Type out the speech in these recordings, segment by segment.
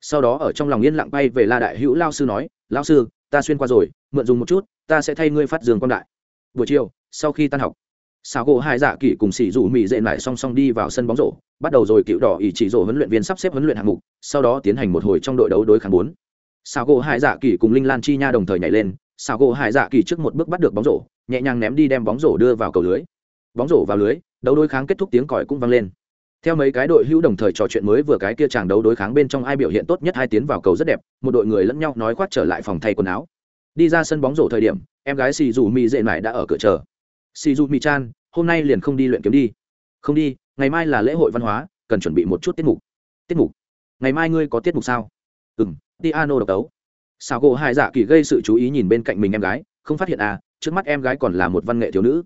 sau đó ở trong lòng yên lặng bay về la đại hữu lao sư nói, lao sư, ta xuyên qua rồi, mượn dùng một chút, ta sẽ thay ngươi phát dương quan đại. Buổi chiều, sau khi tan học sao gỗ hai dạ kỷ cùng xỉ rủ mỹ Dện lại song song đi vào sân bóng rổ, bắt đầu rồi cựu đỏ ý chỉ rổ huấn luyện viên sắp xếp huấn luyện hạng mục, sau đó tiến hành một hồi trong đội đấu đối kháng bốn. Sao gỗ hai dạ kỷ cùng linh lan chi nha đồng thời nhảy lên sao gỗ hai dạ kỷ trước một bước bắt được bóng rổ, nhẹ nhàng ném đi đem bóng rổ đưa vào cầu lưới. Bóng rổ vào lưới, đấu đối kháng kết thúc tiếng còi cũng vang lên theo mấy cái đội hữu đồng thời trò chuyện mới vừa cái kia chàng đấu đối kháng bên trong ai biểu hiện tốt nhất hai tiến vào cầu rất đẹp, một đội người lẫn nhau nói khoát trở lại phòng thay quần áo. Đi ra sân bóng rổ thời điểm, em gái xì dù mỹ dệ mải đã ở cửa chờ. Xì dù mỹ chan hôm nay liền không đi luyện kiếm đi. Không đi, ngày mai là lễ hội văn hóa, cần chuẩn bị một chút tiết mục. Tiết mục? Ngày mai ngươi có tiết mục sao? Ừ m piano độc tấu sao gỗ hai dạ kỳ gây sự chú ý nhìn bên cạnh mình em gái, không phát hiện à trước mắt em gái còn là một văn nghệ thiếu nữ.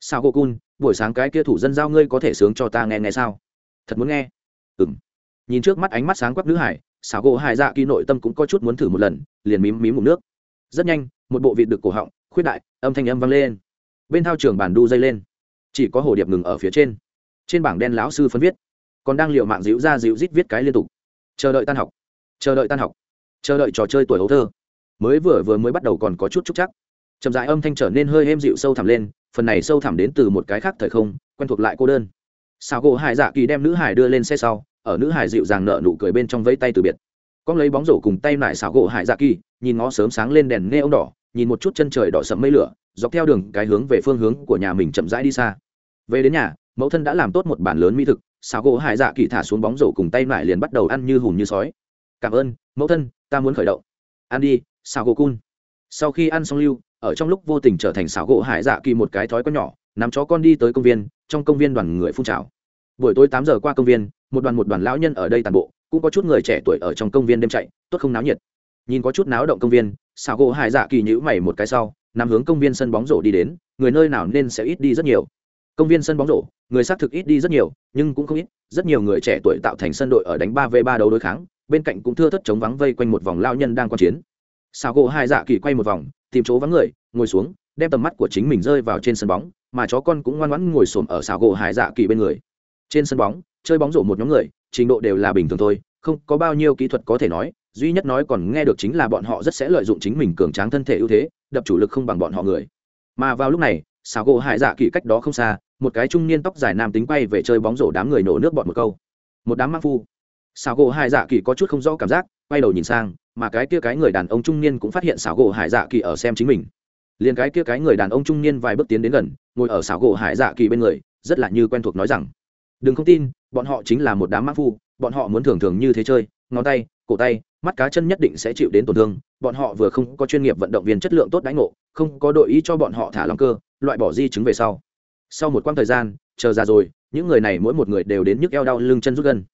Sao gỗ cun, buổi sáng cái kia thủ dân giao ngươi có thể sướng cho ta nghe nghe sao? Thật muốn nghe. Ừng nhìn trước mắt ánh mắt sáng quắc nữ hải, xảo gỗ hải dạ kỳ nội tâm cũng có chút muốn thử một lần, liền mím mím một nước. Rất nhanh, một bộ vịt được cổ họng, khuyết đại, âm thanh âm vang lên. Bên thao trường bản đu dây lên. Chỉ có hồ điệp ngừng ở phía trên. Trên bảng đen lão sư phân viết. Còn đang liệu mạng dịu ra dịu rít viết cái liên tục. Chờ đợi tan học. Chờ đợi tan học. Chờ đợi trò chơi tuổi hấu thơ. Mới vừa vừa mới bắt đầu còn có chút trúc chắc. Chậm dại âm thanh trở nên hơi êm dịu sâu thẳm lên, phần này sâu thẳm đến từ một cái khác thời không, quen thuộc lại cô đơn sao gỗ hải dạ kỳ đem nữ hải đưa lên xe sau, ở nữ hải dịu dàng nợ nụ cười bên trong vẫy tay từ biệt. Con lấy bóng rổ cùng tay lại Sao gỗ hải dạ kỳ, nhìn ngó sớm sáng lên đèn nghe ông đỏ, nhìn một chút chân trời đỏ sậm mây lửa, dọc theo đường cái hướng về phương hướng của nhà mình chậm rãi đi xa. Về đến nhà, mẫu thân đã làm tốt một bản lớn mỹ thực Sao gỗ hải dạ kỳ thả xuống bóng rổ cùng tay lại liền bắt đầu ăn như hùm như sói. Cảm ơn, mẫu thân, ta muốn khởi động. Ăn đi Sao gỗ cun. Sau khi ăn xong lưu, ở trong lúc vô tình trở thành Sao gỗ hải dạ kỳ một cái thói quen nhỏ nắm chó con đi tới công viên, trong công viên đoàn người phun trào. Buổi tối tám giờ qua công viên, một đoàn một đoàn lão nhân ở đây tàn bộ, cũng có chút người trẻ tuổi ở trong công viên đêm chạy, tốt không náo nhiệt. Nhìn có chút náo động công viên xào gỗ hải dạ kỳ nhữ mày một cái sau, nằm hướng công viên sân bóng rổ đi đến, người nơi nào nên sẽ ít đi rất nhiều. Công viên sân bóng rổ, người xác thực ít đi rất nhiều, nhưng cũng không ít, rất nhiều người trẻ tuổi tạo thành sân đội ở đánh ba v ba đấu đối kháng, bên cạnh cũng thưa thất chống vắng vây quanh một vòng lao nhân đang quan chiến. Xào gỗ hải dạ kỳ quay một vòng, tìm chỗ vắng người, ngồi xuống đem tầm mắt của chính mình rơi vào trên sân bóng, mà chó con cũng ngoan ngoãn ngồi xổm ở xào gỗ hải dạ kỳ bên người. Trên sân bóng, chơi bóng rổ một nhóm người, trình độ đều là bình thường thôi, không có bao nhiêu kỹ thuật có thể nói, duy nhất nói còn nghe được chính là bọn họ rất sẽ lợi dụng chính mình cường tráng thân thể ưu thế, đập chủ lực không bằng bọn họ người. Mà vào lúc này, xào gỗ hải dạ kỳ cách đó không xa, một cái trung niên tóc dài nam tính quay về chơi bóng rổ đám người nổ nước bọn một câu. Một đám mang phu. Xào gỗ hải dạ kỳ có chút không rõ cảm giác, quay đầu nhìn sang, mà cái kia cái người đàn ông trung niên cũng phát hiện xảo gỗ hải dạ kỳ ở xem chính mình liền cái kia cái người đàn ông trung niên vài bước tiến đến gần, ngồi ở xảo gỗ hải dạ kỳ bên người, rất là như quen thuộc nói rằng, đừng không tin, bọn họ chính là một đám mã phu, bọn họ muốn thường thường như thế chơi, ngón tay, cổ tay, mắt cá chân nhất định sẽ chịu đến tổn thương, bọn họ vừa không có chuyên nghiệp vận động viên chất lượng tốt đánh ngộ, không có đội ý cho bọn họ thả lòng cơ, loại bỏ di chứng về sau. Sau một quãng thời gian, chờ ra rồi, những người này mỗi một người đều đến nhức eo đau lưng chân rút gân.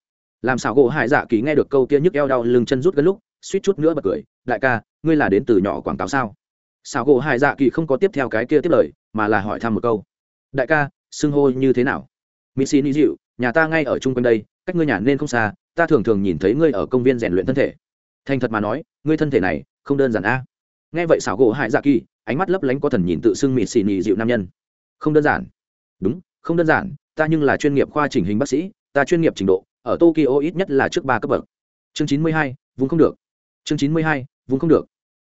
Làm xảo gỗ hải dạ kỳ nghe được câu kia nhức eo đau lưng chân rút gân lúc, suýt chút nữa bật cười, đại ca, ngươi là đến từ nhỏ quảng cáo sao? Sao gỗ hải dạ kỳ không có tiếp theo cái kia tiếp lời, mà là hỏi thăm một câu. Đại ca, xưng hô như thế nào? Mỹ sĩ ni dịu, nhà ta ngay ở chung quanh đây, cách ngươi nhà nên không xa, ta thường thường nhìn thấy ngươi ở công viên rèn luyện thân thể. Thành thật mà nói, ngươi thân thể này, không đơn giản a. Nghe vậy xảo gỗ Hải dạ kỳ, ánh mắt lấp lánh có thần nhìn tự xưng Mị sĩ Nị dịu nam nhân. Không đơn giản. Đúng, không đơn giản, ta nhưng là chuyên nghiệp khoa chỉnh hình bác sĩ, ta chuyên nghiệp trình độ, ở tokyo ít nhất là trước ba cấp bậc. Chương chín mươi hai, vùng không được. Chương chín mươi hai, vùng không được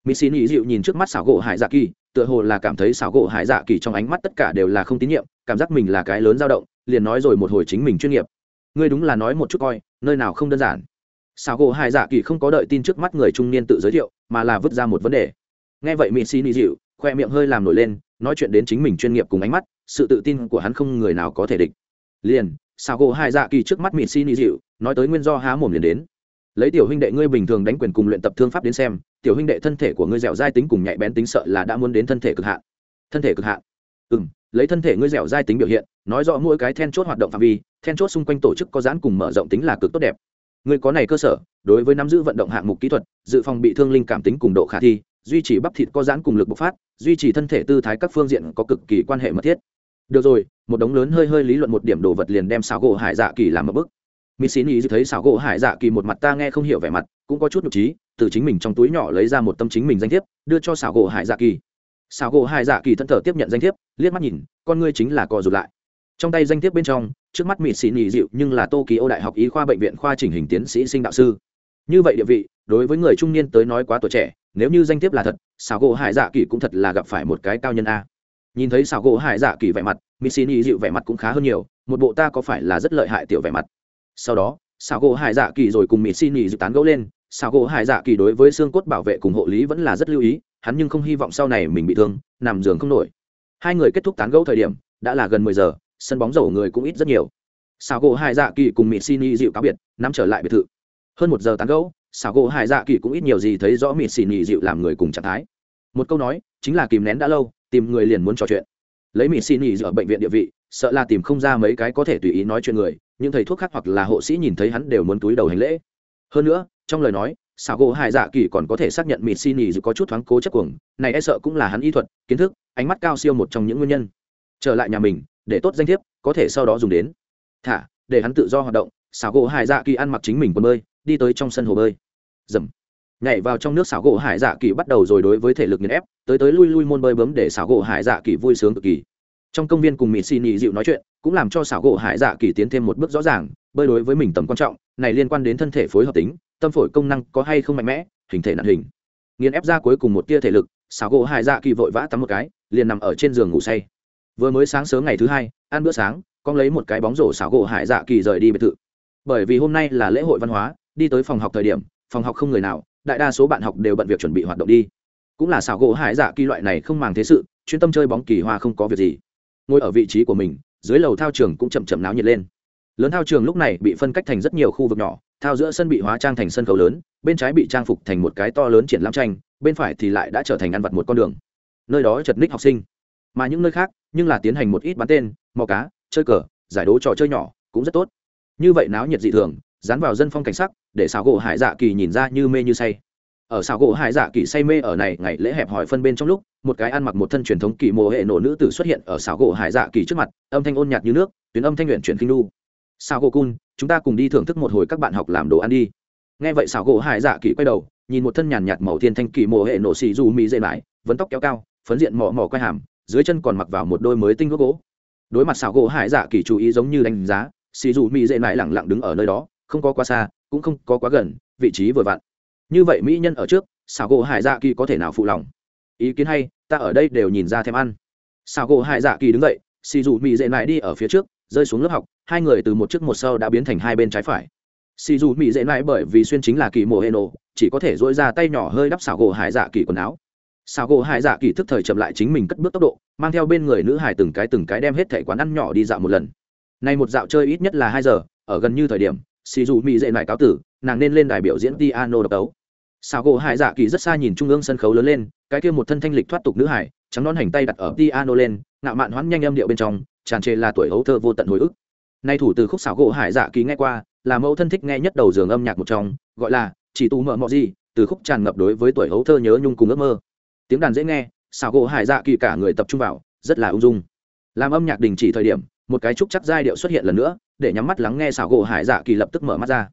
mỹ xin ý dịu nhìn trước mắt xảo gỗ hải dạ kỳ, tựa hồ là cảm thấy xảo gỗ hải dạ kỳ trong ánh mắt tất cả đều là không tín nhiệm, cảm giác mình là cái lớn dao động, liền nói rồi một hồi chính mình chuyên nghiệp. Ngươi đúng là nói một chút coi, nơi nào không đơn giản. Xảo gỗ hải dạ kỳ không có đợi tin trước mắt người trung niên tự giới thiệu, mà là vứt ra một vấn đề. Nghe vậy mỹ xin ý dịu, khoe miệng hơi làm nổi lên, nói chuyện đến chính mình chuyên nghiệp cùng ánh mắt, sự tự tin của hắn không người nào có thể địch. Liền, xảo gỗ hải dạ kỳ trước mắt mỹ xin ý dịu, nói tới nguyên do há mồm liền đến. Lấy tiểu huynh đệ ngươi bình thường đánh quyền cùng luyện tập thương pháp đến xem tiểu huynh đệ thân thể của ngươi dẻo dai tính cùng nhạy bén tính sợ là đã muốn đến thân thể cực hạn. Thân thể cực hạn? Ừ m lấy thân thể ngươi dẻo dai tính biểu hiện, nói rõ mỗi cái then chốt hoạt động phạm vi, then chốt xung quanh tổ chức có giãn cùng mở rộng tính là cực tốt đẹp. Ngươi có này cơ sở, đối với nắm giữ vận động hạng mục kỹ thuật, dự phòng bị thương linh cảm tính cùng độ khả thi, duy trì bắp thịt có giãn cùng lực bộc phát, duy trì thân thể tư thái các phương diện có cực kỳ quan hệ mật thiết. Được rồi, một đống lớn hơi hơi lý luận một điểm đồ vật liền đem xảo gỗ hải dạ kỳ làm một bức mỹ xin ý thấy xảo gỗ hải dạ kỳ một mặt ta nghe không hiểu vẻ mặt, cũng có chút nhục trí từ chính mình trong túi nhỏ lấy ra một tâm chính mình danh thiếp, đưa cho xảo gỗ hải dạ kỳ. Xảo gỗ hải dạ kỳ thân thờ tiếp nhận danh thiếp, liếc mắt nhìn, con ngươi chính là cò rụt lại. Trong tay danh thiếp bên trong, trước mắt mỹ xin nị dịu nhưng là tô ký ô đại học y khoa bệnh viện khoa chỉnh hình tiến sĩ sinh đạo sư. Như vậy địa vị, đối với người trung niên tới nói quá tuổi trẻ, nếu như danh thiếp là thật xảo gỗ hải dạ kỳ cũng thật là gặp phải một cái cao nhân a. Nhìn thấy xảo gỗ hải dạ kỳ vẻ mặt missini dịu vẻ mặt cũng khá hơn nhiều, một bộ ta có phải là rất lợi hại tiểu vẻ mặt. Sau đó xảo gỗ hải dạ kỳ rồi cùng missini dịu tán gẫu lên xảo gỗ hải dạ kỳ đối với xương cốt bảo vệ cùng hộ lý vẫn là rất lưu ý, hắn nhưng không hy vọng sau này mình bị thương, nằm giường không nổi. Hai người kết thúc tán gẫu thời điểm, đã là gần mười giờ, sân bóng rổ người cũng ít rất nhiều. Xảo gỗ hải dạ kỳ cùng missini dịu cáo biệt, nắm trở lại biệt thự. Hơn một giờ tán gẫu, xảo gỗ hải dạ kỳ cũng ít nhiều gì thấy rõ missini dịu làm người cùng trạng thái. Một câu nói, chính là kìm nén đã lâu, tìm người liền muốn trò chuyện. Lấy missini dịu ở bệnh viện địa vị, sợ là tìm không ra mấy cái có thể tùy ý nói chuyện người, những thầy thuốc khác hoặc là hộ sĩ nhìn thấy hắn đều muốn túi đầu hành lễ. Hơn nữa trong lời nói xảo gỗ hải dạ kỳ còn có thể xác nhận missini dịu có chút thoáng cố chấp cuồng, này e sợ cũng là hắn y thuật, kiến thức, ánh mắt cao siêu một trong những nguyên nhân. Trở lại nhà mình, để tốt danh thiếp, có thể sau đó dùng đến. Thả, để hắn tự do hoạt động xảo gỗ hải dạ kỳ ăn mặc chính mình quần bơi, đi tới trong sân hồ bơi. Dầm. Nhảy vào trong nước xảo gỗ hải dạ kỳ bắt đầu rồi đối với thể lực nghiền ép, tới tới lui lui môn bơi bấm để xảo gỗ hải dạ kỳ vui sướng cực kỳ. Trong công viên cùng mỹ xin nhị dịu nói chuyện, cũng làm cho xảo gỗ hải dạ kỳ tiến thêm một bước rõ ràng, bơi đối với mình tầm quan trọng, này liên quan đến thân thể phối hợp tính tâm phổi công năng có hay không mạnh mẽ, hình thể nặng hình. Nghiền ép ra cuối cùng một tia thể lực, xảo gỗ hải dạ kỳ vội vã tắm một cái, liền nằm ở trên giường ngủ say. Vừa mới sáng sớm ngày thứ hai, ăn bữa sáng, con lấy một cái bóng rổ xảo gỗ hải dạ kỳ rời đi biệt thự. Bởi vì hôm nay là lễ hội văn hóa, đi tới phòng học thời điểm, phòng học không người nào, đại đa số bạn học đều bận việc chuẩn bị hoạt động đi. Cũng là xảo gỗ hải dạ kỳ loại này không màng thế sự, chuyên tâm chơi bóng kỳ hoa không có việc gì. Ngồi ở vị trí của mình, dưới lầu thao trường cũng chậm chậm náo nhiệt lên. Lớn thao trường lúc này bị phân cách thành rất nhiều khu vực nhỏ thao giữa sân bị hóa trang thành sân khấu lớn, bên trái bị trang phục thành một cái to lớn triển lãm tranh, bên phải thì lại đã trở thành ăn vặt một con đường. Nơi đó chật ních học sinh. Mà những nơi khác, nhưng là tiến hành một ít bắn tên, mò cá, chơi cờ, giải đố trò chơi nhỏ, cũng rất tốt. Như vậy náo nhiệt dị thường, dán vào dân phong cảnh sắc, để xào gỗ hải dạ kỳ nhìn ra như mê như say. Ở xào gỗ hải dạ kỳ say mê ở này ngày lễ hẹp hỏi phân bên trong lúc, một cái ăn mặc một thân truyền thống kỳ mồ hệ nổ nữ tử xuất hiện ở xào gỗ hải dạ kỳ trước mặt, âm thanh ôn nhạt như nước, tuyến âm thanh luyện chuyển kinh lu xào gỗ cun chúng ta cùng đi thưởng thức một hồi các bạn học làm đồ ăn đi. Nghe vậy xảo gỗ hải dạ kỳ quay đầu nhìn một thân nhàn nhạt màu thiên thanh kỳ mồ hệ nổ xì dù mỹ dễ lại, vấn tóc kéo cao phấn diện mỏ mỏ quay hàm dưới chân còn mặc vào một đôi mới tinh gốc gỗ. Đối mặt xảo gỗ hải dạ kỳ chú ý giống như đánh giá xì dù mỹ dễ lại lẳng lặng đứng ở nơi đó không có quá xa cũng không có quá gần vị trí vừa vặn. Như vậy mỹ nhân ở trước xảo gỗ hải dạ kỳ có thể nào phụ lòng? Ý kiến hay ta ở đây đều nhìn ra thèm ăn. Xảo gỗ hải dạ kỳ đứng dậy xì dù mỹ dễ lại đi ở phía trước rơi xuống lớp học, hai người từ một trước một sau đã biến thành hai bên trái phải. Xì dù mỹ dễ mãi bởi vì xuyên chính là kỳ mộ hệ nổ chỉ có thể dỗi ra tay nhỏ hơi đắp xảo gỗ hải dạ kỳ quần áo. Xảo gỗ hải dạ kỳ thức thời chậm lại chính mình cất bước tốc độ, mang theo bên người nữ hải từng cái từng cái đem hết thẻ quán ăn nhỏ đi dạo một lần. Nay một dạo chơi ít nhất là hai giờ, ở gần như thời điểm, xì dù mỹ dễ lại cáo tử, nàng nên lên đài biểu diễn piano độc tấu xảo gỗ hải dạ kỳ rất xa nhìn trung ương sân khấu lớn lên, cái kia một thân thanh lịch thoát tục nữ hải, trắng nón hành tay đặt ở piano lên, ngạo mạn hoãn nhanh âm điệu bên trong tràn trề là tuổi hấu thơ vô tận hồi ức. Nay thủ từ khúc xảo gỗ hải dạ kỳ nghe qua, là mẫu thân thích nghe nhất đầu giường âm nhạc một trong, gọi là chỉ tù mợ mọ gì từ khúc tràn ngập đối với tuổi hấu thơ nhớ nhung cùng ước mơ. Tiếng đàn dễ nghe, xảo gỗ hải dạ kỳ cả người tập trung vào, rất là ung dung. Làm âm nhạc đình chỉ thời điểm, một cái trúc chắc giai điệu xuất hiện lần nữa, để nhắm mắt lắng nghe xảo gỗ hải dạ kỳ lập tức mở mắt ra.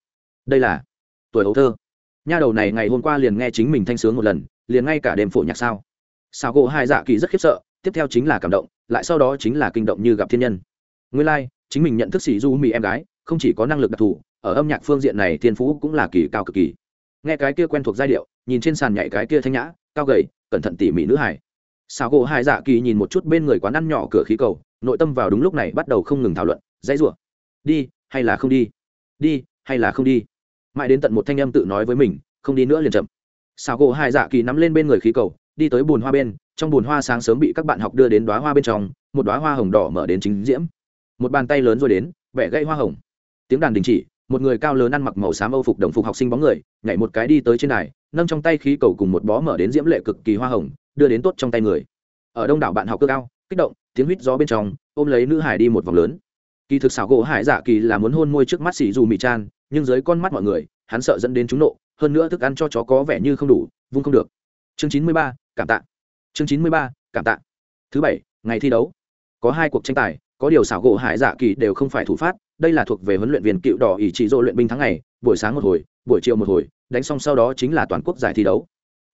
Đây là tuổi hấu thơ. Nha đầu này ngày hôm qua liền nghe chính mình thanh sướng một lần, liền ngay cả đêm phổ nhạc sao. Xảo gỗ hải dạ kỳ rất khiếp sợ tiếp theo chính là cảm động lại sau đó chính là kinh động như gặp thiên nhân. Nguyên lai、like, chính mình nhận thức sĩ du mỹ em gái không chỉ có năng lực đặc thù ở âm nhạc phương diện này thiên phú cũng là kỳ cao cực kỳ. Nghe cái kia quen thuộc giai điệu nhìn trên sàn nhảy cái kia thanh nhã cao gầy cẩn thận tỉ mỉ nữ hải xào gỗ hai dạ kỳ nhìn một chút bên người quán ăn nhỏ cửa khí cầu nội tâm vào đúng lúc này bắt đầu không ngừng thảo luận dãy rủa. Đi hay là không đi? Đi hay là không đi? Mãi đến tận một thanh âm tự nói với mình không đi nữa liền chậm. Xào gỗ hai dạ kỳ nắm lên bên người khí cầu đi tới bùn hoa bên trong bùn hoa sáng sớm bị các bạn học đưa đến đoá hoa bên trong một đoá hoa hồng đỏ mở đến chính diễm. Một bàn tay lớn rồi đến vẽ gãy hoa hồng. Tiếng đàn đình chỉ một người cao lớn ăn mặc màu xám âu phục đồng phục học sinh bóng người nhảy một cái đi tới trên này, nâng trong tay khí cầu cùng một bó mở đến diễm lệ cực kỳ hoa hồng đưa đến tốt trong tay người. Ở đông đảo bạn học cơ cao kích động tiếng huýt gió bên trong ôm lấy nữ hải đi một vòng lớn. Kỳ thực xảo gỗ hải dạ kỳ là muốn hôn môi trước mắt xì dù mì chan nhưng dưới con mắt mọi người hắn sợ dẫn đến chúng nộ hơn nữa thức ăn cho chó có vẻ như không đủ vung không được. Chương chín mươi ba cảm tạ. Chương chín mươi ba, cảm tạ. Thứ bảy, ngày thi đấu. Có hai cuộc tranh tài, có điều xảo gỗ hải dạ kỳ đều không phải thủ phát, đây là thuộc về huấn luyện viên cựu đỏ ỷ trị dỗ luyện binh tháng ngày, buổi sáng một hồi, buổi chiều một hồi, đánh xong sau đó chính là toàn quốc giải thi đấu.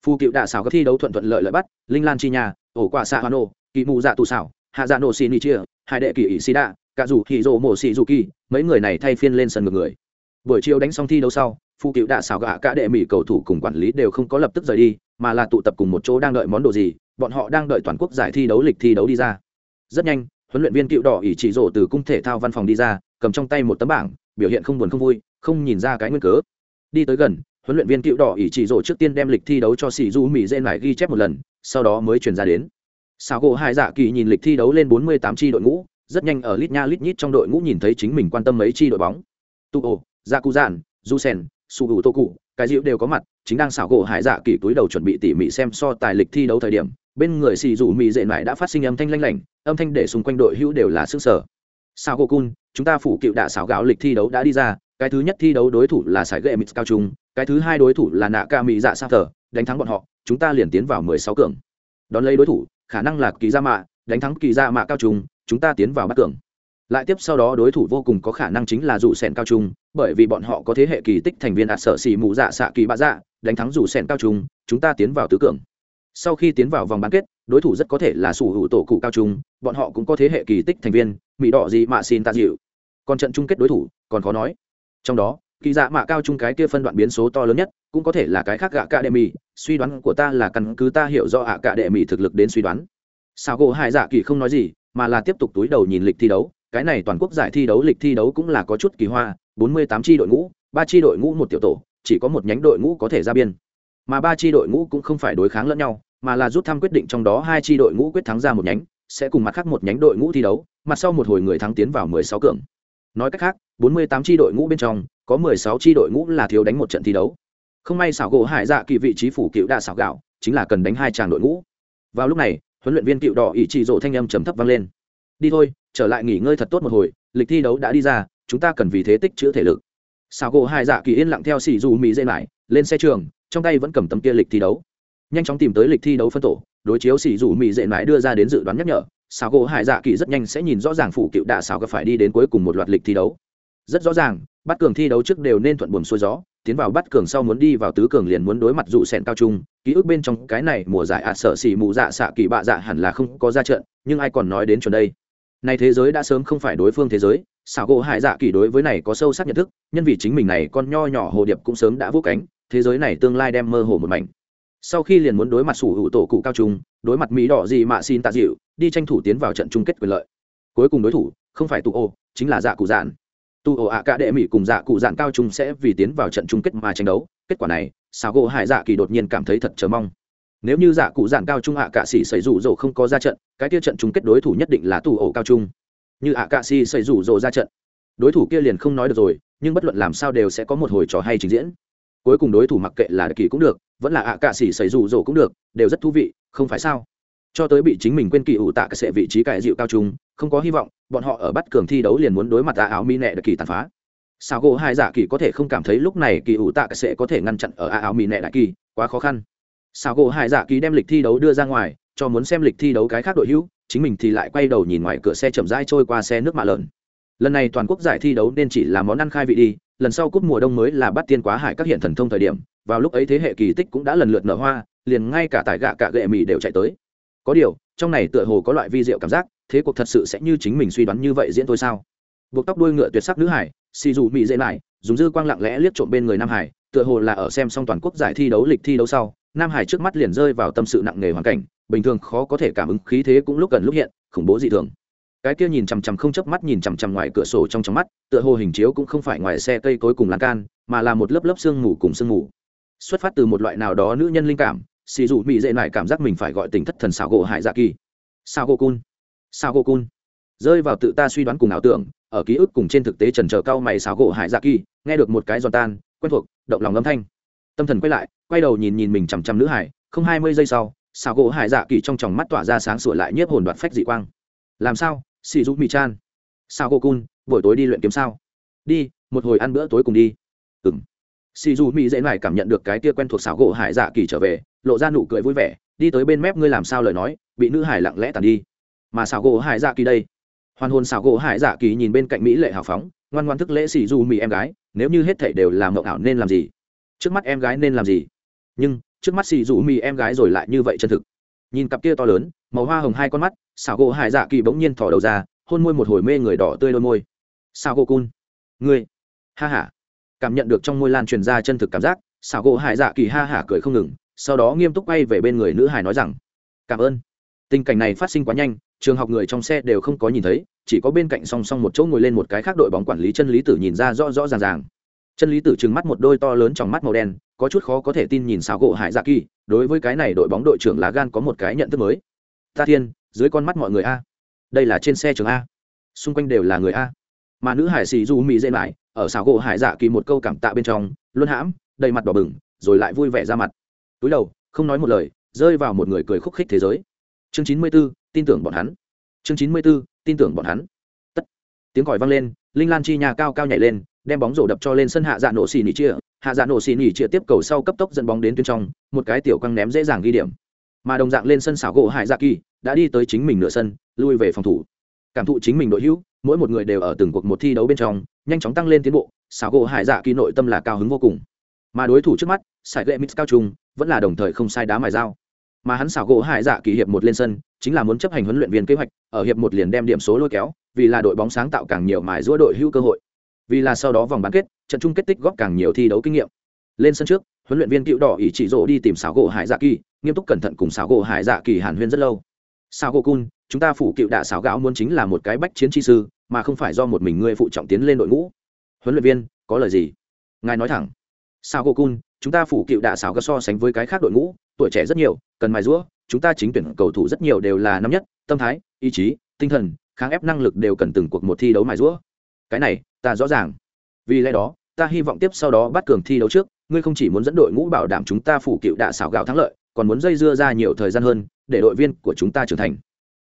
Phu cựu đạ xảo các thi đấu thuận thuận lợi lợi bắt, linh lan chi nhà ổ quả xạ hoa nổ kỳ mù dạ tù xảo hạ dạ nổ xì nị chia hai đệ kỳ ỷ xì đạ, cả dù hì rồ mổ xì dù kỳ, mấy người này thay phiên lên sân ngược người. Buổi chiều đánh xong thi đấu sau phụ cựu đạ xảo gạ cả đệ mỹ cầu thủ cùng quản lý đều không có lập tức rời đi, mà là tụ tập cùng một chỗ đang đợi món đồ gì, bọn họ đang đợi toàn quốc giải thi đấu lịch thi đấu đi ra. Rất nhanh, huấn luyện viên cựu đỏ ỷ chỉ rổ từ cung thể thao văn phòng đi ra, cầm trong tay một tấm bảng, biểu hiện không buồn không vui, không nhìn ra cái nguyên cớ. Đi tới gần, huấn luyện viên cựu đỏ ỷ chỉ rổ trước tiên đem lịch thi đấu cho sĩ du mỹ dê lại ghi chép một lần, sau đó mới truyền ra đến. Sao gỗ hai dạ kỳ nhìn lịch thi đấu lên bốn mươi tám tri đội ngũ, rất nhanh ở lít nha lít nhít trong đội ngũ nhìn thấy chính mình quan tâm mấy chi đội bóng. Tu ô gia cụ giản du sen su hữu tô cụ, cái dịu đều có mặt, chính đang xảo gỗ hải dạ kỳ túi đầu chuẩn bị tỉ mỉ xem so tài lịch thi đấu thời điểm, bên người xì rủ mì dệ mải đã phát sinh âm thanh lanh lảnh, âm thanh để xung quanh đội hữu đều là sức sở. Sao cô cun, chúng ta phủ cựu đạ xảo gạo lịch thi đấu đã đi ra, cái thứ nhất thi đấu đối thủ là sải gậy mít cao trung, cái thứ hai đối thủ là nạ ca mỹ dạ sa thờ, đánh thắng bọn họ, chúng ta liền tiến vào mười sáu cường. Đón lấy đối thủ, khả năng là kỳ gia mạ, đánh thắng kỳ gia mạ cao trung, chúng ta tiến vào bắt cường lại tiếp sau đó đối thủ vô cùng có khả năng chính là dù sẻn cao trung, bởi vì bọn họ có thế hệ kỳ tích thành viên ạt sở xì mù dạ xạ kỳ bạ dạ đánh thắng dù sẻn cao trung, chúng ta tiến vào tứ cường. Sau khi tiến vào vòng bán kết, đối thủ rất có thể là sủ hữu tổ cụ cao trung, bọn họ cũng có thế hệ kỳ tích thành viên, mỹ đỏ gì mạ xin ta dịu. Còn trận chung kết đối thủ, còn khó nói. Trong đó, kỳ dạ mạ cao trung cái kia phân đoạn biến số to lớn nhất, cũng có thể là cái khác gạ cả đệ mì, suy đoán của ta là căn cứ ta hiểu do ạ cả đệ mì thực lực đến suy đoán. Sao gỗ hai dạ kỳ không nói gì, mà là tiếp tục túi đầu nhìn lịch thi đấu cái này toàn quốc giải thi đấu, lịch thi đấu cũng là có chút kỳ hoa, bốn mươi tám tri đội ngũ, ba tri đội ngũ một tiểu tổ, chỉ có một nhánh đội ngũ có thể ra biên. Mà ba tri đội ngũ cũng không phải đối kháng lẫn nhau, mà là rút thăm quyết định trong đó hai tri đội ngũ quyết thắng ra một nhánh, sẽ cùng mặt khác một nhánh đội ngũ thi đấu, mặt sau một hồi người thắng tiến vào mười sáu cường. Nói cách khác, bốn mươi tám tri đội ngũ bên trong, có mười sáu tri đội ngũ là thiếu đánh một trận thi đấu. Không may xảo gỗ hải dạ kỳ vị trí phủ cựu đa xảo gạo, chính là cần đánh hai tràng đội ngũ. Vào lúc này, huấn luyện viên cựu đỏ ỷ trị rộ thanh âm trầm thấp vang lên. Đi thôi trở lại nghỉ ngơi thật tốt một hồi, lịch thi đấu đã đi ra, chúng ta cần vì thế tích chữ thể lực. Xào gỗ hải dạ kỳ yên lặng theo xì dù mỹ dây lại, lên xe trường, trong tay vẫn cầm tấm kia lịch thi đấu. Nhanh chóng tìm tới lịch thi đấu phân tổ, đối chiếu xì dù mỹ dễ mãi đưa ra đến dự đoán nhắc nhở xào gỗ hải dạ kỳ rất nhanh sẽ nhìn rõ ràng phủ cựu đạ xào gặp phải đi đến cuối cùng một loạt lịch thi đấu. Rất rõ ràng, bắt cường thi đấu trước đều nên thuận buồm xuôi gió, tiến vào bắt cường sau muốn đi vào tứ cường liền muốn đối mặt dụ sẹn cao trung, ký ức bên trong cái này mùa giải ạ à sợ xỉ mù dạ xạ kỳ bạ dạ hẳn là không có ra trận, nhưng ai còn nói đến chuẩn đây? Này thế giới đã sớm không phải đối phương thế giới, xảo gỗ hải dạ kỳ đối với này có sâu sắc nhận thức, nhân vì chính mình này con nho nhỏ hồ điệp cũng sớm đã vô cánh, thế giới này tương lai đem mơ hồ một mảnh. Sau khi liền muốn đối mặt sủ hữu tổ cụ cao trung, đối mặt mỹ đỏ gì mà xin tạ dịu, đi tranh thủ tiến vào trận chung kết quyền lợi. Cuối cùng đối thủ, không phải tụ ô, chính là dạ cụ dạn. Tụ ổ ạ cả đệ mỹ cùng dạ cụ dạn cao trung sẽ vì tiến vào trận chung kết mà tranh đấu. Kết quả này, xảo gỗ hải dạ kỳ đột nhiên cảm thấy thật chờ mong nếu như giả cụ dạn cao trung ạ cạ sĩ xảy rủ rồ không có ra trận, cái kia trận chung kết đối thủ nhất định là tù ổ cao trung. Như ạ cạ sĩ xảy rủ rồ ra trận, đối thủ kia liền không nói được rồi, nhưng bất luận làm sao đều sẽ có một hồi trò hay trình diễn. Cuối cùng đối thủ mặc kệ là kỳ cũng được, vẫn là ạ cạ sĩ xảy rủ rồ cũng được, đều rất thú vị, không phải sao? Cho tới bị chính mình quên kỳ ủ tạ cái sệ vị trí cải dịu cao trung, không có hy vọng, bọn họ ở bắt cường thi đấu liền muốn đối mặt ạ áo mi nẹ đặc kỳ tàn phá. Sao gỗ hai giả kỳ có thể không cảm thấy lúc này kỳ ủ tạ cái sệ có thể ngăn chặn ở ạ áo mi nẹ đại kỳ, quá khó khăn. Xảo gỗ Hải dạ giả kỳ đem lịch thi đấu đưa ra ngoài, cho muốn xem lịch thi đấu cái khác đội hữu, chính mình thì lại quay đầu nhìn ngoài cửa xe chậm rãi trôi qua xe nước mạ lợn. Lần này toàn quốc giải thi đấu nên chỉ là món ăn khai vị đi, lần sau cúp mùa đông mới là bắt tiên quá hải các hiện thần thông thời điểm, vào lúc ấy thế hệ kỳ tích cũng đã lần lượt nở hoa, liền ngay cả tải gạ cả gệ mì đều chạy tới. Có điều, trong này tựa hồ có loại vi diệu cảm giác, thế cuộc thật sự sẽ như chính mình suy đoán như vậy diễn thôi sao? Buộc tóc đuôi ngựa tuyệt sắc nữ hải, xì dù mị dễ lại, dùng dư quang lặng lẽ liếc trộm bên người nam hải, tựa hồ là ở xem xong toàn quốc giải thi đấu lịch thi đấu sau nam hải trước mắt liền rơi vào tâm sự nặng nề hoàn cảnh, bình thường khó có thể cảm ứng khí thế cũng lúc gần lúc hiện, khủng bố dị thường. Cái kia nhìn chằm chằm không chớp mắt nhìn chằm chằm ngoài cửa sổ trong trong mắt, tựa hồ hình chiếu cũng không phải ngoài xe cây cối cùng lan can, mà là một lớp lớp sương mù cùng sương mù. Xuất phát từ một loại nào đó nữ nhân linh cảm, xì dù mỹ dễ lại cảm giác mình phải gọi tình thất thần xảo gỗ hại dạ kỳ. Sao gỗ cun. Sao gỗ cun. Rơi vào tự ta suy đoán cùng ảo tưởng, ở ký ức cùng trên thực tế trần trờ cao mày xảo gỗ hại dạ kỳ, nghe được một cái giòn tan, quen thuộc, động lòng âm thanh tâm thần quay lại, quay đầu nhìn nhìn mình chằm chằm nữ hải, không hai mươi giây sau, xảo gỗ hải dạ kỳ trong tròng mắt tỏa ra sáng sủa lại nhiếp hồn đoạt phách dị quang. Làm sao? Xì giúp mì chan. Sao gỗ cun, buổi tối đi luyện kiếm sao? Đi, một hồi ăn bữa tối cùng đi. Ừng xì dù mỹ dễ ngoài cảm nhận được cái tia quen thuộc xảo gỗ hải dạ kỳ trở về, lộ ra nụ cười vui vẻ, đi tới bên mép ngươi làm sao lời nói, bị nữ hải lặng lẽ tàn đi. Mà xảo gỗ hải dạ kỳ đây. Hoàn hồn xảo gỗ hải dạ kỳ nhìn bên cạnh mỹ lệ hào phóng, ngoan ngoan thức lễ xì dù mỹ em gái, nếu như hết thảy đều làm mộng ảo nên làm gì? Trước mắt em gái nên làm gì? Nhưng, trước mắt xì rủ mì em gái rồi lại như vậy chân thực. Nhìn cặp kia to lớn, màu hoa hồng hai con mắt, xảo gỗ hải dạ kỳ bỗng nhiên thỏ đầu ra, hôn môi một hồi mê người đỏ tươi đôi môi. Sao gỗ cun. Ngươi. Ha ha. Cảm nhận được trong môi lan truyền ra chân thực cảm giác, xảo gỗ hải dạ kỳ ha hả cười không ngừng, sau đó nghiêm túc quay về bên người nữ hải nói rằng, cảm ơn. Tình cảnh này phát sinh quá nhanh, trường học người trong xe đều không có nhìn thấy, chỉ có bên cạnh song song một chỗ ngồi lên một cái khác đội bóng quản lý chân lý tử nhìn ra rõ rõ ràng ràng chân lý tử trừng mắt một đôi to lớn trong mắt màu đen, có chút khó có thể tin nhìn xáo gỗ hải dạ kỳ, đối với cái này đội bóng đội trưởng lá gan có một cái nhận thức mới. Ta thiên, dưới con mắt mọi người a. Đây là trên xe trường a. Xung quanh đều là người a. Mà nữ hải xì du mỹ dễ lại ở xáo gỗ hải dạ kỳ một câu cảm tạ bên trong, luôn hãm, đầy mặt đỏ bừng, rồi lại vui vẻ ra mặt. Túi đầu, không nói một lời, rơi vào một người cười khúc khích thế giới. Chương chín mươi b ố tin tưởng bọn hắn. Chương chín mươi b ố tin tưởng bọn hắn. Tất. Tiếng còi vang lên, linh lan chi nhà cao cao nhảy lên đem bóng rổ đập cho lên sân hạ dạ nổ xì nỉ chia. Hạ dạ nổ xì nỉ chia tiếp cầu sau cấp tốc dẫn bóng đến tuyến trong, một cái tiểu căng ném dễ dàng ghi điểm. Mà đồng dạng lên sân xảo gỗ hải dạ kỳ đã đi tới chính mình nửa sân, lui về phòng thủ. Cảm thụ chính mình đội hữu, mỗi một người đều ở từng cuộc một thi đấu bên trong, nhanh chóng tăng lên tiến bộ, xảo gỗ hải dạ kỳ nội tâm là cao hứng vô cùng. Mà đối thủ trước mắt sải lệ mix cao trung, vẫn là đồng thời không sai đá mài dao. Mà hắn xảo gỗ hải dạ kỳ hiệp một lên sân, chính là muốn chấp hành huấn luyện viên kế hoạch, ở hiệp một liền đem điểm số lôi kéo, vì là đội bóng sáng tạo càng nhiều mài giũa đội hữu cơ hội vì là sau đó vòng bán kết, trận chung kết tích góp càng nhiều thi đấu kinh nghiệm. Lên sân trước, huấn luyện viên cựu đỏ Ý chỉ rỗ đi tìm xảo gỗ hải dạ kỳ, nghiêm túc cẩn thận cùng xảo gỗ hải dạ kỳ hàn huyên rất lâu. Xảo gỗ cun, chúng ta phủ cựu đạ xảo gạo muốn chính là một cái bách chiến chi sư, mà không phải do một mình ngươi phụ trọng tiến lên đội ngũ. Huấn luyện viên, có lời gì? Ngài nói thẳng. Xảo gỗ cun, chúng ta phủ cựu đạ xảo gạo so sánh với cái khác đội ngũ, tuổi trẻ rất nhiều, cần mài rũa chúng ta chính tuyển cầu thủ rất nhiều đều là năm nhất, tâm thái, ý chí, tinh thần, kháng ép năng lực đều cần từng cuộc một thi đấu mài rũa cái này, ta rõ ràng. Vì lẽ đó, ta hy vọng tiếp sau đó bắt cường thi đấu trước, ngươi không chỉ muốn dẫn đội ngũ bảo đảm chúng ta phủ cựu đạ xảo gạo thắng lợi, còn muốn dây dưa ra nhiều thời gian hơn, để đội viên của chúng ta trưởng thành.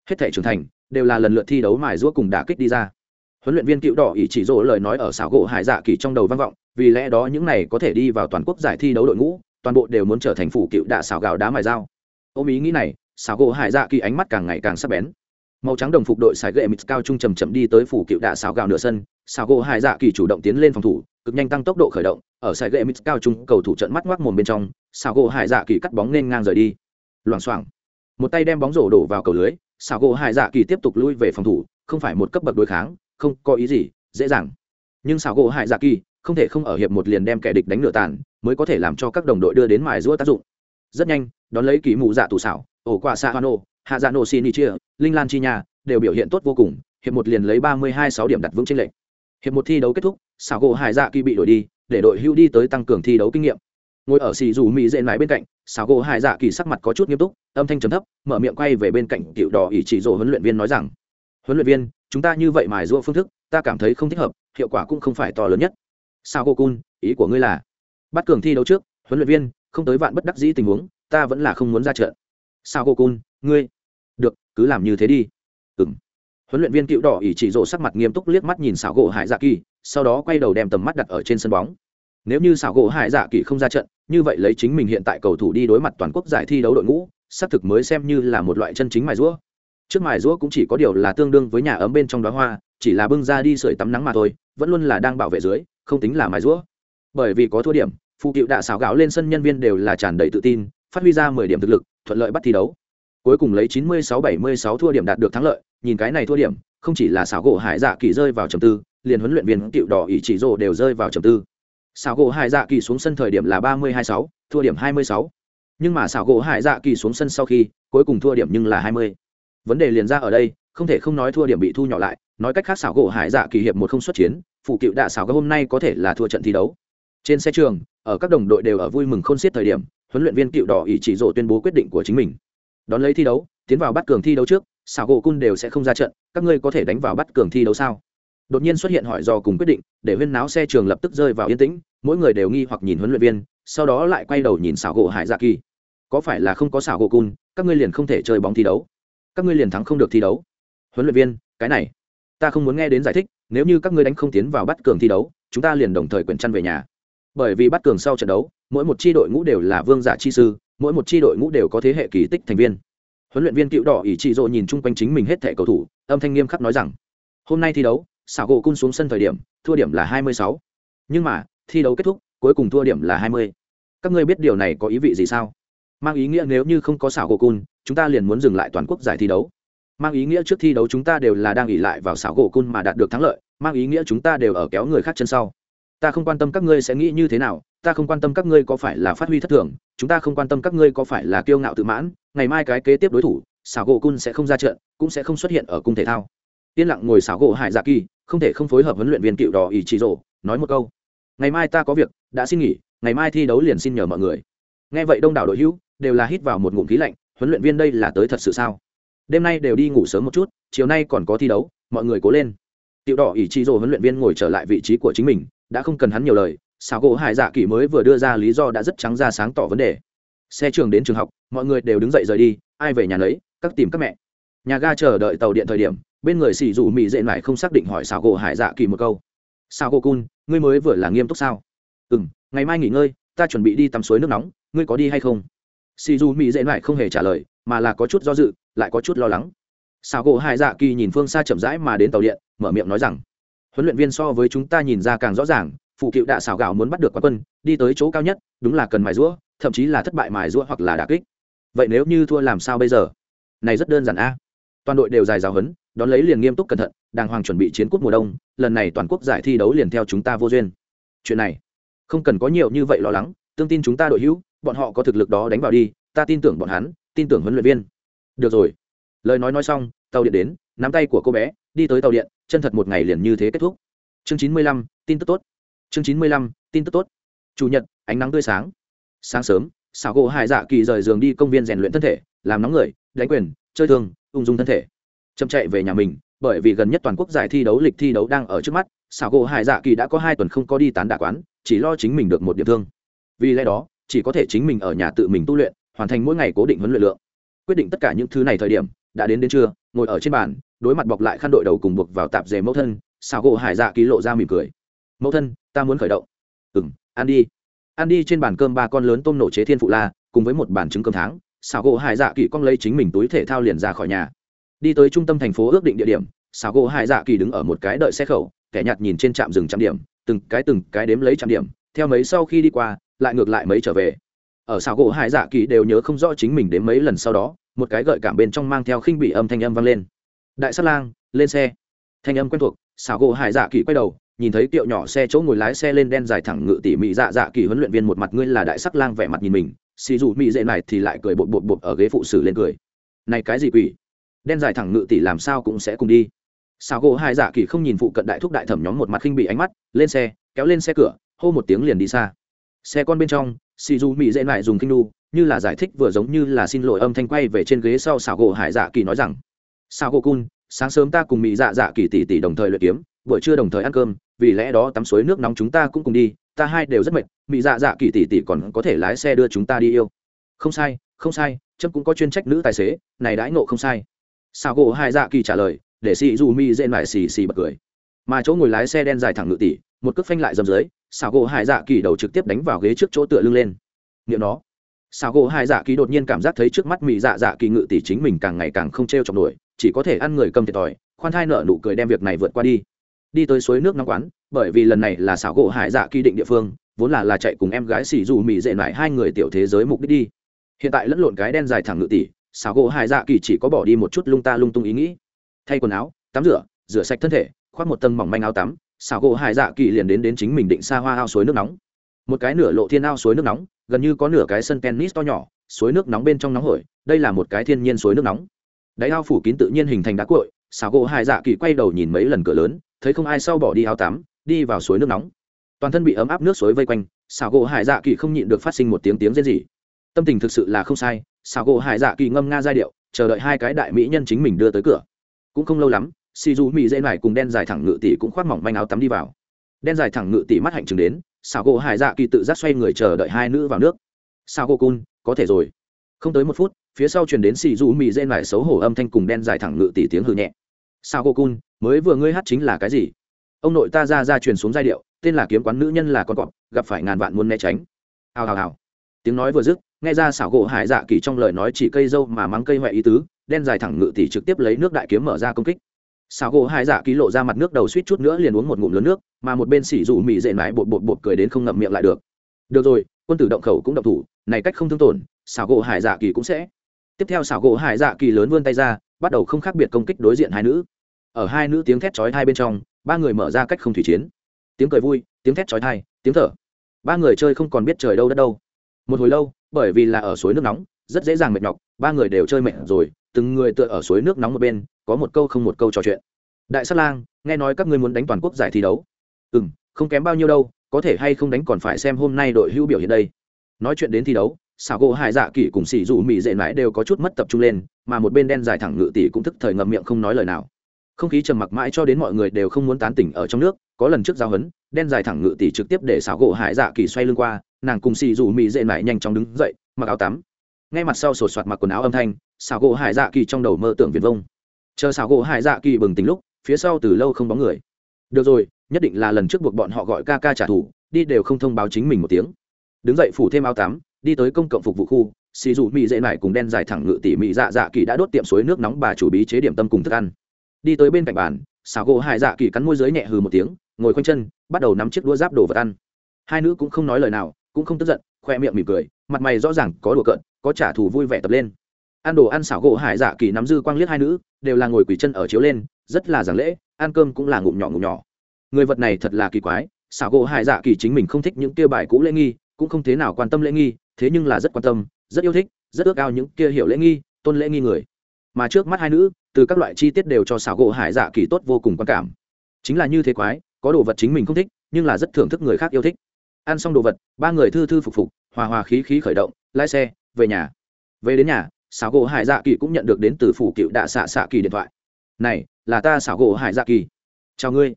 Hết thể trưởng thành, đều là lần lượt thi đấu mài giũa cùng đả kích đi ra. Huấn luyện viên cựu đỏ ý chỉ rỗ lời nói ở xảo gỗ hải dạ kỳ trong đầu vang vọng, vì lẽ đó những này có thể đi vào toàn quốc giải thi đấu đội ngũ, toàn bộ đều muốn trở thành phủ cựu đạ xảo gạo đá mài dao. Ôm ý nghĩ này, xảo gỗ hải dạ kỳ ánh mắt càng ngày càng sắc bén. Màu trắng đồng phục đội sài gậy mít cao trung chầm chậm đi tới phủ cựu đạ xảo gạo nửa sân Sao gỗ hải dạ kỳ chủ động tiến lên phòng thủ, cực nhanh tăng tốc độ khởi động, ở sài gậy mít cao trung cầu thủ trận mắt ngoác mồm bên trong Sao gỗ hải dạ kỳ cắt bóng nên ngang rời đi. Loảng xoảng. Một tay đem bóng rổ đổ vào cầu lưới Sao gỗ hải dạ kỳ tiếp tục lui về phòng thủ, không phải một cấp bậc đối kháng, không có ý gì, dễ dàng. Nhưng Sao gỗ hải dạ kỳ không thể không ở hiệp một liền đem kẻ địch đánh nửa tàn, mới có thể làm cho các đồng đội đưa đến mài giũa tác dụng. Rất nhanh, đón lấy kỳ mù dạ tù xảo, ổ quả sa hano hạ dạ nổ xin chia, linh lan chi nhà đều biểu hiện tốt vô cùng, hiệp một liền lấy ba mươi hai sáu điểm đặt vững trên lệnh hiệp một thi đấu kết thúc xảo gỗ hải dạ kỳ bị đổi đi, để đội hưu đi tới tăng cường thi đấu kinh nghiệm. Ngồi ở xì dù mỹ dễ mái bên cạnh xảo gỗ hải dạ kỳ sắc mặt có chút nghiêm túc, âm thanh trầm thấp, mở miệng quay về bên cạnh cựu đỏ ỷ chỉ rồ huấn luyện viên nói rằng, huấn luyện viên, chúng ta như vậy mài giũa phương thức, ta cảm thấy không thích hợp, hiệu quả cũng không phải to lớn nhất. Sao cô cun, ý của ngươi là, bắt cường thi đấu trước, huấn luyện viên, không tới vạn bất đắc dĩ tình huống, ta vẫn là không muốn ra trận. Sao cô cun, ngươi, được, cứ làm như thế đi huấn luyện viên cựu đỏ ỷ chỉ rộ sắc mặt nghiêm túc liếc mắt nhìn xảo gỗ hải dạ kỳ, sau đó quay đầu đem tầm mắt đặt ở trên sân bóng. Nếu như xảo gỗ hải dạ kỳ không ra trận, như vậy lấy chính mình hiện tại cầu thủ đi đối mặt toàn quốc giải thi đấu đội ngũ, xác thực mới xem như là một loại chân chính mài rũa trước mài rũa cũng chỉ có điều là tương đương với nhà ấm bên trong đó hoa, chỉ là bưng ra đi sưởi tắm nắng mà thôi, vẫn luôn là đang bảo vệ dưới, không tính là mài rũa bởi vì có thua điểm, phụ cựu đạ xảo gạo lên sân nhân viên đều là tràn đầy tự tin, phát huy ra mười điểm thực lực, thuận lợi bắt thi đấu. Cuối cùng lấy chín mươi sáu bảy mươi sáu thua điểm đạt được thắng lợi nhìn cái này thua điểm, không chỉ là xảo gỗ hải dạ kỳ rơi vào trầm tư, liền huấn luyện viên cựu đỏ ỷ chỉ rồ đều rơi vào trầm tư. Xảo gỗ hải dạ kỳ xuống sân thời điểm là ba mươi hai sáu, thua điểm hai mươi sáu. Nhưng mà xảo gỗ hải dạ kỳ xuống sân sau khi, cuối cùng thua điểm nhưng là hai mươi. Vấn đề liền ra ở đây, không thể không nói thua điểm bị thu nhỏ lại, nói cách khác xảo gỗ hải dạ kỳ hiệp một không xuất chiến, phụ cựu đạ xảo gỗ hôm nay có thể là thua trận thi đấu. Trên xe trường, ở các đồng đội đều ở vui mừng khôn xiết thời điểm, huấn luyện viên cựu đỏ ỷ chỉ rồ tuyên bố quyết định của chính mình. Đón lấy thi đấu, tiến vào bắt cường thi đấu trước xảo gỗ cun đều sẽ không ra trận, các ngươi có thể đánh vào bắt cường thi đấu sao? Đột nhiên xuất hiện hỏi do cùng quyết định, để huyên náo xe trường lập tức rơi vào yên tĩnh, mỗi người đều nghi hoặc nhìn huấn luyện viên, sau đó lại quay đầu nhìn xảo gỗ hải dạ kỳ. Có phải là không có xảo gỗ cun, các ngươi liền không thể chơi bóng thi đấu? Các ngươi liền thắng không được thi đấu. Huấn luyện viên, cái này, ta không muốn nghe đến giải thích, nếu như các ngươi đánh không tiến vào bắt cường thi đấu, chúng ta liền đồng thời quyển chăn về nhà. Bởi vì bắt cường sau trận đấu, mỗi một tri đội ngũ đều là vương giả chi sư, mỗi một tri đội ngũ đều có thế hệ kỳ tích thành viên huấn luyện viên cựu đỏ ỷ trị rộ nhìn chung quanh chính mình hết thẻ cầu thủ, âm thanh nghiêm khắc nói rằng, hôm nay thi đấu, xảo gỗ cung xuống sân thời điểm, thua điểm là hai mươi sáu. Nhưng mà, thi đấu kết thúc, cuối cùng thua điểm là hai mươi. Các ngươi biết điều này có ý vị gì sao? Mang ý nghĩa nếu như không có xảo gỗ cung, chúng ta liền muốn dừng lại toàn quốc giải thi đấu. Mang ý nghĩa trước thi đấu chúng ta đều là đang ỉ lại vào xảo gỗ cung mà đạt được thắng lợi, mang ý nghĩa chúng ta đều ở kéo người khác chân sau. Ta không quan tâm các ngươi sẽ nghĩ như thế nào ta không quan tâm các ngươi có phải là phát huy thất thường, chúng ta không quan tâm các ngươi có phải là kiêu ngạo tự mãn, ngày mai cái kế tiếp đối thủ, xảo gỗ cun sẽ không ra trận, cũng sẽ không xuất hiện ở cung thể thao. Yên lặng ngồi xảo gỗ hải dạ kỳ, không thể không phối hợp huấn luyện viên cựu đỏ ỷ trị rộ nói một câu. Ngày mai ta có việc, đã xin nghỉ, ngày mai thi đấu liền xin nhờ mọi người. Nghe vậy đông đảo đội hữu, đều là hít vào một ngụm khí lạnh, huấn luyện viên đây là tới thật sự sao? Đêm nay đều đi ngủ sớm một chút, chiều nay còn có thi đấu, mọi người cố lên. Tiểu đỏ ỷ trị rộ huấn luyện viên ngồi trở lại vị trí của chính mình, đã không cần hắn nhiều lời xảo gỗ hải dạ kỳ mới vừa đưa ra lý do đã rất trắng ra sáng tỏ vấn đề. Xe trường đến trường học, mọi người đều đứng dậy rời đi, ai về nhà lấy các tìm các mẹ. Nhà ga chờ đợi tàu điện thời điểm, bên người xì dù mỹ dễ lại không xác định hỏi xảo gỗ hải dạ kỳ một câu. Sao gỗ cun, ngươi mới vừa là nghiêm túc sao? Ừ m ngày mai nghỉ ngơi, ta chuẩn bị đi tắm suối nước nóng, ngươi có đi hay không? Xì dù mỹ dễ lại không hề trả lời, mà là có chút do dự, lại có chút lo lắng. Sao gỗ hải dạ kỳ nhìn phương xa chậm rãi mà đến tàu điện, mở miệng nói rằng, huấn luyện viên so với chúng ta nhìn ra càng rõ ràng phụ cựu đạ xảo gạo muốn bắt được quán quân, đi tới chỗ cao nhất, đúng là cần mài rũa, thậm chí là thất bại mài rũa hoặc là đà kích. Vậy nếu như thua làm sao bây giờ? Này rất đơn giản a. Toàn đội đều dài giáo huấn, đón lấy liền nghiêm túc cẩn thận, đàng hoàng chuẩn bị chiến quốc mùa đông, lần này toàn quốc giải thi đấu liền theo chúng ta vô duyên. Chuyện này, không cần có nhiều như vậy lo lắng, tương tin chúng ta đội hữu, bọn họ có thực lực đó đánh vào đi, ta tin tưởng bọn hắn, tin tưởng huấn luyện viên. Được rồi. Lời nói nói xong, tàu điện đến, nắm tay của cô bé, đi tới tàu điện, chân thật một ngày liền như thế kết thúc. Chương chín mươi lăm, tin tức tốt chương chín mươi lăm, tin tức tốt. Chủ nhật, ánh nắng tươi sáng. Sáng sớm, xảo gỗ hải dạ kỳ rời giường đi công viên rèn luyện thân thể, làm nóng người, đánh quyền, chơi thương, ung dung thân thể. Chậm chạy về nhà mình, bởi vì gần nhất toàn quốc giải thi đấu, lịch thi đấu đang ở trước mắt, xảo gỗ hải dạ kỳ đã có hai tuần không có đi tán đả quán, chỉ lo chính mình được một điểm thương. Vì lẽ đó, chỉ có thể chính mình ở nhà tự mình tu luyện, hoàn thành mỗi ngày cố định huấn luyện lượng. Quyết định tất cả những thứ này thời điểm, đã đến đến trưa, ngồi ở trên bàn, đối mặt bọc lại khăn đội đầu cùng buộc vào tạp dề mẫu thân, xảo gỗ hải dạ kỳ lộ ra mỉm cười mẫu thân, ta muốn khởi động. Ừ m ăn đi. Ăn đi trên bàn cơm ba con lớn tôm nổ chế thiên phụ la, cùng với một bàn trứng cơm tháng, xào gỗ hải dạ kỳ con lấy chính mình túi thể thao liền ra khỏi nhà. Đi tới trung tâm thành phố ước định địa điểm, xào gỗ hải dạ kỳ đứng ở một cái đợi xe khẩu, kẻ nhạt nhìn trên trạm rừng trạm điểm, từng cái từng cái đếm lấy trạm điểm, theo mấy sau khi đi qua, lại ngược lại mấy trở về. Ở xào gỗ hải dạ kỳ đều nhớ không rõ chính mình đến mấy lần sau đó, một cái gợi cảm bên trong mang theo khinh bị âm thanh âm vang lên. Đại sát lang, lên xe. Thanh âm quen thuộc, xào gỗ hải dạ kỳ quay đầu nhìn thấy tiệu nhỏ xe chỗ ngồi lái xe lên đen dài thẳng ngự tỉ mị dạ dạ kỳ huấn luyện viên một mặt ngươi là đại sắc lang vẻ mặt nhìn mình, xì dù mị dễ này thì lại cười bột bột bột ở ghế phụ sử lên cười. Này cái gì quỷ? Đen dài thẳng ngự tỉ làm sao cũng sẽ cùng đi. Sao gỗ hai dạ kỳ không nhìn phụ cận đại thúc đại thẩm nhóm một mặt khinh bị ánh mắt, lên xe, kéo lên xe cửa, hô một tiếng liền đi xa. Xe con bên trong, xì dù mỹ dễ này dùng kinh nu như là giải thích vừa giống như là xin lỗi âm thanh quay về trên ghế sau xảo gỗ hải dạ kỳ nói rằng sao gỗ cun, sáng sớm ta cùng mỹ dạ dạ kỳ tỷ tỷ đồng thời luyện kiếm buổi trưa đồng thời ăn cơm, vì lẽ đó tắm suối nước nóng chúng ta cũng cùng đi, ta hai đều rất mệt mỹ dạ dạ kỳ tỷ tỷ còn có thể lái xe đưa chúng ta đi yêu. Không sai không sai chấp cũng có chuyên trách nữ tài xế, này đãi nộ không sai. Sao gỗ hai dạ kỳ trả lời, để xì dù mi dễ lại xì xì bật cười. Mà chỗ ngồi lái xe đen dài thẳng ngự tỷ, một cước phanh lại dầm dưới sào gỗ hai dạ kỳ đầu trực tiếp đánh vào ghế trước chỗ tựa lưng lên. Nghiệm nó. Sào gỗ hai dạ kỳ đột nhiên cảm giác thấy trước mắt mỹ dạ dạ kỳ ngự tỷ chính mình càng ngày càng không t r e o chọc nổi, chỉ có thể ăn người cầm thiệt thòi, khoan thai nợ nụ cười đem việc này vượt qua đi đi tới suối nước nóng quán, bởi vì lần này là xảo gỗ hải dạ kỳ định địa phương, vốn là là chạy cùng em gái xì dù mỹ dệ lại hai người tiểu thế giới mục đích đi. Hiện tại lẫn lộn cái đen dài thẳng ngự tỷ, xảo gỗ hải dạ kỳ chỉ có bỏ đi một chút lung ta lung tung ý nghĩ. Thay quần áo, tắm rửa rửa sạch thân thể, khoác một tầng mỏng manh áo tắm, xảo gỗ hải dạ kỳ liền đến đến chính mình định xa hoa ao suối nước nóng. Một cái nửa lộ thiên ao suối nước nóng, gần như có nửa cái sân tennis to nhỏ, suối nước nóng bên trong nóng hổi, đây là một cái thiên nhiên suối nước nóng. Đáy ao phủ kín tự nhiên hình thành đá cội xảo gỗ hải dạ kỳ quay đầu nhìn mấy lần cửa lớn thấy không ai sau bỏ đi áo tắm, đi vào suối nước nóng. Toàn thân bị ấm áp nước suối vây quanh, xảo gỗ hải dạ kỳ không nhịn được phát sinh một tiếng tiếng rên rỉ. Tâm tình thực sự là không sai, xảo gỗ hải dạ kỳ ngâm nga giai điệu, chờ đợi hai cái đại mỹ nhân chính mình đưa tới cửa. Cũng không lâu lắm xì du mỹ dễ này cùng đen dài thẳng ngự tỷ cũng khoác mỏng manh áo tắm đi vào. Đen dài thẳng ngự tỷ mắt hạnh chừng đến, xảo gỗ hải dạ kỳ tự giác xoay người chờ đợi hai nữ vào nước. Sao gỗ cun, có thể rồi. Không tới một phút, phía sau truyền đến xì du mỹ dễ này xấu hổ âm thanh cùng đen dài thẳng ngự tỷ tiếng hư nhẹ sao gỗ cun mới vừa ngươi hát chính là cái gì? Ông nội ta ra ra truyền xuống giai điệu, tên là kiếm quán nữ nhân là con cọp, gặp phải ngàn vạn muốn né tránh. Hào hào hào. Tiếng nói vừa dứt, nghe ra xảo gỗ hải dạ kỳ trong lời nói chỉ cây dâu mà mắng cây huệ ý tứ, đen dài thẳng ngự tỷ trực tiếp lấy nước đại kiếm mở ra công kích. Xảo gỗ hải dạ kỳ lộ ra mặt nước đầu suýt chút nữa liền uống một ngụm lớn nước, mà một bên xỉ dụ mị dệ mãi bột bột bột cười đến không ngậm miệng lại được. Được rồi, quân tử động khẩu cũng động thủ, này cách không thương tổn xảo gỗ hải dạ kỳ cũng sẽ. Tiếp theo xảo gỗ hải dạ kỳ lớn vươn tay ra bắt đầu không khác biệt công kích đối diện hai nữ. Ở hai nữ tiếng thét chói hai bên trong, ba người mở ra cách không thủy chiến. Tiếng cười vui, tiếng thét chói thai tiếng thở. Ba người chơi không còn biết trời đâu đất đâu. Một hồi lâu, bởi vì là ở suối nước nóng, rất dễ dàng mệt nhọc, ba người đều chơi mệt rồi, từng người tựa ở suối nước nóng một bên, có một câu không một câu trò chuyện. Đại sát lang, nghe nói các ngươi muốn đánh toàn quốc giải thi đấu. Ừ m không kém bao nhiêu đâu, có thể hay không đánh còn phải xem hôm nay đội hữu biểu hiện đây. Nói chuyện đến thi đấu xảo gỗ hải dạ kỷ cùng xỉ dù mỹ dệ mãi đều có chút mất tập trung lên, mà một bên đen dài thẳng ngự tỷ cũng thức thời ngậm miệng không nói lời nào. Không khí trầm mặc mãi cho đến mọi người đều không muốn tán tỉnh ở trong nước, có lần trước giao hấn, đen dài thẳng ngự tỷ trực tiếp để xảo gỗ hải dạ kỳ xoay lưng qua, nàng cùng xì dù mỹ dệ mãi nhanh chóng đứng dậy, mặc áo tắm. Ngay mặt sau sột soạt mặc quần áo âm thanh, xảo gỗ hải dạ kỳ trong đầu mơ tưởng viền vông. Chờ xảo gỗ hải dạ kỳ bừng tỉnh lúc, phía sau từ lâu không bóng người. Được rồi, nhất định là lần trước buộc bọn họ gọi ca ca trả thù, đi đều không thông báo chính mình một tiếng. Đứng dậy phủ thêm áo tắm đi tới công cộng phục vụ khu, xì dù mỹ dễ mải cùng đen dài thẳng ngự tỉ mỹ dạ dạ kỳ đã đốt tiệm suối nước nóng bà chủ bí chế điểm tâm cùng thức ăn. Đi tới bên cạnh bàn, xào gỗ hải dạ kỳ cắn môi dưới nhẹ hừ một tiếng, ngồi khoanh chân, bắt đầu nắm chiếc đũa giáp đồ vật ăn. Hai nữ cũng không nói lời nào, cũng không tức giận, khoe miệng mỉm cười, mặt mày rõ ràng có đùa cợt, có trả thù vui vẻ tập lên. Ăn đồ ăn xảo gỗ hải dạ kỳ nắm dư quang liếc hai nữ, đều là ngồi quỳ chân ở chiếu lên, rất là giảng lễ, ăn cơm cũng là ngụm nhỏ ngụm nhỏ. Người vật này thật là kỳ quái xảo gỗ hải dạ kỳ chính mình không thích những kia bài cũ lễ nghi, cũng không thế nào quan tâm lễ nghi thế nhưng là rất quan tâm, rất yêu thích, rất ước ao những kia hiểu lễ nghi, tôn lễ nghi người. Mà trước mắt hai nữ, từ các loại chi tiết đều cho xảo gỗ hải dạ kỳ tốt vô cùng quan cảm. Chính là như thế quái, có đồ vật chính mình không thích, nhưng là rất thưởng thức người khác yêu thích. Ăn xong đồ vật, ba người thư thư phục phục, hòa hòa khí khí khởi động, lái xe, về nhà. Về đến nhà, xảo gỗ hải dạ kỳ cũng nhận được đến từ phủ cựu đạ xạ xạ kỳ điện thoại. Này, là ta xảo gỗ hải dạ kỳ. Chào ngươi.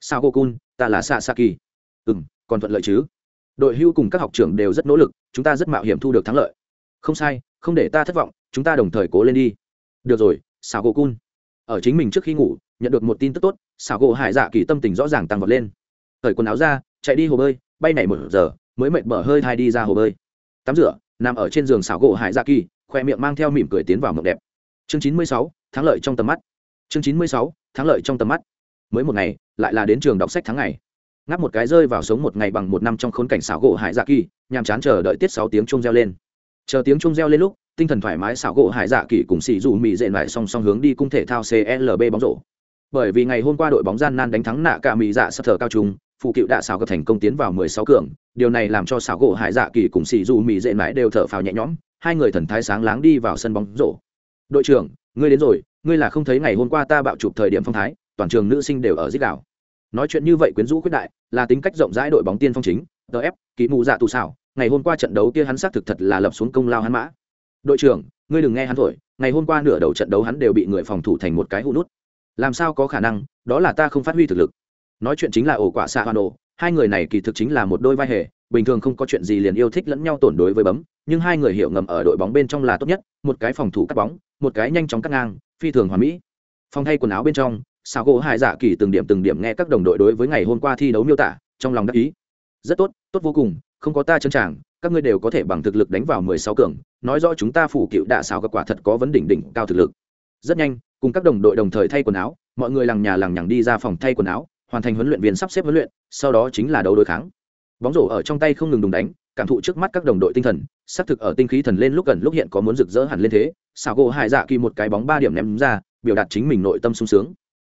Xảo gỗ cun, ta là xạ xạ kỳ. Ừ m còn thuận lợi chứ? Đội hưu cùng các học trưởng đều rất nỗ lực, chúng ta rất mạo hiểm thu được thắng lợi. Không sai, không để ta thất vọng, chúng ta đồng thời cố lên đi. Được rồi xào gỗ cun. Ở chính mình trước khi ngủ, nhận được một tin tức tốt xào gỗ hải dạ kỳ tâm tình rõ ràng tăng vọt lên. Cởi quần áo ra, chạy đi hồ bơi, bay nảy một giờ, mới mệt mở hơi thai đi ra hồ bơi. Tắm rửa, nằm ở trên giường xào gỗ hải dạ kỳ, khoe miệng mang theo mỉm cười tiến vào mộng đẹp. Chương chín mươi sáu, thắng lợi trong tầm mắt. Chương chín mươi sáu, thắng lợi trong tầm mắt. Mới một ngày, lại là đến trường đọc sách tháng ngày ngáp một cái rơi vào sống một ngày bằng một năm trong khốn cảnh xảo gỗ hải dạ kỳ, nhàm chán chờ đợi tiết sáu tiếng chung reo lên. Chờ tiếng chung reo lên lúc, tinh thần thoải mái xảo gỗ hải dạ kỳ cùng xì dù mì dệ lại song song hướng đi cung thể thao clb bóng rổ. Bởi vì ngày hôm qua đội bóng gian nan đánh thắng nạ cả Mỹ dạ sắp thờ cao trung, phụ cựu đã xảo gặp thành công tiến vào 16 cường, điều này làm cho xảo gỗ hải dạ kỳ cùng xì dù mì dệ lại đều thở phào nhẹ nhõm, hai người thần thái sáng láng đi vào sân bóng rổ. Đội trưởng, ngươi đến rồi, ngươi là không thấy ngày hôm qua ta bạo chụp thời điểm phong thái, toàn trường nữ sinh đều ở dích đảo nói chuyện như vậy quyến rũ quyết đại, là tính cách rộng rãi đội bóng tiên phong chính tớ ép kỳ mù dạ tù xảo. Ngày hôm qua trận đấu kia hắn xác thực thật là lập xuống công lao hắn mã. Đội trưởng, ngươi đừng nghe hắn thổi, ngày hôm qua nửa đầu trận đấu hắn đều bị người phòng thủ thành một cái hụ nút. Làm sao có khả năng, đó là ta không phát huy thực lực. Nói chuyện chính là ổ quả xạ hoa nổ hai người này kỳ thực chính là một đôi vai hề, bình thường không có chuyện gì liền yêu thích lẫn nhau tổn đối với bấm, nhưng hai người hiểu ngầm ở đội bóng bên trong là tốt nhất, một cái phòng thủ cắt bóng, một cái nhanh chóng cắt ngang, phi thường hoàn mỹ. Phòng thay quần áo bên trong sao gỗ hải dạ kỳ từng điểm từng điểm nghe các đồng đội đối với ngày hôm qua thi đấu miêu tả, trong lòng đắc ý. Rất tốt tốt vô cùng, không có ta chân tràng, các ngươi đều có thể bằng thực lực đánh vào mười sáu cường, nói rõ chúng ta phủ cựu đạ xào các quả thật có vấn đỉnh đỉnh, cao thực lực. Rất nhanh, cùng các đồng đội đồng thời thay quần áo, mọi người làng nhà làng nhằng đi ra phòng thay quần áo, hoàn thành huấn luyện viên sắp xếp huấn luyện, sau đó chính là đấu đối kháng. Bóng rổ ở trong tay không ngừng đùng đánh, cảm thụ trước mắt các đồng đội tinh thần, xác thực ở tinh khí thần lên lúc gần lúc hiện có muốn rực rỡ hẳn lên thế xảo gỗ hải dạ kỳ một cái bóng ba điểm ném ra, biểu đạt chính mình nội tâm sung sướng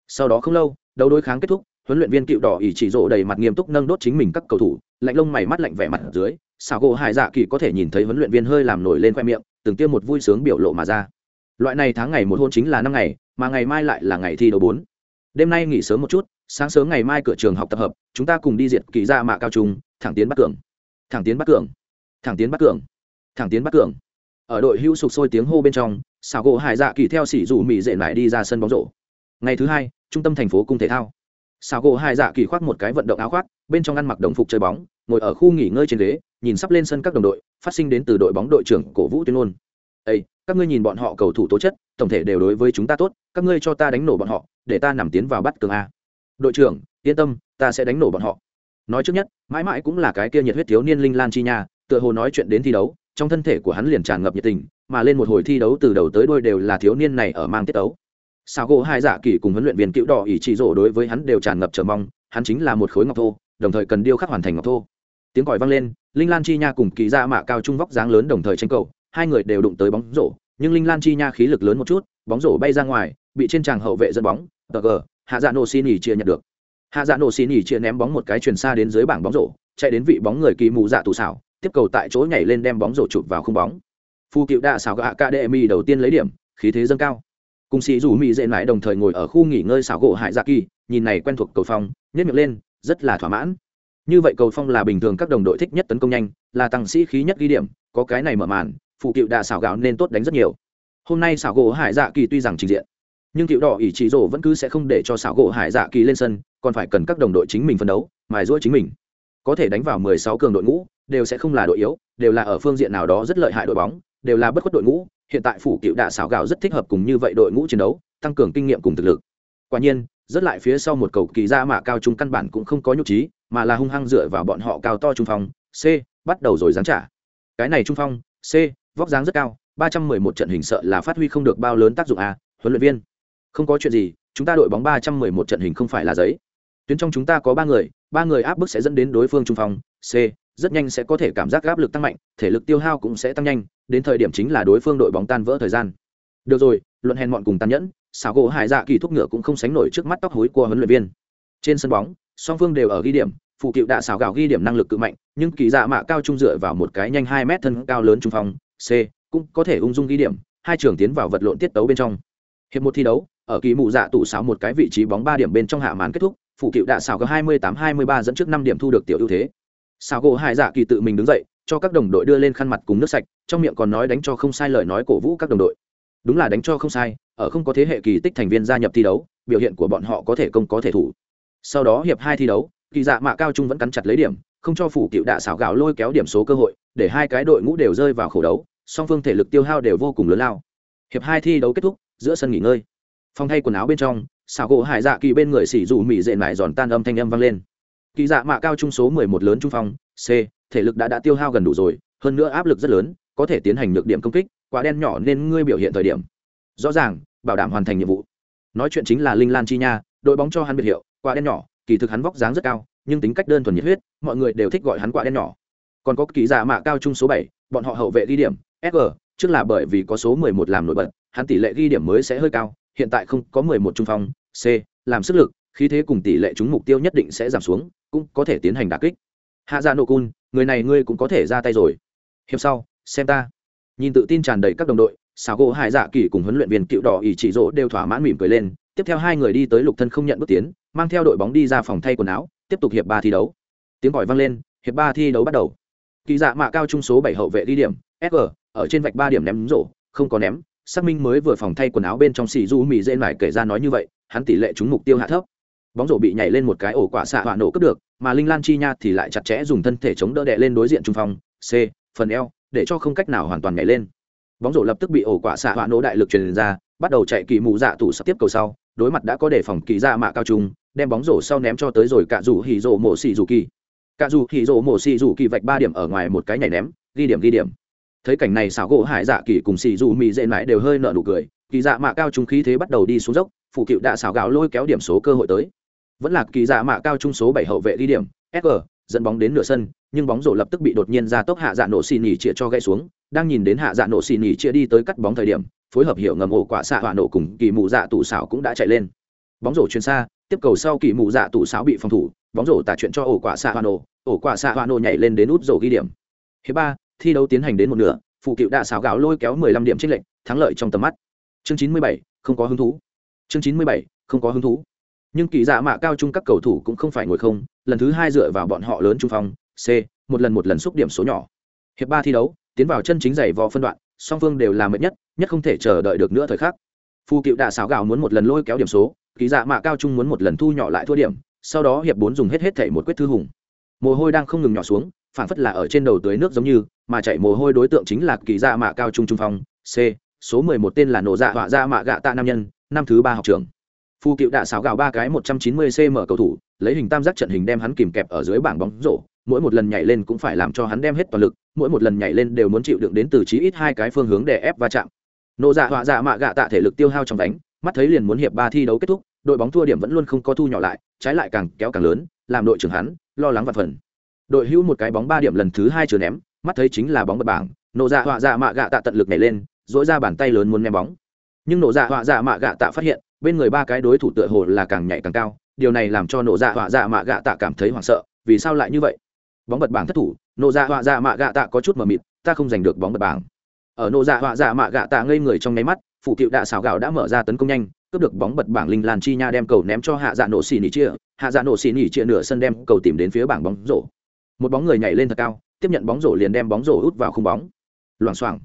sau đó không lâu, đấu đối kháng kết thúc, huấn luyện viên cựu đỏ ỉ chỉ rộ đầy mặt nghiêm túc nâng đốt chính mình các cầu thủ, lạnh lông mày mắt lạnh vẻ mặt ở dưới, xảo gỗ hải dạ kỳ có thể nhìn thấy huấn luyện viên hơi làm nổi lên khoe miệng, từng tiêm một vui sướng biểu lộ mà ra. Loại này tháng ngày một hôn chính là năm ngày, mà ngày mai lại là ngày thi đấu bốn. Đêm nay nghỉ sớm một chút, sáng sớm ngày mai cửa trường học tập hợp, chúng ta cùng đi diệt kỳ ra mạ cao trung, thẳng tiến bắt cường. Thẳng tiến bắt cường. Thẳng tiến bắt cường. Thẳng tiến bắt cường. Ở đội hữu sục sôi tiếng hô bên trong, xảo gỗ hải dạ kỳ theo sỉ rủ mỹ dệ lại đi ra sân bóng rổ. Ngày thứ hai trung tâm thành phố cung thể thao. Sao gỗ hai dạ kỳ khoác một cái vận động áo khoác, bên trong ăn mặc đồng phục chơi bóng, ngồi ở khu nghỉ ngơi trên ghế, nhìn sắp lên sân các đồng đội, phát sinh đến từ đội bóng đội trưởng cổ vũ tuyên ngôn. Ây các ngươi nhìn bọn họ cầu thủ tố chất, tổng thể đều đối với chúng ta tốt, các ngươi cho ta đánh nổ bọn họ, để ta nằm tiến vào bắt cường a. Đội trưởng, yên tâm, ta sẽ đánh nổ bọn họ. Nói trước nhất, mãi mãi cũng là cái kia nhiệt huyết thiếu niên linh lan chi nha, tựa hồ nói chuyện đến thi đấu, trong thân thể của hắn liền tràn ngập nhiệt tình, mà lên một hồi thi đấu từ đầu tới đôi đều là thiếu niên này ở mang tiết đấu sao gỗ hai dạ kỳ cùng huấn luyện viên cựu đỏ ỷ trị rổ đối với hắn đều tràn ngập chờ mong, hắn chính là một khối ngọc thô, đồng thời cần điêu khắc hoàn thành ngọc thô. Tiếng còi vang lên, linh lan chi nha cùng kỳ ra mạ cao trung vóc dáng lớn đồng thời tranh cầu, hai người đều đụng tới bóng rổ, nhưng linh lan chi nha khí lực lớn một chút, bóng rổ bay ra ngoài, bị trên tràng hậu vệ dẫn bóng, tờ gờ, hạ dạ nổ xin ỉ chia nhận được. Hạ dạ nổ xì nhỉ chia ném bóng một cái truyền xa đến dưới bảng bóng rổ, chạy đến vị bóng người kỳ mù dạ tù xảo tiếp cầu tại chỗ nhảy lên đem bóng rổ chụp vào khung bóng. Phu cựu đạ xảo gạ ca đệ mi đầu tiên lấy điểm, khí thế dâng cao cùng sĩ rủ mỹ dễ mãi đồng thời ngồi ở khu nghỉ ngơi xảo gỗ hải dạ kỳ, nhìn này quen thuộc cầu phong nhét miệng lên, rất là thỏa mãn. Như vậy cầu phong là bình thường các đồng đội thích nhất tấn công nhanh, là tăng sĩ khí nhất ghi điểm, có cái này mở màn, phụ cựu đạ xảo gạo nên tốt đánh rất nhiều. Hôm nay xảo gỗ hải dạ kỳ tuy rằng trình diện, nhưng cựu đỏ ỷ chỉ rổ vẫn cứ sẽ không để cho xảo gỗ hải dạ kỳ lên sân, còn phải cần các đồng đội chính mình phân đấu, mài giũa chính mình. Có thể đánh vào 16 cường đội ngũ, đều sẽ không là đội yếu, đều là ở phương diện nào đó rất lợi hại đội bóng, đều là bất khuất đội ngũ hiện tại phủ cựu đạ xảo gạo rất thích hợp cùng như vậy đội ngũ chiến đấu, tăng cường kinh nghiệm cùng thực lực. Quả nhiên, rất lại phía sau một cầu kỳ ra mà cao trung căn bản cũng không có nhục trí mà là hung hăng dựa vào bọn họ cao to trung phong, c, bắt đầu rồi giáng trả. Cái này trung phong, c, vóc dáng rất cao, ba trăm mười một trận hình sợ là phát huy không được bao lớn tác dụng a huấn luyện viên. Không có chuyện gì, chúng ta đội bóng ba trăm mười một trận hình không phải là giấy. Tuyến trong chúng ta có ba người ba người áp bức sẽ dẫn đến đối phương trung phong, c rất nhanh sẽ có thể cảm giác áp lực tăng mạnh, thể lực tiêu hao cũng sẽ tăng nhanh, đến thời điểm chính là đối phương đội bóng tan vỡ thời gian. Được rồi, luận hèn mọn cùng tàn nhẫn, xảo gỗ hải dạ kỳ thuốc ngựa cũng không sánh nổi trước mắt tóc hối của huấn luyện viên. Trên sân bóng, song phương đều ở ghi điểm, phụ cựu đạ xảo gạo ghi điểm năng lực cự mạnh, nhưng kỳ dạ mạ cao trung dựa vào một cái nhanh hai mét thân cao lớn trung phong, c, cũng có thể ung dung ghi điểm, hai trường tiến vào vật lộn tiết tấu bên trong. Hiệp một thi đấu, ở kỳ mụ dạ tủ xảo một cái vị trí bóng ba điểm bên trong hạ màn kết thúc, phụ cựu đạ xảo có hai mươi tám hai mươi ba dẫn trước năm điểm thu được tiểu ưu thế xảo gỗ hải dạ kỳ tự mình đứng dậy, cho các đồng đội đưa lên khăn mặt cùng nước sạch, trong miệng còn nói đánh cho không sai lời nói cổ vũ các đồng đội. Đúng là đánh cho không sai, ở không có thế hệ kỳ tích thành viên gia nhập thi đấu, biểu hiện của bọn họ có thể công có thể thủ. Sau đó hiệp hai thi đấu, kỳ dạ mạ cao trung vẫn cắn chặt lấy điểm, không cho phủ cựu đạ xảo gạo lôi kéo điểm số cơ hội, để hai cái đội ngũ đều rơi vào khổ đấu, song phương thể lực tiêu hao đều vô cùng lớn lao. Hiệp hai thi đấu kết thúc, giữa sân nghỉ ngơi. Phòng thay quần áo bên trong, xảo gỗ hải dạ kỳ bên người xỉ dù mỹ dệ mải giòn tan âm thanh âm vang lên kỳ dạ mạ cao trung số mười một lớn trung phong, c, thể lực đã đã tiêu hao gần đủ rồi, hơn nữa áp lực rất lớn, có thể tiến hành nhược điểm công kích, quả đen nhỏ nên ngươi biểu hiện thời điểm. Rõ ràng, bảo đảm hoàn thành nhiệm vụ. Nói chuyện chính là linh lan chi nha, đội bóng cho hắn biệt hiệu, quả đen nhỏ, kỳ thực hắn vóc dáng rất cao, nhưng tính cách đơn thuần nhiệt huyết, mọi người đều thích gọi hắn quả đen nhỏ. Còn có kỳ giả mạ cao trung số bảy, bọn họ hậu vệ ghi điểm sg trước là bởi vì có số mười một làm nổi bật, hắn tỷ lệ ghi điểm mới sẽ hơi cao, hiện tại không có mười một trung phong, c, làm sức lực, khí thế cùng tỷ lệ trúng mục tiêu nhất định sẽ giảm xuống cũng có thể tiến hành đà kích. Hạ dạ nổ cun, người này ngươi cũng có thể ra tay rồi. Hiệp sau, xem ta. Nhìn tự tin tràn đầy các đồng đội xào gỗ hải dạ kỳ cùng huấn luyện viên cựu đỏ ỷ trị rỗ đều thỏa mãn mỉm cười lên, tiếp theo hai người đi tới lục thân không nhận bước tiến, mang theo đội bóng đi ra phòng thay quần áo, tiếp tục hiệp ba thi đấu. Tiếng gọi vang lên, hiệp ba thi đấu bắt đầu. Kỳ dạ mạ cao trung số bảy hậu vệ đi điểm sg ở trên vạch ba điểm ném rổ, không có ném. Xác minh mới vừa phòng thay quần áo bên trong xì du mì dễ mải kể ra nói như vậy, hắn tỷ lệ trúng mục tiêu hạ thấp bóng rổ bị nhảy lên một cái ổ quả xạ hỏa nổ cướp được, mà linh lan chi nha thì lại chặt chẽ dùng thân thể chống đỡ đè lên đối diện trung phong, c, phần eo, để cho không cách nào hoàn toàn nhảy lên. Bóng rổ lập tức bị ổ quả xạ hỏa nổ đại lực truyền ra, bắt đầu chạy kỳ mù dạ tủ sắp tiếp cầu sau, đối mặt đã có đề phòng kỳ ra mạ cao trung, đem bóng rổ sau ném cho tới rồi cả dù hỉ rổ mổ xì rủ kỳ. Cả dù hỉ rổ mổ xì rủ kỳ vạch ba điểm ở ngoài một cái nhảy ném, ghi điểm ghi điểm. Thấy cảnh này xảo gỗ hải dạ kỳ cùng xì rủ mì dễ mãi đều hơi nợ nụ cười, kỳ dạ mạ cao trung khí thế bắt đầu đi xuống dốc, phụ cựu đã xảo gạo lôi kéo điểm số cơ hội tới vẫn là kỳ dạ mạ cao trung số bảy hậu vệ ghi điểm sg dẫn bóng đến nửa sân, nhưng bóng rổ lập tức bị đột nhiên ra tốc hạ dạ nổ xì nhì chĩa cho gãy xuống, đang nhìn đến hạ dạ nổ xì nhì chĩa đi tới cắt bóng thời điểm, phối hợp hiệu ngầm ổ quả xạ hỏa nổ cùng kỳ mù dạ tủ xảo cũng đã chạy lên. Bóng rổ chuyền xa, tiếp cầu sau kỳ mù dạ tủ xảo bị phòng thủ, bóng rổ tả chuyện cho ổ quả xạ hỏa nổ, ổ quả xạ hỏa nổ nhảy lên đến út rổ ghi điểm. Hiệp ba, thi đấu tiến hành đến một nửa, phụ cựu đã xảo gạo lôi kéo mười lăm điểm trích lệnh thắng lợi trong tầm mắt. Chương chín mươi bảy, không có hứng thú. Chương chín mươi bảy, không có hứng thú nhưng kỳ dạ mạ cao trung các cầu thủ cũng không phải ngồi không, lần thứ hai dựa vào bọn họ lớn trung phong, c, một lần một lần xúc điểm số nhỏ. Hiệp ba thi đấu, tiến vào chân chính giày vò phân đoạn, song phương đều là mệt nhất nhất không thể chờ đợi được nữa thời khắc. Phu cựu đạ xáo gạo muốn một lần lôi kéo điểm số, kỳ dạ mạ cao trung muốn một lần thu nhỏ lại thua điểm, sau đó hiệp bốn dùng hết hết thể một quyết thư hùng. Mồ hôi đang không ngừng nhỏ xuống phản phất là ở trên đầu tưới nước giống như, mà chạy mồ hôi đối tượng chính là kỳ dạ mạ cao trung trung phong, c, số mười một tên là nổ dạ họa dạ mạ gạ tạ nam nhân, năm thứ ba học trường phu cựu đạ xáo gạo ba cái một trăm chín mươi cm cầu thủ, lấy hình tam giác trận hình đem hắn kìm kẹp ở dưới bảng bóng rổ. Mỗi một lần nhảy lên cũng phải làm cho hắn đem hết toàn lực, mỗi một lần nhảy lên đều muốn chịu đựng đến từ chí ít hai cái phương hướng để ép va chạm. Nộ dạ họa dạ mạ gạ tạ thể lực tiêu hao trong đánh, mắt thấy liền muốn hiệp ba thi đấu kết thúc, đội bóng thua điểm vẫn luôn không có thu nhỏ lại, trái lại càng kéo càng lớn, làm đội trưởng hắn, lo lắng và phần. Đội hữu một cái bóng ba điểm lần thứ hai chưa ném, mắt thấy chính là bóng bật bảng, nộ dạ họa dạ mạ gạ tạ tận lực nhảy lên dỗi ra bàn tay lớn muốn ném bóng. Nhưng nộ dạ họa dạ mạ gạ tạ phát hiện bên người ba cái đối thủ tựa hồ là càng nhảy càng cao, điều này làm cho nổ dạ họa dạ mạ gạ tạ cảm thấy hoảng sợ, vì sao lại như vậy? Bóng bật bảng thất thủ nổ dạ họa dạ mạ gạ tạ có chút mờ mịt, ta không giành được bóng bật bảng. Ở nổ dạ họa dạ mạ gạ tạ ngây người trong nháy mắt phụ cựu đạ xào gạo đã mở ra tấn công nhanh, cướp được bóng bật bảng linh lan chi nha đem cầu ném cho hạ dạ nổ xì nỉ chia, hạ dạ nổ xì nỉ chia nửa sân đem cầu tìm đến phía bảng bóng rổ. Một bóng người nhảy lên thật cao, tiếp nhận bóng rổ liền đem bóng rổ út vào khung bóng. Loảng xoảng.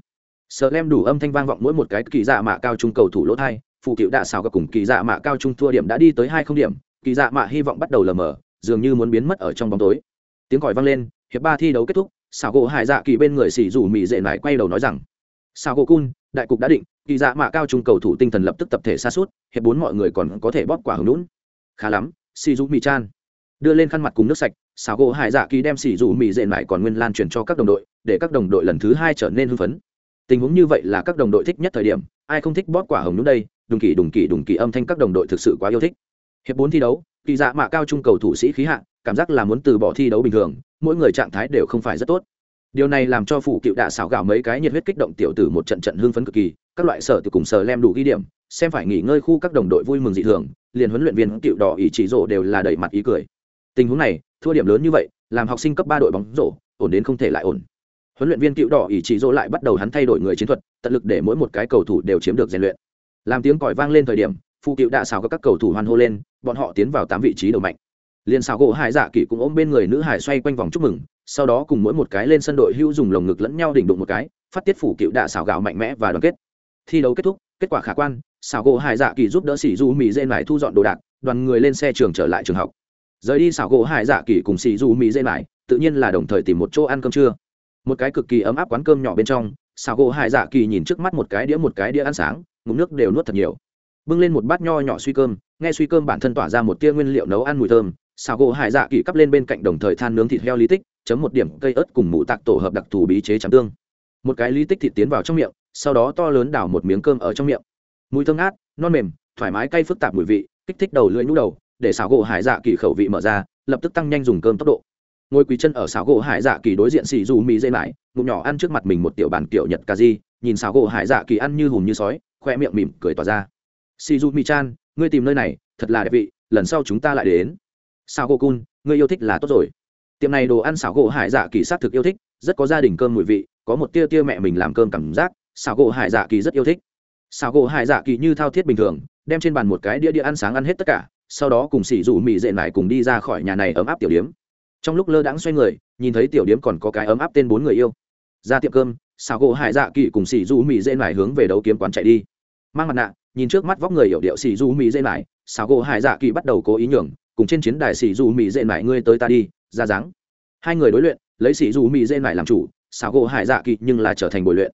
Sợ lem đủ âm thanh vang vọng mỗi một cái kỳ dạ mạ cao trung cầu thủ lỗ thai phụ cựu đạ xào gặp cùng kỳ dạ mạ cao trung thua điểm đã đi tới hai không điểm, kỳ dạ mạ hy vọng bắt đầu lờ mờ, dường như muốn biến mất ở trong bóng tối. Tiếng còi vang lên, hiệp ba thi đấu kết thúc xào gỗ hải dạ kỳ bên người xỉ rủ mị dệ lại quay đầu nói rằng xào gỗ cun, đại cục đã định, kỳ dạ mạ cao trung cầu thủ tinh thần lập tức tập thể xa suốt hiệp bốn mọi người còn có thể bóp quả hứng lũn khá lắm, xỉ rủ mị chan. Đưa lên khăn mặt cùng nước sạch xào gỗ hải dạ kỳ đem xỉ rủ mị dệ lại còn nguyên lan truyền cho các đồng đội, để các đồng đội lần thứ hai trở nên hưng phấn. Tình huống như vậy là các đồng đội thích nhất thời điểm, ai không thích bóp quả hồng nhúng đây? Đùng kỳ đùng kỳ đùng kỳ âm thanh các đồng đội thực sự quá yêu thích. Hiệp bốn thi đấu, kỳ dạ mạ cao trung cầu thủ sĩ khí hạ, cảm giác là muốn từ bỏ thi đấu bình thường, mỗi người trạng thái đều không phải rất tốt. Điều này làm cho phụ cựu đạ xảo gạo mấy cái nhiệt huyết kích động tiểu tử một trận trận hưng phấn cực kỳ, các loại sở từ cùng sở lem đủ ghi điểm, xem phải nghỉ ngơi khu các đồng đội vui mừng dị thường, liền huấn luyện viên cựu đỏ ý chỉ rổ đều là đẩy mặt ý cười. Tình huống này, thua điểm lớn như vậy, làm học sinh cấp ba đội bóng rổ, ổn đến không thể lại ổn. Huấn luyện viên cựu đỏ ý chỉ rổ lại bắt đầu hắn thay đổi người chiến thuật, tận lực để mỗi một cái cầu thủ đều chiếm được rèn luyện làm tiếng còi vang lên thời điểm phụ cựu đạ xào các cầu thủ hoan hô lên, bọn họ tiến vào tám vị trí đầu mạnh. Liền xào gỗ hải dạ kỷ cũng ôm bên người nữ hải xoay quanh vòng chúc mừng, sau đó cùng mỗi một cái lên sân đội hữu dùng lồng ngực lẫn nhau đỉnh đụng một cái, phát tiết phủ cựu đạ xào gạo mạnh mẽ và đoàn kết. Thi đấu kết thúc, kết quả khả quan xào gỗ hải dạ kỳ giúp đỡ xì du mỹ dê mải thu dọn đồ đạc, đoàn người lên xe trường trở lại trường học. Rời đi xào gỗ hải dạ kỳ cùng xì du mỹ dê mải, tự nhiên là đồng thời tìm một chỗ ăn cơm trưa. Một cái cực kỳ ấm áp quán cơm nhỏ bên trong xào gỗ hải dạ kỳ nhìn trước mắt một cái đĩa một cái đĩa ăn sáng ngụm nước đều nuốt thật nhiều. Bưng lên một bát nho nhỏ suy cơm, nghe suy cơm bản thân tỏa ra một tia nguyên liệu nấu ăn mùi thơm, xào gỗ hải dạ kỳ cắp lên bên cạnh đồng thời than nướng thịt heo lý tích, chấm một điểm cây ớt cùng mũ tạc tổ hợp đặc thù bí chế trắng tương. Một cái lý tích thịt tiến vào trong miệng, sau đó to lớn đảo một miếng cơm ở trong miệng. Mùi thơm ngát, non mềm, thoải mái cay phức tạp mùi vị, kích thích đầu lưỡi nhũ đầu, để xào gỗ hải dạ kỳ khẩu vị mở ra, lập tức tăng nhanh dùng cơm tốc độ. Ngồi quỳ chân ở xào gỗ hải dạ kỳ đối diện xì dù mì dây lại, ngụm nhỏ ăn trước mặt mình một tiểu bản kiểu nhật cà di nhìn xào gỗ hải dạ kỳ ăn như hùm như sói khoe miệng mỉm cười tỏa ra. Si du mi chan ngươi tìm nơi này, thật là đẹp vị, lần sau chúng ta lại đến. Sao cô cun ngươi yêu thích là tốt rồi. Tiệm này đồ ăn xảo gỗ hải dạ kỳ s thực yêu thích, rất có gia đình cơm mùi vị, có một tia tia mẹ mình làm cơm cảm giác, xảo gỗ hải dạ kỳ rất yêu thích. Xảo gỗ hải dạ kỳ như thao thiết bình thường, đem trên bàn một cái đĩa đĩa ăn sáng ăn hết tất cả, sau đó cùng xỉ rủ mì dệ lại cùng đi ra khỏi nhà này ấm áp tiểu điếm. Trong lúc lơ đãng xoay người, nhìn thấy tiểu điếm còn có cái ấm áp tên bốn người yêu. Ra tiệm cơm, xảo gỗ hải dạ kỳ cùng xỉ rủ mì dệ lại hướng về đấu kiếm quán chạy đi mang mặt nạ, nhìn trước mắt vóc người hiểu điệu xì du mỹ dễ mải, xào gỗ hải dạ kỳ bắt đầu cố ý nhường, cùng trên chiến đài xì du mỹ dễ mải ngươi tới ta đi, ra dáng. Hai người đối luyện, lấy xì du mỹ dễ mải làm chủ, xào gỗ hải dạ kỳ nhưng là trở thành bồi luyện.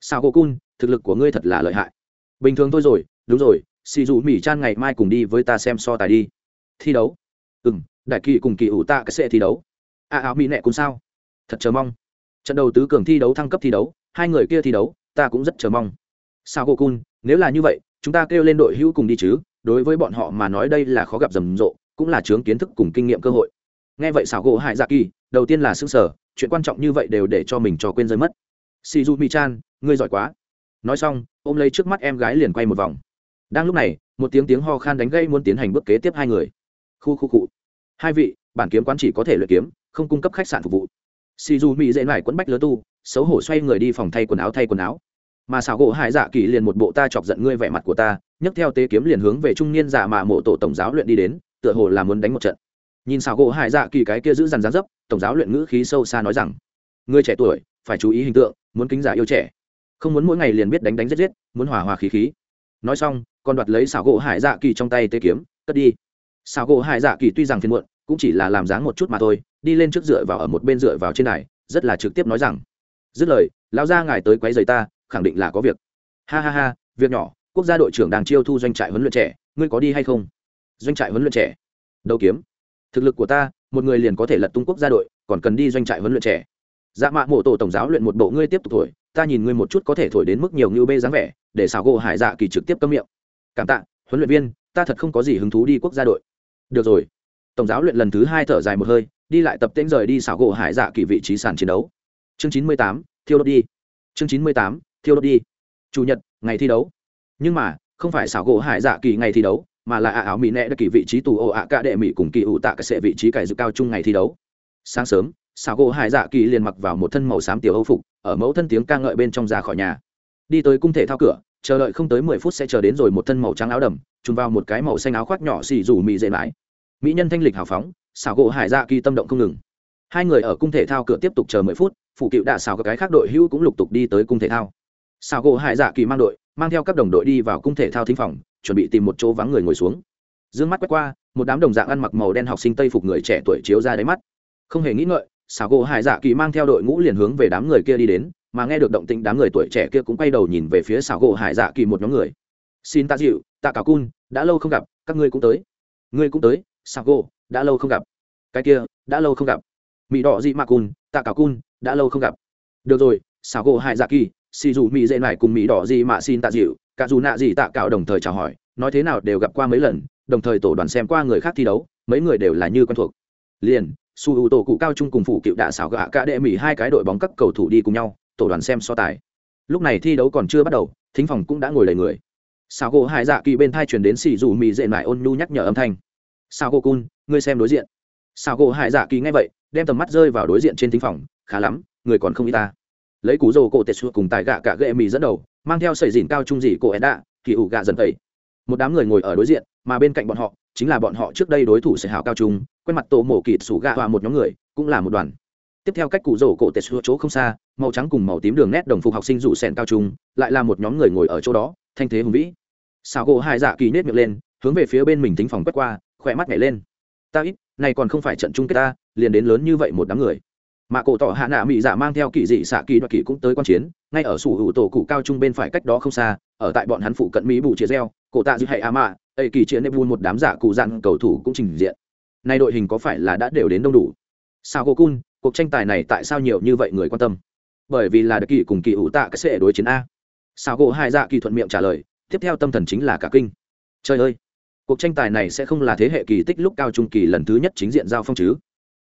Xào gỗ cun, thực lực của ngươi thật là lợi hại. Bình thường thôi rồi, đúng rồi, xì du mỹ chan ngày mai cùng đi với ta xem so tài đi. Thi đấu. Ừ m đại kỳ cùng kỳ ủ ta cái sẽ thi đấu. A áo mỹ nẹ cũng sao? Thật chờ mong. Trận đầu tứ cường thi đấu thăng cấp thi đấu, hai người kia thi đấu, ta cũng rất chờ mong. Sao gỗ cun nếu là như vậy, chúng ta kêu lên đội hữu cùng đi chứ, đối với bọn họ mà nói đây là khó gặp rầm rộ, cũng là chướng kiến thức cùng kinh nghiệm cơ hội. Nghe vậy xảo gỗ hại dạ kỳ, đầu tiên là xương sở chuyện quan trọng như vậy đều để cho mình cho quên rơi mất. Shizu mi chan ngươi giỏi quá. Nói xong, ôm lấy trước mắt em gái liền quay một vòng. Đang lúc này, một tiếng tiếng ho khan đánh gây muốn tiến hành bước kế tiếp hai người. Khu khu cụ hai vị, bản kiếm quán chỉ có thể luyện kiếm, không cung cấp khách sạn phục vụ. Shizu mi dễ lại quấn bách lứa tu, xấu hổ xoay người đi phòng thay quần áo thay quần áo mà xảo gỗ hải dạ kỳ liền một bộ ta chọc giận ngươi vẻ mặt của ta, nhấc theo tế kiếm liền hướng về trung niên giả mạ mộ tổ tổng giáo luyện đi đến, tựa hồ là muốn đánh một trận. Nhìn xảo gỗ hải dạ kỳ cái kia giữ dằn dán dấp, tổng giáo luyện ngữ khí sâu xa nói rằng, ngươi trẻ tuổi, phải chú ý hình tượng, muốn kính giả yêu trẻ. Không muốn mỗi ngày liền biết đánh đánh giết giết, muốn hòa hòa khí khí. Nói xong, còn đoạt lấy xảo gỗ hải dạ kỳ trong tay tế kiếm, cất đi. Xảo gỗ hải dạ kỳ tuy rằng phiền muộn, cũng chỉ là làm dáng một chút mà thôi, đi lên trước dựa vào ở một bên dựa vào trên này rất là trực tiếp nói rằng, dứt lời, lão gia ngài tới quấy giày ta khẳng định là có việc. Ha ha ha, việc nhỏ, quốc gia đội trưởng đang chiêu thu doanh trại huấn luyện trẻ, ngươi có đi hay không? Doanh trại huấn luyện trẻ. Đầu kiếm. Thực lực của ta, một người liền có thể lật tung quốc gia đội, còn cần đi doanh trại huấn luyện trẻ. Dạ mạ mộ tổ tổng giáo luyện một bộ ngươi tiếp tục thổi, ta nhìn ngươi một chút có thể thổi đến mức nhiều như bê dáng vẻ, để xảo gỗ hải dạ kỳ trực tiếp cấm miệng. Cảm tạ, huấn luyện viên, ta thật không có gì hứng thú đi quốc gia đội. Được rồi. Tổng giáo luyện lần thứ hai thở dài một hơi, đi lại tập tễnh rời đi xảo gỗ hải dạ kỳ vị trí sàn chiến đấu. Chương chín mươi tám, thiêu đốt đi. Chương chín mươi tám thiêu đốt đi. Chủ nhật, ngày thi đấu. Nhưng mà, không phải xảo gỗ hải dạ kỳ ngày thi đấu, mà là ạ áo mỹ nẹ đã kỳ vị trí tù ô ạ cả đệ mỹ cùng kỳ ủ tạ cái sệ vị trí cải dự cao chung ngày thi đấu. Sáng sớm, xảo gỗ hải dạ kỳ liền mặc vào một thân màu xám tiểu âu phục, ở mẫu thân tiếng ca ngợi bên trong ra khỏi nhà. Đi tới cung thể thao cửa, chờ đợi không tới mười phút sẽ chờ đến rồi một thân màu trắng áo đầm, trùm vào một cái màu xanh áo khoác nhỏ xì rủ mỹ dễ mãi. Mỹ nhân thanh lịch hào phóng, xảo gỗ hải dạ kỳ tâm động không ngừng. Hai người ở cung thể thao cửa tiếp tục chờ mười phút, phụ cựu đạ xảo các cái khác đội hữu cũng lục tục đi tới cung thể thao. Sao gỗ hải dạ kỳ mang đội, mang theo các đồng đội đi vào cung thể thao thính phòng, chuẩn bị tìm một chỗ vắng người ngồi xuống. D ư ơ n g mắt quét qua, một đám đồng dạng ăn mặc màu đen học sinh tây phục người trẻ tuổi chiếu ra đáy mắt. Không hề nghĩ ngợi, xào gỗ hải dạ kỳ mang theo đội ngũ liền hướng về đám người kia đi đến, mà nghe được động tĩnh đám người tuổi trẻ kia cũng quay đầu nhìn về phía xào gỗ hải dạ kỳ một nhóm người. Xin ta dịu, tạ cả cun, đã lâu không gặp, các ngươi cũng tới. Ngươi cũng tới, xào gỗ, đã lâu không gặp. Cái kia, đã lâu không gặp. Mỹ đỏ dị mạc cun, tạ cả cun, đã lâu không gặp. Được rồi, xào gỗ hải dạ kỳ xì dù mỹ dễ nải cùng mỹ đỏ gì mà xin tạ dịu, cả dù nạ gì tạ cạo đồng thời chào hỏi, nói thế nào đều gặp qua mấy lần, đồng thời tổ đoàn xem qua người khác thi đấu, mấy người đều là như quen thuộc. Liền, su ưu tổ cụ cao trung cùng phụ cựu đạ xảo gạ cả đệ mỹ hai cái đội bóng các cầu thủ đi cùng nhau, tổ đoàn xem so tài. Lúc này thi đấu còn chưa bắt đầu, thính phòng cũng đã ngồi đầy người. Sao gỗ hai dạ kỳ bên thai truyền đến xì dù mỹ dễ nải ôn nhu nhắc nhở âm thanh. Sao gỗ cun, ngươi xem đối diện. Sao gỗ hai dạ kỳ nghe vậy, đem tầm mắt rơi vào đối diện trên thính phòng, khá lắm, người còn không y ta lấy cú rồ cổ tệ xua cùng tài gạ cả ghệ mì dẫn đầu, mang theo sợi dìn cao trung dị cổ edda, kỳ ủ gạ dần tẩy. Một đám người ngồi ở đối diện, mà bên cạnh bọn họ, chính là bọn họ trước đây đối thủ sẽ hào cao trung, quen mặt tổ mổ kịt sủ gạ và một nhóm người, cũng là một đoàn. Tiếp theo cách cụ rổ cổ tệ xua chỗ không xa, màu trắng cùng màu tím đường nét đồng phục học sinh rủ sèn cao trung, lại là một nhóm người ngồi ở chỗ đó, thanh thế hùng vĩ. Xào gỗ hai dạ kỳ nết miệng lên, hướng về phía bên mình tính phòng quét qua, khỏe mắt nhảy lên. Ta ít, này còn không phải trận chung kết ta, liền đến lớn như vậy một đám người mà cổ tỏ hạ nạ mỹ giả mang theo kỳ dị xạ kỳ đoạt kỳ cũng tới quan chiến, ngay ở sủ hữu tổ cụ cao trung bên phải cách đó không xa, ở tại bọn hắn phụ cận mỹ bù chia reo, cổ tạ dư hay a mạ ây kỳ chia nếp vun một đám giả cụ dặn cầu thủ cũng trình diện. Nay đội hình có phải là đã đều đến đông đủ? Sao cô cun, cuộc tranh tài này tại sao nhiều như vậy người quan tâm? Bởi vì là đặc kỳ cùng kỳ ủ tạ cái sẽ đối chiến a. Sao cô hai dạ kỳ thuận miệng trả lời, tiếp theo tâm thần chính là cả kinh. Trời ơi! Cuộc tranh tài này sẽ không là thế hệ kỳ tích lúc cao trung kỳ lần thứ nhất chính diện giao phong chứ?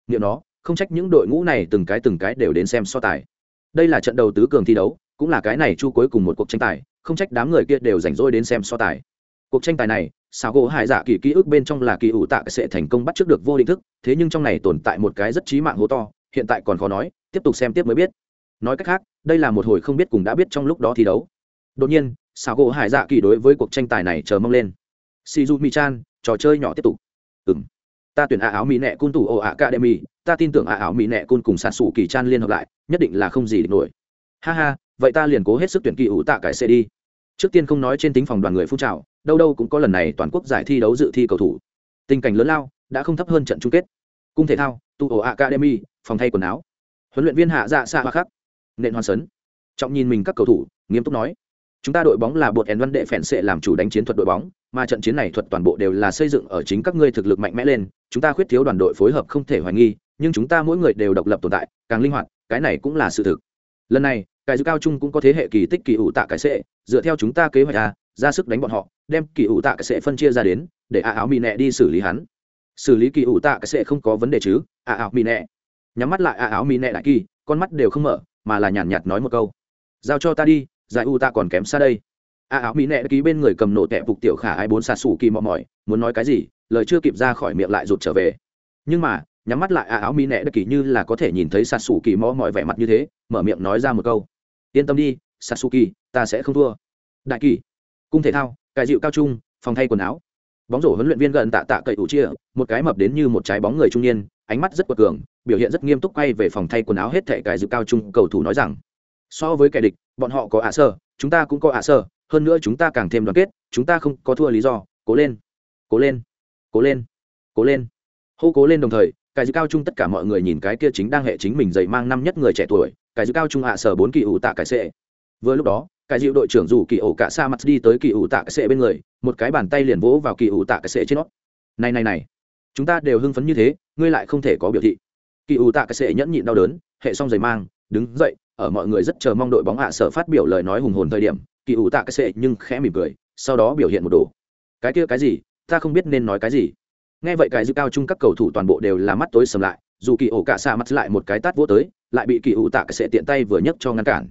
Nghiệm nó không trách những đội ngũ này từng cái từng cái đều đến xem so tài. Đây là trận đầu tứ cường thi đấu, cũng là cái này chu cuối cùng một cuộc tranh tài, không trách đám người kia đều rảnh rỗi đến xem so tài. Cuộc tranh tài này sao gỗ hải dạ kỳ ký ức bên trong là kỳ ủ tạ sẽ thành công bắt trước được vô định thức, thế nhưng trong này tồn tại một cái rất trí mạng hố to, hiện tại còn khó nói, tiếp tục xem tiếp mới biết. Nói cách khác, đây là một hồi không biết cùng đã biết trong lúc đó thi đấu. Đột nhiên sao gỗ hải dạ kỳ đối với cuộc tranh tài này chờ mong lên. Shizu chan trò chơi nhỏ tiếp tục. Ừ ta tuyển ạ áo mỹ nẹ cun tủ ồ academy, ta tin tưởng ạ áo mỹ nẹ cun cùng sạt sủ kỳ chan liên hợp lại, nhất định là không gì địch nổi. Ha ha, vậy ta liền cố hết sức tuyển kỳ ủ tạ cải xe đi. Trước tiên không nói trên tính phòng đoàn người phun trào, đâu đâu cũng có lần này toàn quốc giải thi đấu dự thi cầu thủ. Tình cảnh lớn lao, đã không thấp hơn trận chung kết. Cung thể thao tu ổ academy, phòng thay quần áo. Huấn luyện viên hạ dạ xa hoa khắc, nện hoàn sấn. Trọng nhìn mình các cầu thủ, nghiêm túc nói, chúng ta đội bóng là bột ẻn văn đệ phèn sệ làm chủ đánh chiến thuật đội bóng mà trận chiến này thuật toàn bộ đều là xây dựng ở chính các ngươi thực lực mạnh mẽ lên, chúng ta khuyết thiếu đoàn đội phối hợp không thể hoài nghi, nhưng chúng ta mỗi người đều độc lập tồn tại, càng linh hoạt, cái này cũng là sự thực. Lần này, cải dư cao trung cũng có thế hệ kỳ tích kỳ ủ tạ cải sệ dựa theo chúng ta kế hoạch ra ra sức đánh bọn họ, đem kỳ ủ tạ cải sệ phân chia ra đến, để a áo mì nẹ đi xử lý hắn. Xử lý kỳ ủ tạ cải sệ không có vấn đề chứ, a áo mì nẹ. Nhắm mắt lại a áo mì nẹ đại kỳ, con mắt đều không mở, mà là nhàn nhạt nói một câu. Giao cho ta đi, giải u ta còn kém xa đây a áo mỹ nệ ký bên người cầm nổ tẹp phục tiểu khả ai bốn xa xù kỳ mò mỏi, muốn nói cái gì, lời chưa kịp ra khỏi miệng lại rụt trở về. Nhưng mà, nhắm mắt lại a áo mỹ nẹ đất kỳ như là có thể nhìn thấy xa xù kỳ mò mỏi vẻ mặt như thế, mở miệng nói ra một câu. Yên tâm đi xa xù kỳ, ta sẽ không thua. Đại kỳ, cung thể thao cài dịu cao trung, phòng thay quần áo. Bóng rổ huấn luyện viên gần tạ tạ cậy ủ chia, một cái mập đến như một trái bóng người trung niên, ánh mắt rất quật cường, biểu hiện rất nghiêm túc quay về phòng thay quần áo hết thệ cài dịu cao trung, cầu thủ nói rằng, so với kẻ địch, bọn họ có ạ sơ, chúng ta cũng có ạ sơ hơn nữa chúng ta càng thêm đoàn kết, chúng ta không có thua lý do, cố lên cố lên cố lên cố lên. Hô cố lên đồng thời cái dư cao trung tất cả mọi người nhìn cái kia chính đang hệ chính mình dày mang năm nhất người trẻ tuổi cái dư cao trung hạ sở bốn kỳ ủ tạ cái sệ vừa lúc đó cái dịu đội trưởng rủ kỳ ổ cả sa mặt đi tới kỳ ủ tạ cái sệ bên người, một cái bàn tay liền vỗ vào kỳ ủ tạ cái sệ trên nó. Này này này, chúng ta đều hưng phấn như thế, ngươi lại không thể có biểu thị. Kỳ ủ tạ cái sệ nhẫn nhịn đau đớn, hệ xong giày mang, đứng dậy, ở mọi người rất chờ mong đội bóng hạ sở phát biểu lời nói hùng hồn thời điểm kỳ ủ tạ cái sệ nhưng khẽ mỉm cười, sau đó biểu hiện một đồ. Cái kia cái gì? Ta không biết nên nói cái gì. Nghe vậy cái dư cao chung các cầu thủ toàn bộ đều là mắt tối sầm lại, dù kỳ ổ cả xa mắt lại một cái tát vỗ tới, lại bị kỳ ủ tạ cái sệ tiện tay vừa nhấc cho ngăn cản.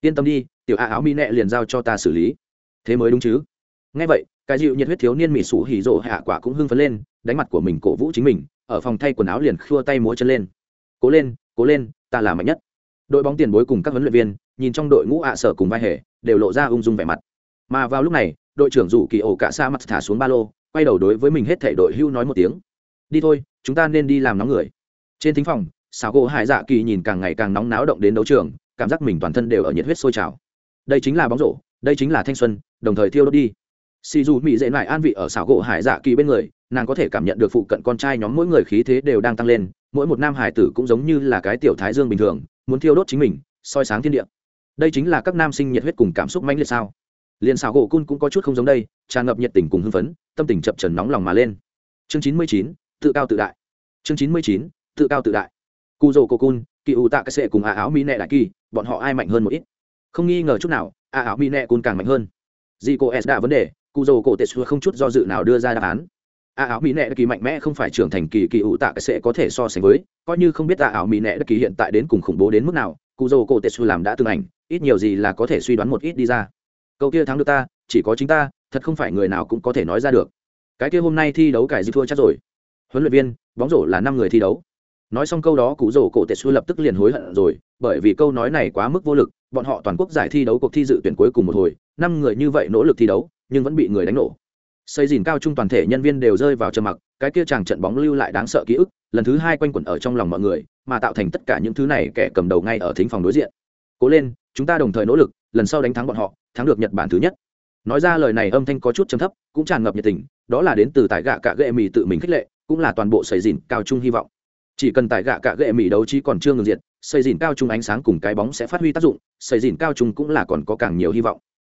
Yên tâm đi, tiểu a áo mi nẹ liền giao cho ta xử lý. Thế mới đúng chứ? Nghe vậy, cái dịu nhiệt huyết thiếu niên mỹ sủ hỉ rộ hạ quả cũng hưng phấn lên, đánh mặt của mình cổ vũ chính mình, ở phòng thay quần áo liền khua tay múa chân lên. Cố lên cố lên, ta là mạnh nhất. Đội bóng tiền bối cùng các huấn luyện viên nhìn trong đội ngũ ạ sở cùng vai hề đều lộ ra ung dung vẻ mặt. Mà vào lúc này, đội trưởng rủ kỳ ổ cả xa mặt thả xuống ba lô, quay đầu đối với mình hết thể đội hưu nói một tiếng. Đi thôi, chúng ta nên đi làm nóng người. Trên thính phòng, xảo gỗ hải dạ kỳ nhìn càng ngày càng nóng náo động đến đấu trường, cảm giác mình toàn thân đều ở nhiệt huyết sôi trào. Đây chính là bóng rổ, đây chính là thanh xuân, đồng thời thiêu đốt đi. Xì dù mỹ dễ lại an vị ở xảo gỗ hải dạ kỳ bên người, nàng có thể cảm nhận được phụ cận con trai nhóm mỗi người khí thế đều đang tăng lên, mỗi một nam hải tử cũng giống như là cái tiểu thái dương bình thường, muốn thiêu đốt chính mình, soi sáng thiên địa đây chính là các nam sinh nhiệt huyết cùng cảm xúc mãnh liệt sao? Liền xào gỗ cun cũng có chút không giống đây, tràn ngập nhiệt tình cùng hưng phấn, tâm tình chập trần nóng lòng mà lên. Chương chín mươi chín, tự cao tự đại. Chương chín mươi chín, tự cao tự đại. Cụ rồ cô cun kỳ ủ tạ cái sệ cùng ả áo mỹ nệ đại kỳ, bọn họ ai mạnh hơn một ít? Không nghi ngờ chút nào ả áo mỹ nệ cun càng mạnh hơn. Dì cô s đã vấn đề cụ rồ cổ tệ xưa không chút do dự nào đưa ra đáp án. Ả áo mỹ nệ đại kỳ mạnh mẽ không phải trưởng thành kỳ kỳ ủ tạ cái sệ có thể so sánh với, coi như không biết ả áo mỹ nệ đại kỳ hiện tại đến cùng khủng bố đến mức nào cụ dầu cổ tetsu làm đã từng ảnh, ít nhiều gì là có thể suy đoán một ít đi ra. Câu kia thắng được ta, chỉ có chính ta, thật không phải người nào cũng có thể nói ra được. Cái kia hôm nay thi đấu cải dư thua chắc rồi. Huấn luyện viên, bóng rổ là năm người thi đấu. Nói xong câu đó, cụ rổ cổ tệ xu lập tức liền hối hận rồi, bởi vì câu nói này quá mức vô lực, bọn họ toàn quốc giải thi đấu cuộc thi dự tuyển cuối cùng một hồi, năm người như vậy nỗ lực thi đấu, nhưng vẫn bị người đánh nổ. Xây dìn cao trung toàn thể nhân viên đều rơi vào trầm mặc, cái kia chàng trận bóng lưu lại đáng sợ ký ức, lần thứ hai quanh quẩn ở trong lòng mọi người mà tạo thành tất cả những thứ này kẻ cầm đầu ngay ở thính phòng đối diện. Cố lên, chúng ta đồng thời nỗ lực, lần sau đánh thắng bọn họ, thắng được nhật bản thứ nhất. Nói ra lời này âm thanh có chút trầm thấp, cũng tràn ngập nhiệt tình, đó là đến từ tài gạ cạ gệ mì tự mình khích lệ, cũng là toàn bộ xây dìn cao trung hy vọng. Chỉ cần tài gạ cạ gệ mì đấu trí còn chưa ngừng diệt, xây dìn cao trung ánh sáng cùng cái bóng sẽ phát huy tác dụng, xây dìn cao trung cũng là còn có càng nhiều hy vọng.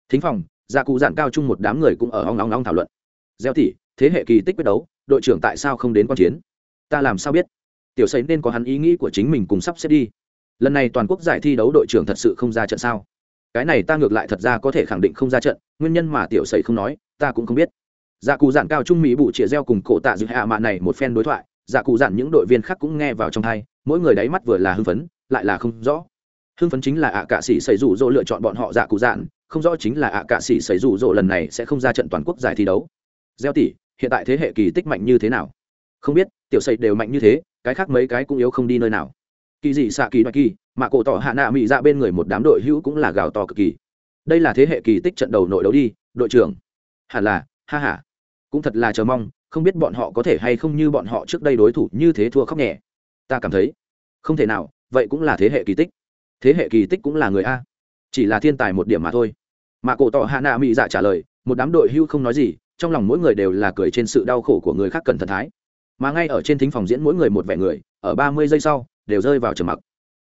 Thính phòng gia cụ dạn cao trung một đám người cũng ở hong nóng nóng thảo luận. Gieo tỉ, thế hệ kỳ tích quyết đấu, đội trưởng tại sao không đến quan chiến? Ta làm sao biết? Tiểu sấy nên có hắn ý nghĩ của chính mình cùng sắp xếp đi. Lần này toàn quốc giải thi đấu đội trưởng thật sự không ra trận sao? Cái này ta ngược lại thật ra có thể khẳng định không ra trận, nguyên nhân mà tiểu sấy không nói, ta cũng không biết. Dạ cụ dạn cao trung mỹ bụ chĩa reo cùng cổ tạ dự hạ mạ này một phen đối thoại dạ cụ dạn những đội viên khác cũng nghe vào trong thai mỗi người đáy mắt vừa là hưng phấn, lại là không rõ. Hưng phấn chính là ạ à cạ sĩ xảy rủ rỗ lựa chọn bọn họ dạ cụ dạn, không rõ chính là ạ à cạ sĩ xảy rủ rỗ lần này sẽ không ra trận toàn quốc giải thi đấu. Gieo tỷ, hiện tại thế hệ kỳ tích mạnh như thế nào? Không biết, tiểu xây đều mạnh như thế cái khác mấy cái cũng yếu không đi nơi nào. Kỳ dị xạ kỳ đoạt kỳ, mà cổ tỏ hạ nạ mỹ ra dạ bên người một đám đội hữu cũng là gào to cực kỳ. Đây là thế hệ kỳ tích trận đầu nội đấu đi, đội trưởng. Hẳn là, ha ha. Cũng thật là chờ mong, không biết bọn họ có thể hay không như bọn họ trước đây đối thủ như thế thua khóc nhẹ. Ta cảm thấy, không thể nào, vậy cũng là thế hệ kỳ tích. Thế hệ kỳ tích cũng là người a. Chỉ là thiên tài một điểm mà thôi. Mà cổ tỏ hạ nạ mỹ dạ trả lời, một đám đội hưu không nói gì, trong lòng mỗi người đều là cười trên sự đau khổ của người khác cần thần thái mà ngay ở trên thính phòng diễn mỗi người một vẻ người, ở ba mươi giây sau, đều rơi vào trầm mặc.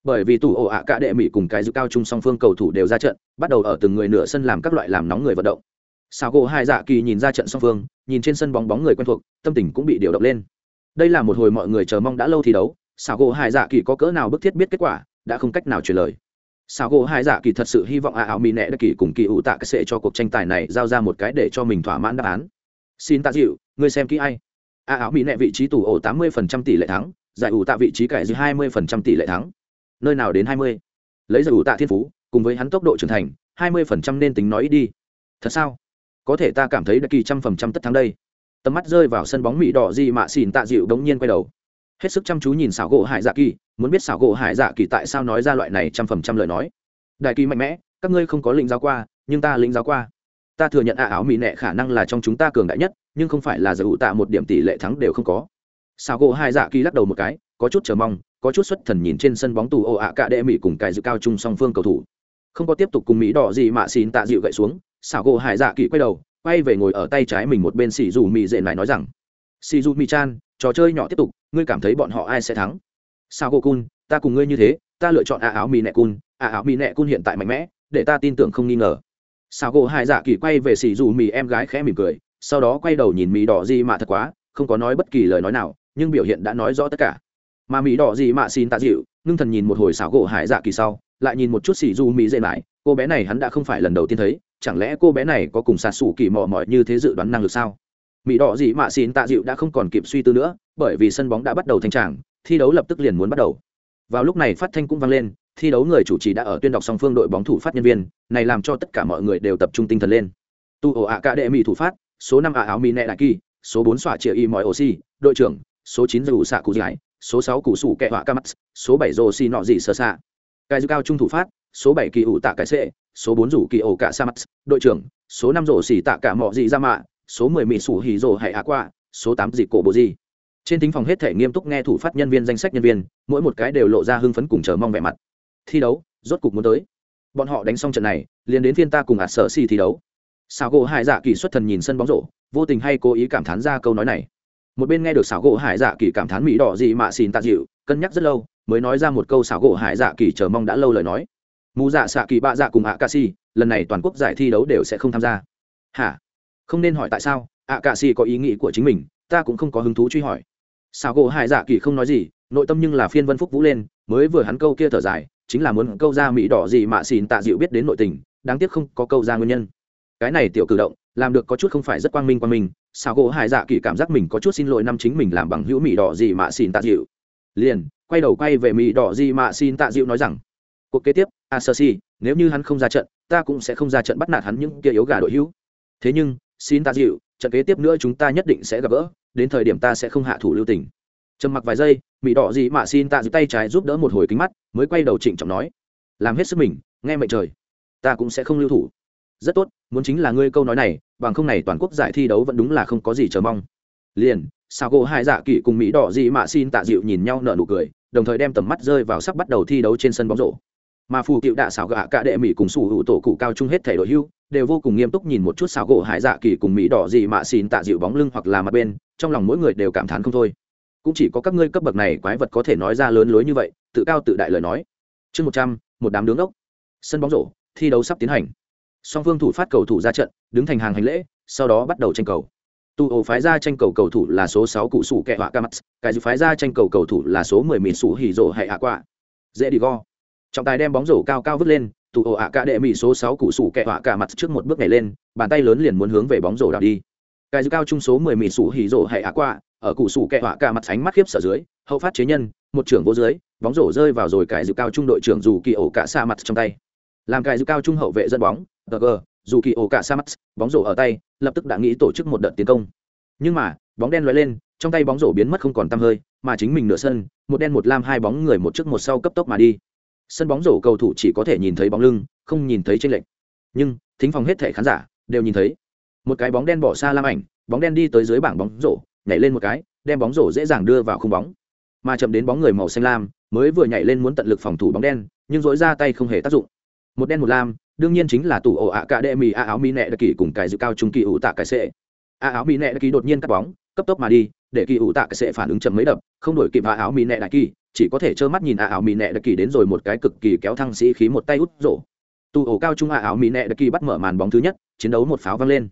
Bởi vì tủ ổ ạ cả đệ mỹ cùng cái dự cao trung song phương cầu thủ đều ra trận, bắt đầu ở từng người nửa sân làm các loại làm nóng người vận động. Sao gỗ hai dạ kỳ nhìn ra trận song phương, nhìn trên sân bóng bóng người quen thuộc, tâm tình cũng bị điều động lên. Đây là một hồi mọi người chờ mong đã lâu thi đấu sao gỗ hai dạ kỳ có cỡ nào bức thiết biết kết quả, đã không cách nào truyền lời. Sao gỗ hai dạ kỳ thật sự hy vọng ạ ảo mỹ nẹ đã kỳ cùng kỳ ủ tạ cái sệ cho cuộc tranh tài này giao ra một cái để cho mình thỏa mãn đáp án. Xin tạ dịu, ngươi xem kỹ ai a áo mỹ nẹ vị trí tủ ổ tám mươi phần trăm tỷ lệ thắng, giải ủ tạ vị trí cải dưới hai mươi phần trăm tỷ lệ thắng. Nơi nào đến hai mươi? Lấy giải ủ tạ thiên phú, cùng với hắn tốc độ trưởng thành, hai mươi phần trăm nên tính nói ít đi. Thật sao? Có thể ta cảm thấy đã kỳ trăm phần trăm tất thắng đây. Tầm mắt rơi vào sân bóng mỹ đỏ gì mà xỉn tạ dịu đống nhiên quay đầu. Hết sức chăm chú nhìn xảo gỗ hải dạ kỳ, muốn biết xảo gỗ hải dạ kỳ tại sao nói ra loại này trăm phần trăm lời nói. Đại kỳ mạnh mẽ, các ngươi không có lĩnh giáo qua, nhưng ta lĩnh giáo qua ta thừa nhận ạ, áo mỹ nệ khả năng là trong chúng ta cường đại nhất, nhưng không phải là giải ủ tạ một điểm tỷ lệ thắng đều không có. Sao gỗ hải dạ kỳ lắc đầu một cái, có chút chờ mong, có chút xuất thần nhìn trên sân bóng tù ồ ạ, cả đệ mỹ cùng cài dự cao chung song phương cầu thủ. Không có tiếp tục cùng mỹ đỏ gì mà xin tạ dịu gậy xuống xảo gỗ hải dạ kỳ quay đầu, quay về ngồi ở tay trái mình một bên xì dù mỹ dệ lại nói rằng xì dù mỹ chan trò chơi nhỏ tiếp tục, ngươi cảm thấy bọn họ ai sẽ thắng? Sao gỗ cun ta cùng ngươi như thế, ta lựa chọn a áo mỹ nẹ cun a áo mỹ nẹ cun hiện tại mạnh mẽ, để ta tin tưởng không nghi ngờ sao gỗ hải dạ kỳ quay về xì dù mì em gái khẽ mỉm cười, sau đó quay đầu nhìn mì đỏ gì mà thật quá, không có nói bất kỳ lời nói nào, nhưng biểu hiện đã nói rõ tất cả. Mà mỹ đỏ gì mà xin tạ dịu, ngưng thần nhìn một hồi xảo gỗ hải dạ kỳ sau, lại nhìn một chút xì dù mỹ dễ lại cô bé này hắn đã không phải lần đầu tiên thấy, chẳng lẽ cô bé này có cùng sạt sủ kỳ mò mỏi như thế dự đoán năng lực sao? Mỹ đỏ gì mà xin tạ dịu đã không còn kịp suy tư nữa, bởi vì sân bóng đã bắt đầu thanh tràng, thi đấu lập tức liền muốn bắt đầu. Vào lúc này phát thanh cũng vang lên thi đấu người chủ trì đã ở tuyên đọc song phương đội bóng thủ phát nhân viên, này làm cho tất cả mọi người đều tập trung tinh thần lên. Tu ổ ạ cả đệ mỹ thủ phát, số năm ạ áo mỹ nẹ đại kỳ, số bốn xỏa chia y mọi oxy đội trưởng, số chín dù xạ cụ giải số sáu cụ sủ kẹ họa ca mắt số bảy rô xi nọ gì sơ xạ cai dư cao trung thủ phát, số bảy kỳ ủ tạ cái sệ, số bốn rủ kỳ ổ cả sa mắt đội trưởng, số năm rổ xỉ tạ cả mọ gì ra mạ, số mười mỹ sủ hì rổ hay ạ qua, số tám dị cổ bồ gì trên thính phòng hết thể nghiêm túc nghe thủ phát nhân viên danh sách nhân viên, mỗi một cái đều lộ ra hưng phấn cùng chờ mong vẻ mặt thi đấu, rốt cục muốn tới. Bọn họ đánh xong trận này, liền đến phiên ta cùng ạt sở si thi đấu. Xảo gỗ hải dạ kỳ xuất thần nhìn sân bóng rổ, vô tình hay cố ý cảm thán ra câu nói này. Một bên nghe được xảo gỗ hải dạ kỳ cảm thán mỹ đỏ gì mà xin tạ dịu, cân nhắc rất lâu, mới nói ra một câu xảo gỗ hải dạ kỳ chờ mong đã lâu lời nói. Mù dạ xạ kỳ bạ dạ cùng ạ ca si lần này toàn quốc giải thi đấu đều sẽ không tham gia. Hả? Không nên hỏi tại sao ạ ca si có ý nghĩ của chính mình, ta cũng không có hứng thú truy hỏi. Xảo gỗ hải dạ kỳ không nói gì, nội tâm nhưng là phiên vân phúc vũ lên, mới vừa hắn câu kia thở dài chính là muốn câu ra mỹ đỏ gì mà xin tạ dịu biết đến nội tình, đáng tiếc không có câu ra nguyên nhân. Cái này tiểu cử động, làm được có chút không phải rất quang minh quang minh sao gỗ hải dạ kỳ cảm giác mình có chút xin lỗi năm chính mình làm bằng hữu mỹ đỏ gì mà xin tạ dịu. Liền, quay đầu quay về mỹ đỏ gì mà xin tạ dịu nói rằng, cuộc kế tiếp a sơ si, nếu như hắn không ra trận, ta cũng sẽ không ra trận bắt nạt hắn những kia yếu gà đội hữu. Thế nhưng xin tạ dịu, trận kế tiếp nữa chúng ta nhất định sẽ gặp gỡ, đến thời điểm ta sẽ không hạ thủ lưu tình trầm mặc vài giây mỹ đỏ gì mà xin tạ dịu tay trái giúp đỡ một hồi kính mắt, mới quay đầu trịnh trọng nói, làm hết sức mình, nghe mệnh trời, ta cũng sẽ không lưu thủ. Rất tốt, muốn chính là ngươi câu nói này, bằng không này toàn quốc giải thi đấu vẫn đúng là không có gì chờ mong. Liền sao gỗ hai dạ kỵ cùng mỹ đỏ gì mà xin tạ dịu nhìn nhau nở nụ cười, đồng thời đem tầm mắt rơi vào sắp bắt đầu thi đấu trên sân bóng rổ. Mà phù cựu đạ xảo gạ cả đệ mỹ cùng sủ hữu tổ cụ cao chung hết thể đội hưu, đều vô cùng nghiêm túc nhìn một chút xảo gỗ hải dạ kỳ cùng mỹ đỏ gì mà xin tạ dịu bóng lưng hoặc là mặt bên, trong lòng mỗi người đều cảm thán không thôi cũng chỉ có các ngươi cấp bậc này quái vật có thể nói ra lớn lối như vậy, tự cao tự đại lời nói. Chương một trăm, một đám đứng ốc. Sân bóng rổ, thi đấu sắp tiến hành. Song phương thủ phát cầu thủ ra trận, đứng thành hàng hành lễ, sau đó bắt đầu tranh cầu. Tu ổ phái ra tranh cầu cầu thủ là số sáu cụ sủ kẹ họa ca mắt cái dự phái ra tranh cầu cầu thủ là số mười mịn sủ hỉ rổ hệ hạ quạ. Dễ đi go. Trọng tài đem bóng rổ cao cao vứt lên tụ ổ ạ ca đệ mỹ số sáu cụ sủ kẹ họa ca mặt trước một bước nhảy lên, bàn tay lớn liền muốn hướng về bóng rổ đào đi. Cái dự cao trung số mười mịn sủ hỉ rổ hệ hạ quạ ở cụ sủ kẹ họa cả mặt sánh mắt khiếp sở dưới, hậu phát chế nhân, một trưởng vô dưới, bóng rổ rơi vào rồi cài dự cao trung đội trưởng dù kỳ ổ cả xa mặt trong tay. Làm cài dự cao trung hậu vệ dẫn bóng tờ gờ dù kỳ ổ cả sa mắt bóng rổ ở tay, lập tức đã nghĩ tổ chức một đợt tiến công. Nhưng mà, bóng đen lóe lên, trong tay bóng rổ biến mất không còn tăm hơi, mà chính mình nửa sân, một đen một lam hai bóng người một trước một sau cấp tốc mà đi. Sân bóng rổ cầu thủ chỉ có thể nhìn thấy bóng lưng, không nhìn thấy trên lệnh nhưng, thính phòng hết thể khán giả đều nhìn thấy. Một cái bóng đen bỏ xa lam ảnh, bóng đen đi tới dưới bảng bóng rổ nhảy lên một cái, đem bóng rổ dễ dàng đưa vào khung bóng. Mà chậm đến bóng người màu xanh lam, mới vừa nhảy lên muốn tận lực phòng thủ bóng đen, nhưng dối ra tay không hề tác dụng. Một đen một lam, đương nhiên chính là tủ ổ ạ cả đệ mì a áo mi nẹ đặc kỳ cùng cái dự cao trung kỳ ủ tạ cái sệ. A áo mi nẹ đặc kỳ đột nhiên cắt bóng, cấp tốc mà đi, để kỳ ủ tạ cái sệ phản ứng chậm mấy đập, không đổi kịp a áo mi nẹ đặc kỳ, chỉ có thể trơ mắt nhìn a áo mi nẹ đặc kỳ đến rồi một cái cực kỳ kéo thăng sĩ khí một tay út rổ. Tủ ổ cao trung a áo mi nẹ đặc kỳ bắt mở màn bóng thứ nhất, chiến đấu một pháo văng lên.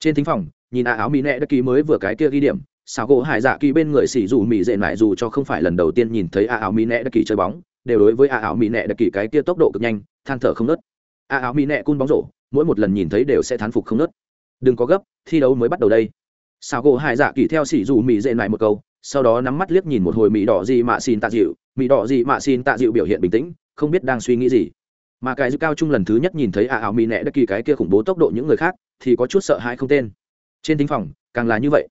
Trên thính phòng, nhìn a áo mi nẹ đặc kỳ mới vừa cái kia ghi điểm sao gỗ hải dạ kỳ bên người xỉ dù mỹ dệ lại dù cho không phải lần đầu tiên nhìn thấy a áo mỹ nẹ đặc kỳ chơi bóng, đều đối với a áo mỹ nẹ đặc kỳ cái kia tốc độ cực nhanh, than thở không nớt a áo mỹ nẹ cun bóng rổ, mỗi một lần nhìn thấy đều sẽ thán phục không nớt đừng có gấp, thi đấu mới bắt đầu đây. Sao gỗ hải dạ kỳ theo xỉ dù mỹ dệ lại một câu, sau đó nắm mắt liếc nhìn một hồi mỹ đỏ gì mà xin tạ dịu mỹ đỏ gì mà xin tạ dịu biểu hiện bình tĩnh, không biết đang suy nghĩ gì. Mà cái dư cao trung lần thứ nhất nhìn thấy a áo mỹ nẹ đặc kỳ cái kia khủng bố tốc độ những người khác, thì có chút sợ hãi không tên. Trên thính phòng, càng là như vậy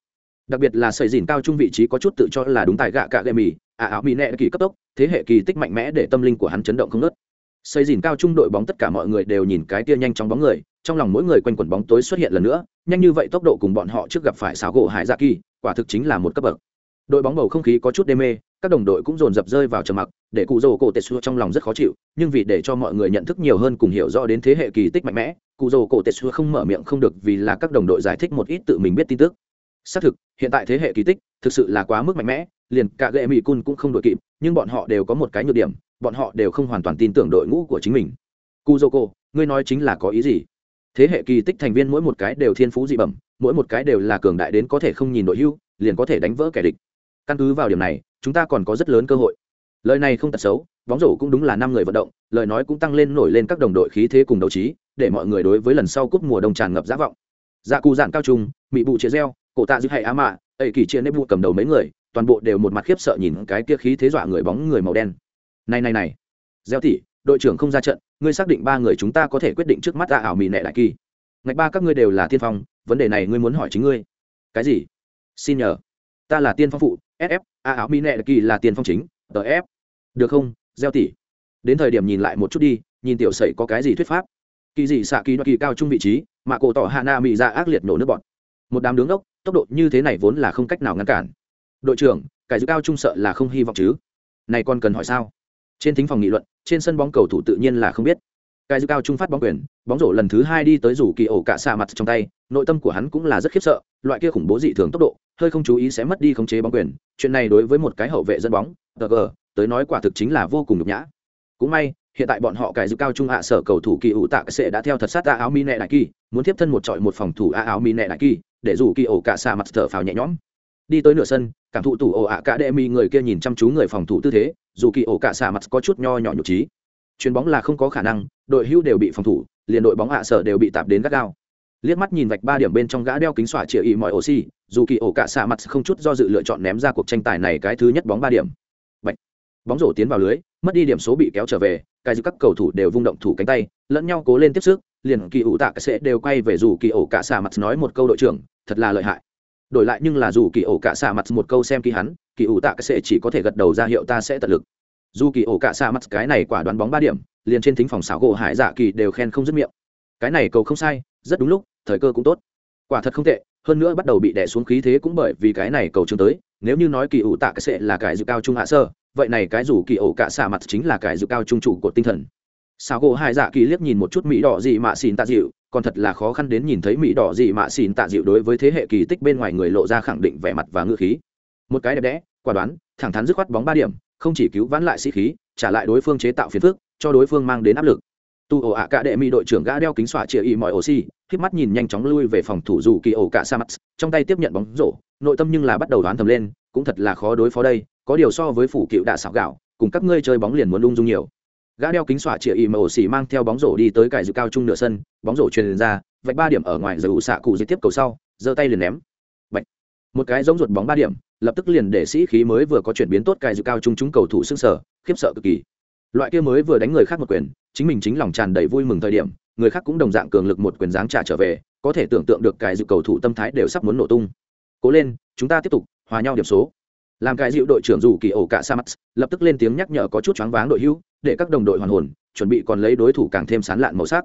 đặc biệt là sợi dìn cao trung vị trí có chút tự cho là đúng tài gạ cạ gậy mì à áo mì nẹ kỳ cấp tốc, thế hệ kỳ tích mạnh mẽ để tâm linh của hắn chấn động không ngớt. Xây dìn cao trung đội bóng tất cả mọi người đều nhìn cái tia nhanh trong bóng người, trong lòng mỗi người quanh quẩn bóng tối xuất hiện lần nữa, nhanh như vậy tốc độ cùng bọn họ trước gặp phải xáo gỗ hải dạ kỳ, quả thực chính là một cấp bậc. Đội bóng bầu không khí có chút đê mê, các đồng đội cũng dồn dập rơi vào trầm mặc, để cụ rồ cổ tetsu trong lòng rất khó chịu, nhưng vì để cho mọi người nhận thức nhiều hơn cùng hiểu rõ đến thế hệ kỳ tích mạnh mẽ, cụ rồ cổ tetsu không mở miệng không được vì là các đồng đội giải thích một ít tự mình biết tin tức xác thực, hiện tại thế hệ kỳ tích thực sự là quá mức mạnh mẽ, liền cả gệ mỹ cun cũng không đội kịp, nhưng bọn họ đều có một cái nhược điểm, bọn họ đều không hoàn toàn tin tưởng đội ngũ của chính mình. Kuzoko, ngươi nói chính là có ý gì? Thế hệ kỳ tích thành viên mỗi một cái đều thiên phú dị bẩm, mỗi một cái đều là cường đại đến có thể không nhìn đội hưu, liền có thể đánh vỡ kẻ địch. Căn cứ vào điểm này, chúng ta còn có rất lớn cơ hội. Lời này không tật xấu, bóng rổ cũng đúng là năm người vận động, lời nói cũng tăng lên nổi lên các đồng đội khí thế cùng đấu trí, để mọi người đối với lần sau cúp mùa đông tràn ngập giả vọng. Dạ cù dạn cao trung, mị bụ chia reo cổ tạ giữ hay á mạ, ấy kỳ chia nếp vụ cầm đầu mấy người, toàn bộ đều một mặt khiếp sợ nhìn cái kia khí thế dọa người bóng người màu đen. Này này này. Gieo tỉ đội trưởng không ra trận, ngươi xác định ba người chúng ta có thể quyết định trước mắt ta ảo mì nẹ đại kỳ. Ngạch ba các ngươi đều là tiên phong, vấn đề này ngươi muốn hỏi chính ngươi. Cái gì? Xin nhờ. Ta là tiên phong phụ sf a ảo mì nẹ nệ kỳ là tiên phong chính tf được không, gieo Tỉ. đến thời điểm nhìn lại một chút đi, nhìn tiểu sẩy có cái gì thuyết pháp. Kỳ gì xạ kỳ đoạt kỳ cao trung vị trí, mà cổ tỏ hạ na mị ra ác liệt nổ nước bọn một đám đứng ốc tốc độ như thế này vốn là không cách nào ngăn cản. Đội trưởng, cải dự cao trung sợ là không hy vọng chứ. Này còn cần hỏi sao? Trên thính phòng nghị luận, trên sân bóng cầu thủ tự nhiên là không biết. Cải dự cao trung phát bóng quyền, bóng rổ lần thứ hai đi tới rủ kỳ ổ cả xa mặt trong tay, nội tâm của hắn cũng là rất khiếp sợ, loại kia khủng bố dị thường tốc độ, hơi không chú ý sẽ mất đi khống chế bóng quyền. Chuyện này đối với một cái hậu vệ dẫn bóng, tờ gờ, tới nói quả thực chính là vô cùng nhục nhã. Cũng may, hiện tại bọn họ cải dự cao trung hạ sở cầu thủ kỳ ủ tạ sẽ đã theo thật sát a áo mi nẹ đại kỳ, muốn tiếp thân một trọi một phòng thủ a áo mi nẹ đại kỳ để dù kỳ ổ cả xạ mặt thở phào nhẹ nhõm. Đi tới nửa sân, cảm thụ tủ ổ ạ cả đệ mi người kia nhìn chăm chú người phòng thủ tư thế, dù kỳ ổ cả xạ mặt có chút nho nhỏ nhục trí chuyền bóng là không có khả năng, đội hưu đều bị phòng thủ, liền đội bóng ạ sở đều bị tạp đến gắt gao. Liếc mắt nhìn vạch ba điểm bên trong gã đeo kính xỏa chĩa ý mọi oxy dù kỳ ổ cả xạ mặt không chút do dự lựa chọn ném ra cuộc tranh tài này cái thứ nhất bóng ba điểm. Bạch. bóng rổ tiến vào lưới, mất đi điểm số bị kéo trở về, cái giữ các cầu thủ đều vung động thủ cánh tay, lẫn nhau cố lên tiếp sức liền kỳ ủ tạ sẽ đều quay về dù kỳ ổ cả xạ mặt nói một câu đội trưởng, thật là lợi hại. Đổi lại nhưng là dù kỳ ổ cả xạ mặt một câu xem kỳ hắn, kỳ ủ tạ sẽ chỉ có thể gật đầu ra hiệu ta sẽ tận lực. Dù kỳ ổ cả xạ mặt cái này quả đoán bóng ba điểm, liền trên thính phòng xảo gỗ hải dạ kỳ đều khen không dứt miệng. Cái này cầu không sai, rất đúng lúc, thời cơ cũng tốt. Quả thật không tệ, hơn nữa bắt đầu bị đè xuống khí thế cũng bởi vì cái này cầu trường tới, nếu như nói kỳ ủ tạ cái sẽ là cái dự cao trung hạ sơ, vậy này cái rủ kỳ ổ cả xạ mặt chính là cái dự cao trung trụ của tinh thần sao gỗ hai dạ kỳ liếc nhìn một chút mỹ đỏ gì mạ xỉn tạ dịu, còn thật là khó khăn đến nhìn thấy mỹ đỏ gì mạ xỉn tạ dịu đối với thế hệ kỳ tích bên ngoài người lộ ra khẳng định vẻ mặt và ngữ khí. Một cái đẹp đẽ, quả đoán, thẳng thắn dứt khoát bóng ba điểm, không chỉ cứu vãn lại sĩ khí, trả lại đối phương chế tạo phiền phức, cho đối phương mang đến áp lực. Tu ổ ạ cả đệ mỹ đội trưởng gã đeo kính xoa chia y mọi oxy khiếp mắt nhìn nhanh chóng lui về phòng thủ dù kỳ ổ cả sa mắt trong tay tiếp nhận bóng rổ, nội tâm nhưng là bắt đầu đoán thầm lên, cũng thật là khó đối phó đây, có điều so với phủ cựu đạ xảo gạo, cùng các ngươi chơi bóng liền muốn lung dung nhiều gã đeo kính xoa chia y ổ xỉ mang theo bóng rổ đi tới cải dự cao trung nửa sân, bóng rổ truyền ra, vạch ba điểm ở ngoài giờ ủ xạ cụ giết tiếp cầu sau, giơ tay liền ném. Bạch. một cái giống ruột bóng ba điểm, lập tức liền để sĩ khí mới vừa có chuyển biến tốt cải dự cao trung chúng cầu thủ xương sở khiếp sợ cực kỳ. Loại kia mới vừa đánh người khác một quyền, chính mình chính lòng tràn đầy vui mừng thời điểm, người khác cũng đồng dạng cường lực một quyền giáng trả trở về, có thể tưởng tượng được cải dự cầu thủ tâm thái đều sắp muốn nổ tung. Cố lên, chúng ta tiếp tục, hòa nhau điểm số làm cái dịu đội trưởng dù kỳ ổ cả sa mắt lập tức lên tiếng nhắc nhở có chút choáng váng đội hữu để các đồng đội hoàn hồn chuẩn bị còn lấy đối thủ càng thêm sán lạn màu sắc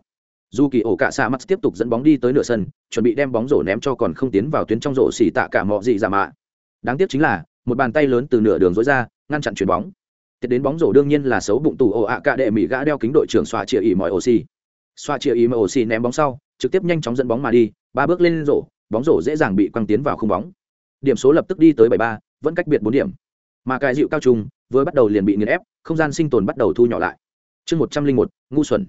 dù kỳ ổ cả sa mắt tiếp tục dẫn bóng đi tới nửa sân chuẩn bị đem bóng rổ ném cho còn không tiến vào tuyến trong rổ xỉ tạ cả mọi gì giả mạ đáng tiếc chính là một bàn tay lớn từ nửa đường dối ra ngăn chặn chuyền bóng Tiếp đến bóng rổ đương nhiên là xấu bụng tủ ổ ạ cả đệ mỹ gã đeo kính đội trưởng xoa chia ỉ mọi oxy. Xoa chia ỉ mọi oxy ném bóng sau, trực tiếp nhanh chóng dẫn bóng mà đi, ba bước lên rổ, bóng rổ dễ dàng bị quăng tiến vào khung bóng. Điểm số lập tức đi tới 73, vẫn cách biệt 4 điểm. Mà cái dịu cao trung, vừa bắt đầu liền bị nghiền ép, không gian sinh tồn bắt đầu thu nhỏ lại. Chương 101, ngu xuẩn.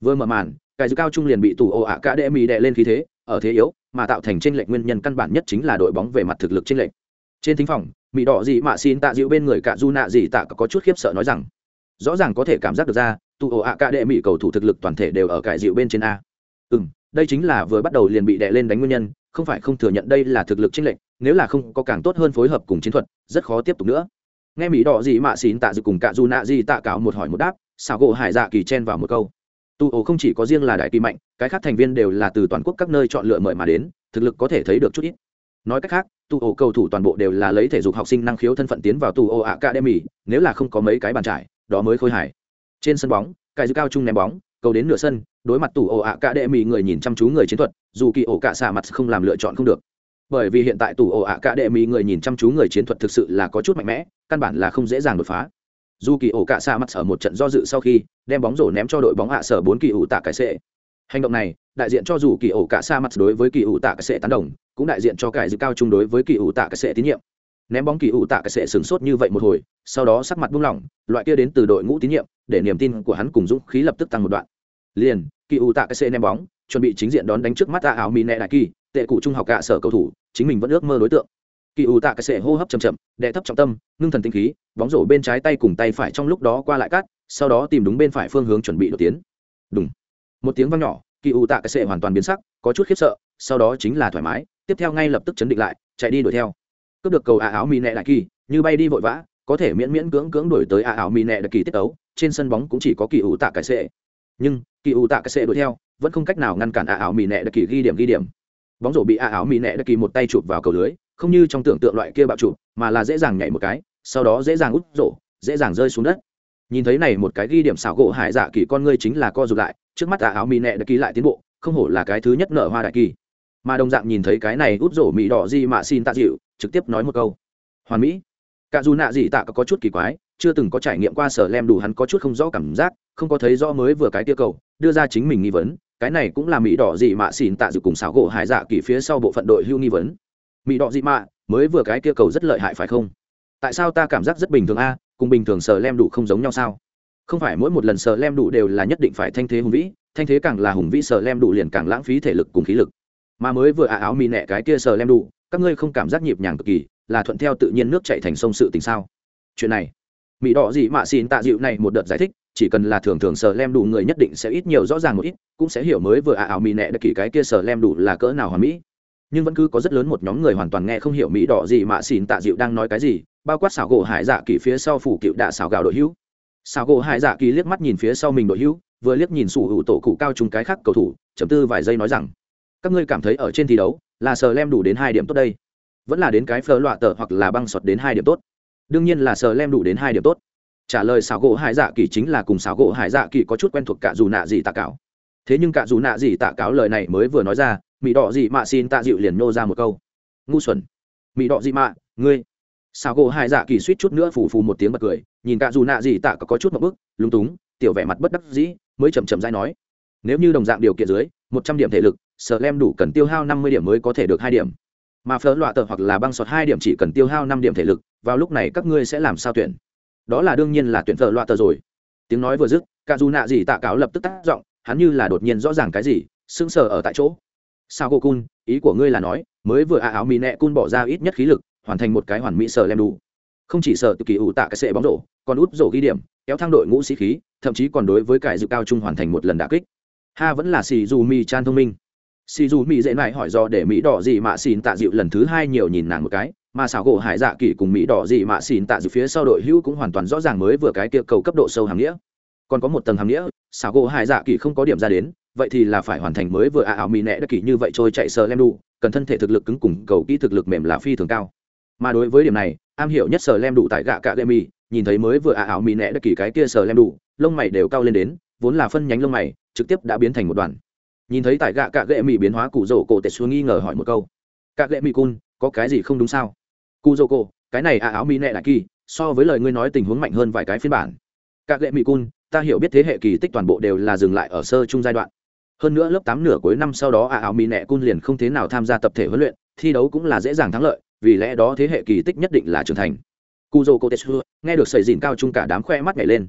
Vừa mở màn, cái dịu cao trung liền bị tủ ồ ạ cả đệ mỹ đè lên khí thế, ở thế yếu, mà tạo thành trên lệch nguyên nhân căn bản nhất chính là đội bóng về mặt thực lực trên lệch Trên thính phòng, mỹ đỏ gì mà xin tạ dịu bên người cả du nạ gì tạ có chút khiếp sợ nói rằng rõ ràng có thể cảm giác được ra tụ ổ ạ cả đệ mỹ cầu thủ thực lực toàn thể đều ở cải dịu bên trên a ừ m đây chính là vừa bắt đầu liền bị đè lên đánh nguyên nhân không phải không thừa nhận đây là thực lực chênh lệch nếu là không có càng tốt hơn phối hợp cùng chiến thuật, rất khó tiếp tục nữa. Nghe mỹ đỏ gì mà xín tạ dự cùng cả du nạ gì tạ cáo một hỏi một đáp xào gỗ hải dạ kỳ chen vào một câu. Tu ổ không chỉ có riêng là đại kỳ mạnh, cái khác thành viên đều là từ toàn quốc các nơi chọn lựa mời mà đến, thực lực có thể thấy được chút ít. Nói cách khác, tu ổ cầu thủ toàn bộ đều là lấy thể dục học sinh năng khiếu thân phận tiến vào tu ổ academy, nếu là không có mấy cái bàn trải, đó mới khôi hài. Trên sân bóng cài dư cao trung ném bóng, cầu đến nửa sân, đối mặt tù ổ academy người nhìn chăm chú người chiến thuật, dù kỳ ổ cả xạ mặt không làm lựa chọn không được bởi vì hiện tại tủ ổ academy người nhìn chăm chú người chiến thuật thực sự là có chút mạnh mẽ, căn bản là không dễ dàng đột phá. Dù kỳ ổ cả xa mặt sở một trận do dự sau khi, đem bóng rổ ném cho đội bóng ạ sở bốn kỳ ủ tạ cái sệ hành động này, đại diện cho dù kỳ ổ cả xa mặt đối với kỳ ủ tạ cái sệ tán đồng, cũng đại diện cho cải dự cao chung đối với kỳ ủ tạ cái sệ tín nhiệm. Ném bóng kỳ ủ tạ cái sệ sửng sốt như vậy một hồi, sau đó sắc mặt buông lỏng, loại kia đến từ đội ngũ tín nhiệm, để niềm tin của hắn cùng dũng khí lập tức tăng một đoạn. Liền, kỳ ủ tạ cái sệ ném bóng, chuẩn bị chính diện đón đánh trước mắt ta áo mì nẹ đại kỳ, tệ cụ trung học cả sở cầu thủ chính mình vẫn ước mơ đối tượng. Kỳ ủ tạ cái sệ hô hấp chầm chậm đệ thấp trọng tâm, ngưng thần tinh khí, bóng rổ bên trái tay cùng tay phải trong lúc đó qua lại cắt, sau đó tìm đúng bên phải phương hướng chuẩn bị đột tiến. Đúng một tiếng vang nhỏ, kỳ ủ tạ cái sệ hoàn toàn biến sắc, có chút khiếp sợ, sau đó chính là thoải mái, tiếp theo ngay lập tức chấn định lại, chạy đi đuổi theo. Cướp được cầu ả áo mì nẹ đại kỳ, như bay đi vội vã, có thể miễn miễn cưỡng cưỡng đuổi tới ả áo mì nẹ đại kỳ tiết ấu trên sân bóng cũng chỉ có kỳ ủ tạ cái sệ. Nhưng, kỳ ủ tạ cái sệ đuổi theo, vẫn không cách nào ngăn cản ả áo mì nẹ đại kỳ ghi điểm ghi điểm bóng rổ bị a áo mỹ nẹ đã kỳ một tay chụp vào cầu lưới, không như trong tưởng tượng loại kia bạo chụp, mà là dễ dàng nhảy một cái, sau đó dễ dàng út rổ, dễ dàng rơi xuống đất. Nhìn thấy này một cái ghi điểm xảo gỗ hải dạ kỳ con ngươi chính là co rụt lại, trước mắt a áo mỹ nẹ đã kỳ lại tiến bộ, không hổ là cái thứ nhất nở hoa đại kỳ. Mà đồng dạng nhìn thấy cái này út rổ mỹ đỏ gì mà xin tạ dịu, trực tiếp nói một câu. Hoàn mỹ. Cả dù nạ gì tạ có chút kỳ quái, chưa từng có trải nghiệm qua sở lem đủ hắn có chút không rõ cảm giác, không có thấy rõ mới vừa cái tiêu cầu, đưa ra chính mình nghi vấn cái này cũng là mỹ đỏ dị mà xin tạ dự cùng xảo gỗ hải dạ kỳ phía sau bộ phận đội hưu nghi vấn. Mỹ đỏ dị mà mới vừa cái kia cầu rất lợi hại phải không? Tại sao ta cảm giác rất bình thường a, cùng bình thường sờ lem đủ không giống nhau sao? Không phải mỗi một lần sờ lem đủ đều là nhất định phải thanh thế hùng vĩ, thanh thế càng là hùng vĩ sờ lem đủ liền càng lãng phí thể lực cùng khí lực. Mà mới vừa ả áo mì nẹ cái kia sờ lem đủ, các ngươi không cảm giác nhịp nhàng cực kỳ, là thuận theo tự nhiên nước chạy thành sông sự tình sao? Chuyện này, mỹ đỏ dị mà xin tạ dịu này một đợt giải thích chỉ cần là thường thường sờ lem đủ người nhất định sẽ ít nhiều rõ ràng một ít, cũng sẽ hiểu mới vừa ả ảo mỹ nẹ đặc kỳ cái kia sờ lem đủ là cỡ nào hoàn mỹ. Nhưng vẫn cứ có rất lớn một nhóm người hoàn toàn nghe không hiểu mỹ đỏ gì mà xin tạ dịu đang nói cái gì, bao quát xảo gỗ hải dạ kỳ phía sau phủ cựu đạ xảo gạo đội hữu. Xảo gỗ hải dạ kỳ liếc mắt nhìn phía sau mình đội hữu, vừa liếc nhìn sủ hữu tổ cụ cao trùng cái khác cầu thủ, chấm tư vài giây nói rằng, các ngươi cảm thấy ở trên thi đấu là sờ lem đủ đến hai điểm tốt đây? Vẫn là đến cái phờ loạ tờ hoặc là băng sọt đến hai điểm tốt? Đương nhiên là sờ lem đủ đến hai điểm tốt trả lời xảo gỗ hải dạ kỳ chính là cùng xảo gỗ hải dạ kỳ có chút quen thuộc cả dù nạ gì tạ cáo. Thế nhưng cả dù nạ gì tạ cáo lời này mới vừa nói ra mỹ đỏ gì mạ xin tạ dịu liền nô ra một câu. Ngu xuẩn. Mỹ đỏ gì mạ, ngươi. Xảo gỗ hải dạ kỳ suýt chút nữa phủ phù một tiếng bật cười, nhìn cả dù nạ gì tạ có chút một bức, lúng túng, tiểu vẻ mặt bất đắc dĩ, mới chậm chậm dai nói. Nếu như đồng dạng điều kiện dưới, một trăm điểm thể lực sở lem đủ cần tiêu hao năm mươi điểm mới có thể được hai điểm. Mà phở loạ tờ hoặc là băng sọt hai điểm chỉ cần tiêu hao năm điểm thể lực, vào lúc này các ngươi sẽ làm sao tuyển? Đó là đương nhiên là tuyển thợ loa tờ rồi. Tiếng nói vừa dứt cả dù nạ gì tạ cáo lập tức tắt giọng, hắn như là đột nhiên rõ ràng cái gì, sững sờ ở tại chỗ. Sao cô cun ý của ngươi là nói, mới vừa a áo mì nẹ cun bỏ ra ít nhất khí lực, hoàn thành một cái hoàn mỹ sở lem đủ. Không chỉ sở tự kỳ ủ tạ cái sệ bóng rổ, còn út rổ ghi điểm, kéo thang đội ngũ sĩ khí, thậm chí còn đối với cải dự cao trung hoàn thành một lần đả kích. Ha vẫn là xì dù mi chan thông minh. Xì dù Mi dễ lại hỏi do để mỹ đỏ gì mà xin tạ dịu lần thứ hai nhiều nhìn nàng một cái mà xảo gỗ hải dạ kỳ cùng mỹ đỏ gì mà xỉn tạ dự phía sau đội hữu cũng hoàn toàn rõ ràng mới vừa cái kia cầu cấp độ sâu hàm nghĩa. Còn có một tầng hàm nghĩa, xảo gỗ hải dạ kỳ không có điểm ra đến, vậy thì là phải hoàn thành mới vừa ảo mỹ nẹ đất kỳ như vậy trôi chạy sờ lem đủ cần thân thể thực lực cứng cùng cầu kỹ thực lực mềm là phi thường cao. Mà đối với điểm này, am hiểu nhất sờ lem đủ tại gạ cạ gậy mi nhìn thấy mới vừa ảo mỹ nẹ đất kỳ cái kia sờ lem đủ lông mày đều cao lên đến, vốn là phân nhánh lông mày, trực tiếp đã biến thành một đoàn. Nhìn thấy tại gạ cạ gệ mỹ biến hóa cụ rổ cổ tệ xuống nghi ngờ hỏi một câu. Cạ gệ mỹ cun có cái gì không đúng sao? Cu dô cô cái này à áo mỹ nệ đại kỳ, so với lời ngươi nói tình huống mạnh hơn vài cái phiên bản. Các lệ mỹ cun, ta hiểu biết thế hệ kỳ tích toàn bộ đều là dừng lại ở sơ chung giai đoạn. Hơn nữa lớp tám nửa cuối năm sau đó à áo mỹ nệ cun liền không thế nào tham gia tập thể huấn luyện, thi đấu cũng là dễ dàng thắng lợi, vì lẽ đó thế hệ kỳ tích nhất định là trưởng thành. Cu dô cô tệ nghe được sầy dìn cao chung cả đám khoe mắt nhảy lên.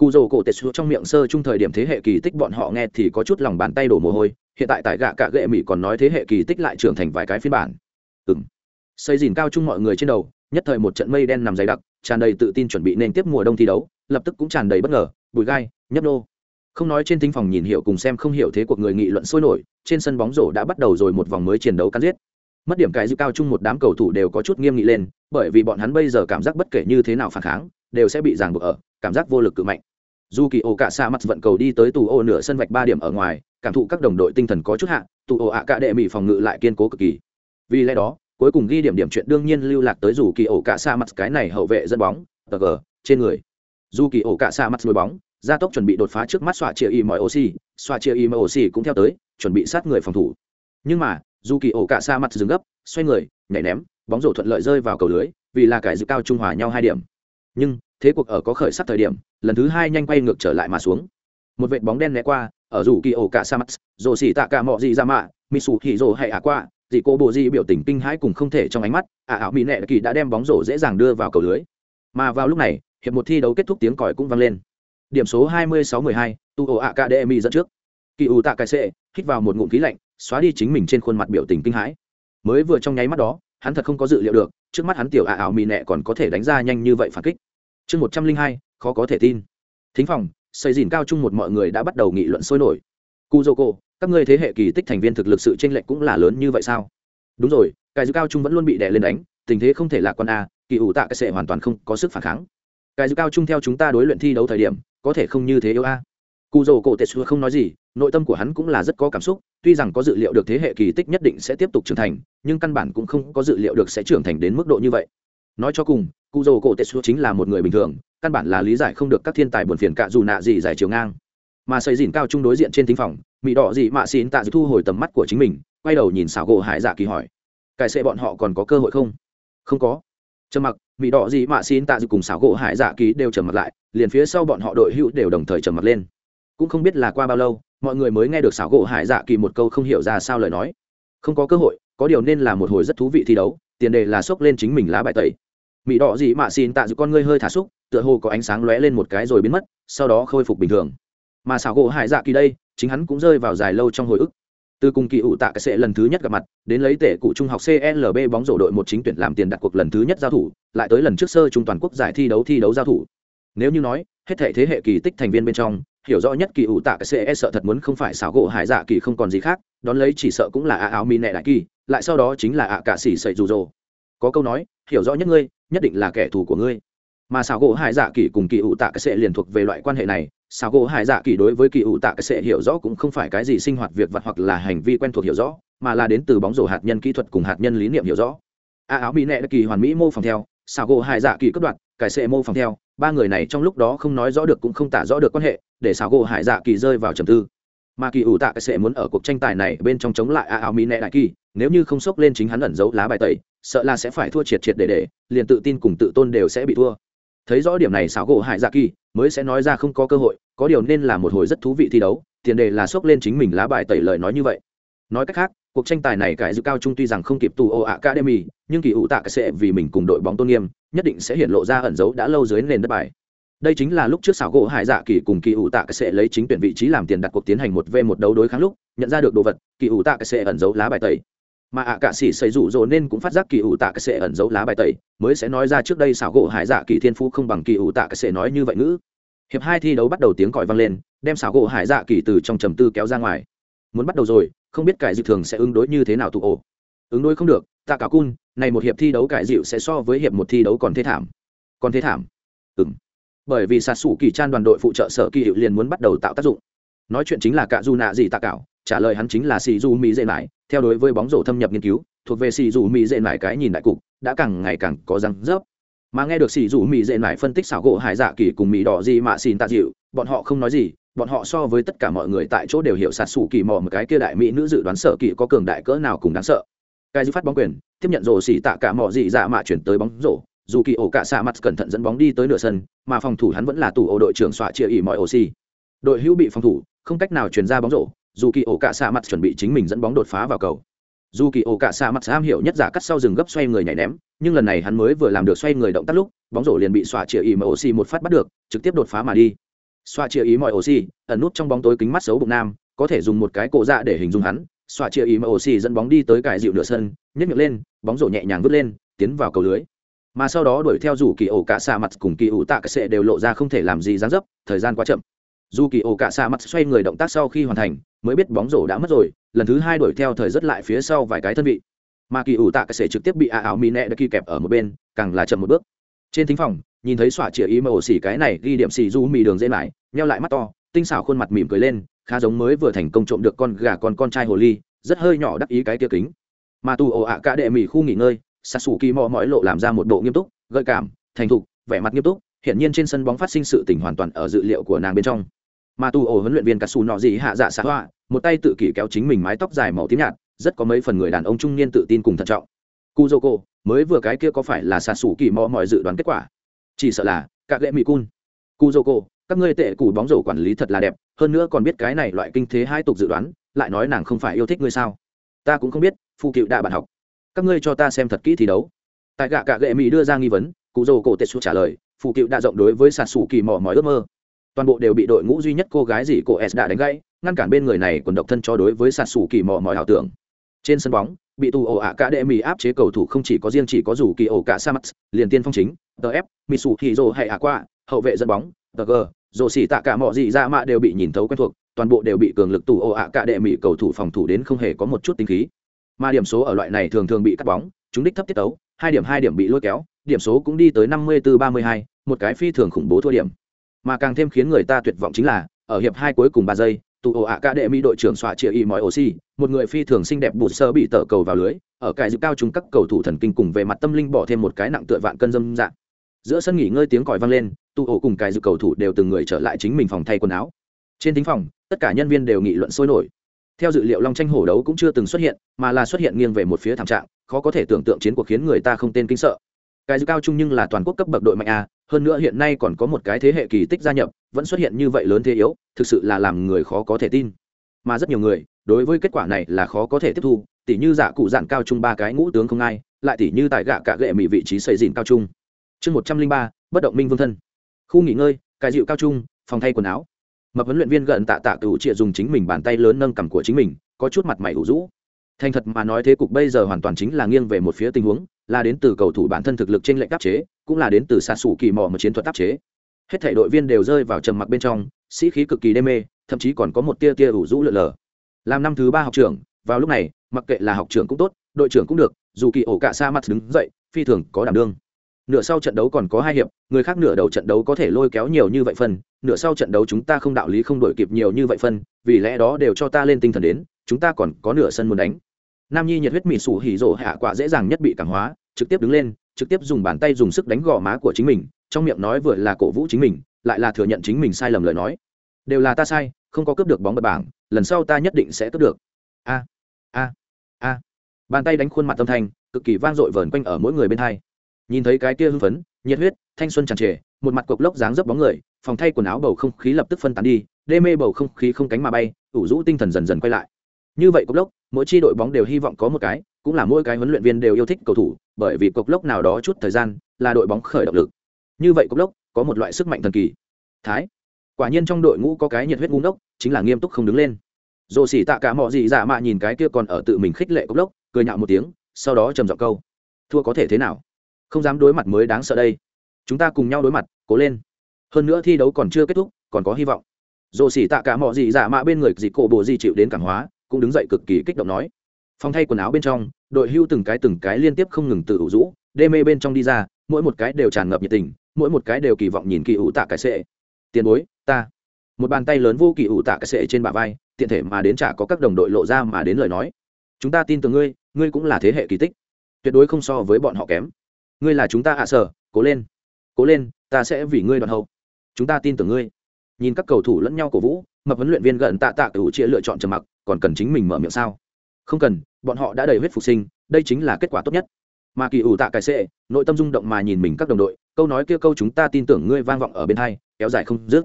Cụ rồ cổ tetsu trong miệng sơ chung thời điểm thế hệ kỳ tích bọn họ nghe thì có chút lòng bàn tay đổ mồ hôi, hiện tại tại gạ cạ gệ mỹ còn nói thế hệ kỳ tích lại trưởng thành vài cái phiên bản. Ừng xây dìn cao chung mọi người trên đầu, nhất thời một trận mây đen nằm dày đặc, tràn đầy tự tin chuẩn bị nên tiếp mùa đông thi đấu, lập tức cũng tràn đầy bất ngờ bùi gai, nhấp nô. Không nói trên thính phòng nhìn hiệu cùng xem không hiểu thế cuộc người nghị luận sôi nổi, trên sân bóng rổ đã bắt đầu rồi một vòng mới chiến đấu cắn giết. Mất điểm cái dư cao chung một đám cầu thủ đều có chút nghiêm nghị lên, bởi vì bọn hắn bây giờ cảm giác bất kể như thế nào phản kháng, đều sẽ bị ràng buộc ở, cảm giác vô lực cự mạnh. Dù kỳ ổ cả xa mặt vận cầu đi tới tù ô nửa sân vạch ba điểm ở ngoài, cảm thụ các đồng đội tinh thần có chút hạ, tù ô ạ cả đệ mỹ phòng ngự lại kiên cố cực kỳ. Vì lẽ đó cuối cùng ghi điểm điểm chuyện đương nhiên lưu lạc tới dù kỳ ổ cả xa mặt cái này hậu vệ dẫn bóng, tờ trên người. Dù kỳ ổ cả xa mặt đuổi bóng, gia tốc chuẩn bị đột phá trước mắt xoa chia y mọi oxy xoa chia y mọi oxy cũng theo tới, chuẩn bị sát người phòng thủ. Nhưng mà, dù kỳ ổ cả xa mặt dừng gấp, xoay người, nhảy ném, bóng rổ thuận lợi rơi vào cầu lưới, vì là cải dự cao trung hòa nhau hai điểm. Nhưng, thế cuộc ở có khởi sắc thời điểm, lần thứ hai nhanh quay ngược trở lại mà xuống. Một vệt bóng đen né qua, ở rủ kỳ ổ cả sa mắt rồ xỉ tạ cả mọ gì ra mạ mỹ sủ hỉ rồ hay ả qua dị cô bộ di biểu tình kinh hãi cùng không thể trong ánh mắt ả ảo mỹ nệ kỳ đã đem bóng rổ dễ dàng đưa vào cầu lưới. Mà vào lúc này hiệp một thi đấu kết thúc tiếng còi cũng vang lên. Điểm số 26-12, tu ổ academy dẫn trước. Kỳ ủ tạ cài sệ hít vào một ngụm khí lạnh xóa đi chính mình trên khuôn mặt biểu tình kinh hãi. Mới vừa trong nháy mắt đó hắn thật không có dự liệu được trước mắt hắn tiểu ả ảo mỹ nệ còn có thể đánh ra nhanh như vậy phản kích. Chương một trăm linh hai khó có thể tin. Thính phòng xây dìn cao chung một mọi người đã bắt đầu nghị luận sôi nổi. Cu dô cô các ngươi thế hệ kỳ tích thành viên thực lực sự chênh lệch cũng là lớn như vậy sao? Đúng rồi, cái dư cao trung vẫn luôn bị đè lên đánh, tình thế không thể lạc quan a, kỳ ủ tạ cái sệ hoàn toàn không có sức phản kháng. Cái dư cao trung theo chúng ta đối luyện thi đấu thời điểm, có thể không như thế yêu a. Cụ dầu cổ tetsu không nói gì, nội tâm của hắn cũng là rất có cảm xúc, tuy rằng có dự liệu được thế hệ kỳ tích nhất định sẽ tiếp tục trưởng thành, nhưng căn bản cũng không có dự liệu được sẽ trưởng thành đến mức độ như vậy. Nói cho cùng cụ dầu cổ tetsu chính là một người bình thường, căn bản là lý giải không được các thiên tài buồn phiền cả dù nạ gì giải chiều ngang mà xây dìn cao trung đối diện trên thính phòng mỹ đỏ gì mạ xin tạ thu hồi tầm mắt của chính mình, quay đầu nhìn xảo gỗ hải dạ kỳ hỏi, cải xệ bọn họ còn có cơ hội không? Không có. Trầm mặc mỹ đỏ gì mạ xin tạ dự cùng xảo gỗ hải dạ kỳ đều trầm mặc lại, liền phía sau bọn họ đội hữu đều đồng thời trầm mặc lên. Cũng không biết là qua bao lâu, mọi người mới nghe được xảo gỗ hải dạ kỳ một câu không hiểu ra sao lời nói. Không có cơ hội, có điều nên là một hồi rất thú vị thi đấu, tiền đề là xốc lên chính mình lá bài tẩy. Mỹ đỏ gì mạ xin tạ dự con ngươi hơi thả xúc, tựa hồ có ánh sáng lóe lên một cái rồi biến mất, sau đó khôi phục bình thường mà xảo gỗ hải dạ kỳ đây, chính hắn cũng rơi vào dài lâu trong hồi ức. Từ cùng kỳ ủ tạ cái sệ lần thứ nhất gặp mặt, đến lấy tể cụ trung học clb bóng rổ đội một chính tuyển làm tiền đặt cuộc lần thứ nhất giao thủ, lại tới lần trước sơ trung toàn quốc giải thi đấu thi đấu giao thủ. Nếu như nói, hết thể thế hệ kỳ tích thành viên bên trong, hiểu rõ nhất kỳ ủ tạ cái sệ e sợ thật muốn không phải xảo gỗ hải dạ kỳ không còn gì khác, đón lấy chỉ sợ cũng là ạ áo mi nẹ đại kỳ, lại sau đó chính là ạ cả xỉ sậy rủ rồ. Có câu nói, hiểu rõ nhất ngươi, nhất định là kẻ thù của ngươi mà xảo gỗ hải dạ kỳ cùng kỳ ủ tạ cái sệ liền thuộc về loại quan hệ này. Xảo gỗ hải dạ kỳ đối với kỳ ủ tạ cái sệ hiểu rõ cũng không phải cái gì sinh hoạt việc vật hoặc là hành vi quen thuộc hiểu rõ, mà là đến từ bóng rổ hạt nhân kỹ thuật cùng hạt nhân lý niệm hiểu rõ. A áo mỹ nệ kỳ hoàn mỹ mô phỏng theo, xảo gỗ hải dạ kỳ cấp đoạt, cái sệ mô phỏng theo, ba người này trong lúc đó không nói rõ được cũng không tả rõ được quan hệ, để xảo gỗ hải dạ kỳ rơi vào trầm tư. Mà kỳ ủ tạ cái sệ muốn ở cuộc tranh tài này bên trong chống lại a áo mỹ nệ đại kỳ nếu như không sốc lên chính hắn ẩn giấu lá bài tẩy, sợ là sẽ phải thua triệt triệt để để, liền tự tin cùng tự tôn đều sẽ bị thua thấy rõ điểm này, xảo gỗ hải dạ kỳ mới sẽ nói ra không có cơ hội, có điều nên là một hồi rất thú vị thi đấu, tiền đề là xốc lên chính mình lá bài tẩy lời nói như vậy. Nói cách khác, cuộc tranh tài này cải dự cao trung tuy rằng không kịp tù ô academy, nhưng kỳ ủ tạ cái sẽ vì mình cùng đội bóng tôn nghiêm, nhất định sẽ hiện lộ ra ẩn dấu đã lâu dưới nền đất bài. Đây chính là lúc trước xảo gỗ hải dạ kỳ cùng kỳ ủ tạ cái sẽ lấy chính tuyển vị trí làm tiền đặt cuộc tiến hành một v một đấu đối kháng lúc, nhận ra được đồ vật, kỳ ủ tạ cái sẽ ẩn dấu lá bài tẩy mà ạ à cạ sĩ xây rủ rồ nên cũng phát giác kỳ ủ tạ cái sẽ ẩn giấu lá bài tẩy, mới sẽ nói ra trước đây xảo gỗ hải dạ kỳ thiên phú không bằng kỳ ủ tạ cái sẽ nói như vậy ngữ. Hiệp hai thi đấu bắt đầu tiếng còi vang lên, đem xảo gỗ hải dạ kỳ từ trong trầm tư kéo ra ngoài. Muốn bắt đầu rồi, không biết cải dịu thường sẽ ứng đối như thế nào tụ ổ. Ứng đối không được, tạ cả cun, này một hiệp thi đấu cải dịu sẽ so với hiệp một thi đấu còn thế thảm. Còn thế thảm? Ừng bởi vì sạt sủ kỳ trang đoàn đội phụ trợ sở kỳ hiệu liền muốn bắt đầu tạo tác dụng. Nói chuyện chính là cạ du nạ gì tạ cảo trả lời hắn chính là xì dù mỹ dễ mãi theo đối với bóng rổ thâm nhập nghiên cứu, thuộc về xì dù mỹ dễ mãi cái nhìn đại cục, đã càng ngày càng có răng rớp. Mà nghe được xì dù mỹ dễ mãi phân tích xảo gỗ hải dạ kỳ cùng mỹ đỏ gì mà xin tạ dịu, bọn họ không nói gì, bọn họ so với tất cả mọi người tại chỗ đều hiểu sạt sủ kỳ mò một cái kia đại mỹ nữ dự đoán sợ kỳ có cường đại cỡ nào cùng đáng sợ. Cái dư phát bóng quyền, tiếp nhận rổ xỉ tạ cả mò dị dạ mạ chuyển tới bóng rổ, dù kỳ ổ cả xạ mặt cẩn thận dẫn bóng đi tới nửa sân, mà phòng thủ hắn vẫn là tủ ổ đội trưởng xọa chia ỉ mọi ổ xì. Đội hữu bị phòng thủ, không cách nào chuyển ra bóng rổ dù kỳ ổ cả xạ mặt chuẩn bị chính mình dẫn bóng đột phá vào cầu. Dù kỳ ổ cả xạ mặt am hiểu nhất giả cắt sau rừng gấp xoay người nhảy ném, nhưng lần này hắn mới vừa làm được xoay người động tác lúc, bóng rổ liền bị xoa chia ý mọi oxy một phát bắt được, trực tiếp đột phá mà đi. Xoa chĩa ý mọi oxy ẩn nút trong bóng tối kính mắt xấu bụng nam, có thể dùng một cái cổ dạ để hình dung hắn. Xoa chĩa ý mọi oxy dẫn bóng đi tới cải dịu nửa sân, nhấc miệng lên, bóng rổ nhẹ nhàng vứt lên, tiến vào cầu lưới. Mà sau đó đuổi theo dù kỳ ổ cả xạ mặt cùng kỳ ủ tạ cái sệ đều lộ ra không thể làm gì dáng dấp, thời gian quá chậm. Dù kỳ ổ cả xạ mặt xoay người động tác sau khi hoàn thành mới biết bóng rổ đã mất rồi, lần thứ hai đuổi theo thời rất lại phía sau vài cái thân vị. Mà kỳ ủ tạ cái sể trực tiếp bị a áo mi nẹ đã kỳ kẹp ở một bên, càng là chậm một bước. Trên thính phòng, nhìn thấy xỏa chĩa ý mà ổ xỉ cái này ghi điểm xì du mì đường dễ lại neo lại mắt to, tinh xảo khuôn mặt mỉm cười lên, khá giống mới vừa thành công trộm được con gà con con trai hồ ly, rất hơi nhỏ đắc ý cái kia kính. Mà tù ổ ạ cả đệ mì khu nghỉ ngơi xa xù kỳ mò mọi lộ làm ra một bộ nghiêm túc, gợi cảm, thành thục, vẻ mặt nghiêm túc, hiển nhiên trên sân bóng phát sinh sự tình hoàn toàn ở dự liệu của nàng bên trong mà tù ổ huấn luyện viên cà xù nọ gì hạ dạ xạ hoa, một tay tự kỷ kéo chính mình mái tóc dài màu tím nhạt, rất có mấy phần người đàn ông trung niên tự tin cùng thận trọng. Cu dô cô mới vừa cái kia có phải là xạ sủ kỳ mò mọi dự đoán kết quả? Chỉ sợ là các lệ mỹ cun cu dô cô các ngươi tệ củ bóng rổ quản lý thật là đẹp, hơn nữa còn biết cái này loại kinh thế hai tục dự đoán, lại nói nàng không phải yêu thích ngươi sao? Ta cũng không biết phụ cựu đạ bạn học. Các ngươi cho ta xem thật kỹ thi đấu. Tại gạ cạ gệ mỹ đưa ra nghi vấn cụ dô cổ tetsu trả lời phụ cựu đã rộng đối với sạt sủ kỳ mỏ mỏi ước mơ toàn bộ đều bị đội ngũ duy nhất cô gái gì cô s đã đánh gãy, ngăn cản bên người này còn độc thân cho đối với sạt sủ kỳ mò mọi ảo tưởng. Trên sân bóng, bị tù ổ ạ cả đệ mỹ áp chế cầu thủ không chỉ có riêng chỉ có dù kỳ ổ cả sa mắt liền tiên phong chính tf sủ hì dô hay ạ qua hậu vệ dẫn bóng tg dồ xỉ tạ cả mọi gì ra mạ đều bị nhìn thấu quen thuộc, toàn bộ đều bị cường lực tù ổ ạ cả đệ mỹ cầu thủ phòng thủ đến không hề có một chút tinh khí. Mà điểm số ở loại này thường thường bị cắt bóng, chúng đích thấp tiết tấu, hai điểm hai điểm bị lôi kéo, điểm số cũng đi tới năm mươi bốn ba mươi hai, một cái phi thường khủng bố thua điểm mà càng thêm khiến người ta tuyệt vọng chính là, ở hiệp hai cuối cùng ba giây, tụ ổ ạ ca đệ mỹ đội trưởng xoa chia y mọi oxy một người phi thường xinh đẹp bụt sơ bị tở cầu vào lưới, ở cài dự cao chúng các cầu thủ thần kinh cùng về mặt tâm linh bỏ thêm một cái nặng tựa vạn cân dâm dạng. Giữa sân nghỉ ngơi tiếng còi vang lên, tụ ổ cùng cài dự cầu thủ đều từng người trở lại chính mình phòng thay quần áo. Trên thính phòng, tất cả nhân viên đều nghị luận sôi nổi. Theo dự liệu long tranh hổ đấu cũng chưa từng xuất hiện, mà là xuất hiện nghiêng về một phía thảm trạng, khó có thể tưởng tượng chiến cuộc khiến người ta không tên kinh sợ. Cái dự cao trung nhưng là toàn quốc cấp bậc đội mạnh a hơn nữa hiện nay còn có một cái thế hệ kỳ tích gia nhập, vẫn xuất hiện như vậy lớn thế yếu, thực sự là làm người khó có thể tin. Mà rất nhiều người, đối với kết quả này là khó có thể tiếp thu, tỉ như giả cụ dạng cao trung ba cái ngũ tướng không ai, lại tỉ như tại gạ cả gệ mỹ vị trí xây dìn cao trung. Chương một trăm linh ba, bất động minh vương thân. Khu nghỉ ngơi cài dịu cao trung, phòng thay quần áo. Mập huấn luyện viên gần tạ tạ cựu trịa dùng chính mình bàn tay lớn nâng cầm của chính mình, có chút mặt mày ủ rũ. Thành thật mà nói thế cục bây giờ hoàn toàn chính là nghiêng về một phía tình huống, là đến từ cầu thủ bản thân thực lực trên lệnh đáp chế cũng là đến từ xa xù kỳ mò một chiến thuật tác chế. Hết thể đội viên đều rơi vào trầm mặc bên trong, sĩ khí cực kỳ đê mê, thậm chí còn có một tia tia ủ rũ lượn lờ. Làm năm thứ ba học trưởng, vào lúc này, mặc kệ là học trưởng cũng tốt, đội trưởng cũng được, dù kỳ ổ cả xa mặt đứng dậy, phi thường có đảm đương. Nửa sau trận đấu còn có hai hiệp, người khác nửa đầu trận đấu có thể lôi kéo nhiều như vậy phân, nửa sau trận đấu chúng ta không đạo lý không đổi kịp nhiều như vậy phân, vì lẽ đó đều cho ta lên tinh thần đến, chúng ta còn có nửa sân muốn đánh. Nam nhi nhiệt huyết mị sủ hỉ rổ hạ quả dễ dàng nhất bị cảm hóa, trực tiếp đứng lên trực tiếp dùng bàn tay dùng sức đánh gò má của chính mình, trong miệng nói vừa là cổ vũ chính mình, lại là thừa nhận chính mình sai lầm lời nói. Đều là ta sai, không có cướp được bóng bật bảng, lần sau ta nhất định sẽ cướp được. A a a. Bàn tay đánh khuôn mặt âm thanh, cực kỳ vang dội vờn quanh ở mỗi người bên hai. Nhìn thấy cái kia hưng phấn, nhiệt huyết, thanh xuân tràn trề, một mặt cộc lốc dáng dấp bóng người, phòng thay quần áo bầu không khí lập tức phân tán đi, đê mê bầu không khí không cánh mà bay, ủ rũ tinh thần dần dần quay lại. Như vậy cộc lốc, mỗi chi đội bóng đều hy vọng có một cái, cũng là mỗi cái huấn luyện viên đều yêu thích cầu thủ bởi vì cộc lốc nào đó chút thời gian là đội bóng khởi động lực. Như vậy cộc lốc có một loại sức mạnh thần kỳ. Thái. Quả nhiên trong đội ngũ có cái nhiệt huyết ngu ngốc, chính là nghiêm túc không đứng lên. Dồ xỉ tạ cả mọi gì dạ mạ nhìn cái kia còn ở tự mình khích lệ cốc lốc, cười nhạo một tiếng, sau đó trầm giọng câu. Thua có thể thế nào? Không dám đối mặt mới đáng sợ đây. Chúng ta cùng nhau đối mặt, cố lên. Hơn nữa thi đấu còn chưa kết thúc, còn có hy vọng. Dồ xỉ tạ cả mọi gì dạ mạ bên người dị cổ bộ di chịu đến cảng hóa, cũng đứng dậy cực kỳ kích động nói phong thay quần áo bên trong, đội hưu từng cái từng cái liên tiếp không ngừng tự ủ rũ, đê mê bên trong đi ra, mỗi một cái đều tràn ngập nhiệt tình, mỗi một cái đều kỳ vọng nhìn kỳ ủ tạ cái sệ. Tiền bối, ta. Một bàn tay lớn vô kỳ ủ tạ cái sệ trên bả vai, tiện thể mà đến chả có các đồng đội lộ ra mà đến lời nói. Chúng ta tin tưởng ngươi ngươi cũng là thế hệ kỳ tích. Tuyệt đối không so với bọn họ kém. Ngươi là chúng ta hạ sở, cố lên. Cố lên, ta sẽ vì ngươi đoàn hậu. Chúng ta tin tưởng ngươi. Nhìn các cầu thủ lẫn nhau cổ vũ, mập huấn luyện viên gần tạ tạ cửu chia lựa chọn trầm mặc, còn cần chính mình mở miệng sao? Không cần bọn họ đã đầy huyết phục sinh, đây chính là kết quả tốt nhất. Mà kỳ ủ tạ cải sệ nội tâm rung động mà nhìn mình các đồng đội, câu nói kia câu chúng ta tin tưởng ngươi vang vọng ở bên hai, kéo dài không dứt.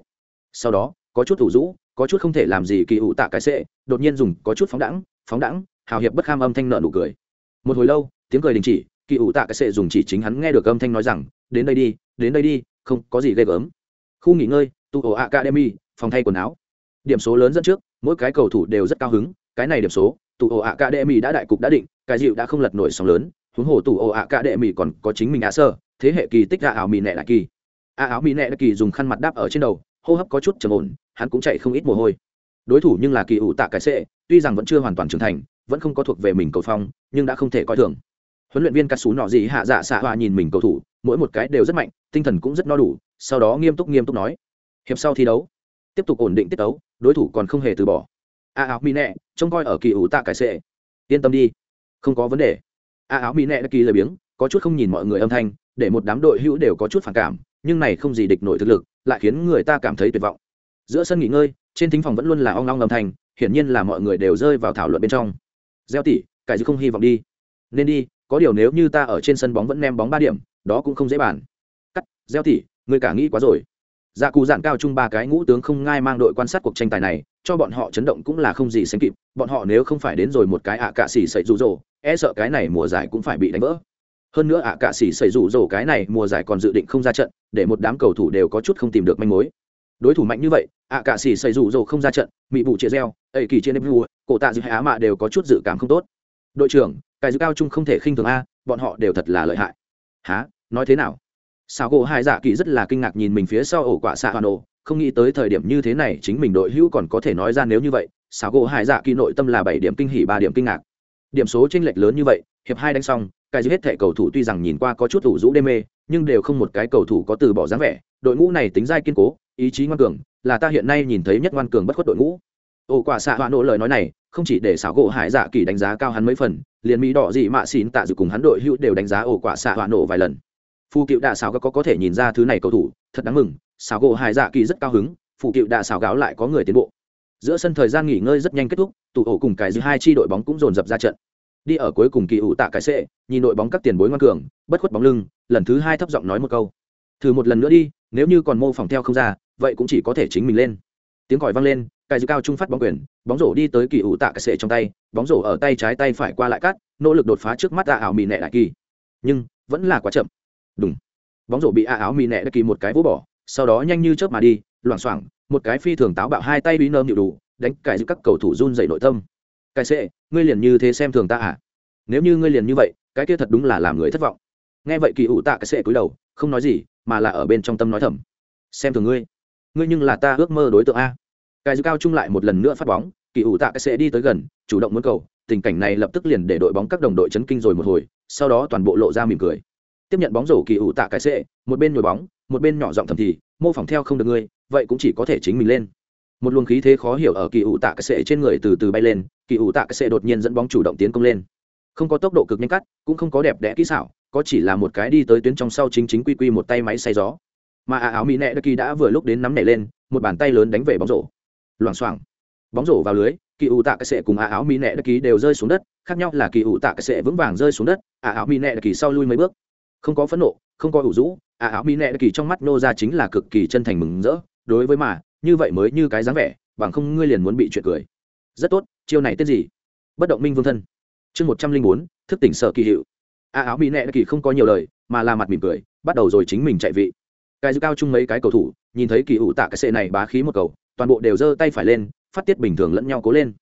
Sau đó, có chút thủ rũ, có chút không thể làm gì kỳ ủ tạ cái sệ đột nhiên dùng có chút phóng đẳng phóng đẳng hào hiệp bất kham âm thanh nợ nụ cười. Một hồi lâu, tiếng cười đình chỉ, kỳ ủ tạ cái sệ dùng chỉ chính hắn nghe được âm thanh nói rằng, đến đây đi, đến đây đi, không có gì ghê gớm. Khu nghỉ ngơi tụ ổ academy, phòng thay quần áo. Điểm số lớn dẫn trước, mỗi cái cầu thủ đều rất cao hứng, cái này điểm số tụ ổ academy đã đại cục đã định, cái dịu đã không lật nổi sóng lớn, huống hồ tụ ổ academy còn có chính mình ạ sơ, thế hệ kỳ tích ra ảo mỹ nẹ đại kỳ. A áo mỹ nẹ đại kỳ dùng khăn mặt đáp ở trên đầu, hô hấp có chút trầm ổn, hắn cũng chạy không ít mồ hôi. Đối thủ nhưng là kỳ ủ tạ cái sệ, tuy rằng vẫn chưa hoàn toàn trưởng thành, vẫn không có thuộc về mình cầu phong, nhưng đã không thể coi thường. Huấn luyện viên cắt xú nọ gì hạ dạ xạ hoa nhìn mình cầu thủ, mỗi một cái đều rất mạnh, tinh thần cũng rất no đủ, sau đó nghiêm túc nghiêm túc nói, hiệp sau thi đấu, tiếp tục ổn định tiết đấu đối thủ còn không hề từ bỏ a áo mỹ nẹ, trông coi ở kỳ ủ tạ cải sệ yên tâm đi. Không có vấn đề. A áo mỹ nẹ đã kỳ lời biếng, có chút không nhìn mọi người âm thanh, để một đám đội hữu đều có chút phản cảm, nhưng này không gì địch nổi thực lực, lại khiến người ta cảm thấy tuyệt vọng. Giữa sân nghỉ ngơi, trên thính phòng vẫn luôn là ong ong âm thanh, hiển nhiên là mọi người đều rơi vào thảo luận bên trong. Gieo tỉ cải dư không hy vọng đi. Nên đi, có điều nếu như ta ở trên sân bóng vẫn ném bóng ba điểm, đó cũng không dễ bàn. Cắt, gieo tỉ người cả nghĩ quá rồi dạ cù dạn cao chung ba cái ngũ tướng không ngai mang đội quan sát cuộc tranh tài này, cho bọn họ chấn động cũng là không gì sánh kịp, bọn họ nếu không phải đến rồi một cái ạ cạ xỉ sậy rụ rỗ e sợ cái này mùa giải cũng phải bị đánh vỡ. Hơn nữa ạ cạ xỉ sậy rụ rỗ cái này mùa giải còn dự định không ra trận, để một đám cầu thủ đều có chút không tìm được manh mối. Đối thủ mạnh như vậy, ạ cạ xỉ sậy rụ rỗ không ra trận bị bụ chia reo ẩy kỳ trên nếp vua, cổ tạ dư hạ mạ đều có chút dự cảm không tốt. Đội trưởng, cái dư cao trung không thể khinh thường a, bọn họ đều thật là lợi hại. Há nói thế nào? Sao gỗ hai dạ kỳ rất là kinh ngạc nhìn mình phía sau ổ quả xạ hoàn ổ, không nghĩ tới thời điểm như thế này chính mình đội hữu còn có thể nói ra nếu như vậy. Sao gỗ hai dạ kỳ nội tâm là bảy điểm kinh hỉ, ba điểm kinh ngạc. Điểm số chênh lệch lớn như vậy, hiệp hai đánh xong, cái dư hết thẻ cầu thủ tuy rằng nhìn qua có chút ủ rũ đê mê, nhưng đều không một cái cầu thủ có từ bỏ dáng vẻ. Đội ngũ này tính dai kiên cố, ý chí ngoan cường, là ta hiện nay nhìn thấy nhất ngoan cường bất khuất đội ngũ. Ổ quả xạ hoạ nộ lời nói này, không chỉ để xảo gỗ hải dạ kỳ đánh giá cao hắn mấy phần, liền mỹ đỏ dị mạ xín tạ dự cùng hắn đội hữu đều đánh giá ổ quả xạ hoạ nộ vài lần phù cựu đạ xảo có có thể nhìn ra thứ này cầu thủ, thật đáng mừng xào gỗ hải dạ kỳ rất cao hứng, phù cựu đạ xào gáo lại có người tiến bộ. Giữa sân thời gian nghỉ ngơi rất nhanh kết thúc, tụ ổ cùng cái giữa hai chi đội bóng cũng dồn dập ra trận. Đi ở cuối cùng kỳ ủ tạ cái sệ, nhìn đội bóng các tiền bối ngoan cường, bất khuất bóng lưng, lần thứ hai thấp giọng nói một câu. Thử một lần nữa đi, nếu như còn mô phỏng theo không ra, vậy cũng chỉ có thể chính mình lên. Tiếng còi vang lên cài dư cao trung phát bóng quyền, bóng rổ đi tới kỳ ủ tạ cái sệ trong tay, bóng rổ ở tay trái tay phải qua lại cắt, nỗ lực đột phá trước mắt tạ ảo mị nẹ đại kỳ. Nhưng, vẫn là quá chậm đúng bóng rổ bị a áo mì nẹ đã kỳ một cái vỗ bỏ, sau đó nhanh như chớp mà đi, loảng xoảng, một cái phi thường táo bạo hai tay bí nơm nhịu đủ, đánh cài giữa các cầu thủ run dậy nội tâm. Cái sệ, ngươi liền như thế xem thường ta à? Nếu như ngươi liền như vậy, cái kia thật đúng là làm người thất vọng. Nghe vậy kỳ ủ tạ cái sệ cúi đầu, không nói gì, mà là ở bên trong tâm nói thầm. Xem thường ngươi? Ngươi nhưng là ta ước mơ đối tượng a. Cái giữa cao trung lại một lần nữa phát bóng, kỳ ủ tạ cái sệ đi tới gần, chủ động muốn cầu, tình cảnh này lập tức liền để đội bóng các đồng đội chấn kinh rồi một hồi, sau đó toàn bộ lộ ra mỉm cười tiếp nhận bóng rổ kỳ ủ tạ cái sệ, một bên nhồi bóng, một bên nhỏ giọng thầm thì, mô phỏng theo không được ngươi, vậy cũng chỉ có thể chính mình lên. Một luồng khí thế khó hiểu ở kỳ ủ tạ cái sệ trên người từ từ bay lên, kỳ ủ tạ cái sệ đột nhiên dẫn bóng chủ động tiến công lên. Không có tốc độ cực nhanh cắt, cũng không có đẹp đẽ kỹ xảo, có chỉ là một cái đi tới tuyến trong sau chính chính quy quy một tay máy xay gió. Mà à áo mỹ nẹ đất kỳ đã vừa lúc đến nắm nảy lên, một bàn tay lớn đánh về bóng rổ. Loảng xoảng. Bóng rổ vào lưới, kỳ ủ tạ cái sệ cùng à áo mỹ nẹ đất kỳ đều rơi xuống đất, khác nhau là kỳ ủ tạ cái sệ vững vàng rơi xuống đất à áo mỹ nẹ đất kỳ sau lui mấy bước không có phẫn nộ, không có ủ rũ à áo mỹ nẹ kỳ trong mắt nô ra chính là cực kỳ chân thành mừng rỡ, đối với mà, như vậy mới như cái dáng vẻ, bằng không ngươi liền muốn bị chuyện cười. Rất tốt, chiêu này tên gì? Bất động minh vương thân. Chương một trăm linh bốn, thức tỉnh sợ kỳ hiệu. A áo mỹ nẹ kỳ không có nhiều lời, mà là mặt mỉm cười, bắt đầu rồi chính mình chạy vị. Cái giữ cao chung mấy cái cầu thủ, nhìn thấy kỳ ủ tạ cái xệ này bá khí một cầu, toàn bộ đều giơ tay phải lên, phát tiết bình thường lẫn nhau cố lên.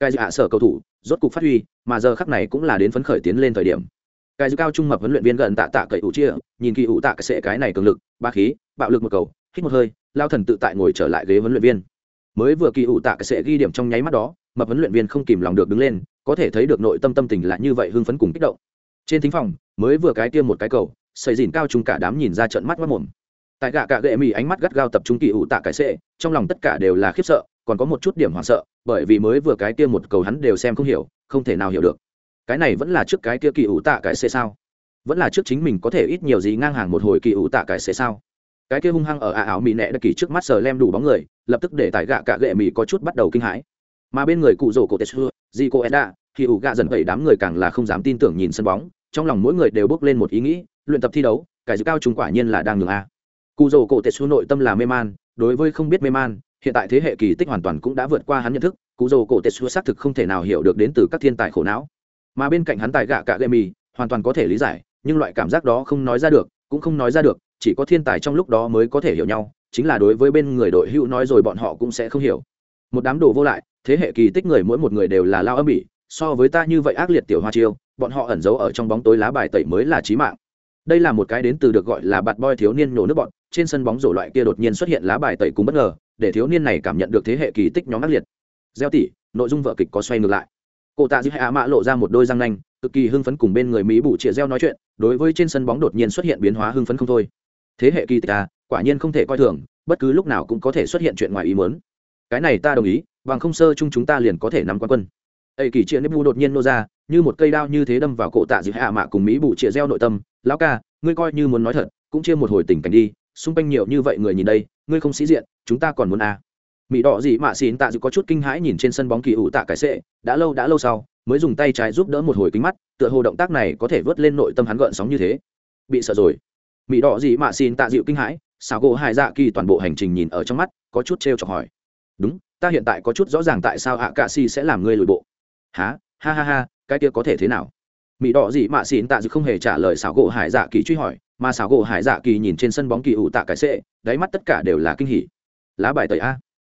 Cái giữ hạ sở cầu thủ, rốt cục phát huy, mà giờ khắc này cũng là đến phấn khởi tiến lên thời điểm cái dư cao trung mập huấn luyện viên gần tạ tạ cậy ủ chia, nhìn kỳ ủ tạ cái sẽ cái này cường lực, ba khí, bạo lực một cầu, hít một hơi, lao thần tự tại ngồi trở lại ghế huấn luyện viên. Mới vừa kỳ ủ tạ cái sẽ ghi điểm trong nháy mắt đó, mập huấn luyện viên không kìm lòng được đứng lên, có thể thấy được nội tâm tâm tình là như vậy hưng phấn cùng kích động. Trên thính phòng, mới vừa cái tiêm một cái cầu xây dìn cao trung cả đám nhìn ra trận mắt mất mồm. Tại gạ cạ gệ mì ánh mắt gắt gao tập trung kỳ ủ tạ cái sệ trong lòng tất cả đều là khiếp sợ, còn có một chút điểm hoảng sợ, bởi vì mới vừa cái tiêm một cầu hắn đều xem không hiểu, không thể nào hiểu được cái này vẫn là trước cái kia kỳ ủ tạ cái xê sao? Vẫn là trước chính mình có thể ít nhiều gì ngang hàng một hồi kỳ ủ tạ cái xê sao? Cái kia hung hăng ở ả áo mỹ nẹ đã kỳ trước mắt sờ lem đủ bóng người, lập tức để tải gạ cạ gệ mỹ có chút bắt đầu kinh hãi. Mà bên người cụ rổ cổ tetsu di cô edda khi ủ gạ dần vậy đám người càng là không dám tin tưởng nhìn sân bóng, trong lòng mỗi người đều bước lên một ý nghĩ, luyện tập thi đấu cải dự cao chúng quả nhiên là đang ngừng a. Cụ rổ cổ tetsu nội tâm là mê man, đối với không biết mê man, hiện tại thế hệ kỳ tích hoàn toàn cũng đã vượt qua hắn nhận thức, cụ rổ cổ tetsu xác thực không thể nào hiểu được đến từ các thiên tài khổ não mà bên cạnh hắn tài gạ cả gệ mì, hoàn toàn có thể lý giải, nhưng loại cảm giác đó không nói ra được, cũng không nói ra được, chỉ có thiên tài trong lúc đó mới có thể hiểu nhau, chính là đối với bên người đội hữu nói rồi bọn họ cũng sẽ không hiểu. Một đám đồ vô lại, thế hệ kỳ tích người mỗi một người đều là lao âm bỉ, so với ta như vậy ác liệt tiểu hoa chiêu, bọn họ ẩn giấu ở trong bóng tối lá bài tẩy mới là trí mạng. Đây là một cái đến từ được gọi là bạt boy thiếu niên nổ nước bọn, trên sân bóng rổ loại kia đột nhiên xuất hiện lá bài tẩy cùng bất ngờ, để thiếu niên này cảm nhận được thế hệ kỳ tích nhóm ác liệt. Gieo tỉ nội dung vợ kịch có xoay ngược lại cô tạ dư hạ mã lộ ra một đôi răng nanh, cực kỳ hưng phấn cùng bên người mỹ bụ chĩa gieo nói chuyện, đối với trên sân bóng đột nhiên xuất hiện biến hóa hưng phấn không thôi. Thế hệ kỳ tích à quả nhiên không thể coi thường, bất cứ lúc nào cũng có thể xuất hiện chuyện ngoài ý muốn. Cái này ta đồng ý, bằng không sơ chung chúng ta liền có thể nắm quan quân. Ây kỳ chia nếp vu đột nhiên nô ra, như một cây đao như thế đâm vào cổ tạ dịp hạ mạ cùng mỹ bụ chia gieo nội tâm. Lão ca, ngươi coi như muốn nói thật, cũng chia một hồi tình cảnh đi, xung quanh nhiều như vậy người nhìn đây, ngươi không sĩ diện, chúng ta còn muốn à mỹ đỏ gì mạ xin tạ dự có chút kinh hãi nhìn trên sân bóng kỳ ủ tạ cái sệ, đã lâu đã lâu sau, mới dùng tay trái giúp đỡ một hồi kính mắt, tựa hồ động tác này có thể vớt lên nội tâm hắn gợn sóng như thế. Bị sợ rồi. Mỹ đỏ gì mạ xin tạ dịu kinh hãi xào gỗ hải dạ kỳ toàn bộ hành trình nhìn ở trong mắt, có chút trêu chọc hỏi. Đúng, ta hiện tại có chút rõ ràng tại sao ạ cạ si sẽ làm ngươi lùi bộ. Há ha ha ha, cái kia có thể thế nào? Mỹ đỏ gì mạ xỉn tạ dịu không hề trả lời xào gỗ hải dạ kỳ truy hỏi, mà xào gỗ hải dạ kỳ nhìn trên sân bóng kỳ ủ tạ cái sệ, đáy mắt tất cả đều là kinh hỉ. Lá bài tẩy a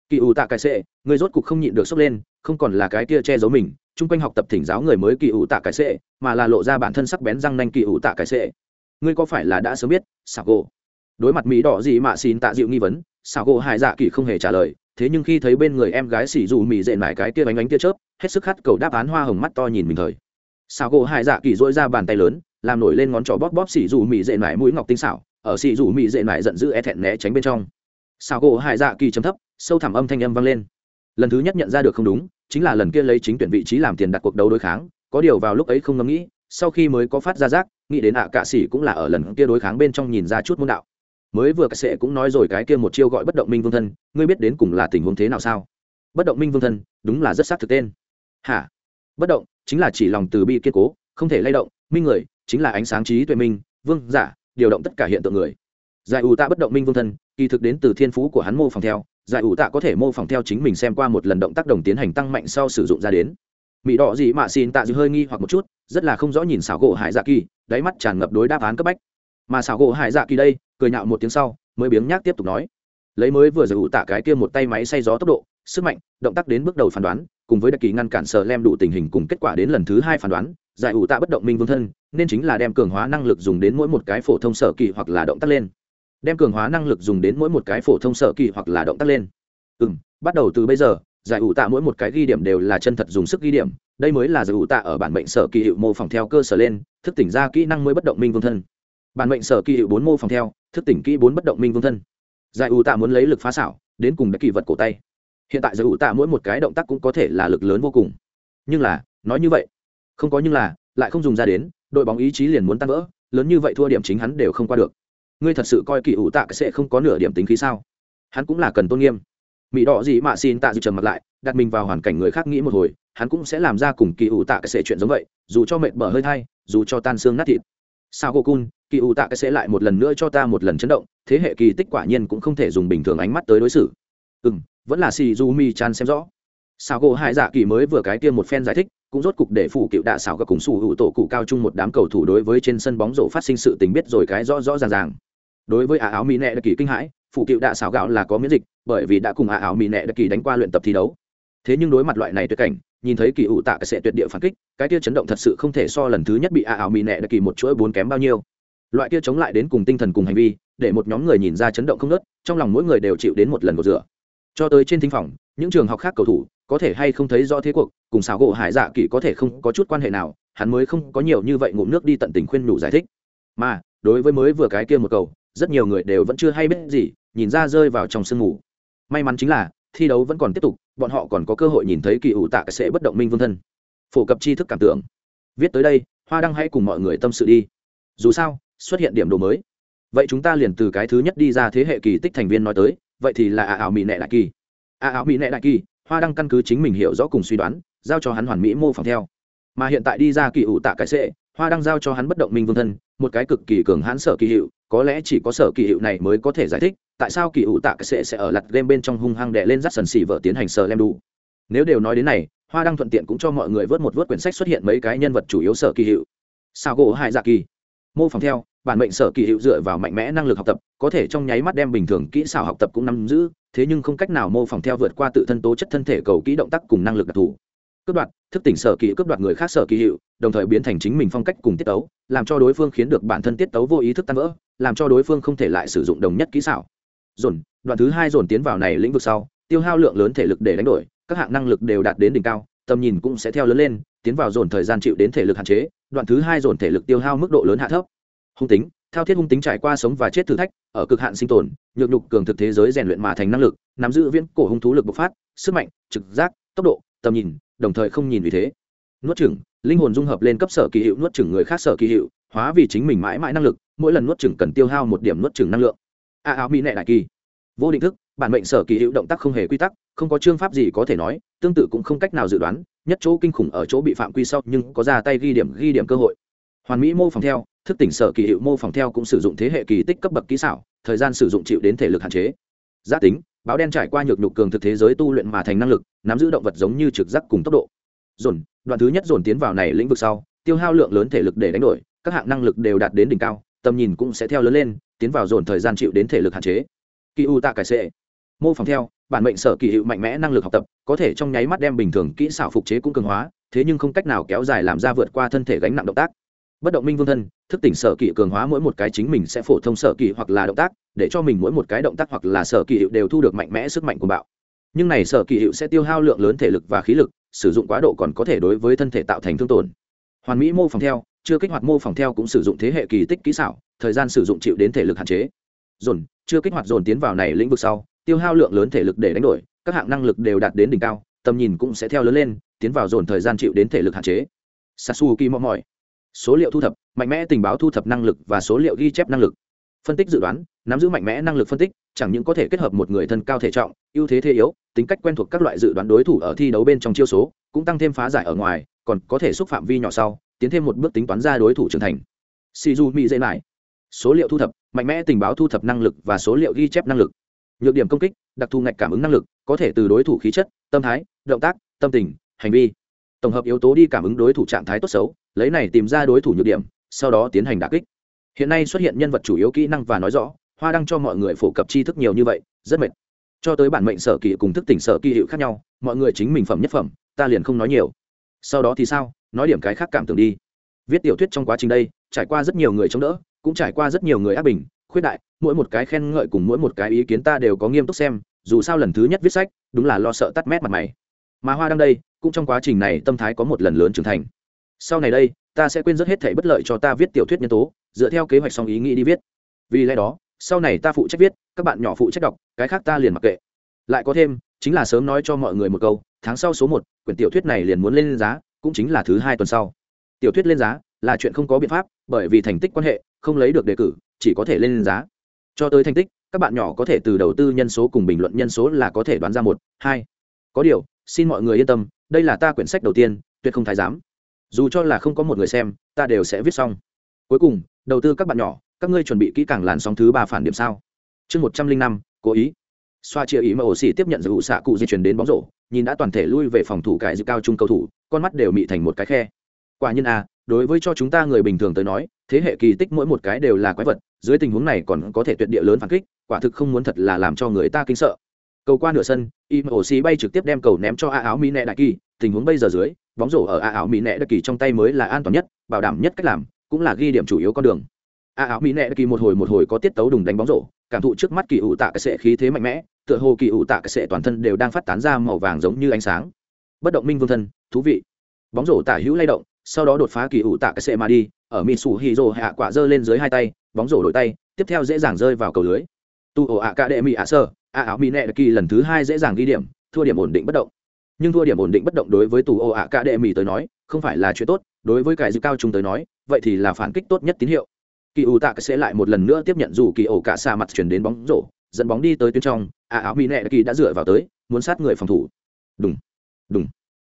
kỳ ủ tạ cái sệ người rốt cục không nhịn được sốc lên, không còn là cái kia che giấu mình, chung quanh học tập thỉnh giáo người mới kỳ ủ tạ cái sệ mà là lộ ra bản thân sắc bén răng nanh kỳ ủ tạ cái sệ ngươi có phải là đã sớm biết xảo gỗ đối mặt mỹ đỏ gì mạ xin tạ dịu nghi vấn xảo gỗ hải dạ kỳ không hề trả lời, thế nhưng khi thấy bên người em gái xỉ dù mì dện mải cái kia bánh bánh tia chớp, hết sức khát cầu đáp án hoa hồng mắt to nhìn mình thời. Xảo gỗ hai dạ kỳ dỗi ra bàn tay lớn, làm nổi lên ngón trỏ bóp bóp xỉ dù mì dện mải mũi ngọc tinh xảo, ở xỉ dù mì dện mải giận dữ e thẹn né tránh bên trong sao gỗ hải dạ kỳ chấm thấp sâu thẳm âm thanh âm vang lên. Lần thứ nhất nhận ra được không đúng chính là lần kia lấy chính tuyển vị trí làm tiền đặt cuộc đấu đối kháng có điều vào lúc ấy không ngẫm nghĩ sau khi mới có phát ra rác, nghĩ đến ạ à cạ ỉ cũng là ở lần kia đối kháng bên trong nhìn ra chút môn đạo. Mới vừa cái sệ cũng nói rồi cái kia một chiêu gọi bất động minh vương thân ngươi biết đến cùng là tình huống thế nào sao? Bất động minh vương thân đúng là rất xác thực tên. Hả? Bất động chính là chỉ lòng từ bi kiên cố không thể lay động minh người chính là ánh sáng trí tuệ minh vương giả điều động tất cả hiện tượng người giải ủ tạ bất động minh vương thân, kỳ thực đến từ thiên phú của hắn mô phỏng theo. Giải ủ tạ có thể mô phỏng theo chính mình xem qua một lần động tác đồng tiến hành tăng mạnh sau sử dụng ra đến. Mỹ đỏ gì mạ xin tạ dư hơi nghi hoặc một chút, rất là không rõ nhìn xảo gỗ hải dạ kỳ, đáy mắt tràn ngập đối đáp án cấp bách. Mà xảo gỗ hải dạ kỳ đây, cười nhạo một tiếng sau, mới biếng nhác tiếp tục nói. Lấy mới vừa giải ủ tạ cái kia một tay máy xay gió tốc độ, sức mạnh, động tác đến bước đầu phán đoán, cùng với đặc kỳ ngăn cản sờ lem đủ tình hình cùng kết quả đến lần thứ hai phán đoán, giải ủ tạ bất động minh vương thân, nên chính là đem cường hóa năng lực dùng đến mỗi một cái phổ thông sở kỳ hoặc là động tác lên đem cường hóa năng lực dùng đến mỗi một cái phổ thông sở kỳ hoặc là động tác lên. Ừ m bắt đầu từ bây giờ, giải ủ tạ mỗi một cái ghi điểm đều là chân thật dùng sức ghi điểm, đây mới là giải ủ tạ ở bản mệnh sở kỳ hiệu mô phỏng theo cơ sở lên, thức tỉnh ra kỹ năng mới bất động minh vương thân. Bản mệnh sở kỳ hiệu bốn mô phỏng theo, thức tỉnh kỹ bốn bất động minh vương thân. Giải ủ tạ muốn lấy lực phá xảo, đến cùng đặc kỳ vật cổ tay. Hiện tại giải ủ tạ mỗi một cái động tác cũng có thể là lực lớn vô cùng. Nhưng là, nói như vậy, không có nhưng là, lại không dùng ra đến, đội bóng ý chí liền muốn tan vỡ, lớn như vậy thua điểm chính hắn đều không qua được ngươi thật sự coi kỳ ủ tạ sẽ không có nửa điểm tính khí sao? Hắn cũng là cần tôn nghiêm. Mỹ đỏ gì mà xin tạ dự trầm mặt lại, đặt mình vào hoàn cảnh người khác nghĩ một hồi, hắn cũng sẽ làm ra cùng kỳ ủ tạ cái sẽ chuyện giống vậy, dù cho mệt mở hơi thay, dù cho tan xương nát thịt. Sao cô cun, kỳ ủ tạ cái sẽ lại một lần nữa cho ta một lần chấn động, thế hệ kỳ tích quả nhiên cũng không thể dùng bình thường ánh mắt tới đối xử. Ừ vẫn là si du mi chan xem rõ. Sao cô hai dạ kỳ mới vừa cái kia một phen giải thích, cũng rốt cục để phụ cựu đạ xảo gặp cùng sủ hữu tổ cụ cao chung một đám cầu thủ đối với trên sân bóng rổ phát sinh sự tình biết rồi cái rõ rõ ràng ràng đối với ả áo mỹ nệ đặc kỳ kinh hãi, phụ cựu đạ xảo gạo là có miễn dịch, bởi vì đã cùng ả áo mỹ nệ đặc kỳ đánh qua luyện tập thi đấu. Thế nhưng đối mặt loại này tuyệt cảnh, nhìn thấy kỳ ủ tạ cái sẽ tuyệt địa phản kích, cái kia chấn động thật sự không thể so lần thứ nhất bị ả áo mỹ nệ đặc kỳ một chuỗi bốn kém bao nhiêu. Loại kia chống lại đến cùng tinh thần cùng hành vi, để một nhóm người nhìn ra chấn động không nớt trong lòng mỗi người đều chịu đến một lần một rửa. Cho tới trên thính phòng, những trường học khác cầu thủ, có thể hay không thấy rõ thế cuộc, cùng xảo gỗ hải dạ kỳ có thể không có chút quan hệ nào, hắn mới không có nhiều như vậy ngụm nước đi tận tình khuyên nhủ giải thích. Mà, đối với mới vừa cái kia một cầu rất nhiều người đều vẫn chưa hay biết gì, nhìn ra rơi vào trong sương mù. May mắn chính là, thi đấu vẫn còn tiếp tục, bọn họ còn có cơ hội nhìn thấy kỳ ủ tạ sẽ bất động minh vương thân. Phổ cập tri thức cảm tưởng. Viết tới đây, hoa đăng hãy cùng mọi người tâm sự đi. Dù sao, xuất hiện điểm đồ mới. Vậy chúng ta liền từ cái thứ nhất đi ra thế hệ kỳ tích thành viên nói tới, vậy thì là ả ảo mỹ nệ đại kỳ. Ả ảo mỹ nệ đại kỳ, hoa đăng căn cứ chính mình hiểu rõ cùng suy đoán, giao cho hắn hoàn mỹ mô phỏng theo. Mà hiện tại đi ra kỳ ủ tạ cái sệ hoa đang giao cho hắn bất động minh vương thân, một cái cực kỳ cường hãn sở kỳ hiệu, có lẽ chỉ có sở kỳ hiệu này mới có thể giải thích tại sao kỳ ủ tạ cái sệ sẽ ở lặt game bên trong hung hăng đè lên rắt sần xỉ vợ tiến hành sờ lem đủ nếu đều nói đến này, hoa đăng thuận tiện cũng cho mọi người vớt một vớt quyển sách xuất hiện mấy cái nhân vật chủ yếu sở kỳ hiệu. Sao gỗ hai dạ kỳ. Mô phỏng theo, bản mệnh sở kỳ hiệu dựa vào mạnh mẽ năng lực học tập, có thể trong nháy mắt đem bình thường kỹ xảo học tập cũng nắm giữ, thế nhưng không cách nào mô phỏng theo vượt qua tự thân tố chất thân thể cầu kỹ động tác cùng năng lực đặc thù cướp đoạt, thức tỉnh sở kỳ cướp đoạt người khác sở kỳ hiệu, đồng thời biến thành chính mình phong cách cùng tiết tấu, làm cho đối phương khiến được bản thân tiết tấu vô ý thức tan vỡ, làm cho đối phương không thể lại sử dụng đồng nhất kỹ xảo. Dồn, đoạn thứ hai dồn tiến vào này lĩnh vực sau, tiêu hao lượng lớn thể lực để đánh đổi, các hạng năng lực đều đạt đến đỉnh cao, tầm nhìn cũng sẽ theo lớn lên, tiến vào dồn thời gian chịu đến thể lực hạn chế, đoạn thứ hai dồn thể lực tiêu hao mức độ lớn hạ thấp. Hung tính, thao thiết hung tính trải qua sống và chết thử thách, ở cực hạn sinh tồn, nhược nhục cường thực thế giới rèn luyện mà thành năng lực, nắm giữ viễn cổ hung thú lực bộc phát, sức mạnh, trực giác, tốc độ, tầm nhìn đồng thời không nhìn vì thế. Nuốt chửng, linh hồn dung hợp lên cấp sở kỳ hiệu nuốt chửng người khác sở kỳ hiệu, hóa vì chính mình mãi mãi năng lực, mỗi lần nuốt chửng cần tiêu hao một điểm nuốt chửng năng lượng. A, áo mỹ nệ đại kỳ. Vô định thức, bản mệnh sở kỳ hiệu động tác không hề quy tắc, không có chương pháp gì có thể nói, tương tự cũng không cách nào dự đoán, nhất chỗ kinh khủng ở chỗ bị phạm quy sau nhưng có ra tay ghi điểm ghi điểm cơ hội. Hoàn mỹ mô phỏng theo, thức tỉnh sở kỳ hiệu mô phỏng theo cũng sử dụng thế hệ kỳ tích cấp bậc kỹ xảo, thời gian sử dụng chịu đến thể lực hạn chế. Giá tính báo đen trải qua nhược nhục cường thực thế giới tu luyện mà thành năng lực, nắm giữ động vật giống như trực giác cùng tốc độ. Dồn, đoạn thứ nhất dồn tiến vào này lĩnh vực sau, tiêu hao lượng lớn thể lực để đánh đổi, các hạng năng lực đều đạt đến đỉnh cao, tầm nhìn cũng sẽ theo lớn lên, tiến vào dồn thời gian chịu đến thể lực hạn chế. Kỳ u tạ cải sệ. Mô phỏng theo, bản mệnh sở kỳ hiệu mạnh mẽ năng lực học tập, có thể trong nháy mắt đem bình thường kỹ xảo phục chế cũng cường hóa, thế nhưng không cách nào kéo dài làm ra vượt qua thân thể gánh nặng động tác bất động minh vương thân, thức tỉnh sở kỵ cường hóa mỗi một cái chính mình sẽ phổ thông sở kỵ hoặc là động tác, để cho mình mỗi một cái động tác hoặc là sở kỵ hiệu đều thu được mạnh mẽ sức mạnh của bạo. Nhưng này sở kỵ hiệu sẽ tiêu hao lượng lớn thể lực và khí lực, sử dụng quá độ còn có thể đối với thân thể tạo thành thương tổn. Hoàn mỹ mô phỏng theo, chưa kích hoạt mô phỏng theo cũng sử dụng thế hệ kỳ tích kỹ xảo, thời gian sử dụng chịu đến thể lực hạn chế. Dồn, chưa kích hoạt dồn tiến vào này lĩnh vực sau, tiêu hao lượng lớn thể lực để đánh đổi, các hạng năng lực đều đạt đến đỉnh cao, tầm nhìn cũng sẽ theo lớn lên, tiến vào dồn thời gian chịu đến thể lực hạn chế. Sasuki mong mỏi số liệu thu thập, mạnh mẽ tình báo thu thập năng lực và số liệu ghi chép năng lực. Phân tích dự đoán, nắm giữ mạnh mẽ năng lực phân tích, chẳng những có thể kết hợp một người thân cao thể trọng, ưu thế thế yếu, tính cách quen thuộc các loại dự đoán đối thủ ở thi đấu bên trong chiêu số, cũng tăng thêm phá giải ở ngoài, còn có thể xúc phạm vi nhỏ sau, tiến thêm một bước tính toán ra đối thủ trưởng thành. Shizu mỹ dễ lại số liệu thu thập, mạnh mẽ tình báo thu thập năng lực và số liệu ghi chép năng lực. Nhược điểm công kích, đặc thù ngạch cảm ứng năng lực, có thể từ đối thủ khí chất, tâm thái, động tác, tâm tình, hành vi. Tổng hợp yếu tố đi cảm ứng đối thủ trạng thái tốt xấu lấy này tìm ra đối thủ nhược điểm, sau đó tiến hành đà kích. Hiện nay xuất hiện nhân vật chủ yếu kỹ năng và nói rõ, hoa đăng cho mọi người phổ cập tri thức nhiều như vậy, rất mệt. Cho tới bản mệnh sở kỳ cùng thức tỉnh sở kỳ hiệu khác nhau, mọi người chính mình phẩm nhất phẩm, ta liền không nói nhiều. Sau đó thì sao? Nói điểm cái khác cảm tưởng đi. Viết tiểu thuyết trong quá trình đây, trải qua rất nhiều người chống đỡ, cũng trải qua rất nhiều người áp bình, khuyết đại, mỗi một cái khen ngợi cùng mỗi một cái ý kiến ta đều có nghiêm túc xem, dù sao lần thứ nhất viết sách, đúng là lo sợ tắt mét mặt mày. Mà hoa đang đây, cũng trong quá trình này tâm thái có một lần lớn trưởng thành sau này đây, ta sẽ quên rất hết thể bất lợi cho ta viết tiểu thuyết nhân tố, dựa theo kế hoạch song ý nghĩ đi viết. Vì lẽ đó, sau này ta phụ trách viết, các bạn nhỏ phụ trách đọc, cái khác ta liền mặc kệ. Lại có thêm, chính là sớm nói cho mọi người một câu, tháng sau số một, quyển tiểu thuyết này liền muốn lên giá, cũng chính là thứ hai tuần sau. Tiểu thuyết lên giá là chuyện không có biện pháp, bởi vì thành tích quan hệ, không lấy được đề cử, chỉ có thể lên giá. Cho tới thành tích, các bạn nhỏ có thể từ đầu tư nhân số cùng bình luận nhân số là có thể đoán ra một, hai. Có điều, xin mọi người yên tâm, đây là ta quyển sách đầu tiên, tuyệt không thái giám dù cho là không có một người xem, ta đều sẽ viết xong. Cuối cùng, đầu tư các bạn nhỏ, các ngươi chuẩn bị kỹ càng làn sóng thứ ba phản điểm sao? Chương một trăm linh năm, cố ý. Xoa chia ý mà ổ xỉ tiếp nhận giữ xạ cụ di chuyển đến bóng rổ, nhìn đã toàn thể lui về phòng thủ cải dự cao trung cầu thủ, con mắt đều mị thành một cái khe. Quả nhiên a đối với cho chúng ta người bình thường tới nói, thế hệ kỳ tích mỗi một cái đều là quái vật, dưới tình huống này còn có thể tuyệt địa lớn phản kích, quả thực không muốn thật là làm cho người ta kinh sợ. Cầu qua nửa sân im ổ xì bay trực tiếp đem cầu ném cho a áo mỹ nẹ đại kỳ, tình huống bây giờ dưới bóng rổ ở a áo mỹ nẹ đất kỳ trong tay mới là an toàn nhất, bảo đảm nhất cách làm, cũng là ghi điểm chủ yếu con đường. A áo mỹ nẹ đất kỳ một hồi một hồi có tiết tấu đùng đánh bóng rổ, cảm thụ trước mắt kỳ ủ tạ cái sệ khí thế mạnh mẽ, tựa hồ kỳ ủ tạ cái sệ toàn thân đều đang phát tán ra màu vàng giống như ánh sáng. Bất động minh vương thân, thú vị. Bóng rổ tả hữu lay động, sau đó đột phá kỳ ủ tạ cái sệ mà đi, ở mỹ sủ hì rồ hạ quả giơ lên dưới hai tay, bóng rổ đổi tay, tiếp theo dễ dàng rơi vào cầu lưới. Tu ổ ạ ca đệ mỹ ạ sơ, a áo mỹ nệ kỳ lần thứ hai dễ dàng ghi điểm, thua điểm ổn định bất động nhưng thua điểm ổn định bất động đối với tù ô ạ cả đệ mỹ tới nói, không phải là chuyện tốt, đối với cái dư cao trung tới nói, vậy thì là phản kích tốt nhất tín hiệu. Kỳ ủ tạ sẽ lại một lần nữa tiếp nhận dù kỳ ổ cả xa mặt chuyển đến bóng rổ, dẫn bóng đi tới tuyến trong a áo mỹ nẹ kỳ đã dựa vào tới, muốn sát người phòng thủ. Đúng đúng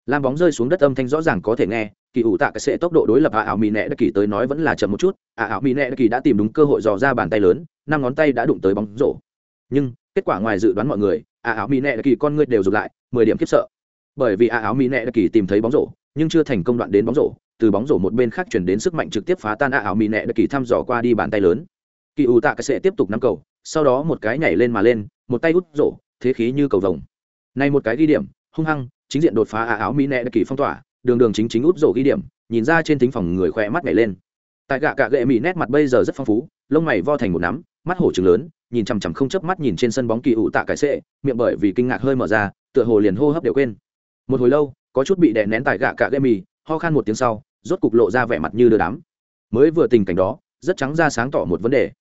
làm bóng rơi xuống đất âm thanh rõ ràng có thể nghe, kỳ ủ tạ cái sẽ tốc độ đối lập a ảo mỹ nẹ kỳ tới nói vẫn là chậm một chút a ảo mỹ nẹ kỳ đã tìm đúng cơ hội dò ra bàn tay lớn, năm ngón tay đã đụng tới bóng rổ. Nhưng, kết quả ngoài dự đoán mọi người a ảo mỹ nẹ kỳ con người đều rụt lại, mười điểm khiếp sợ bởi vì a áo mỹ nẹ đã kỳ tìm thấy bóng rổ, nhưng chưa thành công đoạn đến bóng rổ. Từ bóng rổ một bên khác chuyển đến sức mạnh trực tiếp phá tan a áo mỹ nẹ đã kỳ thăm dò qua đi bàn tay lớn. Kỳ ủ tạ cái sẽ tiếp tục nắm cầu, sau đó một cái nhảy lên mà lên, một tay út rổ, thế khí như cầu vồng. Này một cái ghi điểm, hung hăng, chính diện đột phá a áo mỹ nẹ đã kỳ phong tỏa, đường đường chính chính út rổ ghi điểm, nhìn ra trên thính phòng người khỏe mắt nhảy lên. Tại gạ cạ gệ mỹ nét mặt bây giờ rất phong phú, lông mày vo thành một nắm, mắt hổ trừng lớn, nhìn chằm chằm không chớp mắt nhìn trên sân bóng kỳ ủ tạ cái sệ, miệng bởi vì kinh ngạc hơi mở ra, tựa hồ liền hô hấp đều quên một hồi lâu, có chút bị đè nén tại gạ cạ gệ mì ho khan một tiếng sau, rốt cục lộ ra vẻ mặt như đưa đám. Mới vừa tình cảnh đó, rất trắng ra sáng tỏ một vấn đề.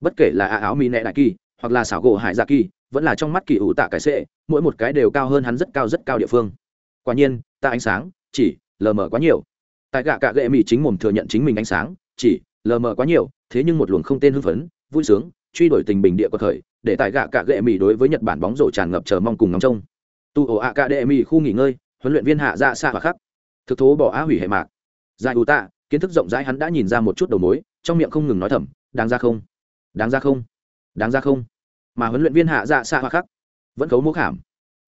Bất kể là a áo mi nẹ đại kỳ, hoặc là xảo gỗ hải dạ kỳ, vẫn là trong mắt kỳ ủ tạ cái sệ, mỗi một cái đều cao hơn hắn rất cao rất cao địa phương. Quả nhiên, ta ánh sáng, chỉ, lờ mờ quá nhiều. Tại gạ cạ gệ mỹ chính mồm thừa nhận chính mình ánh sáng, chỉ, lờ mờ quá nhiều, thế nhưng một luồng không tên hưng phấn, vui sướng, truy đuổi tình bình địa của thời, để tại gạ cạ gệ mỹ đối với nhật bản bóng rổ tràn ngập chờ mong cùng ngóng trông tu ổ ạ cạ đệ mỹ khu nghỉ ngơi, huấn luyện viên hạ dạ xa và khắc. Thực thố bỏ á hủy hệ mạc. Giải ủ tạ, kiến thức rộng rãi hắn đã nhìn ra một chút đầu mối, trong miệng không ngừng nói thầm, đáng ra không? Đáng ra không? Đáng ra không? Mà huấn luyện viên hạ dạ xa và khắc vẫn khấu mô khảm.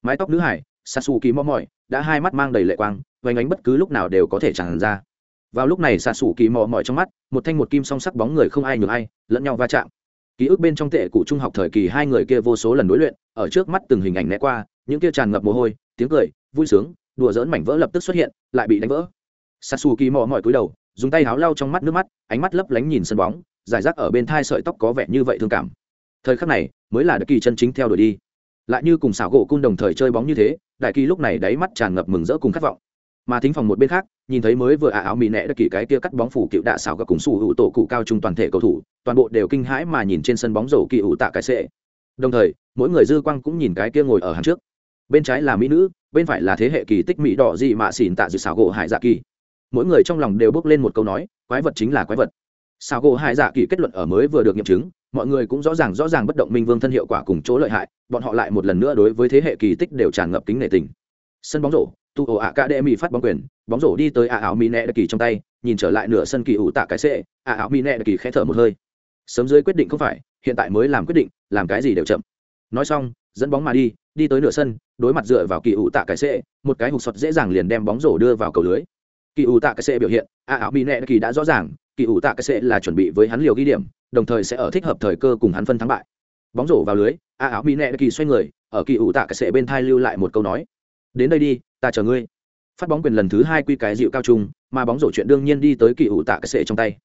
Mái tóc nữ hải sasu kỳ mò mỏi, đã hai mắt mang đầy lệ quang vánh ánh bất cứ lúc nào đều có thể tràn ra. Vào lúc này xạ xủ kỳ mò mỏi trong mắt, một thanh một kim song sắc bóng người không ai nhường ai, lẫn nhau va chạm. Ký ức bên trong tệ cụ trung học thời kỳ hai người kia vô số lần đối luyện, ở trước mắt từng hình ảnh né qua những kia tràn ngập mồ hôi, tiếng cười, vui sướng, đùa dỡn mảnh vỡ lập tức xuất hiện, lại bị đánh vỡ. Sasu kỳ mò mỏi cúi đầu, dùng tay háo lau trong mắt nước mắt, ánh mắt lấp lánh nhìn sân bóng, giải rác ở bên thai sợi tóc có vẻ như vậy thương cảm. Thời khắc này, mới là đất kỳ chân chính theo đuổi đi. Lại như cùng xảo gỗ cung đồng thời chơi bóng như thế, đại kỳ lúc này đáy mắt tràn ngập mừng rỡ cùng khát vọng. Mà thính phòng một bên khác, nhìn thấy mới vừa ả áo mì nẹ đất kỳ cái kia cắt bóng phủ cựu đạ xảo gặp cùng sủ hữu tổ cụ cao trung toàn thể cầu thủ, toàn bộ đều kinh hãi mà nhìn trên sân bóng rổ kỳ ủ tạ cái sệ. Đồng thời, mỗi người dư quang cũng nhìn cái kia ngồi ở hàng trước bên trái là mỹ nữ, bên phải là thế hệ kỳ tích mỹ đỏ dị mạ xỉn tạ dự xảo gỗ hải dạ kỳ. Mỗi người trong lòng đều bước lên một câu nói, quái vật chính là quái vật. Xảo gỗ hải dạ kỳ kết luận ở mới vừa được nghiệm chứng, mọi người cũng rõ ràng rõ ràng bất động minh vương thân hiệu quả cùng chỗ lợi hại, bọn họ lại một lần nữa đối với thế hệ kỳ tích đều tràn ngập kính nể tình. Sân bóng rổ, tu ổ ạ cả đệ mỹ phát bóng quyền, bóng rổ đi tới ạ áo mỹ nẹ đặc kỳ trong tay, nhìn trở lại nửa sân kỳ ủ tạ cái xệ ạ áo mỹ nẹ đặc kỳ khẽ thở một hơi. Sớm dưới quyết định không phải, hiện tại mới làm quyết định, làm cái gì đều chậm nói xong, dẫn bóng mà đi đi tới nửa sân, đối mặt dựa vào kỳ ủ tạ cái sệ một cái hụt sọt dễ dàng liền đem bóng rổ đưa vào cầu lưới. Kỳ ủ tạ cái sệ biểu hiện ạ áo mỹ nẹ kỳ đã rõ ràng, kỳ ủ tạ cái sệ là chuẩn bị với hắn liều ghi điểm, đồng thời sẽ ở thích hợp thời cơ cùng hắn phân thắng bại. Bóng rổ vào lưới, a áo mỹ nẹ kỳ xoay người, ở kỳ ủ tạ cái sệ bên thai lưu lại một câu nói, đến đây đi, ta chờ ngươi. Phát bóng quyền lần thứ hai quy cái dịu cao trung, mà bóng rổ chuyện đương nhiên đi tới kỳ ủ tạ cái sệ trong tay.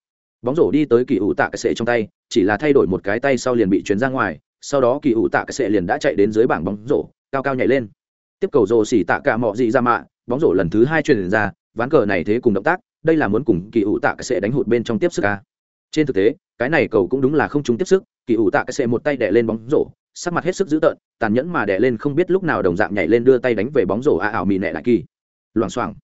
Bóng rổ đi tới kỳ ủ tạ cái sệ trong tay, chỉ là thay đổi một cái tay sau liền bị chuyển ra ngoài sau đó kỳ ủ tạ cái sệ liền đã chạy đến dưới bảng bóng rổ, cao cao nhảy lên. Tiếp cầu rổ xỉ tạ cả mọi gì ra mạ, bóng rổ lần thứ hai truyền ra, ván cờ này thế cùng động tác, đây là muốn cùng kỳ ủ tạ cái sệ đánh hụt bên trong tiếp sức ca trên thực tế, cái này cầu cũng đúng là không trúng tiếp sức, kỳ ủ tạ cái sệ một tay đẻ lên bóng rổ, sắc mặt hết sức dữ tợn, tàn nhẫn mà đẻ lên không biết lúc nào đồng dạng nhảy lên đưa tay đánh về bóng rổ a ảo mì nẹ lại kỳ. Loảng xoảng.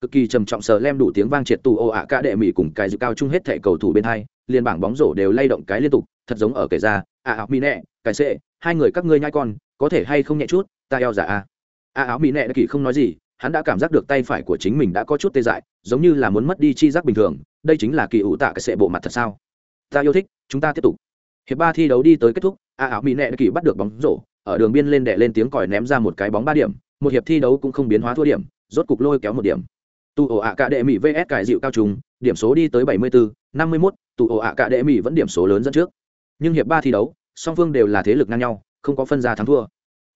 Cực kỳ trầm trọng sờ lem đủ tiếng vang triệt tù ô ạ ca đệ mỹ cùng cái dự cao chung hết thẻ cầu thủ bên hai liên bảng bóng rổ đều lay động cái liên tục, thật giống ở kể ra a áo mỹ nẹ cái sệ hai người các ngươi nhai con có thể hay không nhẹ chút ta eo giả a a áo mỹ nẹ đã kỳ không nói gì hắn đã cảm giác được tay phải của chính mình đã có chút tê dại giống như là muốn mất đi chi giác bình thường đây chính là kỳ ủ tạ cái sệ bộ mặt thật sao? Ta yêu thích chúng ta tiếp tục. Hiệp ba thi đấu đi tới kết thúc a áo mỹ đã kỳ bắt được bóng rổ ở đường biên lên đệ lên tiếng còi ném ra một cái bóng ba điểm một hiệp thi đấu cũng không biến hóa thua điểm rốt cục lôi kéo một điểm. Tụ ổ ạ cả đệ mỹ vs cải dịu cao trùng điểm số đi tới 74, 51, tụ ổ ạ cả đệ mỹ vẫn điểm số lớn dẫn trước nhưng hiệp ba thi đấu, song phương đều là thế lực ngang nhau, không có phân ra thắng thua.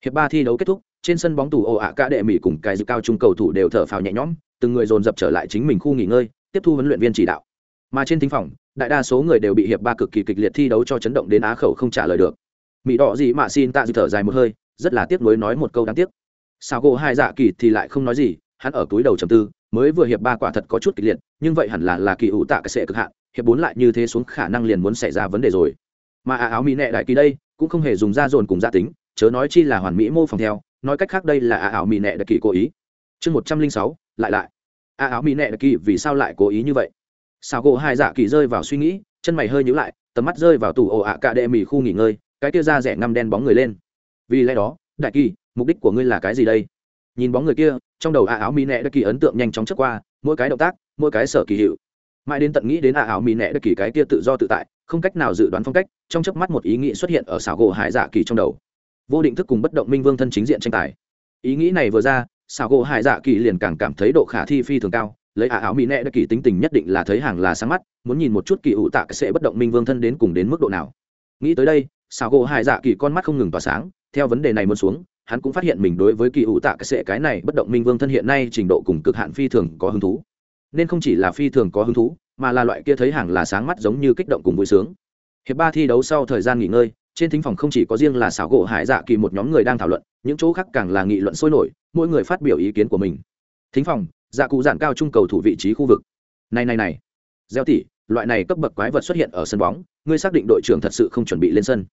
Hiệp ba thi đấu kết thúc, trên sân bóng tụ ồ ạ cả đệ mỹ cùng cài dự cao trung cầu thủ đều thở phào nhẹ nhõm, từng người dồn dập trở lại chính mình khu nghỉ ngơi, tiếp thu huấn luyện viên chỉ đạo. Mà trên thính phòng, đại đa số người đều bị hiệp ba cực kỳ kịch liệt thi đấu cho chấn động đến á khẩu không trả lời được. Mỹ đỏ gì mà xin tạ dự thở dài một hơi, rất là tiếc nuối nói một câu đáng tiếc. Sao gỗ hai dạ kỳ thì lại không nói gì, hắn ở túi đầu trầm tư, mới vừa hiệp ba quả thật có chút kịch liệt, nhưng vậy hẳn là là kỳ ủ tạ cái sệ cực hạn, hiệp bốn lại như thế xuống khả năng liền muốn xảy ra vấn đề rồi mà à áo mỹ nệ đại kỳ đây cũng không hề dùng da dồn cùng gia tính, chớ nói chi là hoàn mỹ mô phỏng theo, nói cách khác đây là à áo mỹ nệ đại kỳ cố ý. Chương một trăm linh sáu, lại lại. À áo mỹ nệ đại kỳ vì sao lại cố ý như vậy? Sao gỗ hai dạ kỳ rơi vào suy nghĩ, chân mày hơi nhíu lại, tầm mắt rơi vào tủ ổ ạ cạ đệ mì khu nghỉ ngơi, cái kia da rẻ ngăm đen bóng người lên. Vì lẽ đó, đại kỳ, mục đích của ngươi là cái gì đây? Nhìn bóng người kia, trong đầu ạ áo mỹ nẹ đất kỳ ấn tượng nhanh chóng trước qua, mỗi cái động tác, mỗi cái sở kỳ hiệu. Mãi đến tận nghĩ đến ạ áo mỹ nẹ đất kỳ cái kia tự do tự tại không cách nào dự đoán phong cách, trong chớp mắt một ý nghĩ xuất hiện ở xảo gỗ hải dạ kỳ trong đầu. Vô định thức cùng bất động minh vương thân chính diện tranh tài. Ý nghĩ này vừa ra, xảo gỗ hải dạ kỳ liền càng cảm thấy độ khả thi phi thường cao, lấy ả áo mỹ nẹ đã kỳ tính tình nhất định là thấy hàng là sáng mắt, muốn nhìn một chút kỳ ủ tạ sẽ bất động minh vương thân đến cùng đến mức độ nào. Nghĩ tới đây, xảo gỗ hải dạ kỳ con mắt không ngừng tỏa sáng, theo vấn đề này muốn xuống, hắn cũng phát hiện mình đối với kỳ ủ tạ sẽ cái này bất động minh vương thân hiện nay trình độ cùng cực hạn phi thường có hứng thú nên không chỉ là phi thường có hứng thú, mà là loại kia thấy hàng là sáng mắt giống như kích động cùng vui sướng. Hiệp ba thi đấu sau thời gian nghỉ ngơi, trên thính phòng không chỉ có riêng là xảo gỗ hải dạ kỳ một nhóm người đang thảo luận, những chỗ khác càng là nghị luận sôi nổi, mỗi người phát biểu ý kiến của mình. Thính phòng dạ cụ dạn cao trung cầu thủ vị trí khu vực. Này này này. Gieo tỉ loại này cấp bậc quái vật xuất hiện ở sân bóng, ngươi xác định đội trưởng thật sự không chuẩn bị lên sân.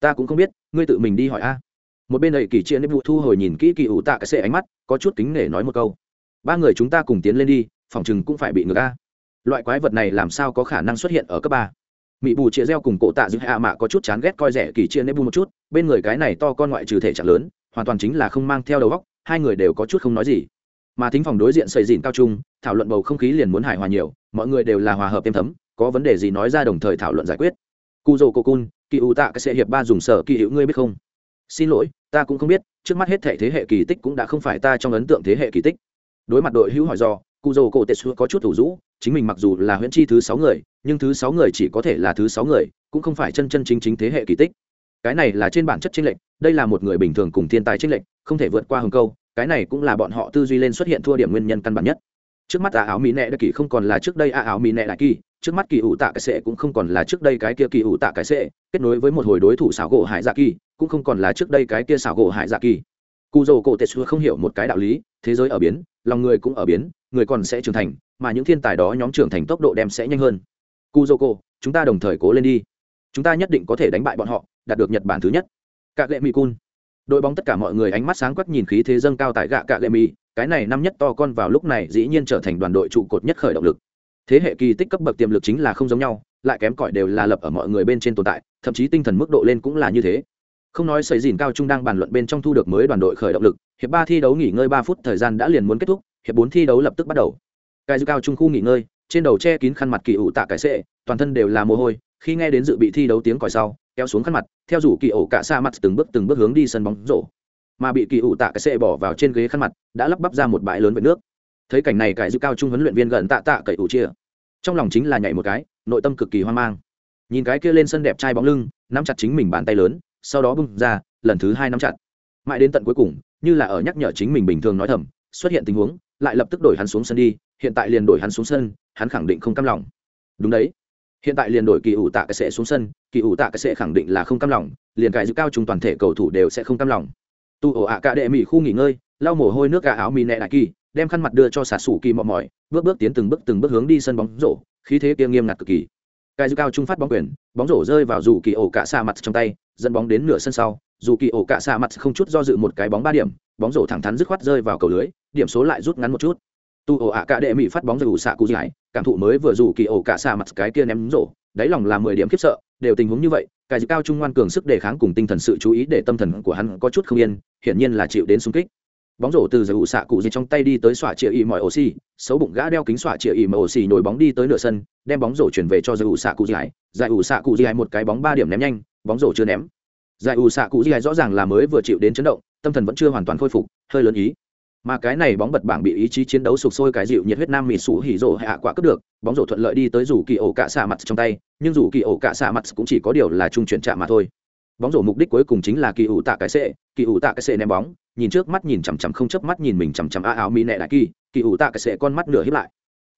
Ta cũng không biết, ngươi tự mình đi hỏi a. Một bên ấy kỳ chia nếp vụ thu hồi nhìn kỹ kỳ ủ tạ cái xệ ánh mắt, có chút kính nể nói một câu. Ba người chúng ta cùng tiến lên đi phòng chừng cũng phải bị ngược a. Loại quái vật này làm sao có khả năng xuất hiện ở cấp ba? Mỹ bù chia reo cùng cổ tạ giữ hạ mạ có chút chán ghét coi rẻ kỳ chia nếp bù một chút, bên người cái này to con ngoại trừ thể trạng lớn, hoàn toàn chính là không mang theo đầu góc hai người đều có chút không nói gì. Mà thính phòng đối diện xây dìn cao trung, thảo luận bầu không khí liền muốn hài hòa nhiều, mọi người đều là hòa hợp êm thấm, có vấn đề gì nói ra đồng thời thảo luận giải quyết. Cu dô cô cun kỳ ủ tạ cái sẽ hiệp ba dùng sở kỳ hữu ngươi biết không? Xin lỗi, ta cũng không biết, trước mắt hết thể thế hệ kỳ tích cũng đã không phải ta trong ấn tượng thế hệ kỳ tích. Đối mặt đội hữu hỏi do cụ dầu cổ tetsu có chút thủ rũ, chính mình mặc dù là huyễn chi thứ sáu người, nhưng thứ sáu người chỉ có thể là thứ sáu người, cũng không phải chân chân chính chính thế hệ kỳ tích. Cái này là trên bản chất tranh lệch, đây là một người bình thường cùng thiên tài tranh lệch, không thể vượt qua hồng câu, cái này cũng là bọn họ tư duy lên xuất hiện thua điểm nguyên nhân căn bản nhất. Trước mắt ả áo mỹ nệ đại kỳ không còn là trước đây ả áo mỹ nệ đại kỳ, trước mắt kỳ ủ tạ cái sệ cũng không còn là trước đây cái kia kỳ ủ tạ cái sệ, kết nối với một hồi đối thủ xảo gỗ hải dạ kỳ, cũng không còn là trước đây cái kia xảo gỗ hải dạ kỳ. Cụ dầu cổ tetsu không hiểu một cái đạo lý, thế giới ở biến lòng người cũng ở biến, người còn sẽ trưởng thành, mà những thiên tài đó nhóm trưởng thành tốc độ đem sẽ nhanh hơn. Cu dô cô chúng ta đồng thời cố lên đi. Chúng ta nhất định có thể đánh bại bọn họ, đạt được nhật bản thứ nhất. Cạ lệ mỹ cun đội bóng tất cả mọi người ánh mắt sáng quắc nhìn khí thế dâng cao tại gạ cạ lệ mỹ cái này năm nhất to con vào lúc này dĩ nhiên trở thành đoàn đội trụ cột nhất khởi động lực. Thế hệ kỳ tích cấp bậc tiềm lực chính là không giống nhau, lại kém cỏi đều là lập ở mọi người bên trên tồn tại, thậm chí tinh thần mức độ lên cũng là như thế không nói sầy dìn cao trung đang bàn luận bên trong thu được mới đoàn đội khởi động lực, hiệp ba thi đấu nghỉ ngơi ba phút thời gian đã liền muốn kết thúc, hiệp bốn thi đấu lập tức bắt đầu. Cai dư cao trung khu nghỉ ngơi, trên đầu che kín khăn mặt kỳ ủ tạ cái sệ, toàn thân đều là mồ hôi, khi nghe đến dự bị thi đấu tiếng còi sau, kéo xuống khăn mặt, theo rủ kỳ ổ cả xa mặt từng bước từng bước hướng đi sân bóng rổ. Mà bị kỳ ủ tạ cái sệ bỏ vào trên ghế khăn mặt, đã lắp bắp ra một bãi lớn về nước. Thấy cảnh này cai dư cao trung huấn luyện viên gần tạ tạ cậy ủ chia. Trong lòng chính là nhảy một cái, nội tâm cực kỳ hoang mang. Nhìn cái kia lên sân đẹp trai bóng lưng, nắm chặt chính mình bàn tay lớn sau đó bung ra, lần thứ hai nắm chặt. Mãi đến tận cuối cùng, như là ở nhắc nhở chính mình bình thường nói thầm, xuất hiện tình huống, lại lập tức đổi hắn xuống sân đi, hiện tại liền đổi hắn xuống sân, hắn khẳng định không cam lòng. Đúng đấy. Hiện tại liền đổi kỳ ủ tạ cái sẽ xuống sân, kỳ ủ tạ cái sẽ khẳng định là không cam lòng, liền cài giữ cao trung toàn thể cầu thủ đều sẽ không cam lòng. Tu ổ ạ cả đệ mỹ khu nghỉ ngơi, lau mồ hôi nước gà áo mì nẹ đại kỳ, đem khăn mặt đưa cho xả sủ kỳ mọ mỏi, bước bước tiến từng bước từng bước hướng đi sân bóng rổ, khí thế kia nghiêm ngặt cực kỳ cai dư cao trung phát bóng quyền, bóng rổ rơi vào dù kỳ ổ cả xa mặt trong tay, dẫn bóng đến nửa sân sau, dù kỳ ổ cả xa mặt không chút do dự một cái bóng ba điểm, bóng rổ thẳng thắn dứt khoát rơi vào cầu lưới, điểm số lại rút ngắn một chút. Tu ổ ạ cả đệ mỹ phát bóng rồi ủ xạ cụ giải, cảm thụ mới vừa dù kỳ ổ cả xa mặt cái kia ném rổ, đáy lòng là mười điểm khiếp sợ, đều tình huống như vậy, cái dư cao trung ngoan cường sức đề kháng cùng tinh thần sự chú ý để tâm thần của hắn có chút không yên, hiển nhiên là chịu đến xung kích bóng rổ từ giải ủ xạ cụ gì trong tay đi tới xỏa chĩa ỉ mọi ổ xì, xấu bụng gã đeo kính xỏa chĩa ỉ mọi xì nổi bóng đi tới nửa sân, đem bóng rổ chuyển về cho giải ủ xạ cụ gì giải ủ xạ cụ gì một cái bóng ba điểm ném nhanh, bóng rổ chưa ném. Giải ủ xạ cụ gì rõ ràng là mới vừa chịu đến chấn động, tâm thần vẫn chưa hoàn toàn khôi phục, hơi lớn ý. Mà cái này bóng bật bảng bị ý chí chiến đấu sụp sôi cái dịu nhiệt huyết nam mịt sủ hỉ rổ hạ quả cướp được, bóng rổ thuận lợi đi tới rủ kỳ ổ cạ xạ mặt trong tay, nhưng rủ kỳ ổ cạ xạ mặt cũng chỉ có điều là trung chuyển chạm mà thôi bóng rổ mục đích cuối cùng chính là kỳ ủ tạ cái sệ kỳ ủ tạ cái sệ ném bóng nhìn trước mắt nhìn chằm chằm không chớp mắt nhìn mình chằm chằm a áo mỹ nẹ đại kỳ kỳ ủ tạ cái sệ con mắt nửa hiếp lại.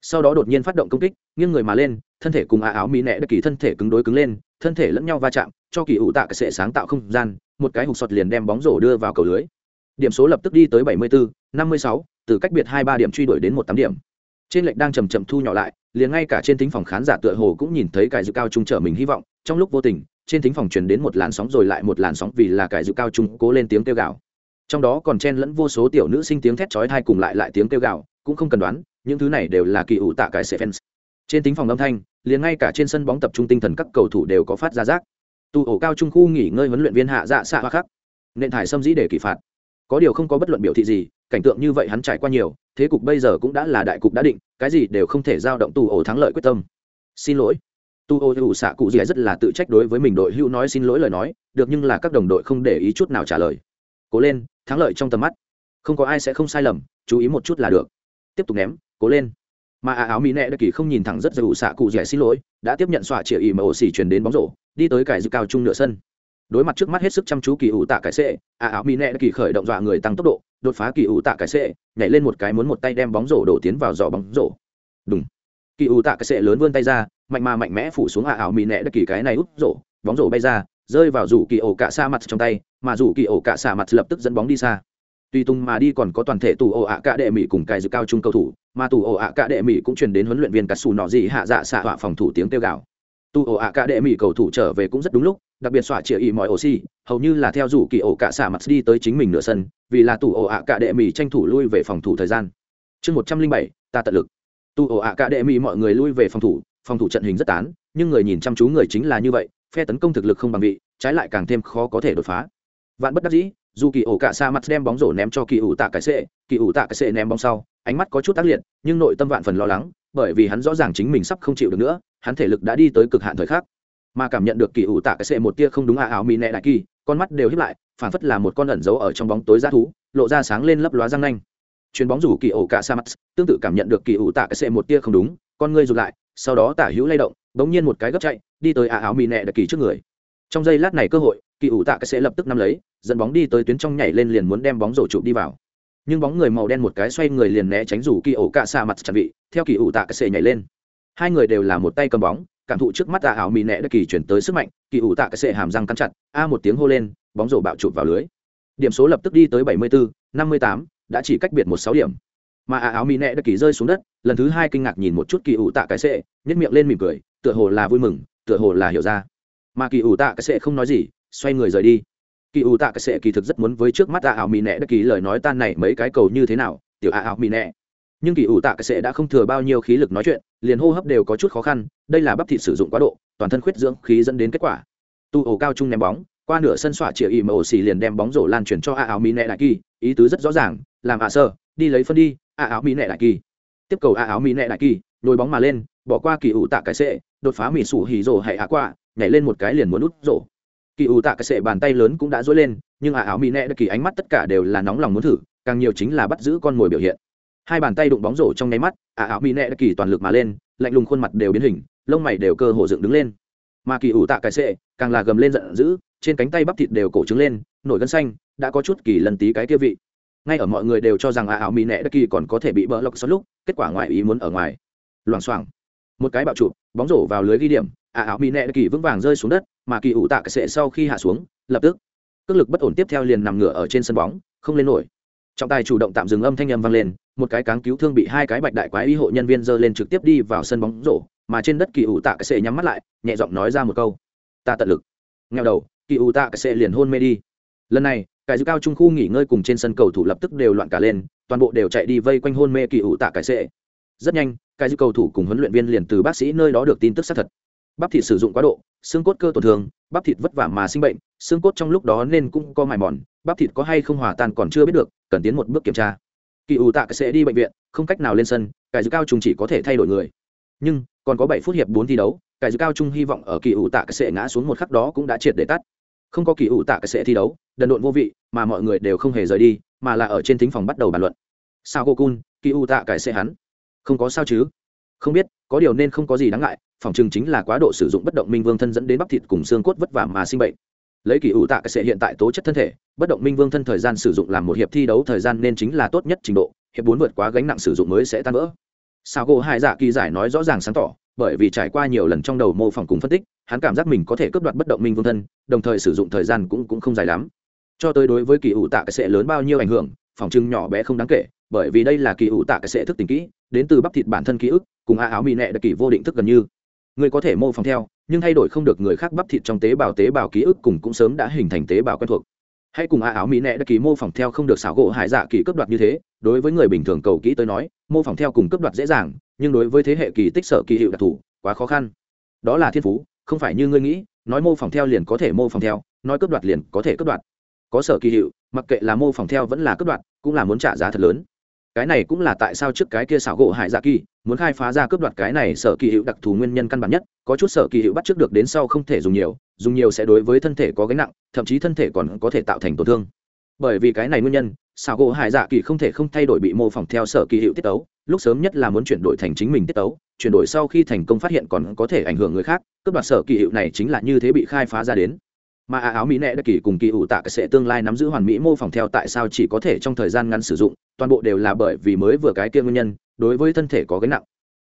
Sau đó đột nhiên phát động công kích nghiêng người mà lên thân thể cùng a áo mỹ nẹ đại kỳ thân thể cứng đối cứng lên thân thể lẫn nhau va chạm cho kỳ ủ tạ cái sệ sáng tạo không gian một cái hụt sọt liền đem bóng rổ đưa vào cầu lưới. Điểm số lập tức đi tới 74, 56, từ cách biệt 2-3 điểm truy đuổi đến 1-8 điểm. Trên lệch đang chầm chậm thu nhỏ lại liền ngay cả trên thính phòng khán giả tựa hồ cũng nhìn thấy cài dự cao trung trở mình hy vọng trong lúc vô tình trên thính phòng truyền đến một làn sóng rồi lại một làn sóng vì là cải dự cao trung cố lên tiếng kêu gào. Trong đó còn chen lẫn vô số tiểu nữ sinh tiếng thét chói tai cùng lại lại tiếng kêu gào, cũng không cần đoán, những thứ này đều là kỳ ủ tạ cái sẽ fans. Trên thính phòng âm thanh, liền ngay cả trên sân bóng tập trung tinh thần các cầu thủ đều có phát ra rác. Tụ ổ cao trung khu nghỉ ngơi huấn luyện viên hạ dạ xạ hoa khắc. Nện thải xâm dĩ để kỷ phạt. Có điều không có bất luận biểu thị gì, cảnh tượng như vậy hắn trải qua nhiều, thế cục bây giờ cũng đã là đại cục đã định, cái gì đều không thể giao động tù ổ thắng lợi quyết tâm. Xin lỗi tu ô hữu xạ cụ gì rất là tự trách đối với mình đội hữu nói xin lỗi lời nói được nhưng là các đồng đội không để ý chút nào trả lời. Cố lên thắng lợi trong tầm mắt. Không có ai sẽ không sai lầm chú ý một chút là được. Tiếp tục ném cố lên. Mà à áo mỹ nẹ đặc kỳ không nhìn thẳng rất dù xạ cụ rẻ xin lỗi đã tiếp nhận xọa chĩa ỉ mà ổ xỉ chuyển đến bóng rổ đi tới cải dư cao trung nửa sân. Đối mặt trước mắt hết sức chăm chú kỳ ủ tạ cái xệ à áo mỹ nẹ kỳ khởi động dọa người tăng tốc độ đột phá kỳ ủ tạ cái xệ, nhảy lên một cái muốn một tay đem bóng rổ đổ tiến vào giỏ bóng rổ. Đúng kỳ ủ tạ cái xệ lớn vươn tay ra mạnh mà mạnh mẽ phủ xuống a ảo mỹ nẹ kỳ cái này úp rổ, bóng rổ bay ra, rơi vào rủ kỳ ổ cả xa mặt trong tay, mà rủ kỳ ổ cả xa mặt lập tức dẫn bóng đi xa. Tùy tung mà đi còn có toàn thể tù ổ ạ cả đệ mỹ cùng cài dự cao trung cầu thủ, mà tù ổ ạ cả đệ mỹ cũng truyền đến huấn luyện viên cà xù nọ gì hạ dạ xạ họa phòng thủ tiếng kêu gào. Tù ổ ạ cả đệ mỹ cầu thủ trở về cũng rất đúng lúc, đặc biệt xỏa chĩa ý mọi oxy hầu như là theo rủ kỳ ổ cả xả mặt đi tới chính mình nửa sân, vì là tủ ổ ạ cả đệ mỹ tranh thủ lui về phòng thủ thời gian. Chương một trăm linh bảy, ta tận lực. Tù ổ ạ cả đệ mỹ mọi người lui về phòng thủ phòng thủ trận hình rất tán, nhưng người nhìn chăm chú người chính là như vậy, phe tấn công thực lực không bằng vị, trái lại càng thêm khó có thể đột phá. Vạn bất đắc dĩ, dù kỳ ổ cả xa mặt đem bóng rổ ném cho kỳ ủ tạ cái sệ, kỳ ủ tạ cái sệ ném bóng sau, ánh mắt có chút tác liệt, nhưng nội tâm vạn phần lo lắng, bởi vì hắn rõ ràng chính mình sắp không chịu được nữa, hắn thể lực đã đi tới cực hạn thời khắc. Mà cảm nhận được kỳ ủ tạ cái sệ một tia không đúng à áo mì nẹ đại kỳ, con mắt đều hiếp lại phản phất là một con ẩn giấu ở trong bóng tối g thú, lộ ra sáng lên lấp lóa răng nanh. Chuyền bóng rủ kỳ ổ cả sa mắt tương tự cảm nhận được kỳ ủ tạ cái sệ một tia không đúng, con ngươi rụt lại sau đó tả hữu lay động bỗng nhiên một cái gấp chạy đi tới à áo mì nẹ đặc kỳ trước người. Trong giây lát này cơ hội kỳ ủ tạ cái sẽ lập tức nắm lấy dẫn bóng đi tới tuyến trong nhảy lên liền muốn đem bóng rổ chụp đi vào. Nhưng bóng người màu đen một cái xoay người liền né tránh rủ kỳ ổ cả xa mặt chặt vị theo kỳ ủ tạ cái sẽ nhảy lên. Hai người đều là một tay cầm bóng cảm thụ trước mắt tạ áo mì nẹ đã kỳ chuyển tới sức mạnh kỳ ủ tạ cái sẽ hàm răng cắn chặt a một tiếng hô lên bóng rổ bạo chụp vào lưới. Điểm số lập tức đi tới 74, 58, đã chỉ cách biệt một sáu điểm mà a áo mì nẹ đã kỳ rơi xuống đất, lần thứ hai kinh ngạc nhìn một chút kỳ ủ tạ cái sệ nhất miệng lên mỉm cười, tựa hồ là vui mừng, tựa hồ là hiểu ra. Mà kỳ ủ tạ cái sệ không nói gì, xoay người rời đi. Kỳ ủ tạ cái sệ kỳ thực rất muốn với trước mắt ạ áo mỹ nẹ đã kỳ lời nói tan này mấy cái cầu như thế nào, tiểu ạ áo mỹ nẹ. Nhưng kỳ ủ tạ cái sệ đã không thừa bao nhiêu khí lực nói chuyện, liền hô hấp đều có chút khó khăn, đây là bắp thịt sử dụng quá độ, toàn thân khuyết dưỡng khí dẫn đến kết quả. Tu ổ cao trung ném bóng, qua nửa sân xoa chĩa ỉ mà ổ xì liền đem bóng rổ lan chuyển cho a áo mỹ nẹ đại kỳ, ý tứ rất rõ ràng, làm ạ sơ đi lấy phân đi À áo mỹ nệ đại kỳ. Tiếp cầu ạ áo mỹ nệ đại kỳ, nhồi bóng mà lên, bỏ qua kỳ ủ tạ cái sệ, đột phá mỹ sủ hì rổ hay ạ qua, nhảy lên một cái liền muốn út rổ. Kỳ ủ tạ cái sệ bàn tay lớn cũng đã dối lên, nhưng a áo mỹ nệ đại kỳ ánh mắt tất cả đều là nóng lòng muốn thử, càng nhiều chính là bắt giữ con mồi biểu hiện. Hai bàn tay đụng bóng rổ trong nháy mắt, a áo mỹ nệ đại kỳ toàn lực mà lên, lạnh lùng khuôn mặt đều biến hình, lông mày đều cơ hồ dựng đứng lên. Mà kỳ ủ tạ cái sệ, càng là gầm lên giận dữ, trên cánh tay bắp thịt đều cổ trứng lên, nổi gân xanh, đã có chút kỳ lần tí cái kia vị ngay ở mọi người đều cho rằng à áo mỹ nẹ đặc kỳ còn có thể bị bỡ lọc xót lúc, kết quả ngoại ý muốn ở ngoài. Loảng xoảng. Một cái bạo trụ, bóng rổ vào lưới ghi điểm à áo mỹ nẹ đặc kỳ vững vàng rơi xuống đất, mà kỳ ủ tạ cái sệ sau khi hạ xuống, lập tức, cước lực bất ổn tiếp theo liền nằm ngửa ở trên sân bóng, không lên nổi. Trọng tài chủ động tạm dừng âm thanh âm vang lên, một cái cáng cứu thương bị hai cái bạch đại quái y hộ nhân viên dơ lên trực tiếp đi vào sân bóng rổ, mà trên đất kỳ ủ tạ cái sệ nhắm mắt lại, nhẹ giọng nói ra một câu. Ta tận lực. Nghèo đầu, kỳ ủ tạ cái sệ liền hôn mê đi. Lần này cái dư cao trung khu nghỉ ngơi cùng trên sân cầu thủ lập tức đều loạn cả lên, toàn bộ đều chạy đi vây quanh hôn mê kỳ ủ tạ cái sệ rất nhanh, cái dư cầu thủ cùng huấn luyện viên liền từ bác sĩ nơi đó được tin tức xác thật. Bắp thịt sử dụng quá độ, xương cốt cơ tổn thương, bắp thịt vất vả mà sinh bệnh, xương cốt trong lúc đó nên cũng có mài mòn, bắp thịt có hay không hòa tan còn chưa biết được, cần tiến một bước kiểm tra. Kỳ ủ tạ sẽ đi bệnh viện, không cách nào lên sân cải dư cao trung chỉ có thể thay đổi người. Nhưng, còn có bảy phút hiệp bốn thi đấu cải dư cao trung hy vọng ở kỳ ủ tạ sẽ ngã xuống một khắc đó cũng đã triệt để tắt không có kỳ ủ tạ sẽ thi đấu, đần độn vô vị, mà mọi người đều không hề rời đi, mà là ở trên thính phòng bắt đầu bàn luận. Sao cô cun kỳ ủ tạ cái sẽ hắn? Không có sao chứ? Không biết, có điều nên không có gì đáng ngại, phòng chừng chính là quá độ sử dụng bất động minh vương thân dẫn đến bắp thịt cùng xương cốt vất vả mà sinh bệnh. Lấy kỳ ủ tạ cái sẽ hiện tại tố chất thân thể, bất động minh vương thân thời gian sử dụng làm một hiệp thi đấu thời gian nên chính là tốt nhất trình độ, hiệp bốn vượt quá gánh nặng sử dụng mới sẽ tan vỡ. Sao gỗ hai dạ kỳ giải nói rõ ràng sáng tỏ bởi vì trải qua nhiều lần trong đầu mô phỏng cùng phân tích, hắn cảm giác mình có thể cướp đoạt bất động minh vương thân, đồng thời sử dụng thời gian cũng cũng không dài lắm. Cho tới đối với kỳ ủ tạ cái sẽ lớn bao nhiêu ảnh hưởng, phòng trưng nhỏ bé không đáng kể, bởi vì đây là kỳ ủ tạ cái sẽ thức tỉnh kỹ, đến từ bắp thịt bản thân ký ức, cùng a áo mì nẹ đặc kỳ vô định thức gần như. Người có thể mô phỏng theo, nhưng thay đổi không được người khác bắp thịt trong tế bào tế bào ký ức cùng cũng sớm đã hình thành tế bào quen thuộc. Hãy cùng a áo mỹ nẹ đặc kỳ mô phỏng theo không được xảo gỗ hải dạ kỳ cấp đoạt như thế, đối với người bình thường cầu kỹ tới nói, mô phỏng theo cùng cấp đoạt dễ dàng nhưng đối với thế hệ kỳ tích sở kỳ hiệu đặc thù, quá khó khăn. Đó là thiên phú, không phải như ngươi nghĩ, nói mô phỏng theo liền có thể mô phỏng theo, nói cấp đoạt liền có thể cấp đoạt. Có sở kỳ hiệu, mặc kệ là mô phỏng theo vẫn là cấp đoạt, cũng là muốn trả giá thật lớn. Cái này cũng là tại sao trước cái kia xảo gỗ hải dạ kỳ muốn khai phá ra cướp đoạt cái này sở kỳ hiệu đặc thù nguyên nhân căn bản nhất, có chút sở kỳ hiệu bắt trước được đến sau không thể dùng nhiều dùng nhiều sẽ đối với thân thể có gánh nặng, thậm chí thân thể còn có thể tạo thành tổn thương. Bởi vì cái này nguyên nhân xảo gỗ hải dạ kỳ không thể không thay đổi bị mô phỏng theo sở kỳ hiệu tiết tấu, lúc sớm nhất là muốn chuyển đổi thành chính mình tiết tấu, chuyển đổi sau khi thành công phát hiện còn có thể ảnh hưởng người khác, cướp đoạt sở kỳ hiệu này chính là như thế bị khai phá ra đến. Mà à, áo mỹ nệ đã kỳ cùng kỳ ủ tạ sẽ tương lai nắm giữ hoàn mỹ mô phỏng theo tại sao chỉ có thể trong thời gian ngắn sử dụng, toàn bộ đều là bởi vì mới vừa cái kia nguyên nhân, đối với thân thể có gánh nặng.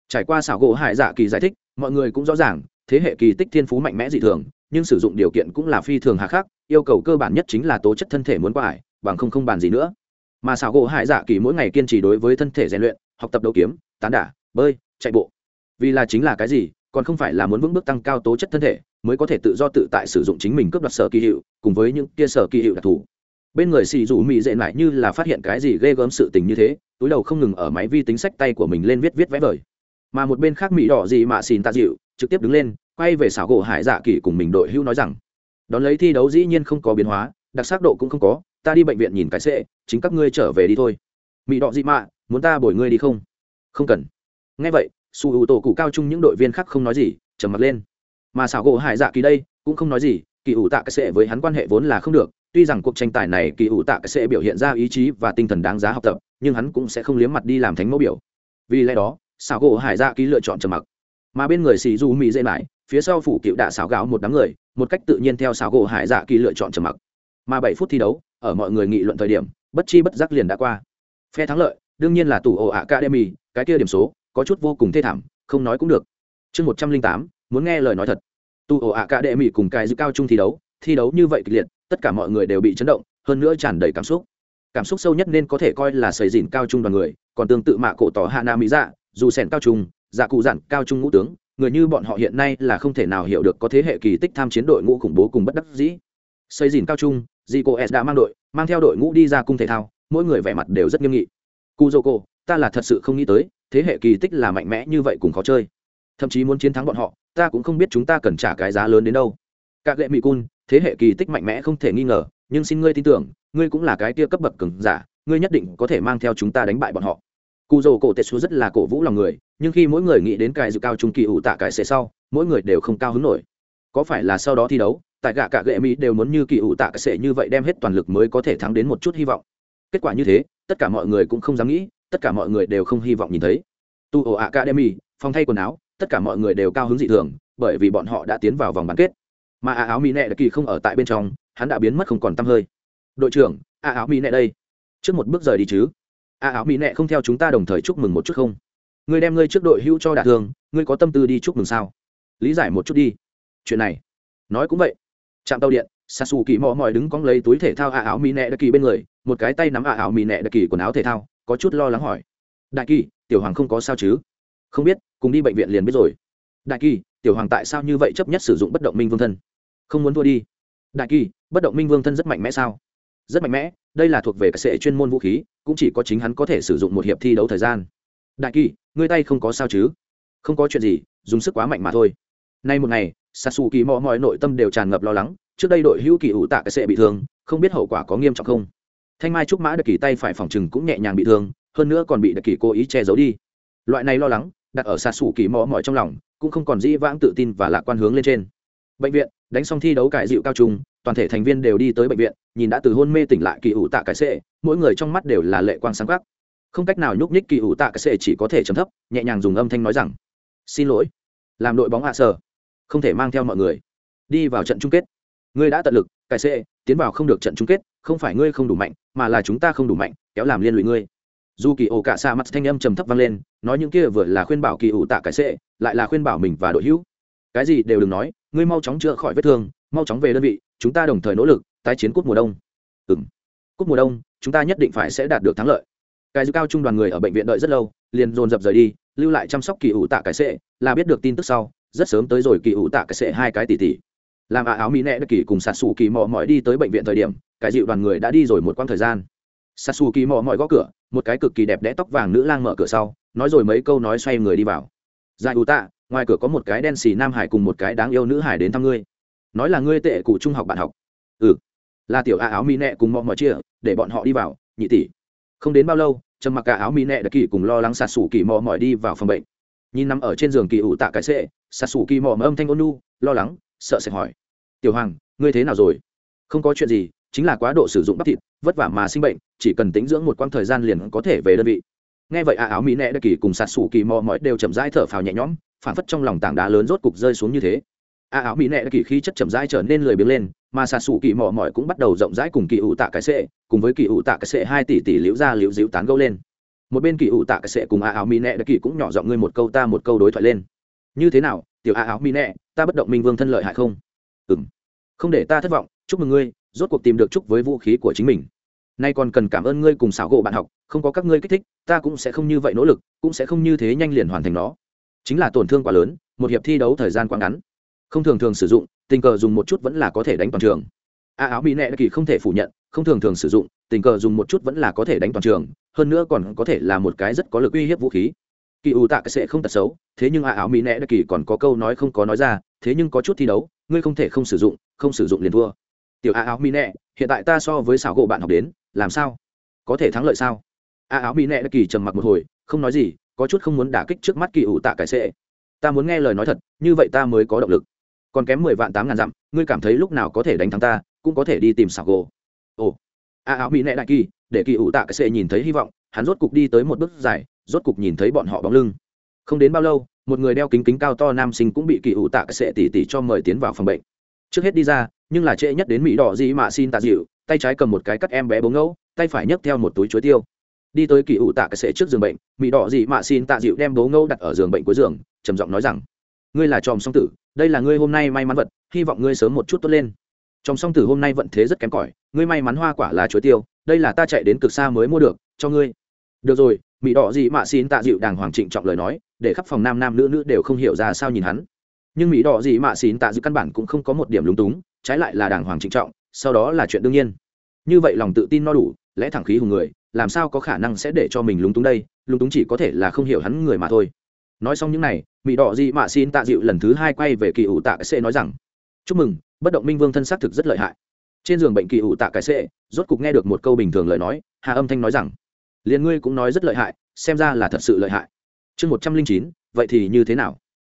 Trải qua xảo gỗ hải dạ kỳ giải thích, mọi người cũng rõ ràng, thế hệ kỳ tích thiên phú mạnh mẽ dị thường, nhưng sử dụng điều kiện cũng là phi thường hà khắc, yêu cầu cơ bản nhất chính là tố chất thân thể muốn qua ải bằng không không bàn gì nữa. Mà xảo gỗ hải dạ kỳ mỗi ngày kiên trì đối với thân thể rèn luyện, học tập đấu kiếm, tán đả, bơi, chạy bộ. Vì là chính là cái gì, còn không phải là muốn vững bước tăng cao tố chất thân thể, mới có thể tự do tự tại sử dụng chính mình cướp đoạt sở kỳ hiệu, cùng với những kia sở kỳ hiệu đặc thù. Bên người xì rủ mị dệ lại như là phát hiện cái gì ghê gớm sự tình như thế, túi đầu không ngừng ở máy vi tính sách tay của mình lên viết viết vẽ vời. Mà một bên khác mỹ đỏ gì mà xin tạ dịu trực tiếp đứng lên, quay về xảo gỗ hải dạ kỳ cùng mình đội hưu nói rằng, đón lấy thi đấu dĩ nhiên không có biến hóa, đặc sắc độ cũng không có ta đi bệnh viện nhìn cái sệ chính các ngươi trở về đi thôi. Mỹ đỏ gì mà muốn ta bồi ngươi đi không? Không cần. Ngay vậy, su ưu tổ cụ cao chung những đội viên khác không nói gì, trầm mặt lên. Mà xảo gỗ hải dạ kỳ đây, cũng không nói gì, kỳ ủ tạ cái sệ với hắn quan hệ vốn là không được, tuy rằng cuộc tranh tài này kỳ ủ tạ cái sệ biểu hiện ra ý chí và tinh thần đáng giá học tập, nhưng hắn cũng sẽ không liếm mặt đi làm thánh mẫu biểu. Vì lẽ đó, xảo gỗ hải dạ kỳ lựa chọn trầm mặc. Mà bên người xì du mỹ dễ mãi phía sau phủ cựu đạ xảo gáo một đám người, một cách tự nhiên theo xảo gỗ hải dạ kỳ lựa chọn trầm mặc mà bảy phút thi đấu, ở mọi người nghị luận thời điểm, bất chi bất giác liền đã qua. Phe thắng lợi, đương nhiên là tủ ổ academy, cái kia điểm số, có chút vô cùng thê thảm, không nói cũng được. Chương một trăm linh tám, muốn nghe lời nói thật. Tu ổ academy cả đệ cùng cái giữ cao trung thi đấu thi đấu như vậy kịch liệt, tất cả mọi người đều bị chấn động, hơn nữa tràn đầy cảm xúc. Cảm xúc sâu nhất nên có thể coi là sầy dìn cao trung đoàn người, còn tương tự mạ cổ tỏ hạ nam mỹ dạ dù sẻn cao trung dạ cụ giản cao trung ngũ tướng, người như bọn họ hiện nay là không thể nào hiểu được có thế hệ kỳ tích tham chiến đội ngũ khủng bố cùng bất đắc dĩ. Xây dìn cao trung dì cô s đã mang đội mang theo đội ngũ đi ra cung thể thao mỗi người vẻ mặt đều rất nghiêm nghị. Kuzoko, cô ta là thật sự không nghĩ tới thế hệ kỳ tích là mạnh mẽ như vậy cùng khó chơi. Thậm chí muốn chiến thắng bọn họ ta cũng không biết chúng ta cần trả cái giá lớn đến đâu. Các lệ mỹ cun thế hệ kỳ tích mạnh mẽ không thể nghi ngờ nhưng xin ngươi tin tưởng ngươi cũng là cái kia cấp bậc cường giả ngươi nhất định có thể mang theo chúng ta đánh bại bọn họ. Cụ dầu tệ rất là cổ vũ lòng người nhưng khi mỗi người nghĩ đến cái dự cao trung kỳ ủ tạ cái sẽ sau mỗi người đều không cao hứng nổi. Có phải là sau đó thi đấu tại gạ cả gệ mỹ đều muốn như kỳ ủ tạ cải sẽ như vậy đem hết toàn lực mới có thể thắng đến một chút hy vọng. Kết quả như thế, tất cả mọi người cũng không dám nghĩ, tất cả mọi người đều không hy vọng nhìn thấy. Tu ổ academy, phòng thay quần áo, tất cả mọi người đều cao hứng dị thường, bởi vì bọn họ đã tiến vào vòng bán kết. Mà a áo mỹ nệ đã kỳ không ở tại bên trong, hắn đã biến mất không còn t hơi. Đội trưởng, a áo mỹ nệ đây. Trước một bước rời đi chứ. A áo mỹ nệ không theo chúng ta đồng thời chúc mừng một chút không? Ngươi đem ngươi trước đội hữu cho đả thương, ngươi có tâm tư đi chúc mừng sao? Lý giải một chút đi. Chuyện này, nói cũng vậy trạm tàu điện xa xù kỳ mò mòi đứng cóng lấy túi thể thao à áo mỹ nệ đặc kỳ bên người, một cái tay nắm à áo mỹ nệ đặc kỳ quần áo thể thao, có chút lo lắng hỏi. Đại kỳ, tiểu hoàng không có sao chứ? Không biết, cùng đi bệnh viện liền biết rồi. Đại kỳ, tiểu hoàng tại sao như vậy chấp nhất sử dụng bất động minh vương thân? Không muốn thua đi. Đại kỳ, bất động minh vương thân rất mạnh mẽ sao? Rất mạnh mẽ, đây là thuộc về các sệ chuyên môn vũ khí, cũng chỉ có chính hắn có thể sử dụng một hiệp thi đấu thời gian. Đại kỳ, ngươi tay không có sao chứ? Không có chuyện gì, dùng sức quá mạnh mà thôi. Nay một ngày sasu kỳ mò mọi nội tâm đều tràn ngập lo lắng, trước đây đội hữu kỳ ủ tạ cái sệ bị thương, không biết hậu quả có nghiêm trọng không. Thanh mai trúc mã đặc kỳ tay phải phòng chừng cũng nhẹ nhàng bị thương, hơn nữa còn bị đặc kỳ cố ý che giấu đi. Loại này lo lắng, đặt ở xa xù kỳ mò trong lòng, cũng không còn dĩ vãng tự tin và lạc quan hướng lên trên. Bệnh viện, đánh xong thi đấu cải dịu cao trung, toàn thể thành viên đều đi tới bệnh viện, nhìn đã từ hôn mê tỉnh lại kỳ ủ tạ cái xệ mỗi người trong mắt đều là lệ quang sáng khắc không cách nào nhúc nhích kỳ ủ tạ cái xệ chỉ có thể chấm thấp, nhẹ nhàng dùng âm thanh nói rằng, xin lỗi, làm đội bóng hạ sở không thể mang theo mọi người. Đi vào trận chung kết. Ngươi đã tận lực cải xệ tiến vào không được trận chung kết, không phải ngươi không đủ mạnh, mà là chúng ta không đủ mạnh, kéo làm liên lụy ngươi. Dù kỳ ổ cả xa mắt thanh âm trầm thấp vang lên, nói những kia vừa là khuyên bảo kỳ ủ tạ cải xệ lại là khuyên bảo mình và đội hữu. Cái gì đều đừng nói, ngươi mau chóng chữa khỏi vết thương, mau chóng về đơn vị, chúng ta đồng thời nỗ lực, tái chiến cúp mùa đông. Ừ m cúp mùa đông, chúng ta nhất định phải sẽ đạt được thắng lợi. Cái dư cao trung đoàn người ở bệnh viện đợi rất lâu, liền dồn dập rời đi, lưu lại chăm sóc kỳ ủ tạ cải xệ là biết được tin tức sau rất sớm tới rồi kỳ ủ tạ cái sệ hai cái tỷ tỷ làm ả áo mỹ nẹ đất kỳ cùng sạt sủ kỳ mò mỏi đi tới bệnh viện thời điểm, cái dịu đoàn người đã đi rồi một quãng thời gian. Sạt sủ kỳ mò mỏi gõ cửa, một cái cực kỳ đẹp đẽ tóc vàng nữ lang mở cửa sau, nói rồi mấy câu nói xoay người đi vào. Dài ủ tạ, ngoài cửa có một cái đen xì nam hải cùng một cái đáng yêu nữ hải đến thăm ngươi. Nói là ngươi tệ cụ trung học bạn học. Ừ. Là tiểu a áo mỹ nẹ cùng mò mọi chia, để bọn họ đi vào, nhị tỷ. Không đến bao lâu, trầm mặc cả áo mỹ nẹ đã kỳ cùng lo lắng sạt sủ kỳ mò mỏi đi vào phòng bệnh nhìn nằm ở trên giường kỳ ủ tạ cái sệ sạt xù kỳ mò âm thanh ôn nu lo lắng, sợ sẽ hỏi. Tiểu hoàng, ngươi thế nào rồi? Không có chuyện gì, chính là quá độ sử dụng bắp thịt, vất vả mà sinh bệnh, chỉ cần tính dưỡng một quãng thời gian liền có thể về đơn vị. Nghe vậy, a áo mỹ nẹ đã kỳ cùng sạt sủ kỳ mò mỏi đều chậm rãi thở phào nhẹ nhõm, phản phất trong lòng tảng đá lớn rốt cục rơi xuống như thế. A áo mỹ nẹ kỳ khí chất chậm rãi trở nên lười biếng lên, mà sạt sủ kỳ mò mỏi cũng bắt đầu rộng rãi cùng kỳ ủ tạ cái sệ, cùng với kỳ ủ tạ cái sệ hai tỷ tỷ liễu ra liễu díu tán gâu lên một bên kỳ ủ tạ cái sệ cùng a áo mỹ nẹ kỳ cũng nhỏ giọng ngươi một câu ta một câu đối thoại lên. Như thế nào, tiểu a áo mỹ nẹ, ta bất động minh vương thân lợi hại không? Ừng không để ta thất vọng, chúc mừng ngươi, rốt cuộc tìm được chúc với vũ khí của chính mình. Nay còn cần cảm ơn ngươi cùng xảo gỗ bạn học, không có các ngươi kích thích, ta cũng sẽ không như vậy nỗ lực, cũng sẽ không như thế nhanh liền hoàn thành nó. Chính là tổn thương quá lớn, một hiệp thi đấu thời gian quá ngắn. Không thường thường sử dụng, tình cờ dùng một chút vẫn là có thể đánh toàn trường. A áo mỹ nệ kỳ không thể phủ nhận, không thường thường sử dụng tình cờ dùng một chút vẫn là có thể đánh toàn trường, hơn nữa còn có thể là một cái rất có lực uy hiếp vũ khí. Kỳ ủ tạ cái sẽ không tật xấu, thế nhưng a áo mỹ nệ kỳ còn có câu nói không có nói ra, thế nhưng có chút thi đấu, ngươi không thể không sử dụng, không sử dụng liền thua. Tiểu a áo mỹ nẹ, hiện tại ta so với xảo gỗ bạn học đến, làm sao? Có thể thắng lợi sao? A áo mỹ nệ kỳ trầm mặc một hồi, không nói gì, có chút không muốn đả kích trước mắt kỳ ủ tạ cái sẽ. Ta muốn nghe lời nói thật, như vậy ta mới có động lực. Còn kém mười vạn tám ngàn dặm, ngươi cảm thấy lúc nào có thể đánh thắng ta, cũng có thể đi tìm xảo gỗ. Ồ a áo mỹ nệ đại kỳ, để kỳ ủ tạ cái xệ nhìn thấy hy vọng, hắn rốt cục đi tới một bước dài, rốt cục nhìn thấy bọn họ bóng lưng. Không đến bao lâu, một người đeo kính kính cao to nam sinh cũng bị kỳ ủ tạ cái xệ tỉ tỉ cho mời tiến vào phòng bệnh. Trước hết đi ra, nhưng là trễ nhất đến mỹ đỏ gì mà xin tạ dịu, tay trái cầm một cái cắt em bé bố ngẫu, tay phải nhấc theo một túi chuối tiêu. Đi tới kỳ ủ tạ cái xệ trước giường bệnh, mỹ đỏ gì mà xin tạ dịu đem bố ngẫu đặt ở giường bệnh cuối giường, trầm giọng nói rằng, ngươi là tròm song tử, đây là ngươi hôm nay may mắn vật, hy vọng ngươi sớm một chút tốt lên trong song tử hôm nay vận thế rất kém cỏi, ngươi may mắn hoa quả là chuối tiêu, đây là ta chạy đến cực xa mới mua được, cho ngươi. Được rồi mỹ đỏ gì mà xin tạ dịu đàng hoàng trịnh trọng lời nói, để khắp phòng nam nam nữ nữ đều không hiểu ra sao nhìn hắn. Nhưng mỹ đỏ gì mà xin tạ dịu căn bản cũng không có một điểm lúng túng, trái lại là đàng hoàng trịnh trọng, sau đó là chuyện đương nhiên. Như vậy lòng tự tin no đủ, lẽ thẳng khí hùng người, làm sao có khả năng sẽ để cho mình lúng túng đây, lúng túng chỉ có thể là không hiểu hắn người mà thôi. Nói xong những này mỹ đỏ gì mạ xin tạ dịu lần thứ hai quay về kỳ ủ tạ sẽ nói rằng chúc mừng, bất động minh vương thân xác thực rất lợi hại. Trên giường bệnh kỳ ủ tạ cái sệ, rốt cục nghe được một câu bình thường lời nói, hà âm thanh nói rằng, liền ngươi cũng nói rất lợi hại, xem ra là thật sự lợi hại. Chương một trăm linh chín, vậy thì như thế nào?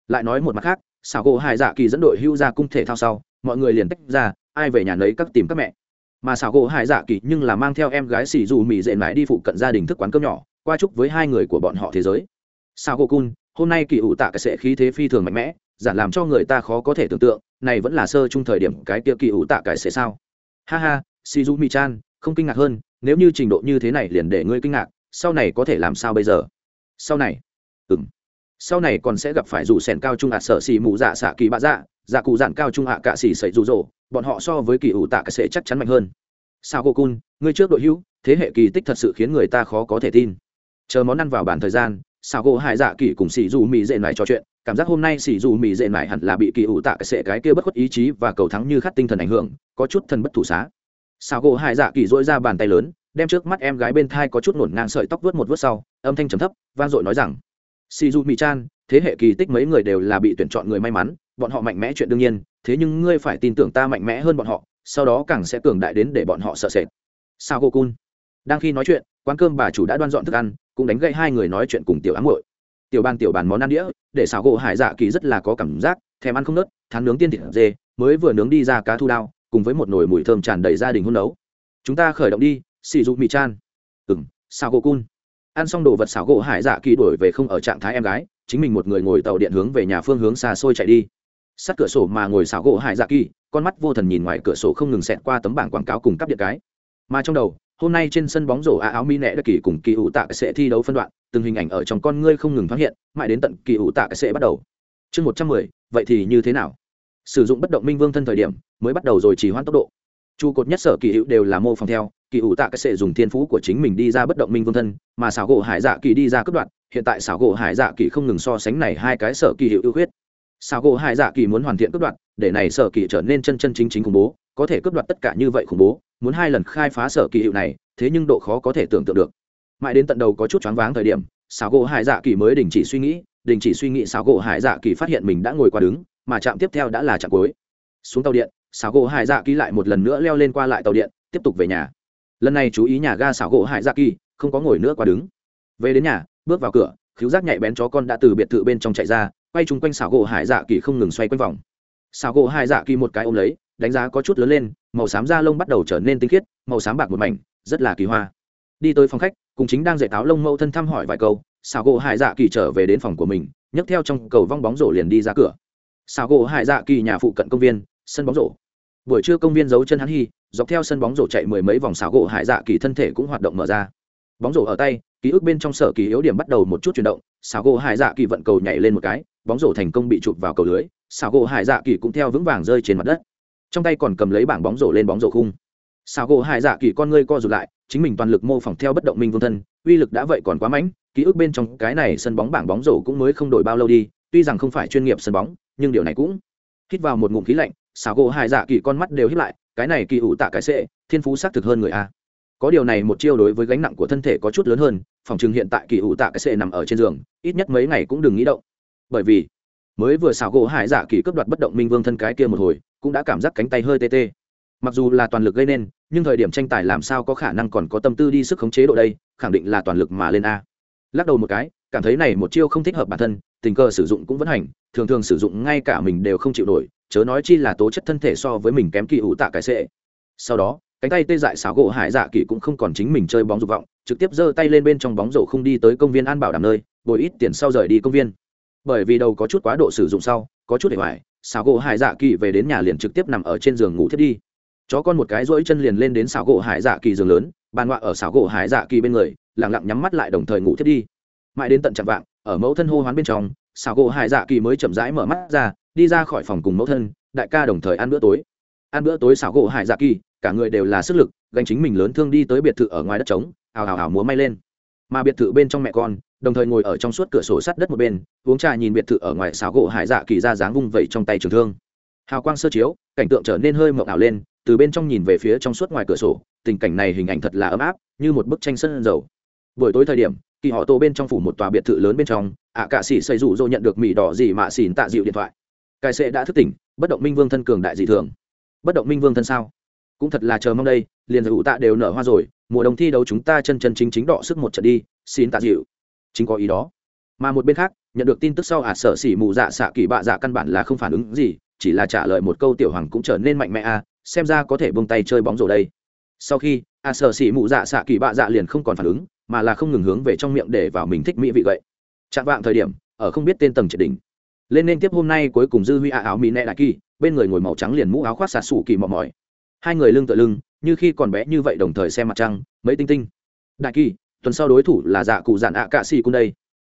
Lại nói một mặt khác, xảo gỗ hải dạ kỳ dẫn đội hưu ra cung thể thao sau, mọi người liền tách ra, ai về nhà nấy các tìm các mẹ. Mà xảo gỗ hải dạ kỳ nhưng là mang theo em gái xì dù mì dệ mãi đi phụ cận gia đình thức quán cơm nhỏ, qua chúc với hai người của bọn họ thế giới. Xảo gỗ cun, hôm nay kỳ ủ tạ cái sệ khí thế phi thường mạnh mẽ, giản làm cho người ta khó có thể tưởng tượng này vẫn là sơ chung thời điểm cái kia kỳ ủ tạ cái sẽ sao? Ha ha xì dù chan không kinh ngạc hơn, nếu như trình độ như thế này liền để ngươi kinh ngạc, sau này có thể làm sao bây giờ? Sau này. Ừng sau này còn sẽ gặp phải rủ sèn cao trung ạ sở xì mù dạ xạ kỳ bạ dạ dạ cụ dạn cao trung ạ cạ xì sậy rụ rỗ bọn họ so với kỳ ủ tạ cái sẽ chắc chắn mạnh hơn. Sao cô cun, ngươi trước đội hữu, thế hệ kỳ tích thật sự khiến người ta khó có thể tin. Chờ món ăn vào bản thời gian, sao cô hải dạ kỳ cùng xì dù mỹ dệ này trò chuyện cảm giác hôm nay sỉ dù mỹ dệ mải hẳn là bị kỳ ủ tạ cái sẽ cái kia bất khuất ý chí và cầu thắng như khát tinh thần ảnh hưởng, có chút thân bất thủ xá. Sao gỗ hải dạ kỳ dỗi ra bàn tay lớn, đem trước mắt em gái bên thai có chút nổn ngang sợi tóc vớt một vớt sau, âm thanh trầm thấp, vang dội nói rằng sỉ dù mỹ chan, thế hệ kỳ tích mấy người đều là bị tuyển chọn người may mắn, bọn họ mạnh mẽ chuyện đương nhiên, thế nhưng ngươi phải tin tưởng ta mạnh mẽ hơn bọn họ, sau đó càng sẽ cường đại đến để bọn họ sợ sệt. Sao cô cun. Đang khi nói chuyện, quán cơm bà chủ đã đoan dọn thức ăn, cũng đánh gậy hai người nói chuyện cùng tiểu ám hội tiểu bàn tiểu bàn món ăn đĩa, để xào gỗ hải dạ kỳ rất là có cảm giác, thèm ăn không nớt, thán nướng tiên thịt dê, mới vừa nướng đi ra cá thu đao, cùng với một nồi mùi thơm tràn đầy gia đình hôn nấu. Chúng ta khởi động đi xì dụ mì chan. Ừng xào gỗ cun. Ăn xong đồ vật xào gỗ hải dạ kỳ đổi về không ở trạng thái em gái, chính mình một người ngồi tàu điện hướng về nhà phương hướng xa xôi chạy đi. Sát cửa sổ mà ngồi xào gỗ hải dạ kỳ, con mắt vô thần nhìn ngoài cửa sổ không ngừng xẹt qua tấm bảng quảng cáo cùng cắp điện cái. Mà trong đầu hôm nay trên sân bóng rổ a áo mi nẹ đã kỳ cùng kỳ ủ tạ sẽ thi đấu phân đoạn, từng hình ảnh ở trong con ngươi không ngừng thoáng hiện, mãi đến tận kỳ ủ tạ sẽ bắt đầu. Chương một trăm mười, vậy thì như thế nào? Sử dụng bất động minh vương thân thời điểm, mới bắt đầu rồi chỉ hoãn tốc độ. Trụ cột nhất sở kỳ hữu đều là mô phỏng theo, kỳ ủ tạ sẽ dùng thiên phú của chính mình đi ra bất động minh vương thân, mà xảo gỗ hải dạ kỳ đi ra cướp đoạn hiện tại xảo gỗ hải dạ kỳ không ngừng so sánh này hai cái sở kỳ hữu ưu huyết Sao gỗ hải dạ kỳ muốn hoàn thiện cướp đoạn để này sở kỳ trở nên chân chân chính chính khủng bố, có thể cướp đoạt tất cả như vậy khủng bố, muốn hai lần khai phá sở kỳ hiệu này, thế nhưng độ khó có thể tưởng tượng được. Mãi đến tận đầu có chút choáng váng thời điểm Sao gỗ hải dạ kỳ mới đình chỉ suy nghĩ, đình chỉ suy nghĩ Sao gỗ hải dạ kỳ phát hiện mình đã ngồi qua đứng, mà trạm tiếp theo đã là trạm cuối. Xuống tàu điện Sao gỗ hải dạ kỳ lại một lần nữa leo lên qua lại tàu điện, tiếp tục về nhà. Lần này chú ý nhà ga Sao gỗ hải dạ kỳ, không có ngồi nữa qua đứng. Về đến nhà, bước vào cửa, khiếu giác nhạy bén chó con đã từ biệt thự bên trong chạy ra quay chung quanh xảo gỗ hải dạ kỳ không ngừng xoay quanh vòng. Xảo gỗ hải dạ kỳ một cái ôm lấy, đánh giá có chút lớn lên, màu xám da lông bắt đầu trở nên tinh khiết, màu xám bạc một mảnh, rất là kỳ hoa. Đi tới phòng khách, cùng chính đang dạy táo lông mẫu thân thăm hỏi vài câu, xảo gỗ hải dạ kỳ trở về đến phòng của mình, nhấc theo trong cầu vong bóng rổ liền đi ra cửa. Xảo gỗ hải dạ kỳ nhà phụ cận công viên, sân bóng rổ. Buổi trưa công viên giấu chân hắn hy dọc theo sân bóng rổ chạy mười mấy vòng xảo gỗ hải dạ kỳ thân thể cũng hoạt động mở ra. Bóng rổ ở tay, ký ức bên trong sở kỳ yếu điểm bắt đầu một chút chuyển động, xảo gỗ hải dạ kỳ vận cầu nhảy lên một cái bóng rổ thành công bị chụp vào cầu lưới xảo gỗ hải dạ kỳ cũng theo vững vàng rơi trên mặt đất. Trong tay còn cầm lấy bảng bóng rổ lên bóng rổ khung. Xảo gỗ hải dạ kỳ con ngươi co rụt lại, chính mình toàn lực mô phỏng theo bất động minh vương thân, uy lực đã vậy còn quá mãnh ký ức bên trong cái này sân bóng bảng bóng rổ cũng mới không đổi bao lâu đi, tuy rằng không phải chuyên nghiệp sân bóng, nhưng điều này cũng hít vào một ngụm khí lạnh xảo gỗ hải dạ kỳ con mắt đều hít lại, cái này kỳ ủ tạ cái sệ, thiên phú xác thực hơn người a. Có điều này một chiêu đối với gánh nặng của thân thể có chút lớn hơn, phòng chừng hiện tại kỳ ủ tạ cái sệ nằm ở trên giường, ít nhất mấy ngày cũng đừng nghĩ động bởi vì mới vừa xảo gỗ hải dạ kỳ cướp đoạt bất động minh vương thân cái kia một hồi, cũng đã cảm giác cánh tay hơi tê tê. Mặc dù là toàn lực gây nên, nhưng thời điểm tranh tài làm sao có khả năng còn có tâm tư đi sức khống chế độ đây, khẳng định là toàn lực mà lên a. Lắc đầu một cái, cảm thấy này một chiêu không thích hợp bản thân, tình cờ sử dụng cũng vẫn hành, thường thường sử dụng ngay cả mình đều không chịu nổi, chớ nói chi là tố chất thân thể so với mình kém kỳ ủ tạ cái sệ. Sau đó, cánh tay tê dại xảo gỗ hải dạ kỳ cũng không còn chính mình chơi bóng dục vọng, trực tiếp giơ tay lên bên trong bóng rổ không đi tới công viên an bảo đảm nơi, bồi ít tiền sau rời đi công viên bởi vì đầu có chút quá độ sử dụng sau, có chút để hoài, xảo gỗ hải dạ kỳ về đến nhà liền trực tiếp nằm ở trên giường ngủ thiết đi. Chó con một cái rỗi chân liền lên đến xảo gỗ hải dạ kỳ giường lớn bàn ngoạ ở xảo gỗ hải dạ kỳ bên người lẳng lặng nhắm mắt lại đồng thời ngủ thiết đi. Mãi đến tận chạm vạng, ở mẫu thân hô hoán bên trong, xảo gỗ hải dạ kỳ mới chậm rãi mở mắt ra, đi ra khỏi phòng cùng mẫu thân, đại ca đồng thời ăn bữa tối. Ăn bữa tối xảo gỗ hải dạ kỳ, cả người đều là sức lực, gánh chính mình lớn thương đi tới biệt thự ở ngoài đất trống ào ào ào múa may lên. Mà biệt thự bên trong mẹ con đồng thời ngồi ở trong suốt cửa sổ sắt đất một bên, uống trà nhìn biệt thự ở ngoài xảo gỗ hải dạ kỳ ra dáng vung vẩy trong tay trường thương. Hào quang sơ chiếu, cảnh tượng trở nên hơi mộng ảo lên, từ bên trong nhìn về phía trong suốt ngoài cửa sổ, tình cảnh này hình ảnh thật là ấm áp, như một bức tranh sân dầu. Buổi tối thời điểm, kỳ họ tô bên trong phủ một tòa biệt thự lớn bên trong, ạ cạ sĩ xây rủ dô nhận được mỹ đỏ gì mạ xỉn tạ dịu điện thoại. Cai sệ đã thức tỉnh, bất động minh vương thân cường đại dị thường. Bất động minh vương thân sao? Cũng thật là chờ mong đây, liền giải ủ tạ đều nở hoa rồi, mùa đông thi đấu chúng ta chân chân chính chính đọ sức một trận đi xin tạ dịu chính có ý đó. Mà một bên khác nhận được tin tức sau ả à, sở xỉ mù dạ xạ kỳ bạ dạ căn bản là không phản ứng gì chỉ là trả lời một câu tiểu hoàng cũng trở nên mạnh mẽ à xem ra có thể bông tay chơi bóng rổ đây. Sau khi ả à, sở xỉ mù dạ xạ kỳ bạ dạ liền không còn phản ứng mà là không ngừng hướng về trong miệng để vào mình thích mỹ vị vậy chạm vạng thời điểm ở không biết tên tầng triệt đỉnh. Lên nên tiếp hôm nay cuối cùng dư huy ạ áo mỹ nẹ đại kỳ bên người ngồi màu trắng liền mũ áo khoác xà sủ kỳ mò mỏi. Hai người lưng tựa lưng như khi còn bé như vậy đồng thời xem mặt trăng mấy tinh tinh. Đại kỳ tuần sau đối thủ là dạ cụ dạn ạ cạ xì cung đây.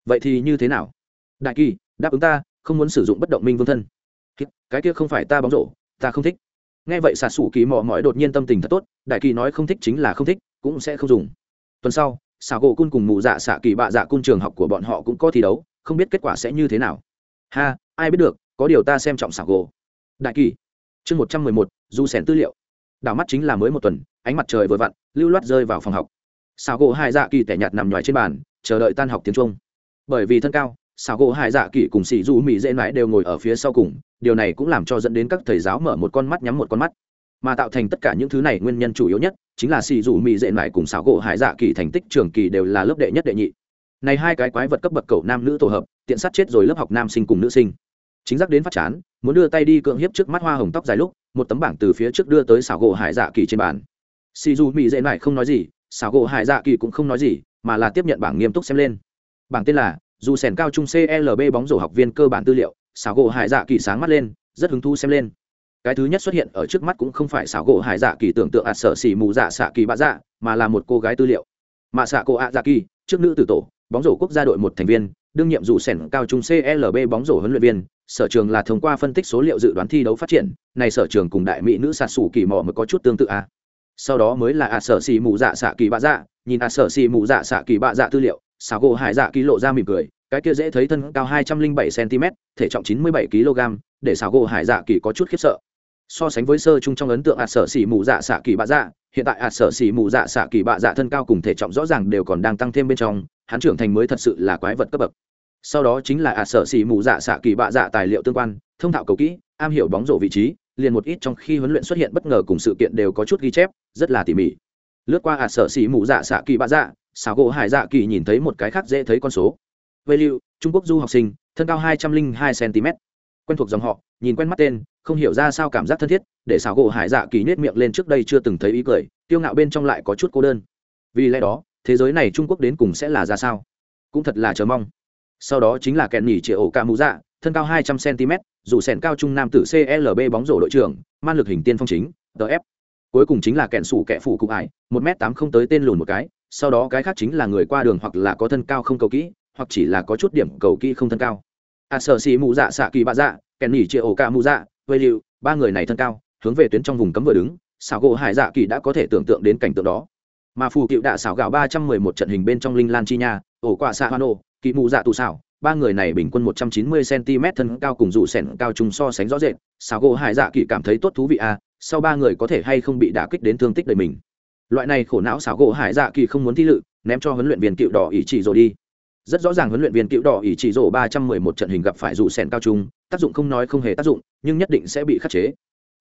Vậy thì như thế nào? Đại kỳ, đáp ứng ta, không muốn sử dụng bất động minh vương thân. Cái kia không phải ta bóng rổ, ta không thích. Nghe vậy xà xù kỳ mò mỏi đột nhiên tâm tình thật tốt, đại kỳ nói không thích chính là không thích, cũng sẽ không dùng. Tuần sau xà gỗ cun cùng mụ dạ xạ kỳ bạ dạ cun trường học của bọn họ cũng có thi đấu, không biết kết quả sẽ như thế nào. Ha, ai biết được, có điều ta xem trọng xà gỗ. Đại kỳ. Chương một trăm mười một, du sẻn tư liệu. Đảo mắt chính là mới một tuần, ánh mặt trời vừa vặn, lưu loát rơi vào phòng học xào gỗ hai dạ kỳ tẻ nhạt nằm ngoài trên bàn, chờ đợi tan học tiếng trung. Bởi vì thân cao xào gỗ hai dạ kỳ cùng xì du mỹ dễ mãi đều ngồi ở phía sau cùng, điều này cũng làm cho dẫn đến các thầy giáo mở một con mắt nhắm một con mắt. Mà tạo thành tất cả những thứ này nguyên nhân chủ yếu nhất, chính là xì du mỹ dễ mãi cùng xảo gỗ hải dạ kỳ thành tích trường kỳ đều là lớp đệ nhất đệ nhị. Này hai cái quái vật cấp bậc cầu nam nữ tổ hợp, tiện sát chết rồi lớp học nam sinh cùng nữ sinh. Chính giác đến phát chán, muốn đưa tay đi cưỡng hiếp trước mắt hoa hồng tóc dài lúc, một tấm bảng từ phía trước đưa tới xảo gỗ hải dạ kỳ trên bàn. Xì dù mỹ dễ Mại không nói gì xảo gỗ hải dạ kỳ cũng không nói gì, mà là tiếp nhận bảng nghiêm túc xem lên. Bảng tên là, dù sẻn cao trung clb bóng rổ học viên cơ bản tư liệu, xảo gỗ hải dạ kỳ sáng mắt lên, rất hứng thu xem lên. Cái thứ nhất xuất hiện ở trước mắt cũng không phải xảo gỗ hải dạ kỳ tưởng tượng ạt sở xỉ mù dạ xạ kỳ bạ dạ mà là một cô gái tư liệu. Mạ xạ cô ạ dạ kỳ, trước nữ tử tổ, bóng rổ quốc gia đội một thành viên, đương nhiệm dù sẻn cao trung clb bóng rổ huấn luyện viên, sở trường là thông qua phân tích số liệu dự đoán thi đấu phát triển, này sở trường cùng đại mỹ nữ sạt sủ kỳ mò mới có chút tương tự à sau đó mới là ạt sở xì mù dạ xạ kỳ bạ dạ. Nhìn ạt sở xì mù dạ xạ kỳ bạ dạ tư liệu xảo gỗ hải dạ kỳ lộ ra mỉm cười, cái kia dễ thấy thân cao hai trăm linh bảy cm thể trọng chín mươi bảy kg để xảo gỗ hải dạ kỳ có chút khiếp sợ. So sánh với sơ chung trong ấn tượng ạt sở xì mù dạ xạ kỳ bạ dạ hiện tại ạt sở xì mù dạ xạ kỳ bạ dạ thân cao cùng thể trọng rõ ràng đều còn đang tăng thêm bên trong, hắn trưởng thành mới thật sự là quái vật cấp bậc. Sau đó chính là ạt sở xì mù dạ xạ kỳ bạ dạ tài liệu tương quan, thông thạo cầu kỹ, am hiểu bóng rổ vị trí liền một ít trong khi huấn luyện xuất hiện bất ngờ cùng sự kiện đều có chút ghi chép, rất là tỉ mỉ. Lướt qua ạt sở xỉ mù dạ xạ kỳ bạ dạ xảo gỗ hải dạ kỳ nhìn thấy một cái khác dễ thấy con số. Vây lưu trung quốc du học sinh, thân cao hai trăm linh hai cm. Quen thuộc dòng họ, nhìn quen mắt tên, không hiểu ra sao cảm giác thân thiết, để xảo gỗ hải dạ kỳ nết miệng lên trước đây chưa từng thấy ý cười tiêu ngạo bên trong lại có chút cô đơn. Vì lẽ đó, thế giới này trung quốc đến cùng sẽ là ra sao? Cũng thật là chờ mong. Sau đó chính là kẹn nhỉ triệu ổ ca mũ dạ thân cao hai trăm cm dù sèn cao trung nam tử clb bóng rổ đội trưởng man lực hình tiên phong chính tf cuối cùng chính là kẹn sủ kẻ phủ cục ải 1m80 tới tên lùn một cái sau đó cái khác chính là người qua đường hoặc là có thân cao không cầu kỹ hoặc chỉ là có chút điểm cầu kỹ không thân cao. A à, sở sĩ mụ dạ xạ kỳ bạ dạ kèn nhỉ triệu ổ cả mù dạ vây liệu ba người này thân cao hướng về tuyến trong vùng cấm vừa đứng xảo gỗ hải dạ kỳ đã có thể tưởng tượng đến cảnh tượng đó. Mà phù cựu đạ xảo gạo ba trăm mười một trận hình bên trong linh lan chi nha ổ quả xạ hoa nổ kỳ mù dạ tù xảo ba người này bình quân một trăm chín mươi cm thân cao cùng rủ sẹn cao trùng so sánh rõ rệt Sáo gỗ hải dạ kỳ cảm thấy tốt thú vị à sau ba người có thể hay không bị đả kích đến thương tích đời mình. Loại này khổ não Sáo gỗ hải dạ kỳ không muốn thi lự ném cho huấn luyện viên cựu đỏ ý chỉ rồi đi. Rất rõ ràng huấn luyện viên cựu đỏ ý chỉ rổ ba trăm mười một trận hình gặp phải rủ sẹn cao trung tác dụng không nói không hề tác dụng nhưng nhất định sẽ bị khắc chế.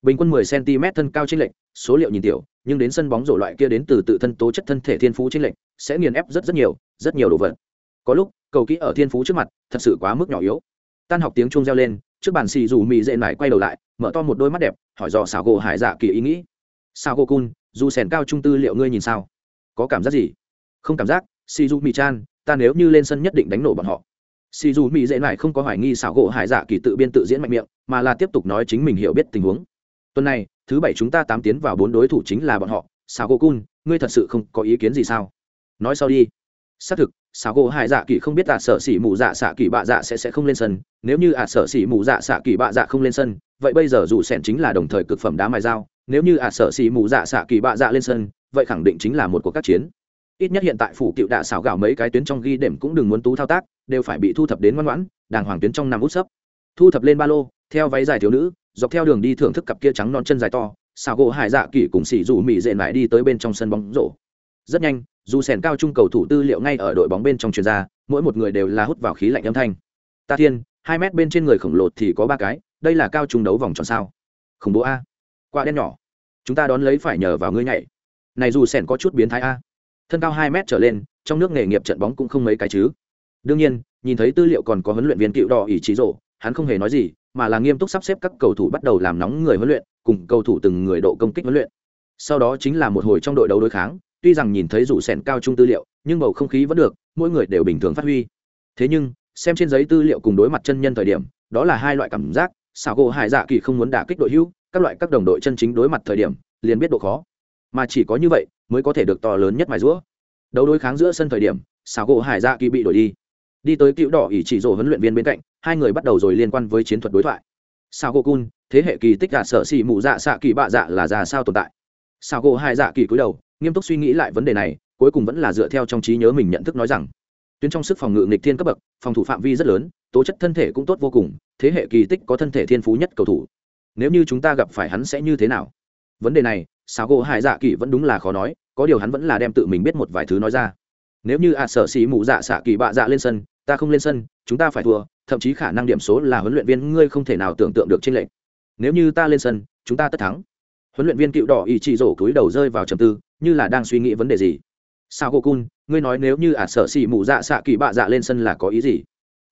Bình quân 10 cm thân cao chênh lệch, số liệu nhìn tiểu, nhưng đến sân bóng rổ loại kia đến từ tự thân tố chất thân thể thiên phú chênh lệch, sẽ nghiền ép rất rất nhiều, rất nhiều đồ vật. Có lúc, cầu kỹ ở thiên phú trước mặt, thật sự quá mức nhỏ yếu. Tan học tiếng chuông reo lên, trước bàn xì dù mì dễ nải quay đầu lại, mở to một đôi mắt đẹp, hỏi dò xảo gỗ Hải Dạ Kỳ ý nghĩ. Sao cô Cun, dù sèn cao trung tư liệu ngươi nhìn sao? Có cảm giác gì? Không cảm giác, xì dù mì chan, ta nếu như lên sân nhất định đánh nổ bọn họ. Xì dù mì dễ nải không có hoài nghi xảo gỗ hải dạ kỳ tự biên tự diễn mạnh miệng mà là tiếp tục nói chính mình hiểu biết tình huống tuần này thứ bảy chúng ta tám tiến vào bốn đối thủ chính là bọn họ sao gỗ cun ngươi thật sự không có ý kiến gì sao nói sau đi xác thực sao gỗ hải dạ kỳ không biết à sở xỉ mù dạ xạ kỳ bạ dạ sẽ sẽ không lên sân. Nếu như à sở xỉ mù dạ xạ kỳ bạ dạ không lên sân, vậy bây giờ dù sẻn chính là đồng thời cực phẩm đá mài dao. Nếu như ả sở xỉ mù dạ xạ kỳ bạ dạ lên sân, vậy khẳng định chính là một cuộc các chiến. Ít nhất hiện tại phủ cựu đạ xảo gạo mấy cái tuyến trong ghi đệm cũng đừng muốn tú thao tác, đều phải bị thu thập đến ngoan ngoãn, đàng hoàng tuyến trong nằm út sấp. Thu thập lên ba lô, theo váy dài thiếu nữ, dọc theo đường đi thưởng thức cặp kia trắng non chân dài to xào gỗ hải dạ kỳ cùng xỉ dù mị dện lại đi tới bên trong sân bóng rổ. Rất nhanh dù sèn cao trung cầu thủ tư liệu ngay ở đội bóng bên trong chuyền ra, mỗi một người đều là hút vào khí lạnh âm thanh. Ta thiên, hai mét bên trên người khổng lồ thì có ba cái, đây là cao trung đấu vòng tròn sao? Khủng bố a. Quả đen nhỏ. Chúng ta đón lấy phải nhờ vào ngươi nhảy. Này dù sèn có chút biến thái a. Thân cao hai mét trở lên, trong nước nghề nghiệp trận bóng cũng không mấy cái chứ. Đương nhiên, nhìn thấy tư liệu còn có huấn luyện viên cựu đỏ ỷ trí rộ hắn không hề nói gì, mà là nghiêm túc sắp xếp các cầu thủ bắt đầu làm nóng người huấn luyện, cùng cầu thủ từng người độ công kích huấn luyện. Sau đó chính là một hồi trong đội đấu đối kháng tuy rằng nhìn thấy rủ sẻn cao trung tư liệu, nhưng bầu không khí vẫn được, mỗi người đều bình thường phát huy. Thế nhưng, xem trên giấy tư liệu cùng đối mặt chân nhân thời điểm, đó là hai loại cảm giác, xảo gỗ hải dạ kỳ không muốn đả kích đội hữu, các loại các đồng đội chân chính đối mặt thời điểm, liền biết độ khó. Mà chỉ có như vậy, mới có thể được to lớn nhất mài rũa. Đấu đối kháng giữa sân thời điểm, xảo gỗ hải dạ kỳ bị đổi đi. Đi tới cựu đỏ ỷ chỉ rổ huấn luyện viên bên cạnh, hai người bắt đầu rồi liên quan với chiến thuật đối thoại. Sao gỗ cun, thế hệ kỳ tích gạt sở xì mù dạ xạ kỳ bạ dạ là già sao tồn tại? Sao gỗ hai dạ kỳ cúi đầu nghiêm túc suy nghĩ lại vấn đề này, cuối cùng vẫn là dựa theo trong trí nhớ mình nhận thức nói rằng, tuyến trong sức phòng ngự nghịch thiên cấp bậc, phòng thủ phạm vi rất lớn, tố chất thân thể cũng tốt vô cùng, thế hệ kỳ tích có thân thể thiên phú nhất cầu thủ. Nếu như chúng ta gặp phải hắn sẽ như thế nào? Vấn đề này sao gỗ hải dạ kỳ vẫn đúng là khó nói, có điều hắn vẫn là đem tự mình biết một vài thứ nói ra. Nếu như ạ sở xì mụ dạ xạ kỳ bạ dạ lên sân, ta không lên sân, chúng ta phải thua, thậm chí khả năng điểm số là huấn luyện viên ngươi không thể nào tưởng tượng được trên lệnh nếu như ta lên sân, chúng ta tất thắng huấn luyện viên cựu đỏ ý chỉ rổ cúi đầu rơi vào trầm tư, như là đang suy nghĩ vấn đề gì. Sao cô cun ngươi nói nếu như ả sở xỉ mù dạ xạ kỳ bạ dạ lên sân là có ý gì?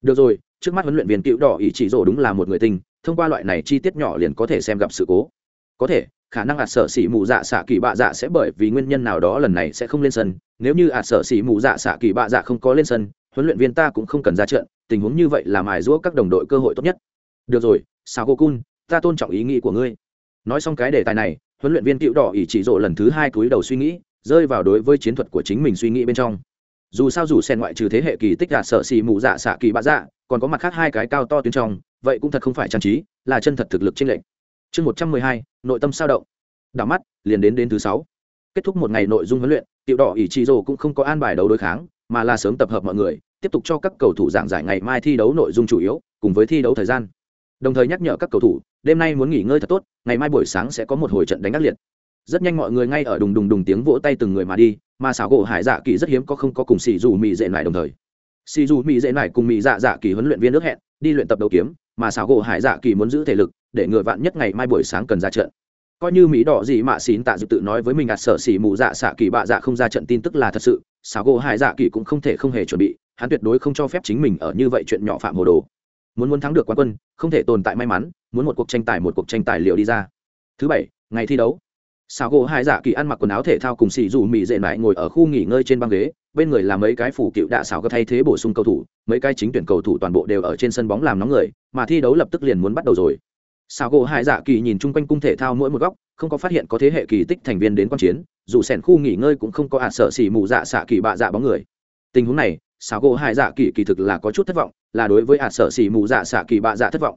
Được rồi, trước mắt huấn luyện viên cựu đỏ ý chỉ rổ đúng là một người tình, thông qua loại này chi tiết nhỏ liền có thể xem gặp sự cố. Có thể, khả năng ả sở xỉ mù dạ xạ kỳ bạ dạ sẽ bởi vì nguyên nhân nào đó lần này sẽ không lên sân. Nếu như ả sở xỉ mù dạ xạ kỳ bạ dạ không có lên sân, huấn luyện viên ta cũng không cần ra trận, tình huống như vậy là mài giũa các đồng đội cơ hội tốt nhất. Được rồi, sao cô cun ta tôn trọng ý nghĩ của ngươi nói xong cái đề tài này, huấn luyện viên cựu đỏ ỷ chỉ rộ lần thứ hai cúi đầu suy nghĩ, rơi vào đối với chiến thuật của chính mình suy nghĩ bên trong. Dù sao dù sen ngoại trừ thế hệ kỳ tích gạt sợ xì mù dạ xạ kỳ bạ dạ còn có mặt khác hai cái cao to tuyến trong, vậy cũng thật không phải trang trí, là chân thật thực lực trên lệnh chương một trăm mười hai, nội tâm sao động. Đảo mắt, liền đến đến thứ sáu. Kết thúc một ngày nội dung huấn luyện tiểu đỏ ỷ trị rồ cũng không có an bài đấu đối kháng, mà là sớm tập hợp mọi người, tiếp tục cho các cầu thủ giảng giải ngày mai thi đấu nội dung chủ yếu, cùng với thi đấu thời gian đồng thời nhắc nhở các cầu thủ, đêm nay muốn nghỉ ngơi thật tốt, ngày mai buổi sáng sẽ có một hồi trận đánh ác liệt. Rất nhanh mọi người ngay ở đùng đùng đùng tiếng vỗ tay từng người mà đi, mà xảo gỗ hải dạ kỳ rất hiếm có không có cùng xì dù mì dệ dạ lại đồng thời. Xì dù mì dệ dạ lại cùng mì dạ dạ kỳ huấn luyện viên nước hẹn, đi luyện tập đầu kiếm, mà xảo gỗ hải dạ kỳ muốn giữ thể lực, để ngừa vạn nhất ngày mai buổi sáng cần ra trận. Coi như mỹ đỏ gì mà xín tạ dự tự nói với mình, ạt sở xỉ mù dạ xạ kỳ bạ dạ không ra trận tin tức là thật sự. Xảo gỗ hải dạ kỳ cũng không thể không hề chuẩn bị, hắn tuyệt đối không cho phép chính mình ở như vậy chuyện nhỏ phạm hồ đồ muốn muốn thắng được quán quân, không thể tồn tại may mắn, muốn một cuộc tranh tài một cuộc tranh tài liệu đi ra. Thứ bảy, ngày thi đấu. Sao gỗ hải dạ kỳ ăn mặc quần áo thể thao cùng xì dù mị dệ mại ngồi ở khu nghỉ ngơi trên băng ghế, bên người là mấy cái phủ cựu đạ xảo có thay thế bổ sung cầu thủ, mấy cái chính tuyển cầu thủ toàn bộ đều ở trên sân bóng làm nóng người, mà thi đấu lập tức liền muốn bắt đầu rồi. Sao gỗ hải dạ kỳ nhìn chung quanh cung thể thao mỗi một góc, không có phát hiện có thế hệ kỳ tích thành viên đến quan chiến, dù sẻn khu nghỉ ngơi cũng không có ạt sợ xỉ mù dạ xạ kỳ bạ dạ bóng người. Tình huống này xảo gỗ hải dạ kỳ kỳ thực là có chút thất vọng, là đối với ạt sợ xỉ mù dạ xạ kỳ bạ dạ thất vọng.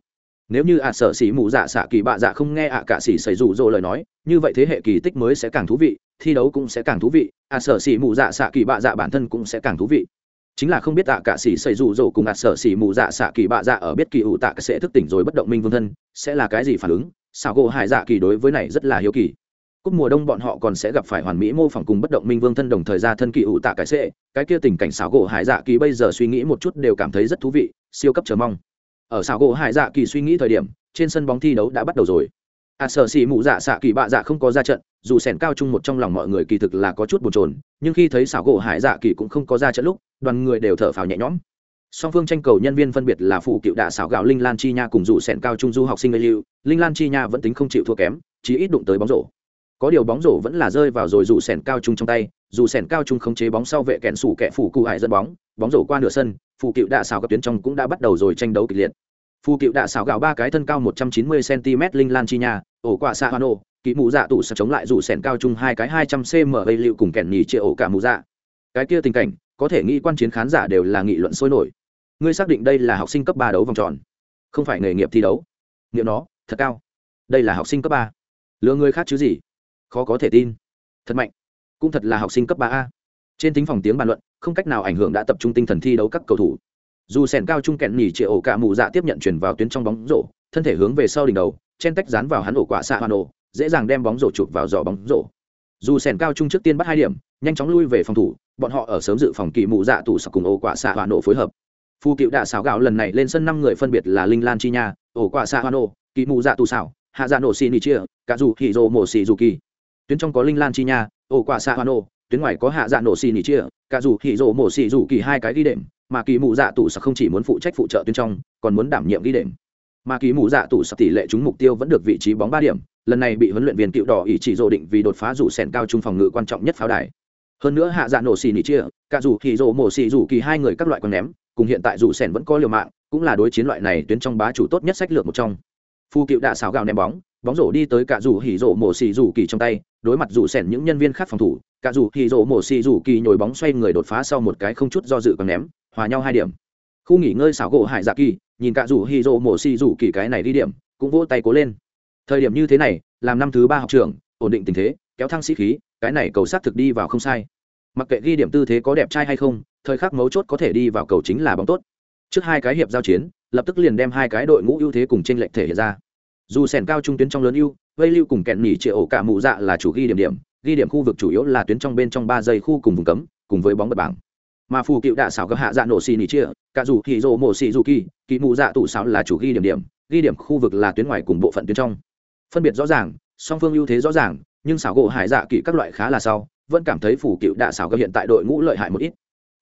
Nếu như ạt sợ xỉ mù dạ xạ kỳ bạ dạ không nghe ạ cả xỉ xảy rủ rỗ lời nói, như vậy thế hệ kỳ tích mới sẽ càng thú vị, thi đấu cũng sẽ càng thú vị, ạ sợ xỉ mù dạ xạ kỳ bạ dạ bản thân cũng sẽ càng thú vị. Chính là không biết ạ cả xỉ xảy rủ rỗ cùng ạ sợ xỉ mù dạ xạ kỳ bạ dạ ở biết kỳ ủ tạ sẽ thức tỉnh rồi bất động minh vương thân, sẽ là cái gì phản ứng? Xảo gỗ hải dạ kỳ đối với này rất là hiếu kỳ cúp mùa đông bọn họ còn sẽ gặp phải hoàn mỹ mô phỏng cùng bất động minh vương thân đồng thời ra thân kỳ ủ tạ cái sệ cái kia tình cảnh xảo gỗ hải dạ kỳ bây giờ suy nghĩ một chút đều cảm thấy rất thú vị, siêu cấp chờ mong. Ở xảo gỗ hải dạ kỳ suy nghĩ thời điểm, trên sân bóng thi đấu đã bắt đầu rồi. À sở xì mụ dạ xạ kỳ bạ dạ không có ra trận, dù sẻn cao chung một trong lòng mọi người kỳ thực là có chút bồn chồn, nhưng khi thấy xảo gỗ hải dạ kỳ cũng không có ra trận lúc, đoàn người đều thở phào nhẹ nhõm. Song phương tranh cầu nhân viên phân biệt là phụ cựu đạ xảo gạo linh lan chi nha cùng dù sẻn cao trung du học sinh lưu. Linh lan chi nha vẫn tính không chịu thua kém chỉ ít đụng tới bóng rổ có điều bóng rổ vẫn là rơi vào rồi dù sẻn cao trung trong tay dù sẻn cao trung khống chế bóng sau vệ kẹn sủ kẹ phủ cụ hải dẫn bóng bóng rổ qua nửa sân phụ cựu đạ xào gặp tuyến trong cũng đã bắt đầu rồi tranh đấu kịch liệt. Phụ cựu đạ xào gạo ba cái thân cao một trăm chín mươi cm linh lan chi nhà, ổ quả xạ hoa nổ kỹ mụ dạ tủ sập chống lại dù sẻn cao trung hai cái hai trăm cm gây liệu cùng kẹn nhì chia ổ cả mụ dạ. Cái kia tình cảnh có thể nghĩ quan chiến khán giả đều là nghị luận sôi nổi. Ngươi xác định đây là học sinh cấp ba đấu vòng tròn? Không phải nghề nghiệp thi đấu. Nghiệm nó thật cao. Đây là học sinh cấp ba. Lừa người khác chứ gì? Khó có thể tin. Thật mạnh. Cũng thật là học sinh cấp ba a. Trên thính phòng tiếng bàn luận, không cách nào ảnh hưởng đã tập trung tinh thần thi đấu các cầu thủ. Dù sèn cao trung kẹn nhỉ chĩa ổ cả mù dạ tiếp nhận chuyển vào tuyến trong bóng rổ, thân thể hướng về sau đỉnh đầu, chen tách dán vào hắn ổ quả xạ hoa nổ, dễ dàng đem bóng rổ chụp vào giỏ bóng rổ. Dù sèn cao trung trước tiên bắt hai điểm, nhanh chóng lui về phòng thủ, bọn họ ở sớm dự phòng kỳ mù dạ tủ sọc cùng ổ quả xạ hoa nổ phối hợp. Phu cựu đạ xảo gạo lần này lên sân năm người phân biệt là linh lan chi nha, ổ quả xạ hoa nổ, kỳ mù dạ tù xảo, hạ dạ nổ xì nỉ chia, cả dù hỉ rồ mổ xì dù kỳ tuyến trong có linh lan chi nha, ổ quả xạ hoa nổ, tuyến ngoài có hạ dạ nổ xì nỉ chia, cả dù hỉ rồ mổ xì dù kỳ hai cái ghi đệm, mà kỳ mụ dạ tủ sạc không chỉ muốn phụ trách phụ trợ tuyến trong, còn muốn đảm nhiệm ghi đệm. Mà kỳ mụ dạ tủ sạc tỷ lệ trúng mục tiêu vẫn được vị trí bóng ba điểm, lần này bị huấn luyện viên cựu đỏ ỷ chỉ rồ định vì đột phá rủ sèn cao trung phòng ngự quan trọng nhất pháo đài. Hơn nữa hạ dạ nổ xì nỉ chia, cả dù hỉ rồ mổ xì dù kỳ hai người các loại còn ném, cùng hiện tại rủ sèn vẫn có liều mạng, cũng là đối chiến loại này tuyến trong bá chủ tốt nhất sách lược một trong. Phu cựu đạ xào gạo ném bóng bóng rổ đi tới cả rủ hỉ rổ mổ xì rủ kỳ trong tay, đối mặt rủ sẻn những nhân viên khác phòng thủ, cả rủ hỉ rổ mổ xì rủ kỳ nhồi bóng xoay người đột phá sau một cái không chút do dự còn ném, hòa nhau hai điểm. Khu nghỉ ngơi xảo gỗ hải dạ kỳ, nhìn cả rủ hỉ rổ mổ xì rủ kỳ cái này đi điểm, cũng vỗ tay cố lên. Thời điểm như thế này, làm năm thứ ba học trường, ổn định tình thế, kéo thăng sĩ khí, cái này cầu sát thực đi vào không sai. Mặc kệ ghi điểm tư thế có đẹp trai hay không, thời khắc mấu chốt có thể đi vào cầu chính là bóng tốt. Trước hai cái hiệp giao chiến, lập tức liền đem hai cái đội ngũ ưu thế cùng tranh lệch thể hiện ra dù sẻn cao trung tuyến trong lớn ưu, vây lưu cùng kẹn nhỉ triệu ổ cả mụ dạ là chủ ghi điểm điểm, ghi điểm khu vực chủ yếu là tuyến trong bên trong ba giây khu cùng vùng cấm, cùng với bóng bật bảng. Mà phù cựu đạ xảo gấp hạ dạ nổ xì nỉ chia, cả dù hì rồ mổ xì dù kỳ kỳ mụ dạ tủ xảo là chủ ghi điểm điểm, ghi điểm khu vực là tuyến ngoài cùng bộ phận tuyến trong. Phân biệt rõ ràng, song phương ưu thế rõ ràng, nhưng xảo gỗ hải dạ kỳ các loại khá là sau, vẫn cảm thấy phủ cựu đạ xảo gấp hiện tại đội ngũ lợi hại một ít.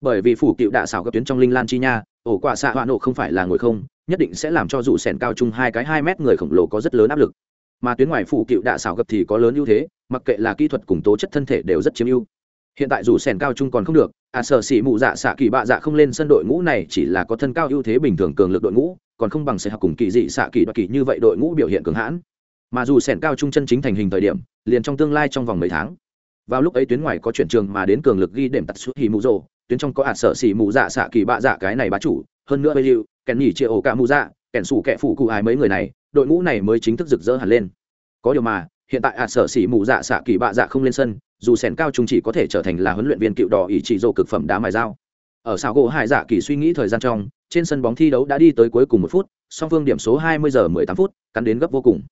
Bởi vì phủ cựu đạ xảo gấp tuyến trong linh lan chi nha ổ quả xạ hoạ nổ không phải là ngồi không, nhất định sẽ làm cho dù sèn cao chung hai cái hai mét người khổng lồ có rất lớn áp lực. Mà tuyến ngoài phủ cựu đạ xảo gập thì có lớn ưu thế, mặc kệ là kỹ thuật cùng tố chất thân thể đều rất chiếm ưu. Hiện tại dù sèn cao chung còn không được à sở xỉ mụ dạ xạ kỳ bạ dạ không lên sân đội ngũ này chỉ là có thân cao ưu thế bình thường cường lực đội ngũ, còn không bằng sẽ học cùng kỳ dị xạ kỳ đoạt kỳ như vậy đội ngũ biểu hiện cường hãn. Mà dù sèn cao trung chân chính thành hình thời điểm, liền trong tương lai trong vòng mấy tháng. Vào lúc ấy tuyến ngoài có chuyển trường mà đến cường lực ghi đệm tạt suốt hì mụ rồ tuyến trong có ạt sợ xỉ mù dạ xạ kỳ bạ dạ cái này bá chủ, hơn nữa bây lưu kèn nhỉ chia ổ cả mù dạ kèn sủ kẹ phủ cụ ai mấy người này, đội ngũ này mới chính thức rực rỡ hẳn lên. Có điều mà, hiện tại ạt sợ xỉ mù dạ xạ kỳ bạ dạ không lên sân, dù sèn cao trung chỉ có thể trở thành là huấn luyện viên cựu đỏ ý chỉ dồ cực phẩm đá mài dao. Ở sao gỗ hải dạ kỳ suy nghĩ thời gian trong, trên sân bóng thi đấu đã đi tới cuối cùng một phút, song phương điểm số 20 giờ 18 phút, cắn đến gấp vô cùng.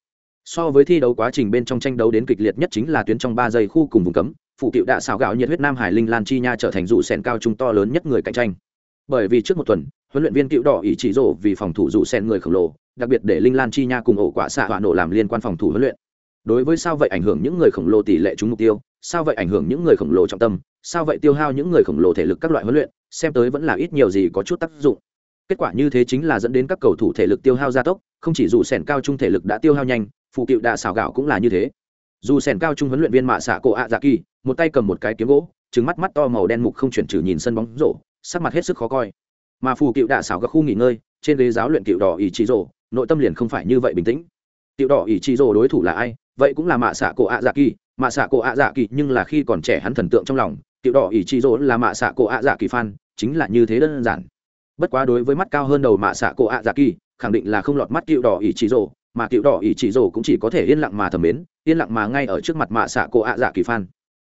So với thi đấu quá trình bên trong tranh đấu đến kịch liệt nhất chính là tuyến trong ba giây khu cùng vùng cấm phụ cựu đã xào gạo nhiệt huyết nam hải linh lan chi nha trở thành rủ sèn cao trung to lớn nhất người cạnh tranh. Bởi vì trước một tuần, huấn luyện viên cựu đỏ ý chỉ rộ vì phòng thủ rủ sèn người khổng lồ, đặc biệt để linh lan chi nha cùng ổ quả xạ họa nổ làm liên quan phòng thủ huấn luyện. Đối với sao vậy ảnh hưởng những người khổng lồ tỷ lệ trúng mục tiêu, sao vậy ảnh hưởng những người khổng lồ trọng tâm, sao vậy tiêu hao những người khổng lồ thể lực các loại huấn luyện, xem tới vẫn là ít nhiều gì có chút tác dụng. Kết quả như thế chính là dẫn đến các cầu thủ thể lực tiêu hao gia tốc, không chỉ dù sẻn cao trung thể lực đã tiêu hao nhanh phụ cựu đạ xào gạo cũng là như thế. Dù sẻn cao trung huấn luyện viên mạ xạ cổ ạ dạ kỳ một tay cầm một cái kiếm gỗ trứng mắt mắt to màu đen mục không chuyển trừ nhìn sân bóng rổ, sắc mặt hết sức khó coi. Mà phù cựu đạ xảo các khu nghỉ ngơi, trên ghế giáo luyện cựu đỏ ỷ trị rổ, nội tâm liền không phải như vậy bình tĩnh. Cựu đỏ ỷ trị rổ đối thủ là ai? Vậy cũng là mạ xạ cổ ạ dạ kỳ. Mạ xạ cổ ạ dạ kỳ nhưng là khi còn trẻ hắn thần tượng trong lòng, cựu đỏ ỷ trị rổ là mạ xạ cổ ạ dạ kỳ fan, chính là như thế đơn giản. Bất quá đối với mắt cao hơn đầu mạ xạ cổ ạ dạ kỳ, khẳng định là không lọt mắt cựu đỏ ỷ trị rổ, mà cựu đỏ ỷ chỉ rổ cũng chỉ có thể yên lặng mà thầm mến, yên lặng mà ngay ở trước mặt mạ xạ cổ ạ dạ kỳ phan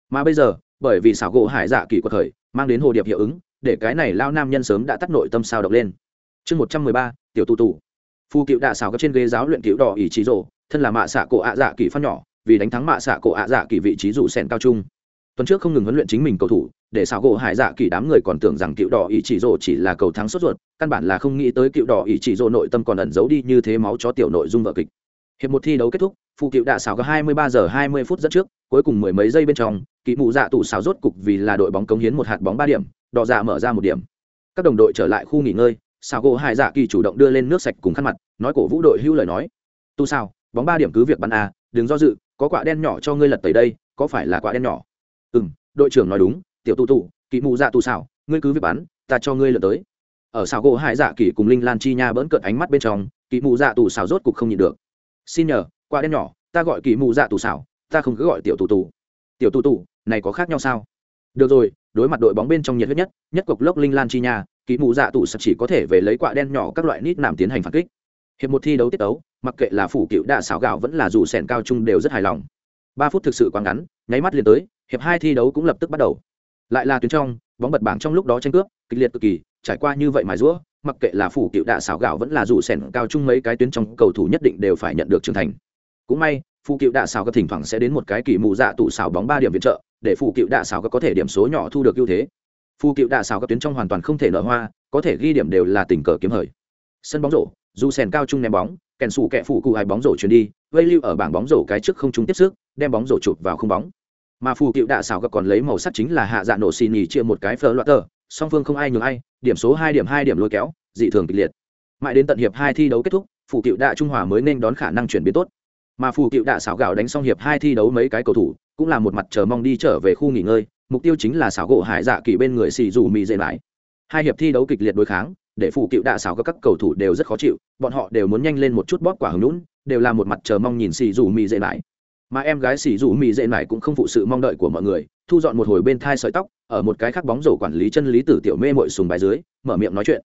mà bây giờ, bởi vì xảo gỗ hải dạ kỳ quật khởi, mang đến hồ điệp hiệu ứng, để cái này lao nam nhân sớm đã tắt nội tâm sao động lên. Chương một trăm mười ba, tiểu tù tù. Phu cựu đạ xảo các trên ghế giáo luyện cựu đỏ ỷ chí rộ thân là mạ xạ cổ ạ dạ kỳ phát nhỏ, vì đánh thắng mạ xạ cổ ạ dạ kỳ vị trí dụ sẻn cao trung. Tuần trước không ngừng huấn luyện chính mình cầu thủ, để xảo gỗ hải dạ kỳ đám người còn tưởng rằng cựu đỏ ý chỉ rồ chỉ là cầu thắng sốt ruột, căn bản là không nghĩ tới cựu đỏ ý chỉ rồ nội tâm còn ẩn giấu đi như thế máu cho tiểu nội dung vợ kịch. Hiệp một thi đấu kết thúc phụ cựu đạ xảo có hai mươi ba giờ hai mươi phút dẫn trước, cuối cùng mười mấy giây bên trong kỵ mụ dạ tủ xào rốt cục vì là đội bóng cống hiến một hạt bóng ba điểm đỏ dạ mở ra một điểm. Các đồng đội trở lại khu nghỉ ngơi, xào gỗ hải dạ kỳ chủ động đưa lên nước sạch cùng khăn mặt, nói cổ vũ đội hữu lời nói. Tu sao bóng ba điểm cứ việc bắn a đừng do dự, có quả đen nhỏ cho ngươi lật tới đây, có phải là quả đen nhỏ? Ừ m đội trưởng nói đúng, tiểu tu tụ, kỵ mụ dạ tù xảo ngươi cứ việc bắn, ta cho ngươi lật tới. Ở xào gỗ hải dạ kỳ cùng linh lan chi nha bỡn cợt ánh mắt bên trong, kỵ mụ dạ tù xảo rốt cục không nhịn được. Xin nhờ, quả đen nhỏ, ta gọi kỵ mụ dạ tù xảo ta không cứ gọi tiểu tù tù tiểu tù tù, này có khác nhau sao? Được rồi, đối mặt đội bóng bên trong nhiệt huyết nhất nhất cục lốc linh lan chi nhà kỹ mụ dạ tụ sập chỉ có thể về lấy quạ đen nhỏ các loại nít làm tiến hành phản kích. Hiệp một thi đấu tiết đấu mặc kệ là phủ cựu đạ xảo gạo vẫn là dù sẻn cao trung đều rất hài lòng. Ba phút thực sự quá ngắn, nháy mắt liền tới, hiệp hai thi đấu cũng lập tức bắt đầu. Lại là tuyến trong, bóng bật bảng trong lúc đó tranh cướp, kịch liệt cực kỳ, trải qua như vậy mài rũa, mặc kệ là phủ cựu đạ xảo gạo vẫn là dù sẻn cao chung mấy cái tuyến trong, cầu thủ nhất định đều phải nhận được trưởng thành. Cũng may phụ cựu đạ xào các thỉnh thoảng sẽ đến một cái kỳ mù dạ tụ xào bóng ba điểm viện trợ, để phụ cựu đạ xào các có thể điểm số nhỏ thu được ưu thế. Phụ cựu đạ xào các tuyến trong hoàn toàn không thể nở hoa, có thể ghi điểm đều là tình cờ kiếm hời. Sân bóng rổ, dù sèn cao trung ném bóng, kèn sủ kẹ phụ cụ hai bóng rổ chuyển đi vây lưu ở bảng bóng rổ cái trước không trung tiếp sức, đem bóng rổ chụp vào không bóng. Mà phù cựu đạ xào các còn lấy màu sắc chính là hạ dạ nổ xì nhì chia một cái phở loạt tờ, song phương không ai nhường ai, điểm số hai điểm hai điểm lôi kéo, dị thường kịch liệt. Mãi đến tận hiệp hai thi đấu kết thúc, phù cựu đạ trung hòa mới nên đón khả năng chuyển biến tốt mà phù cựu đạ xảo gạo đánh xong hiệp hai thi đấu mấy cái cầu thủ, cũng là một mặt chờ mong đi trở về khu nghỉ ngơi, mục tiêu chính là xảo gỗ hải dạ kỳ bên người xì dù mì dễ lại. Hai hiệp thi đấu kịch liệt đối kháng, để phù cựu đạ xảo các các cầu thủ đều rất khó chịu, bọn họ đều muốn nhanh lên một chút bóp quả hứng lũn đều là một mặt chờ mong nhìn xì dù mì dễ lại. Mà em gái xì dù mì dễ lại cũng không phụ sự mong đợi của mọi người, thu dọn một hồi bên thai sợi tóc, ở một cái khác bóng rổ quản lý chân lý tử tiểu mê mội sùng bài dưới, mở miệng nói chuyện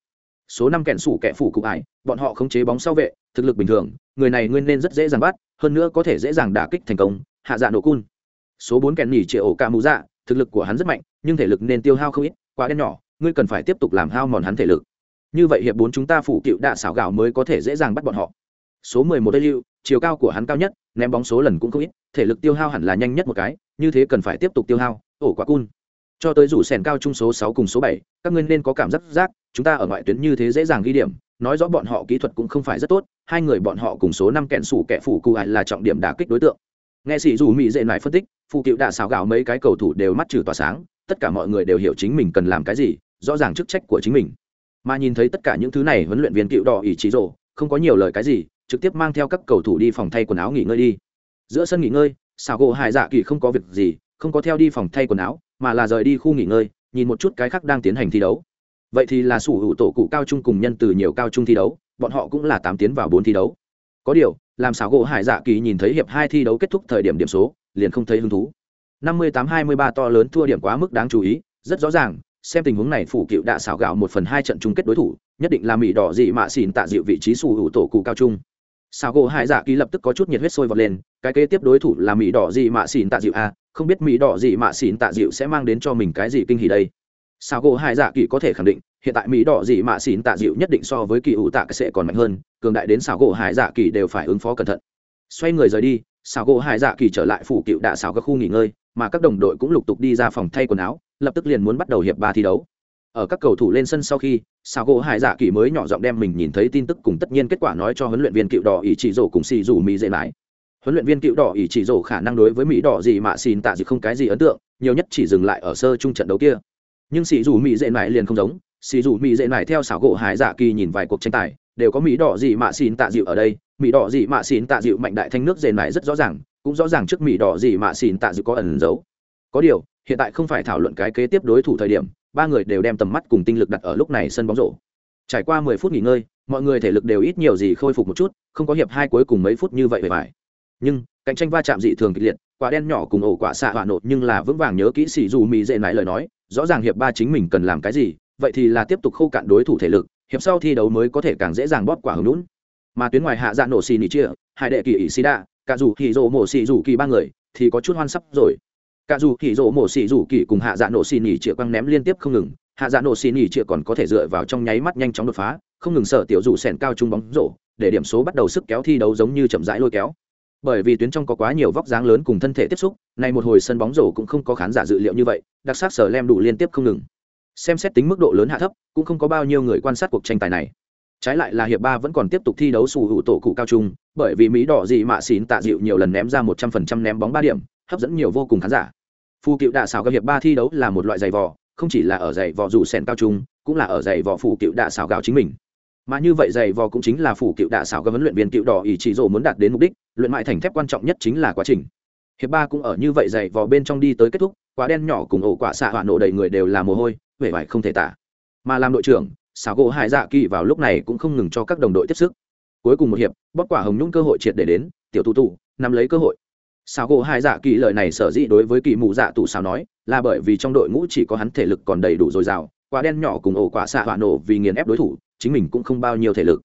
số năm kẹn sủ kẻ phủ cụ ải, bọn họ khống chế bóng sau vệ, thực lực bình thường, người này nguyên nên rất dễ dàng bắt, hơn nữa có thể dễ dàng đả kích thành công, hạ dạ nổ cun. Số bốn kẻn nhỉ triệu ổ ca mũ dạ thực lực của hắn rất mạnh, nhưng thể lực nên tiêu hao không ít, quá đen nhỏ, ngươi cần phải tiếp tục làm hao mòn hắn thể lực. Như vậy hiệp bốn chúng ta phủ cựu đạ xảo gạo mới có thể dễ dàng bắt bọn họ. Số mười một lưu chiều cao của hắn cao nhất, ném bóng số lần cũng không ít, thể lực tiêu hao hẳn là nhanh nhất một cái, như thế cần phải tiếp tục tiêu hao, ổ quả cun cho tới rủ sèn cao trung số sáu cùng số bảy, các ngươi nên có cảm giác giác, chúng ta ở ngoại tuyến như thế dễ dàng ghi điểm, nói rõ bọn họ kỹ thuật cũng không phải rất tốt, hai người bọn họ cùng số năm kẹn sủ kẻ phủ cụ ải là trọng điểm đả kích đối tượng. Nghe sĩ dù mỹ dễ lại phân tích, phụ cựu đã xào gạo mấy cái cầu thủ đều mắt trừ tỏa sáng, tất cả mọi người đều hiểu chính mình cần làm cái gì, rõ ràng chức trách của chính mình. Mà nhìn thấy tất cả những thứ này huấn luyện viên cựu đỏ ý trí rồ, không có nhiều lời cái gì, trực tiếp mang theo các cầu thủ đi phòng thay quần áo nghỉ ngơi đi. Giữa sân nghỉ ngơi, xào gỗ hải dạ kỳ không có việc gì, không có theo đi phòng thay quần áo mà là rời đi khu nghỉ ngơi, nhìn một chút cái khác đang tiến hành thi đấu. Vậy thì là sủ hữu tổ cụ cao trung cùng nhân từ nhiều cao trung thi đấu, bọn họ cũng là tám tiến vào bốn thi đấu. Có điều, làm xảo gỗ hải dạ kỳ nhìn thấy hiệp hai thi đấu kết thúc thời điểm điểm số, liền không thấy hứng thú. Năm mươi tám hai mươi ba to lớn thua điểm quá mức đáng chú ý, rất rõ ràng, xem tình huống này phủ cựu đã xảo gạo một phần hai trận chung kết đối thủ, nhất định là mỹ đỏ dị mạ xỉn tạ dịu vị trí sủ hữu tổ cụ cao trung. Xảo gỗ hải dạ kỳ lập tức có chút nhiệt huyết sôi vọt lên, cái kế tiếp đối thủ là mỹ đỏ dị mạ xỉn tạ dịu a không biết mỹ đỏ gì mạ xỉn tạ dịu sẽ mang đến cho mình cái gì kinh hỉ đây. Sao gỗ hai dạ kỳ có thể khẳng định, hiện tại mỹ đỏ gì mạ xỉn tạ dịu nhất định so với kỳ ủ tạ sẽ còn mạnh hơn, cường đại đến sao gỗ hải dạ kỳ đều phải ứng phó cẩn thận. Xoay người rời đi, sao gỗ hải dạ kỳ trở lại phủ cựu đạ xảo các khu nghỉ ngơi, mà các đồng đội cũng lục tục đi ra phòng thay quần áo, lập tức liền muốn bắt đầu hiệp ba thi đấu. Ở các cầu thủ lên sân sau khi, sao gỗ hải dạ kỳ mới nhỏ giọng đem mình nhìn thấy tin tức cùng tất nhiên kết quả nói cho huấn luyện viên cựu đỏ ý chỉ rổ cùng xì rủ mỹ dễ mãi huấn luyện viên cựu đỏ ý chỉ rổ khả năng đối với mỹ đỏ gì mà xin tạ gì không cái gì ấn tượng, nhiều nhất chỉ dừng lại ở sơ chung trận đấu kia. Nhưng xì dù mỹ dễ mải liền không giống xì dù mỹ dễ mải theo xảo gỗ hải dạ kỳ nhìn vài cuộc tranh tài, đều có mỹ đỏ gì mà xin tạ dịu ở đây, mỹ đỏ gì mà xin tạ dịu mạnh đại thanh nước dễ mải rất rõ ràng, cũng rõ ràng trước mỹ đỏ gì mà xin tạ dịu có ẩn giấu. Có điều, hiện tại không phải thảo luận cái kế tiếp đối thủ thời điểm, ba người đều đem tầm mắt cùng tinh lực đặt ở lúc này sân bóng rổ. Trải qua mười phút nghỉ ngơi, mọi người thể lực đều ít nhiều gì khôi phục một chút, không có hiệp hai cuối cùng mấy phút như vậy về vải nhưng cạnh tranh va chạm dị thường kịch liệt, quả đen nhỏ cùng ổ quả xạ hỏa nộ nhưng là vững vàng nhớ kỹ xì dù mỹ dễ nại lời nói, rõ ràng hiệp ba chính mình cần làm cái gì, vậy thì là tiếp tục khâu cạn đối thủ thể lực, hiệp sau thi đấu mới có thể càng dễ dàng bóp quả hứng lũn mà tuyến ngoài hạ dạ nổ xì nỉ chia, hai đệ kỳ ỷ xì đa cả dù hỉ rộ mổ xì dù kỳ ba người, thì có chút hoan sắp rồi. Cả dù hỉ rộ mổ xì dù kỳ cùng hạ dạ nổ xì nỉ chia quăng ném liên tiếp không ngừng, hạ dạ nổ xì nỉ chia còn có thể dựa vào trong nháy mắt nhanh chóng đột phá, không ngừng sở tiểu dù sèn cao trung bóng rổ, để điểm số bắt đầu sức kéo thi đấu giống như chậm rãi lôi kéo bởi vì tuyến trong có quá nhiều vóc dáng lớn cùng thân thể tiếp xúc, nay một hồi sân bóng rổ cũng không có khán giả dự liệu như vậy, đặc sắc sở lem đủ liên tiếp không ngừng. Xem xét tính mức độ lớn hạ thấp, cũng không có bao nhiêu người quan sát cuộc tranh tài này. Trái lại là hiệp ba vẫn còn tiếp tục thi đấu sù hữu tổ cụ cao trung, bởi vì mỹ đỏ dị mạ xín tạ dịu nhiều lần ném ra một trăm phần trăm ném bóng ba điểm, hấp dẫn nhiều vô cùng khán giả. Phù cựu đạ xào các hiệp ba thi đấu là một loại giày vò, không chỉ là ở giày vò dù sèn cao trung, cũng là ở giày vò phù cựu đạ xào gạo chính mình mà như vậy giày vò cũng chính là phủ cựu đạ xảo các vấn luyện viên cựu đỏ ý chỉ rồ muốn đạt đến mục đích, luyện mại thành thép quan trọng nhất chính là quá trình. Hiệp ba cũng ở như vậy giày vò bên trong đi tới kết thúc quả đen nhỏ cùng ổ quả xạ hỏa nổ đầy người đều là mồ hôi, vẻ vải không thể tả. Mà làm đội trưởng, xảo gỗ hải dạ kỳ vào lúc này cũng không ngừng cho các đồng đội tiếp sức. Cuối cùng một hiệp bóc quả hồng nhung cơ hội triệt để đến, tiểu tu tu nắm lấy cơ hội. Xảo gỗ hải dạ kỳ lời này sở dĩ đối với kỳ mù dạ tù xảo nói, là bởi vì trong đội ngũ chỉ có hắn thể lực còn đầy đủ dồi dào quả đen nhỏ cùng ổ quả xạ hỏa nổ vì nghiền ép đối thủ chính mình cũng không bao nhiêu thể lực.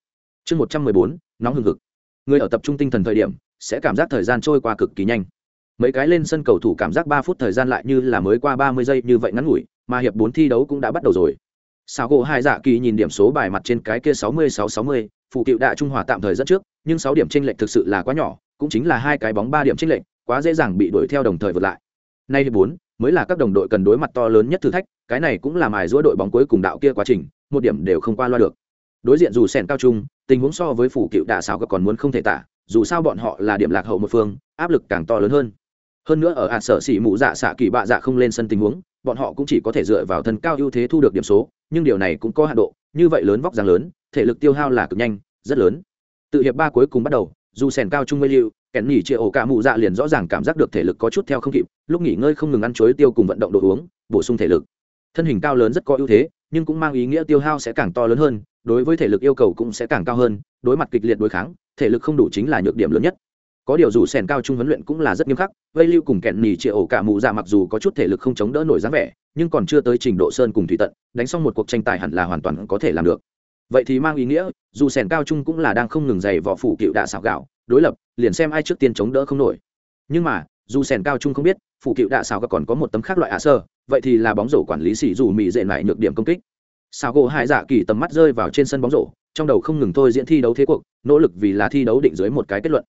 Chương một trăm mười bốn nóng hừng hực. Người ở tập trung tinh thần thời điểm sẽ cảm giác thời gian trôi qua cực kỳ nhanh. Mấy cái lên sân cầu thủ cảm giác ba phút thời gian lại như là mới qua ba mươi giây như vậy ngắn ngủi mà hiệp bốn thi đấu cũng đã bắt đầu rồi. Sao gỗ hai dạ kỳ nhìn điểm số bài mặt trên cái kia sáu mươi sáu sáu mươi phụ cựu đại trung hòa tạm thời dẫn trước nhưng sáu điểm tranh lệch thực sự là quá nhỏ cũng chính là hai cái bóng ba điểm chênh lệch, quá dễ dàng bị đuổi theo đồng thời vượt lại. Nay hiệp bốn mới là các đồng đội cần đối mặt to lớn nhất thử thách cái này cũng là mài giũa đội bóng cuối cùng đạo kia quá trình một điểm đều không qua loa được đối diện dù sẻn cao trung, tình huống so với phủ cựu đạ xảo còn muốn không thể tả, dù sao bọn họ là điểm lạc hậu một phương, áp lực càng to lớn hơn. Hơn nữa ở hạt sở xỉ mụ dạ xạ kỳ bạ dạ không lên sân tình huống, bọn họ cũng chỉ có thể dựa vào thân cao ưu thế thu được điểm số, nhưng điều này cũng có hạ độ, như vậy lớn vóc dáng lớn, thể lực tiêu hao là cực nhanh, rất lớn. Tự hiệp ba cuối cùng bắt đầu, dù sèn cao trung mây lưu kẻn nghỉ chia ổ cả mụ dạ liền rõ ràng cảm giác được thể lực có chút theo không kịp, lúc nghỉ ngơi không ngừng ăn chuối tiêu cùng vận động đồ uống, bổ sung thể lực. Thân hình cao lớn rất có ưu thế, nhưng cũng mang ý nghĩa tiêu hao sẽ càng to lớn hơn đối với thể lực yêu cầu cũng sẽ càng cao hơn, đối mặt kịch liệt đối kháng, thể lực không đủ chính là nhược điểm lớn nhất. Có điều dù sèn cao trung huấn luyện cũng là rất nghiêm khắc, vây lưu cùng kẹn nỉ chia ổ cả mụ dạ mặc dù có chút thể lực không chống đỡ nổi dáng vẻ, nhưng còn chưa tới trình độ sơn cùng thủy tận, đánh xong một cuộc tranh tài hẳn là hoàn toàn có thể làm được. Vậy thì mang ý nghĩa, dù sèn cao trung cũng là đang không ngừng dày vỏ phủ cựu đạ xảo gạo, đối lập, liền xem ai trước tiên chống đỡ không nổi. Nhưng mà, dù sèn cao trung không biết, phủ cựu đạ xảo còn có một tấm khác loại hạ sơ, vậy thì là bóng rổ quản lý xỉ dù mỹ dệ lại nhược điểm công kích. Sào gỗ hải dạ kỳ tầm mắt rơi vào trên sân bóng rổ, trong đầu không ngừng thôi diễn thi đấu thế cuộc, nỗ lực vì là thi đấu định dưới một cái kết luận.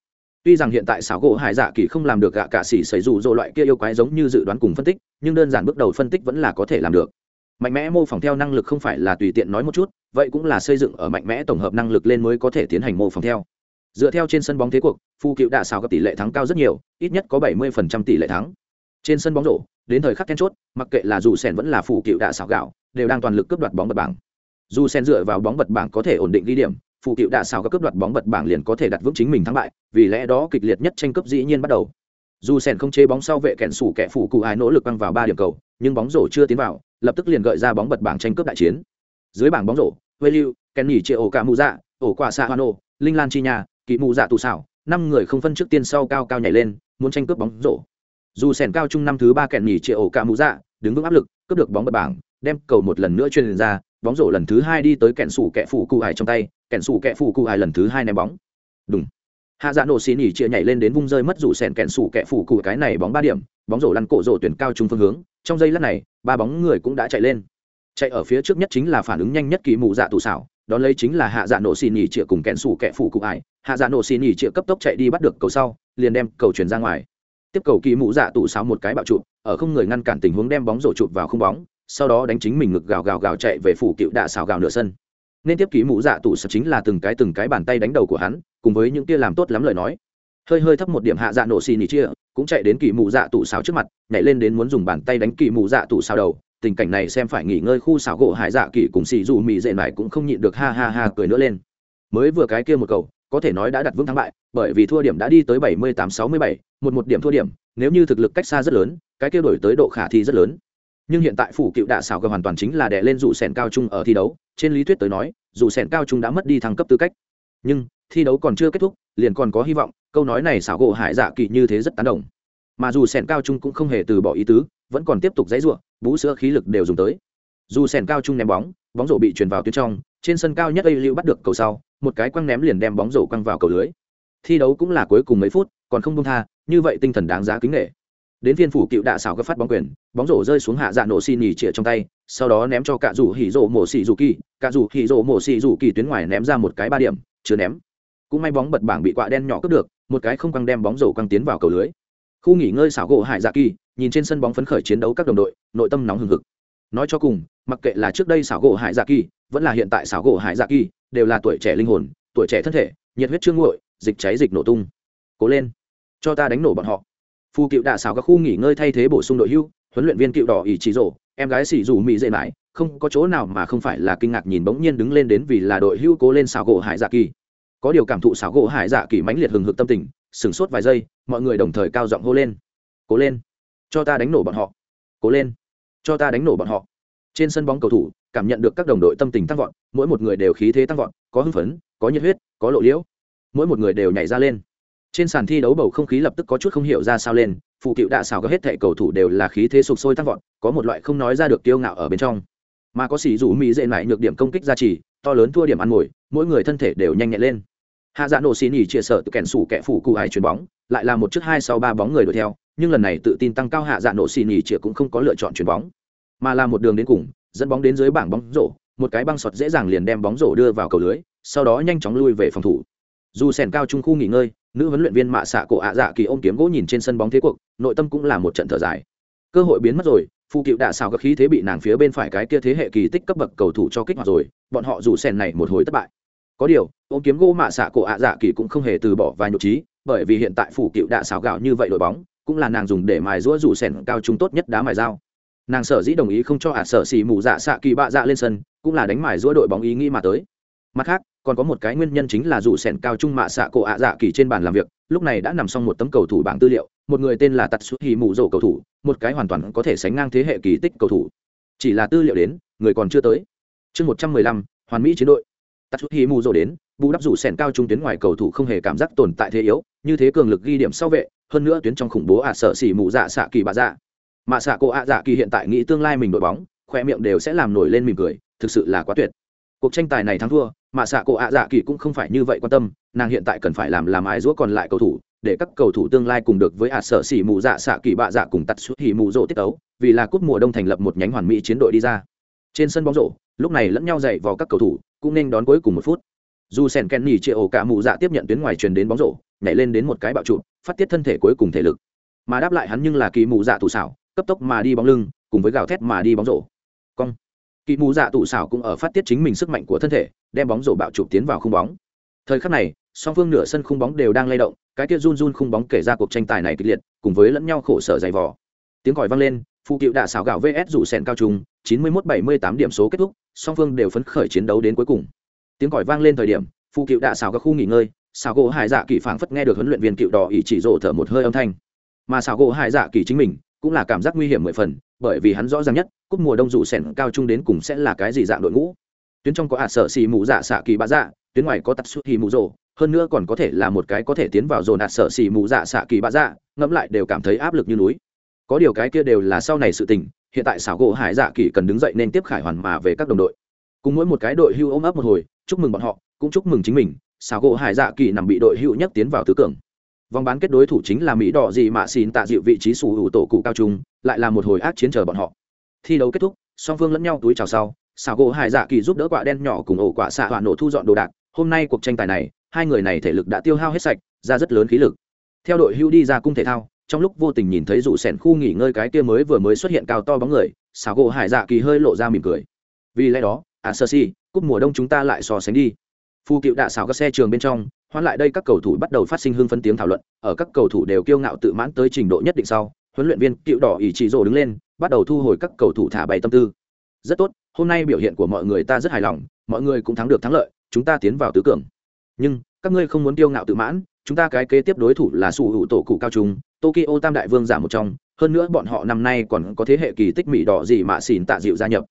Tuy rằng hiện tại Sào gỗ hải dạ kỳ không làm được gạ cả sĩ xảy dù rồ loại kia yêu quái giống như dự đoán cùng phân tích, nhưng đơn giản bước đầu phân tích vẫn là có thể làm được. Mạnh mẽ mô phỏng theo năng lực không phải là tùy tiện nói một chút, vậy cũng là xây dựng ở mạnh mẽ tổng hợp năng lực lên mới có thể tiến hành mô phỏng theo. Dựa theo trên sân bóng thế cuộc, phu cựu đã xào gặp tỷ lệ thắng cao rất nhiều, ít nhất có bảy mươi tỷ lệ thắng trên sân bóng rổ, đến thời khắc then chốt, mặc kệ là dù sen vẫn là phủ cựu đạ xào gạo, đều đang toàn lực cướp đoạt bóng bật bảng. Dù sen dựa vào bóng bật bảng có thể ổn định ghi điểm phụ cựu đạ xào các cướp đoạt bóng bật bảng liền có thể đặt vững chính mình thắng bại, vì lẽ đó kịch liệt nhất tranh cướp dĩ nhiên bắt đầu. Dù sen không chế bóng sau vệ kẹn sủ kẻ phụ cụ ai nỗ lực băng vào ba điểm cầu, nhưng bóng rổ chưa tiến vào, lập tức liền gợi ra bóng bật bảng tranh cướp đại chiến. Dưới bảng bóng rổ vê kenny chia ổ cả mù dạ ổ quả xạ hoa nô linh lan chi nhà kỵ mù dạ tù xảo năm người không phân trước tiên sau cao cao nhảy lên, muốn tranh cướp bóng rổ dù sèn cao trung năm thứ ba kẹn nhì chia ổ cả mù dạ đứng vững áp lực, cướp được bóng bật bảng, đem cầu một lần nữa truyền ra, bóng rổ lần thứ hai đi tới kẹn sủ kẹ phủ cụ hải trong tay, kẹn sủ kẹ phủ cụ hải lần thứ hai ném bóng. Đúng hạ dạ nổ xì nỉ chia nhảy lên đến vung rơi mất rủ sèn kẹn sủ kẹ phủ cụ cái này bóng ba điểm, bóng rổ lăn cổ rổ tuyển cao trung phương hướng, trong giây lát này, ba bóng người cũng đã chạy lên. Chạy ở phía trước nhất chính là phản ứng nhanh nhất kỳ mù dạ tù xảo, đón lấy chính là hạ dạ nổ xì nỉ chia cùng kẹn sủ kẹ phủ cụ hải. Hạ dạ nổ xì nỉ chia cấp tốc chạy đi bắt được cầu sau, liền đem cầu chuyển ra ngoài tiếp cầu kỳ mũ dạ tụ sáo một cái bạo trụ, ở không người ngăn cản tình huống đem bóng rổ chụp vào không bóng, sau đó đánh chính mình ngực gào gào gào chạy về phủ cựu đạ xào gào nửa sân. Nên tiếp kỳ mũ dạ tủ sập chính là từng cái từng cái bàn tay đánh đầu của hắn, cùng với những kia làm tốt lắm lời nói. Hơi hơi thấp một điểm hạ dạ nổ xì nỉ chia, cũng chạy đến kỳ mũ dạ tủ xào trước mặt, nhảy lên đến muốn dùng bàn tay đánh kỳ mũ dạ tủ xào đầu. Tình cảnh này xem phải nghỉ ngơi khu xào gỗ hải dạ kỳ cùng xì dù mị dệ mải cũng không nhịn được ha ha ha cười nữa lên. Mới vừa cái kia một cầu có thể nói đã đặt vững thắng bại bởi vì thua điểm đã đi tới bảy mươi tám sáu mươi bảy một một điểm thua điểm nếu như thực lực cách xa rất lớn cái kia đổi tới độ khả thi rất lớn. Nhưng hiện tại phủ cựu đạ xảo cơ hoàn toàn chính là đè lên dụ sèn cao trung ở thi đấu trên lý thuyết tới nói dù sèn cao trung đã mất đi thăng cấp tư cách. Nhưng thi đấu còn chưa kết thúc liền còn có hy vọng câu nói này xảo gỗ hải dạ kỳ như thế rất tán đồng. Mà dù sèn cao trung cũng không hề từ bỏ ý tứ vẫn còn tiếp tục dãy rủa, vũ sữa khí lực đều dùng tới. Dù sèn cao trung ném bóng bóng rổ bị truyền vào tuyến trong trên sân cao nhất đây lưu bắt được cầu sau một cái quăng ném liền đem bóng rổ quăng vào cầu lưới. Thi đấu cũng là cuối cùng mấy phút, còn không công tha, như vậy tinh thần đáng giá kính nghệ đến phiên phủ cựu đạ xảo gấp phát bóng quyền, bóng rổ rơi xuống hạ dạ nổ xì nhì chĩa trong tay, sau đó ném cho cả rủ hỉ rổ mổ xì rủ kỳ, cả rủ hỉ rổ mổ xì rủ kỳ tuyến ngoài ném ra một cái ba điểm, chưa ném. Cũng may bóng bật bảng bị quạ đen nhỏ cướp được, một cái không quăng đem bóng rổ quăng tiến vào cầu lưới. Khu nghỉ ngơi xảo gỗ hải dạ kỳ, nhìn trên sân bóng phấn khởi chiến đấu các đồng đội, nội tâm nóng hừng hực. Nói cho cùng, mặc kệ là trước đây xảo gỗ hải dạ kỳ, vẫn là hiện tại xảo gỗ hải dạ kỳ đều là tuổi trẻ linh hồn, tuổi trẻ thân thể, nhiệt huyết trương nguội, dịch cháy dịch nổ tung. Cố lên, cho ta đánh nổ bọn họ. Phù cựu đạ xào các khu nghỉ ngơi thay thế bổ sung đội hưu, huấn luyện viên cựu đỏ ỷ trí rổ em gái xỉ dù mỹ dễ mãi, không có chỗ nào mà không phải là kinh ngạc nhìn bỗng nhiên đứng lên đến vì là đội hưu cố lên xào gỗ hải dạ kỳ. Có điều cảm thụ xào gỗ hải dạ kỳ mãnh liệt hừng hực tâm tình, sửng sốt vài giây, mọi người đồng thời cao giọng hô lên. Cố lên, cho ta đánh nổ bọn họ. Cố lên, cho ta đánh nổ bọn họ. Trên sân bóng cầu thủ cảm nhận được các đồng đội tâm tình tăng vọt mỗi một người đều khí thế tăng vọt có hưng phấn có nhiệt huyết có lộ liễu. Mỗi một người đều nhảy ra lên. Trên sàn thi đấu bầu không khí lập tức có chút không hiểu ra sao lên phụ cựu đạ xảo có hết thệ cầu thủ đều là khí thế sục sôi tăng vọt có một loại không nói ra được kiêu ngạo ở bên trong. Mà có xỉ rủ mỹ dễ lại nhược điểm công kích ra chỉ, to lớn thua điểm ăn ngồi mỗi người thân thể đều nhanh nhẹn lên. Hạ dạ nổ xì nỉ chia sợ tự kèn sủ kẻ phủ cụ hải chuyền bóng lại là một chiếc hai sau ba bóng người đuổi theo nhưng lần này tự tin tăng cao hạ dạ nổ xì nỉ chia cũng không có lựa chọn chuyền bóng mà là một đường đến cùng dẫn bóng đến dưới bảng bóng rổ, một cái băng sọt dễ dàng liền đem bóng rổ đưa vào cầu lưới, sau đó nhanh chóng lui về phòng thủ. Dù sèn cao trung khu nghỉ ngơi, nữ huấn luyện viên mạ xạ cổ ạ dạ kỳ ôm kiếm gỗ nhìn trên sân bóng thế cuộc, nội tâm cũng là một trận thở dài. Cơ hội biến mất rồi phụ cựu đạ xào các khí thế bị nàng phía bên phải cái kia thế hệ kỳ tích cấp bậc cầu thủ cho kích hoạt rồi, bọn họ dù sèn này một hồi thất bại. Có điều, ôm kiếm gỗ mạ xạ cổ ạ dạ kỳ cũng không hề từ bỏ vài nhục trí, bởi vì hiện tại phụ cựu đạ xào gạo như vậy đội bóng, cũng là nàng dùng để mài rũa rủ sèn cao trung tốt nhất đá mài dao nàng sở dĩ đồng ý không cho ả sở xì mù dạ xạ kỳ bạ dạ lên sân, cũng là đánh mải giữa đội bóng ý nghĩ mà tới. Mặt khác, còn có một cái nguyên nhân chính là dù sẻn cao trung mạ xạ cổ ạ dạ kỳ trên bàn làm việc, lúc này đã nằm xong một tấm cầu thủ bảng tư liệu, một người tên là tạt xuất hì mù rổ cầu thủ, một cái hoàn toàn có thể sánh ngang thế hệ kỳ tích cầu thủ. Chỉ là tư liệu đến, người còn chưa tới. Chương một trăm mười lăm, hoàn mỹ chiến đội. Tạt xuất hì mù rổ đến, bù đắp dù sẻn cao trung tuyến ngoài cầu thủ không hề cảm giác tồn tại thế yếu, như thế cường lực ghi điểm sau vệ, hơn nữa tuyến trong khủng bố ạ sở xỉ mù dạ xạ kỳ bạ dạ mạ xạ cổ ạ dạ kỳ hiện tại nghĩ tương lai mình đội bóng, khoe miệng đều sẽ làm nổi lên mỉm cười, thực sự là quá tuyệt. Cuộc tranh tài này thắng thua, mà xạ cổ ạ dạ kỳ cũng không phải như vậy quan tâm, nàng hiện tại cần phải làm làm ái giũa còn lại cầu thủ, để các cầu thủ tương lai cùng được với ạ sở xỉ mù dạ xạ kỳ bạ dạ cùng tắt suốt hỉ mù rộ tiết tấu, vì là cúp mùa đông thành lập một nhánh hoàn mỹ chiến đội đi ra. Trên sân bóng rổ, lúc này lẫn nhau dậy vào các cầu thủ, cũng nên đón cuối cùng một phút. Dù sèn kèn nhì chịa ổ cả mù dạ tiếp nhận tuyến ngoài truyền đến bóng rổ, nhảy lên đến một cái bạo trụ, phát tiết thân thể cuối cùng thể lực. Mà đáp lại hắn nhưng là kỳ mù dạ thủ xảo cấp tốc mà đi bóng lưng, cùng với gào thét mà đi bóng rổ. Cong. Kỳ mù dạ tụ xảo cũng ở phát tiết chính mình sức mạnh của thân thể, đem bóng rổ bạo chụp tiến vào khung bóng. Thời khắc này, song phương nửa sân khung bóng đều đang lay động, cái kia run run khung bóng kể ra cuộc tranh tài này kịch liệt, cùng với lẫn nhau khổ sở dày vò. Tiếng còi vang lên, phụ cựu đạ xảo gạo vs rủ sẹn cao trung chín mươi mốt bảy mươi tám điểm số kết thúc, song phương đều phấn khởi chiến đấu đến cuối cùng. Tiếng còi vang lên thời điểm, phụ cựu đạ xảo các khu nghỉ ngơi, xảo gỗ hải dạ kỳ phảng phất nghe được huấn luyện viên cựu đỏ ỷ chỉ rộ thở một hơi âm thanh. Mà xảo gỗ hải dạ kỳ chính mình cũng là cảm giác nguy hiểm mười phần, bởi vì hắn rõ ràng nhất, cúp mùa đông rủ sẻn cao trung đến cùng sẽ là cái gì dạng đội ngũ. Tuyến trong có ả sợ xì mù dạ xạ kỳ bạ dạ tuyến ngoài có tặc xuất hì mù rồ, hơn nữa còn có thể là một cái có thể tiến vào dồn ạt sợ xì mù dạ xạ kỳ bạ dạ ngẫm lại đều cảm thấy áp lực như núi. Có điều cái kia đều là sau này sự tình, hiện tại xảo gỗ hải dạ kỳ cần đứng dậy nên tiếp khải hoàn mà về các đồng đội. Cùng mỗi một cái đội hưu ôm ấp một hồi, chúc mừng bọn họ, cũng chúc mừng chính mình, xảo gỗ hải dạ kỳ nằm bị đội hưu nhất tiến vào tứ cường vòng bán kết đối thủ chính là mỹ đỏ gì mà xin tạ dịu vị trí sủ hữu tổ cụ cao trung, lại là một hồi ác chiến chờ bọn họ. Thi đấu kết thúc, song phương lẫn nhau túi chào sau xào gỗ hải dạ kỳ giúp đỡ quả đen nhỏ cùng ổ quả xạ hoạn nổ thu dọn đồ đạc. Hôm nay cuộc tranh tài này, hai người này thể lực đã tiêu hao hết sạch, ra rất lớn khí lực. Theo đội hưu đi ra cung thể thao, trong lúc vô tình nhìn thấy rủ sẻn khu nghỉ ngơi cái kia mới vừa mới xuất hiện cao to bóng người xào gỗ hải dạ kỳ hơi lộ ra mỉm cười. Vì lẽ đó à sơ si cúp mùa đông chúng ta lại so sánh đi. Phu cựu đạ xào các xe trường bên trong hoán lại đây các cầu thủ bắt đầu phát sinh hưng phân tiếng thảo luận, ở các cầu thủ đều kiêu ngạo tự mãn tới trình độ nhất định sau, huấn luyện viên cựu đỏ Ý chỉ rồ đứng lên, bắt đầu thu hồi các cầu thủ thả bày tâm tư. Rất tốt, hôm nay biểu hiện của mọi người ta rất hài lòng, mọi người cũng thắng được thắng lợi, chúng ta tiến vào tứ cường. Nhưng, các ngươi không muốn kiêu ngạo tự mãn, chúng ta cái kế tiếp đối thủ là sủ hữu tổ cụ cao trung, tokyo tam đại vương giả một trong, hơn nữa bọn họ năm nay còn có thế hệ kỳ tích mỹ đỏ gì mà xỉn tạ dịu gia nhập.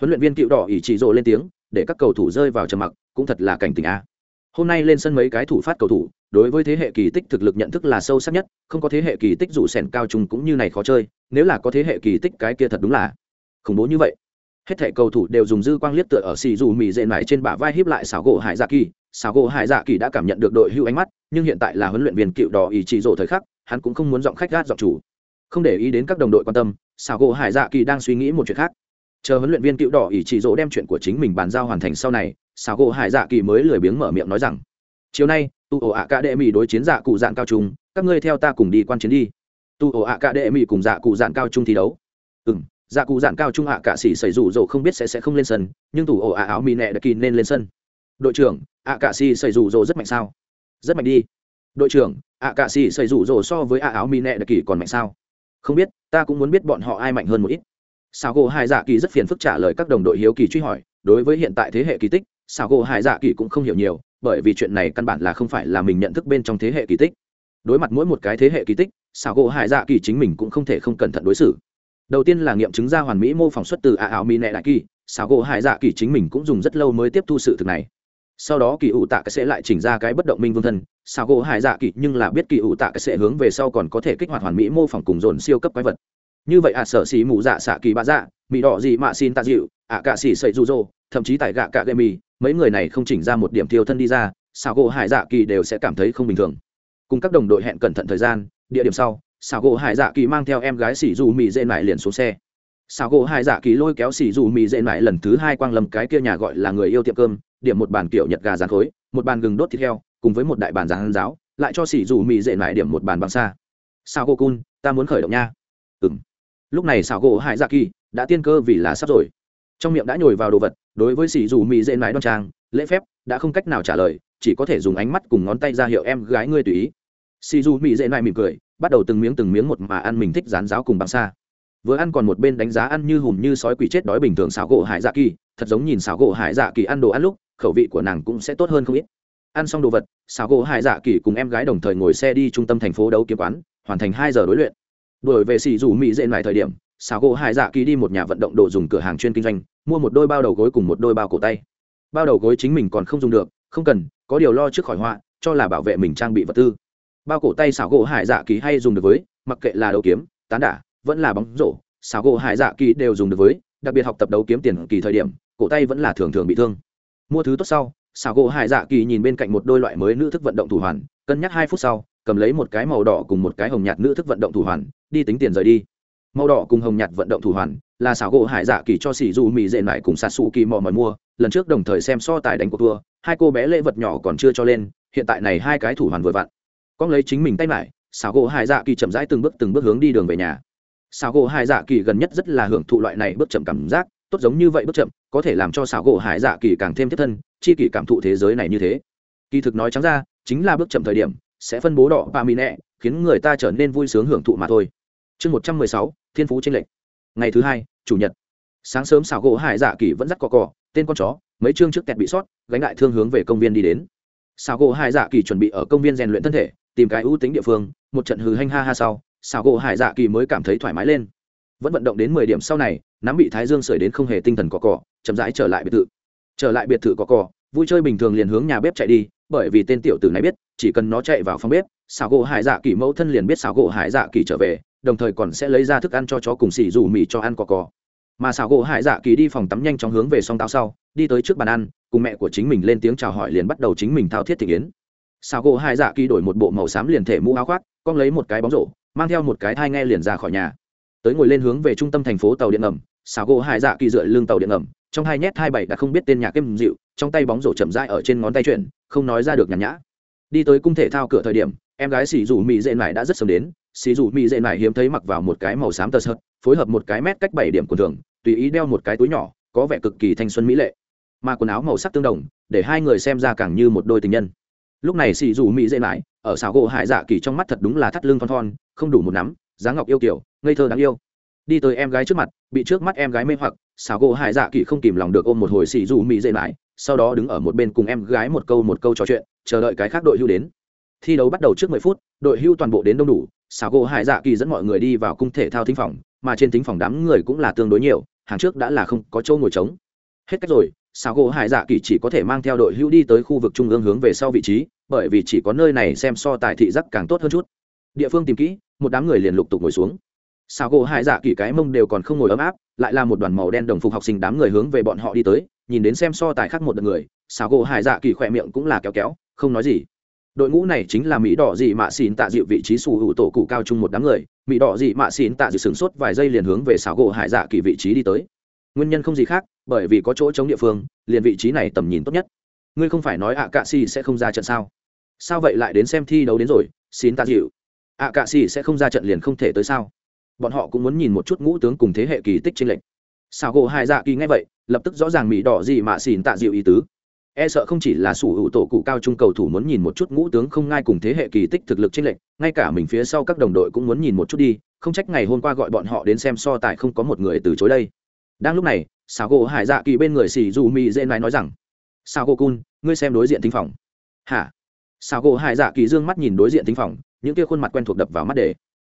Huấn luyện viên cựu đỏ Ý chỉ rồ lên tiếng, để các cầu thủ rơi vào trầm mặc, cũng thật là cảnh tình a hôm nay lên sân mấy cái thủ phát cầu thủ, đối với thế hệ kỳ tích thực lực nhận thức là sâu sắc nhất, không có thế hệ kỳ tích dù sẻn cao trùng cũng như này khó chơi, nếu là có thế hệ kỳ tích cái kia thật đúng là khủng bố như vậy. Hết thẻ cầu thủ đều dùng dư quang liếc tựa ở xì dù mì dệ mải trên bả vai hiếp lại xảo gỗ hải dạ kỳ. Xảo gỗ hải dạ kỳ đã cảm nhận được đội hưu ánh mắt, nhưng hiện tại là huấn luyện viên cựu đỏ ý chỉ rộ thời khắc, hắn cũng không muốn giọng khách gát giọng chủ. Không để ý đến các đồng đội quan tâm xảo gỗ hải dạ kỳ đang suy nghĩ một chuyện khác. Chờ huấn luyện viên cựu đỏ ý chỉ rộ đem chuyện của chính mình bàn giao hoàn thành sau này Sao gỗ hải dạ kỳ mới lười biếng mở miệng nói rằng, chiều nay, tu ổ ạ cả đệ mỹ đối chiến dạ cụ dạng cao trung, các ngươi theo ta cùng đi quan chiến đi. Tu ổ ạ cả đệ mỹ cùng dạ cụ dạng cao trung thi đấu. Ừ m dạ cụ dạng cao trung ạ cả xỉ xảy rủ rỗ không biết sẽ sẽ không lên sân, nhưng tủ ổ ạ áo mỹ nẹ đã kỳ nên lên sân. Đội trưởng, ạ cả xỉ xảy rủ rỗ rất mạnh sao? Rất mạnh đi. Đội trưởng, ạ cả xỉ xảy rủ rỗ so với ạ áo mỹ nẹ đã kỳ còn mạnh sao? Không biết, ta cũng muốn biết bọn họ ai mạnh hơn một ít. Sao gỗ hai dạ kỳ rất phiền phức trả lời các đồng đội hiếu kỳ truy hỏi, đối với hiện tại thế hệ kỳ tích Xảo gỗ hải dạ kỳ cũng không hiểu nhiều, bởi vì chuyện này căn bản là không phải là mình nhận thức bên trong thế hệ kỳ tích. Đối mặt mỗi một cái thế hệ kỳ tích, xảo gỗ hải dạ kỳ chính mình cũng không thể không cẩn thận đối xử. Đầu tiên là nghiệm chứng ra hoàn mỹ mô phỏng xuất từ ả ảo mi nẹ đại kỳ xảo gỗ hải dạ kỳ chính mình cũng dùng rất lâu mới tiếp thu sự thực này. Sau đó kỳ ủ tạ cái sẽ lại chỉnh ra cái bất động minh vương thân, xảo gỗ hải dạ kỳ nhưng là biết kỳ ủ tạ cái sẽ hướng về sau còn có thể kích hoạt hoàn mỹ mô phỏng cùng dồn siêu cấp quái vật. Như vậy ạ sở xì mù dạ xạ kỳ bạ dạ mỹ đỏ gì mạ xin tạ dịu, ạ cạ xì sậy rụ rỗ thậm chí tại gạ cạ gây mì mấy người này không chỉnh ra một điểm thiêu thân đi ra xào gỗ hải dạ kỳ đều sẽ cảm thấy không bình thường. Cùng các đồng đội hẹn cẩn thận thời gian, địa điểm sau xào gỗ hải dạ kỳ mang theo em gái xỉ dù mì dễ mải liền xuống xe. Xào gỗ hải dạ kỳ lôi kéo xỉ dù mì dễ mải lần thứ hai quang lầm cái kia nhà gọi là người yêu tiệm cơm, điểm một bàn kiểu nhật gà rán khối, một bàn gừng đốt thịt heo, cùng với một đại bàn rán giáo lại cho xỉ dù mì dễ mải điểm một bàn bằng xa sao cô cun, ta muốn khởi động nha. Ừng lúc này xảo gỗ hải dạ kỳ đã tiên cơ vì là sắp rồi. Trong miệng đã nhồi vào đồ vật đối với xì dù mỹ dễ mái đoan trang, lễ phép, đã không cách nào trả lời, chỉ có thể dùng ánh mắt cùng ngón tay ra hiệu em gái ngươi tùy ý. Xì dù mỹ dễ mái mỉm cười, bắt đầu từng miếng từng miếng một mà ăn mình thích rán giáo cùng bằng xa vừa ăn còn một bên đánh giá ăn như hùm như sói quỷ chết đói bình thường xảo gỗ hải dạ kỳ, thật giống nhìn xảo gỗ hải dạ kỳ ăn đồ ăn lúc, khẩu vị của nàng cũng sẽ tốt hơn không ít. Ăn xong đồ vật, xảo gỗ hải dạ kỳ cùng em gái đồng thời ngồi xe đi trung tâm thành phố đấu kiếm quán, hoàn thành hai giờ đối luyện. Đổi về xì dù mỹ dễ lại thời điểm xào gỗ hải dạ kỳ đi một nhà vận động đồ dùng cửa hàng chuyên kinh doanh, mua một đôi bao đầu gối cùng một đôi bao cổ tay. Bao đầu gối chính mình còn không dùng được, không cần, có điều lo trước khỏi họa, cho là bảo vệ mình trang bị vật tư. Bao cổ tay xào gỗ hải dạ kỳ hay dùng được với, mặc kệ là đấu kiếm, tán đả, vẫn là bóng rổ, xào gỗ hải dạ kỳ đều dùng được với, đặc biệt học tập đấu kiếm tiền kỳ thời điểm, cổ tay vẫn là thường thường bị thương. Mua thứ tốt sau, xào gỗ hải dạ kỳ nhìn bên cạnh một đôi loại mới nữ thức vận động thủ hoàn, cân nhắc hai phút sau, cầm lấy một cái màu đỏ cùng một cái hồng nhạt nữ thức vận động thủ hoàn, đi tính tiền rời đi màu đỏ cùng hồng nhạt vận động thủ hoàn là xảo gỗ hải dạ kỳ cho xỉ dù mì dệ lại cùng sạt sụ kỳ mò mỏi mua lần trước đồng thời xem so tài đánh cuộc thua hai cô bé lễ vật nhỏ còn chưa cho lên hiện tại này hai cái thủ hoàn vừa vặn. Con lấy chính mình tay mải, xảo gỗ hải dạ kỳ chậm rãi từng bước từng bước hướng đi đường về nhà. Xảo gỗ hải dạ kỳ gần nhất rất là hưởng thụ loại này bước chậm cảm giác tốt giống như vậy bước chậm có thể làm cho xảo gỗ hải dạ kỳ càng thêm thiết thân chi kỳ cảm thụ thế giới này như thế. Kỳ thực nói trắng ra chính là bước chậm thời điểm sẽ phân bố đỏ và mì nẹ khiến người ta trở nên vui sướng hưởng thụ mà thôi. Chương một trăm mười sáu thiên phú tranh lệch. Ngày thứ hai, chủ nhật. Sáng sớm xảo gỗ hải dạ kỳ vẫn dắt cò cò tên con chó, mấy chương trước kẹt bị sót, gánh đại thương hướng về công viên đi đến. Xảo gỗ hải dạ kỳ chuẩn bị ở công viên rèn luyện thân thể, tìm cái ưu tính địa phương, một trận hừ hanh ha ha sau, xảo gỗ hải dạ kỳ mới cảm thấy thoải mái lên. Vẫn vận động đến mười điểm sau này, nắm bị thái dương sưởi đến không hề tinh thần cò cò chậm rãi trở lại biệt thự. Trở lại biệt thự cò cò vui chơi bình thường liền hướng nhà bếp chạy đi, bởi vì tên tiểu tử này biết, chỉ cần nó chạy vào phòng bếp, xảo gỗ hải dạ kỳ mẫu thân liền biết xảo gỗ hải dạ kỳ trở về đồng thời còn sẽ lấy ra thức ăn cho chó cùng xỉ rủ mì cho ăn cò cò. Mà xảo gỗ hải dạ kỳ đi phòng tắm nhanh chóng hướng về song táo sau, đi tới trước bàn ăn, cùng mẹ của chính mình lên tiếng chào hỏi liền bắt đầu chính mình thao thiết thị kiến xảo gỗ hải dạ kỳ đổi một bộ màu xám liền thể mũ áo khoác, con lấy một cái bóng rổ, mang theo một cái thai nghe liền ra khỏi nhà. Tới ngồi lên hướng về trung tâm thành phố tàu điện ngầm, xảo gỗ hải dạ kỳ dựa lưng tàu điện ngầm, trong hai nhét hai bảy đã không biết tên nhạc êm dịu, trong tay bóng rổ chậm rãi ở trên ngón tay chuyển, không nói ra được nhàn nhã. Đi tới cung thể thao cửa thời điểm, em gái xỉ dù mỹ dễ mải đã rất sớm đến xì dù mỹ dệ mải hiếm thấy mặc vào một cái màu xám tơ sợt, phối hợp một cái mét cách bảy điểm của thường, tùy ý đeo một cái túi nhỏ, có vẻ cực kỳ thanh xuân mỹ lệ. Mà quần áo màu sắc tương đồng, để hai người xem ra càng như một đôi tình nhân. Lúc này xì dù mỹ dệ mải ở xào gỗ hải dạ kỳ trong mắt thật đúng là thắt lưng thon thon, không đủ một nắm, dáng ngọc yêu kiểu, ngây thơ đáng yêu. Đi tới em gái trước mặt, bị trước mắt em gái mê hoặc xào gỗ hải dạ kỳ không kìm lòng được ôm một hồi xì dù mỹ dệ mải sau đó đứng ở một bên cùng em gái một câu một câu trò chuyện, chờ đợi cái khác đội hưu đến. Thi đấu bắt đầu trước mười phút, đội hưu toàn bộ đến đông đủ xảo gỗ hải dạ kỳ dẫn mọi người đi vào cung thể thao thính phòng, mà trên thính phòng đám người cũng là tương đối nhiều, hàng trước đã là không có chỗ ngồi trống. Hết cách rồi xảo gỗ hải dạ kỳ chỉ có thể mang theo đội hưu đi tới khu vực trung ương hướng về sau vị trí, bởi vì chỉ có nơi này xem so tài thị giác càng tốt hơn chút. Địa phương tìm kỹ, một đám người liền lục tục ngồi xuống. Xảo gỗ hải dạ kỳ cái mông đều còn không ngồi ấm áp, lại là một đoàn màu đen đồng phục học sinh đám người hướng về bọn họ đi tới, nhìn đến xem so tài khác một đợt người xảo gỗ hải dạ kỳ khỏe miệng cũng là kéo kéo, không nói gì đội ngũ này chính là mỹ đỏ dị mạ xỉn tạ dịu vị trí sủ hữu tổ cụ cao chung một đám người. Mỹ đỏ dị mạ xỉn tạ dịu sửng sốt vài giây liền hướng về xảo gỗ hải dạ kỳ vị trí đi tới. Nguyên nhân không gì khác, bởi vì có chỗ chống địa phương, liền vị trí này tầm nhìn tốt nhất. Ngươi không phải nói ạ cạ xì sẽ không ra trận sao? Sao vậy lại đến xem thi đấu đến rồi xin tạ dịu? Ạ cạ xì sẽ không ra trận liền không thể tới sao? Bọn họ cũng muốn nhìn một chút ngũ tướng cùng thế hệ kỳ tích trên lệnh xảo gỗ hải dạ kỳ ngay vậy, lập tức rõ ràng mỹ đỏ dị mạ xỉn tạ dịu ý tứ e sợ không chỉ là sủ hữu tổ cụ cao trung cầu thủ muốn nhìn một chút ngũ tướng không ngai cùng thế hệ kỳ tích thực lực trên lệnh ngay cả mình phía sau các đồng đội cũng muốn nhìn một chút đi, không trách ngày hôm qua gọi bọn họ đến xem so tài không có một người từ chối đây. Đang lúc này xào gỗ hải dạ kỳ bên người xì dù mỹ dễ nói nói rằng sao gỗ cun ngươi xem đối diện thính phòng. Hả? Sao gỗ hải dạ kỳ dương mắt nhìn đối diện thính phòng, những kia khuôn mặt quen thuộc đập vào mắt để.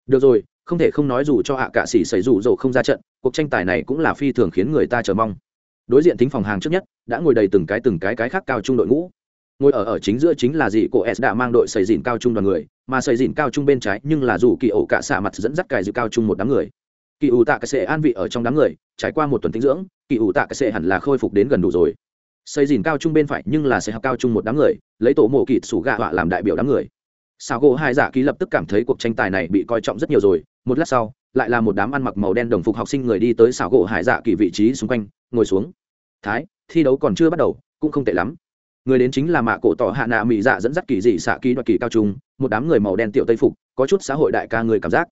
Được rồi, không thể không nói dù cho hạ cả xỉ xảy rủ rồ không ra trận, cuộc tranh tài này cũng là phi thường khiến người ta chờ mong đối diện thính phòng hàng trước nhất, đã ngồi đầy từng cái từng cái cái khác cao trung đội ngũ. Ngồi ở ở chính giữa chính là dì cổ s đã mang đội xây dìn cao trung đoàn người, mà xây dìn cao trung bên trái nhưng là dù kỳ ổ cả xạ mặt dẫn dắt cài dự cao trung một đám người. Kỳ ủ tạ cái sệ an vị ở trong đám người, trải qua một tuần tinh dưỡng, kỳ ủ tạ cái sệ hẳn là khôi phục đến gần đủ rồi. Xây dìn cao trung bên phải nhưng là sẽ học cao trung một đám người, lấy tổ mộ kịt sủ gạ họa làm đại biểu đám người. Sao gỗ hai giả ký lập tức cảm thấy cuộc tranh tài này bị coi trọng rất nhiều rồi, một lát sau lại là một đám ăn mặc màu đen đồng phục học sinh người đi tới xảo gỗ hải dạ kỳ vị trí xung quanh, ngồi xuống. Thái, thi đấu còn chưa bắt đầu, cũng không tệ lắm. Người đến chính là mạ cổ tỏ hạ nạ mỹ dạ dẫn dắt kỳ dị xạ kỳ đoạt kỳ cao trung, một đám người màu đen tiểu tây phục, có chút xã hội đại ca người cảm giác.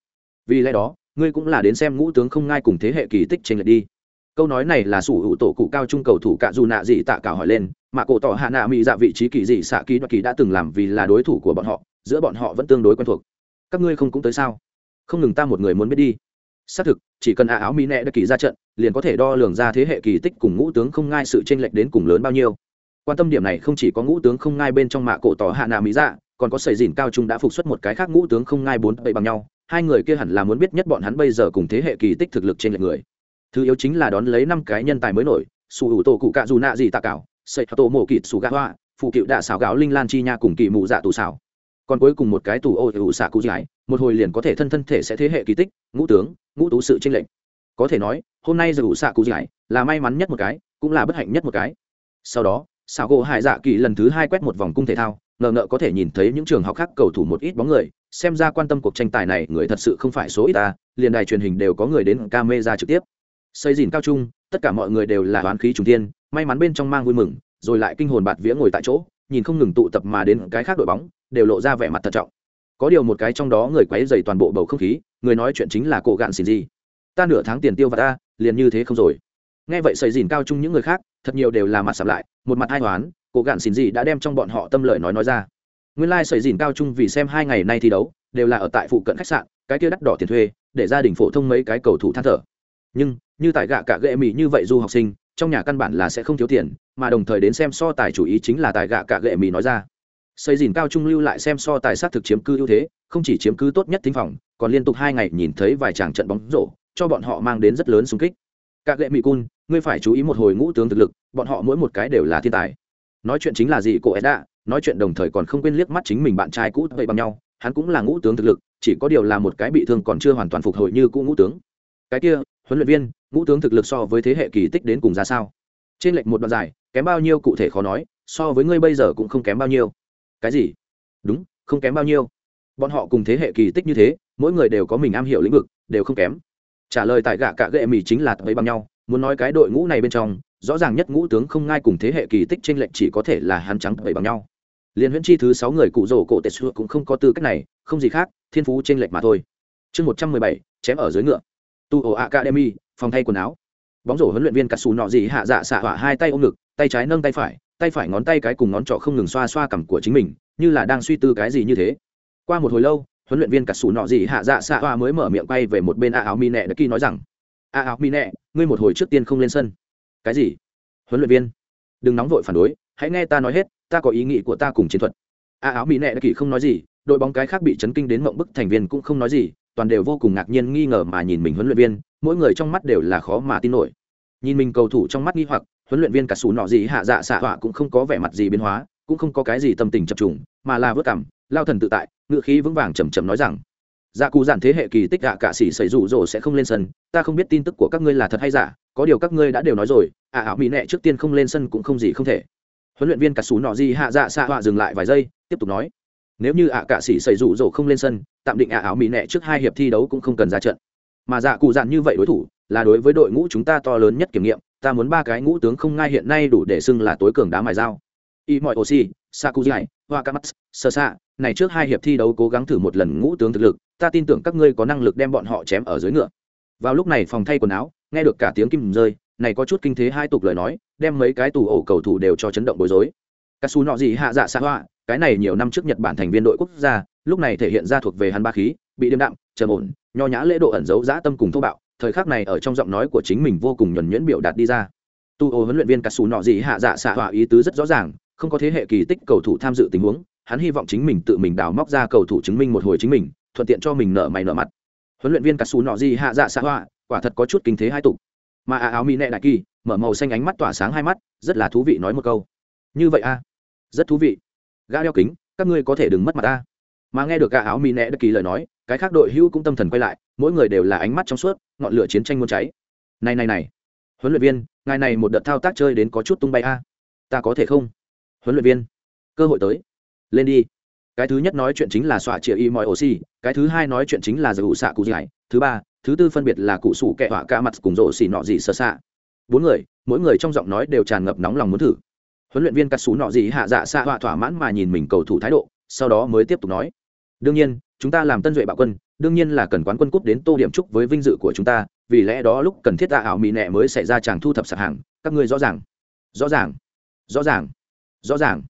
Vì lẽ đó, ngươi cũng là đến xem ngũ tướng không ngai cùng thế hệ kỳ tích trên lệch đi. Câu nói này là sủ hữu tổ cụ cao trung cầu thủ cạ dù nạ dị tạ cảo hỏi lên mà cổ tỏ hạ nạ mỹ dạ vị trí kỳ dị xạ kỳ đoạt kỳ đã từng làm vì là đối thủ của bọn họ, giữa bọn họ vẫn tương đối quen thuộc. Các ngươi không cũng tới sao? Không ngừng ta một người muốn biết đi. Xác thực, chỉ cần ả áo mỹ nẹ đã kỳ ra trận, liền có thể đo lường ra thế hệ kỳ tích cùng ngũ tướng không ngai sự tranh lệch đến cùng lớn bao nhiêu. Quan tâm điểm này không chỉ có ngũ tướng không ngai bên trong mạ cổ tỏ hạ nạ mỹ dạ còn có sầy dìn cao trung đã phục xuất một cái khác ngũ tướng không ngai bốn bậy bằng nhau, hai người kia hẳn là muốn biết nhất bọn hắn bây giờ cùng thế hệ kỳ tích thực lực trên lệch người. Thứ yếu chính là đón lấy năm cái nhân tài mới nổi sù hữu tổ cụ cạ dù nạ gì tạ cảo, sầy tổ mộ kịt sù gạ hoa phụ cựu đạ xảo gạo linh lan chi nha cùng kỳ mụ dạ tù xảo còn cuối cùng một cái tù ô hữu xạ cụ giải một hồi liền có thể thân thân thể sẽ thế hệ kỳ tích, ngũ tướng, ngũ tú sự tranh lệch. Có thể nói, hôm nay dù xạ cụ giải là may mắn nhất một cái, cũng là bất hạnh nhất một cái. Sau đó xảo gỗ hải dạ kỳ lần thứ hai quét một vòng cung thể thao, ngờ ngợ có thể nhìn thấy những trường học khác cầu thủ một ít bóng người, xem ra quan tâm cuộc tranh tài này người thật sự không phải số ít ta, liền đài truyền hình đều có người đến ca mê ra trực tiếp. Xây dìn cao trung, tất cả mọi người đều là đoán khí trung tiên may mắn bên trong mang vui mừng, rồi lại kinh hồn bạt vía ngồi tại chỗ, nhìn không ngừng tụ tập mà đến cái khác đội bóng, đều lộ ra vẻ mặt thận trọng có điều một cái trong đó người quấy dày toàn bộ bầu không khí người nói chuyện chính là cổ gạn xin gì. Ta nửa tháng tiền tiêu và ta liền như thế không rồi. Nghe vậy xây dìn cao chung những người khác thật nhiều đều là mặt sạp lại một mặt hai toán cổ gạn xin gì đã đem trong bọn họ tâm lợi nói nói ra. Nguyên lai、like, dìn cao chung vì xem hai ngày nay thi đấu đều là ở tại phụ cận khách sạn cái kia đắt đỏ tiền thuê để gia đình phổ thông mấy cái cầu thủ than thở. Nhưng như tại gạ cả ghệ mỹ như vậy du học sinh trong nhà căn bản là sẽ không thiếu tiền mà đồng thời đến xem so tài chủ ý chính là tại gạ cả ghệ mỹ nói ra xây dìn cao trung lưu lại xem so tài sát thực chiếm cư ưu thế, không chỉ chiếm cứ tốt nhất thính phòng, còn liên tục hai ngày nhìn thấy vài chàng trận bóng rổ, cho bọn họ mang đến rất lớn xung kích. Các lệ mỹ cun, ngươi phải chú ý một hồi ngũ tướng thực lực, bọn họ mỗi một cái đều là thiên tài. Nói chuyện chính là gì cô edda, nói chuyện đồng thời còn không quên liếc mắt chính mình bạn trai cũ vậy bằng nhau, hắn cũng là ngũ tướng thực lực, chỉ có điều là một cái bị thương còn chưa hoàn toàn phục hồi như cũ ngũ tướng. Cái kia, huấn luyện viên, ngũ tướng thực lực so với thế hệ kỳ tích đến cùng ra sao? Trên lệnh một đoạn dài, kém bao nhiêu cụ thể khó nói, so với ngươi bây giờ cũng không kém bao nhiêu cái gì? Đúng, không kém bao nhiêu. Bọn họ cùng thế hệ kỳ tích như thế, mỗi người đều có mình am hiểu lĩnh vực, đều không kém. Trả lời tại gạ cả gệ mì chính là tới bằng nhau, muốn nói cái đội ngũ này bên trong, rõ ràng nhất ngũ tướng không ngai cùng thế hệ kỳ tích trên lệnh chỉ có thể là hắn trắng bảy bằng nhau. Liên huyễn chi thứ sáu người cụ rổ cổ tệ xưa cũng không có tư cách này, không gì khác, thiên phú trên lệnh mà thôi. Chương một trăm mười bảy, chém ở dưới ngựa. Tu ổ academy, phòng thay quần áo. Bóng rổ huấn luyện viên cà xù nọ gì hạ dạ xạ hỏa hai tay ôm ngực, tay trái nâng tay phải tay phải ngón tay cái cùng ngón trỏ không ngừng xoa xoa cằm của chính mình, như là đang suy tư cái gì như thế. Qua một hồi lâu, huấn luyện viên cà sủ nọ gì hạ dạ xạ hoa mới mở miệng quay về một bên a áo mi nẹ đất kỳ nói rằng, a áo mi nẹ, ngươi một hồi trước tiên không lên sân. Cái gì? Huấn luyện viên, đừng nóng vội phản đối, hãy nghe ta nói hết, ta có ý nghĩ của ta cùng chiến thuật. A áo mỹ nệ đã kỳ không nói gì, đội bóng cái khác bị chấn kinh đến mộng bức thành viên cũng không nói gì, toàn đều vô cùng ngạc nhiên nghi ngờ mà nhìn mình huấn luyện viên, mỗi người trong mắt đều là khó mà tin nổi. Nhìn mình cầu thủ trong mắt nghi hoặc huấn luyện viên cả xù nọ gì hạ dạ xạ họa cũng không có vẻ mặt gì biến hóa, cũng không có cái gì tâm tình chập trùng, mà là vớt cảm, lao thần tự tại ngự khí vững vàng chầm chầm nói rằng dạ cụ giản thế hệ kỳ tích gạ cả xỉ xảy rủ rồ sẽ không lên sân, ta không biết tin tức của các ngươi là thật hay giả, có điều các ngươi đã đều nói rồi à ảo mỹ nệ trước tiên không lên sân cũng không gì không thể. Huấn luyện viên cả xù nọ gì hạ dạ xạ họa dừng lại vài giây, tiếp tục nói, nếu như ạ, cả xỉ xảy rủ rồ không lên sân, tạm định ạ, ảo mỹ nệ trước hai hiệp thi đấu cũng không cần ra trận. Mà dạ cụ giản như vậy đối thủ là đối với đội ngũ chúng ta to lớn nhất kiểm nghiệm ta muốn ba cái ngũ tướng không ngai hiện nay đủ để xưng là tối cường đá mài dao. Y mọi oxy sakuzai wakamatsu sơ xạ này trước hai hiệp thi đấu cố gắng thử một lần ngũ tướng thực lực, ta tin tưởng các ngươi có năng lực đem bọn họ chém ở dưới ngựa. Vào lúc này phòng thay quần áo, nghe được cả tiếng kim rơi, này có chút kinh thế hai tục lời nói, đem mấy cái tù ổ cầu thủ đều cho chấn động bối rối. Các nọ gì hạ dạ xa hoa, cái này nhiều năm trước nhật bản thành viên đội quốc gia, lúc này thể hiện ra thuộc về hắn ba khí, bị điềm đạm, trầm ổn, nho nhã lễ độ ẩn giấu dã tâm cùng thô bạo thời khắc này ở trong giọng nói của chính mình vô cùng nhuẩn nhuyễn biểu đạt đi ra. Tu ô huấn luyện viên cà xù nọ gì hạ dạ xạ hỏa ý tứ rất rõ ràng, không có thế hệ kỳ tích cầu thủ tham dự tình huống, hắn hy vọng chính mình tự mình đào móc ra cầu thủ chứng minh một hồi chính mình, thuận tiện cho mình nở mày nở mặt. Huấn luyện viên cà xù nọ gì hạ dạ xạ hỏa quả thật có chút kinh thế hai tục. Mà à áo mỹ nệ đại kỳ, mở màu xanh ánh mắt tỏa sáng hai mắt, rất là thú vị nói một câu. Như vậy a? Rất thú vị. Gã đeo kính, các ngươi có thể đừng mất mặt ta. Mà nghe được gã áo mỹ nệ đại kỳ lời nói, cái khác đội hữu cũng tâm thần quay lại mỗi người đều là ánh mắt trong suốt, ngọn lửa chiến tranh muốn cháy. Này này này. Huấn luyện viên, ngài này một đợt thao tác chơi đến có chút tung bay a. Ta có thể không? Huấn luyện viên, cơ hội tới. Lên đi. Cái thứ nhất nói chuyện chính là xỏa chĩa y mọi oxy, cái thứ hai nói chuyện chính là giải ủ xạ cụ giải, thứ ba, thứ tư phân biệt là cụ sủ kẹ họa ca mặt cùng rổ xì nọ gì sơ xạ. Bốn người, mỗi người trong giọng nói đều tràn ngập nóng lòng muốn thử. Huấn luyện viên cắt xú nọ gì hạ dạ xạ họa thỏa mãn mà nhìn mình cầu thủ thái độ, sau đó mới tiếp tục nói. Đương nhiên, chúng ta làm tân duệ bạo quân đương nhiên là cần quán quân cúp đến tô điểm chúc với vinh dự của chúng ta, vì lẽ đó lúc cần thiết tạ ảo mỹ nẹ mới xảy ra chàng thu thập sạp hàng. Các ngươi rõ ràng. Rõ ràng. Rõ ràng. Rõ ràng.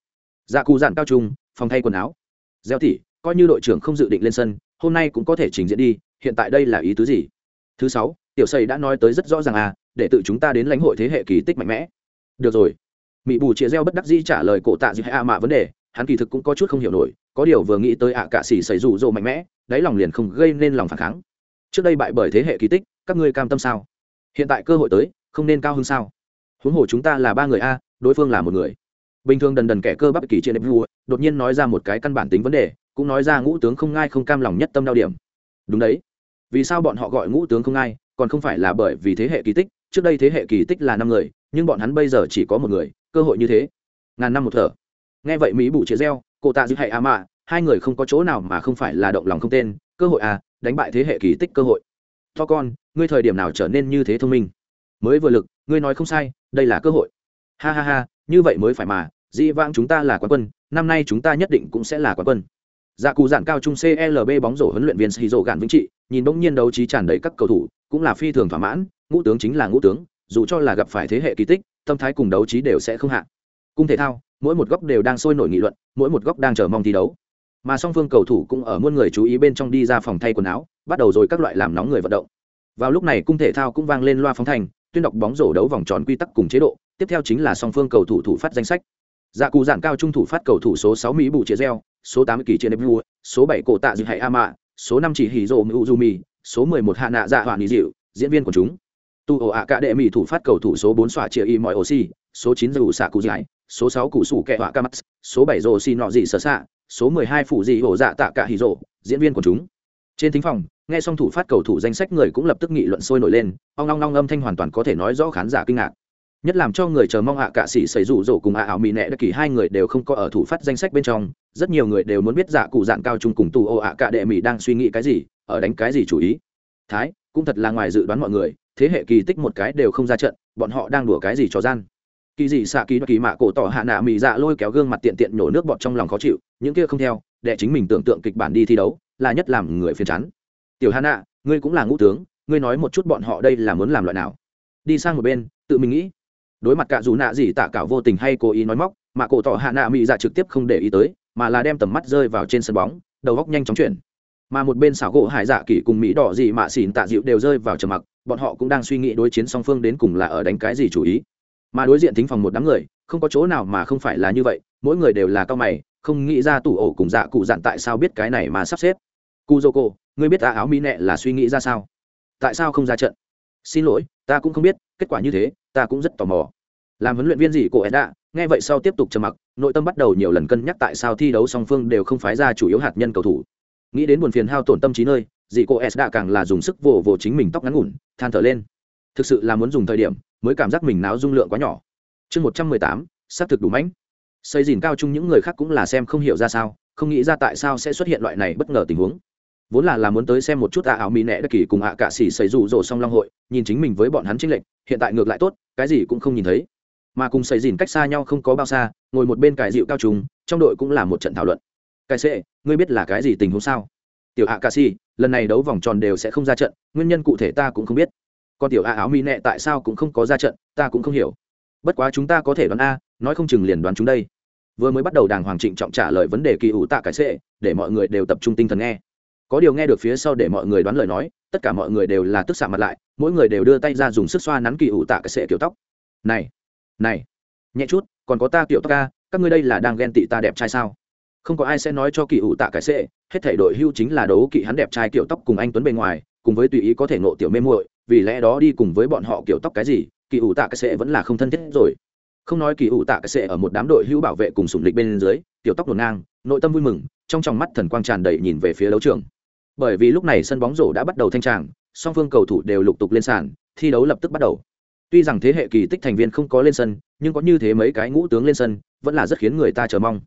Dạ cụ dạn cao trung, phòng thay quần áo. Gieo tỉ coi như đội trưởng không dự định lên sân, hôm nay cũng có thể trình diễn đi, hiện tại đây là ý tứ gì? Thứ sáu, tiểu xây đã nói tới rất rõ ràng à để tự chúng ta đến lãnh hội thế hệ kỳ tích mạnh mẽ. Được rồi. Mỹ bù chia reo bất đắc dĩ trả lời cổ tạ dịp a à mạ vấn đề, hắn kỳ thực cũng có chút không hiểu nổi có điều vừa nghĩ tới ạ à cạ xỉ xảy rủ rộ mạnh mẽ, đáy lòng liền không gây nên lòng phản kháng. Trước đây bại bởi thế hệ kỳ tích, các ngươi cam tâm sao? Hiện tại cơ hội tới, không nên cao hơn sao? Huống hồ chúng ta là ba người a, đối phương là một người. Bình thường đần đần kẻ cơ bắp kỳ trên đẹp vua, đột nhiên nói ra một cái căn bản tính vấn đề, cũng nói ra ngũ tướng không ngai không cam lòng nhất tâm đau điểm. Đúng đấy. Vì sao bọn họ gọi ngũ tướng không ngai, còn không phải là bởi vì thế hệ kỳ tích? Trước đây thế hệ kỳ tích là năm người, nhưng bọn hắn bây giờ chỉ có một người, cơ hội như thế. Ngàn năm một thở. Nghe vậy mỹ bù chế reo cô tạ dư hệ a mạ hai người không có chỗ nào mà không phải là động lòng không tên, cơ hội à đánh bại thế hệ kỳ tích cơ hội. To con, ngươi thời điểm nào trở nên như thế thông minh? Mới vừa lực, ngươi nói không sai, đây là cơ hội. Ha ha ha, như vậy mới phải mà, dĩ vãng chúng ta là quán quân, năm nay chúng ta nhất định cũng sẽ là quán quân. Dạ cụ giản cao trung clb bóng rổ huấn luyện viên sĩ rổ gạn vĩnh trị, nhìn bỗng nhiên đấu trí tràn đầy các cầu thủ, cũng là phi thường thỏa mãn, ngũ tướng chính là ngũ tướng, dù cho là gặp phải thế hệ kỳ tích, tâm thái cùng đấu trí đều sẽ không hạ. Cung thể thao mỗi một góc đều đang sôi nổi nghị luận, mỗi một góc đang chờ mong thi đấu. Mà song phương cầu thủ cũng ở muôn người chú ý bên trong đi ra phòng thay quần áo, bắt đầu rồi các loại làm nóng người vận động. Vào lúc này cung thể thao cũng vang lên loa phóng thành tuyên đọc bóng rổ đấu vòng tròn quy tắc cùng chế độ, tiếp theo chính là song phương cầu thủ thủ phát danh sách. Dạ cù giản cao trung thủ phát cầu thủ số sáu mỹ bù chia reo số tám kỳ trên vua, số bảy cổ tạ dư hải a mạ, số năm chỉ hỉ rộ mưu du số mười một hạ nạ dạ hoạn lý dịu diễn viên của chúng. Tu ổ ạ cả đệ mỹ thủ phát cầu thủ số bốn xòa chia y mọi oxy số chín dù xạ cụ giải số sáu cụ sủ kẹ họa ca mắt số bảy rồ xì nọ dị sở xạ, số mười hai phụ dị ổ dạ tạ cả hỉ rộ diễn viên của chúng. Trên thính phòng, nghe xong thủ phát cầu thủ danh sách người cũng lập tức nghị luận sôi nổi lên, ong long long âm thanh hoàn toàn có thể nói rõ khán giả kinh ngạc. Nhất làm cho người chờ mong ạ à cạ sĩ xảy rủ rỗ cùng ạ ảo mỹ nẹ đất kỳ hai người đều không có ở thủ phát danh sách bên trong, rất nhiều người đều muốn biết dạ cụ dạng cao trung cùng tù ô ạ cạ đệ mỹ đang suy nghĩ cái gì, ở đánh cái gì chủ ý. Thái, cũng thật là ngoài dự đoán mọi người, thế hệ kỳ tích một cái đều không ra trận, bọn họ đang đùa cái gì cho gian kỳ dị xạ kỳ kỳ mạ cổ tỏ hạ nạ mị dạ lôi kéo gương mặt tiện tiện nhổ nước bọt trong lòng khó chịu, những kia không theo, để chính mình tưởng tượng kịch bản đi thi đấu, là nhất làm người phiền chán. Tiểu hạ nạ ngươi cũng là ngũ tướng, ngươi nói một chút bọn họ đây là muốn làm loại nào? Đi sang một bên, tự mình nghĩ. Đối mặt cả dù nạ gì tạ cả vô tình hay cố ý nói móc, mà cổ tỏ hạ nạ mị dạ trực tiếp không để ý tới, mà là đem tầm mắt rơi vào trên sân bóng, đầu góc nhanh chóng chuyển. Mà một bên xảo gỗ hải dạ kỷ cùng mỹ đỏ gì mạ xỉn tạ dịu đều rơi vào trầm mặc, bọn họ cũng đang suy nghĩ đối chiến song phương đến cùng là ở đánh cái gì chủ ý mà đối diện thính phòng một đám người, không có chỗ nào mà không phải là như vậy, mỗi người đều là cao mày, không nghĩ ra tủ ổ cùng dạ cụ dặn tại sao biết cái này mà sắp xếp. Cu dô cô ngươi biết ta áo mỹ nẹ là suy nghĩ ra sao? Tại sao không ra trận? Xin lỗi, ta cũng không biết, kết quả như thế, ta cũng rất tò mò. Làm huấn luyện viên gì của edda nghe vậy sau tiếp tục trầm mặc, nội tâm bắt đầu nhiều lần cân nhắc tại sao thi đấu song phương đều không phái ra chủ yếu hạt nhân cầu thủ. Nghĩ đến buồn phiền hao tổn tâm trí nơi dị cô s đã càng là dùng sức vồ vồ chính mình tóc ngắn ngủn, than thở lên. Thực sự là muốn dùng thời điểm mới cảm giác mình náo dung lượng quá nhỏ. Chương một trăm mười tám, xác thực đủ mãnh. Xây dìn cao chung những người khác cũng là xem không hiểu ra sao, không nghĩ ra tại sao sẽ xuất hiện loại này bất ngờ tình huống. Vốn là là muốn tới xem một chút ạ áo mỹ nẹ đất kỳ cùng ạ cả xỉ xảy rủ rỗ xong long hội, nhìn chính mình với bọn hắn chênh lệnh hiện tại ngược lại tốt, cái gì cũng không nhìn thấy. Mà cùng xảy dìn cách xa nhau không có bao xa, ngồi một bên cải dịu cao trùng trong đội cũng là một trận thảo luận. Cái sệ, ngươi biết là cái gì tình huống sao? Tiểu ạ ca si lần này đấu vòng tròn đều sẽ không ra trận, nguyên nhân cụ thể ta cũng không biết còn tiểu a áo mỹ nệ tại sao cũng không có ra trận, ta cũng không hiểu. Bất quá chúng ta có thể đoán a, nói không chừng liền đoán chúng đây. Vừa mới bắt đầu đàng hoàng trịnh trọng trả lời vấn đề kỳ ủ tạ cái sệ để mọi người đều tập trung tinh thần nghe. Có điều nghe được phía sau để mọi người đoán lời nói, tất cả mọi người đều là tức xạ mặt lại, mỗi người đều đưa tay ra dùng sức xoa nắn kỳ ủ tạ cái sệ kiểu tóc. Này này, nhẹ chút, còn có ta kiểu tóc ca các ngươi đây là đang ghen tị ta đẹp trai sao? Không có ai sẽ nói cho kỳ ủ tạ cái sệ hết thể đội hưu chính là đấu kỵ hắn đẹp trai kiểu tóc cùng anh tuấn bề ngoài, cùng với tùy ý có thể nộ tiểu mê muội vì lẽ đó đi cùng với bọn họ kiểu tóc cái gì, kỳ ủ tạ cái sệ vẫn là không thân thiết rồi. Không nói kỳ ủ tạ cái sệ ở một đám đội hưu bảo vệ cùng sủng lịch bên dưới tiểu tóc đồn ngang, nội tâm vui mừng, trong tròng mắt thần quang tràn đầy nhìn về phía đấu trường. Bởi vì lúc này sân bóng rổ đã bắt đầu thanh tràng, song phương cầu thủ đều lục tục lên sàn, thi đấu lập tức bắt đầu. Tuy rằng thế hệ kỳ tích thành viên không có lên sân, nhưng có như thế mấy cái ngũ tướng lên sân, vẫn là rất khiến người ta chờ mong.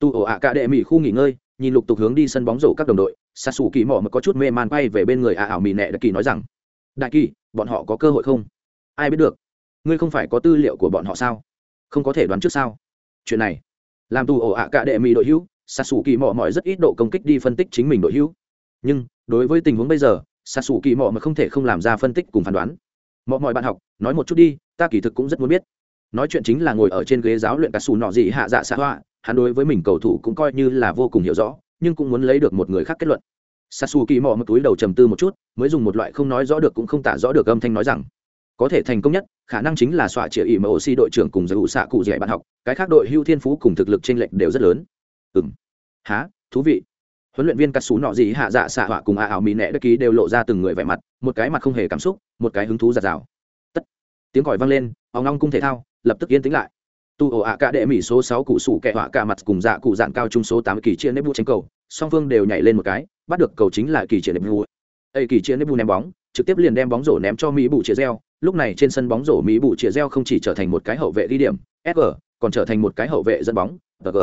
Tu ổ ạ cả đệ mỹ khu nghỉ ngơi, nhìn lục tục hướng đi sân bóng rổ các đồng đội xa xù kỳ mỏ mà có chút mê man quay về bên người ạ ảo mỹ nẹ đã kỳ nói rằng đại kỳ, bọn họ có cơ hội không? Ai biết được. Ngươi không phải có tư liệu của bọn họ sao? Không có thể đoán trước sao? Chuyện này, làm tù ổ ạ cả đệ mỹ đội hữu s a s kỳ mò mọi rất ít độ công kích đi phân tích chính mình đội hữu. Nhưng, đối với tình huống bây giờ s a s kỳ mò mà không thể không làm ra phân tích cùng phán đoán. Mọi mọi bạn học, nói một chút đi, ta kỳ thực cũng rất muốn biết. Nói chuyện chính là ngồi ở trên ghế giáo luyện cà xù nọ gì hạ dạ xạ hoa hắn đối với mình cầu thủ cũng coi như là vô cùng hiểu rõ, nhưng cũng muốn lấy được một người khác kết luận sasu kỳ mò một túi đầu trầm tư một chút, mới dùng một loại không nói rõ được cũng không tả rõ được âm thanh nói rằng, có thể thành công nhất, khả năng chính là xọa chĩa ỉ mà oxy đội trưởng cùng giải ủ xạ cụ dạy bạn học, cái khác đội hưu thiên phú cùng thực lực t r ê n lệch đều rất lớn. Ừ m há, thú vị. Huấn luyện viên cắt xú nọ gì hạ dạ xạ họa cùng a ảo mỹ nẹ đất ký đều lộ ra từng người vẻ mặt, một cái mặt không hề cảm xúc, một cái hứng thú giạt rào tất. Tiếng còi vang lên ông long cung thể thao, lập tức yên tĩnh lại. Tu ổ ạ cả đệ mỹ số sáu cụ sủ kẹ họa cả mặt cùng dạ cụ dạng cao trung số tám kỳ chia nếp vụ tranh cầu, song phương đều nhảy lên một cái bắt được cầu chính là kỳ chia nếp vụ ây kỳ chia nếp vụ ném bóng, trực tiếp liền đem bóng rổ ném cho mỹ bù chia reo lúc này trên sân bóng rổ mỹ bù chia reo không chỉ trở thành một cái hậu vệ ghi điểm sg còn trở thành một cái hậu vệ dẫn bóng tg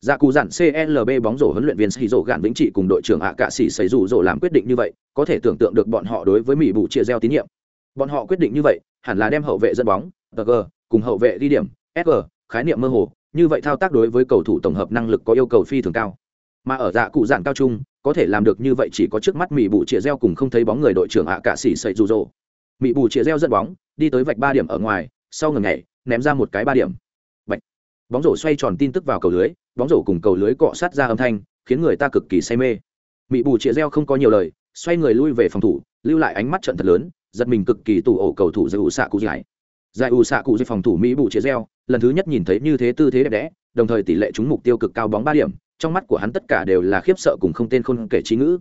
dạ cù dặn clb bóng rổ huấn luyện viên sĩ rổ gạn vĩnh trị cùng đội trưởng ạ cạ sĩ xảy rủ rổ làm quyết định như vậy, có thể tưởng tượng được bọn họ đối với mỹ bụ chia reo tín nhiệm. Bọn họ quyết định như vậy, hẳn là đem hậu vệ dẫn bóng tg cùng hậu vệ ghi điểm sg khái niệm mơ hồ. Như vậy thao tác đối với cầu thủ tổng hợp năng lực có yêu cầu phi thường cao. Mà ở dạ cụ dạn cao trung có thể làm được như vậy chỉ có trước mắt mỹ bụ chĩa reo cùng không thấy bóng người đội trưởng ạ cả xỉ sậy rụ rỗ mỹ bù chĩa reo dẫn bóng, đi tới vạch ba điểm ở ngoài, sau ngừng nhảy, ném ra một cái ba điểm. Bạch. bóng rổ xoay tròn tin tức vào cầu lưới, bóng rổ cùng cầu lưới cọ sát ra âm thanh, khiến người ta cực kỳ say mê. Mỹ bù chĩa reo không có nhiều lời, xoay người lui về phòng thủ, lưu lại ánh mắt trận thật lớn, giật mình cực kỳ tủ ổ cầu thủ giải ủ xạ cụ giải giải ủ xạ cụ giải phòng thủ mỹ bù chĩa reo lần thứ nhất nhìn thấy như thế tư thế đẹp đẽ, đồng thời tỷ lệ trúng mục tiêu cực cao bóng ba điểm trong mắt của hắn tất cả đều là khiếp sợ cùng không tên khôn kể trí ngữ.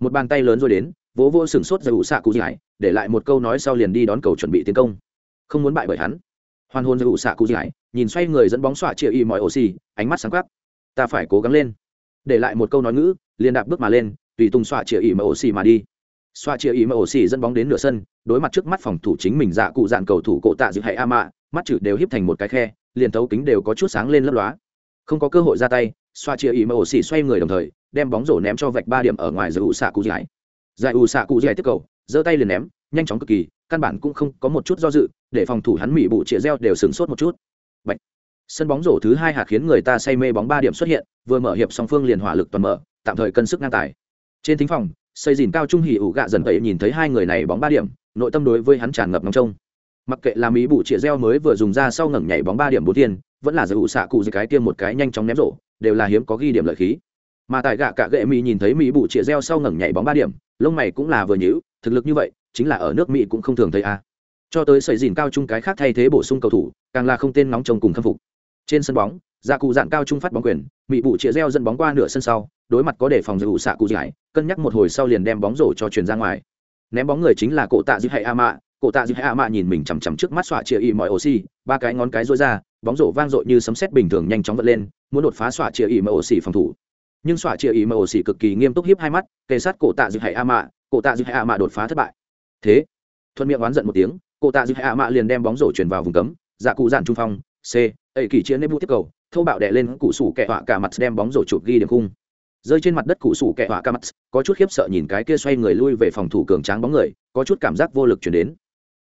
Một bàn tay lớn rồi đến, vỗ vô sừng sốt ra ủ xạ cụ giải để lại một câu nói sau liền đi đón cầu chuẩn bị tiến công. Không muốn bại bởi hắn. Hoàn hôn ra ủ xạ cụ giải nhìn xoay người dẫn bóng xoa chia y mọi oxy ánh mắt sáng khắc ta phải cố gắng lên. Để lại một câu nói ngữ, liền đạp bước mà lên, tùy tung xoa chia y mọi oxy mà đi. Xoa chia y mọi oxy dẫn bóng đến nửa sân, đối mặt trước mắt phòng thủ chính mình dạ cụ dạn cầu thủ cổ tạ dự hãy a mạ, mắt chữ đều híp thành một cái khe, liền thấu kính đều có chút sáng lên lấp lóa. Không có cơ hội ra tay xoa chia ý mà ổ xỉ xoay người đồng thời, đem bóng rổ ném cho vạch ba điểm ở ngoài giải ủ xạ cụ giải giải ủ xạ cụ giải tiếp cầu, giơ tay liền ném, nhanh chóng cực kỳ, căn bản cũng không có một chút do dự, để phòng thủ hắn mỹ bụ chĩa reo đều sửng sốt một chút. Bạch. sân bóng rổ thứ hai hạt khiến người ta say mê bóng ba điểm xuất hiện, vừa mở hiệp song phương liền hỏa lực toàn mở, tạm thời cân sức ngang tài. Trên thính phòng, xây dìn cao trung hỉ ủ gạ dần tẩy nhìn thấy hai người này bóng ba điểm, nội tâm đối với hắn tràn ngập ngóng trông. Mặc kệ là mỹ bụ chĩa reo mới vừa dùng ra sau ngẩng nhảy bóng ba điểm bốn tiền, vẫn là giải ủ xạ cụ dưới cái tiêm một cái nhanh chóng ném rổ đều là hiếm có ghi điểm lợi khí. Mà tại gạ cả gệ mỹ nhìn thấy mỹ bụ chĩa reo sau ngẩng nhảy bóng ba điểm, lông mày cũng là vừa nhữ thực lực như vậy, chính là ở nước mỹ cũng không thường thấy a. À. cho tới sợi dìn cao trung cái khác thay thế bổ sung cầu thủ, càng là không tên nóng trông cùng khâm phục. Trên sân bóng gia cụ dạn cao trung phát bóng quyền, mỹ bụ chĩa reo dẫn bóng qua nửa sân sau, đối mặt có để phòng giải ủ xạ cụ giải, cân nhắc một hồi sau liền đem bóng rổ cho truyền ra ngoài. Ném bóng người chính là cổ tạ dư hay a mạ, cổ tạ dư hay a mạ nhìn mình chằm chằm trước mắt xọa chĩa y mọi oxy, ba cái ngón cái rối ra bóng rổ vang dội như sấm sét bình thường nhanh chóng vượt lên, muốn đột phá xoa chia y mọi xỉ phòng thủ. Nhưng xoa chia y mọi xỉ cực kỳ nghiêm túc hiếp hai mắt, kề sát cổ tạ dư hải a mạ, cổ tạ dư hải a mạ đột phá thất bại. Thế, thuận miệng oán giận một tiếng, cổ tạ dư hải a mạ liền đem bóng rổ chuyển vào vùng cấm dạ cụ dạn trung phong, c ẩy kỳ chiến bút tiếp cầu, thâu bạo đè lên cụ sủ kẹ họa cả mặt đem bóng rổ chụp ghi điểm khung. Rơi trên mặt đất cụ sủ kẹ họa cả mặt, có chút khiếp sợ nhìn cái kia xoay người lui về phòng thủ cường tráng bóng người, có chút cảm giác vô lực chuyển đến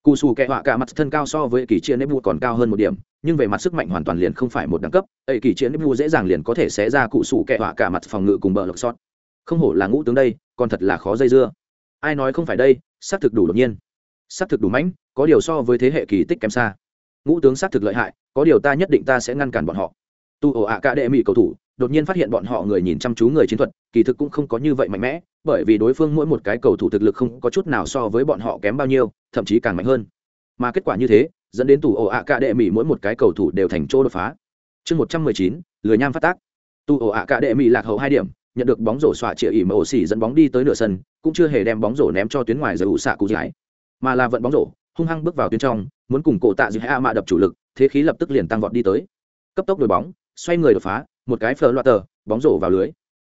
cụ xù kẹ họa cả mặt thân cao so với kỳ chia nebu còn cao hơn một điểm, nhưng về mặt sức mạnh hoàn toàn liền không phải một đẳng cấp, Ấy kỳ chia nebu dễ dàng liền có thể xé ra cụ xù kẹ họa cả mặt phòng ngự cùng bờ lộc sót không hổ là ngũ tướng đây, còn thật là khó dây dưa. Ai nói không phải đây, xác thực đủ đột nhiên. Xác thực đủ mãnh, có điều so với thế hệ kỳ tích kém xa. Ngũ tướng xác thực lợi hại, có điều ta nhất định ta sẽ ngăn cản bọn họ. Tu ổ ạ cả đệ mỹ cầu thủ đột nhiên phát hiện bọn họ người nhìn chăm chú người chiến thuật, kỳ thực cũng không có như vậy mạnh mẽ, bởi vì đối phương mỗi một cái cầu thủ thực lực không có chút nào so với bọn họ kém bao nhiêu, thậm chí càng mạnh hơn. Mà kết quả như thế, dẫn đến tù ổ ạ cả đệ mỹ mỗi một cái cầu thủ đều thành chỗ đột phá. Chương một trăm mười chín, lười nham phát tác. Tủ ổ ạ cả đệ mỹ lạc hậu hai điểm, nhận được bóng rổ xoa chĩa ỉ mà ổ xỉ dẫn bóng đi tới nửa sân, cũng chưa hề đem bóng rổ ném cho tuyến ngoài giờ ủ xạ cụ giải. Mà là vận bóng rổ, hung hăng bước vào tuyến trong, muốn cùng cổ tạ giữa hạ mạ đập chủ lực, thế khí lập tức liền tăng vọt đi tới. Cấp tốc đổi bóng, xoay người đột phá một cái phờ loạt tờ, bóng rổ vào lưới.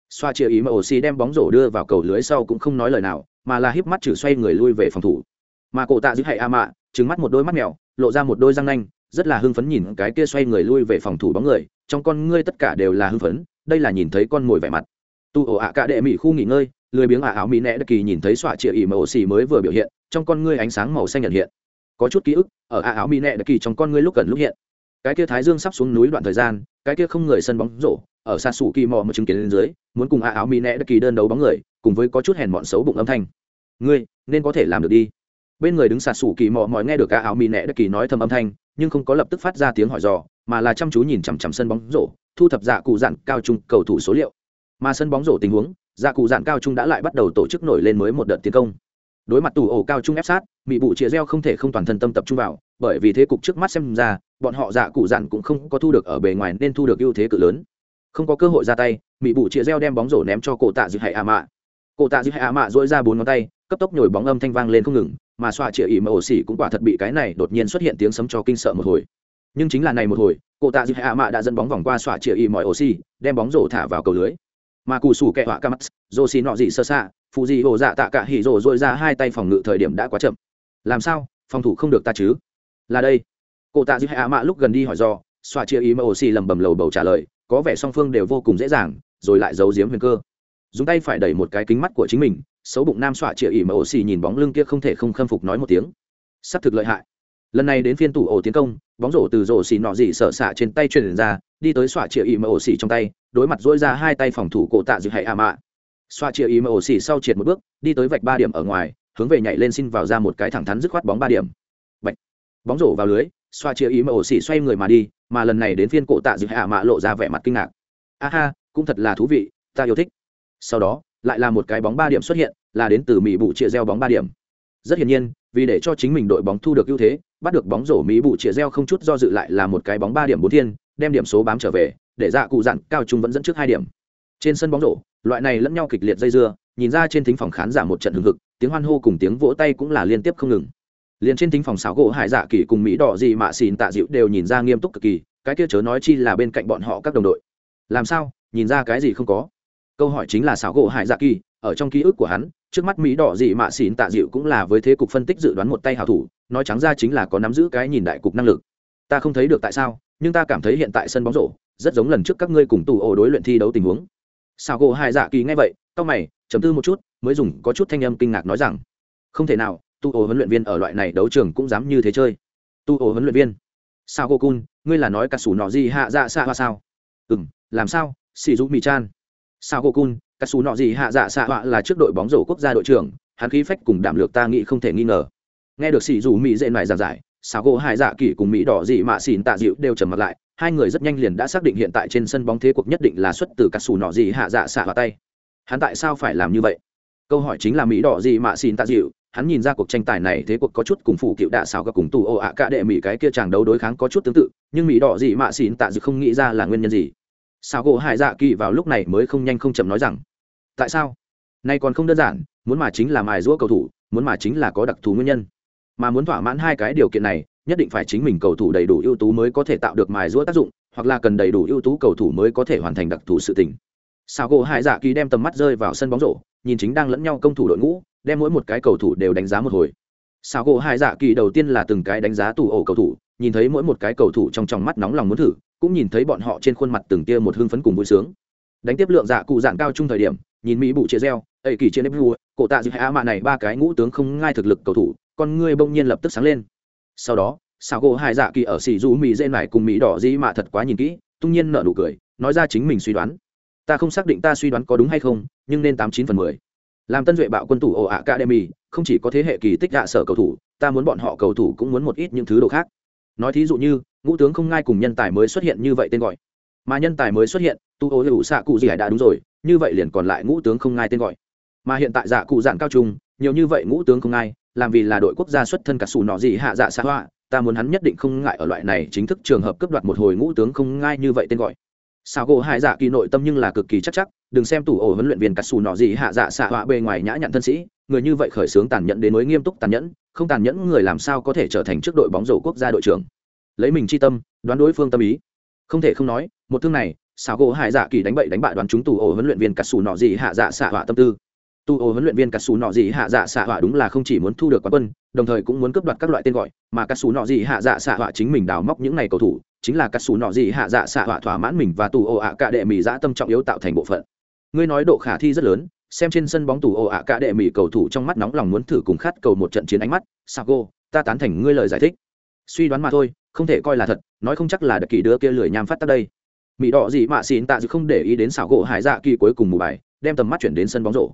Xoa chia ý mà ổ xì đem bóng rổ đưa vào cầu lưới sau cũng không nói lời nào, mà là híp mắt chử xoay người lui về phòng thủ. Mà cổ tạ giữ hay a mạ trứng mắt một đôi mắt mèo, lộ ra một đôi răng nanh, rất là hưng phấn nhìn cái kia xoay người lui về phòng thủ bóng người, trong con ngươi tất cả đều là hưng phấn, đây là nhìn thấy con mồi vẻ mặt. Tu ổ ạ cả đệ mỹ khu nghỉ ngơi, lười biếng ả áo mỹ nẹ đất kỳ nhìn thấy xoa chia ý mà ổ xì mới vừa biểu hiện, trong con ngươi ánh sáng màu xanh nhận hiện. Có chút ký ức, ở ả áo mỹ nẹ đất kỳ trong con ngươi lúc gần lúc hiện cái kia thái dương sắp xuống núi đoạn thời gian, cái kia không người sân bóng rổ, ở xa sủ kỳ mò mà chứng kiến lên dưới, muốn cùng a áo mỹ nẹ đất kỳ đơn đấu bóng người, cùng với có chút hèn bọn xấu bụng âm thanh. Ngươi, nên có thể làm được đi. Bên người đứng xa sủ kỳ mò mọi nghe được a áo mỹ nẹ đất kỳ nói thầm âm thanh, nhưng không có lập tức phát ra tiếng hỏi dò, mà là chăm chú nhìn chằm chằm sân bóng rổ, thu thập dạ cụ dạn cao trung cầu thủ số liệu. Mà sân bóng rổ tình huống dạ cụ dạn cao trung đã lại bắt đầu tổ chức nổi lên mới một đợt tiến công. Đối mặt tù ổ cao trung ép sát mỹ bụ chia reo không thể không toàn thân tâm tập trung vào, bởi vì thế cục trước mắt xem ra bọn họ dạ cụ dặn cũng không có thu được ở bề ngoài nên thu được ưu thế cự lớn. Không có cơ hội ra tay mỹ bụ chĩa reo đem bóng rổ ném cho cổ tạ dư hay a mạ. Cổ tạ dư hay a mạ dỗi ra bốn ngón tay, cấp tốc nhồi bóng âm thanh vang lên không ngừng, mà xoa chĩa ỉ mà ổ xỉ cũng quả thật bị cái này đột nhiên xuất hiện tiếng sấm cho kinh sợ một hồi. Nhưng chính là này một hồi, cổ tạ dư hay a mạ đã dẫn bóng vòng qua xoa chĩa ỉ mọi ổ xỉ, đem bóng rổ thả vào cầu lưới. Mà cù sủ kẹ họa ca mắt dô xì nọ gì sơ xạ phụ dị hồ dạ tạ cả hỉ rổ dội ra hai tay phòng ngự thời điểm đã quá chậm. Làm sao? Phòng thủ không được ta chứ? Là đây cô tạ dư hạ mạ lúc gần đi hỏi do xoa chia ý mà ổ xì lầm bầm lầu bầu trả lời, có vẻ song phương đều vô cùng dễ dàng, rồi lại giấu giếm huyền cơ. Dùng tay phải đẩy một cái kính mắt của chính mình, xấu bụng nam xoa chia ý mà ổ xì nhìn bóng lưng kia không thể không khâm phục nói một tiếng. Sắp thực lợi hại. Lần này đến phiên tủ ổ tiến công, bóng rổ từ rổ xì nọ dị sợ xạ trên tay truyền ra, đi tới xoa chia ý mà ổ xì trong tay, đối mặt dỗi ra hai tay phòng thủ cổ tạ dư hạ mạ. Xoa chia ý mà ổ xì sau triệt một bước, đi tới vạch ba điểm ở ngoài, hướng về nhảy lên xin vào ra một cái thẳng thắn dứt khoát bóng ba điểm. Bạch. bóng rổ vào lưới xoa chia ý mà ổ xỉ xoay người mà đi, mà lần này đến phiên cổ tạ dịu hạ mạ lộ ra vẻ mặt kinh ngạc. A ha, cũng thật là thú vị, ta yêu thích. Sau đó, lại là một cái bóng ba điểm xuất hiện, là đến từ mỹ bụ chia gieo bóng ba điểm. Rất hiển nhiên, vì để cho chính mình đội bóng thu được ưu thế, bắt được bóng rổ mỹ bụ chia gieo không chút do dự lại là một cái bóng ba điểm bốn thiên, đem điểm số bám trở về, để dạ cụ dặn cao trung vẫn dẫn trước hai điểm. Trên sân bóng rổ, loại này lẫn nhau kịch liệt dây dưa, nhìn ra trên thính phòng khán giả một trận hừng hực, tiếng hoan hô cùng tiếng vỗ tay cũng là liên tiếp không ngừng liền trên tính phòng xáo gỗ hải dạ kỳ cùng mỹ đỏ gì mạ xìn tạ dịu đều nhìn ra nghiêm túc cực kỳ, cái kia chớ nói chi là bên cạnh bọn họ các đồng đội. Làm sao? Nhìn ra cái gì không có? Câu hỏi chính là xáo gỗ hải dạ kỳ, ở trong ký ức của hắn, trước mắt mỹ đỏ dị mạ xỉn tạ dịu cũng là với thế cục phân tích dự đoán một tay hảo thủ, nói trắng ra chính là có nắm giữ cái nhìn đại cục năng lực. Ta không thấy được tại sao, nhưng ta cảm thấy hiện tại sân bóng rổ, rất giống lần trước các ngươi cùng tù ổ đối luyện thi đấu tình huống. Sao gỗ hai dạ kỳ nghe vậy tao mày chấm tư một chút, mới dùng có chút thanh âm kinh ngạc nói rằng, không thể nào tu ổ huấn luyện viên ở loại này đấu trường cũng dám như thế chơi. Tu ổ huấn luyện viên. Sao cô cun ngươi là nói cà sủ nọ gì hạ dạ xạ hoa sao? Ừ m làm sao? Sỉ Dụ mì chan. Sao cô cun cà sủ nọ gì hạ dạ xạ hoa là trước đội bóng rổ quốc gia đội trưởng, hắn khí phách cùng đảm lược ta nghĩ không thể nghi ngờ. Nghe được sỉ dụ mì dễ mải giảng giải, sao cô hai dạ Kỷ cùng mỹ đỏ dị mạ xỉn tạ dịu đều trầm mặt lại, hai người rất nhanh liền đã xác định hiện tại trên sân bóng thế cuộc nhất định là xuất từ cà sủ nọ gì hạ dạ xạ hoa tay. Hắn tại sao phải làm như vậy? Câu hỏi chính là mỹ đỏ gì mạ xin tạ dịu hắn nhìn ra cuộc tranh tài này thế cuộc có chút cùng phụ cựu đạ xảo các cùng tù ồ ạ cả đệ mỹ cái kia chàng đấu đối kháng có chút tương tự, nhưng mỹ đỏ gì mạ xỉn tạ dự không nghĩ ra là nguyên nhân gì. Sao gỗ hải dạ kỳ vào lúc này mới không nhanh không chậm nói rằng, tại sao? Nay còn không đơn giản, muốn mà chính là mài giũa cầu thủ, muốn mà chính là có đặc thù nguyên nhân. Mà muốn thỏa mãn hai cái điều kiện này, nhất định phải chính mình cầu thủ đầy đủ ưu tú mới có thể tạo được mài giũa tác dụng, hoặc là cần đầy đủ ưu tú cầu thủ mới có thể hoàn thành đặc thù sự tình sao gỗ hải dạ kỳ đem tầm mắt rơi vào sân bóng rổ, nhìn chính đang lẫn nhau công thủ đội ngũ, đem mỗi một cái cầu thủ đều đánh giá một hồi. Sao gỗ hải dạ kỳ đầu tiên là từng cái đánh giá tủ ổ cầu thủ, nhìn thấy mỗi một cái cầu thủ trong trong mắt nóng lòng muốn thử, cũng nhìn thấy bọn họ trên khuôn mặt từng tia một hưng phấn cùng vui sướng. Đánh tiếp lượng dạ cụ dạng cao trung thời điểm, nhìn mỹ bụ chia reo ây kỳ trên nếp cổ tạ dự hạ mạ này ba cái ngũ tướng không ngai thực lực cầu thủ, con ngươi bỗng nhiên lập tức sáng lên. Sau đó sao gỗ Hải dạ kỳ ở sỉ du mỹ dên lại cùng mỹ đỏ dĩ mạ thật quá nhìn kỹ, tung nhiên nở nụ cười, nói ra chính mình suy đoán ta không xác định ta suy đoán có đúng hay không, nhưng nên tám chín phần mười. Làm tân duệ bạo quân thủ ồ ạ academy, không chỉ có thế hệ kỳ tích hạ sở cầu thủ, ta muốn bọn họ cầu thủ cũng muốn một ít những thứ đồ khác. Nói thí dụ như, ngũ tướng không ngai cùng nhân tài mới xuất hiện như vậy tên gọi. Mà nhân tài mới xuất hiện tu ô hữu xạ cụ gì đã đúng rồi, như vậy liền còn lại ngũ tướng không ngai tên gọi. Mà hiện tại dạ cụ dạng cao trung, nhiều như vậy ngũ tướng không ngai, làm vì là đội quốc gia xuất thân cả sủ nọ gì hạ dạ xã hoa ta muốn hắn nhất định không ngại ở loại này chính thức trường hợp cấp đoạt một hồi ngũ tướng không ngai như vậy tên gọi sao gỗ hải dạ kỳ nội tâm nhưng là cực kỳ chắc chắc, đừng xem tủ ổ huấn luyện viên cắt xù nọ gì hạ dạ xạ họa bề ngoài nhã nhặn thân sĩ, người như vậy khởi xướng tàn nhẫn đến nỗi nghiêm túc tàn nhẫn, không tàn nhẫn người làm sao có thể trở thành trước đội bóng rổ quốc gia đội trưởng. Lấy mình chi tâm, đoán đối phương tâm ý. Không thể không nói, một thương này sao gỗ hải dạ kỳ đánh bậy đánh bại đoán chúng tủ ổ huấn luyện viên cắt xù nọ gì hạ dạ xạ họa tâm tư. Tu ổ huấn luyện viên cắt xù nọ gì hạ dạ xạ họa đúng là không chỉ muốn thu được quán quân, đồng thời cũng muốn cướp đoạt các loại tên gọi, mà cắt xù nọ gì hạ dạ xạ họa chính mình đào móc những này cầu thủ chính là cắt xù nọ gì hạ dạ xạ hỏa thỏa mãn mình và tù ồ ạ cả đệ mỹ dã tâm trọng yếu tạo thành bộ phận. Ngươi nói độ khả thi rất lớn, xem trên sân bóng tù ồ ạ cả đệ mỹ cầu thủ trong mắt nóng lòng muốn thử cùng khát cầu một trận chiến ánh mắt. Sago, ta tán thành ngươi lời giải thích. Suy đoán mà thôi, không thể coi là thật, nói không chắc là đặc kỳ đứa kia lười nham phát tắt đây. Mỹ đỏ gì mạ xin tạ dự không để ý đến xảo gỗ hải dạ kỳ cuối cùng mù bài, đem tầm mắt chuyển đến sân bóng rổ.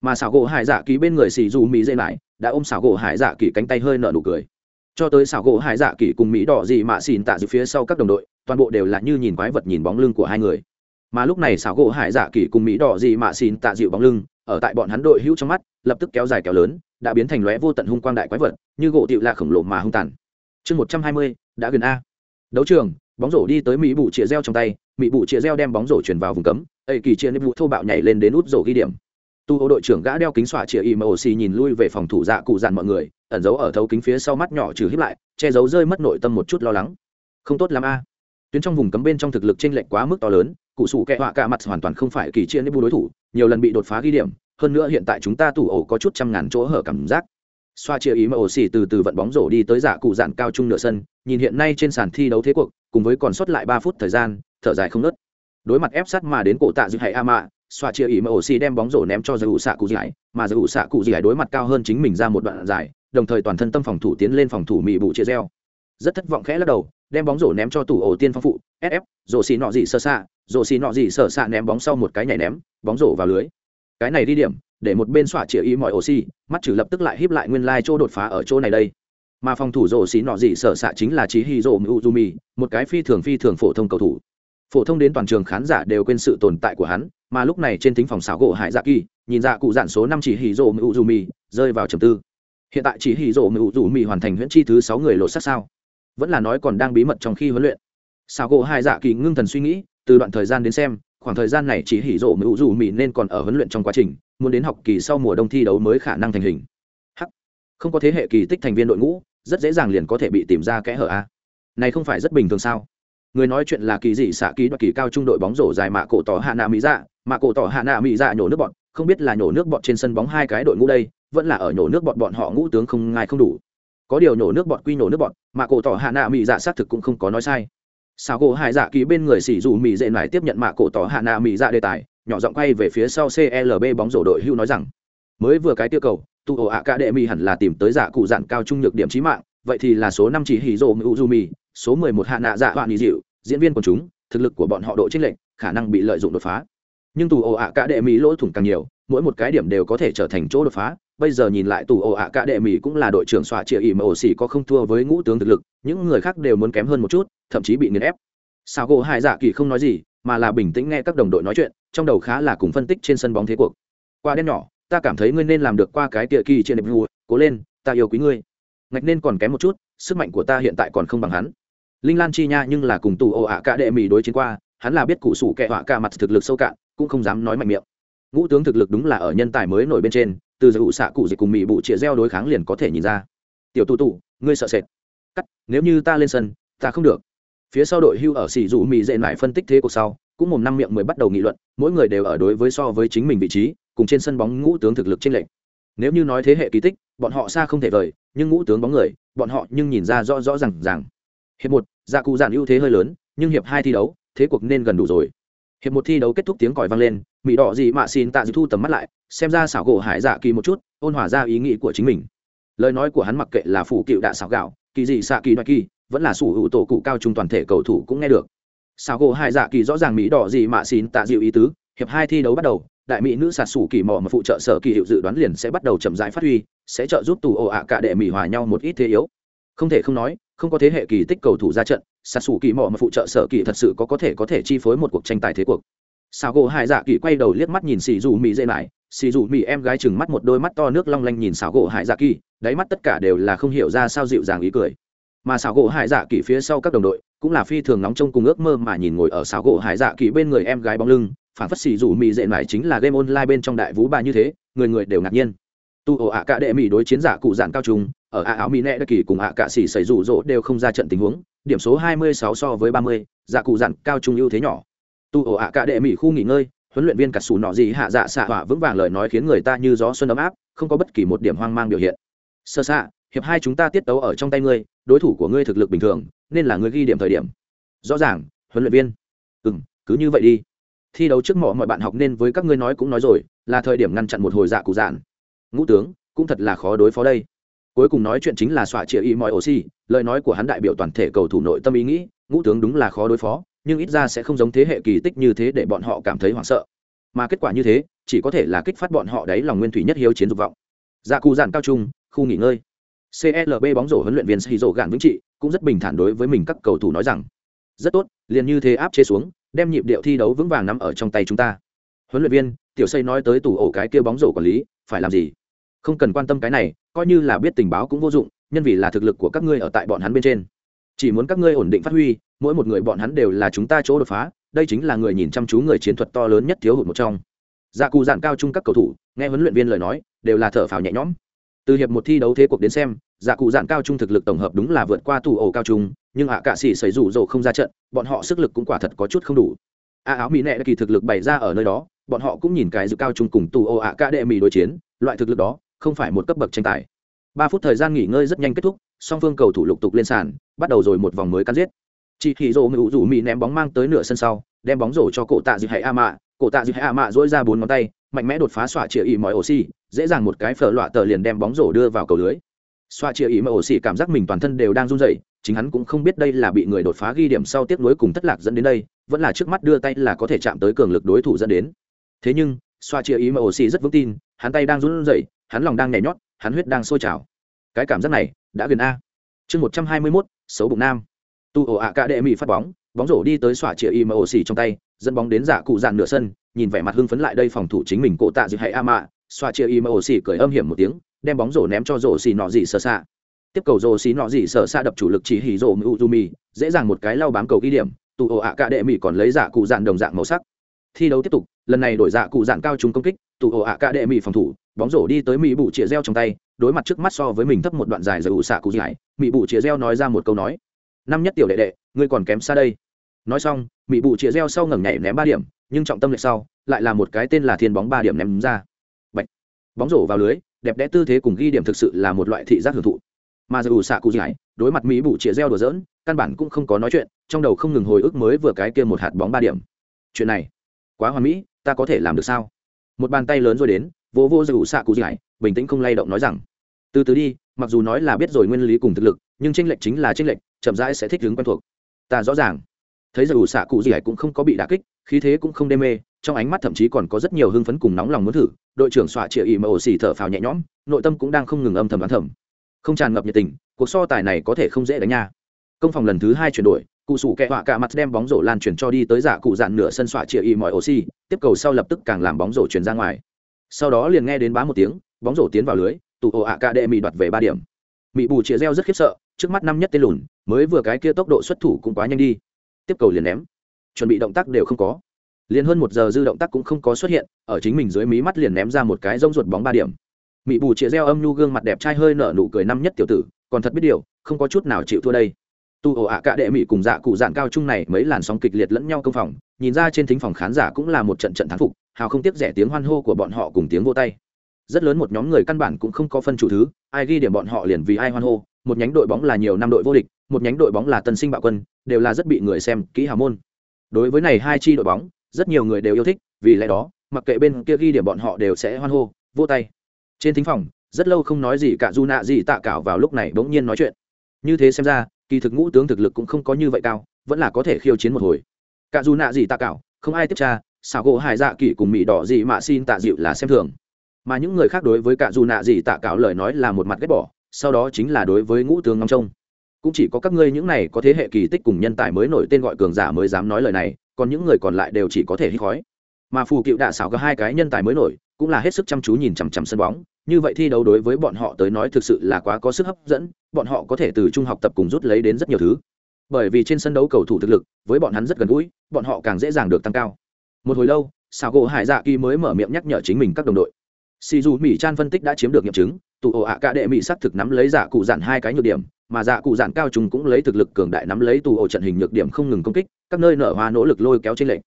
Mà xảo gỗ hải dạ kỳ bên người xì dù mỹ dây lại đã ôm xảo gỗ hải dạ kỳ cánh tay hơi nở nụ cười cho tới xảo gỗ hải dạ kỳ cùng mỹ đỏ dị mạ xìn tạ dự phía sau các đồng đội, toàn bộ đều là như nhìn quái vật nhìn bóng lưng của hai người. Mà lúc này xảo gỗ hải dạ kỳ cùng mỹ đỏ dị mạ xìn tạ dịu bóng lưng, ở tại bọn hắn đội hữu trong mắt, lập tức kéo dài kéo lớn, đã biến thành lóe vô tận hung quang đại quái vật, như gỗ tiệu là khổng lồ mà hung tàn. Chương một trăm hai mươi, đã gần a. Đấu trường, bóng rổ đi tới mỹ bụ chĩa reo trong tay, mỹ bụ chĩa reo đem bóng rổ chuyển vào vùng cấm, ây kỳ chia nếp vụ thô bạo nhảy lên đến út rổ ghi điểm tu ô đội trưởng gã đeo kính xoạ chĩa xì nhìn lui về phòng thủ dạ cụ dàn mọi người, ẩn giấu ở thấu kính phía sau mắt nhỏ trừ hiếp lại, che giấu rơi mất nội tâm một chút lo lắng. Không tốt l a. Tuyến trong vùng cấm bên trong thực lực chênh lệch quá mức to lớn, cụ sủ kẹ họa cả mặt hoàn toàn không phải kỳ chia nếp bù đối thủ, nhiều lần bị đột phá ghi điểm, hơn nữa hiện tại chúng ta tủ ổ có chút trăm ngàn chỗ hở cảm giác. Xoa chia ý mà ổ xì từ từ vận bóng rổ đi tới giả cụ dạn cao trung nửa sân, nhìn hiện nay trên sàn thi đấu thế cuộc, cùng với còn sót lại ba phút thời gian, thở dài không nớt. Đối mặt ép sát mà đến cổ tạ dư hay a mạ xoa chia ý mà ổ xì đem bóng rổ ném cho giải ủ xạ cụ dài, mà giải ủ xạ cụ dài đối mặt cao hơn chính mình ra một đoạn dài đồng thời toàn thân tâm phòng thủ tiến lên phòng thủ mỹ bụ chia reo. Rất thất vọng khẽ lắc đầu đem bóng rổ ném cho tủ ổ tiên phong phụ sf rổ xì nọ gì sơ xạ rổ xì nọ gì sơ xạ ném bóng sau một cái nhảy ném bóng rổ vào lưới. Cái này đi điểm để một bên xoa chia ý mọi oxy mắt trừ lập tức lại híp lại nguyên lai chỗ đột phá ở chỗ này đây. Mà phòng thủ rổ xì nọ gì sở xạ chính là chí hy rổ muzumi một cái phi thường phi thường phổ thông cầu thủ. Phổ thông đến toàn trường khán giả đều quên sự tồn tại của hắn mà lúc này trên thính phòng xảo gỗ hải dạ kỳ, nhìn dạ cụ dạn số năm chỉ hì rổ mì, rơi vào trầm tư. Hiện tại chỉ hì rổ mì hoàn thành huyễn chi thứ sáu người lộ sát sao? Vẫn là nói còn đang bí mật trong khi huấn luyện. Xảo gỗ hải dạ kỳ ngưng thần suy nghĩ, từ đoạn thời gian đến xem, khoảng thời gian này chỉ hỉ rộ mưu dù mì nên còn ở huấn luyện trong quá trình, muốn đến học kỳ sau mùa đông thi đấu mới khả năng thành hình. Hắc! Không có thế hệ kỳ tích thành viên đội ngũ, rất dễ dàng liền có thể bị tìm ra kẽ hở a. Này không phải rất bình thường sao? Người nói chuyện là kỳ dị xạ ký đoạt kỳ cao trung đội bóng rổ dài mạ cổ tỏ hạ nạ mỹ dạ mà cổ tỏ hạ nạ mỹ dạ nhổ nước bọn, không biết là nhổ nước bọn trên sân bóng hai cái đội ngũ đây, vẫn là ở nhổ nước bọn bọn họ ngũ tướng không ngai không đủ. Có điều nhổ nước bọn quy nhổ nước bọn, mà cổ tỏ hạ nạ mỹ dạ xác thực cũng không có nói sai. Sao gỗ hải dạ ký bên người xỉ dù mỹ dệ lại tiếp nhận mạ cổ tỏ hạ nạ mỹ dạ đề tài, nhỏ giọng quay về phía sau clb bóng rổ đội hưu nói rằng, mới vừa cái tiêu cầu, tụ ổ ạ cả đệ mỹ hẳn là tìm tới dạ cụ dạn cao trung nhược điểm trí mạng, vậy thì là số năm chỉ hì rô mưu du mỹ số mười một hạ nạ dạ hoạn nghỉ dịu, diễn viên của chúng, thực lực của bọn họ độ trích lệnh khả năng bị lợi dụng đột phá nhưng tù ồ ạ cả đệ mỹ lỗ thủng càng nhiều, mỗi một cái điểm đều có thể trở thành chỗ đột phá. Bây giờ nhìn lại tù ồ ạ cả đệ mỹ cũng là đội trưởng xoa chĩa ỉ mà ổ xỉ có không thua với ngũ tướng thực lực, những người khác đều muốn kém hơn một chút, thậm chí bị nghiền ép. Sao gỗ hai dạ kỳ không nói gì, mà là bình tĩnh nghe các đồng đội nói chuyện, trong đầu khá là cùng phân tích trên sân bóng thế cuộc. Qua đen nhỏ, ta cảm thấy ngươi nên làm được qua cái kia kỳ trên đẹp vua, cố lên, ta yêu quý ngươi. Ngạch nên còn kém một chút, sức mạnh của ta hiện tại còn không bằng hắn. Linh lan chi nha nhưng là cùng tù ồ ạ cả đệ mỹ đối chiến qua, hắn là biết cụ sủ kẹ họa cả mặt thực lực sâu cạn cũng không dám nói mạnh miệng. Ngũ tướng thực lực đúng là ở nhân tài mới nổi bên trên, từ giải ủ xạ cụ dịch cùng mỹ bụ chĩa gieo đối kháng liền có thể nhìn ra. Tiểu tu tụ ngươi sợ sệt. Cắt, nếu như ta lên sân, ta không được. Phía sau đội hưu ở xỉ dụ mỹ dệ lại phân tích thế cuộc sau, cũng mồm năm miệng mới bắt đầu nghị luận, mỗi người đều ở đối với so với chính mình vị trí, cùng trên sân bóng ngũ tướng thực lực trên lệnh nếu như nói thế hệ kỳ tích, bọn họ xa không thể vời, nhưng ngũ tướng bóng người, bọn họ nhưng nhìn ra rõ rõ rằng rằng hiệp một gia cụ giản ưu thế hơi lớn, nhưng hiệp hai thi đấu, thế cuộc nên gần đủ rồi hiệp một thi đấu kết thúc tiếng còi vang lên, mỹ đỏ gì mạ xin tạ dư thu tầm mắt lại, xem ra xảo gỗ hải dạ kỳ một chút, ôn hòa ra ý nghĩ của chính mình. Lời nói của hắn mặc kệ là phủ cựu đạ xảo gạo, kỳ dị xạ kỳ đoạt kỳ, vẫn là sủ hữu tổ cụ cao trung toàn thể cầu thủ cũng nghe được. Xảo gỗ hải dạ kỳ rõ ràng mỹ đỏ gì mạ xin tạ dịu ý tứ, hiệp hai thi đấu bắt đầu, đại mỹ nữ sạt sủ kỳ mò mà phụ trợ sở kỳ hiệu dự đoán liền sẽ bắt đầu chậm rãi phát huy, sẽ trợ giúp tù ồ ạ cả đệ mỹ hòa nhau một ít thế yếu. Không thể không nói, không có thế hệ kỳ tích cầu thủ ra trận sạt sủ kỳ mò mà phụ trợ sở kỳ thật sự có có thể có thể chi phối một cuộc tranh tài thế cuộc. Sao gỗ hải dạ kỳ quay đầu liếc mắt nhìn xì dù mỹ dễ lại xì dù mỹ em gái chừng mắt một đôi mắt to nước long lanh nhìn sao gỗ hải dạ kỳ, đáy mắt tất cả đều là không hiểu ra sao dịu dàng ý cười. Mà sao gỗ hải dạ kỳ phía sau các đồng đội cũng là phi thường nóng trong cùng ước mơ mà nhìn ngồi ở sao gỗ hải dạ kỳ bên người em gái bóng lưng. Phản phất xì dù mỹ dễ lại chính là game online bên trong đại vũ bà như thế, người người đều ngạc nhiên. Tu ổ ạ cả đệ mỹ đối chiến giả cụ giản cao trung, ở ạ áo mỹ nẹ đa kỳ cùng ạ cả xỉ xảy rủ rỗ đều không ra trận tình huống điểm số 26 so với 30, dạ cụ dặn cao trung ưu thế nhỏ. Tu ổ ạ cả đệ mỹ khu nghỉ ngơi huấn luyện viên cả sủ nọ gì hạ dạ xạ hỏa vững vàng lời nói khiến người ta như gió xuân ấm áp không có bất kỳ một điểm hoang mang biểu hiện. Sơ xạ hiệp hai chúng ta tiết tấu ở trong tay ngươi đối thủ của ngươi thực lực bình thường nên là ngươi ghi điểm thời điểm. Rõ ràng huấn luyện viên. Ừm, cứ như vậy đi. Thi đấu trước mỏ mọi bạn học nên với các ngươi nói cũng nói rồi là thời điểm ngăn chặn một hồi dạ cụ dạn ngũ tướng cũng thật là khó đối phó đây cuối cùng nói chuyện chính là xoa chia y mọi oxy lời nói của hắn đại biểu toàn thể cầu thủ nội tâm ý nghĩ, ngũ tướng đúng là khó đối phó, nhưng ít ra sẽ không giống thế hệ kỳ tích như thế để bọn họ cảm thấy hoảng sợ. Mà kết quả như thế, chỉ có thể là kích phát bọn họ đấy lòng nguyên thủy nhất hiếu chiến dục vọng. Dạ Gia cù giản cao trung, khu nghỉ ngơi. Clb bóng rổ huấn luyện viên shizu gạn vững trị cũng rất bình thản đối với mình các cầu thủ nói rằng, rất tốt, liền như thế áp chế xuống, đem nhịp điệu thi đấu vững vàng nắm ở trong tay chúng ta. Huấn luyện viên, tiểu xây nói tới tủ ổ cái kia bóng rổ quản lý, phải làm gì? Không cần quan tâm cái này, coi như là biết tình báo cũng vô dụng, nhân vì là thực lực của các ngươi ở tại bọn hắn bên trên. Chỉ muốn các ngươi ổn định phát huy, mỗi một người bọn hắn đều là chúng ta chỗ đột phá, đây chính là người nhìn chăm chú người chiến thuật to lớn nhất thiếu hụt một trong. Dạ cù dạn cao chung các cầu thủ, nghe huấn luyện viên lời nói, đều là thở phào nhẹ nhõm. Từ hiệp một thi đấu thế cuộc đến xem dạ cụ dạn cao trung thực lực tổng hợp đúng là vượt qua thủ ổ cao trung, nhưng ạ à cạ sĩ xảy rủ rồ không ra trận, bọn họ sức lực cũng quả thật có chút không đủ. A áo mỹ nệ kỳ thực lực bày ra ở nơi đó, bọn họ cũng nhìn cái dự cao trung cùng tù ổ ạ cạ đệ mỹ đối chiến, loại thực lực đó không phải một cấp bậc tranh tài. Ba phút thời gian nghỉ ngơi rất nhanh kết thúc, song phương cầu thủ lục tục lên sàn, bắt đầu rồi một vòng mới cắn giết. Chị thị rồ mưu rủ mỹ ném bóng mang tới nửa sân sau, đem bóng rổ cho cổ tạ dịp hãy a mạ. Cổ tạ dịp hãy a mạ dỗi ra bốn ngón tay, mạnh mẽ đột phá xoa chĩa ỉ mọi oxy dễ dàng một cái phở loạ tờ liền đem bóng rổ đưa vào cầu lưới. Xoa chia ý mọi oxy cảm giác mình toàn thân đều đang run rẩy, chính hắn cũng không biết đây là bị người đột phá ghi điểm sau tiếp nối cùng thất lạc dẫn đến đây, vẫn là trước mắt đưa tay là có thể chạm tới cường lực đối thủ dẫn đến. Thế nhưng xoa chia ý mà oxy rất vững tin, hắn tay đang run rẩy hắn lòng đang nhảy nhót, hắn huyết đang sôi trào. Cái cảm giác này, đã gần a. Chương một trăm hai mươi mốt, xấu bụng nam. Tu ổ ạ cả đệ mỹ phát bóng bóng rổ đi tới xỏa chia im mà trong tay, dẫn bóng đến giả cụ dàn nửa sân, nhìn vẻ mặt hưng phấn lại đây phòng thủ chính mình cổ tạ dịp hay a mạ. Xoa chia im mà cười âm hiểm một tiếng, đem bóng rổ ném cho rổ xì nọ dị sơ xạ. Tiếp cầu rổ xì nọ dị sơ xạ đập chủ lực chỉ hỉ rổ mưu dễ dàng một cái lau bám cầu ghi điểm tụ ổ ạ cả đệ mỹ còn lấy giả cụ dạn đồng dạng màu sắc. Thi đấu tiếp tục, lần này đổi giả cụ dạn cao trúng công kích tụ ổ ạ cả đệ mỹ phòng thủ bóng rổ đi tới mỹ bụ chĩa reo trong tay, đối mặt trước mắt so với mình thấp một đoạn dài giờ ủ xạ cụ dài mỹ bụ chĩa reo nói ra một câu nói. Năm nhất tiểu đệ đệ, ngươi còn kém xa đây. Nói xong, mỹ bụ chĩa reo sau ngẩng nhảy ném ba điểm, nhưng trọng tâm lệch sau, lại là một cái tên là thiên bóng ba điểm ném ra. Bạch. bóng rổ vào lưới, đẹp đẽ tư thế cùng ghi điểm thực sự là một loại thị giác hưởng thụ. Mà dù xạ cụ dài đối mặt mỹ bụ chĩa reo đùa dỡn căn bản cũng không có nói chuyện, trong đầu không ngừng hồi ức mới vừa cái kia một hạt bóng ba điểm. Chuyện này, quá hoàn mỹ, ta có thể làm được sao? Một bàn tay lớn rồi đến vô vô dù xạ cụ giải, bình tĩnh không lay động nói rằng, từ từ đi, mặc dù nói là biết rồi nguyên lý cùng thực lực, nhưng tranh lệch chính là tranh lệch, chậm rãi sẽ thích ứng quen thuộc. Ta rõ ràng. Thấy dù xạ cụ giải cũng không có bị đả kích, khí thế cũng không đê mê, trong ánh mắt thậm chí còn có rất nhiều hưng phấn cùng nóng lòng muốn thử, đội trưởng xoa chĩa ỉ mà ổ xỉ thở phào nhẹ nhõm, nội tâm cũng đang không ngừng âm thầm đoán thầm. Không tràn ngập nhiệt tình, cuộc so tài này có thể không dễ đánh nha. Công phòng lần thứ hai chuyển đổi, cụ sủ kẹ họa cả mặt đem bóng rổ lan chuyển cho đi tới giả cụ dạn nửa sân xoa chĩa y mọi oxy tiếp cầu sau lập tức càng làm bóng rổ chuyển ra ngoài sau đó liền nghe đến bá một tiếng, bóng rổ tiến vào lưới, tụ ổ ạ ca đệ mỹ đoạt về ba điểm. Mỹ bù chĩa reo rất khiếp sợ, trước mắt năm nhất tên lùn, mới vừa cái kia tốc độ xuất thủ cũng quá nhanh đi. Tiếp cầu liền ném. Chuẩn bị động tác đều không có. Liền hơn một giờ dư động tác cũng không có xuất hiện, ở chính mình dưới mí mắt liền ném ra một cái rông ruột bóng ba điểm. Mỹ bù chĩa reo âm nhu gương mặt đẹp trai hơi nở nụ cười năm nhất tiểu tử, còn thật biết điều, không có chút nào chịu thua đây. Tu ổ ạ cả đệ mỹ cùng dạ cụ dạn cao chung này mấy làn sóng kịch liệt lẫn nhau công phòng, nhìn ra trên thính phòng khán giả cũng là một trận trận thắng phục hào không tiếc rẻ tiếng hoan hô của bọn họ cùng tiếng vô tay. Rất lớn một nhóm người căn bản cũng không có phân chủ thứ, ai ghi điểm bọn họ liền vì ai hoan hô. Một nhánh đội bóng là nhiều năm đội vô địch, một nhánh đội bóng là tân sinh bạo quân, đều là rất bị người xem kỹ hào môn. Đối với này hai chi đội bóng, rất nhiều người đều yêu thích, vì lẽ đó, mặc kệ bên kia ghi điểm bọn họ đều sẽ hoan hô, vô tay. Trên thính phòng, rất lâu không nói gì cả du nạ gì tạ cảo vào lúc này bỗng nhiên nói chuyện. Như thế xem ra, kỳ thực ngũ tướng thực lực cũng không có như vậy cao, vẫn là có thể khiêu chiến một hồi. Cả du nạ gì tạ cảo, không ai tiếp tra xảo gỗ hải dạ kỳ cùng mỹ đỏ dị mà xin tạ dịu là xem thường. Mà những người khác đối với cả dù nạ dị tạ cáo lời nói là một mặt ghét bỏ, sau đó chính là đối với ngũ tướng ngóng trông. Cũng chỉ có các ngươi những này có thế hệ kỳ tích cùng nhân tài mới nổi tên gọi cường giả mới dám nói lời này, còn những người còn lại đều chỉ có thể hít khói. Mà phù cựu đạ xảo có hai cái nhân tài mới nổi, cũng là hết sức chăm chú nhìn chằm chằm sân bóng. Như vậy thi đấu đối với bọn họ tới nói thực sự là quá có sức hấp dẫn, bọn họ có thể từ trung học tập cùng rút lấy đến rất nhiều thứ. Bởi vì trên sân đấu cầu thủ thực lực, với bọn hắn rất gần gũi, bọn họ càng dễ dàng được tăng cao một hồi lâu xào gỗ hải dạ kỳ mới mở miệng nhắc nhở chính mình các đồng đội. Xì dù mỹ chan phân tích đã chiếm được nghiệm chứng, tụ ổ ạ cả đệ mỹ xác thực nắm lấy dạ cụ dạn hai cái nhược điểm, mà dạ cụ dạn cao trùng cũng lấy thực lực cường đại nắm lấy tụ ổ trận hình nhược điểm không ngừng công kích, các nơi nở hoa nỗ lực lôi kéo trên lệnh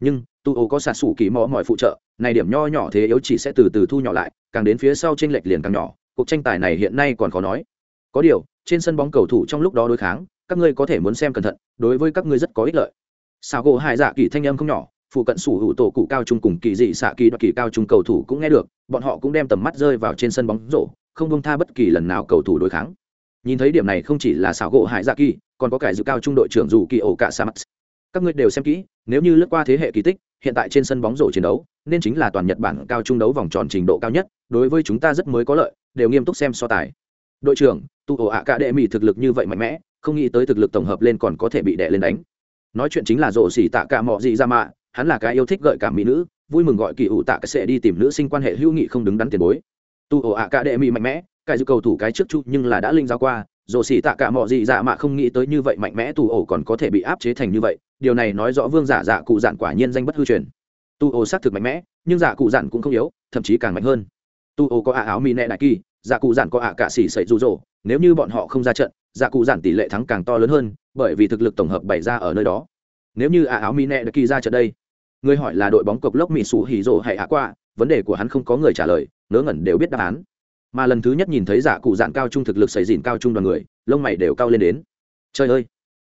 nhưng tu ổ có sạt sủ kỳ mò mọi phụ trợ, này điểm nho nhỏ thế yếu chỉ sẽ từ từ thu nhỏ lại, càng đến phía sau trên lệch liền càng nhỏ, cuộc tranh tài này hiện nay còn khó nói. Có điều, trên sân bóng cầu thủ trong lúc đó đối kháng, các ngươi có thể muốn xem cẩn thận, đối với các ngươi rất có ích lợi. Sao gỗ hai dạ kỳ thanh âm không nhỏ phụ cận sủ hữu tổ cụ cao trung cùng kỳ dị xạ kỳ đoạt kỳ cao trung cầu thủ cũng nghe được, bọn họ cũng đem tầm mắt rơi vào trên sân bóng rổ, không bông tha bất kỳ lần nào cầu thủ đối kháng. Nhìn thấy điểm này không chỉ là xảo gỗ hải dạ kỳ, còn có cải dự cao trung đội trưởng dù kỳ ổ cả sa mắt các ngươi đều xem kỹ, nếu như lướt qua thế hệ kỳ tích, hiện tại trên sân bóng rổ chiến đấu, nên chính là toàn nhật bản cao trung đấu vòng tròn trình độ cao nhất, đối với chúng ta rất mới có lợi, đều nghiêm túc xem so tài. Đội trưởng, tu ổ ạ cả đệ mỹ thực lực như vậy mạnh mẽ, không nghĩ tới thực lực tổng hợp lên còn có thể bị đè lên đánh. Nói chuyện chính là rổ xỉ tạ cả mọ gì ra mạ hắn là cái yêu thích gợi cảm mỹ nữ, vui mừng gọi kỳ ủ tạ cái sẽ đi tìm nữ sinh quan hệ hữu nghị không đứng đắn tiền bối. Tu ổ ạ cả đệ mỹ mạnh mẽ, cái dư cầu thủ cái trước chu nhưng là đã linh giao qua rộ xỉ tạ cả mọ gì dạ mạ không nghĩ tới như vậy mạnh mẽ tu ổ còn có thể bị áp chế thành như vậy, điều này nói rõ vương giả dạ cụ dạn quả nhiên danh bất hư truyền. Tu ổ xác thực mạnh mẽ, nhưng dạ cụ dạn cũng không yếu, thậm chí càng mạnh hơn. Tu ổ có ạ áo mỹ nệ đại kỳ dạ cụ dạn có ạ cả xỉ sậy rụ rỗ nếu như bọn họ không ra trận dạ cụ dạn tỷ lệ thắng càng to lớn hơn, bởi vì thực lực tổng hợp bày ra ở nơi đó. Nếu như ạ áo mỹ nệ đại kỳ ra trận đây người hỏi là đội bóng cộc lốc mỹ sủ hỉ rộ hay ạ qua, vấn đề của hắn không có người trả lời, ngớ ngẩn đều biết đáp án. Mà lần thứ nhất nhìn thấy giả cụ dạn cao trung thực lực xảy dìn cao trung đoàn người, lông mày đều cao lên đến. Trời ơi!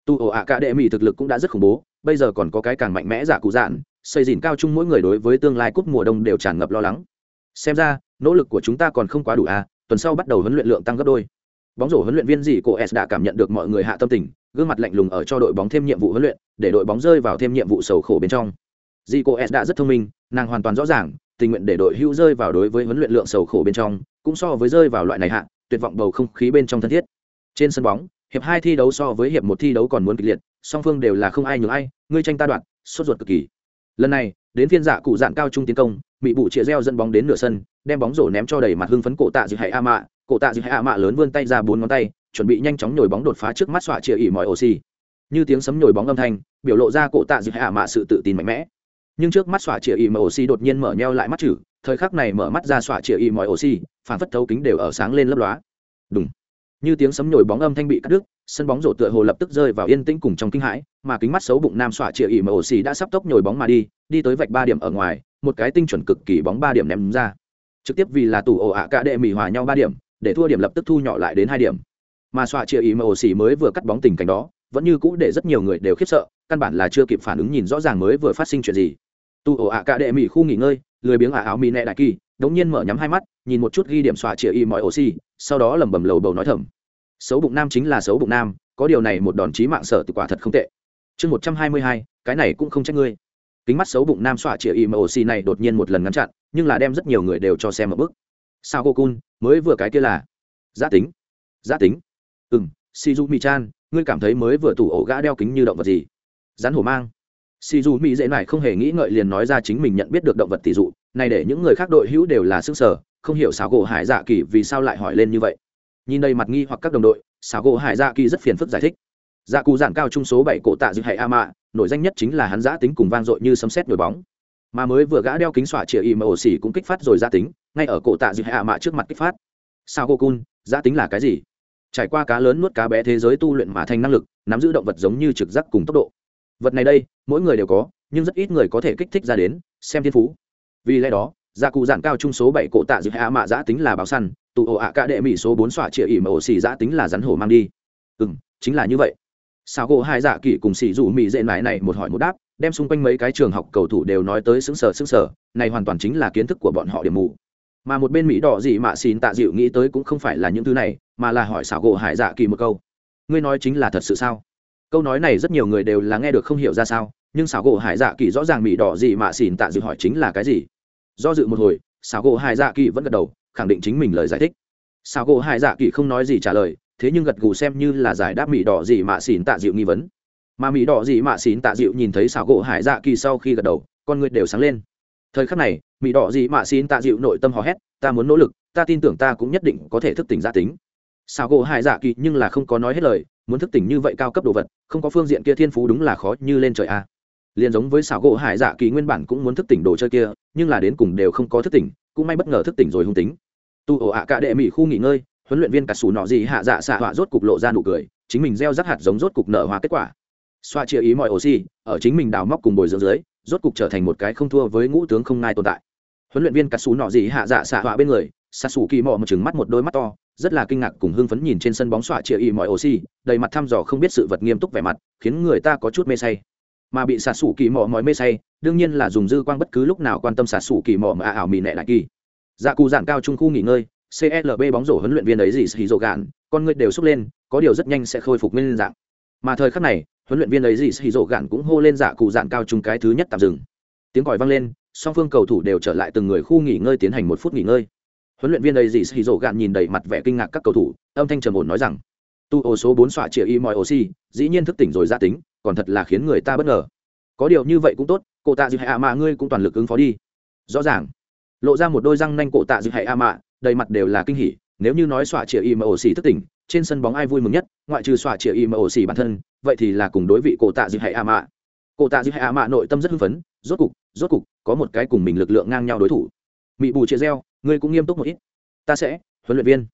Tu ổ ạ cả đệ mỹ thực lực cũng đã rất khủng bố, bây giờ còn có cái càng mạnh mẽ giả cụ dạn xây dìn cao trung mỗi người đối với tương lai cúp mùa đông đều tràn ngập lo lắng. Xem ra, nỗ lực của chúng ta còn không quá đủ à tuần sau bắt đầu huấn luyện lượng tăng gấp đôi. Bóng rổ huấn luyện viên gì cô s đã cảm nhận được mọi người hạ tâm tình, gương mặt lạnh lùng ở cho đội bóng thêm nhiệm vụ huấn luyện, để đội bóng rơi vào thêm nhiệm vụ sầu khổ bên trong dì cô s đã rất thông minh, nàng hoàn toàn rõ ràng, tình nguyện để đội hưu rơi vào đối với huấn luyện lượng sầu khổ bên trong, cũng so với rơi vào loại này hạ, tuyệt vọng bầu không khí bên trong thân thiết. Trên sân bóng, hiệp hai thi đấu so với hiệp một thi đấu còn muốn kịch liệt, song phương đều là không ai nhường ai, ngươi tranh ta đoạn sốt ruột cực kỳ. Lần này, đến phiên dạ cụ dạng cao trung tiến công bị bụ chĩa reo dẫn bóng đến nửa sân, đem bóng rổ ném cho đầy mặt hưng phấn cổ tạ dịu hay a mạ. Cổ tạ dịu hay a mạ lớn vươn tay ra bốn ngón tay, chuẩn bị nhanh chóng nhồi bóng đột phá trước mắt xọa chĩa ỉ mọi oxy. Như tiếng sấm nhồi bóng âm thanh, biểu lộ ra cổ tạ dịu hay a mạ sự tự tin mạnh mẽ nhưng trước mắt xỏa chĩa ỉ mọi oxy đột nhiên mở nheo lại mắt chử thời khắc này mở mắt ra xỏa chĩa ỉ mọi oxy phản phất thấu kính đều ở sáng lên lấp lóa. Đúng như tiếng sấm nhồi bóng âm thanh bị cắt đứt, sân bóng rổ tựa hồ lập tức rơi vào yên tĩnh cùng trong kinh hãi, mà kính mắt xấu bụng nam xỏa chĩa ỉ mọi xì đã sắp tốc nhồi bóng mà đi đi tới vạch ba điểm ở ngoài, một cái tinh chuẩn cực kỳ bóng ba điểm ném ra. Trực tiếp vì là tủ ổ ạ cả đệ mỹ hòa nhau ba điểm, để thua điểm lập tức thu nhỏ lại đến hai điểm. Mà xỏa chĩa ỉ mà ổ mới vừa cắt bóng tình cảnh đó, vẫn như cũ để rất nhiều người đều khiếp sợ căn bản là chưa kịp phản ứng nhìn rõ ràng mới vừa phát sinh chuyện gì. Tu ổ ạ cả đệ mỹ khu nghỉ ngơi, lười biếng ả áo mỹ nẹ đại kỳ, đống nhiên mở nhắm hai mắt, nhìn một chút ghi điểm xòa chĩa y mọi oxy sau đó lẩm bẩm lầu bầu nói thầm. Xấu bụng nam chính là xấu bụng nam, có điều này một đòn chí mạng sở tự quả thật không tệ. Chương một trăm hai mươi hai, cái này cũng không trách ngươi. Kính mắt xấu bụng nam xòa chĩa imoc này đột nhiên một lần ngăn chặn, nhưng là đem rất nhiều người đều cho xem ở bức. Sao cô cun, mới vừa cái kia là? Giá tính. Giá tính. Ừ m du mi chan ngươi cảm thấy mới vừa tủ ổ gã đeo kính như động vật gì? Rắn hổ mang. Siu mỹ dễ này không hề nghĩ ngợi liền nói ra chính mình nhận biết được động vật tỷ dụ, này để những người khác đội hữu đều là sức sở, không hiểu xáo gỗ hải dạ kỳ vì sao lại hỏi lên như vậy. Nhìn đây mặt nghi hoặc các đồng đội xáo gỗ hải dạ kỳ rất phiền phức giải thích. Dạ cụ giản cao trung số bảy cổ tạ dự hệ a mạ, nổi danh nhất chính là hắn giã tính cùng vang dội như sấm sét nổi bóng. Mà mới vừa gã đeo kính xoa chĩa ỉ mà ổ xỉ cũng kích phát rồi giã tính, ngay ở cổ tạ dự hệ a mạ trước mặt kích phát. Sao cô cun, giã tính là cái gì? Trải qua cá lớn nuốt cá bé thế giới tu luyện mà thành năng lực, nắm giữ động vật giống như trực giác cùng tốc độ vật này đây, mỗi người đều có, nhưng rất ít người có thể kích thích ra đến, xem thiên phú. Vì lẽ đó, gia cụ giản cao trung số bảy cổ tạ dư hạ mạ giã tính là báo săn, tụ ổ ạ cả đệ mỹ số bốn xoa chĩa ỉ mà ổ xì giã tính là rắn hổ mang đi. Ừ chính là như vậy. Sao gỗ hai dạ kỳ cùng xì dù mỹ dễ mãi này một hỏi một đáp, đem xung quanh mấy cái trường học cầu thủ đều nói tới xứng sở xứng sở này hoàn toàn chính là kiến thức của bọn họ điểm mù. Mà một bên mỹ đỏ gì mà xin tạ dịu nghĩ tới cũng không phải là những thứ này, mà là hỏi xảo gỗ hải dạ kỳ một câu. Ngươi nói chính là thật sự sao? Câu nói này rất nhiều người đều là nghe được không hiểu ra sao, nhưng xảo gỗ hải dạ kỳ rõ ràng mỹ đỏ gì mà xỉn tạ dự hỏi chính là cái gì. Do dự một hồi, xảo gỗ hải dạ kỳ vẫn gật đầu, khẳng định chính mình lời giải thích. Xảo gỗ hải dạ kỳ không nói gì trả lời, thế nhưng gật gù xem như là giải đáp mỹ đỏ gì mà xỉn tạ dịu nghi vấn. Mà mỹ đỏ gì mà xỉn tạ dịu nhìn thấy xảo gỗ hải dạ kỳ sau khi gật đầu, con người đều sáng lên. Thời khắc này mỹ đỏ gì mà xỉn tạ dịu nội tâm hò hét, ta muốn nỗ lực, ta tin tưởng ta cũng nhất định có thể thức tỉnh gia tính xảo gỗ hải dạ kỳ nhưng là không có nói hết lời, muốn thức tỉnh như vậy cao cấp đồ vật, không có phương diện kia thiên phú đúng là khó như lên trời a. Liền giống với xảo gỗ hải dạ kỳ nguyên bản cũng muốn thức tỉnh đồ chơi kia, nhưng là đến cùng đều không có thức tỉnh, cũng may bất ngờ thức tỉnh rồi hung tính. Tu ổ ạ cả đệ mỹ khu nghỉ ngơi, huấn luyện viên cà sủ nọ gì hạ dạ xạ họa rốt cục lộ ra nụ cười, chính mình gieo rắc hạt giống rốt cục nở hoa kết quả. Xoa chia ý mọi oxy ở chính mình đào móc cùng bồi dưỡng dưới, rốt cục trở thành một cái không thua với ngũ tướng không ngai tồn tại. Huấn luyện viên cà sủ nọ gì hạ dạ xạ họa bên người xạ sủ kỳ mò một chừng mắt một đôi mắt to rất là kinh ngạc cùng hưng phấn nhìn trên sân bóng xoa chia y mọi oxy, đầy mặt thăm dò không biết sự vật nghiêm túc vẻ mặt, khiến người ta có chút mê say. Mà bị xạ sủ kỳ mò mọi mê say, đương nhiên là dùng dư quang bất cứ lúc nào quan tâm xạ sủ kỳ mò mà ảo mì nẹ đại kỳ. Dạ cù giản cao trung khu nghỉ ngơi clb bóng rổ huấn luyện viên ấy gì xì rộ gạn, con người đều xúc lên, có điều rất nhanh sẽ khôi phục nguyên dạng. Mà thời khắc này, huấn luyện viên ấy gì xì rộ gạn cũng hô lên dạ cụ dạn cao trung cái thứ nhất tạm dừng. Tiếng còi vang lên, song phương cầu thủ đều trở lại từng người khu nghỉ ngơi tiến hành một phút nghỉ ngơi huấn luyện viên ấy dì xì rổ gạn nhìn đầy mặt vẻ kinh ngạc các cầu thủ, âm thanh trầm ổn nói rằng, tu ô số bốn xọa chĩa y mọi oxy dĩ nhiên thức tỉnh rồi ra tính, còn thật là khiến người ta bất ngờ. Có điều như vậy cũng tốt, cổ tạ dư Hạ mạ ngươi cũng toàn lực ứng phó đi. Rõ ràng, lộ ra một đôi răng nanh cổ tạ dư Hạ mạ, đầy mặt đều là kinh hỉ, nếu như nói xọa chĩa y mọi oxy thức tỉnh, trên sân bóng ai vui mừng nhất, ngoại trừ xọa chĩa y mọi oxy bản thân, vậy thì là cùng đối vị cổ tạ dư Hạ mạ. Cổ tạ dư Hạ mạ nội tâm rất hưng phấn, rốt cục rốt cục, có một cái cùng mình lực lượng ngang nhau đối thủ. Mị bù chia reo ngươi cũng nghiêm túc một ít. Ta sẽ, huấn luyện viên.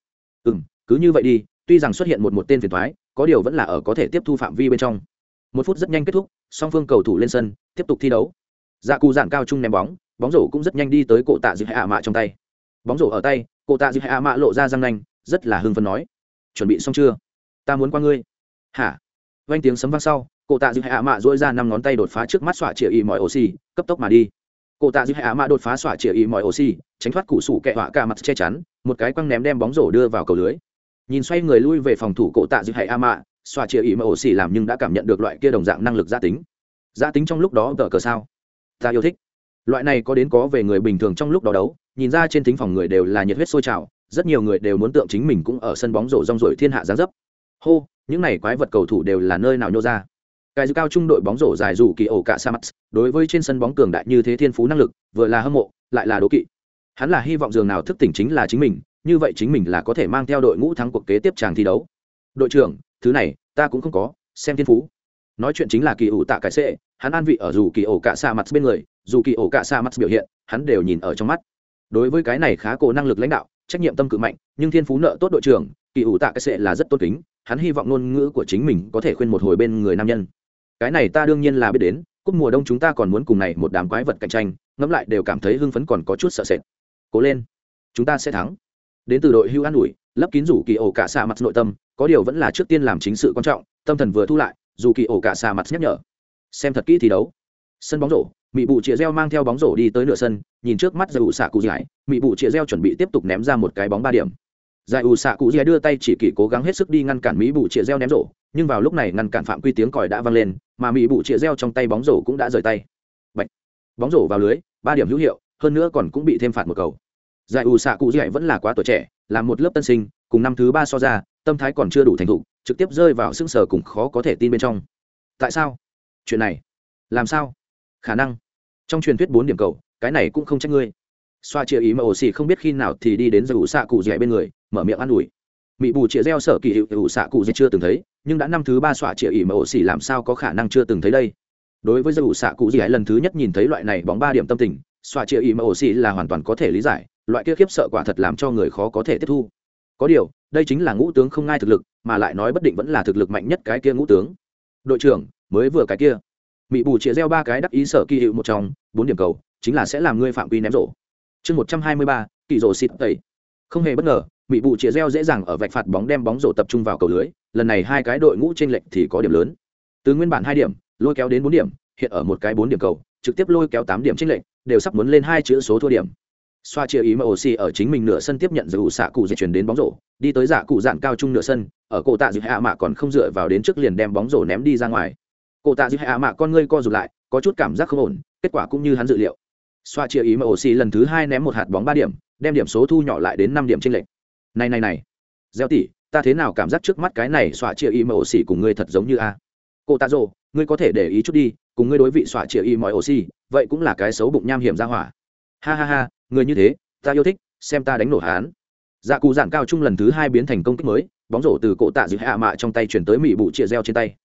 Ừ m cứ như vậy đi, tuy rằng xuất hiện một một tên phiền thoái, có điều vẫn là ở có thể tiếp thu phạm vi bên trong. Một phút rất nhanh kết thúc, song phương cầu thủ lên sân, tiếp tục thi đấu. Dạ cù dạn cao chung ném bóng bóng rổ cũng rất nhanh đi tới cổ tạ dư hạ mạ trong tay. Bóng rổ ở tay, cổ tạ dư hạ mạ lộ ra răng nanh, rất là hưng phấn nói. Chuẩn bị xong chưa? Ta muốn qua ngươi. Hả? Vang tiếng sấm vang sau, cổ tạ dư hạ mạ dỗi ra năm ngón tay đột phá trước mắt xoa chĩa y mọi oxy cấp tốc mà đi cổ tạ dư hạ mạ đột phá xoa chĩa y mọi oxy, tránh thoát củ sủ kẹ họa cả mặt che chắn, một cái quăng ném đem bóng rổ đưa vào cầu lưới. Nhìn xoay người lui về phòng thủ cổ tạ dư hạ mạ xoa chĩa y mọi oxy làm nhưng đã cảm nhận được loại kia đồng dạng năng lực gia tính. Gia tính trong lúc đó tờ cờ sao? Ta yêu thích. Loại này có đến có về người bình thường trong lúc đó đấu, nhìn ra trên thính phòng người đều là nhiệt huyết sôi trào, rất nhiều người đều muốn tượng chính mình cũng ở sân bóng rổ rong rổi thiên hạ giáng dấp. Hô, những này quái vật cầu thủ đều là nơi nào nhô ra? Cái dư cao trung đội bóng rổ dài dù kỳ ổ cả sa mắt đối với trên sân bóng cường đại như thế thiên phú năng lực, vừa là hâm mộ, lại là đố kỵ. Hắn là hy vọng dường nào thức tỉnh chính là chính mình, như vậy chính mình là có thể mang theo đội ngũ thắng cuộc kế tiếp tràng thi đấu. Đội trưởng, thứ này, ta cũng không có, xem thiên phú. Nói chuyện chính là kỳ ủ tạ cái sệ hắn an vị ở dù kỳ ổ cả sa mắt bên người, dù kỳ ổ cả sa mắt biểu hiện, hắn đều nhìn ở trong mắt. Đối với cái này khá cổ năng lực lãnh đạo, trách nhiệm tâm cự mạnh, nhưng thiên phú nợ tốt đội trưởng, kỳ ủ tạ cái sệ là rất tốt kính, hắn hy vọng ngôn ngữ của chính mình có thể khuyên một hồi bên người nam nhân cái này ta đương nhiên là biết đến, cúp mùa đông chúng ta còn muốn cùng này một đám quái vật cạnh tranh, ngẫm lại đều cảm thấy hưng phấn còn có chút sợ sệt. Cố lên, chúng ta sẽ thắng. Đến từ đội hưu an ủi, lấp kín rủ kỳ ổ cả xa mặt nội tâm, có điều vẫn là trước tiên làm chính sự quan trọng, tâm thần vừa thu lại, dù kỳ ổ cả xa mặt nhắc nhở. Xem thật kỹ thi đấu. Sân bóng rổ mỹ bụ chĩa reo mang theo bóng rổ đi tới nửa sân, nhìn trước mắt giải ủ xạ cụ giải mỹ bụ chĩa reo chuẩn bị tiếp tục ném ra một cái bóng ba điểm. Giải ủ xạ cụ giải đưa tay chỉ kỳ cố gắng hết sức đi ngăn cản mỹ bụ chĩa reo ném rổ nhưng vào lúc này ngăn cản phạm quy tiếng còi đã vang lên, mà mỹ bụ chĩa reo trong tay bóng rổ cũng đã rời tay. Bạch. bóng rổ vào lưới, ba điểm hữu hiệu, hơn nữa còn cũng bị thêm phạt một cầu. Giải ù xạ cụ dạy vẫn là quá tuổi trẻ làm một lớp tân sinh, cùng năm thứ ba so ra, tâm thái còn chưa đủ thành thục, trực tiếp rơi vào xương sở cùng khó có thể tin bên trong. Tại sao? Chuyện này, làm sao? Khả năng. Trong truyền thuyết bốn điểm cầu, cái này cũng không trách ngươi. Xoa chia ý mà ổ xì không biết khi nào thì đi đến giải ù xạ cụ dạy bên người, mở miệng an ủi mỹ bù chĩa reo sở kỳ hiệu ủ xạ cụ dẻ chưa từng thấy, nhưng đã năm thứ ba xoa chĩa ỉ mà ổ xỉ làm sao có khả năng chưa từng thấy đây? Đối với giải ủ xạ cụ dẻ lần thứ nhất nhìn thấy loại này bóng ba điểm tâm tình xoa chĩa ỉ mà ổ xỉ là hoàn toàn có thể lý giải, loại kia khiếp sợ quả thật làm cho người khó có thể tiếp thu. Có điều, đây chính là ngũ tướng không ngai thực lực, mà lại nói bất định vẫn là thực lực mạnh nhất cái kia ngũ tướng. Đội trưởng, mới vừa cái kia. Mỹ bù chĩa reo ba cái đắc ý sở kỳ hiệu một trong bốn điểm cầu, chính là sẽ làm ngươi phạm quy ném rổ. Chương một trăm hai mươi ba, kỳ rổ xịt tẩy không hề bất ngờ mỹ vụ chia reo dễ dàng ở vạch phạt bóng đem bóng rổ tập trung vào cầu lưới lần này hai cái đội ngũ trên lệch thì có điểm lớn. Từ nguyên bản hai điểm lôi kéo đến bốn điểm hiện ở một cái bốn điểm cầu trực tiếp lôi kéo tám điểm trên lệch, đều sắp muốn lên hai chữ số thua điểm. Xoa chia ý mà oxy ở chính mình nửa sân tiếp nhận giữ xạ cụ di chuyển đến bóng rổ đi tới giả cụ dạn cao trung nửa sân ở cổ tạ dịu hạ mạ còn không dựa vào đến trước liền đem bóng rổ ném đi ra ngoài. Cổ tạ dịu hạ mạ con ngươi co rụt lại có chút cảm giác không ổn kết quả cũng như hắn dự liệu. Xoa chia ý mà oxy lần thứ hai ném một hạt bóng ba điểm đem điểm số thu nhỏ lại đến năm điểm trên lệnh này này này. Gieo tỉ ta thế nào cảm giác trước mắt cái này xoa chia y mà oxy cùng ngươi thật giống như a? Cô tạ rồ, ngươi có thể để ý chút đi, cùng ngươi đối vị xoa chia y mọi oxy vậy cũng là cái xấu bụng nham hiểm ra hỏa. Ha ha ha, người như thế, ta yêu thích, xem ta đánh nổ hán dạ cụ giản cao trung lần thứ hai biến thành công kích mới, bóng rổ từ cổ tạ giữ hạ mạ trong tay chuyển tới mỹ bụ chia reo trên tay.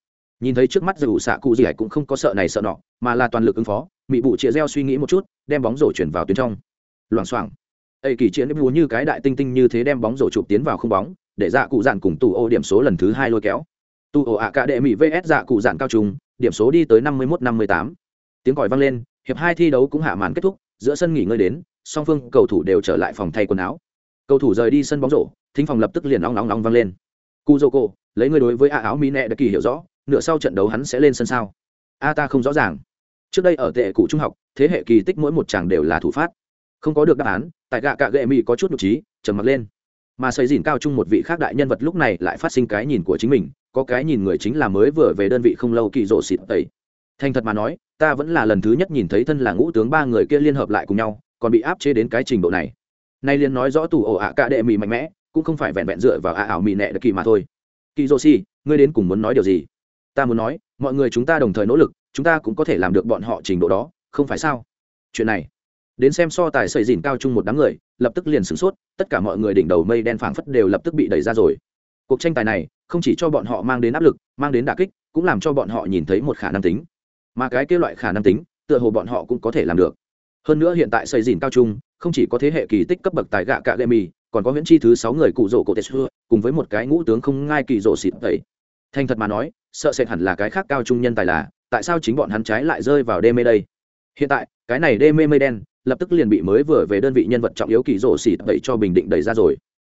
Nhìn thấy trước mắt dù xạ cụ gì cũng không có sợ này sợ nọ, mà là toàn lực ứng phó mỹ bụ chia reo suy nghĩ một chút, đem bóng rổ chuyển vào tuyến trong. Loảng xoảng ấy kỳ chiến búa như cái đại tinh tinh như thế đem bóng rổ chụp tiến vào không bóng, để dạ cụ dạn cùng tù ô điểm số lần thứ hai lôi kéo. Tù ô ạ cả đệ mỹ vs dạ cụ dạn cao trung, điểm số đi tới năm mươi mốt năm mươi tám. Tiếng còi vang lên, hiệp hai thi đấu cũng hạ màn kết thúc, giữa sân nghỉ ngơi đến, song phương cầu thủ đều trở lại phòng thay quần áo. Cầu thủ rời đi sân bóng rổ, thính phòng lập tức liền nóng nóng nóng vang lên. Cu dô cô lấy người đối với a áo mỹ nẹ đã kỳ hiểu rõ, nửa sau trận đấu hắn sẽ lên sân sao? A ta không rõ ràng. Trước đây ở tệ cụ trung học, thế hệ kỳ tích mỗi một chàng đều là thủ phát không có được đáp án, tại gạ cạ gệ mỹ có chút nhục trí, trầm mặc lên. Mà xây dìn cao chung một vị khác đại nhân vật lúc này lại phát sinh cái nhìn của chính mình, có cái nhìn người chính là mới vừa về đơn vị không lâu kỳ rộ xịt tẩy. Thành thật mà nói, ta vẫn là lần thứ nhất nhìn thấy thân là ngũ tướng ba người kia liên hợp lại cùng nhau, còn bị áp chế đến cái trình độ này. Nay liên nói rõ tù ổ ạ cạ đệ mỹ mạnh mẽ, cũng không phải vẹn vẹn dựa vào ạ ảo mì nẹ đặc kỳ mà thôi. Kỳ rộ xì, ngươi đến cùng muốn nói điều gì? Ta muốn nói, mọi người chúng ta đồng thời nỗ lực, chúng ta cũng có thể làm được bọn họ trình độ đó, không phải sao? Chuyện này đến xem so tài sợi dìn cao chung một đám người, lập tức liền sửng sốt, tất cả mọi người đỉnh đầu mây đen phảng phất đều lập tức bị đẩy ra rồi. Cuộc tranh tài này, không chỉ cho bọn họ mang đến áp lực, mang đến đà kích, cũng làm cho bọn họ nhìn thấy một khả năng tính. Mà cái kia loại khả năng tính, tựa hồ bọn họ cũng có thể làm được. Hơn nữa hiện tại xây dìn cao trung, không chỉ có thế hệ kỳ tích cấp bậc tài gạ cạ lệ mì còn có huyễn chi thứ sáu người cụ rỗ cổ tết xưa, cùng với một cái ngũ tướng không ngai kỳ rỗ xịt tẩy thành thật mà nói, sợ sệt hẳn là cái khác cao trung nhân tài là, tại sao chính bọn hắn trái lại rơi vào đê mê đây? Hiện tại, cái này đê mê mây đen lập tức liền bị mới vừa về đơn vị nhân vật trọng yếu kỳ rổ xịt tẩy cho bình định đẩy ra rồi.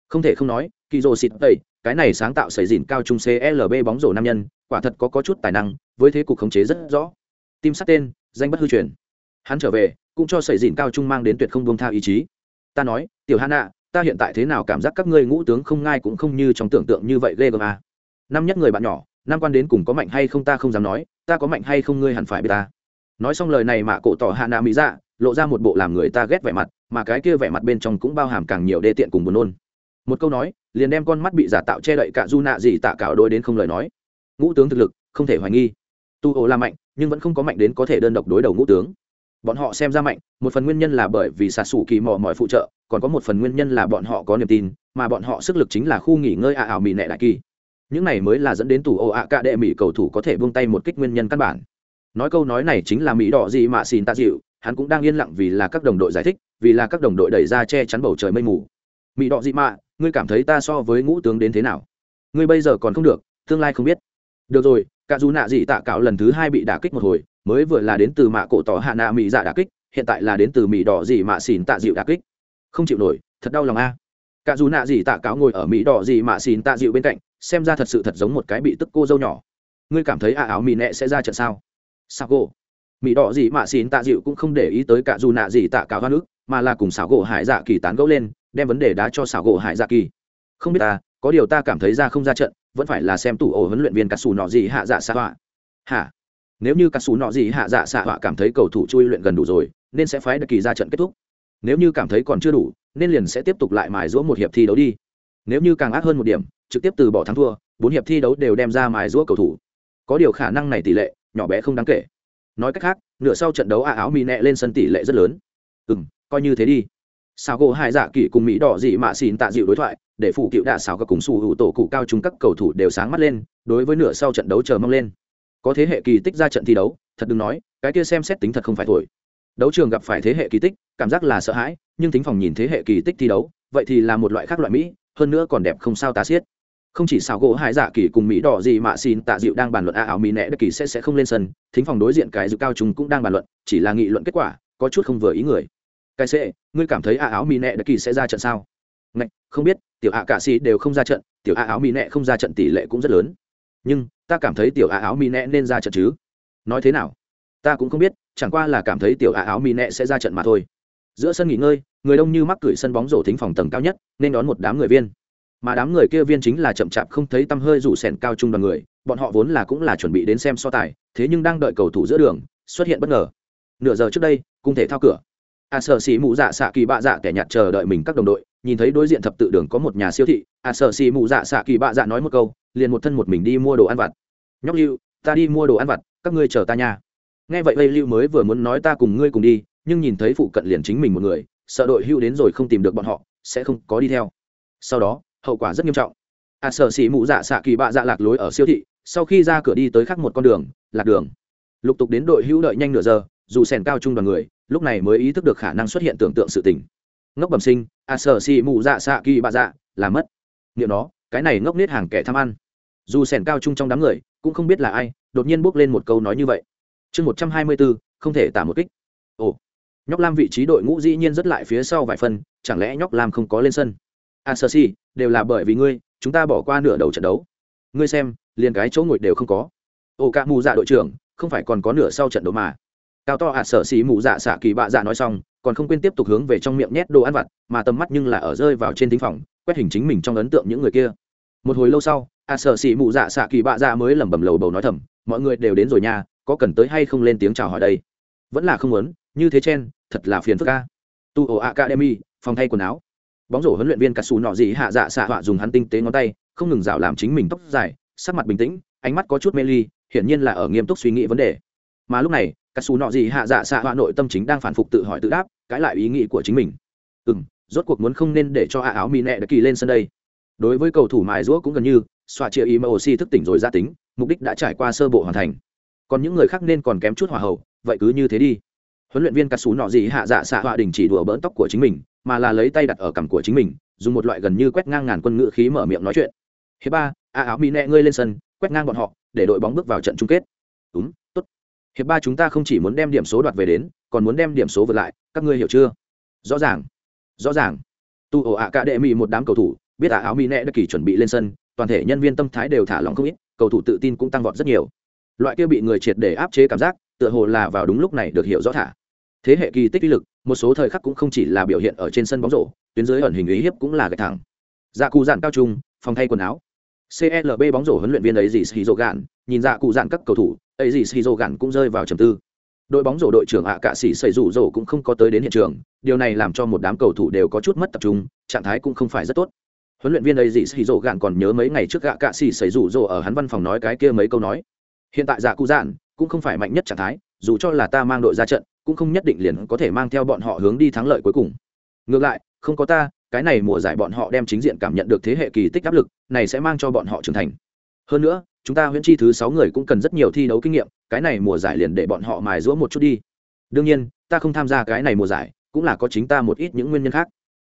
Không thể không nói kỳ rổ xịt tẩy cái này sáng tạo sẩy dìn cao trung clb bóng rổ nam nhân quả thật có, có chút tài năng với thế cục khống chế rất rõ. Tim sắt tên danh bất hư truyền. Hắn trở về cũng cho sẩy dìn cao trung mang đến tuyệt không buông tha ý chí. Ta nói tiểu hana à, ta hiện tại thế nào cảm giác các ngươi ngũ tướng không ngai cũng không như trong tưởng tượng như vậy ghê gớm à. năm nhất người bạn nhỏ năm quan đến cùng có mạnh hay không ta không dám nói ta có mạnh hay không ngươi hẳn phải biết ta. Nói xong lời này mà cổ tỏ hạ nạ mỹ dạ lộ ra một bộ làm người ta ghét vẻ mặt, mà cái kia vẻ mặt bên trong cũng bao hàm càng nhiều đê tiện cùng buồn nôn. Một câu nói, liền đem con mắt bị giả tạo che đậy cả du nạ gì tạ cạo đôi đến không lời nói. Ngũ tướng thực lực, không thể hoài nghi. Tu ổ là mạnh, nhưng vẫn không có mạnh đến có thể đơn độc đối đầu ngũ tướng. Bọn họ xem ra mạnh, một phần nguyên nhân là bởi vì xà sủ kỳ mò mỏi phụ trợ, còn có một phần nguyên nhân là bọn họ có niềm tin, mà bọn họ sức lực chính là khu nghỉ ngơi ạ ảo mì nẹ đại kỳ. Những này mới là dẫn đến tủ ồ ạ cả đệ mỹ cầu thủ có thể buông tay một kích nguyên nhân căn bản. Nói câu nói này chính là mỹ đỏ gì mà xin tạ dịu hắn cũng đang yên lặng vì là các đồng đội giải thích, vì là các đồng đội đẩy ra che chắn bầu trời mây mù. Mỹ đỏ dị mạ, ngươi cảm thấy ta so với ngũ tướng đến thế nào? Ngươi bây giờ còn không được, tương lai không biết. Được rồi, cả dù nạ dị tạ cạo lần thứ hai bị đả kích một hồi, mới vừa là đến từ mạ cổ tỏ hạ nạ mỹ dạ đả kích, hiện tại là đến từ mỹ đỏ dị mạ xỉn tạ dịu đả kích. Không chịu nổi, thật đau lòng a. Cả dù nạ dị tạ cáo ngồi ở mỹ đỏ dị mạ xỉn tạ dịu bên cạnh, xem ra thật sự thật giống một cái bị tức cô dâu nhỏ. Ngươi cảm thấy a áo mỹ nẹ sẽ ra trận sao? Sao cô mỹ đỏ gì mạ xin tạ dịu cũng không để ý tới cả dù nạ gì tạ cả hoa nước, mà là cùng xảo gỗ hải dạ kỳ tán gẫu lên, đem vấn đề đá cho xảo gỗ hải dạ kỳ. Không biết ta, có điều ta cảm thấy ra không ra trận, vẫn phải là xem tủ ổ huấn luyện viên cà xù nọ gì hạ dạ xạ họa. Hả? Nếu như cà xù nọ gì hạ dạ xạ họa cảm thấy cầu thủ chui luyện gần đủ rồi, nên sẽ phái đặc kỳ ra trận kết thúc. Nếu như cảm thấy còn chưa đủ, nên liền sẽ tiếp tục lại mài giũa một hiệp thi đấu đi. Nếu như càng ác hơn một điểm, trực tiếp từ bỏ thắng thua, bốn hiệp thi đấu đều đem ra mài giũa cầu thủ. Có điều khả năng này tỷ lệ, nhỏ bé không đáng kể nói cách khác nửa sau trận đấu a áo mì nẹ lên sân tỷ lệ rất lớn ừ m coi như thế đi. Sao gỗ hai dạ kỷ cùng mỹ đỏ dị mạ xin tạ dịu đối thoại, để phụ cựu đạ xào các cùng sủ hữu tổ cụ cao chúng các cầu thủ đều sáng mắt lên, đối với nửa sau trận đấu chờ mong lên. Có thế hệ kỳ tích ra trận thi đấu, thật đừng nói, cái kia xem xét tính thật không phải thổi. Đấu trường gặp phải thế hệ kỳ tích, cảm giác là sợ hãi, nhưng tính phòng nhìn thế hệ kỳ tích thi đấu, vậy thì là một loại khác loại mỹ, hơn nữa còn đẹp không sao tá xiết không chỉ xảo gỗ hai dạ kỳ cùng mỹ đỏ gì mà xin tạ dịu đang bàn luận a áo mỹ nẹ đất kỳ sẽ sẽ không lên sân thính phòng đối diện cái dự cao chúng cũng đang bàn luận chỉ là nghị luận kết quả có chút không vừa ý người. Cái sẽ ngươi cảm thấy a áo mỹ nẹ đất kỳ sẽ ra trận sao? Ngạch, không biết tiểu a cả xì đều không ra trận tiểu a áo mỹ nẹ không ra trận tỷ lệ cũng rất lớn. Nhưng ta cảm thấy tiểu a áo mỹ nẹ nên ra trận chứ? Nói thế nào? Ta cũng không biết chẳng qua là cảm thấy tiểu a áo mỹ nẹ sẽ ra trận mà thôi. Giữa sân nghỉ ngơi người đông như mắc cười sân bóng rổ thính phòng tầng cao nhất nên đón một đám người viên mà đám người kia viên chính là chậm chạp không thấy tăm hơi rủ sèn cao trung đoàn người bọn họ vốn là cũng là chuẩn bị đến xem so tài thế nhưng đang đợi cầu thủ giữa đường xuất hiện bất ngờ. Nửa giờ trước đây cung thể thao cửa. A à, sở xì mụ dạ xạ kỳ bạ dạ kẻ nhạt chờ đợi mình các đồng đội nhìn thấy đối diện thập tự đường có một nhà siêu thị a à, sở xì mụ dạ xạ kỳ bạ dạ nói một câu liền một thân một mình đi mua đồ ăn vặt. Nhóc lưu ta đi mua đồ ăn vặt các ngươi chờ ta nha. Nghe vậy vây lưu mới vừa muốn nói ta cùng ngươi cùng đi nhưng nhìn thấy phụ cận liền chính mình một người sợ đội hưu đến rồi không tìm được bọn họ sẽ không có đi theo. Sau đó hậu quả rất nghiêm trọng. A à, sở xỉ mụ dạ xạ kỳ bạ dạ lạc lối ở siêu thị sau khi ra cửa đi tới khắc một con đường lạc đường. Lục tục đến đội hữu đợi nhanh nửa giờ dù sèn cao trung đoàn người lúc này mới ý thức được khả năng xuất hiện tưởng tượng sự tình. Ngốc bẩm sinh a sở xỉ mụ dạ xạ kỳ bạ dạ là mất. Niệm nó cái này ngốc nết hàng kẻ tham ăn. Dù sèn cao chung trong đám người cũng không biết là ai đột nhiên bước lên một câu nói như vậy. Chương một trăm hai mươi bốn không thể tả một kích. Ồ. Nhóc lam vị trí đội ngũ dĩ nhiên rất lại phía sau vài phần chẳng lẽ nhóc lam không có lên sân? A sơ si, đều là bởi vì ngươi, chúng ta bỏ qua nửa đầu trận đấu. Ngươi xem, liền cái chỗ ngồi đều không có. Ồ cả mù dạ đội trưởng, không phải còn có nửa sau trận đấu mà. Cao to ạ à sở xì mù dạ xạ kỳ bạ dạ nói xong, còn không quên tiếp tục hướng về trong miệng nhét đồ ăn vặt, mà tầm mắt nhưng là ở rơi vào trên thính phòng, quét hình chính mình trong ấn tượng những người kia. Một hồi lâu sau a sợ xỉ mù dạ xạ kỳ bạ dạ mới lẩm bẩm lầu bầu nói thầm, mọi người đều đến rồi nha, có cần tới hay không lên tiếng chào hỏi đây? Vẫn là không muốn, như thế chen, thật là phiền phức ca tu ổ academy, phòng thay quần áo bóng rổ huấn luyện viên cà xù nọ gì hạ dạ xạ họa dùng hắn tinh tế ngón tay, không ngừng rào làm chính mình tóc dài, sắc mặt bình tĩnh, ánh mắt có chút mê ly, hiển nhiên là ở nghiêm túc suy nghĩ vấn đề. Mà lúc này cà xù nọ gì hạ dạ xạ họa nội tâm chính đang phản phục tự hỏi tự đáp, cãi lại ý nghĩ của chính mình. Ừ m rốt cuộc muốn không nên để cho hạ áo mì nẹ đã kỳ lên sân đây. Đối với cầu thủ mài rũa cũng gần như xoa chia ý mà oxy thức tỉnh rồi ra tính, mục đích đã trải qua sơ bộ hoàn thành. Còn những người khác nên còn kém chút hòa hậu, vậy cứ như thế đi. Huấn luyện viên cà xù nọ gì hạ dạ xạ họa đình chỉ đùa bỡn tóc của chính mình mà là lấy tay đặt ở cằm của chính mình, dùng một loại gần như quét ngang ngàn quân ngự khí mở miệng nói chuyện. Hiệp ba, a áo mỹ nẹ ngươi lên sân, quét ngang bọn họ, để đội bóng bước vào trận chung kết. Đúng, tốt. Hiệp ba chúng ta không chỉ muốn đem điểm số đoạt về đến, còn muốn đem điểm số vượt lại, các ngươi hiểu chưa? Rõ ràng. Rõ ràng. Tu ổ ạ cả đệ mỹ một đám cầu thủ, biết ả áo mỹ nẹ đã kỳ chuẩn bị lên sân, toàn thể nhân viên tâm thái đều thả lỏng không ít, cầu thủ tự tin cũng tăng vọt rất nhiều. Loại kia bị người triệt để áp chế cảm giác, tựa hồ là vào đúng lúc này được hiểu rõ thả. Thế hệ kỳ tích uy lực một số thời khắc cũng không chỉ là biểu hiện ở trên sân bóng rổ, tuyến dưới ẩn hình ý hiếp cũng là gạch thẳng. Dạ cụ dạn cao trung, phòng thay quần áo. Clb bóng rổ huấn luyện viên ấy gì dô gạn nhìn dạ cụ dạn các cầu thủ, ấy gì dô gạn cũng rơi vào trầm tư. Đội bóng rổ đội trưởng ạ cạ sĩ xây rủ rổ cũng không có tới đến hiện trường, điều này làm cho một đám cầu thủ đều có chút mất tập trung, trạng thái cũng không phải rất tốt. Huấn luyện viên ấy gì shizu gạn còn nhớ mấy ngày trước ạ cạ sĩ xây rủ rổ ở hắn văn phòng nói cái kia mấy câu nói. Hiện tại dạ cụ dạn cũng không phải mạnh nhất trạng thái, dù cho là ta mang đội ra trận cũng không nhất định liền có thể mang theo bọn họ hướng đi thắng lợi cuối cùng. Ngược lại không có ta cái này mùa giải bọn họ đem chính diện cảm nhận được thế hệ kỳ tích áp lực này sẽ mang cho bọn họ trưởng thành. Hơn nữa chúng ta huyễn chi thứ sáu người cũng cần rất nhiều thi đấu kinh nghiệm cái này mùa giải liền để bọn họ mài giũa một chút đi. Đương nhiên ta không tham gia cái này mùa giải cũng là có chính ta một ít những nguyên nhân khác.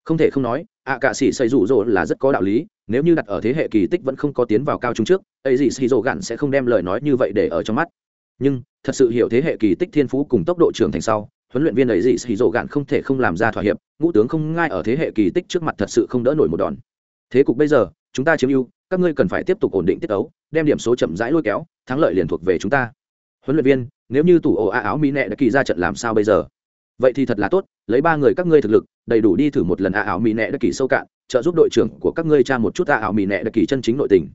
Không thể không nói ạ à, cạ sĩ xây rủ rỗ là rất có đạo lý nếu như đặt ở thế hệ kỳ tích vẫn không có tiến vào cao trung trước ấy gì xì rỗ gặn sẽ không đem lời nói như vậy để ở trong mắt. Nhưng thật sự hiểu thế hệ kỳ tích thiên phú cùng tốc độ trưởng thành sau, huấn luyện viên ấy dị xì rộ gạn không thể không làm ra thỏa hiệp, ngũ tướng không ngai ở thế hệ kỳ tích trước mặt thật sự không đỡ nổi một đòn. Thế cục bây giờ, chúng ta chiếm ưu, các ngươi cần phải tiếp tục ổn định tiết ấu, đem điểm số chậm rãi lôi kéo, thắng lợi liền thuộc về chúng ta. Huấn luyện viên, nếu như tủ ổ a áo mỹ nẹ đã kỳ ra trận làm sao bây giờ? Vậy thì thật là tốt, lấy ba người các ngươi thực lực, đầy đủ đi thử một lần a áo mỹ nẹ đã kỳ sâu cạn, trợ giúp đội trưởng của các ngươi tra một chút a áo mỹ nẹ đã kỳ chân chính nội tình.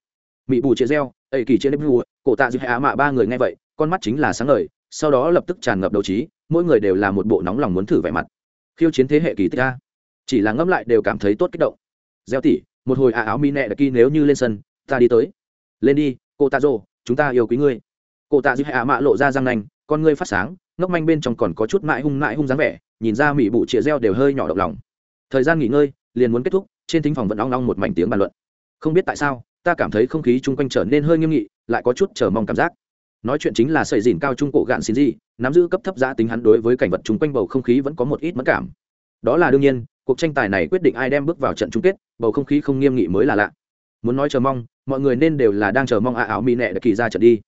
Mỹ bù chia reo ây kỳ chia nếp vua cổ tạ dư hạ mạ ba người nghe vậy con mắt chính là sáng ngời sau đó lập tức tràn ngập đấu trí mỗi người đều là một bộ nóng lòng muốn thử vẻ mặt. Khiêu chiến thế hệ kỳ tích a. Chỉ là ngẫm lại đều cảm thấy tốt kích động. Gieo tỉ một hồi à áo mi nẹ đã kỳ nếu như lên sân ta đi tới. Lên đi cô ta Dụ, chúng ta yêu quý ngươi. Cô ta giữ hạ mạ lộ ra răng nanh con ngươi phát sáng ngốc manh bên trong còn có chút mãi hung mãi hung dáng vẻ nhìn ra mỹ bụ chĩa reo đều hơi nhỏ động lòng. Thời gian nghỉ ngơi liền muốn kết thúc trên thính phòng vẫn long long một mảnh tiếng bàn luận. Không biết tại sao ta cảm thấy không khí chung quanh trở nên hơi nghiêm nghị lại có chút chờ mong cảm giác nói chuyện chính là sợi dìn cao trung cổ gạn xin gì, nắm giữ cấp thấp giá tính hắn đối với cảnh vật chung quanh bầu không khí vẫn có một ít mất cảm. Đó là đương nhiên, cuộc tranh tài này quyết định ai đem bước vào trận chung kết, bầu không khí không nghiêm nghị mới là lạ. Muốn nói chờ mong, mọi người nên đều là đang chờ mong a áo mỹ nẹ đã kỳ ra trận đi.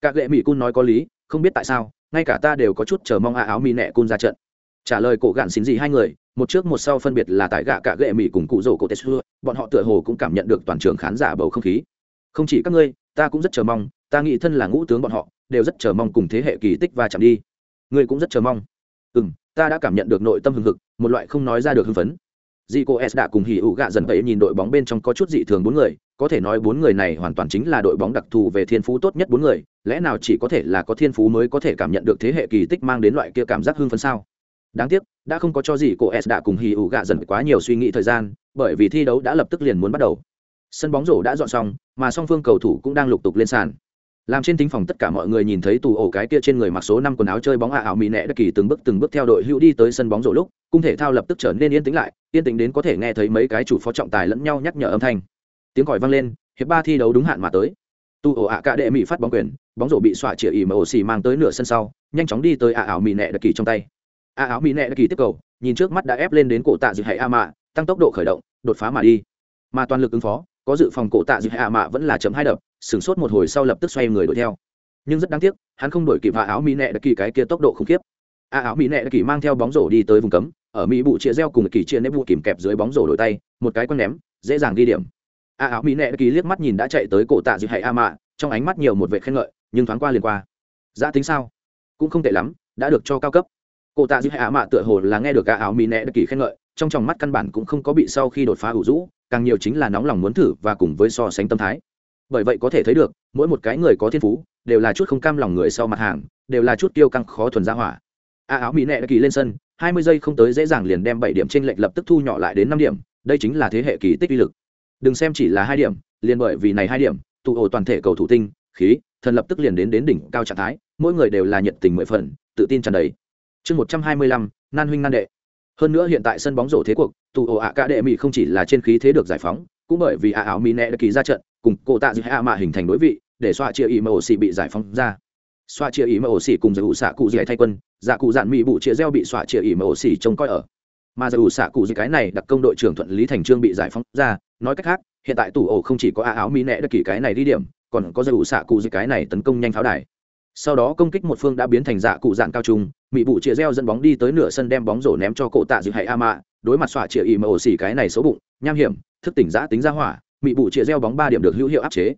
Các lệ mỹ cun nói có lý, không biết tại sao, ngay cả ta đều có chút chờ mong a áo mỹ nẹ cun ra trận. Trả lời cổ gạn xin gì hai người, một trước một sau phân biệt là tại gạ cả gệ mỹ cùng cụ rổ cổ tết xưa bọn họ tựa hồ cũng cảm nhận được toàn trường khán giả bầu không khí. Không chỉ các ngươi, ta cũng rất chờ mong ta nghĩ thân là ngũ tướng bọn họ đều rất chờ mong cùng thế hệ kỳ tích và chạm đi ngươi cũng rất chờ mong ừ m ta đã cảm nhận được nội tâm hưng hực một loại không nói ra được hưng phấn Di cô S đã cùng hỉ ủ gạ dần vậy nhìn đội bóng bên trong có chút dị thường bốn người, có thể nói bốn người này hoàn toàn chính là đội bóng đặc thù về thiên phú tốt nhất bốn người, lẽ nào chỉ có thể là có thiên phú mới có thể cảm nhận được thế hệ kỳ tích mang đến loại kia cảm giác hưng phấn sao? Đáng tiếc, đã không có cho gì cô S đã cùng hỉ ủ gạ dần quá nhiều suy nghĩ thời gian, bởi vì thi đấu đã lập tức liền muốn bắt đầu. Sân bóng rổ đã dọn xong, mà song phương cầu thủ cũng đang lục tục lên sàn làm trên thính phòng tất cả mọi người nhìn thấy tù ổ cái kia trên người mặc số năm quần áo chơi bóng ạ ảo mỹ nẹ đất kỳ từng bước từng bước theo đội hữu đi tới sân bóng rổ lúc, cung thể thao lập tức trở nên yên tĩnh lại, yên tĩnh đến có thể nghe thấy mấy cái chủ phó trọng tài lẫn nhau nhắc nhở âm thanh. Tiếng còi vang lên, hiệp ba thi đấu đúng hạn mà tới. Tu ổ ạ cả đệ mỹ phát bóng quyền, bóng rổ bị xỏa chĩa ỉ mà ổ xì mang tới nửa sân sau, nhanh chóng đi tới ạ ảo mỹ nẹ đặc kỳ trong tay. Ạ ảo mỹ nẹ đặc kỳ tiếp cầu, nhìn trước mắt đã ép lên đến cổ tạ dự hệ a mạ, tăng tốc độ khởi động, đột phá mà đi. Mà toàn lực ứng phó có dự phòng cổ tạ dự hệ a mạ vẫn là chấm hai đập, sửng sốt một hồi sau lập tức xoay người đuổi theo. Nhưng rất đáng tiếc, hắn không đổi kịp hạ áo mỹ nẹ đặc kỳ cái kia tốc độ khủng khiếp. A áo mỹ nẹ đặc kỳ mang theo bóng rổ đi tới vùng cấm, ở mỹ bụ chia reo cùng kỳ chia nếp vụ kìm kẹp dưới bóng rổ đổi tay, một cái quăng ném, dễ dàng đi điểm. A áo mỹ nẹ đặc kỳ liếc mắt nhìn đã chạy tới cổ tạ dịu hạ a mạ, trong ánh mắt nhiều một vệ khen ngợi, nhưng thoáng qua liền qua. Giá tính sao? Cũng không tệ lắm, đã được cho cao cấp. Cổ tạ dịu hạ a mạ tựa hồ là nghe được a áo mỹ nẹ đặc kỳ khen ngợi, trong tròng mắt căn bản cũng không có bị sau khi đột phá ủ rũ càng nhiều chính là nóng lòng muốn thử và cùng với so sánh tâm thái. Bởi vậy có thể thấy được, mỗi một cái người có thiên phú, đều là chút không cam lòng người sau mặt hàng, đều là chút tiêu căng khó thuần ra hỏa. A áo mỹ nệ đã kỳ lên sân, hai mươi giây không tới dễ dàng liền đem bảy điểm trên lệch lập tức thu nhỏ lại đến năm điểm, đây chính là thế hệ kỳ tích uy lực. Đừng xem chỉ là hai điểm, liền bởi vì này hai điểm, tụ ổ toàn thể cầu thủ tinh, khí, thần lập tức liền đến đến đỉnh cao trạng thái, mỗi người đều là nhiệt tình mười phần, tự tin tràn đầy. Chương một trăm hai mươi lăm, nan huynh nan đệ hơn nữa hiện tại sân bóng rổ thế cuộc, tù ổ ạ cả đệ mỹ không chỉ là trên khí thế được giải phóng, cũng bởi vì ạ áo mỹ nẹ đã kỳ ra trận, cùng cô tạ giữa hạ mạ hình thành đối vị, để xoa chia ý mà ổ xì bị giải phóng ra. Xoa chia ý mà ổ xì cùng giải ủ xạ cụ dạy thay quân dạ cụ dạn mỹ bụ chia gieo bị xoa chia ý mà ổ xì trông coi ở. Mà giải ủ xạ cụ dạy cái này đặc công đội trưởng thuận lý thành trương bị giải phóng ra, nói cách khác, hiện tại tù ổ không chỉ có ạ áo mỹ nẹ đã kỳ cái này đi điểm, còn có giải ủ xạ cụ dạy cái này tấn công nhanh pháo đài. Sau đó công kích một phương đã biến thành dạ cụ dạn cao trung mỹ bụ chia reo dẫn bóng đi tới nửa sân đem bóng rổ ném cho cổ tạ dịu hay a mạ. Đối mặt xoa chia ỉ mà ổ cái này xấu bụng, nham hiểm, thức tỉnh giã tính ra hỏa mỹ bụ chia reo bóng ba điểm được hữu hiệu áp chế.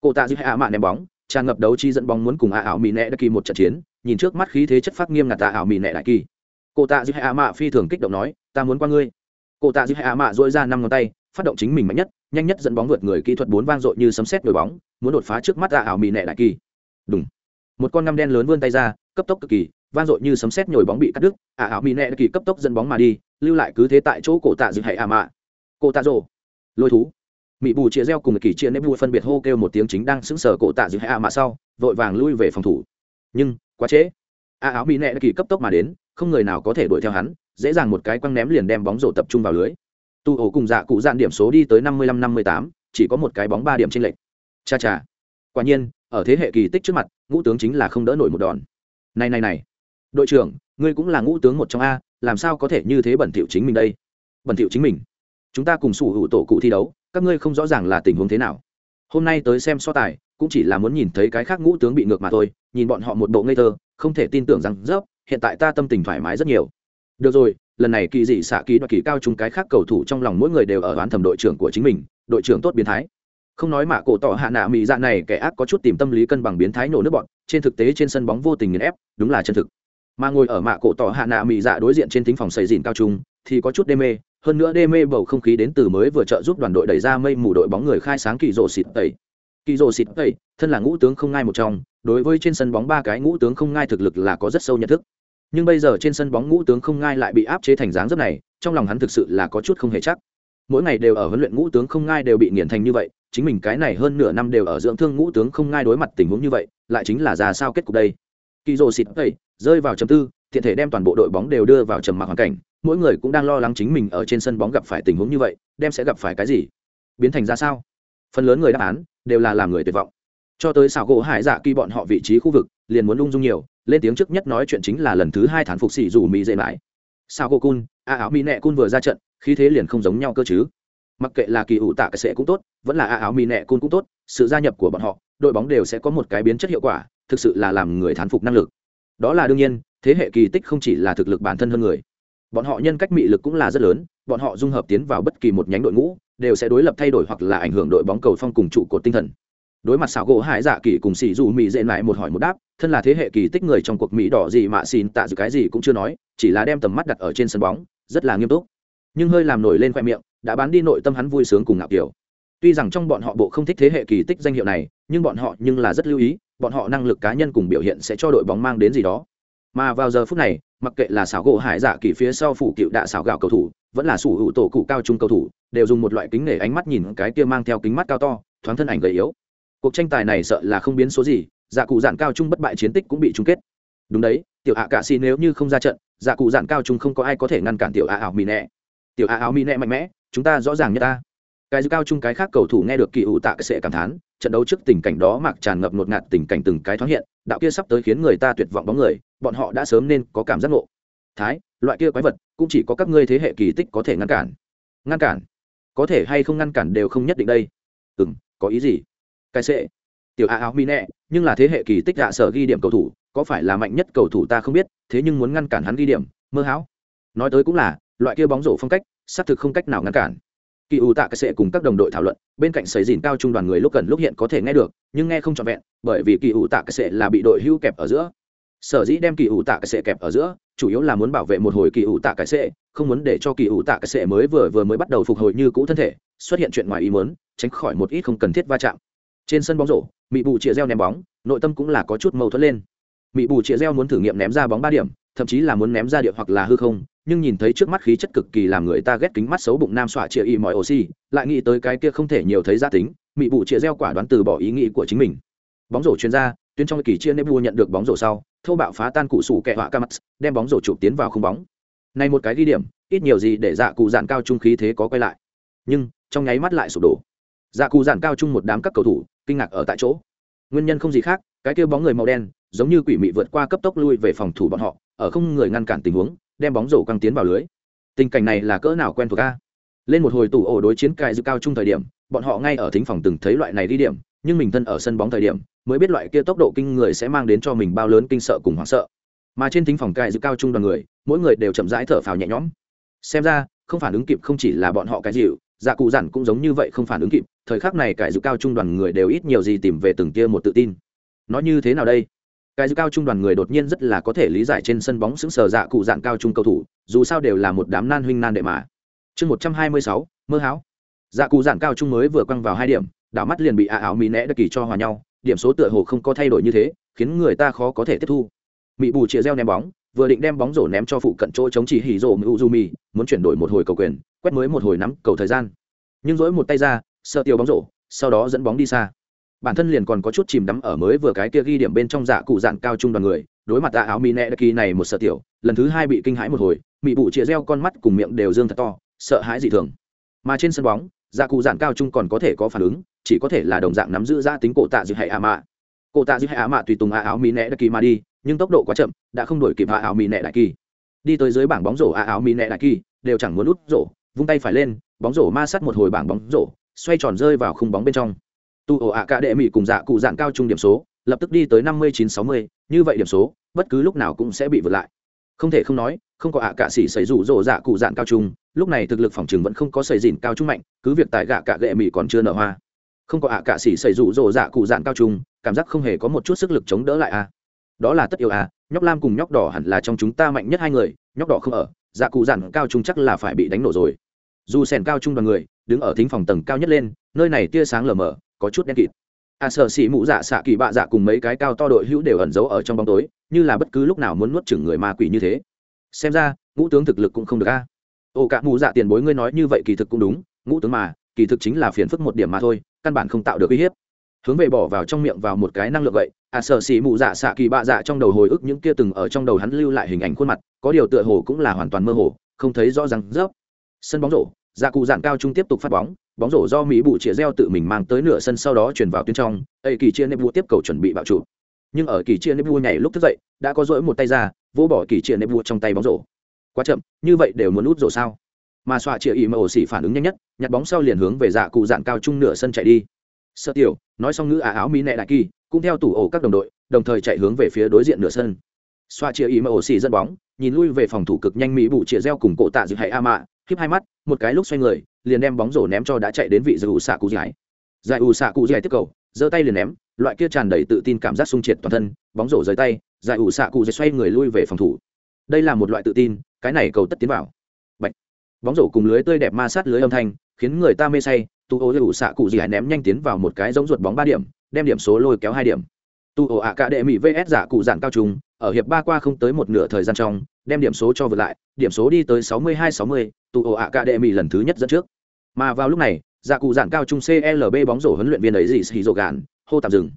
Cổ tạ dư a mạ ném bóng, tràn ngập đấu chi dẫn bóng muốn cùng a ảo mỹ nẹ đại kỳ một trận chiến, nhìn trước mắt khí thế chất phát nghiêm ngặt tạ ảo mỹ nẹ đại kỳ. Cổ tạ dư a mạ phi thường kích động nói, ta muốn qua ngươi. Cổ tạ dư a mạ dội ra năm ngón tay, phát động chính mình mạnh nhất, nhanh nhất dẫn bóng vượt người kỹ thuật bốn vang dội như sấm sét đổi bóng, muốn đột phá trước mắt tạ ảo mỹ nẹ đại kỳ. Đúng một con ngăm đen lớn vươn tay ra, cấp tốc cực kỳ vang dội như sấm sét nhồi bóng bị cắt đứt, ả ảo mỹ nẹ kỳ cấp tốc dẫn bóng mà đi, lưu lại cứ thế tại chỗ cổ tạ dư à mạ. Cổ tạ rồ. Lôi thú. Mỹ bù chia reo cùng kỳ chia nếp vui phân biệt hô kêu một tiếng chính đang sững sờ cổ tạ giữ à mạ sau, vội vàng lui về phòng thủ. Nhưng, quá trễ. Ả áo mỹ nẹ kỳ cấp tốc mà đến, không người nào có thể đuổi theo hắn, dễ dàng một cái quăng ném liền đem bóng rổ tập trung vào lưới. Tu ổ cùng dạ cụ dạn điểm số đi tới năm mươi lăm năm mươi tám, chỉ có một cái bóng ba điểm trên lệch. Cha cha. Quả nhiên, ở thế hệ kỳ tích trước mặt, ngũ tướng chính là không đỡ nổi một đòn. Này này này đội trưởng, ngươi cũng là ngũ tướng một trong a, làm sao có thể như thế bẩn thỉu chính mình đây? Bẩn thỉu chính mình? Chúng ta cùng sủ hữu tổ cụ thi đấu, các ngươi không rõ ràng là tình huống thế nào. Hôm nay tới xem so tài, cũng chỉ là muốn nhìn thấy cái khác ngũ tướng bị ngược mà thôi, nhìn bọn họ một bộ ngây thơ, không thể tin tưởng rằng, dốc. hiện tại ta tâm tình thoải mái rất nhiều. Được rồi, lần này kỳ dị xạ ký đoạt kỳ cao chung cái khác cầu thủ trong lòng mỗi người đều ở đoán thẩm đội trưởng của chính mình, đội trưởng tốt biến thái. Không nói mà cổ tỏ hạ nạ mỹ dạ này kẻ ác có chút tìm tâm lý cân bằng biến thái nổ nước bọn, trên thực tế trên sân bóng vô tình nghiền ép, đúng là chân thực mà ngồi ở mạ cổ tỏ hạ nạ mỹ dạ đối diện trên thính phòng xây dìn cao trung, thì có chút đê mê, hơn nữa đê mê bầu không khí đến từ mới vừa trợ giúp đoàn đội đẩy ra mây mù đội bóng người khai sáng kỳ rộ xịt tẩy. Kỳ rộ xịt tẩy, thân là ngũ tướng không ngai một trong, đối với trên sân bóng ba cái ngũ tướng không ngai thực lực là có rất sâu nhận thức. Nhưng bây giờ trên sân bóng ngũ tướng không ngai lại bị áp chế thành dáng dấp này, trong lòng hắn thực sự là có chút không hề chắc. Mỗi ngày đều ở huấn luyện ngũ tướng không ngai đều bị nghiền thành như vậy, chính mình cái này hơn nửa năm đều ở dưỡng thương ngũ tướng không ngai đối mặt tình huống như vậy, lại chính là ra sao kết cục đây? Kỳ rồ xịt tẩy, rơi vào chấm tư thiện thể đem toàn bộ đội bóng đều đưa vào trầm mặc hoàn cảnh. Mỗi người cũng đang lo lắng chính mình ở trên sân bóng gặp phải tình huống như vậy, đem sẽ gặp phải cái gì? Biến thành ra sao? Phần lớn người đáp án đều là làm người tuyệt vọng. Cho tới xảo gỗ hải dạ kỳ bọn họ vị trí khu vực, liền muốn lung dung nhiều, lên tiếng trước nhất nói chuyện chính là lần thứ hai thản phục xỉ dù mỹ dễ mãi. Sao gỗ cun, a áo mỹ nẹ cun vừa ra trận, khí thế liền không giống nhau cơ chứ. Mặc kệ là kỳ ủ tạ cái sẽ cũng tốt, vẫn là a áo mỹ nẹ cun cũng tốt, sự gia nhập của bọn họ, đội bóng đều sẽ có một cái biến chất hiệu quả thực sự là làm người thán phục năng lực. Đó là đương nhiên, thế hệ kỳ tích không chỉ là thực lực bản thân hơn người. Bọn họ nhân cách mị lực cũng là rất lớn, bọn họ dung hợp tiến vào bất kỳ một nhánh đội ngũ, đều sẽ đối lập thay đổi hoặc là ảnh hưởng đội bóng cầu phong cùng trụ cột tinh thần. Đối mặt xảo gỗ hải dạ kỳ cùng xì dù mỹ dễ lại một hỏi một đáp, thân là thế hệ kỳ tích người trong cuộc mỹ đỏ gì mà xin tạ dự cái gì cũng chưa nói, chỉ là đem tầm mắt đặt ở trên sân bóng, rất là nghiêm túc. Nhưng hơi làm nổi lên khoe miệng, đã bán đi nội tâm hắn vui sướng cùng ngạo kiểu tuy rằng trong bọn họ bộ không thích thế hệ kỳ tích danh hiệu này, nhưng bọn họ nhưng là rất lưu ý, bọn họ năng lực cá nhân cùng biểu hiện sẽ cho đội bóng mang đến gì đó. Mà vào giờ phút này, mặc kệ là xảo gỗ hải dạ kỳ phía sau phủ cựu đạ xảo gạo cầu thủ, vẫn là sủ hữu tổ cụ cao trung cầu thủ, đều dùng một loại kính nể ánh mắt nhìn cái kia mang theo kính mắt cao to, thoáng thân ảnh gầy yếu. Cuộc tranh tài này sợ là không biến số gì dạ cụ dạn cao trung bất bại chiến tích cũng bị chung kết. Đúng đấy, tiểu hạ cạ xì nếu như không ra trận dạ cụ dạn cao trung không có ai có thể ngăn cản tiểu hạ ảo mỹ nẹ. Tiểu hạ ảo mỹ nẹ mạnh mẽ, chúng ta rõ ràng như ta cái cao trung cái khác cầu thủ nghe được kỳ ủ tạ sẽ cảm thán, trận đấu trước tình cảnh đó mạc tràn ngập ngột ngạt tình cảnh từng cái thoáng hiện, đạo kia sắp tới khiến người ta tuyệt vọng bóng người, bọn họ đã sớm nên có cảm giác ngộ. Thái, loại kia quái vật cũng chỉ có các ngươi thế hệ kỳ tích có thể ngăn cản. Ngăn cản? Có thể hay không ngăn cản đều không nhất định đây. Ừ m có ý gì? Cái sệ tiểu a áo mi nẹ, nhưng là thế hệ kỳ tích hạ sở ghi điểm cầu thủ, có phải là mạnh nhất cầu thủ ta không biết, thế nhưng muốn ngăn cản hắn ghi điểm, mơ hão. Nói tới cũng là, loại kia bóng rổ phong cách, xác thực không cách nào ngăn cản kỳ ủ tạ cái sệ cùng các đồng đội thảo luận, bên cạnh sấy dìn cao trung đoàn người lúc cần lúc hiện có thể nghe được, nhưng nghe không trọn vẹn, bởi vì kỳ ủ tạ cái sệ là bị đội hưu kẹp ở giữa. Sở dĩ đem kỳ ủ tạ cái sệ kẹp ở giữa, chủ yếu là muốn bảo vệ một hồi kỳ ủ tạ cái sệ, không muốn để cho kỳ ủ tạ cái sệ mới vừa vừa mới bắt đầu phục hồi như cũ thân thể, xuất hiện chuyện ngoài ý muốn, tránh khỏi một ít không cần thiết va chạm. Trên sân bóng rổ mỹ bù chĩa reo ném bóng, nội tâm cũng là có chút mâu thuẫn lên. Mỹ bù chĩa reo muốn thử nghiệm ném ra bóng ba điểm thậm chí là muốn ném ra địa hoặc là hư không, nhưng nhìn thấy trước mắt khí chất cực kỳ làm người ta ghét kính mắt xấu bụng nam xoa chĩa y mọi oxy, lại nghĩ tới cái kia không thể nhiều thấy gia tính, mị bụ chĩa reo quả đoán từ bỏ ý nghĩ của chính mình. Bóng rổ chuyên gia tuyến trong kỳ chia nebu nhận được bóng rổ sau thâu bạo phá tan cụ sủ kẹ họa ca đem bóng rổ chụp tiến vào không bóng. Này một cái ghi điểm, ít nhiều gì để dạ cụ dạn cao trung khí thế có quay lại. Nhưng, trong nháy mắt lại sụp đổ. Dạ cụ dạn cao trung một đám các cầu thủ, kinh ngạc ở tại chỗ. Nguyên nhân không gì khác, cái kia bóng người màu đen, giống như quỷ mị vượt qua cấp tốc lui về phòng thủ bọn họ ở không người ngăn cản tình huống, đem bóng rổ căng tiến vào lưới. Tình cảnh này là cỡ nào quen thuộc a? Lên một hồi tủ ổ đối chiến cài dự cao trung thời điểm, bọn họ ngay ở thính phòng từng thấy loại này đi điểm, nhưng mình thân ở sân bóng thời điểm, mới biết loại kia tốc độ kinh người sẽ mang đến cho mình bao lớn kinh sợ cùng hoảng sợ. Mà trên thính phòng cài dự cao trung đoàn người, mỗi người đều chậm rãi thở phào nhẹ nhõm. Xem ra, không phản ứng kịp không chỉ là bọn họ cái dịu dạ cụ giản cũng giống như vậy không phản ứng kịp, thời khắc này cải dự cao trung đoàn người đều ít nhiều gì tìm về từng kia một tự tin. Nói như thế nào đây? Cái dư cao trung đoàn người đột nhiên rất là có thể lý giải trên sân bóng xứng sờ dạ cụ dạng cao trung cầu thủ dù sao đều là một đám nan huynh nan đệ mà chương một trăm hai mươi sáu mơ háo dạ cụ dạng cao trung mới vừa quăng vào hai điểm đảo mắt liền bị ạ ảo mỹ nẽ đất kỳ cho hòa nhau điểm số tựa hồ không có thay đổi như thế khiến người ta khó có thể tiếp thu mỹ bù chĩa reo ném bóng vừa định đem bóng rổ ném cho phụ cận chỗ chống chỉ hỉ rổ mì muốn chuyển đổi một hồi cầu quyền, quét mới một hồi nắm cầu thời gian. Nhưng dỗi một tay ra, sợ tiêu bóng rổ, sau đó dẫn bóng đi xa. Bản thân liền còn có chút chìm đắm ở mới vừa cái kia ghi điểm bên trong dạ cụ dạn cao trung đoàn người, đối mặt dạ áo mì nẹ kỳ này một sợ tiểu, lần thứ hai bị kinh hãi một hồi, mỹ bụ chĩa reo con mắt cùng miệng đều dương thật to, sợ hãi dị thường. Mà trên sân bóng, dạ cụ dạn cao trung còn có thể có phản ứng, chỉ có thể là đồng dạng nắm giữ ra tính cổ tạ dư hệ ạ mạ. Cổ tạ dư hệ ạ mạ tùy tùng áo mì nẹ kỳ mà đi, nhưng tốc độ quá chậm đã không đổi kịp hạ áo mì nẹ đại kỳ đi tới dưới bảng bóng rổ a áo mì nẹ đại kỳ đều chẳng muốn út rổ vung tay phải lên bóng rổ ma sát một hồi bảng bóng rổ xoay tròn rơi vào khung bóng bên trong tu ổ ạ cả đệ mỹ cùng dạ cụ dạng cao trung điểm số, lập tức đi tới năm mươi chín sáu mươi, như vậy điểm số, bất cứ lúc nào cũng sẽ bị vượt lại. Không thể không nói, không có ạ cả xỉ xảy rủ rổ dạ cụ dạng cao trung, lúc này thực lực phòng trường vẫn không có xảy dìn cao trung mạnh, cứ việc tại gạ cả gệ mỹ còn chưa nở hoa. Không có ạ cả xỉ xảy rủ rổ dạ cụ dạng cao trung, cảm giác không hề có một chút sức lực chống đỡ lại a đó là tất yêu à nhóc lam cùng nhóc đỏ hẳn là trong chúng ta mạnh nhất hai người, nhóc đỏ không ở dạ cụ dạng cao trung chắc là phải bị đánh nổ rồi. Dù sèn cao trung đoàn người, đứng ở thính phòng tầng cao nhất lên, nơi này tia sáng lờ mờ có chút đen kịt. À sợ xỉ mụ dạ xạ kỳ bạ dạ cùng mấy cái cao to đội hữu đều ẩn giấu ở trong bóng tối, như là bất cứ lúc nào muốn nuốt chửng người ma quỷ như thế. Xem ra, ngũ tướng thực lực cũng không được a. À. cả mụ dạ tiền bối ngươi nói như vậy kỳ thực cũng đúng, ngũ tướng mà, kỳ thực chính là phiền phức một điểm mà thôi, căn bản không tạo được uy hiếp. Hướng về bỏ vào trong miệng vào một cái năng lượng vậy à sợ xỉ mụ dạ xạ kỳ bạ dạ trong đầu hồi ức những kia từng ở trong đầu hắn lưu lại hình ảnh khuôn mặt, có điều tựa hồ cũng là hoàn toàn mơ hồ, không thấy rõ ràng rớp. Sân bóng rổ dạ cụ dạn cao trung tiếp tục phát bóng bóng rổ do mỹ bụ chĩa reo tự mình mang tới nửa sân sau đó chuyển vào tuyến trong ây kỳ chia nebu tiếp cầu chuẩn bị bạo trụ nhưng ở kỳ chia nebu nhảy lúc thức dậy, đã có dỗi một tay ra, vỗ bỏ kỳ chia nebu trong tay bóng rổ. Quá chậm, như vậy đều muốn út rổ sao? Mà xoa chia ý mà ổ xỉ phản ứng nhanh nhất, nhặt bóng sau liền hướng về dạ cụ dạn cao trung nửa sân chạy đi. Sợ tiểu, nói xong ngữ ả áo mỹ nệ đại kỳ, cũng theo tủ ổ các đồng đội, đồng thời chạy hướng về phía đối diện nửa sân. Xoa chia ý mà ổ xỉ dẫn bóng, nhìn lui về phòng thủ cực nhanh mỹ bụ chia reo cùng cổ tạ dự hãy a mạ khiếp hai mắt, một cái lúc xoay người, liền đem bóng rổ ném cho đã chạy đến vị giải ủ xạ cụ giải. Giải ủ xạ cụ giải tiếp cầu, giơ tay liền ném, loại kia tràn đầy tự tin cảm giác sung triệt toàn thân, bóng rổ rời tay, giải ủ xạ cụ giải xoay người lui về phòng thủ. Đây là một loại tự tin, cái này cầu tất tiến vào. Bạch. bóng rổ cùng lưới tươi đẹp ma sát lưới âm thanh, khiến người ta mê say, tu ô ủ xạ cụ giải ném nhanh tiến vào một cái giống ruột bóng ba điểm, đem điểm số lôi kéo hai điểm. Tu ổ ạ cả đệ mỹ vs giả cụ giản cao trùng, ở hiệp ba qua không tới một nửa thời gian trong đem điểm số cho vượt lại điểm số đi tới 62-60, tụ ổ ạ cả lần thứ nhất dẫn trước. Mà vào lúc này Dạ cụ giản cao trung clb bóng rổ huấn luyện viên ấy gì xì rồ gạn hô tạm dừng.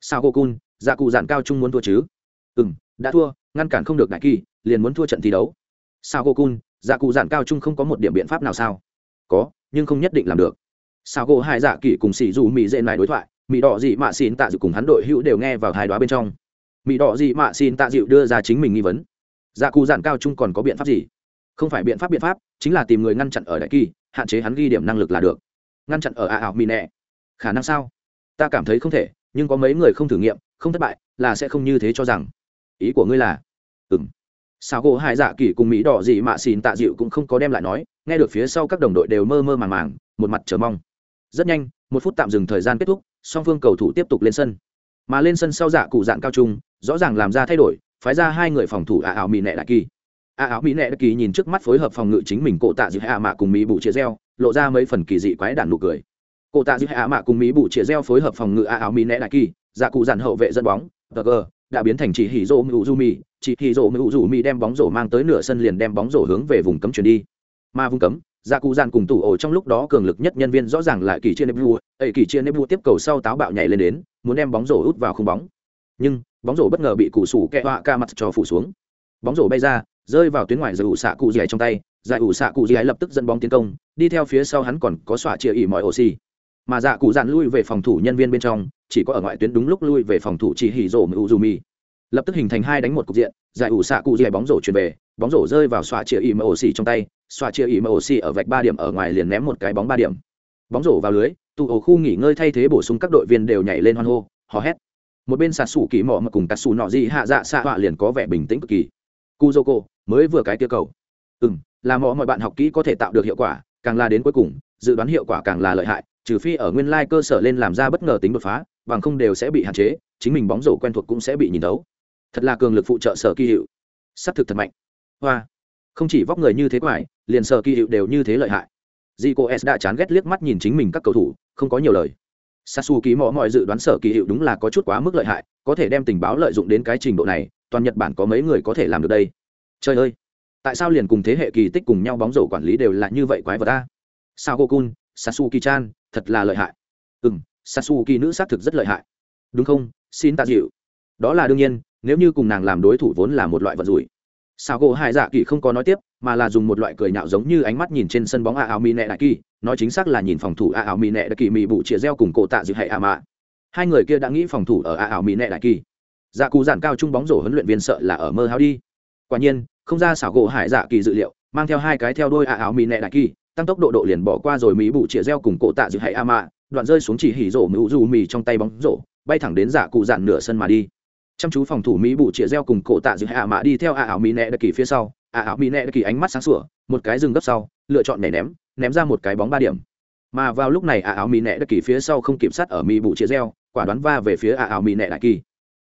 Sao cô cun dạ cụ giản cao trung muốn thua chứ? Ừ đã thua ngăn cản không được đại kỳ liền muốn thua trận thi đấu. Sao cô cun dạ cụ giản cao trung không có một điểm biện pháp nào sao? Có nhưng không nhất định làm được. Sao gỗ hai dạ kỳ cùng xì dù mỹ dễ này đối thoại mỹ đỏ gì mạ xin tạ dự cùng hắn đội hữu đều nghe vào hai đóa bên trong. Mỹ đỏ gì mạ xin tạ dịu đưa ra chính mình nghi vấn dạ cụ giản cao trung còn có biện pháp gì? Không phải biện pháp biện pháp, chính là tìm người ngăn chặn ở đại kỳ, hạn chế hắn ghi điểm năng lực là được. Ngăn chặn ở a ảo mì nẹ khả năng sao? Ta cảm thấy không thể, nhưng có mấy người không thử nghiệm, không thất bại, là sẽ không như thế cho rằng. Ý của ngươi là? Ừng sao gỗ hai dạ kỳ cùng mỹ đỏ gì mạ xin tạ dịu cũng không có đem lại nói, nghe được phía sau các đồng đội đều mơ mơ màng màng, một mặt chờ mong. Rất nhanh, một phút tạm dừng thời gian kết thúc, song phương cầu thủ tiếp tục lên sân. Mà lên sân sau dạ cụ dạng cao trung, rõ ràng làm ra thay đổi phái ra hai người phòng thủ ả ảo mỹ nệ đại kỳ. Ả ảo mỹ nệ đại kỳ nhìn trước mắt phối hợp phòng ngự chính mình cổ tạ giữa hạ mạ cùng mỹ bụ chia reo lộ ra mấy phần kỳ dị quái đản nụ cười. Cô tạ giữ hạ mạ cùng mỹ bụ chia reo phối hợp phòng ngự a áo mỹ nệ đại kỳ dạ cụ dàn hậu vệ dẫn bóng tg đã biến thành chỉ hỉ rộ mưu du mi chỉ hỉ rộ mưu du mi đem bóng rổ mang tới nửa sân liền đem bóng rổ hướng về vùng cấm chuyển đi. Mà vùng cấm dạ cụ dàn cùng tủ ổ trong lúc đó cường lực nhất nhân viên rõ ràng là kỳ chia nebu ấy kỳ chia nebu tiếp cầu sau táo bạo nhảy lên đến, muốn đem bóng rổ út vào không bóng. Nhưng bóng rổ bất ngờ bị cụ sủ kẹ họa ca mặt cho phủ xuống. Bóng rổ bay ra, rơi vào tuyến ngoài giải ủ xạ cụ dì trong tay, giải ủ xạ cụ dì lập tức dẫn bóng tiến công, đi theo phía sau hắn còn có xọa chia ỉ mọi oxy mà dạ cụ dạn lui về phòng thủ nhân viên bên trong, chỉ có ở ngoại tuyến đúng lúc lui về phòng thủ chỉ hỉ rổ mưu dù mi lập tức hình thành hai đánh một cục diện, giải ủ xạ cụ dì bóng rổ chuyển về, bóng rổ rơi vào xọa chia ỉ mọi oxy trong tay xọa chia ỉ mọi oxy ở vạch ba điểm ở ngoài liền ném một cái bóng ba điểm. Bóng rổ vào lưới, tụ ổ khu nghỉ ngơi thay thế bổ sung các đội viên đều nhảy lên hoan hô, hò hét một bên sạt sủ kỳ mỏ mà cùng cắt sủ nọ gì hạ dạ xạ họa liền có vẻ bình tĩnh cực kỳ. Cu dô cô mới vừa cái tiêu cầu. Ừ m là mỏ mọi bạn học kỹ có thể tạo được hiệu quả, càng là đến cuối cùng, dự đoán hiệu quả càng là lợi hại, trừ phi ở nguyên lai cơ sở lên làm ra bất ngờ tính đột phá, bằng không đều sẽ bị hạn chế, chính mình bóng rổ quen thuộc cũng sẽ bị nhìn thấu. Thật là cường lực phụ trợ sở kỳ hiệu. S ắ c thực thật mạnh. Hoa. Không chỉ vóc người như thế quải, liền sở kỳ hiệu đều như thế lợi hại. Dì cô s đã chán ghét liếc mắt nhìn chính mình các cầu thủ, không có nhiều lời sasu ký mò mọi dự đoán sở kỳ hiệu đúng là có chút quá mức lợi hại, có thể đem tình báo lợi dụng đến cái trình độ này, toàn nhật bản có mấy người có thể làm được đây? Trời ơi! Tại sao liền cùng thế hệ kỳ tích cùng nhau bóng rổ quản lý đều là như vậy quái vật ta sao gokun sasuki chan thật là lợi hại. Ừ m sasuki nữ xác thực rất lợi hại. Đúng không? Xin ta dịu. Đó là đương nhiên, nếu như cùng nàng làm đối thủ vốn là một loại vật rủi sao gỗ hải dạ kỳ không có nói tiếp, mà là dùng một loại cười nhạo giống như ánh mắt nhìn trên sân bóng a áo mi nẹ đại kỳ, nói chính xác là nhìn phòng thủ a áo mi nẹ đại kỳ mì bụ chĩa reo cùng cổ tạ dự hệ a mạ. Hai người kia đã nghĩ phòng thủ ở a áo mi nẹ đại kỳ. Dạ cù giản cao trung bóng rổ huấn luyện viên sợ là ở mơ hao đi. Quả nhiên, không ra xảo gỗ hải dạ kỳ dự liệu, mang theo hai cái theo đôi a áo mi nẹ đại kỳ, tăng tốc độ độ liền bỏ qua rồi mỹ bụ chĩa reo cùng cổ tạ dự hệ a mạ, đoạn rơi xuống chỉ hỉ rổ mũ dù mì trong tay bóng rổ, bay thẳng đến dạ cụ dạn nửa sân mà đi chăm chú phòng thủ mỹ bụ chĩa reo cùng cổ tạ dịu hạ mã đi theo a áo mỹ nẹ đại kỳ phía sau a áo mỹ nẹ đại kỳ ánh mắt sáng sủa, một cái dừng gấp sau, lựa chọn nhảy ném ném ra một cái bóng ba điểm. Mà vào lúc này ạ áo mỹ nẹ đại kỳ phía sau không kiểm soát ở mỹ bụ chĩa reo quả đoán va về phía ạ áo mỹ nẹ đại kỳ.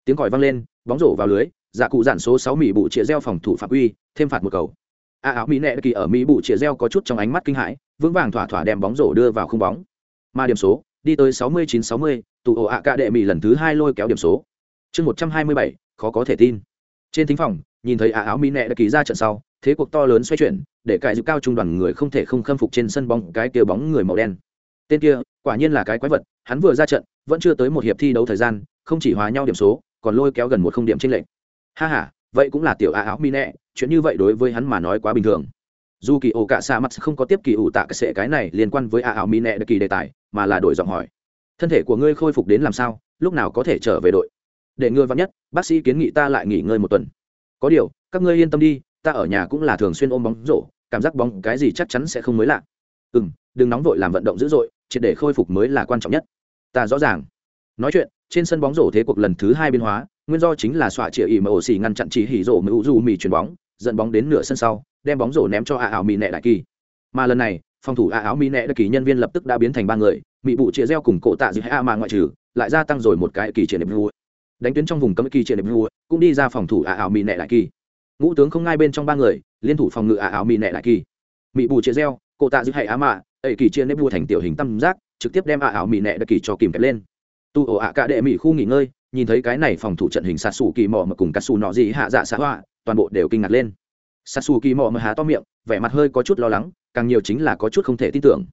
Tiếng còi vang lên, bóng rổ vào lưới giả cụ giản số sáu mỹ bụ chĩa reo phòng thủ phạm uy thêm phạt một cầu. Ạ áo mỹ nẹ kỳ ở mỹ bụ chĩa reo có chút trong ánh mắt kinh hãi, vững vàng thỏa thỏa đem bóng rổ đưa vào không bóng. Mà điểm số, đi tới sáu mươi chín sáu mươi, tụ ổ ạ cạ đệ mỹ lần thứ hai lôi kéo điểm số chương một trăm hai mươi bảy, khó có thể tin. Trên thính phòng, nhìn thấy a áo mỹ nẹ đã ký ra trận sau, thế cuộc to lớn xoay chuyển, để cải dự cao trung đoàn người không thể không khâm phục trên sân bóng cái kia bóng người màu đen. Tên kia, quả nhiên là cái quái vật, hắn vừa ra trận, vẫn chưa tới một hiệp thi đấu thời gian, không chỉ hòa nhau điểm số, còn lôi kéo gần một không điểm trên lệnh ha ha, vậy cũng là tiểu a áo mỹ nẹ chuyện như vậy đối với hắn mà nói quá bình thường. Dù kỳ ổ cả xa mắt không có tiếp kỳ ủ tạ cái sệ cái này liên quan với a áo mỹ nẹ đã kỳ đề tài, mà là đổi giọng hỏi. Thân thể của ngươi khôi phục đến làm sao, lúc nào có thể trở về đội? Để ngươi vắng nhất, bác sĩ kiến nghị ta lại nghỉ ngơi một tuần. Có điều, các ngươi yên tâm đi, ta ở nhà cũng là thường xuyên ôm bóng rổ, cảm giác bóng cái gì chắc chắn sẽ không mới lạ. Ừ m đừng nóng vội làm vận động dữ dội, triệt để khôi phục mới là quan trọng nhất. Ta rõ ràng. Nói chuyện, trên sân bóng rổ thế cuộc lần thứ hai biến hóa, nguyên do chính là xọa chĩa ỉ mà ổ xỉ ngăn chặn chỉ hỉ rổ mà ủ du mì chuyền bóng, dẫn bóng đến nửa sân sau, đem bóng rổ ném cho a áo mì nẹ đại kỳ. Mà lần này, phòng thủ a áo mì nẹ đại kỳ nhân viên lập tức đã biến thành ba người bị bụ chĩa reo cùng cổ tạ giữa a mà ngoại trừ, lại gia tăng rồi một cái kỳ triển đẹp vui đánh tuyến trong vùng cấm kỳ triển đẹp vua, cũng đi ra phòng thủ ả ảo mì nẹ lại kỳ. Ngũ tướng không ngay bên trong ba người, liên thủ phòng ngự ả ảo mì nẹ lại kỳ. Bị bù chia reo cổ tạ giữ hệ á mà ẩy kỳ chia nếp vua thành tiểu hình tam giác, trực tiếp đem ả ảo mì nẹ đại kỳ cho kìm kẹp lên. Tu ổ ả cả đệ mỹ khu nghỉ ngơi, nhìn thấy cái này phòng thủ trận hình sạt sủ kỳ mò mà cùng cắt xù nọ gì hạ dạ xã họa toàn bộ đều kinh ngạc lên. Sạt sủ kỳ mò mà há to miệng, vẻ mặt hơi có chút lo lắng, càng nhiều chính là có chút không thể tin tưởng.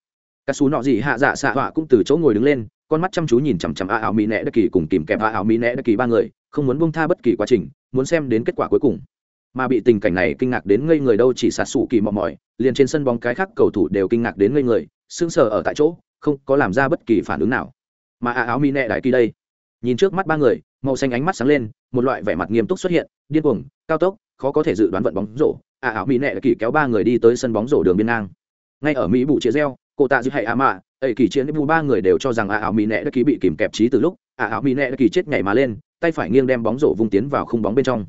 Cắt xù nọ gì hạ dạ xã họa cũng từ chỗ ngồi đứng lên con mắt chăm chú nhìn chằm chằm a áo mỹ nẹ đất kỳ cùng kìm kẹp a áo mỹ nẹ đất kỳ ba người, không muốn bông tha bất kỳ quá trình, muốn xem đến kết quả cuối cùng. Mà bị tình cảnh này kinh ngạc đến ngây người đâu chỉ sạt sủ kỳ mò mỏi, liền trên sân bóng cái khác cầu thủ đều kinh ngạc đến ngây người, sững sờ ở tại chỗ, không có làm ra bất kỳ phản ứng nào. Mà a áo mỹ nẹ đại kỳ đây, nhìn trước mắt ba người, màu xanh ánh mắt sáng lên, một loại vẻ mặt nghiêm túc xuất hiện, điên cuồng, cao tốc, khó có thể dự đoán vận bóng rổ. A áo mỹ nẹ đại kỳ kéo ba người đi tới sân bóng rổ đường biên ngang. Ngay ở mỹ bụ chia reo, cô tạ giữ hay a mạ ẩy kỳ chiến bu ba người đều cho rằng a áo mỹ nẹ đã kỳ bị kìm kẹp trí từ lúc, a áo mỹ nẹ đã kỳ chết nhảy mà lên, tay phải nghiêng đem bóng rổ vung tiến vào khung bóng bên trong.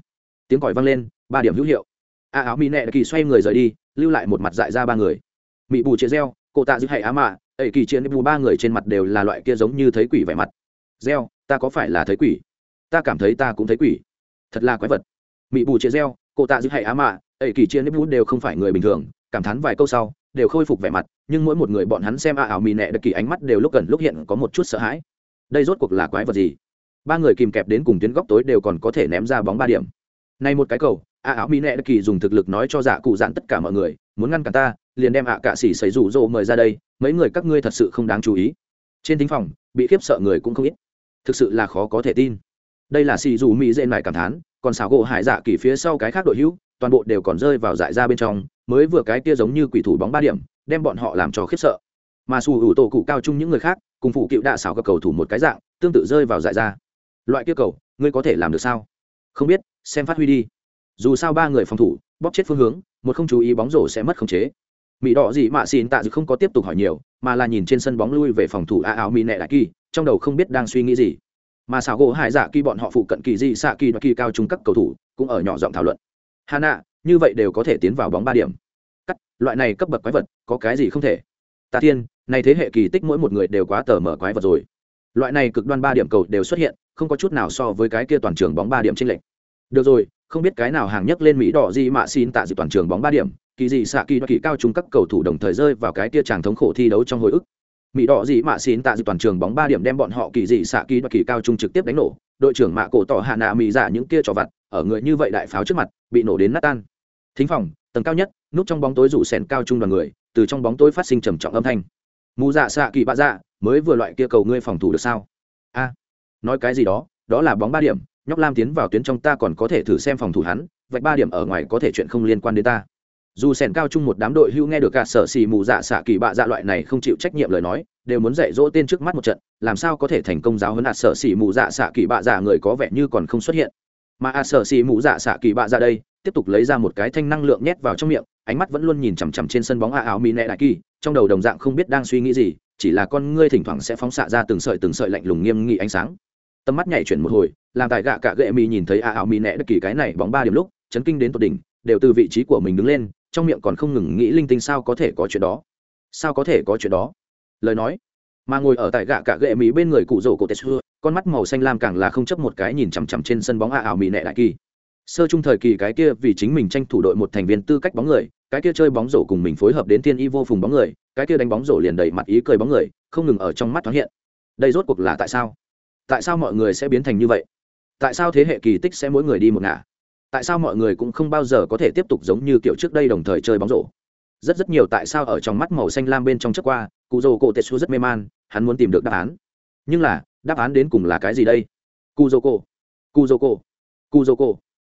Tiếng còi vang lên, ba điểm hữu hiệu. A áo mỹ nẹ đã kỳ xoay người rời đi, lưu lại một mặt dại ra ba người. Mỹ bù chia reo cô tạ giữ hay á mạ ẩy kỳ chiến bu ba người trên mặt đều là loại kia giống như thấy quỷ vẻ mặt. Reo ta có phải là thấy quỷ? Ta cảm thấy ta cũng thấy quỷ. Thật là quái vật. Mỹ bù chia reo cô tạ giữ hay á mạ ẩy kỳ chiến nếp đều không phải người bình thường, cảm thán vài câu sau đều khôi phục vẻ mặt, nhưng mỗi một người bọn hắn xem a ảo mì nẹ đặc kỳ ánh mắt đều lúc gần lúc hiện có một chút sợ hãi. Đây rốt cuộc là quái vật gì? Ba người kìm kẹp đến cùng tuyến góc tối đều còn có thể ném ra bóng ba điểm. Nay một cái cầu, a ảo mì nệ đặc kỳ dùng thực lực nói cho dạ cụ dạn tất cả mọi người, muốn ngăn cản ta, liền đem ạ cạ xỉ xấy rủ rỗ mời ra đây, mấy người các ngươi thật sự không đáng chú ý. Trên thính phòng, bị khiếp sợ người cũng không ít. Thực sự là khó có thể tin. Đây là xì dù mỹ dễ mải cảm thán, còn xảo gỗ hải dạ kỳ phía sau cái khác đội hữu toàn bộ đều còn rơi vào dại ra bên trong, mới vừa cái kia giống như quỷ thủ bóng ba điểm, đem bọn họ làm cho khiếp sợ. Mà xù hữu tổ cụ cao chung những người khác, cùng phụ cựu đạ xảo các cầu thủ một cái dạng, tương tự rơi vào dại ra. Loại kia cầu, ngươi có thể làm được sao? Không biết, xem phát huy đi. Dù sao ba người phòng thủ, bóp chết phương hướng, một không chú ý bóng rổ sẽ mất khống chế. Mỹ đỏ gì mạ xin tạ dự không có tiếp tục hỏi nhiều, mà là nhìn trên sân bóng lui về phòng thủ a áo mỹ nẹ đại kỳ, trong đầu không biết đang suy nghĩ gì. Mà xảo gỗ hải dạ kỳ bọn họ phụ cận kỳ di xạ kỳ đoạt kỳ cao trung các cầu thủ, cũng ở nhỏ giọng thảo luận hà nạ, như vậy đều có thể tiến vào bóng ba điểm. Cắt, loại này cấp bậc quái vật, có cái gì không thể? Ta thiên, này thế hệ kỳ tích mỗi một người đều quá tờ mở quái vật rồi. Loại này cực đoan ba điểm cầu đều xuất hiện, không có chút nào so với cái kia toàn trường bóng ba điểm trên lệnh được rồi, không biết cái nào hàng nhất lên mỹ đỏ gì mà xin tạ dịp toàn trường bóng ba điểm, kỳ gì xạ kỳ và kỳ cao trung các cầu thủ đồng thời rơi vào cái kia chàng thống khổ thi đấu trong hồi ức mỹ đỏ gì mà xin tạ dự toàn trường bóng ba điểm đem bọn họ kỳ dị xạ kỳ và kỳ cao trung trực tiếp đánh nổ. Đội trưởng mạ cổ tỏ hạ nạ mỹ giả dạ những kia trò vặt, ở người như vậy đại pháo trước mặt, bị nổ đến nát tan. Thính phòng, tầng cao nhất, núp trong bóng tối rủ sèn cao trung đoàn người, từ trong bóng tối phát sinh trầm trọng âm thanh. Mù dạ xạ kỳ bạ dạ mới vừa loại kia cầu ngươi phòng thủ được sao? A, nói cái gì đó đó là bóng ba điểm, nhóc lam tiến vào tuyến trong ta còn có thể thử xem phòng thủ hắn, vạch ba điểm ở ngoài có thể chuyện không liên quan đến ta dù sẻn cao chung một đám đội hưu nghe được cả sở xì mù dạ xạ kỳ bạ dạ loại này không chịu trách nhiệm lời nói, đều muốn dạy dỗ tên trước mắt một trận, làm sao có thể thành công giáo huấn à sở xì mù dạ xạ kỳ bạ dạ người có vẻ như còn không xuất hiện. Mà à sở xì mù dạ xạ kỳ bạ dạ đây, tiếp tục lấy ra một cái thanh năng lượng nhét vào trong miệng, ánh mắt vẫn luôn nhìn chằm chằm trên sân bóng à áo mỹ nẹ đại kỳ, trong đầu đồng dạng không biết đang suy nghĩ gì, chỉ là con ngươi thỉnh thoảng sẽ phóng xạ ra từng sợi từng sợi lạnh lùng nghiêm nghị ánh sáng. Tầm mắt nhảy chuyển một hồi, làm tài gạ cả gệ mi nhìn thấy ạ áo mỹ nẹ đại kỳ cái này bóng ba điểm lúc, chấn kinh đến tột đỉnh, đều từ vị trí của mình đứng lên trong miệng còn không ngừng nghĩ linh tinh sao có thể có chuyện đó. Sao có thể có chuyện đó? Lời nói. Mà ngồi ở tại gạ cả gệ mỹ bên người cụ rổ cổ tetsu con mắt màu xanh lam càng là không chấp một cái nhìn chằm chằm trên sân bóng a ảo mỹ nệ đại kỳ. Sơ trung thời kỳ cái kia vì chính mình tranh thủ đội một thành viên tư cách bóng người, cái kia chơi bóng rổ cùng mình phối hợp đến thiên y vô phùng bóng người, cái kia đánh bóng rổ liền đầy mặt ý cười bóng người, không ngừng ở trong mắt thoáng hiện. Đây rốt cuộc là tại sao? Tại sao mọi người sẽ biến thành như vậy? Tại sao thế hệ kỳ tích sẽ mỗi người đi một ngả? Tại sao mọi người cũng không bao giờ có thể tiếp tục giống như kiểu trước đây đồng thời chơi bóng rổ? Rất rất nhiều tại sao ở trong mắt màu xanh lam bên trong chất qua, cụ dô cổ tetsu rất mê man, hắn muốn tìm được đáp án. Nhưng là, đáp án đến cùng là cái gì đây? Cụ dô cổ. Cụ dô cổ. Cụ dô cổ.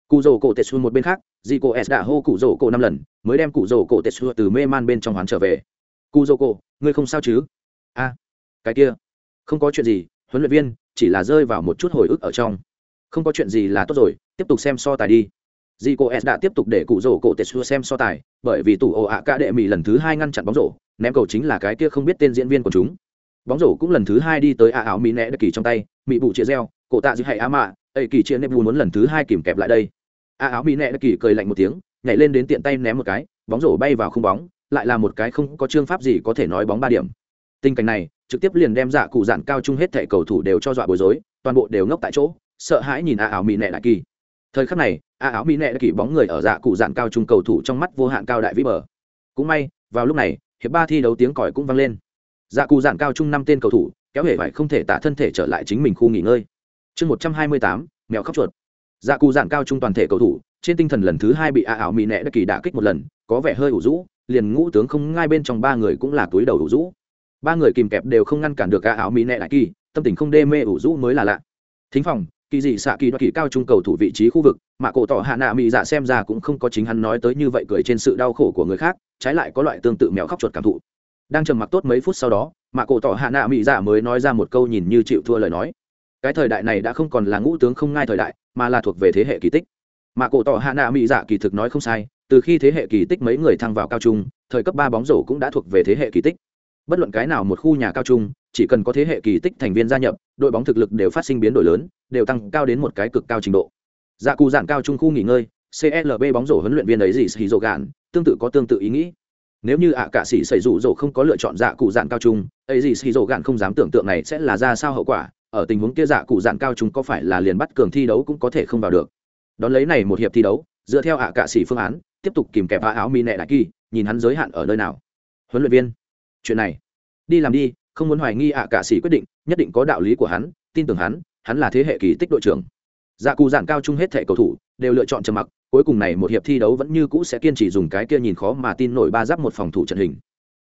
Cụ dô cổ tetsu một bên khác dì cô s đã hô cụ dô cổ năm lần, mới đem cụ dô cổ tetsu từ mê man bên trong hắn trở về. Cụ dô cổ, ngươi không sao chứ? A, cái kia. Không có chuyện gì, huấn luyện viên, chỉ là rơi vào một chút hồi ức ở trong không có chuyện gì là tốt rồi, tiếp tục xem so tài đi. Dì cô s đã tiếp tục để cụ rổ cổ tetsu xem so tài, bởi vì tủ ồ ạ ca đệ mỹ lần thứ hai ngăn chặn bóng rổ, ném cầu chính là cái kia không biết tên diễn viên của chúng. Bóng rổ cũng lần thứ hai đi tới ạ ảo mỹ nẹ đất kỳ trong tay mỹ bụ chia reo, cổ tạ giữ hay á mạ ây kỳ chia nếp muốn lần thứ hai kìm kẹp lại đây. Ạ ảo mỹ nẹ đất kỳ cười lạnh một tiếng, nhảy lên đến tiện tay ném một cái, bóng rổ bay vào không bóng, lại là một cái không có chương pháp gì có thể nói bóng ba điểm. Tình cảnh này, trực tiếp liền đem dạ cụ dạn cao chung hết thẻ cầu thủ đều cho dọa bối rối, toàn bộ đều ngốc tại chỗ sợ hãi nhìn a áo mỹ nệ đại kỳ. Thời khắc này, a áo mỹ nệ đại kỳ bóng người ở dạ cụ dạn cao trung cầu thủ trong mắt vô hạn cao đại vĩ bờ. Cũng may, vào lúc này, hiệp ba thi đấu tiếng còi cũng vang lên. Dạ cụ dạn cao trung năm tên cầu thủ, kéo hệ phải không thể tạ thân thể trở lại chính mình khu nghỉ ngơi. Chương một trăm hai mươi tám, mèo khóc chuột. Dạ cụ dạn cao trung toàn thể cầu thủ, trên tinh thần lần thứ hai bị a áo mỹ nệ đại kỳ đả kích một lần, có vẻ hơi ủ rũ, liền ngũ tướng không ngay bên trong ba người cũng là túi đầu ủ rũ. Ba người kìm kẹp đều không ngăn cản được a áo mỹ nệ đại kỳ, tâm tình không đê mê ủ rũ mới là lạ. Thính phòng kỳ dị xạ kỳ đoạt kỳ cao trung cầu thủ vị trí khu vực, mà cổ tỏ hạ nạ mỹ dạ xem ra cũng không có chính hắn nói tới như vậy cười trên sự đau khổ của người khác, trái lại có loại tương tự mèo khóc chuột cảm thụ. Đang trầm mặc tốt mấy phút sau đó, mà cổ tỏ hạ nạ mỹ dạ mới nói ra một câu nhìn như chịu thua lời nói. Cái thời đại này đã không còn là ngũ tướng không ngai thời đại, mà là thuộc về thế hệ kỳ tích. Mà cổ tỏ hạ nạ mỹ dạ kỳ thực nói không sai, từ khi thế hệ kỳ tích mấy người thăng vào cao trung, thời cấp ba bóng rổ cũng đã thuộc về thế hệ kỳ tích. Bất luận cái nào một khu nhà cao trung chỉ cần có thế hệ kỳ tích thành viên gia nhập, đội bóng thực lực đều phát sinh biến đổi lớn, đều tăng cao đến một cái cực cao trình độ. Dạ cụ giản cao trung khu nghỉ ngơi clb bóng rổ huấn luyện viên ấy gì xì rồ gạn, tương tự có tương tự ý nghĩ. Nếu như ạ à cả sĩ xảy rủ rổ không có lựa chọn dạ cụ giản cao trung, ấy gì xì rồ gạn không dám tưởng tượng này sẽ là ra sao hậu quả, ở tình huống kia dạ cụ giản cao trung có phải là liền bắt cường thi đấu cũng có thể không vào được. Đón lấy này một hiệp thi đấu, dựa theo ạ à cả sĩ phương án, tiếp tục kìm kẹp á áo mi nẹ đại kỳ, nhìn hắn giới hạn ở nơi nào. Huấn luyện viên, chuyện này, đi làm đi không muốn hoài nghi ạ cả sĩ quyết định, nhất định có đạo lý của hắn, tin tưởng hắn hắn là thế hệ kỳ tích đội trưởng. Dạ cù giản cao chung hết thẻ cầu thủ, đều lựa chọn trầm mặc, cuối cùng này một hiệp thi đấu vẫn như cũ sẽ kiên trì dùng cái kia nhìn khó mà tin nổi ba giáp một phòng thủ trận hình.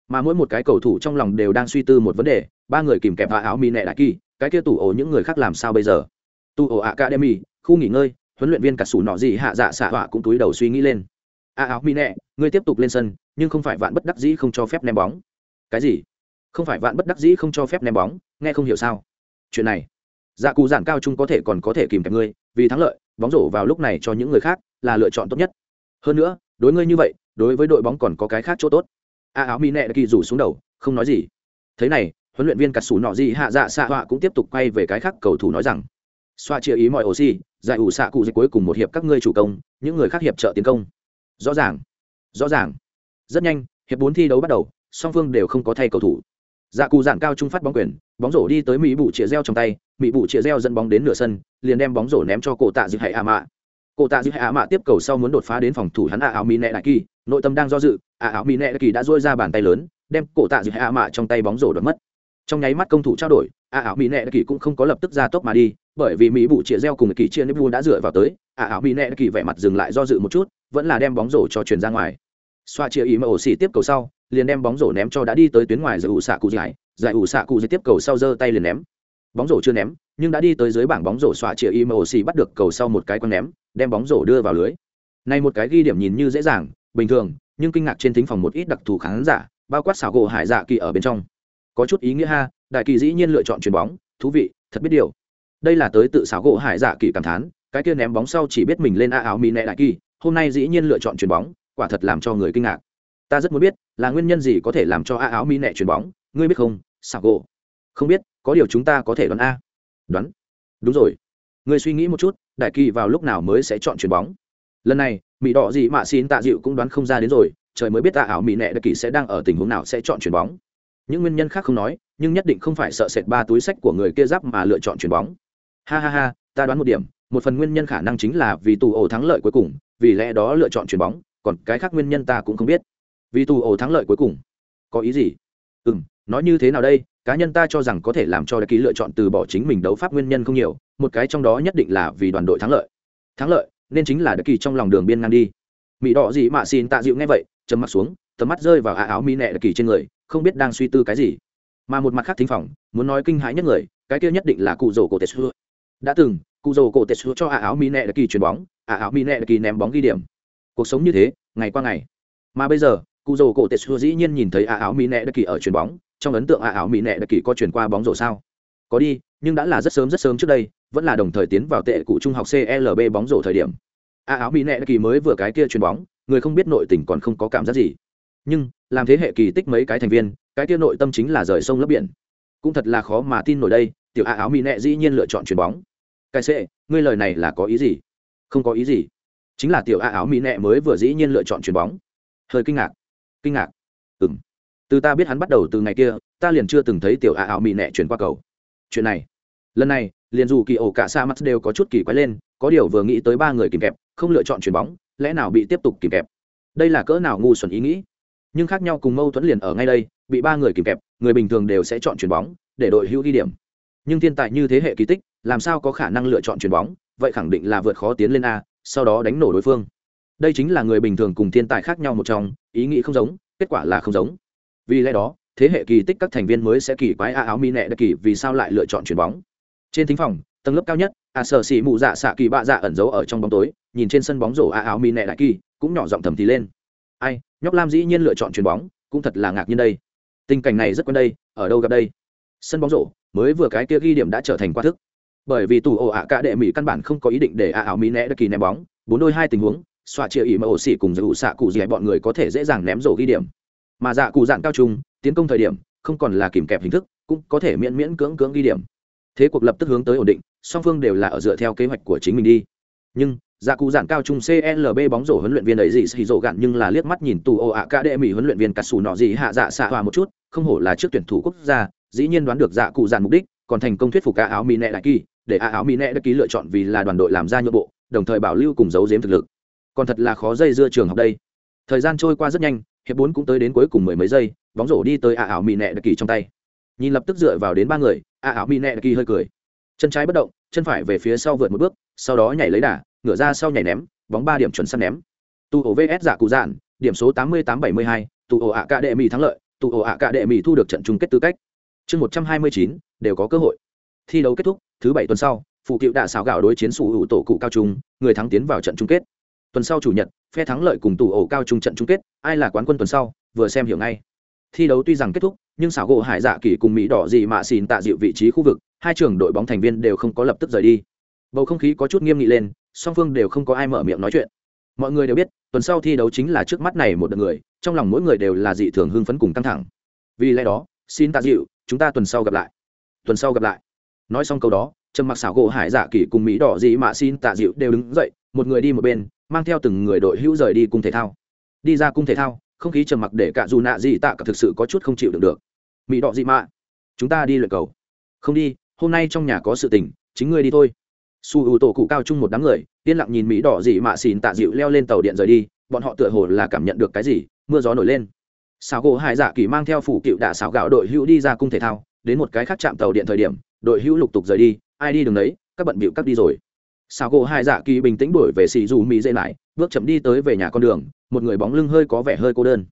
Mà mỗi một cái cầu thủ trong lòng đều đang suy tư một vấn đề, ba người kìm kẹp hạ áo mi nẹ đại kỳ, cái kia tủ ổ những người khác làm sao bây giờ? Tu ổ academy, khu nghỉ ngơi, huấn luyện viên cả sủ nọ gì hạ dạ xạ họa cũng túi đầu suy nghĩ lên. A áo mi nẹ, ngươi tiếp tục lên sân, nhưng không phải vạn bất đắc dĩ không cho phép ném bóng. Cái gì? Không phải vạn bất đắc dĩ không cho phép ném bóng, nghe không hiểu sao? Chuyện này dạ cụ giản cao trung có thể còn có thể kìm kẹp ngươi, vì thắng lợi, bóng rổ vào lúc này cho những người khác là lựa chọn tốt nhất. Hơn nữa, đối ngươi như vậy, đối với đội bóng còn có cái khác chỗ tốt. A áo mi nẹ kỳ rủ xuống đầu, không nói gì. Thế này, huấn luyện viên cắt xù nọ gì hạ dạ xạ họa cũng tiếp tục quay về cái khác cầu thủ nói rằng, xoa chia ý mọi ổ oxy giải ủ xạ cụ dịch cuối cùng một hiệp các ngươi chủ công, những người khác hiệp trợ tiến công. Rõ ràng rõ ràng. Rất nhanh, hiệp bốn thi đấu bắt đầu, song phương đều không có thay cầu thủ dạ cụ dạn cao trung phát bóng quyền, bóng rổ đi tới mỹ bụ chĩa reo trong tay, mỹ bụ chĩa reo dẫn bóng đến nửa sân, liền đem bóng rổ ném cho cổ tạ dư hãy ạ mạ. Cổ tạ dư hãy ạ mạ tiếp cầu sau muốn đột phá đến phòng thủ hắn à áo mỹ nẹ đại kỳ, nội tâm đang do dự À áo mỹ nẹ đại kỳ đã dôi ra bàn tay lớn, đem cổ tạ dư hãy ạ mạ trong tay bóng rổ đoạt mất. Trong nháy mắt công thủ trao đổi à áo mỹ nẹ đại kỳ cũng không có lập tức ra tốc mà đi, bởi vì mỹ bụ chĩa reo cùng kỳ chia nếp vu đã dựa vào tới ạ áo mỹ nẹ đại kỳ vẻ mặt dừng lại do dự một chút, vẫn là đem bóng rổ cho truyền ra ngoài. Xoa chia ý mà ổ xỉ tiếp cầu sau liền đem bóng rổ ném cho đã đi tới tuyến ngoài giải ủ xạ cụ giải giải ủ xạ cụ giải tiếp cầu sau giơ tay liền ném. Bóng rổ chưa ném, nhưng đã đi tới dưới bảng bóng rổ xoa chia im mà bắt được cầu sau một cái quăng ném, đem bóng rổ đưa vào lưới. Này một cái ghi điểm nhìn như dễ dàng, bình thường, nhưng kinh ngạc trên thính phòng một ít đặc thù khán giả, bao quát xảo gỗ hải dạ kỳ ở bên trong. Có chút ý nghĩa ha, đại kỳ dĩ nhiên lựa chọn chuyền bóng, thú vị, thật biết điều. Đây là tới tự xảo gỗ hải dạ kỳ cảm thán, cái kia ném bóng sau chỉ biết mình lên a áo mỹ nẹ đại kỳ, hôm nay dĩ nhiên lựa chọn chuyền bóng, quả thật làm cho người kinh ngạc ta rất muốn biết, là nguyên nhân gì có thể làm cho a áo mi nẹ chuyền bóng? Ngươi biết không? Sạc gỗ không biết, có điều chúng ta có thể đoán a. Đoán? Đúng rồi. Ngươi suy nghĩ một chút, đại kỳ vào lúc nào mới sẽ chọn chuyền bóng? Lần này, mỹ đỏ gì mà xin tạ dịu cũng đoán không ra đến rồi, trời mới biết tạ áo mỹ nẹ đại kỳ sẽ đang ở tình huống nào sẽ chọn chuyền bóng. Những nguyên nhân khác không nói, nhưng nhất định không phải sợ sệt ba túi sách của người kia giáp mà lựa chọn chuyền bóng. Ha ha ha, ta đoán một điểm, một phần nguyên nhân khả năng chính là vì tù ổ thắng lợi cuối cùng, vì lẽ đó lựa chọn chuyền bóng, còn cái khác nguyên nhân ta cũng không biết vì tù ổ thắng lợi cuối cùng. Có ý gì? Ừ m nói như thế nào đây? Cá nhân ta cho rằng có thể làm cho đại ký lựa chọn từ bỏ chính mình đấu pháp nguyên nhân không nhiều, một cái trong đó nhất định là vì đoàn đội thắng lợi. Thắng lợi, nên chính là đại kỳ trong lòng đường biên ngang đi. Mỹ đỏ gì mà xin tạ dịu nghe vậy chấm mắt xuống, tầm mắt rơi vào ả áo mỹ nẹ đại kỳ trên người, không biết đang suy tư cái gì. Mà một mặt khác thính phòng, muốn nói kinh hãi nhất người, cái kia nhất định là cụ rổ cổ tetsu đã từng, cụ rổ cổ tetsu cho ả áo mỹ nẹ đại kỳ chuyền bóng ả áo mỹ nẹ đại kỳ ném bóng ghi điểm. Cuộc sống như thế, ngày qua ngày. Mà bây giờ cụ rồ cổ tetsu dĩ nhiên nhìn thấy a áo mỹ nẹ đặc kỳ ở chuyền bóng, trong ấn tượng a áo mỹ nẹ đặc kỳ có chuyển qua bóng rổ sao? Có đi, nhưng đã là rất sớm rất sớm trước đây, vẫn là đồng thời tiến vào tệ cụ trung học clb bóng rổ thời điểm. A áo mỹ nẹ đặc kỳ mới vừa cái kia chuyền bóng, người không biết nội tình còn không có cảm giác gì. Nhưng, làm thế hệ kỳ tích mấy cái thành viên, cái kia nội tâm chính là rời sông lấp biển. Cũng thật là khó mà tin nổi đây, tiểu a áo mỹ nẹ dĩ nhiên lựa chọn chuyền bóng. Cái sệ ngươi lời này là có ý gì? Không có ý gì. Chính là tiểu a áo mỹ nẹ mới vừa dĩ nhiên lựa chọn chuyền bóng. Hơi kinh ngạc kinh ngạc. Ừng từ ta biết hắn bắt đầu từ ngày kia, ta liền chưa từng thấy tiểu a ảo mỹ nẹ chuyển qua cầu. Chuyện này, lần này, liền dù kỳ ổ cả sa mắt đều có chút kỳ quái lên, có điều vừa nghĩ tới ba người kìm kẹp, không lựa chọn chuyền bóng, lẽ nào bị tiếp tục kìm kẹp? Đây là cỡ nào ngu xuẩn ý nghĩ? Nhưng khác nhau cùng mâu thuẫn liền ở ngay đây, bị ba người kìm kẹp, người bình thường đều sẽ chọn chuyền bóng, để đội hữu ghi điểm. Nhưng thiên tài như thế hệ kỳ tích, làm sao có khả năng lựa chọn chuyền bóng? Vậy khẳng định là vượt khó tiến lên a, sau đó đánh nổ đối phương đây chính là người bình thường cùng thiên tài khác nhau một trong, ý nghĩ không giống, kết quả là không giống. Vì lẽ đó, thế hệ kỳ tích các thành viên mới sẽ kỳ quái a áo mi nẹ đặc kỳ vì sao lại lựa chọn chuyền bóng. Trên thính phòng, tầng lớp cao nhất, a sở xỉ mụ dạ xạ kỳ bạ dạ ẩn giấu ở trong bóng tối, nhìn trên sân bóng rổ a áo mi nẹ đại kỳ, cũng nhỏ giọng thầm thì lên. Ai, nhóc lam dĩ nhiên lựa chọn chuyền bóng, cũng thật là ngạc nhiên đây. Tình cảnh này rất quen đây, ở đâu gặp đây? Sân bóng rổ, mới vừa cái kia ghi điểm đã trở thành quá thức. Bởi vì tù ổ ạ cả đệ mỹ căn bản không có ý định để a áo mi nẹ đặc kỳ ném bóng, bốn đôi hai tình huống xoa chia ỉ mà ổ xỉ cùng giữ xạ cụ gì bọn người có thể dễ dàng ném rổ ghi điểm. Mà dạ cụ dạng cao trung, tiến công thời điểm, không còn là kìm kẹp hình thức, cũng có thể miễn miễn cưỡng cưỡng ghi điểm. Thế cuộc lập tức hướng tới ổn định, song phương đều là ở dựa theo kế hoạch của chính mình đi. Nhưng dạ cụ dạng cao trung clb bóng rổ huấn luyện viên ấy gì xì rổ gạn nhưng là liếc mắt nhìn tù ồ ạ cả đệ mỹ huấn luyện viên cắt xù nọ gì hạ dạ xạ hòa một chút, không hổ là trước tuyển thủ quốc gia, dĩ nhiên đoán được dạ cụ dạng mục đích, còn thành công thuyết phục cả áo mỹ nẹ đại kỳ, để áo mỹ nẹ đã ký lựa chọn vì là đoàn đội làm ra nhượng bộ, đồng thời bảo lưu cùng giấu giếm thực lực còn thật là khó dây dưa trường học đây. Thời gian trôi qua rất nhanh, hiệp bốn cũng tới đến cuối cùng mười mấy giây, bóng rổ đi tới a ảo mỹ nẹ đặc kỳ trong tay. Nhìn lập tức dựa vào đến ba người, a ảo mỹ nẹ đặc kỳ hơi cười. Chân trái bất động, chân phải về phía sau vượt một bước, sau đó nhảy lấy đà, ngửa ra sau nhảy ném, bóng ba điểm chuẩn săn ném. Tụ ổ vs giả cụ dạn, điểm số tám mươi tám bảy mươi hai tụ ổ ạ cả đệ mỹ thắng lợi tụ ổ ạ cả đệ mỹ thu được trận chung kết tư cách. Chương một trăm hai mươi chín, đều có cơ hội. Thi đấu kết thúc, thứ bảy tuần sau, phụ cựu đã xào gạo đối chiến sủ hữu tổ cụ cao trung, người thắng tiến vào trận chung kết tuần sau chủ nhật, phe thắng lợi cùng tủ ổ cao trung trận chung kết, ai là quán quân tuần sau, vừa xem hiểu ngay. Thi đấu tuy rằng kết thúc, nhưng xảo gỗ hải dạ kỳ cùng mỹ đỏ gì mạ xìn tạ dịu vị trí khu vực, hai trường đội bóng thành viên đều không có lập tức rời đi. Bầu không khí có chút nghiêm nghị lên, song phương đều không có ai mở miệng nói chuyện. Mọi người đều biết, tuần sau thi đấu chính là trước mắt này một đợt người, trong lòng mỗi người đều là dị thường hưng phấn cùng căng thẳng. Vì lẽ đó, xin tạ dịu, chúng ta tuần sau gặp lại. Tuần sau gặp lại. Nói xong câu đó, trầm mặc xảo gỗ hải dạ kỳ cùng mỹ đỏ dị mạ xin tạ dịu đều đứng dậy, một người đi một bên mang theo từng người đội hữu rời đi cung thể thao. Đi ra cung thể thao, không khí trầm mặc để cả dù nạ dị tạ cả thực sự có chút không chịu được được. Mỹ đỏ dị mạ, chúng ta đi luyện cầu. Không đi, hôm nay trong nhà có sự tình, chính ngươi đi thôi. Su ưu tổ cụ cao chung một đám người, yên lặng nhìn mỹ đỏ dị mạ xìn tạ dịu leo lên tàu điện rời đi, bọn họ tựa hồ là cảm nhận được cái gì, mưa gió nổi lên. Xào gỗ hải dạ kỳ mang theo phủ cựu đạ xào gạo đội hữu đi ra cung thể thao, đến một cái khác chạm tàu điện thời điểm, đội hữu lục tục rời đi, ai đi đường đấy, các bận bịu cắt đi rồi xào gỗ hải dạ kỳ bình tĩnh đuổi về xì dù mỹ dây lại bước chậm đi tới về nhà con đường một người bóng lưng hơi có vẻ hơi cô đơn.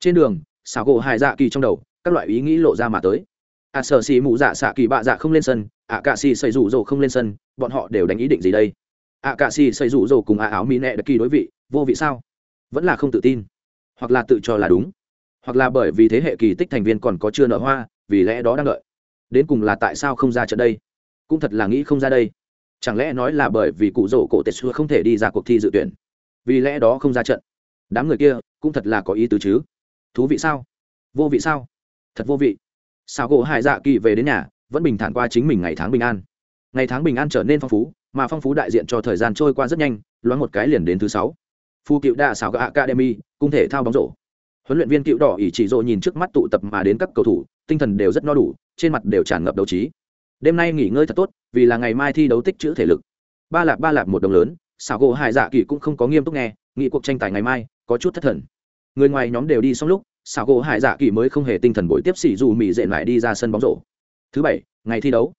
Trên đường xào gỗ hải dạ kỳ trong đầu các loại ý nghĩ lộ ra mà tới. À, sở xì mụ dạ xạ kỳ bạ dạ không lên sân ạ à, cạ xì xây rủ rồ không lên sân bọn họ đều đánh ý định gì đây? Ạ à, cạ xì xây rủ rồ cùng ạ áo mỹ nẹ đặc kỳ đối vị vô vị sao? Vẫn là không tự tin. Hoặc là tự cho là đúng. Hoặc là bởi vì thế hệ kỳ tích thành viên còn có chưa nở hoa vì lẽ đó đang đợi. Đến cùng là tại sao không ra trận đây? Cũng thật là nghĩ không ra đây chẳng lẽ nói là bởi vì cụ rổ cổ tetsu không thể đi ra cuộc thi dự tuyển? Vì lẽ đó không ra trận. Đám người kia cũng thật là có ý tứ chứ. Thú vị sao? Vô vị sao? Thật vô vị. Sao gỗ hải dạ kỳ về đến nhà, vẫn bình thản qua chính mình ngày tháng bình an. Ngày tháng bình an trở nên phong phú, mà phong phú đại diện cho thời gian trôi qua rất nhanh, loáng một cái liền đến thứ sáu. Phu cựu đa xảo gạ academy, cung thể thao bóng rổ. Huấn luyện viên cựu đỏ ỷ chỉ rộ nhìn trước mắt tụ tập mà đến các cầu thủ, tinh thần đều rất no đủ, trên mặt đều tràn ngập đấu trí đêm nay nghỉ ngơi thật tốt, vì là ngày mai thi đấu tích chữ thể lực. Ba lạp ba lạp một đồng lớn, xảo gỗ hải dạ kỳ cũng không có nghiêm túc nghe nghị cuộc tranh tài ngày mai, có chút thất thần. Người ngoài nhóm đều đi xong lúc, xảo gỗ hải dạ kỳ mới không hề tinh thần bội tiếp xỉ dù mỹ dện lại đi ra sân bóng rổ. Thứ bảy, ngày thi đấu.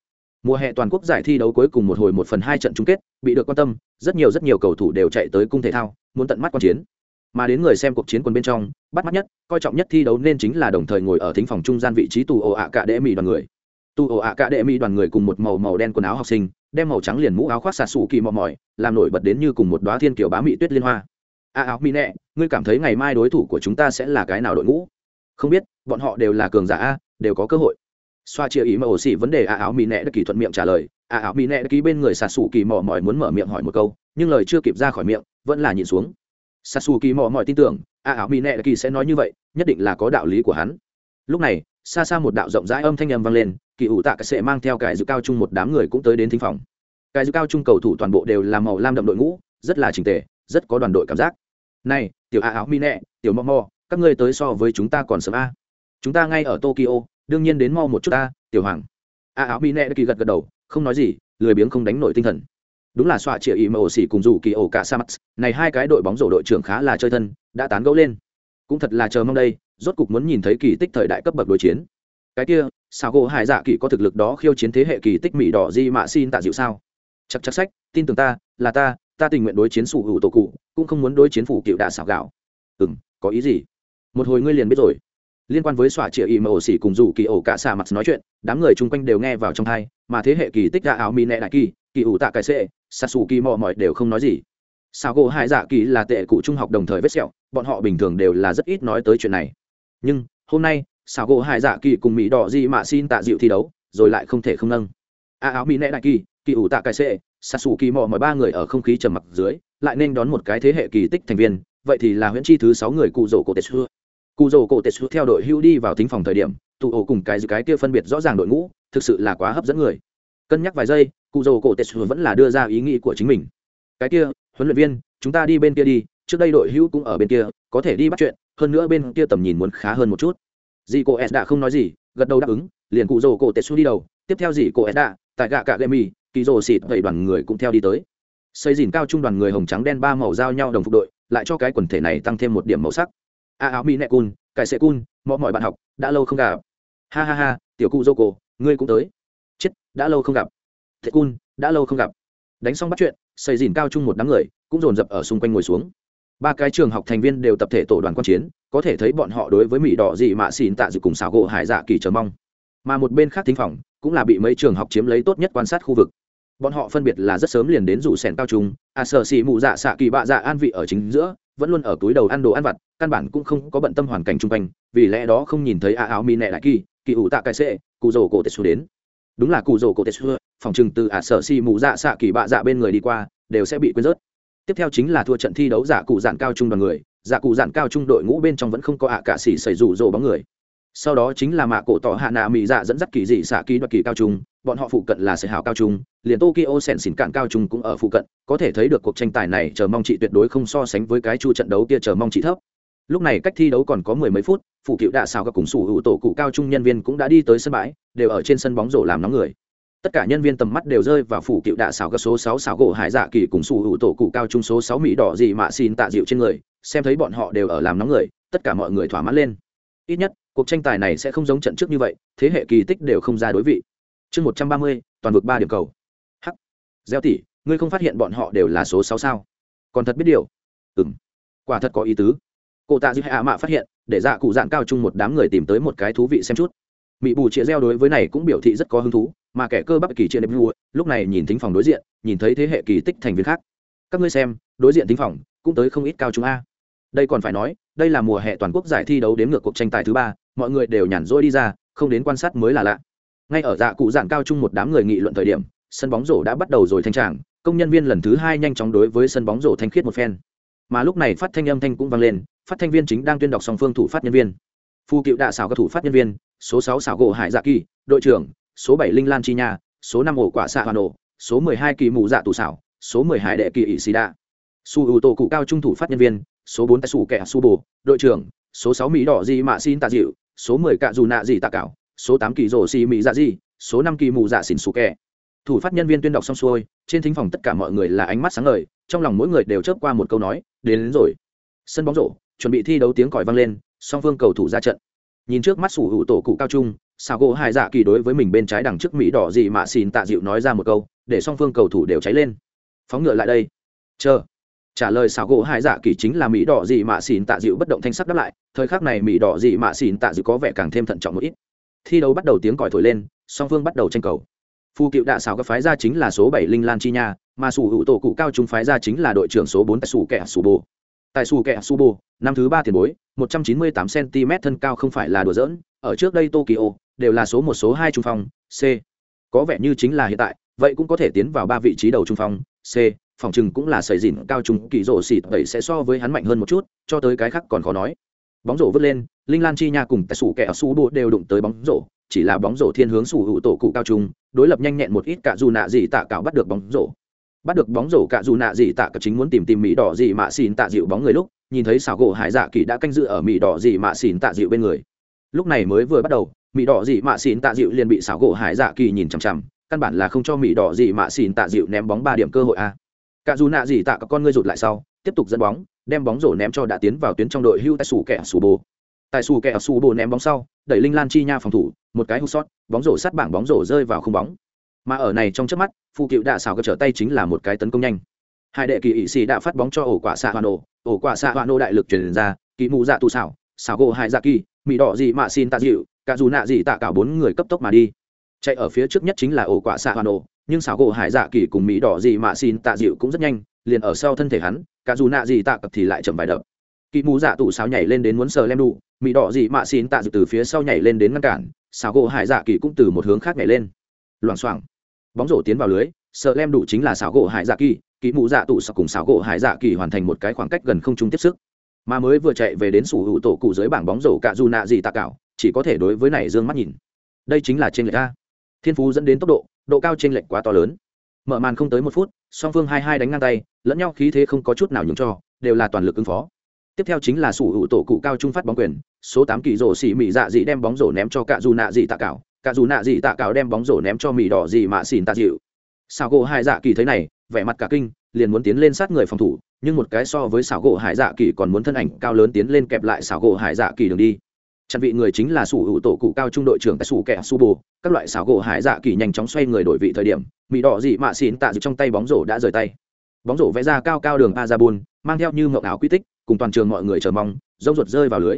Mùa hè toàn quốc giải thi đấu cuối cùng một hồi một phần hai trận chung kết, bị được quan tâm, rất nhiều rất nhiều cầu thủ đều chạy tới cung thể thao, muốn tận mắt quan chiến. Mà đến người xem cuộc chiến quân bên trong, bắt mắt nhất, coi trọng nhất thi đấu nên chính là đồng thời ngồi ở thính phòng trung gian vị trí tù ồ ạ cả đệ mỹ đoàn người tu ổ ạ cả đệ mỹ đoàn người cùng một màu màu đen quần áo học sinh, đem màu trắng liền mũ áo khoác xà xù kỳ mò mỏi, làm nổi bật đến như cùng một đoá thiên kiểu bá mỹ tuyết liên hoa. A áo mỹ nẹ ngươi cảm thấy ngày mai đối thủ của chúng ta sẽ là cái nào đội ngũ? Không biết, bọn họ đều là cường giả a, đều có cơ hội. Xoa chia ý mà ổ xỉ vấn đề a áo mỹ nẹ đã kỳ thuận miệng trả lời. A áo mỹ nẹ đã ký bên người xà xù kỳ mò mỏi muốn mở miệng hỏi một câu, nhưng lời chưa kịp ra khỏi miệng, vẫn là nhìn xuống. Xà xù kỳ mò mỏi tin tưởng a áo mỹ nẹ đã kỳ sẽ nói như vậy, nhất định là có đạo lý của hắn. Lúc này, xa xa một đạo rộng rãi âm thanh âm vang lên kỳ ủ tạ cái sẽ mang theo cái dự cao chung một đám người cũng tới đến thính phòng. Cái dự cao chung cầu thủ toàn bộ đều là màu lam đậm đội ngũ, rất là trình tề, rất có đoàn đội cảm giác. Này, tiểu a áo mi nẹ, tiểu mò mò các ngươi tới so với chúng ta còn sớm a. Chúng ta ngay ở tokyo, đương nhiên đến mau một chút ta tiểu hoàng. A áo mi nẹ kỳ gật gật đầu, không nói gì, lười biếng không đánh nổi tinh thần. Đúng là xoa chĩa ý mà ổ xỉ cùng dù kỳ ổ cả sa mắt này hai cái đội bóng rổ đội trưởng khá là chơi thân, đã tán gẫu lên. Cũng thật là chờ mong đây, rốt cục muốn nhìn thấy kỳ tích thời đại cấp bậc đối chiến. Cái kia sao gỗ hải dạ kỳ có thực lực đó khiêu chiến thế hệ kỳ tích mỹ đỏ di mạ xin tạ dịu sao? Chắc chắc sách, tin tưởng ta, là ta ta tình nguyện đối chiến sủ hữu tổ cụ, cũng không muốn đối chiến phủ cựu đà xảo gạo. Ừ m có ý gì? Một hồi ngươi liền biết rồi. Liên quan với xỏa chĩa ỉ mà ổ xỉ cùng dù kỳ ổ cả xà mặt nói chuyện, đám người chung quanh đều nghe vào trong thai mà thế hệ kỳ tích gạ áo mi nẹ đại kỳ kỳ ủ tạ cái xệ xà xù kỳ mò mọi đều không nói gì. Sao gỗ hai dạ kỳ là tệ cụ trung học đồng thời vết sẹo, bọn họ bình thường đều là rất ít nói tới chuyện này. Nhưng, hôm nay sao gỗ hai dạ kỳ cùng mỹ đỏ gì mà xin tạ dịu thi đấu, rồi lại không thể không nâng. A áo mỹ nẹ đại kỳ kỳ ủ tạ cái xệ s a kỳ mò mọi ba người ở không khí trầm mặc dưới, lại nên đón một cái thế hệ kỳ tích thành viên, vậy thì là huyễn chi thứ sáu người cụ rổ cổ tetsu cụ rổ cổ tetsu theo đội hưu đi vào thính phòng thời điểm, tụ ổ cùng cái cái kia phân biệt rõ ràng đội ngũ, thực sự là quá hấp dẫn người. Cân nhắc vài giây, cụ rổ cổ tetsu vẫn là đưa ra ý nghĩ của chính mình. Cái kia, huấn luyện viên, chúng ta đi bên kia đi, trước đây đội hưu cũng ở bên kia, có thể đi bắt chuyện, hơn nữa bên kia tầm nhìn muốn khá hơn một chút dì cô s đã không nói gì gật đầu đáp ứng liền cụ rồ cổ tetsu đi đầu. Tiếp theo dì cô s đã tại gạ cạ mì, kỳ rồ xịt vậy đoàn người cũng theo đi tới. Xây dìn cao trung đoàn người hồng trắng đen ba màu giao nhau đồng phục đội lại cho cái quần thể này tăng thêm một điểm màu sắc. A áo mỹ nẹ cun cải sệ cun mọi mọi bạn học đã lâu không gặp. Ha ha ha tiểu cụ dô cổ ngươi cũng tới. Chết đã lâu không gặp. Thế cun đã lâu không gặp. Đánh xong bắt chuyện xây dìn cao chung một đám người cũng dồn dập ở xung quanh ngồi xuống ba cái trường học thành viên đều tập thể tổ đoàn quan chiến, có thể thấy bọn họ đối với mỹ đỏ dị mạ xỉn tạ dự cùng xảo gỗ hải dạ kỳ chờ mong. Mà một bên khác thính phòng cũng là bị mấy trường học chiếm lấy tốt nhất quan sát khu vực. Bọn họ phân biệt là rất sớm liền đến rủ sẻn cao trung à sở xì mụ dạ xạ kỳ bạ dạ an vị ở chính giữa, vẫn luôn ở túi đầu ăn đồ ăn vặt, căn bản cũng không có bận tâm hoàn cảnh chung quanh, vì lẽ đó không nhìn thấy a áo mi nẹ đại kỳ kỳ ủ tạ cái xệ, cụ rổ cổ tetsu đến. Đúng là cụ rổ cổ tetsu phòng chừng từ à sở xì mù dạ xạ kỳ bạ dạ bên người đi qua, đều sẽ bị quên rớt tiếp theo chính là thua trận thi đấu giả cụ dạn cao trung đoàn người, giả cụ dạn cao trung đội ngũ bên trong vẫn không có ạ cả xỉ xảy rủ rồ bóng người. Sau đó chính là mạ cổ tỏ hạ nạ mỹ dạ dẫn dắt kỳ dị xạ kỳ đoạt kỳ cao trung, bọn họ phụ cận là sợi hào cao trung, liền tokyo sèn xỉn cạn cao trung cũng ở phụ cận, có thể thấy được cuộc tranh tài này chờ mong chị tuyệt đối không so sánh với cái chu trận đấu kia chờ mong chị thấp. Lúc này cách thi đấu còn có mười mấy phút, phụ cựu đạ xào các cùng sủ hữu tổ cụ cao trung nhân viên cũng đã đi tới sân bãi, đều ở trên sân bóng rổ làm nóng người tất cả nhân viên tầm mắt đều rơi vào phủ cựu đạ xảo các số sáu xảo gỗ hải dạ kỳ cùng sủ hữu tổ cụ cao trung số sáu mỹ đỏ dị mạ xin tạ dịu trên người, xem thấy bọn họ đều ở làm nóng người, tất cả mọi người thỏa mãn lên. Ít nhất, cuộc tranh tài này sẽ không giống trận trước như vậy, thế hệ kỳ tích đều không ra đối vị. Chương một trăm ba mươi, toàn vực ba điểm cầu. Hắc. Gieo tỷ, ngươi không phát hiện bọn họ đều là số sáu sao? Còn thật biết điều. Ừ m quả thật có ý tứ. Cô tạ dư hạ mạ phát hiện, để dạ cụ dạng cao chung một đám người tìm tới một cái thú vị xem chút. Mỹ bù chĩa Gieo đối với này cũng biểu thị rất có hứng thú mà kẻ cơ bắp kỳ chia đẹp vua, lúc này nhìn thính phòng đối diện, nhìn thấy thế hệ kỳ tích thành viên khác. Các ngươi xem, đối diện thính phòng, cũng tới không ít cao chúng a. Đây còn phải nói, đây là mùa hè toàn quốc giải thi đấu đếm ngược cuộc tranh tài thứ ba, mọi người đều nhàn rỗi đi ra, không đến quan sát mới là lạ. Ngay ở dạ cụ dạng cao chung một đám người nghị luận thời điểm, sân bóng rổ đã bắt đầu rồi thanh tràng, công nhân viên lần thứ hai nhanh chóng đối với sân bóng rổ thanh khiết một phen. Mà lúc này phát thanh âm thanh cũng vang lên, phát thanh viên chính đang tuyên đọc song phương thủ phát nhân viên. Phu cựu đạ xảo các thủ phát nhân viên, số sáu xảo gỗ hải dạ kỳ, đội trưởng số bảy linh lan chi nha số năm ổ quả xạ hoa nổ số mười hai kỳ mù dạ tù xảo số mười hai đệ kỳ ỷ xì đa su ưu tổ cụ cao trung thủ phát nhân viên số bốn tại sủ kẻ su bồ đội trưởng số sáu mỹ đỏ di mạ xin tạ dịu số mười cạ dù nạ gì tạ cảo số tám kỳ rổ xì mỹ dạ di số năm kỳ mù dạ xỉn sủ kẻ. Thủ phát nhân viên tuyên đọc xong xuôi trên thính phòng tất cả mọi người là ánh mắt sáng ngời trong lòng mỗi người đều chớp qua một câu nói đến, đến rồi. Sân bóng rổ chuẩn bị thi đấu tiếng còi vang lên song phương cầu thủ ra trận. Nhìn trước mắt sủ hữu tổ cụ cao trung sao gỗ hai dạ kỳ đối với mình bên trái đằng trước mỹ đỏ gì mà xin tạ dịu nói ra một câu, để song phương cầu thủ đều cháy lên. Phóng ngựa lại đây. Chờ. Trả lời Sao gỗ hai dạ kỳ chính là mỹ đỏ gì mà xin tạ dịu bất động thanh sắc đáp lại, thời khắc này mỹ đỏ gì mà xin tạ dịu có vẻ càng thêm thận trọng một ít. Thi đấu bắt đầu tiếng còi thổi lên, song phương bắt đầu tranh cầu. Phu cựu đạ xào các phái ra chính là số bảy linh lan chi nha, mà sủ hữu tổ cụ cao trung phái ra chính là đội trưởng số bốn tại sủ kẻ sủ bồ. Tại sủ kẻ sủ bồ, năm thứ ba tiền bối, một trăm chín mươi tám cm thân cao không phải là đùa giỡn, ở trước đây tokyo đều là số một, số hai trung phong, c. Có vẻ như chính là hiện tại, vậy cũng có thể tiến vào ba vị trí đầu trung phong, c. Phòng chừng cũng là sầy dìn cao trung kỳ rổ xịt, vậy sẽ so với hắn mạnh hơn một chút, cho tới cái khác còn khó nói. Bóng rổ vứt lên, linh lan chi nha cùng tại sủ kẻ su bộ đều đụng tới bóng rổ, chỉ là bóng rổ thiên hướng sủ hữu tổ cụ cao trung, đối lập nhanh nhẹn một ít cả dù nạ gì tạ cạo bắt được bóng rổ. Bắt được bóng rổ cả dù nạ gì tạ cạo chính muốn tìm tìm mỹ đỏ gì mà xin tạ dịu bóng người lúc, nhìn thấy xảo gỗ hải dạ kỳ đã canh dự ở mỹ đỏ gì mà xin tạ dịu bên người. Lúc này mới vừa bắt đầu mỹ đỏ gì mà xin tạ dịu liền bị xảo gỗ hải dạ kỳ nhìn chằm chằm, căn bản là không cho mỹ đỏ gì mà xin tạ dịu ném bóng ba điểm cơ hội a. Cả dù nạ gì tạ các con ngươi rụt lại sau, tiếp tục dẫn bóng, đem bóng rổ ném cho đã tiến vào tuyến trong đội hưu tại sủ kẻ sủ bồ. Tại sủ kẻ sủ bồ ném bóng sau, đẩy linh lan chi nha phòng thủ, một cái hút sót bóng rổ sát bảng bóng rổ rơi vào không bóng. Mà ở này trong chớp mắt phụ cựu đạ xảo cơ trở tay chính là một cái tấn công nhanh. Hai đệ kỳ ỵ xì đã phát bóng cho ổ quả xạ hoa nổ ổ quả xạ hoa nổ đại lực truyền ra kỳ mù dạ tù xảo xảo gỗ hai dạ kỳ mỹ đỏ gì mà xin tạ dịu cả dù nạ dị tạ cả bốn người cấp tốc mà đi. Chạy ở phía trước nhất chính là ổ quả xạ hoàn ổ, nhưng xảo gỗ hải dạ kỳ cùng mỹ đỏ dị mạ xin tạ dịu cũng rất nhanh, liền ở sau thân thể hắn, cả dù nạ dị tạ cập thì lại chậm vài đập. Kỳ mù dạ tủ xảo nhảy lên đến muốn sờ lem đủ mỹ đỏ dị mạ xin tạ dịu từ phía sau nhảy lên đến ngăn cản, xảo gỗ hải dạ kỳ cũng từ một hướng khác nhảy lên. Loảng xoảng, bóng rổ tiến vào lưới, sờ lem đủ chính là xảo gỗ hải dạ kỳ kỳ mù dạ tụ sọc cùng xảo gỗ hải dạ kỳ hoàn thành một cái khoảng cách gần không trung tiếp sức mà mới vừa chạy về đến sủ hữu tổ cụ dưới bảng bóng rổ cạ dù nạ gì tạ cảo, chỉ có thể đối với này dương mắt nhìn. Đây chính là trên lệch a. Thiên phú dẫn đến tốc độ độ cao trên lệch quá to lớn. Mở màn không tới một phút, song phương hai hai đánh ngang tay, lẫn nhau khí thế không có chút nào nhường cho, đều là toàn lực ứng phó. Tiếp theo chính là sủ hữu tổ cụ cao trung phát bóng quyền, số tám kỳ rổ xỉ mị dạ dị đem bóng rổ ném cho cạ dù nạ dị tạ cảo, cả dù nạ dị tạ cảo đem bóng rổ ném cho mì đỏ gì mà xỉn tạ dịu. Sao gỗ hai dạ kỳ thấy này, vẻ mặt cả kinh, liền muốn tiến lên sát người phòng thủ nhưng một cái so với xảo gỗ hải dạ kỳ còn muốn thân ảnh cao lớn tiến lên kẹp lại xảo gỗ hải dạ kỳ đường đi. Chặn vị người chính là sủ hữu tổ cụ cao trung đội trưởng tại sủ kẻ su bồ. Các loại xảo gỗ hải dạ kỳ nhanh chóng xoay người đổi vị thời điểm mỹ đỏ dị mạ xín tạ dự trong tay bóng rổ đã rời tay. Bóng rổ vẽ ra cao cao đường a ra bùn mang theo như ngộng áo quy tích, cùng toàn trường mọi người chờ mong, rông ruột rơi vào lưới.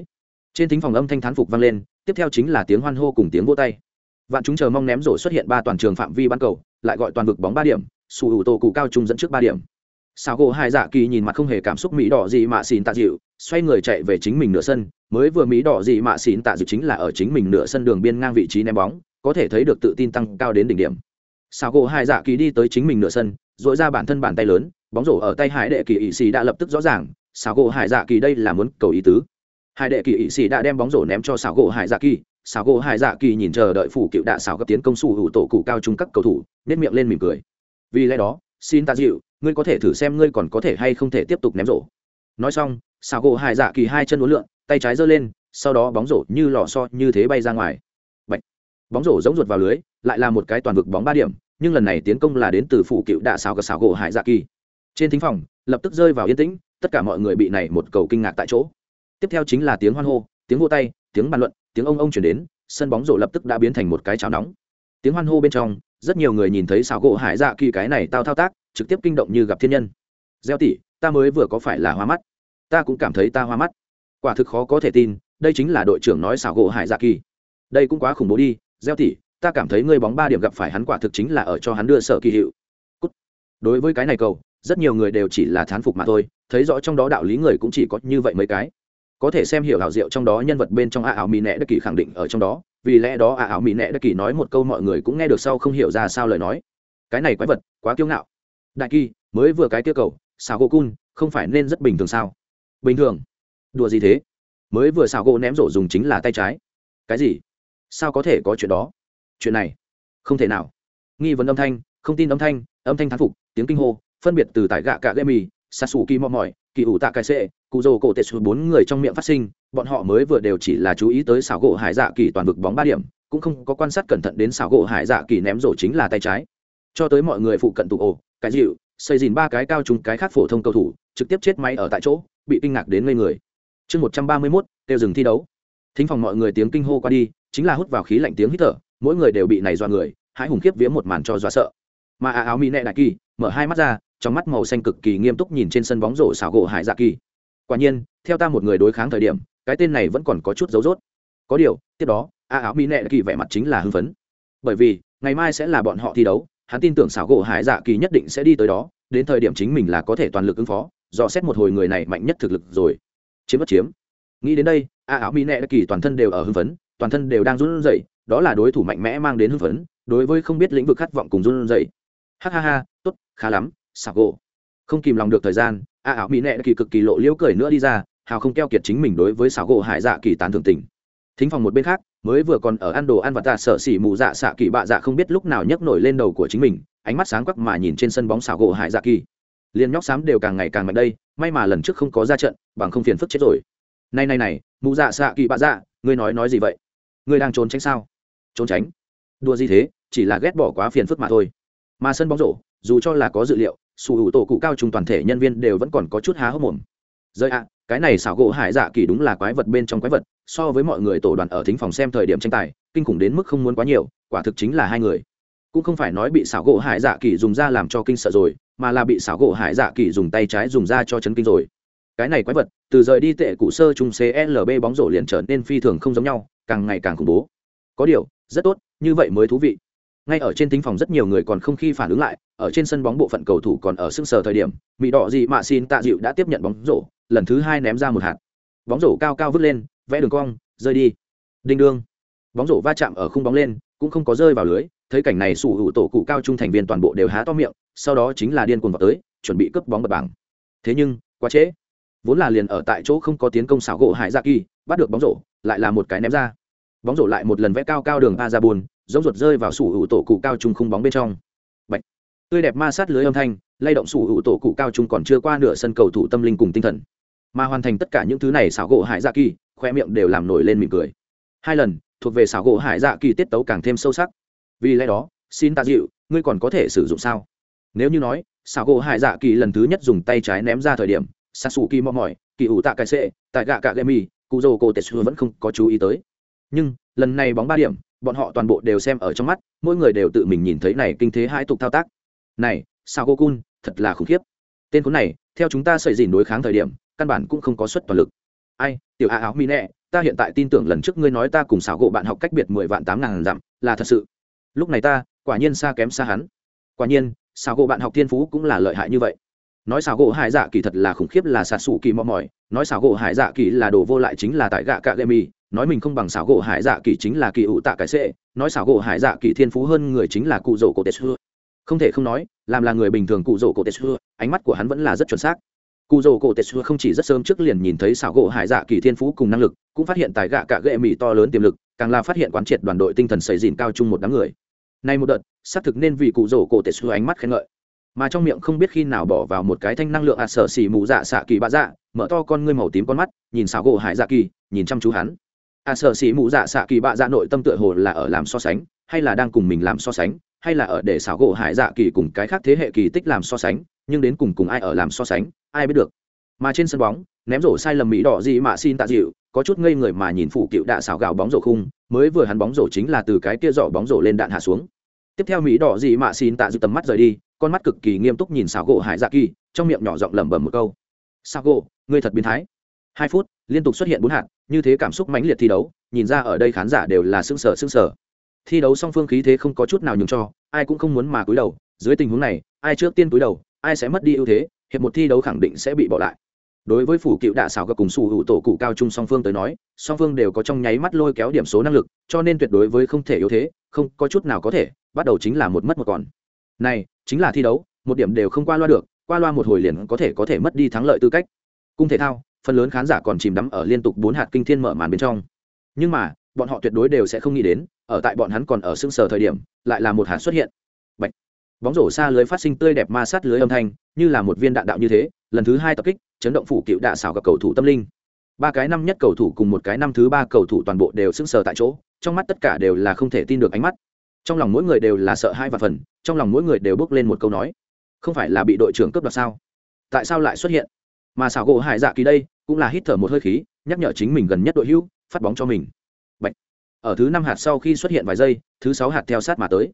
Trên thính phòng âm thanh thán phục vang lên, tiếp theo chính là tiếng hoan hô cùng tiếng vô tay. Vạn chúng chờ mong ném rổ xuất hiện ba toàn trường phạm vi ban cầu, lại gọi toàn vực bóng ba điểm sủ hữu tổ cụ cao trung dẫn trước ba điểm sao gỗ hai dạ kỳ nhìn mặt không hề cảm xúc mỹ đỏ gì mà xỉn tạ dịu, xoay người chạy về chính mình nửa sân. Mới vừa mỹ đỏ gì mà xỉn tạ dịu chính là ở chính mình nửa sân đường biên ngang vị trí ném bóng, có thể thấy được tự tin tăng cao đến đỉnh điểm. Sao gỗ hai dạ kỳ đi tới chính mình nửa sân dội ra bản thân bàn tay lớn, bóng rổ ở tay hải đệ kỳ ỵ xì đã lập tức rõ ràng sao gỗ hải dạ kỳ đây là muốn cầu ý tứ. Hải đệ kỳ ỵ xì đã đem bóng rổ ném cho sao gỗ hải dạ kỳ. Sao gỗ hải dạ kỳ nhìn chờ đợi phủ cựu đạ xảo cấp tiến công su hữu tổ cụ cao trung các cầu thủ nếp miệng lên mỉm cười. Vì lẽ đó, xin ta dịu ngươi có thể thử xem ngươi còn có thể hay không thể tiếp tục ném rổ. Nói xong, xào gỗ hải dạ kỳ hai chân uốn lượn, tay trái giơ lên, sau đó bóng rổ như lò so như thế bay ra ngoài. Bạch. bóng rổ giống ruột vào lưới, lại là một cái toàn vực bóng ba điểm, nhưng lần này tiến công là đến từ phụ cựu đạ xào กับ xào gỗ hải dạ kỳ. Trên thính phòng, lập tức rơi vào yên tĩnh, tất cả mọi người bị này một cầu kinh ngạc tại chỗ. Tiếp theo chính là tiếng hoan hô, tiếng vô tay, tiếng bàn luận, tiếng ông ông chuyển đến, sân bóng rổ lập tức đã biến thành một cái cháo nóng. Tiếng hoan hô bên trong rất nhiều người nhìn thấy xào gỗ hải dạ kỳ cái này tao thao tác trực tiếp kinh động như gặp thiên nhân. Gieo tỉ, ta mới vừa có phải là hoa mắt. Ta cũng cảm thấy ta hoa mắt. Quả thực khó có thể tin đây chính là đội trưởng nói xảo gỗ hải dạ kỳ. Đây cũng quá khủng bố đi gieo tỉ, ta cảm thấy ngươi bóng ba điểm gặp phải hắn quả thực chính là ở cho hắn đưa sở kỳ hiệu. Cút. đối với cái này cầu rất nhiều người đều chỉ là thán phục mà thôi thấy rõ trong đó đạo lý người cũng chỉ có như vậy mấy cái. Có thể xem hiểu hảo diệu trong đó nhân vật bên trong a ảo mỹ nẹ đất kỳ khẳng định ở trong đó vì lẽ đó à ảo mỹ nệ đã kỳ nói một câu mọi người cũng nghe được sau không hiểu ra sao lời nói. Cái này quái vật, quá kiêu ngạo. Đại kỳ, mới vừa cái tiêu cầu, xào gỗ cun, không phải nên rất bình thường sao? Bình thường. Đùa gì thế? Mới vừa xào gỗ ném rổ dùng chính là tay trái. Cái gì? Sao có thể có chuyện đó? Chuyện này, không thể nào. Nghi vấn âm thanh, không tin âm thanh âm thanh thán phục, tiếng kinh hô, phân biệt từ tại gạ cạ gây mì sa xù kỳ mò mỏi kỳ ủ tạ cái sệ cụ rồ cổ tệ xuống bốn người trong miệng phát sinh, bọn họ mới vừa đều chỉ là chú ý tới xảo gỗ hải dạ kỳ toàn vực bóng ba điểm, cũng không có quan sát cẩn thận đến xảo gỗ hải dạ kỳ ném rổ chính là tay trái. Cho tới mọi người phụ cận tụ ổ cái dịu, xây dìn ba cái cao trúng cái khác phổ thông cầu thủ, trực tiếp chết máy ở tại chỗ, bị kinh ngạc đến ngây người. Chương một trăm ba mươi mốt, tiêu dừng thi đấu. Thính phòng mọi người tiếng kinh hô qua đi, chính là hút vào khí lạnh tiếng hít thở, mỗi người đều bị này dọa người hãi hùng khiếp vía một màn cho dọa sợ. Mà à áo áo mi nẹ đại kỳ, mở hai mắt ra, trong mắt màu xanh cực kỳ nghiêm túc nhìn trên sân bóng rổ xảo gỗ hải dạ kỳ quả nhiên, theo ta một người đối kháng thời điểm, cái tên này vẫn còn có chút dấu dốt. Có điều, tiếp đó, a áo mỹ nệ kỳ vẻ mặt chính là hưng phấn. Bởi vì, ngày mai sẽ là bọn họ thi đấu, hắn tin tưởng xảo gỗ hải dạ kỳ nhất định sẽ đi tới đó, đến thời điểm chính mình là có thể toàn lực ứng phó, dò xét một hồi người này mạnh nhất thực lực rồi. Chiếm bất chiếm. Nghĩ đến đây, a áo mỹ nệ kỳ toàn thân đều ở hưng phấn, toàn thân đều đang run rẩy, đó là đối thủ mạnh mẽ mang đến hưng phấn, đối với không biết lĩnh vực khát vọng cùng run rẩy. Ha ha ha, tốt, khá lắm, xảo gỗ. Không kìm lòng được thời gian a ảo mỹ nệ kỳ cực kỳ lộ liễu cười nữa đi ra, hào không keo kiệt chính mình đối với xảo gỗ hải dạ kỳ tán thường tình. Thính phòng một bên khác, mới vừa còn ở ăn đồ ăn và tạ sợ xỉ mù dạ xạ kỳ bạ dạ không biết lúc nào nhấc nổi lên đầu của chính mình, ánh mắt sáng quắc mà nhìn trên sân bóng xảo gỗ hải dạ kỳ. Liền nhóc xám đều càng ngày càng mạnh đây, may mà lần trước không có ra trận, bằng không phiền phức chết rồi. Này này này, mù dạ xạ kỳ bạ dạ ngươi nói nói gì vậy? Ngươi đang trốn tránh sao? Trốn tránh? Đua gì thế? Chỉ là ghét bỏ quá phiền phức mà thôi. Mà sân bóng rổ, dù cho là có dự liệu sủ hữu tổ cụ cao trung toàn thể nhân viên đều vẫn còn có chút há hốc mồm. Rơi ạ, cái này xảo gỗ hải dạ kỳ đúng là quái vật bên trong quái vật, so với mọi người tổ đoàn ở thính phòng xem thời điểm tranh tài, kinh khủng đến mức không muốn quá nhiều, quả thực chính là hai người. Cũng không phải nói bị xảo gỗ hải dạ kỳ dùng ra làm cho kinh sợ rồi, mà là bị xảo gỗ hải dạ kỳ dùng tay trái dùng ra cho chấn kinh rồi. Cái này quái vật, từ rời đi tệ cụ sơ trung clb bóng rổ liền trở nên phi thường không giống nhau, càng ngày càng khủng bố. Có điều, rất tốt, như vậy mới thú vị ngay ở trên tính phòng rất nhiều người còn không khi phản ứng lại, ở trên sân bóng bộ phận cầu thủ còn ở sưng sờ thời điểm, mỹ đỏ gì mạ xin tạ dịu đã tiếp nhận bóng rổ, lần thứ hai ném ra một hạt. Bóng rổ cao cao vứt lên, vẽ đường cong, rơi đi. Đinh đương. Bóng rổ va chạm ở khung bóng lên, cũng không có rơi vào lưới, thấy cảnh này sủ hữu tổ cụ cao trung thành viên toàn bộ đều há to miệng, sau đó chính là điên cuồng vào tới, chuẩn bị cướp bóng bật bảng. Thế nhưng, quá trễ. Vốn là liền ở tại chỗ không có tiến công xảo gỗ hải ra kỳ, bắt được bóng rổ, lại là một cái ném ra. Bóng rổ lại một lần vẽ cao cao đường a ra buồn giống ruột rơi vào sủ hữu tổ cụ cao trung khung bóng bên trong. Bạch. tươi đẹp ma sát lưới âm thanh, lay động sủ hữu tổ cụ cao trung còn chưa qua nửa sân cầu thủ tâm linh cùng tinh thần. Mà hoàn thành tất cả những thứ này xảo gỗ hải dạ kỳ, khoe miệng đều làm nổi lên mỉm cười. Hai lần, thuộc về xảo gỗ hải dạ kỳ tiết tấu càng thêm sâu sắc. Vì lẽ đó, xin tạ dịu, ngươi còn có thể sử dụng sao? Nếu như nói, xảo gỗ hải dạ kỳ lần thứ nhất dùng tay trái ném ra thời điểm s a s u kỳ mò mỏi, kỳ ủ tạ cái sệ, tại gạ cạ lê mi cụ dô cô tetsu vẫn không có chú ý tới. Nhưng, lần này bóng ba điểm bọn họ toàn bộ đều xem ở trong mắt, mỗi người đều tự mình nhìn thấy này kinh thế hai tục thao tác. Này, sao cô cun thật là khủng khiếp. Tên khốn này, theo chúng ta sợi dìn đối kháng thời điểm, căn bản cũng không có suất toàn lực. Ai, tiểu a áo mi nẹ, ta hiện tại tin tưởng lần trước ngươi nói ta cùng xảo gỗ bạn học cách biệt mười vạn tám ngàn dặm, là thật sự. Lúc này ta, quả nhiên xa kém xa hắn. Quả nhiên xảo gỗ bạn học thiên phú cũng là lợi hại như vậy. Nói xảo gỗ hải dạ kỳ thật là khủng khiếp là sạt sủ kỳ mò mỏi, nói xảo gỗ hải dạ kỳ là đồ vô lại chính là tại gạ cạ lệ mì nói mình không bằng xảo gỗ hải dạ kỳ chính là kỳ ủ tạ cái sệ nói xảo gỗ hải dạ kỳ thiên phú hơn người chính là cụ rổ cổ tệ xưa. Không thể không nói, làm là người bình thường cụ rổ cổ tệ xưa, ánh mắt của hắn vẫn là rất chuẩn xác. Cụ rổ cổ tệ xưa không chỉ rất sớm trước liền nhìn thấy xảo gỗ hải dạ kỳ thiên phú cùng năng lực, cũng phát hiện tài gạ cả gệ mỹ to lớn tiềm lực, càng là phát hiện quán triệt đoàn đội tinh thần xây dìn cao chung một đám người. Nay một đợt, xác thực nên vì cụ rổ cổ tệ xưa ánh mắt khen ngợi. Mà trong miệng không biết khi nào bỏ vào một cái thanh năng lượng ạt sở xỉ mù dạ xạ kỳ bạ dạ mở to con ngươi màu tím con mắt, nhìn xảo gỗ hải dạ kỳ, nhìn chăm chú hắn à sợ xỉ mụ dạ xạ kỳ bạ dạ nội tâm tựa hồ là ở làm so sánh, hay là đang cùng mình làm so sánh, hay là ở để xảo gỗ hải dạ kỳ cùng cái khác thế hệ kỳ tích làm so sánh, nhưng đến cùng cùng ai ở làm so sánh, ai biết được. Mà trên sân bóng, ném rổ sai lầm mỹ đỏ gì mà xin tạ dịu, có chút ngây người mà nhìn phụ cựu đạ xảo gạo bóng rổ khung, mới vừa hắn bóng rổ chính là từ cái kia dọ bóng rổ lên đạn hạ xuống. Tiếp theo mỹ đỏ gì mà xin tạ dịu tầm mắt rời đi, con mắt cực kỳ nghiêm túc nhìn xảo gỗ hải dạ kỳ, trong miệng nhỏ giọng lẩm bẩm một câu. Xảo gỗ, ngươi thật biến thái. Hai phút, liên tục xuất hiện bốn hạt như thế cảm xúc mãnh liệt thi đấu, nhìn ra ở đây khán giả đều là sững sờ sững sờ. Thi đấu song phương khí thế không có chút nào nhường cho, ai cũng không muốn mà cúi đầu, dưới tình huống này, ai trước tiên cúi đầu, ai sẽ mất đi ưu thế, hiệp một thi đấu khẳng định sẽ bị bỏ lại. Đối với phủ cựu đạ xảo gặp cùng sủ hữu tổ cụ cao trung song phương tới nói, song phương đều có trong nháy mắt lôi kéo điểm số năng lực, cho nên tuyệt đối với không thể yếu thế, không có chút nào có thể, bắt đầu chính là một mất một còn. Này, chính là thi đấu, một điểm đều không qua loa được, qua loa một hồi liền có thể có thể mất đi thắng lợi tư cách. Cung thể thao phần lớn khán giả còn chìm đắm ở liên tục bốn hạt kinh thiên mở màn bên trong. Nhưng mà, bọn họ tuyệt đối đều sẽ không nghĩ đến, ở tại bọn hắn còn ở xương sờ thời điểm, lại là một hạt xuất hiện. Bạch. bóng rổ xa lưới phát sinh tươi đẹp ma sát lưới âm thanh, như là một viên đạn đạo như thế, lần thứ hai tập kích, chấn động phủ cựu đạ xảo gặp cầu thủ tâm linh. Ba cái năm nhất cầu thủ cùng một cái năm thứ ba cầu thủ toàn bộ đều sững sờ tại chỗ, trong mắt tất cả đều là không thể tin được ánh mắt. Trong lòng mỗi người đều là sợ hai và phần, trong lòng mỗi người đều bước lên một câu nói. Không phải là bị đội trưởng cướp đoạt sao? Tại sao lại xuất hiện? Mà xảo gỗ hải dạ kỳ đây cũng là hít thở một hơi khí, nhắc nhở chính mình gần nhất đội hữu, phát bóng cho mình. Bạch. ở thứ năm hạt sau khi xuất hiện vài giây, thứ sáu hạt theo sát mà tới.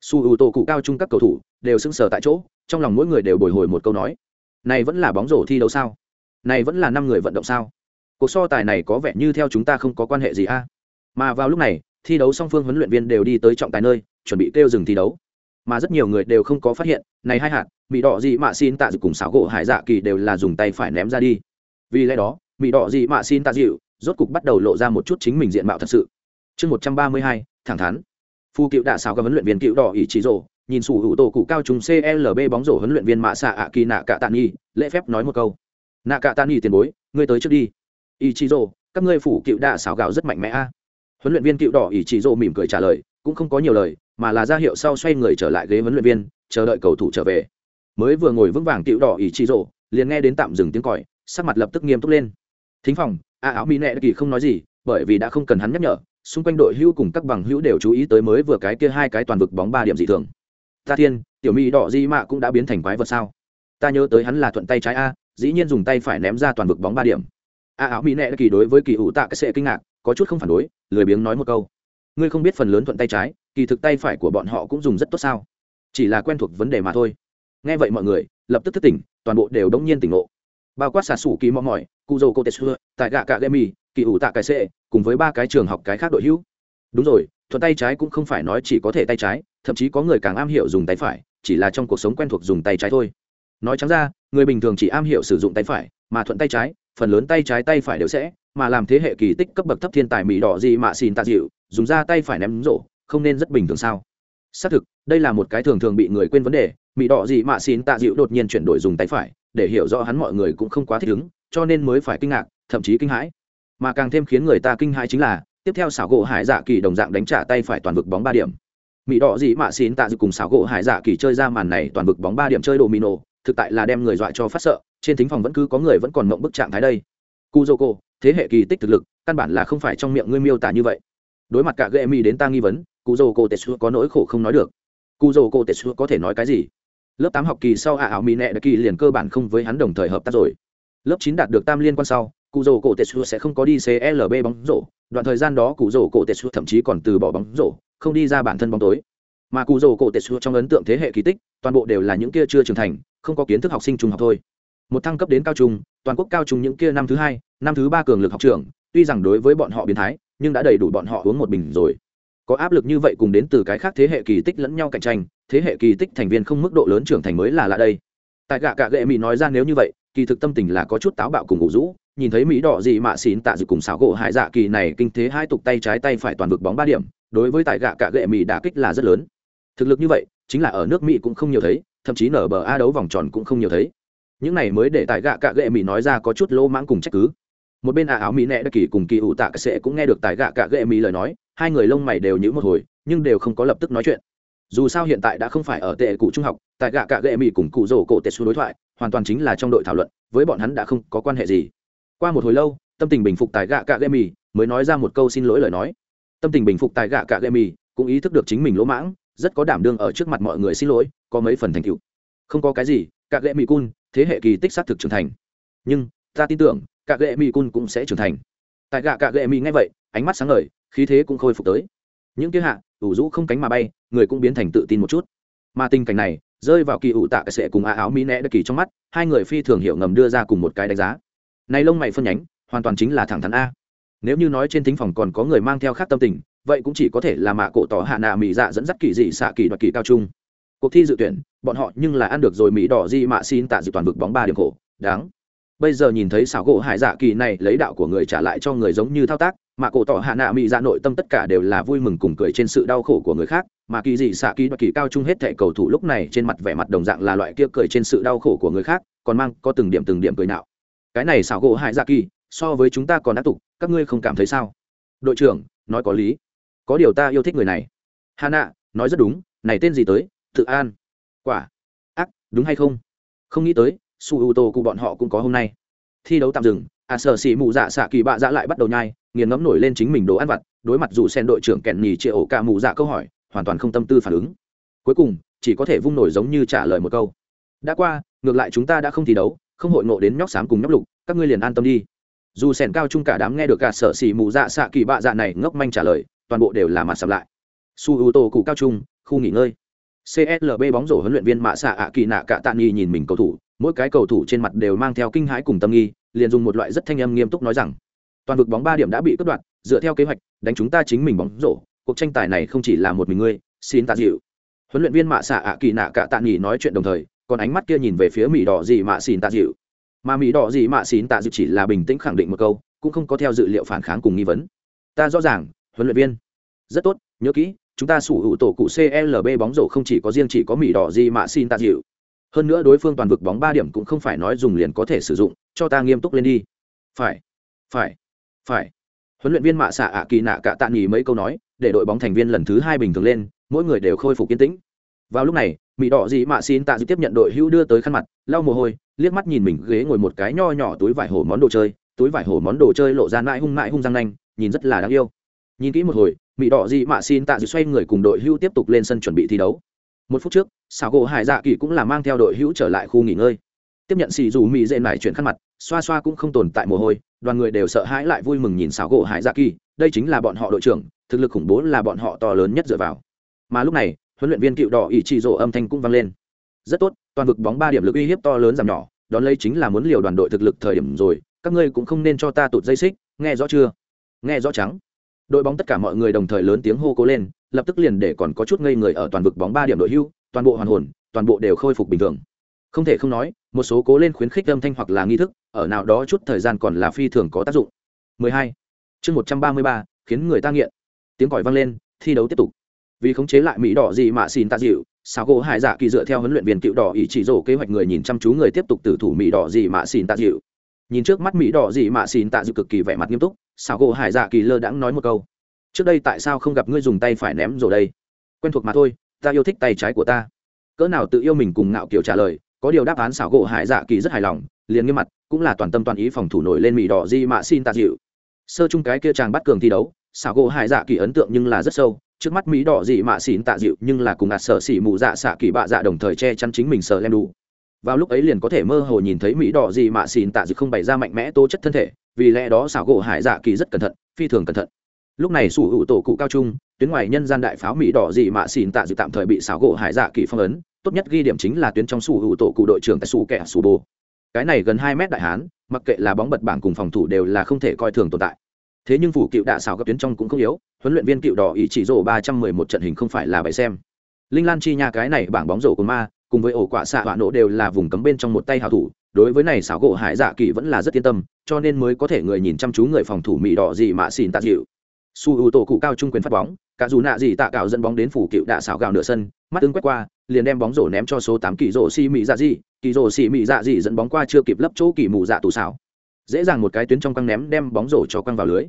Su ưu tô cụ cao chung các cầu thủ đều sững sờ tại chỗ, trong lòng mỗi người đều bồi hồi một câu nói. Này vẫn là bóng rổ thi đấu sao? Này vẫn là năm người vận động sao? Cuộc so tài này có vẻ như theo chúng ta không có quan hệ gì a. Mà vào lúc này, thi đấu song phương huấn luyện viên đều đi tới trọng tài nơi, chuẩn bị kêu dừng thi đấu mà rất nhiều người đều không có phát hiện, này hai hạt mỹ đỏ gì mạ xin tạ dịu cùng xảo gỗ hải dạ kỳ đều là dùng tay phải ném ra đi. Vì lẽ đó mỹ đỏ gì mạ xin tạ dịu rốt cục bắt đầu lộ ra một chút chính mình diện mạo thật sự. Chương một trăm ba mươi hai, thẳng thắn. Phu cựu đạ xảo các huấn luyện viên cựu đỏ ỷ trí rộ nhìn sủ hữu tổ cụ cao trùng clb bóng rổ huấn luyện viên mạ xạ ạ kỳ nạ cạ tạ nghi lễ phép nói một câu. Nạ cạ tạ nghi tiền bối, ngươi tới trước đi. Ỷ trí rộ các ngươi phủ cựu đạ xảo gạo rất mạnh mẽ a. Huấn luyện viên cựu đỏ ỷ trí rộ mỉm cười trả lời cũng không có nhiều lời, mà là ra hiệu sau xoay người trở lại ghế huấn luyện viên, chờ đợi cầu thủ trở về. Mới vừa ngồi vững vàng cựu đỏ ý chí rộ liền nghe đến tạm dừng tiếng còi, sắc mặt lập tức nghiêm túc lên. Thính phòng, a áo mỹ nệ kỳ không nói gì, bởi vì đã không cần hắn nhắc nhở, xung quanh đội hữu cùng các bằng hữu đều chú ý tới mới vừa cái kia hai cái toàn vực bóng ba điểm dị thường. Ta thiên, tiểu mỹ đỏ di mạ cũng đã biến thành quái vật sao? Ta nhớ tới hắn là thuận tay trái a, dĩ nhiên dùng tay phải ném ra toàn vực bóng ba điểm. A áo mỹ nệ kỳ đối với kỳ ủ tạ cái sệ kinh ngạc, có chút không phản đối, lười biếng nói một câu ngươi không biết phần lớn thuận tay trái, kỳ thực tay phải của bọn họ cũng dùng rất tốt sao? Chỉ là quen thuộc vấn đề mà thôi. Nghe vậy mọi người, lập tức thức tỉnh, toàn bộ đều đống nhiên tỉnh ngộ. Bao quát xà sủ kỳ mong mỏi cụ dầu cô tê xưa tại gạ cạ gemi kỳ ủ tạ cái xệ cùng với ba cái trường học cái khác đội hữu. Đúng rồi, thuận tay trái cũng không phải nói chỉ có thể tay trái, thậm chí có người càng am hiểu dùng tay phải, chỉ là trong cuộc sống quen thuộc dùng tay trái thôi. Nói trắng ra, người bình thường chỉ am hiểu sử dụng tay phải, mà thuận tay trái, phần lớn tay trái tay phải đều sẽ, mà làm thế hệ kỳ tích cấp bậc thấp thiên tài mỹ đỏ gì mà xin tạ dịu dùng ra tay phải ném rổ không nên rất bình thường sao? Xác thực đây là một cái thường thường bị người quên vấn đề mỹ đỏ gì mạ xin tạ dịu đột nhiên chuyển đổi dùng tay phải để hiểu rõ hắn mọi người cũng không quá thích ứng cho nên mới phải kinh ngạc thậm chí kinh hãi. Mà càng thêm khiến người ta kinh hãi chính là tiếp theo xảo gỗ hải dạ kỳ đồng dạng đánh trả tay phải toàn vực bóng ba điểm. Mỹ đỏ gì mạ xin tạ dịu cùng xảo gỗ hải dạ kỳ chơi ra màn này toàn vực bóng ba điểm chơi đồ mino thực tại là đem người dọa cho phát sợ trên thính phòng vẫn cứ có người vẫn còn mộng bức trạng thái đây. Kuzoko, thế hệ kỳ tích thực lực căn bản là không phải trong miệng ngươi miêu tả như vậy đối mặt cả ghệ mi đến ta nghi vấn Kuzoko Tetsu có nỗi khổ không nói được. Kuzoko Tetsu có thể nói cái gì? Lớp tám học kỳ sau ạ ảo mỹ nẹ đặc kỳ liền cơ bản không với hắn đồng thời hợp tác rồi. Lớp chín đạt được tam liên quan sau cụ rổ cổ tetsu sẽ không có đi clb bóng rổ. Đoạn thời gian đó cụ rổ cổ tetsu thậm chí còn từ bỏ bóng rổ, không đi ra bản thân bóng tối. Mà cụ rổ cổ tetsu trong ấn tượng thế hệ kỳ tích, toàn bộ đều là những kia chưa trưởng thành, không có kiến thức học sinh trung học thôi. Một thăng cấp đến cao trung, toàn quốc cao trung những kia năm thứ hai, năm thứ ba cường lực học trưởng, tuy rằng đối với bọn họ biến thái nhưng đã đầy đủ bọn họ uống một bình rồi. Có áp lực như vậy cùng đến từ cái khác thế hệ kỳ tích lẫn nhau cạnh tranh, thế hệ kỳ tích thành viên không mức độ lớn trưởng thành mới là lạ đây. Tại gạ cạ gệ mỹ nói ra nếu như vậy, kỳ thực tâm tình là có chút táo bạo cùng ngủ rũ, nhìn thấy mỹ đỏ gì mạ xín tạ dự cùng xảo gỗ hải dạ kỳ này kinh thế hai tục tay trái tay phải toàn vực bóng ba điểm, đối với tại gạ cạ gệ mỹ đả kích là rất lớn. Thực lực như vậy, chính là ở nước mỹ cũng không nhiều thấy, thậm chí nở bờ a đấu vòng tròn cũng không nhiều thấy. Những này mới để tại gạ cạ gệ mỹ nói ra có chút lỗ mãng cùng trách cứ một bên ả áo mỹ nẹ đã kỳ cùng kỳ ủ tạ sẽ cũng nghe được tại gạ cạ gệ mỹ lời nói, hai người lông mày đều nhữ một hồi, nhưng đều không có lập tức nói chuyện. Dù sao hiện tại đã không phải ở tệ cụ trung học tại gạ cạ gệ mỹ cùng cụ rổ cổ tệ xu đối thoại, hoàn toàn chính là trong đội thảo luận, với bọn hắn đã không có quan hệ gì. Qua một hồi lâu, tâm tình bình phục tại gạ cạ gệ mỹ mới nói ra một câu xin lỗi lời nói. Tâm tình bình phục tại gạ cạ gệ mỹ cũng ý thức được chính mình lỗ mãng, rất có đảm đương ở trước mặt mọi người xin lỗi, có mấy phần thành tựu. Không có cái gì, cạ gệ mỹ cun, thế hệ kỳ tích xác thực trưởng thành. Nhưng, ta tin tưởng cả gệ mỹ cun cũng sẽ trưởng thành. Tại gạ cả gệ mỹ nghe vậy, ánh mắt sáng ngời, khí thế cũng khôi phục tới. Những kia hạ, ủ rũ không cánh mà bay, người cũng biến thành tự tin một chút. Mà tình cảnh này, rơi vào kỳ ủ tạ sẽ cùng a áo mỹ nẹ đất kỳ trong mắt, hai người phi thường hiểu ngầm đưa ra cùng một cái đánh giá. Này lông mày phân nhánh, hoàn toàn chính là thẳng thắn a. Nếu như nói trên thính phòng còn có người mang theo khác tâm tình, vậy cũng chỉ có thể là mạ cổ tỏ hạ nạ mỹ dạ dẫn dắt kỳ dị xạ kỳ đoạt kỳ cao trung. Cuộc thi dự tuyển, bọn họ nhưng là ăn được rồi mỹ đỏ di mạ xin tạ dự toàn vực bóng ba điểm khổ. Đáng bây giờ nhìn thấy xảo gỗ hải dạ kỳ này lấy đạo của người trả lại cho người giống như thao tác, mà cổ tỏ hạ nạ mỹ dạ nội tâm tất cả đều là vui mừng cùng cười trên sự đau khổ của người khác, mà kỳ dị xạ kỳ đoạt kỳ cao trung hết thẻ cầu thủ lúc này trên mặt vẻ mặt đồng dạng là loại kia cười trên sự đau khổ của người khác, còn mang có từng điểm từng điểm cười nào cái này xảo gỗ hải dạ kỳ, so với chúng ta còn đã tục, các ngươi không cảm thấy sao? Đội trưởng, nói có lý. Có điều ta yêu thích người này. Hà nạ, nói rất đúng, này tên gì tới? Tự an. Quả. Ác, đúng hay không? Không nghĩ tới su u tô cụ bọn họ cũng có hôm nay. Thi đấu tạm dừng à sở xỉ mù dạ xạ kỳ bạ dạ lại bắt đầu nhai, nghiền ngẫm nổi lên chính mình đồ ăn vặt, đối mặt dù sen đội trưởng kẹn nhì chia ổ cả mù dạ câu hỏi, hoàn toàn không tâm tư phản ứng. Cuối cùng, chỉ có thể vung nổi giống như trả lời một câu. Đã qua, ngược lại chúng ta đã không thi đấu, không hội ngộ đến nhóc xám cùng nhóc lục, các ngươi liền an tâm đi. Dù sèn cao chung cả đám nghe được cả sở xỉ mù dạ xạ kỳ bạ dạ này ngốc manh trả lời, toàn bộ đều là mặt sập lại. Su ưu tô cụ cao trung, khu nghỉ ngơi. CSLB bóng rổ huấn luyện viên Mạ Xạ ạ Kỳ Nạ Cạ Tạ Nghi nhìn mình cầu thủ, mỗi cái cầu thủ trên mặt đều mang theo kinh hãi cùng tâm nghi, liền dùng một loại rất thanh âm nghiêm túc nói rằng, toàn vực bóng ba điểm đã bị cắt đoạn, dựa theo kế hoạch, đánh chúng ta chính mình bóng rổ, cuộc tranh tài này không chỉ là một mình ngươi, xin tạ dịu. Huấn luyện viên Mạ Xạ ạ Kỳ Nạ Cạ Tạ Nghi nói chuyện đồng thời, còn ánh mắt kia nhìn về phía Mỹ Đỏ gì Mạ Xin Tạ dịu. Mà Mỹ Đỏ gì Mạ Xin Tạ dịu chỉ là bình tĩnh khẳng định một câu, cũng không có theo dự liệu phản kháng cùng nghi vấn. Ta rõ ràng, huấn luyện viên. Rất tốt, nhớ kỹ, chúng ta sủ hữu tổ cụ CLB bóng rổ không chỉ có riêng chỉ có mỹ đỏ gì mà xin tạ dịu. Hơn nữa đối phương toàn vực bóng ba điểm cũng không phải nói dùng liền có thể sử dụng, cho ta nghiêm túc lên đi. Phải, phải, phải. Huấn luyện viên Mạ Xạ ạ Kỳ nạ cả tạ nghỉ mấy câu nói, để đội bóng thành viên lần thứ hai bình thường lên, mỗi người đều khôi phục kiên tĩnh. Vào lúc này, mỹ đỏ gì mà xin tạ dịu tiếp nhận đội hữu đưa tới khăn mặt, lau mồ hôi, liếc mắt nhìn mình ghế ngồi một cái nho nhỏ túi vải hổ món đồ chơi, túi vải hổ món đồ chơi lộ ra mãi hung mãi hung răng nanh, nhìn rất là đáng yêu. Nhìn kỹ một hồi, mỹ đỏ dị mạ xin tạ dự xoay người cùng đội hưu tiếp tục lên sân chuẩn bị thi đấu. Một phút trước, xảo gỗ hải dạ kỳ cũng là mang theo đội hữu trở lại khu nghỉ ngơi. Tiếp nhận xì dù mỹ dễ nải chuyển khăn mặt, xoa xoa cũng không tồn tại mồ hôi, đoàn người đều sợ hãi lại vui mừng nhìn xảo gỗ hải dạ kỳ, đây chính là bọn họ đội trưởng, thực lực khủng bố là bọn họ to lớn nhất dựa vào. Mà lúc này, huấn luyện viên cựu đỏ ỷ trị rộ âm thanh cũng vang lên. Rất tốt, toàn vực bóng ba điểm lực uy hiếp to lớn giảm nhỏ, đón lấy chính là muốn liều đoàn đội thực lực thời điểm rồi, các ngươi cũng không nên cho ta tụt dây xích, nghe rõ chưa? Nghe rõ trắng đội bóng tất cả mọi người đồng thời lớn tiếng hô cố lên lập tức liền để còn có chút ngây người ở toàn vực bóng ba điểm đội hưu toàn bộ hoàn hồn toàn bộ đều khôi phục bình thường. Không thể không nói một số cố lên khuyến khích âm thanh hoặc là nghi thức ở nào đó chút thời gian còn là phi thường có tác dụng. 12. chương 133, khiến người ta nghiện. Tiếng còi vang lên thi đấu tiếp tục. Vì khống chế lại mỹ đỏ gì mà xin ta dịu sao gỗ hải dạ kỳ dựa theo huấn luyện viên cựu đỏ ý chỉ rổ kế hoạch người nhìn chăm chú người tiếp tục tử thủ mỹ đỏ gì mà xin ta dịu nhìn trước mắt mỹ đỏ gì mà xin tạ dự cực kỳ vẻ mặt nghiêm túc sao gỗ hải dạ kỳ lơ đãng nói một câu. Trước đây tại sao không gặp ngươi dùng tay phải ném rồi đây? Quen thuộc mà thôi, ta yêu thích tay trái của ta. Cỡ nào tự yêu mình cùng ngạo kiểu trả lời, có điều đáp án xảo gỗ hải dạ kỳ rất hài lòng, liền nghiêm mặt, cũng là toàn tâm toàn ý phòng thủ nổi lên mỹ đỏ di mạ xin tạ dịu sơ chung cái kia chàng bắt cường thi đấu, xảo gỗ hải dạ kỳ ấn tượng nhưng là rất sâu, trước mắt mỹ đỏ dị mạ xin tạ dịu nhưng là cùng ạt sở xỉ mù dạ xạ kỳ bạ dạ đồng thời che chắn chính mình sờ lem đủ vào lúc ấy liền có thể mơ hồ nhìn thấy mỹ đỏ gì mà xìn tạ dự không bày ra mạnh mẽ tố chất thân thể, vì lẽ đó xảo gỗ hải dạ kỳ rất cẩn thận, phi thường cẩn thận. Lúc này sủ hữu tổ cụ cao trung, tuyến ngoài nhân gian đại pháo mỹ đỏ gì mà xìn tạ dự tạm thời bị xảo gỗ hải dạ kỳ phong ấn, tốt nhất ghi điểm chính là tuyến trong sủ hữu tổ cụ đội trưởng tại sủ kẻ sủ bồ. Cái này gần hai mét đại hán, mặc kệ là bóng bật bảng cùng phòng thủ đều là không thể coi thường tồn tại. Thế nhưng phủ cựu đạ xảo các tuyến trong cũng không yếu, huấn luyện viên cựu đỏ ý chỉ rổ ba trăm mười một trận hình không phải là bậy xem. Linh lan chi nha cái này bảng bóng rổ của ma cùng với ổ quả xạ hỏa nổ đều là vùng cấm bên trong một tay hào thủ, đối với này xảo gỗ hải dạ kỳ vẫn là rất yên tâm, cho nên mới có thể người nhìn chăm chú người phòng thủ mỹ đỏ gì mà xin tạ dịu. Su ưu tổ cụ cao trung quyền phát bóng, cả dù nạ gì tạ cạo dẫn bóng đến phủ cựu đạ xảo gạo nửa sân, mắt tương quét qua, liền đem bóng rổ ném cho số tám kỳ rổ xì mỹ dạ dị kỳ rổ xì mỹ dạ dị dẫn bóng qua chưa kịp lấp chỗ kỳ mù dạ tù xảo. Dễ dàng một cái tuyến trong căng ném đem bóng rổ cho quăng vào lưới.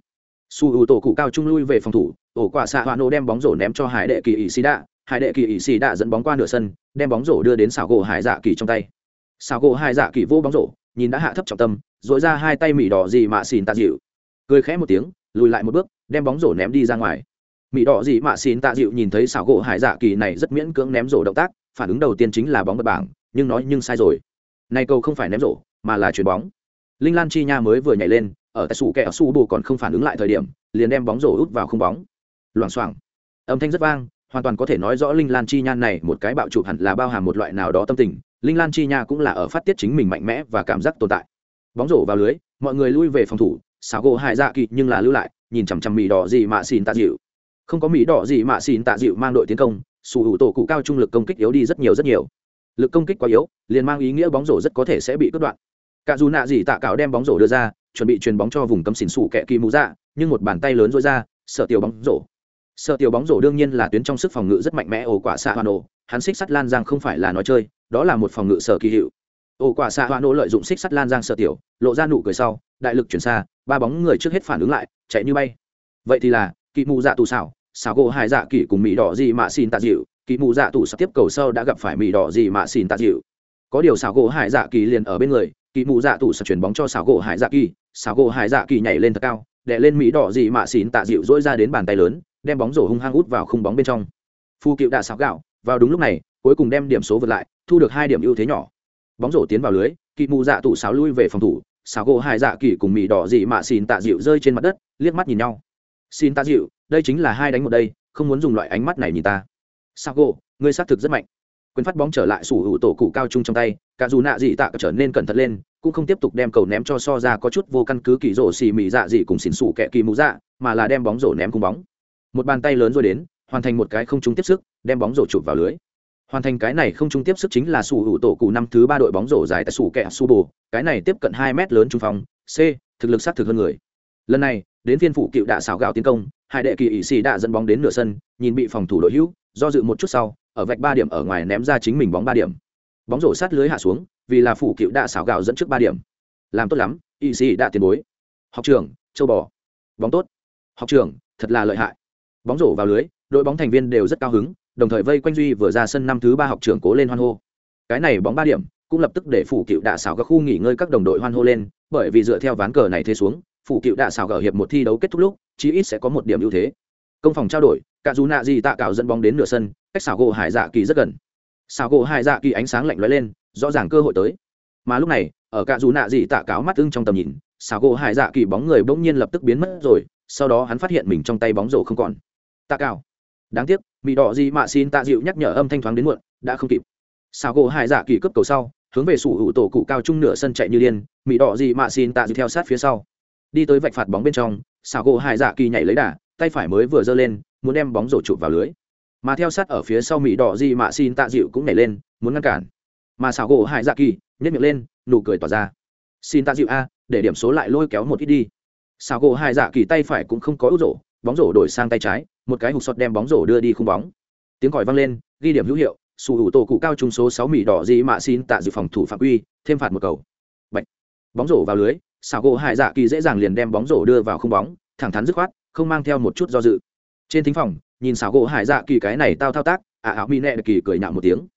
Su ưu tổ cụ cao trung lui về phòng thủ, ổ quả xạ hoa nổ đem bóng rổ ném cho hải đệ kỳ ỷ xì đạ hải đệ kỳ ỵ xì đạ dẫn bóng qua nửa sân, đem bóng rổ đưa đến xảo gỗ hải dạ kỳ trong tay. Xảo gỗ hải dạ kỳ vô bóng rổ, nhìn đã hạ thấp trọng tâm dội ra hai tay mỹ đỏ gì mạ xìn tạ dịu. Cười khẽ một tiếng, lùi lại một bước, đem bóng rổ ném đi ra ngoài. Mỹ đỏ gì mạ xìn tạ dịu nhìn thấy xảo gỗ hải dạ kỳ này rất miễn cưỡng ném rổ động tác, phản ứng đầu tiên chính là bóng bật bảng, nhưng nói nhưng sai rồi. Này cầu không phải ném rổ, mà là chuyền bóng. Linh lan chi nha mới vừa nhảy lên, ở tại sủ kẻ su bù còn không phản ứng lại thời điểm, liền đem bóng rổ út vào không bóng. Loảng xoảng. Âm thanh rất vang hoàn toàn có thể nói rõ linh lan chi nha này một cái bạo chụp hẳn là bao hàm một loại nào đó tâm tình. Linh lan chi nha cũng là ở phát tiết chính mình mạnh mẽ và cảm giác tồn tại. Bóng rổ vào lưới, mọi người lui về phòng thủ xáo gỗ hại dạ kỳ nhưng là lưu lại, nhìn chằm chằm mỹ đỏ gì mà xin tạ dịu. Không có mỹ đỏ gì mà xin tạ dịu mang đội tiến công, sủ hữu tổ cụ cao trung lực công kích yếu đi rất nhiều rất nhiều. Lực công kích quá yếu, liền mang ý nghĩa bóng rổ rất có thể sẽ bị cắt đoạn. Cả dù nạ gì tạ cạo đem bóng rổ đưa ra, chuẩn bị truyền bóng cho vùng cấm xỉn sủ kẹ kỳ mũ dạ nhưng một bàn tay lớn rối ra, sợ tiểu bóng rổ sợ tiểu bóng rổ đương nhiên là tuyến trong sức phòng ngự rất mạnh mẽ, ổ quả xạ hoa nổ hắn xích sắt lan giang không phải là nói chơi, đó là một phòng ngự sở kỳ hiệu. Ổ quả xạ hoa nổ lợi dụng xích sắt lan giang sợ tiểu, lộ ra nụ cười sau, đại lực chuyển xa, ba bóng người trước hết phản ứng lại, chạy như bay. Vậy thì là, kỵ mù dạ tù xảo xảo gỗ hải dạ kỳ cùng mỹ đỏ gì mà xin tạ dịu kỵ mù dạ tù sắp tiếp cầu sau đã gặp phải mỹ đỏ gì mà xin tạ dịu có điều xảo gỗ hải dạ kỳ liền ở bên người kỳ mù dạ tù sắp chuyển bóng cho xảo gỗ hải dạ kỳ xảo gỗ hải dạ kỳ nhảy lên thật cao đệ lên mỹ đỏ gì mà xin tạ dịu dỗi ra đến bàn tay lớn đem bóng rổ hung hăng út vào khung bóng bên trong. Phu cựu đã sáo gạo, vào đúng lúc này, cuối cùng đem điểm số vượt lại, thu được hai điểm ưu thế nhỏ. Bóng rổ tiến vào lưới, Kỵ mù dạ tụ sáo lui về phòng thủ sáo gỗ hai dạ kỳ cùng mị đỏ dị mà xin tạ dịu rơi trên mặt đất, liếc mắt nhìn nhau. Xin tạ dịu đây chính là hai đánh một đây, không muốn dùng loại ánh mắt này nhìn ta. Sáo gỗ, ngươi xác thực rất mạnh. Quyền phát bóng trở lại sủ hữu tổ cụ cao trung trong tay, cả dù nạ dị tạ trở nên cẩn thận lên, cũng không tiếp tục đem cầu ném cho so ra có chút vô căn cứ kỳ rổ xì mì dạ dị cùng xỉn sủ kẹ kỳ mù dạ mà là đem bóng rổ ném cung bóng một bàn tay lớn rồi đến, hoàn thành một cái không trúng tiếp sức, đem bóng rổ chụp vào lưới. Hoàn thành cái này không trúng tiếp sức chính là sủ hữu tổ cụ năm thứ ba đội bóng rổ dài tại sủ kẹ su bồ. Cái này tiếp cận hai mét lớn trung phòng c, thực lực sát thực hơn người. Lần này, đến phiên phụ cựu đạ xảo gạo tiến công, hai đệ kỳ ỵ xì đã dẫn bóng đến nửa sân, nhìn bị phòng thủ đội hữu, do dự một chút sau, ở vạch ba điểm ở ngoài ném ra chính mình bóng ba điểm. Bóng rổ sát lưới hạ xuống, vì là phụ cựu đạ xảo gạo dẫn trước ba điểm. Làm tốt lắm ỵ xì đã tiền bối. Học trường châu bò. Bóng tốt. Học trường thật là lợi hại bóng rổ vào lưới, đội bóng thành viên đều rất cao hứng, đồng thời vây quanh duy vừa ra sân năm thứ ba học trưởng cố lên hoan hô. Cái này bóng ba điểm, cũng lập tức để phủ cựu đạ xảo các khu nghỉ ngơi các đồng đội hoan hô lên, bởi vì dựa theo ván cờ này thế xuống, phủ cựu đạ xảo gở hiệp một thi đấu kết thúc lúc, chí ít sẽ có một điểm ưu thế. Công phòng trao đổi cả dù nạ gì tạ cạo dẫn bóng đến nửa sân, cách xảo gỗ hải dạ kỳ rất gần. Xảo gỗ hải dạ kỳ ánh sáng lạnh lóe lên, rõ ràng cơ hội tới. Mà lúc này, ở cả dù nạ gì tạ cáo mắt ưng trong tầm nhìn, xảo gỗ hải dạ kỳ bóng người bỗng nhiên lập tức biến mất rồi, sau đó hắn phát hiện mình trong tay bóng rổ không còn tạ cào đáng tiếc mỹ đỏ gì mạ xin tạ dịu nhắc nhở âm thanh thoáng đến muộn, đã không kịp. Sao gỗ hải dạ kỳ cấp cầu sau, hướng về sủ hữu tổ cụ cao trung nửa sân chạy như điên mỹ đỏ gì mạ xin tạ dịu theo sát phía sau. Đi tới vạch phạt bóng bên trong sao gỗ hải dạ kỳ nhảy lấy đà, tay phải mới vừa giơ lên, muốn đem bóng rổ chụp vào lưới. Mà theo sát ở phía sau mỹ đỏ gì mạ xin tạ dịu cũng nhảy lên, muốn ngăn cản. Mà sao gỗ hải dạ kỳ nhét miệng lên, nụ cười tỏ ra. Xin tạ dịu a, để điểm số lại lôi kéo một ít đi. Sao gỗ hải dạ kỳ tay phải cũng không có ưu rổ bóng rổ đổi sang tay trái, một cái hụt sọt đem bóng rổ đưa đi khung bóng. Tiếng còi vang lên, ghi điểm hữu hiệu sù hữu tổ cụ cao trung số sáu mỹ đỏ di mạ xin tạ dự phòng thủ phạm uy thêm phạt một cầu. Bạch. bóng rổ vào lưới, xảo gỗ hải dạ kỳ dễ dàng liền đem bóng rổ đưa vào khung bóng, thẳng thắn dứt khoát, không mang theo một chút do dự. Trên thính phòng, nhìn xảo gỗ hải dạ kỳ cái này tao thao tác ả ảo mỹ nệ kỳ cười nhạo một tiếng.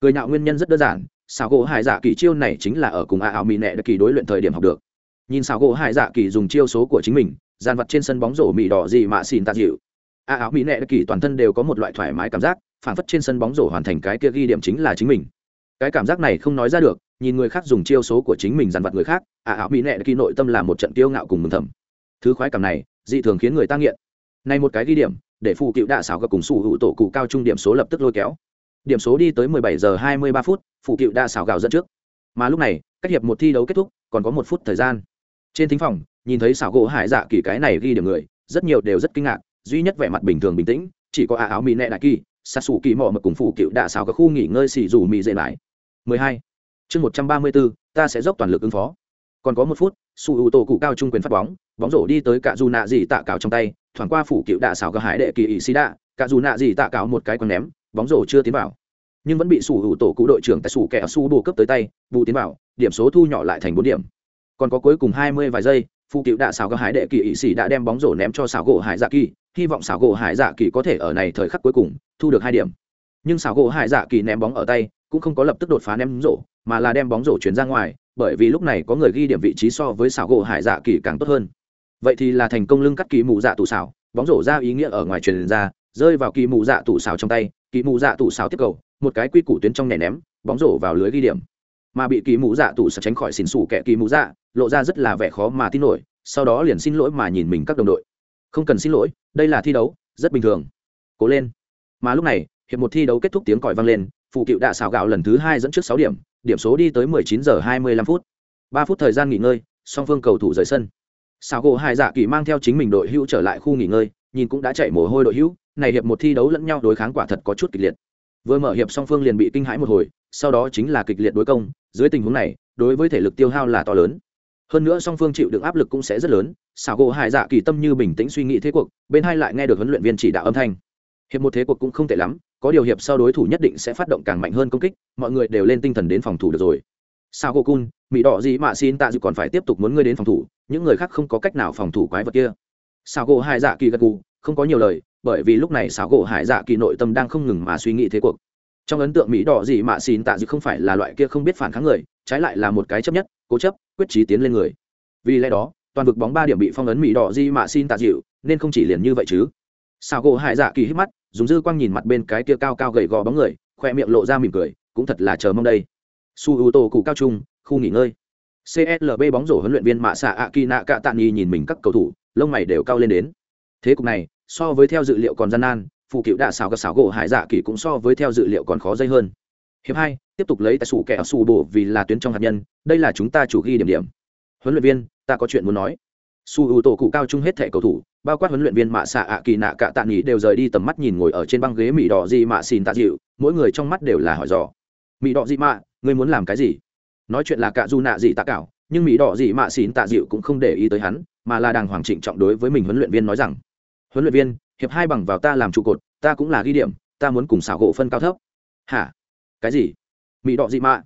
Cười nhạo nguyên nhân rất đơn giản, xảo gỗ hải dạ kỳ chiêu này chính là ở cùng ả ảo mỹ nệ kỳ đối luyện thời điểm học được. Nhìn xảo gỗ hải dạ kỳ dùng chiêu số của chính mình dàn vật trên sân bóng rổ mì đỏ gì mà xin tạ dịu. A áo mỹ nệ kỳ toàn thân đều có một loại thoải mái cảm giác phản phất trên sân bóng rổ hoàn thành cái kia ghi điểm chính là chính mình. Cái cảm giác này không nói ra được, nhìn người khác dùng chiêu số của chính mình dằn vặt người khác ả áo mỹ nệ kỳ nội tâm là một trận kiêu ngạo cùng mừng thầm. Thứ khoái cảm này, dị thường khiến người ta nghiện. Nay một cái ghi điểm, để phụ cựu đạ xảo gặp cùng sủ hữu tổ cụ cao trung điểm số lập tức lôi kéo. Điểm số đi tới 17 giờ 23 phút, phụ cựu đạ xảo gạo dẫn trước. Mà lúc này, cách hiệp một thi đấu kết thúc, còn có một phút thời gian. Trên thính phòng nhìn thấy xảo gỗ hải dạ kỳ cái này ghi điểm người rất nhiều đều rất kinh ngạc duy nhất vẻ mặt bình thường bình tĩnh chỉ có ả áo mỹ nẹ đại kỳ sát xù kỳ mò mà cùng phụ cựu đạ xảo các khu nghỉ ngơi xì dù mỹ dễ lại. 12. chương 134, ta sẽ dốc toàn lực ứng phó. Còn có một phút su ưu tổ cụ cao trung quyền phát bóng bóng rổ đi tới cả dù nạ gì tạ cào trong tay thoảng qua phủ cựu đạ xảo các hải đệ kỳ ỵ xí đạ cả dù nạ gì tạ cào một cái còn ném bóng rổ chưa tiến vào. Nhưng vẫn bị sủ hữu tổ cụ đội trưởng tại sủ kẻ su bù cấp tới tay bù tiến vào điểm số thu nhỏ lại thành bốn điểm. Còn có cuối cùng hai mươi vài giây phụ cựu đạ xảo gỗ hải đệ kỳ ỵ sĩ đã đem bóng rổ ném cho xảo gỗ hải dạ kỳ, hy vọng xảo gỗ hải dạ kỳ có thể ở này thời khắc cuối cùng thu được hai điểm. Nhưng xảo gỗ hải dạ kỳ ném bóng ở tay, cũng không có lập tức đột phá ném rổ, mà là đem bóng rổ chuyển ra ngoài, bởi vì lúc này có người ghi điểm vị trí so với xảo gỗ hải dạ kỳ càng tốt hơn. Vậy thì là thành công lưng cắt kỳ mù dạ tụ xảo, bóng rổ ra ý nghĩa ở ngoài truyền ra, rơi vào kỳ mù dạ tụ xảo trong tay, kỳ mù dạ tụ xảo tiếp cầu, một cái quy củ tuyến trong nẻ ném, bóng rổ vào lưới ghi điểm mà bị kỳ mũ dạ tủ xảo tránh khỏi xỉn xù kẻ kỳ mũ dạ lộ ra rất là vẻ khó mà tin nổi, sau đó liền xin lỗi mà nhìn mình các đồng đội. Không cần xin lỗi, đây là thi đấu, rất bình thường. Cố lên. Mà lúc này, hiệp một thi đấu kết thúc tiếng còi vang lên, phụ cựu đạ xào gạo lần thứ hai dẫn trước sáu điểm điểm số đi tới 19 giờ 25 phút. Ba phút thời gian nghỉ ngơi, song phương cầu thủ rời sân. Xào gỗ hai dạ kỳ mang theo chính mình đội hữu trở lại khu nghỉ ngơi, nhìn cũng đã chạy mồ hôi đội hữu, này hiệp một thi đấu lẫn nhau đối kháng quả thật có chút kịch liệt. Vừa mở hiệp song phương liền bị kinh hãi một hồi sau đó chính là kịch liệt đối công, dưới tình huống này, đối với thể lực tiêu hao là to lớn. Hơn nữa song phương chịu đựng áp lực cũng sẽ rất lớn, xảo gỗ hải dạ kỳ tâm như bình tĩnh suy nghĩ thế cuộc, bên hai lại nghe được huấn luyện viên chỉ đạo âm thanh. Hiệp một thế cuộc cũng không tệ lắm, có điều hiệp sau đối thủ nhất định sẽ phát động càng mạnh hơn công kích, mọi người đều lên tinh thần đến phòng thủ được rồi. Sao cô cun mỹ đỏ gì mà xin tạ dự còn phải tiếp tục muốn ngươi đến phòng thủ, những người khác không có cách nào phòng thủ quái vật kia. Sao gỗ hải dạ kỳ gật gù, không có nhiều lời, bởi vì lúc này Sao gỗ hải dạ kỳ nội tâm đang không ngừng mà suy nghĩ thế cuộc trong ấn tượng mỹ đỏ gì mà xin tạ dự không phải là loại kia không biết phản kháng người, trái lại là một cái chấp nhất, cố chấp, quyết trí tiến lên người. Vì lẽ đó, toàn vực bóng ba điểm bị phong ấn mỹ đỏ gì mạ xin tạ dịu, nên không chỉ liền như vậy chứ. Sao gỗ hại dạ kỳ hít mắt, dùng dư quang nhìn mặt bên cái kia cao cao gầy gò bóng người, khoe miệng lộ ra mỉm cười, cũng thật là chờ mong đây. Su ưu tô cụ cao trung, khu nghỉ ngơi. Clb bóng rổ huấn luyện viên mạ xạ ạ kỳ nạ cạ tạ nghi nhìn mình các cầu thủ, lông mày đều cao lên đến. Thế cục này, so với theo dự liệu còn gian nan phụ cựu đạ xào các xào gỗ hải dạ kỳ cũng so với theo dự liệu còn khó dây hơn. Hiệp hai, tiếp tục lấy tài sủ kẻ sủ bổ vì là tuyến trong hạt nhân, đây là chúng ta chủ ghi điểm điểm. Huấn luyện viên, ta có chuyện muốn nói. Su ưu tổ cụ cao chung hết thẻ cầu thủ, bao quát huấn luyện viên mạ xạ ạ kỳ nạ cạ tạ nghỉ đều rời đi tầm mắt nhìn ngồi ở trên băng ghế mỹ đỏ gì mạ xin tạ dịu, mỗi người trong mắt đều là hỏi dò. Mỹ đỏ gì mạ, ngươi muốn làm cái gì? Nói chuyện là cạ du nạ gì tạ cảo, nhưng mỹ đỏ gì mạ xin tạ dịu cũng không để ý tới hắn, mà là đàng hoàng trịnh trọng đối với mình huấn luyện viên nói rằng huấn luyện viên, hiệp hai bằng vào ta làm trụ cột, ta cũng là ghi điểm, ta muốn cùng xảo gỗ phân cao thấp. Hả? Cái gì? Mỹ đỏ dị mạ.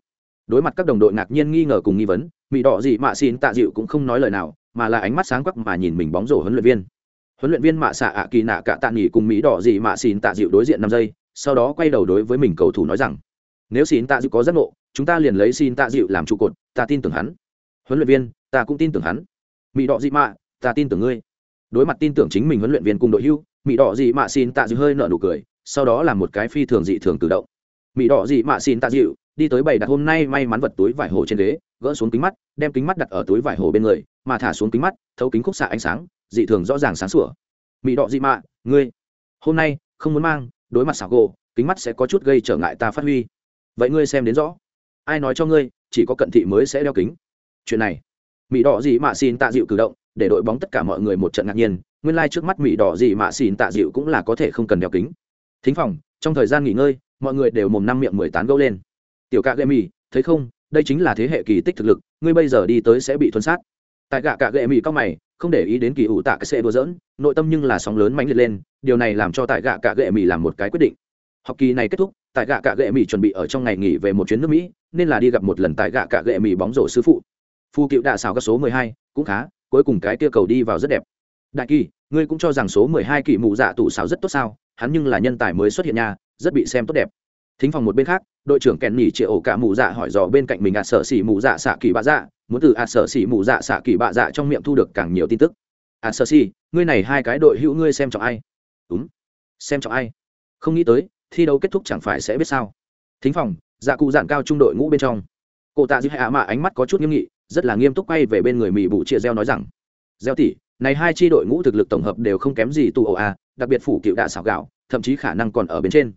Đối mặt các đồng đội ngạc nhiên nghi ngờ cùng nghi vấn mỹ đỏ dị mạ xin tạ dịu cũng không nói lời nào, mà là ánh mắt sáng quắc mà nhìn mình bóng rổ huấn luyện viên. Huấn luyện viên mạ xạ ạ kỳ nạ cạ tạ nghỉ cùng mỹ đỏ dị mạ xin tạ dịu đối diện năm giây, sau đó quay đầu đối với mình cầu thủ nói rằng, nếu xin tạ dịu có giấc ngộ, chúng ta liền lấy xin tạ dịu làm trụ cột, ta tin tưởng hắn. Huấn luyện viên, ta cũng tin tưởng hắn. Mỹ đỏ dị mạ, ta tin tưởng ngươi đối mặt tin tưởng chính mình huấn luyện viên cùng đội hưu mỹ đỏ dị mạ xin tạ dịu hơi nở nụ cười, sau đó là một cái phi thường dị thường tự động. Mỹ đỏ dị mạ xin tạ dịu, đi tới bày đặt hôm nay may mắn vật túi vải hồ trên ghế, gỡ xuống kính mắt, đem kính mắt đặt ở túi vải hồ bên người, mà thả xuống kính mắt, thấu kính khúc xạ ánh sáng, dị thường rõ ràng sáng sủa. Mỹ đỏ dị mạ, ngươi, hôm nay không muốn mang, đối mặt xảo gỗ kính mắt sẽ có chút gây trở ngại ta phát huy. Vậy ngươi xem đến rõ. Ai nói cho ngươi, chỉ có cận thị mới sẽ đeo kính. Chuyện này mỹ đỏ dị mạ xin tạ dịu cử động để đội bóng tất cả mọi người một trận ngạc nhiên, nguyên lai、like、trước mắt mỹ đỏ gì mạ xỉn tạ dịu cũng là có thể không cần đeo kính. Thính phòng, trong thời gian nghỉ ngơi, mọi người đều mồm năm miệng mười tán gấu lên. Tiểu cạ gệ mì thấy không, đây chính là thế hệ kỳ tích thực lực, ngươi bây giờ đi tới sẽ bị thuần sát. Tại gạ cạ gệ mỹ cao mày, không để ý đến kỳ ủ tạ cái xe đùa dỡn nội tâm nhưng là sóng lớn mãnh liệt lên, điều này làm cho tại gạ cạ gệ mỹ làm một cái quyết định. Học kỳ này kết thúc, tại gạ cạ gệ mỹ chuẩn bị ở trong ngày nghỉ về một chuyến nước mỹ, nên là đi gặp một lần tại gạ cạ gệ mỹ bóng rổ sư phụ. Phu cựu đạ xào các số mười hai, cũng khá cuối cùng cái kia cầu đi vào rất đẹp. Đại kỳ, ngươi cũng cho rằng số mười hai kỳ mụ dạ tủ xào rất tốt sao? Hắn nhưng là nhân tài mới xuất hiện nha, rất bị xem tốt đẹp. Thính phòng một bên khác, đội trưởng kèn nhỉ chĩa ổ cả mù dạ hỏi dò bên cạnh mình ạt sở xỉ mù dạ xạ kỳ bạ dạ muốn từ ạt sở xỉ mù dạ xạ kỳ bạ dạ trong miệng thu được càng nhiều tin tức. Ạt sở xỉ, ngươi này hai cái đội hữu ngươi xem trọng ai? Đúng xem trọng ai? Không nghĩ tới, thi đấu kết thúc chẳng phải sẽ biết sao. Thính phòng dạ cụ dạn cao trung đội ngũ bên trong. Cụ tạ dư hạ mạ ánh mắt có chút nghiêm nghị rất là nghiêm túc quay về bên người mỹ bụ chia gieo nói rằng, gieo tỷ, này hai chi đội ngũ thực lực tổng hợp đều không kém gì tù ổ a, đặc biệt phủ cựu đạ xảo gạo, thậm chí khả năng còn ở bên trên.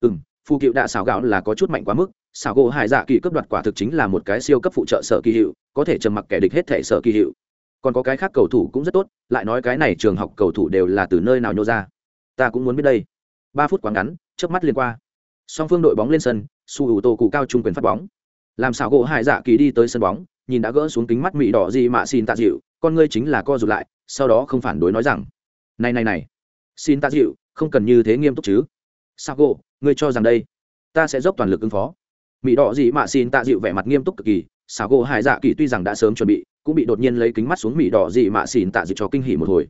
Ừ m phụ cựu đạ xảo gạo là có chút mạnh quá mức, xảo gỗ hải dạ kỳ cấp đoạt quả thực chính là một cái siêu cấp phụ trợ sở kỳ hiệu, có thể trầm mặc kẻ địch hết thể sở kỳ hiệu. Còn có cái khác cầu thủ cũng rất tốt, lại nói cái này trường học cầu thủ đều là từ nơi nào nhô ra. Ta cũng muốn biết đây. Ba phút quá ngắn trước mắt liên qua. Song phương đội bóng lên sân, su ủ tô cụ cao trung quyền phát bóng. Làm xảo gỗ hải dạ kỳ đi tới sân bóng nhìn đã gỡ xuống kính mắt mị đỏ gì mà xin tạ dịu, con ngươi chính là co rụt lại, sau đó không phản đối nói rằng, này này này, xin tạ dịu, không cần như thế nghiêm túc chứ. Sao cô ngươi cho rằng đây, ta sẽ dốc toàn lực ứng phó. Mỹ đỏ gì mà xin tạ dịu vẻ mặt nghiêm túc cực kỳ sao cô hải dạ kỳ tuy rằng đã sớm chuẩn bị, cũng bị đột nhiên lấy kính mắt xuống mỹ đỏ gì mà xin tạ dịu cho kinh hỉ một hồi.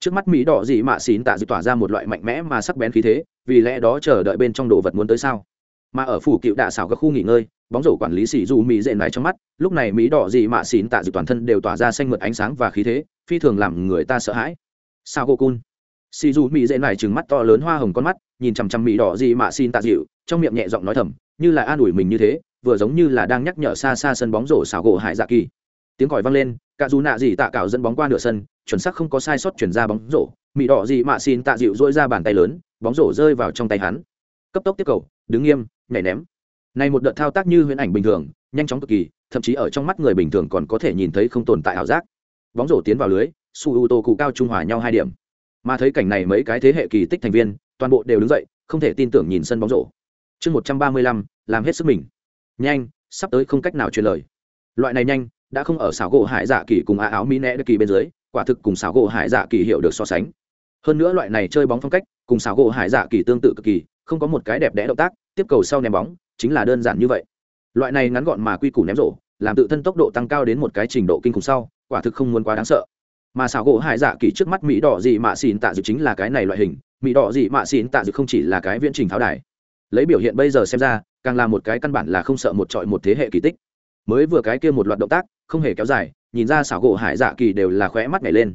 Trước mắt mỹ đỏ gì mà xin tạ dịu tỏa ra một loại mạnh mẽ mà sắc bén khí thế, vì lẽ đó chờ đợi bên trong đồ vật muốn tới sao? Mà ở phủ cựu đạ xảo các khu nghỉ ngơi bóng rổ quản lý sĩ dù mỹ dễ này trong mắt, lúc này mỹ đỏ gì mà xín tạ dịu toàn thân đều tỏa ra xanh mượt ánh sáng và khí thế, phi thường làm người ta sợ hãi. Sao cô cun sĩ dù mỹ dễ này trừng mắt to lớn hoa hồng con mắt, nhìn chằm chằm mỹ đỏ gì mà xin tạ dịu trong miệng nhẹ giọng nói thầm, như là an ủi mình như thế, vừa giống như là đang nhắc nhở xa xa sân bóng rổ xảo gỗ hải dạ kỳ. Tiếng còi vang lên, cả dù nạ gì tạ cạo dẫn bóng qua nửa sân, chuẩn xác không có sai sót chuyển ra bóng rổ. Mỹ đỏ gì mà xin tạ dịu dỗi ra bàn tay lớn, bóng rổ rơi vào trong tay hắn. Cấp tốc tiếp cầu, đứng nghiêm, nhảy ném này một đợt thao tác như huyễn ảnh bình thường, nhanh chóng cực kỳ, thậm chí ở trong mắt người bình thường còn có thể nhìn thấy không tồn tại ảo giác. Bóng rổ tiến vào lưới, su u tô cụ cao trung hòa nhau hai điểm. Mà thấy cảnh này mấy cái thế hệ kỳ tích thành viên, toàn bộ đều đứng dậy, không thể tin tưởng nhìn sân bóng rổ. Chương một trăm ba mươi lăm, làm hết sức mình. Nhanh, sắp tới không cách nào truyền lời. Loại này nhanh, đã không ở xảo gỗ hải dạ kỳ cùng á áo mỹ nẹ đất kỳ bên dưới, quả thực cùng xảo gỗ hải dạ kỳ hiểu được so sánh. Hơn nữa loại này chơi bóng phong cách, cùng xảo gỗ hải dạ kỳ tương tự cực kỳ, không có một cái đẹp đẽ động tác, tiếp cầu sau ném bóng chính là đơn giản như vậy. Loại này ngắn gọn mà quy củ ném rổ, làm tự thân tốc độ tăng cao đến một cái trình độ kinh khủng sau, quả thực không muốn quá đáng sợ. Mà xảo gỗ hải dạ kỳ trước mắt mỹ đỏ dị mạ xỉn tạ dự chính là cái này loại hình, mỹ đỏ dị mạ xỉn tạ dự không chỉ là cái viễn trình tháo đài. Lấy biểu hiện bây giờ xem ra, càng là một cái căn bản là không sợ một trọi một thế hệ kỳ tích. Mới vừa cái kia một loạt động tác, không hề kéo dài, nhìn ra xảo gỗ hải dạ kỳ đều là khóe mắt nhảy lên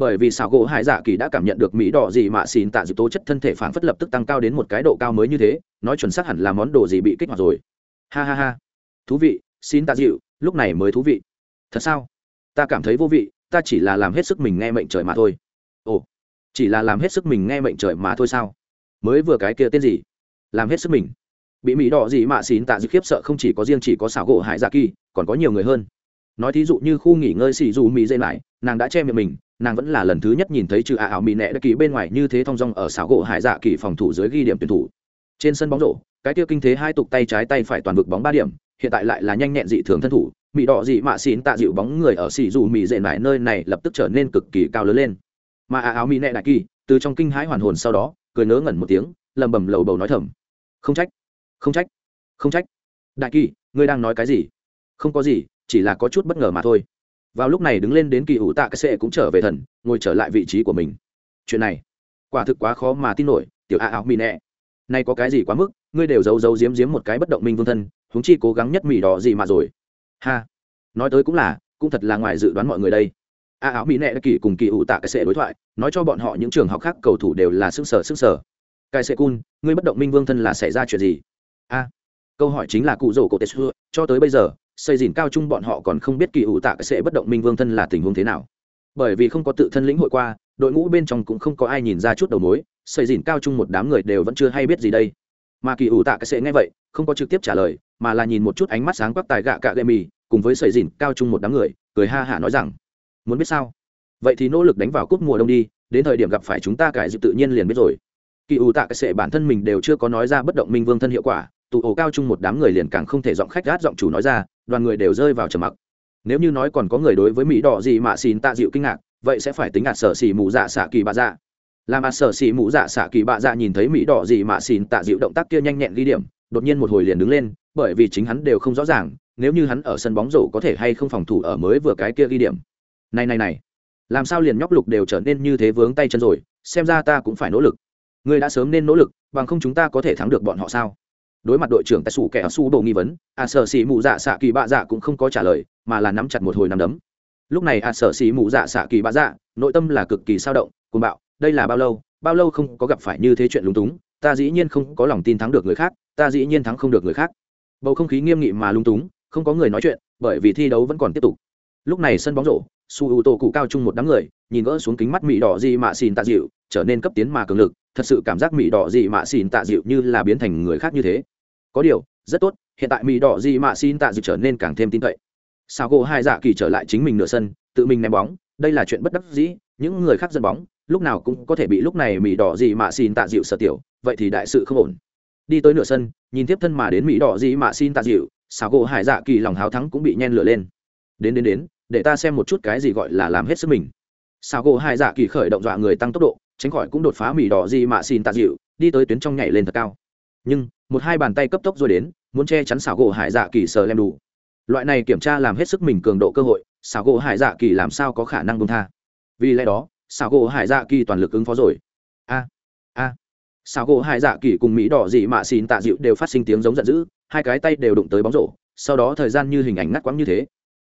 bởi vì xảo gỗ hải dạ kỳ đã cảm nhận được mỹ đỏ gì mà xin tạ dịp tố chất thân thể phản phất lập tức tăng cao đến một cái độ cao mới như thế, nói chuẩn xác hẳn là món đồ gì bị kích hoạt rồi. Ha ha ha. Thú vị, xin tạ dịu, lúc này mới thú vị. Thật sao? Ta cảm thấy vô vị, ta chỉ là làm hết sức mình nghe mệnh trời mà thôi. Ồ, chỉ là làm hết sức mình nghe mệnh trời mà thôi sao? Mới vừa cái kia tên gì? Làm hết sức mình. Bị mỹ đỏ gì mà xin tạ dự khiếp sợ không chỉ có riêng chỉ có xảo gỗ hải dạ kỳ, còn có nhiều người hơn. Nói thí dụ như khu nghỉ ngơi xì dù mỹ dây lại nàng đã che miệng mình, nàng vẫn là lần thứ nhất nhìn thấy trừ ả ảo mỹ nẹ đã kỳ bên ngoài như thế thong dong ở xảo gỗ hải dạ kỳ phòng thủ dưới ghi điểm tuyển thủ. Trên sân bóng rổ, cái tiêu kinh thế hai tục tay trái tay phải toàn vực bóng ba điểm, hiện tại lại là nhanh nhẹn dị thường thân thủ mỹ đỏ dị mạ xỉn tạ dịu bóng người ở xì dù mỹ dệ mải nơi này lập tức trở nên cực kỳ cao lớn lên. Mà ả áo mỹ nẹ đại kỳ từ trong kinh hãi hoàn hồn sau đó, cười nớ ngẩn một tiếng lầm bầm lầu bầu nói thầm. Không trách không trách không trách. Đại kỳ ngươi đang nói cái gì? Không có gì, chỉ là có chút bất ngờ mà thôi vào lúc này đứng lên đến kỳ ủ tạ cái sệ cũng trở về thần, ngồi trở lại vị trí của mình. Chuyện này, quả thực quá khó mà tin nổi, tiểu a áo mì nẹ. Nay có cái gì quá mức, ngươi đều giấu giấu giếm giếm một cái bất động minh vương thân, huống chi cố gắng nhất mì đỏ gì mà rồi. Ha, nói tới cũng là, cũng thật là ngoài dự đoán mọi người đây. A áo mỹ nẹ kỳ cùng kỳ ủ tạ cái sệ đối thoại, nói cho bọn họ những trường học khác cầu thủ đều là sức sở sức sở. Cái sệ cun, ngươi bất động minh vương thân là xảy ra chuyện gì? A, câu hỏi chính là cụ rổ cổ tết xưa, cho tới bây giờ xây dìn cao trung bọn họ còn không biết kỳ ủ tạ sẽ bất động minh vương thân là tình huống thế nào. Bởi vì không có tự thân lĩnh hội qua, đội ngũ bên trong cũng không có ai nhìn ra chút đầu mối, xây dìn cao trung một đám người đều vẫn chưa hay biết gì đây. Mà kỳ ủ tạ sẽ nghe vậy, không có trực tiếp trả lời, mà là nhìn một chút ánh mắt sáng quắc tài gạ cạ gậy mì, cùng với xây dìn cao trung một đám người, cười ha hả nói rằng, muốn biết sao? Vậy thì nỗ lực đánh vào cúp mùa đông đi, đến thời điểm gặp phải chúng ta cải dịp tự nhiên liền biết rồi. Kỳ ủ tạ sẽ bản thân mình đều chưa có nói ra bất động minh vương thân hiệu quả, tụ ổ cao chung một đám người liền càng không thể giọng khách gát giọng chủ nói ra đoàn người đều rơi vào trầm mặc. Nếu như nói còn có người đối với mỹ đỏ gì mà xin tạ dịu kinh ngạc, vậy sẽ phải tính ạt sở xỉ mù dạ xạ kỳ bạ dạ. Làm ạt sở xỉ mù dạ xạ kỳ bạ dạ nhìn thấy mỹ đỏ gì mà xin tạ dịu động tác kia nhanh nhẹn ghi điểm, đột nhiên một hồi liền đứng lên, bởi vì chính hắn đều không rõ ràng, nếu như hắn ở sân bóng rổ có thể hay không phòng thủ ở mới vừa cái kia ghi điểm. Này này này, làm sao liền nhóc lục đều trở nên như thế vướng tay chân rồi, xem ra ta cũng phải nỗ lực. Ngươi đã sớm nên nỗ lực, bằng không chúng ta có thể thắng được bọn họ sao? Đối mặt đội trưởng tại sủ kẻ su đồ nghi vấn, a sở xì mù dạ xạ kỳ bạ dạ cũng không có trả lời, mà là nắm chặt một hồi nắm đấm. Lúc này a sở xì mù dạ xạ kỳ bạ dạ nội tâm là cực kỳ sao động cùng bạo, đây là bao lâu bao lâu không có gặp phải như thế chuyện lúng túng, ta dĩ nhiên không có lòng tin thắng được người khác, ta dĩ nhiên thắng không được người khác. Bầu không khí nghiêm nghị mà lúng túng, không có người nói chuyện, bởi vì thi đấu vẫn còn tiếp tục. Lúc này sân bóng rổ su ưu tô cụ cao chung một đám người, nhìn gỡ xuống kính mắt mị đỏ gì mạ xin tạ dịu, trở nên cấp tiến mà cường lực thật sự cảm giác mỹ đỏ gì mạ xin tạ dịu như là biến thành người khác như thế. Có điều, rất tốt, hiện tại mỹ đỏ gì mạ xin tạ dịu trở nên càng thêm tin cậy. Sao gỗ hai dạ kỳ trở lại chính mình nửa sân, tự mình ném bóng, đây là chuyện bất đắc dĩ, những người khác dẫn bóng, lúc nào cũng có thể bị lúc này mỹ đỏ gì mạ xin tạ dịu sợ tiểu, vậy thì đại sự không ổn. Đi tới nửa sân, nhìn tiếp thân mà đến mỹ đỏ gì mạ xin tạ dịu sao gỗ hải dạ kỳ lòng háo thắng cũng bị nhen lửa lên. Đến đến đến, để ta xem một chút cái gì gọi là làm hết sức mình. Sao gỗ hải dạ kỳ khởi động dọa người tăng tốc độ tránh khỏi cũng đột phá mỹ đỏ gì mà xin tạ dịu, đi tới tuyến trong nhảy lên thật cao. Nhưng, một hai bàn tay cấp tốc rồi đến, muốn che chắn xảo gỗ hải dạ kỳ sờ lem đủ. Loại này kiểm tra làm hết sức mình cường độ cơ hội, xảo gỗ hải dạ kỳ làm sao có khả năng bông tha? Vì lẽ đó, xảo gỗ hải dạ kỳ toàn lực ứng phó rồi. A a. Xảo gỗ hải dạ kỳ cùng mỹ đỏ dị mạ xin tạ dịu đều phát sinh tiếng giống giận dữ, hai cái tay đều đụng tới bóng rổ, sau đó thời gian như hình ảnh ngắt quãng như thế.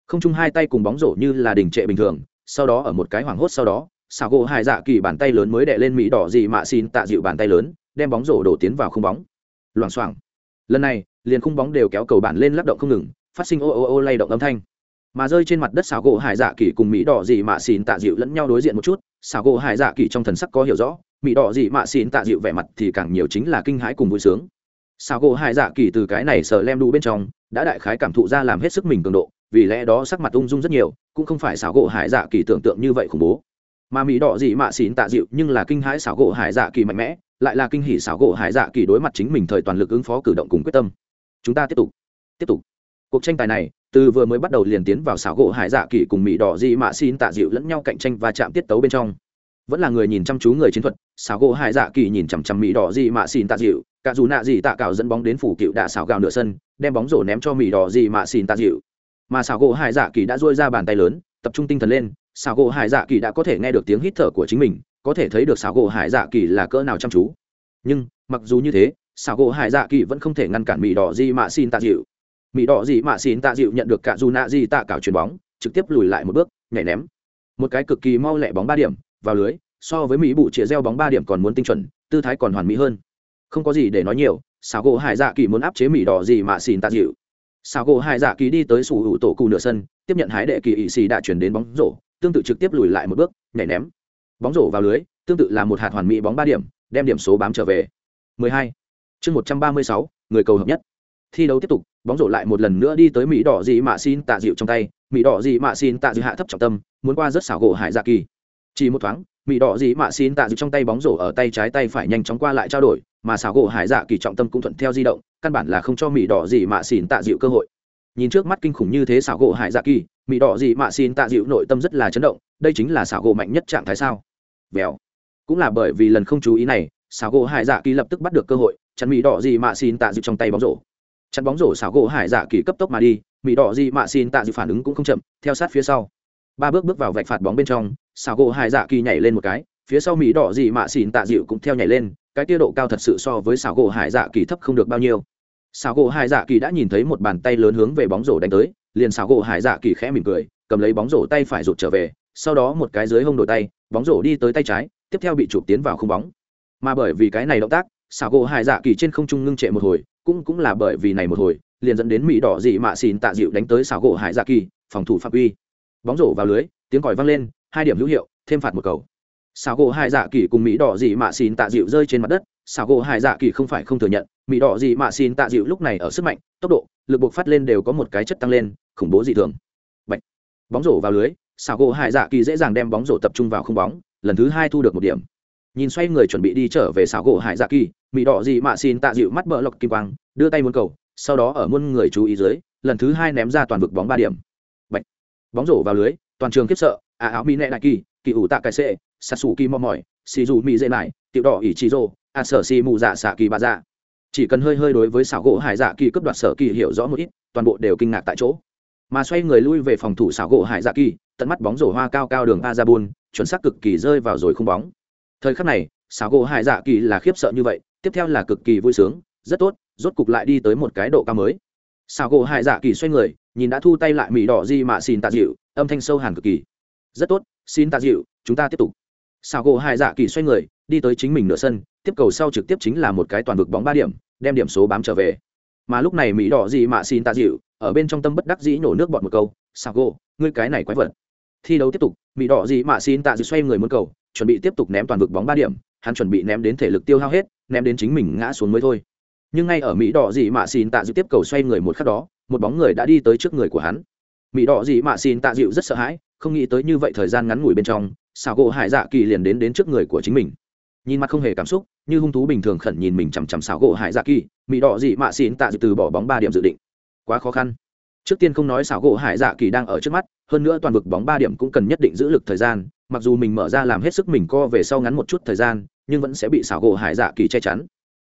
Không chung hai tay cùng bóng rổ như là đình trệ bình thường, sau đó ở một cái hoảng hốt sau đó xảo gỗ hải dạ kỳ bàn tay lớn mới đệ lên mỹ đỏ dị mạ xin tạ dịu bàn tay lớn, đem bóng rổ đổ tiến vào không bóng. Loảng xoảng. Lần này, liền khung bóng đều kéo cầu bản lên lắc động không ngừng, phát sinh ô ô ô lay động âm thanh. Mà rơi trên mặt đất xảo gỗ hải dạ kỳ cùng mỹ đỏ dị mạ xin tạ dịu lẫn nhau đối diện một chút, xảo gỗ hải dạ kỳ trong thần sắc có hiểu rõ mỹ đỏ dị mạ xin tạ dịu vẻ mặt thì càng nhiều chính là kinh hãi cùng vui sướng. Xảo gỗ hải dạ kỳ từ cái này sờ lem đu bên trong, đã đại khái cảm thụ ra làm hết sức mình cường độ, vì lẽ đó sắc mặt ung dung rất nhiều, cũng không phải xảo gỗ hải dạ kỳ tưởng tượng như vậy khủng bố mà mỹ đỏ dị mạ xin tạ dịu, nhưng là kinh hãi xảo gỗ hải dạ kỳ mạnh mẽ, lại là kinh hỉ xảo gỗ hải dạ kỳ đối mặt chính mình thời toàn lực ứng phó cử động cùng quyết tâm. Chúng ta tiếp tục tiếp tục. Cuộc tranh tài này, từ vừa mới bắt đầu liền tiến vào xảo gỗ hải dạ kỳ cùng mỹ đỏ dị mạ xin tạ dịu lẫn nhau cạnh tranh và chạm tiết tấu bên trong. Vẫn là người nhìn chăm chú người chiến thuật, xảo gỗ hải dạ kỳ nhìn chằm chằm mỹ đỏ dị mạ xin tạ dịu, cả dù nạ dị tạ cào dẫn bóng đến phủ cựu đạ xảo gào nửa sân, đem bóng rổ ném cho mỹ đỏ dị mạ xin tạ dịu. Mà xảo gỗ hải dạ kỳ đã dôi ra bàn tay lớn, tập trung tinh thần lên xảo gỗ hải dạ kỳ đã có thể nghe được tiếng hít thở của chính mình, có thể thấy được xảo gỗ hải dạ kỳ là cỡ nào chăm chú. Nhưng, mặc dù như thế xảo gỗ hải dạ kỳ vẫn không thể ngăn cản mỹ đỏ dị mạ xin tạ dịu. Mỹ đỏ dị mạ xin tạ dịu nhận được cả dù nạ dị tạ cảo chuyền bóng, trực tiếp lùi lại một bước, nhảy ném. Một cái cực kỳ mau lẹ bóng ba điểm, vào lưới, so với mỹ bụ chĩa gieo bóng ba điểm còn muốn tinh chuẩn, tư thái còn hoàn mỹ hơn. Không có gì để nói nhiều xảo gỗ hải dạ kỳ muốn áp chế mỹ đỏ dị mạ xin tạ dịu. Xảo gỗ hải dạ kỳ đi tới sủ hữu tổ cụ nửa sân, tiếp nhận hái đệ kỳ ỵ xì đã chuyển đến bóng rổ tương tự trực tiếp lùi lại một bước nhảy ném. Bóng rổ vào lưới tương tự là một hạt hoàn mỹ bóng ba điểm đem điểm số bám trở về. 12. chương 136, người cầu hợp nhất. Thi đấu tiếp tục bóng rổ lại một lần nữa đi tới mỹ đỏ dị mạ xin tạ dịu trong tay. Mỹ đỏ dị mạ xin tạ dịu hạ thấp trọng tâm muốn qua rất xảo gỗ hải dạ kỳ. Chỉ một thoáng mỹ đỏ dị mạ xin tạ dịu trong tay bóng rổ ở tay trái tay phải nhanh chóng qua lại trao đổi mà xảo gỗ hải dạ kỳ trọng tâm cũng thuận theo di động căn bản là không cho mỹ đỏ dị mạ xin tạ dịu cơ hội. Nhìn trước mắt kinh khủng như thế xảo gỗ hải dạ kỳ mỹ đỏ gì mạ xin tạ dịu nội tâm rất là chấn động, đây chính là xảo gỗ mạnh nhất trạng thái sao? Vèo. Cũng là bởi vì lần không chú ý này, xảo gỗ hải dạ kỳ lập tức bắt được cơ hội, chặn mỹ đỏ gì mạ xin tạ dịu trong tay bóng rổ. Chặn bóng rổ xảo gỗ hải dạ kỳ cấp tốc mà đi mỹ đỏ gì mạ xin tạ dịu phản ứng cũng không chậm, theo sát phía sau. Ba bước bước vào vạch phạt bóng bên trong, xảo gỗ hải dạ kỳ nhảy lên một cái, phía sau mỹ đỏ gì mạ xin tạ dịu cũng theo nhảy lên, cái tiêu độ cao thật sự so với xảo gỗ hải dạ kỳ thấp không được bao nhiêu. Xảo gỗ hải dạ kỳ đã nhìn thấy một bàn tay lớn hướng về bóng rổ đánh tới liền xảo gỗ hải dạ kỳ khẽ mỉm cười, cầm lấy bóng rổ tay phải rụt trở về, sau đó một cái dưới hông đổi tay, bóng rổ đi tới tay trái, tiếp theo bị chụp tiến vào không bóng. Mà bởi vì cái này động tác, xảo gỗ hải dạ kỳ trên không trung ngưng trệ một hồi, cũng cũng là bởi vì này một hồi, liền dẫn đến mỹ đỏ dị mạ xìn tạ dịu đánh tới xảo gỗ hải dạ kỳ, phòng thủ phạm uy. Bóng rổ vào lưới, tiếng còi vang lên, hai điểm hữu hiệu, thêm phạt một cầu. Xảo gỗ hải dạ kỳ cùng mỹ đỏ dị mạ xìn tạ dịu rơi trên mặt đất, xảo gỗ hải dạ kỳ không phải không thừa nhận, mỹ đỏ dị mạ xìn tạ dịu lúc này ở sức mạnh, tốc độ lực buộc phát lên đều có một cái chất tăng lên, khủng bố dị thường Bạch. bóng rổ vào lưới xảo gỗ hải dạ kỳ dễ dàng đem bóng rổ tập trung vào không bóng, lần thứ hai thu được một điểm nhìn xoay người chuẩn bị đi trở về xảo gỗ hải dạ kỳ mỹ đỏ dị mạ xin tạ dịu mắt bỡ lọc kim quang, đưa tay muốn cầu, sau đó ở muôn người chú ý dưới, lần thứ hai ném ra toàn vực bóng ba điểm Bạch. bóng rổ vào lưới, toàn trường khiếp sợ à áo mỹ nệ đại kỳ kỳ ủ tạ cái xệ sạt sủ kỳ mò mỏi xì dù mỹ dễ lại tiểu đỏ ỉ chi rô à sở xì mù dạ xạ kỳ bà dạ chỉ cần hơi hơi đối với xảo gỗ hải dạ kỳ cướp đoạt sở kỳ hiểu rõ một ít, toàn bộ đều kinh ngạc tại chỗ. Mà xoay người lui về phòng thủ xảo gỗ hải dạ kỳ, tận mắt bóng rổ hoa cao cao đường a ra bun chuẩn xác cực kỳ rơi vào rồi không bóng. Thời khắc này, xảo gỗ hải dạ kỳ là khiếp sợ như vậy, tiếp theo là cực kỳ vui sướng, rất tốt, rốt cục lại đi tới một cái độ cao mới. Xảo gỗ hải dạ kỳ xoay người, nhìn đã thu tay lại mỹ đỏ di mạ xin tạ dịu, âm thanh sâu hàn cực kỳ. Rất tốt, xin tạ dịu, chúng ta tiếp tục. Xảo gỗ hải dạ kỳ xoay người, đi tới chính mình nửa sân tiếp cầu sau trực tiếp chính là một cái toàn vực bóng ba điểm, đem điểm số bám trở về. Mà lúc này mỹ đỏ gì mà xin tạ dịu, ở bên trong tâm bất đắc dĩ nổ nước bọt một câu sao gỗ, ngươi cái này quái vật. Thi đấu tiếp tục, mỹ đỏ gì mà xin tạ dịu xoay người muốn cầu, chuẩn bị tiếp tục ném toàn vực bóng ba điểm, hắn chuẩn bị ném đến thể lực tiêu hao hết, ném đến chính mình ngã xuống mới thôi. Nhưng ngay ở mỹ đỏ gì mà xin tạ dịu tiếp cầu xoay người một khắc đó, một bóng người đã đi tới trước người của hắn. Mỹ đỏ gì mà xin tạ dịu rất sợ hãi, không nghĩ tới như vậy thời gian ngắn ngủi bên trong xào gỗ hải dạ kỳ liền đến đến trước người của chính mình nhìn mặt không hề cảm xúc, như hung thú bình thường khẩn nhìn mình chằm chằm xào gỗ hải dạ kỳ mỹ đỏ dị mạ xin tạ dịu từ bỏ bóng ba điểm dự định. Quá khó khăn. Trước tiên không nói xảo gỗ hải dạ kỳ đang ở trước mắt, hơn nữa toàn vực bóng ba điểm cũng cần nhất định giữ lực thời gian, mặc dù mình mở ra làm hết sức mình co về sau ngắn một chút thời gian, nhưng vẫn sẽ bị xảo gỗ hải dạ kỳ che chắn.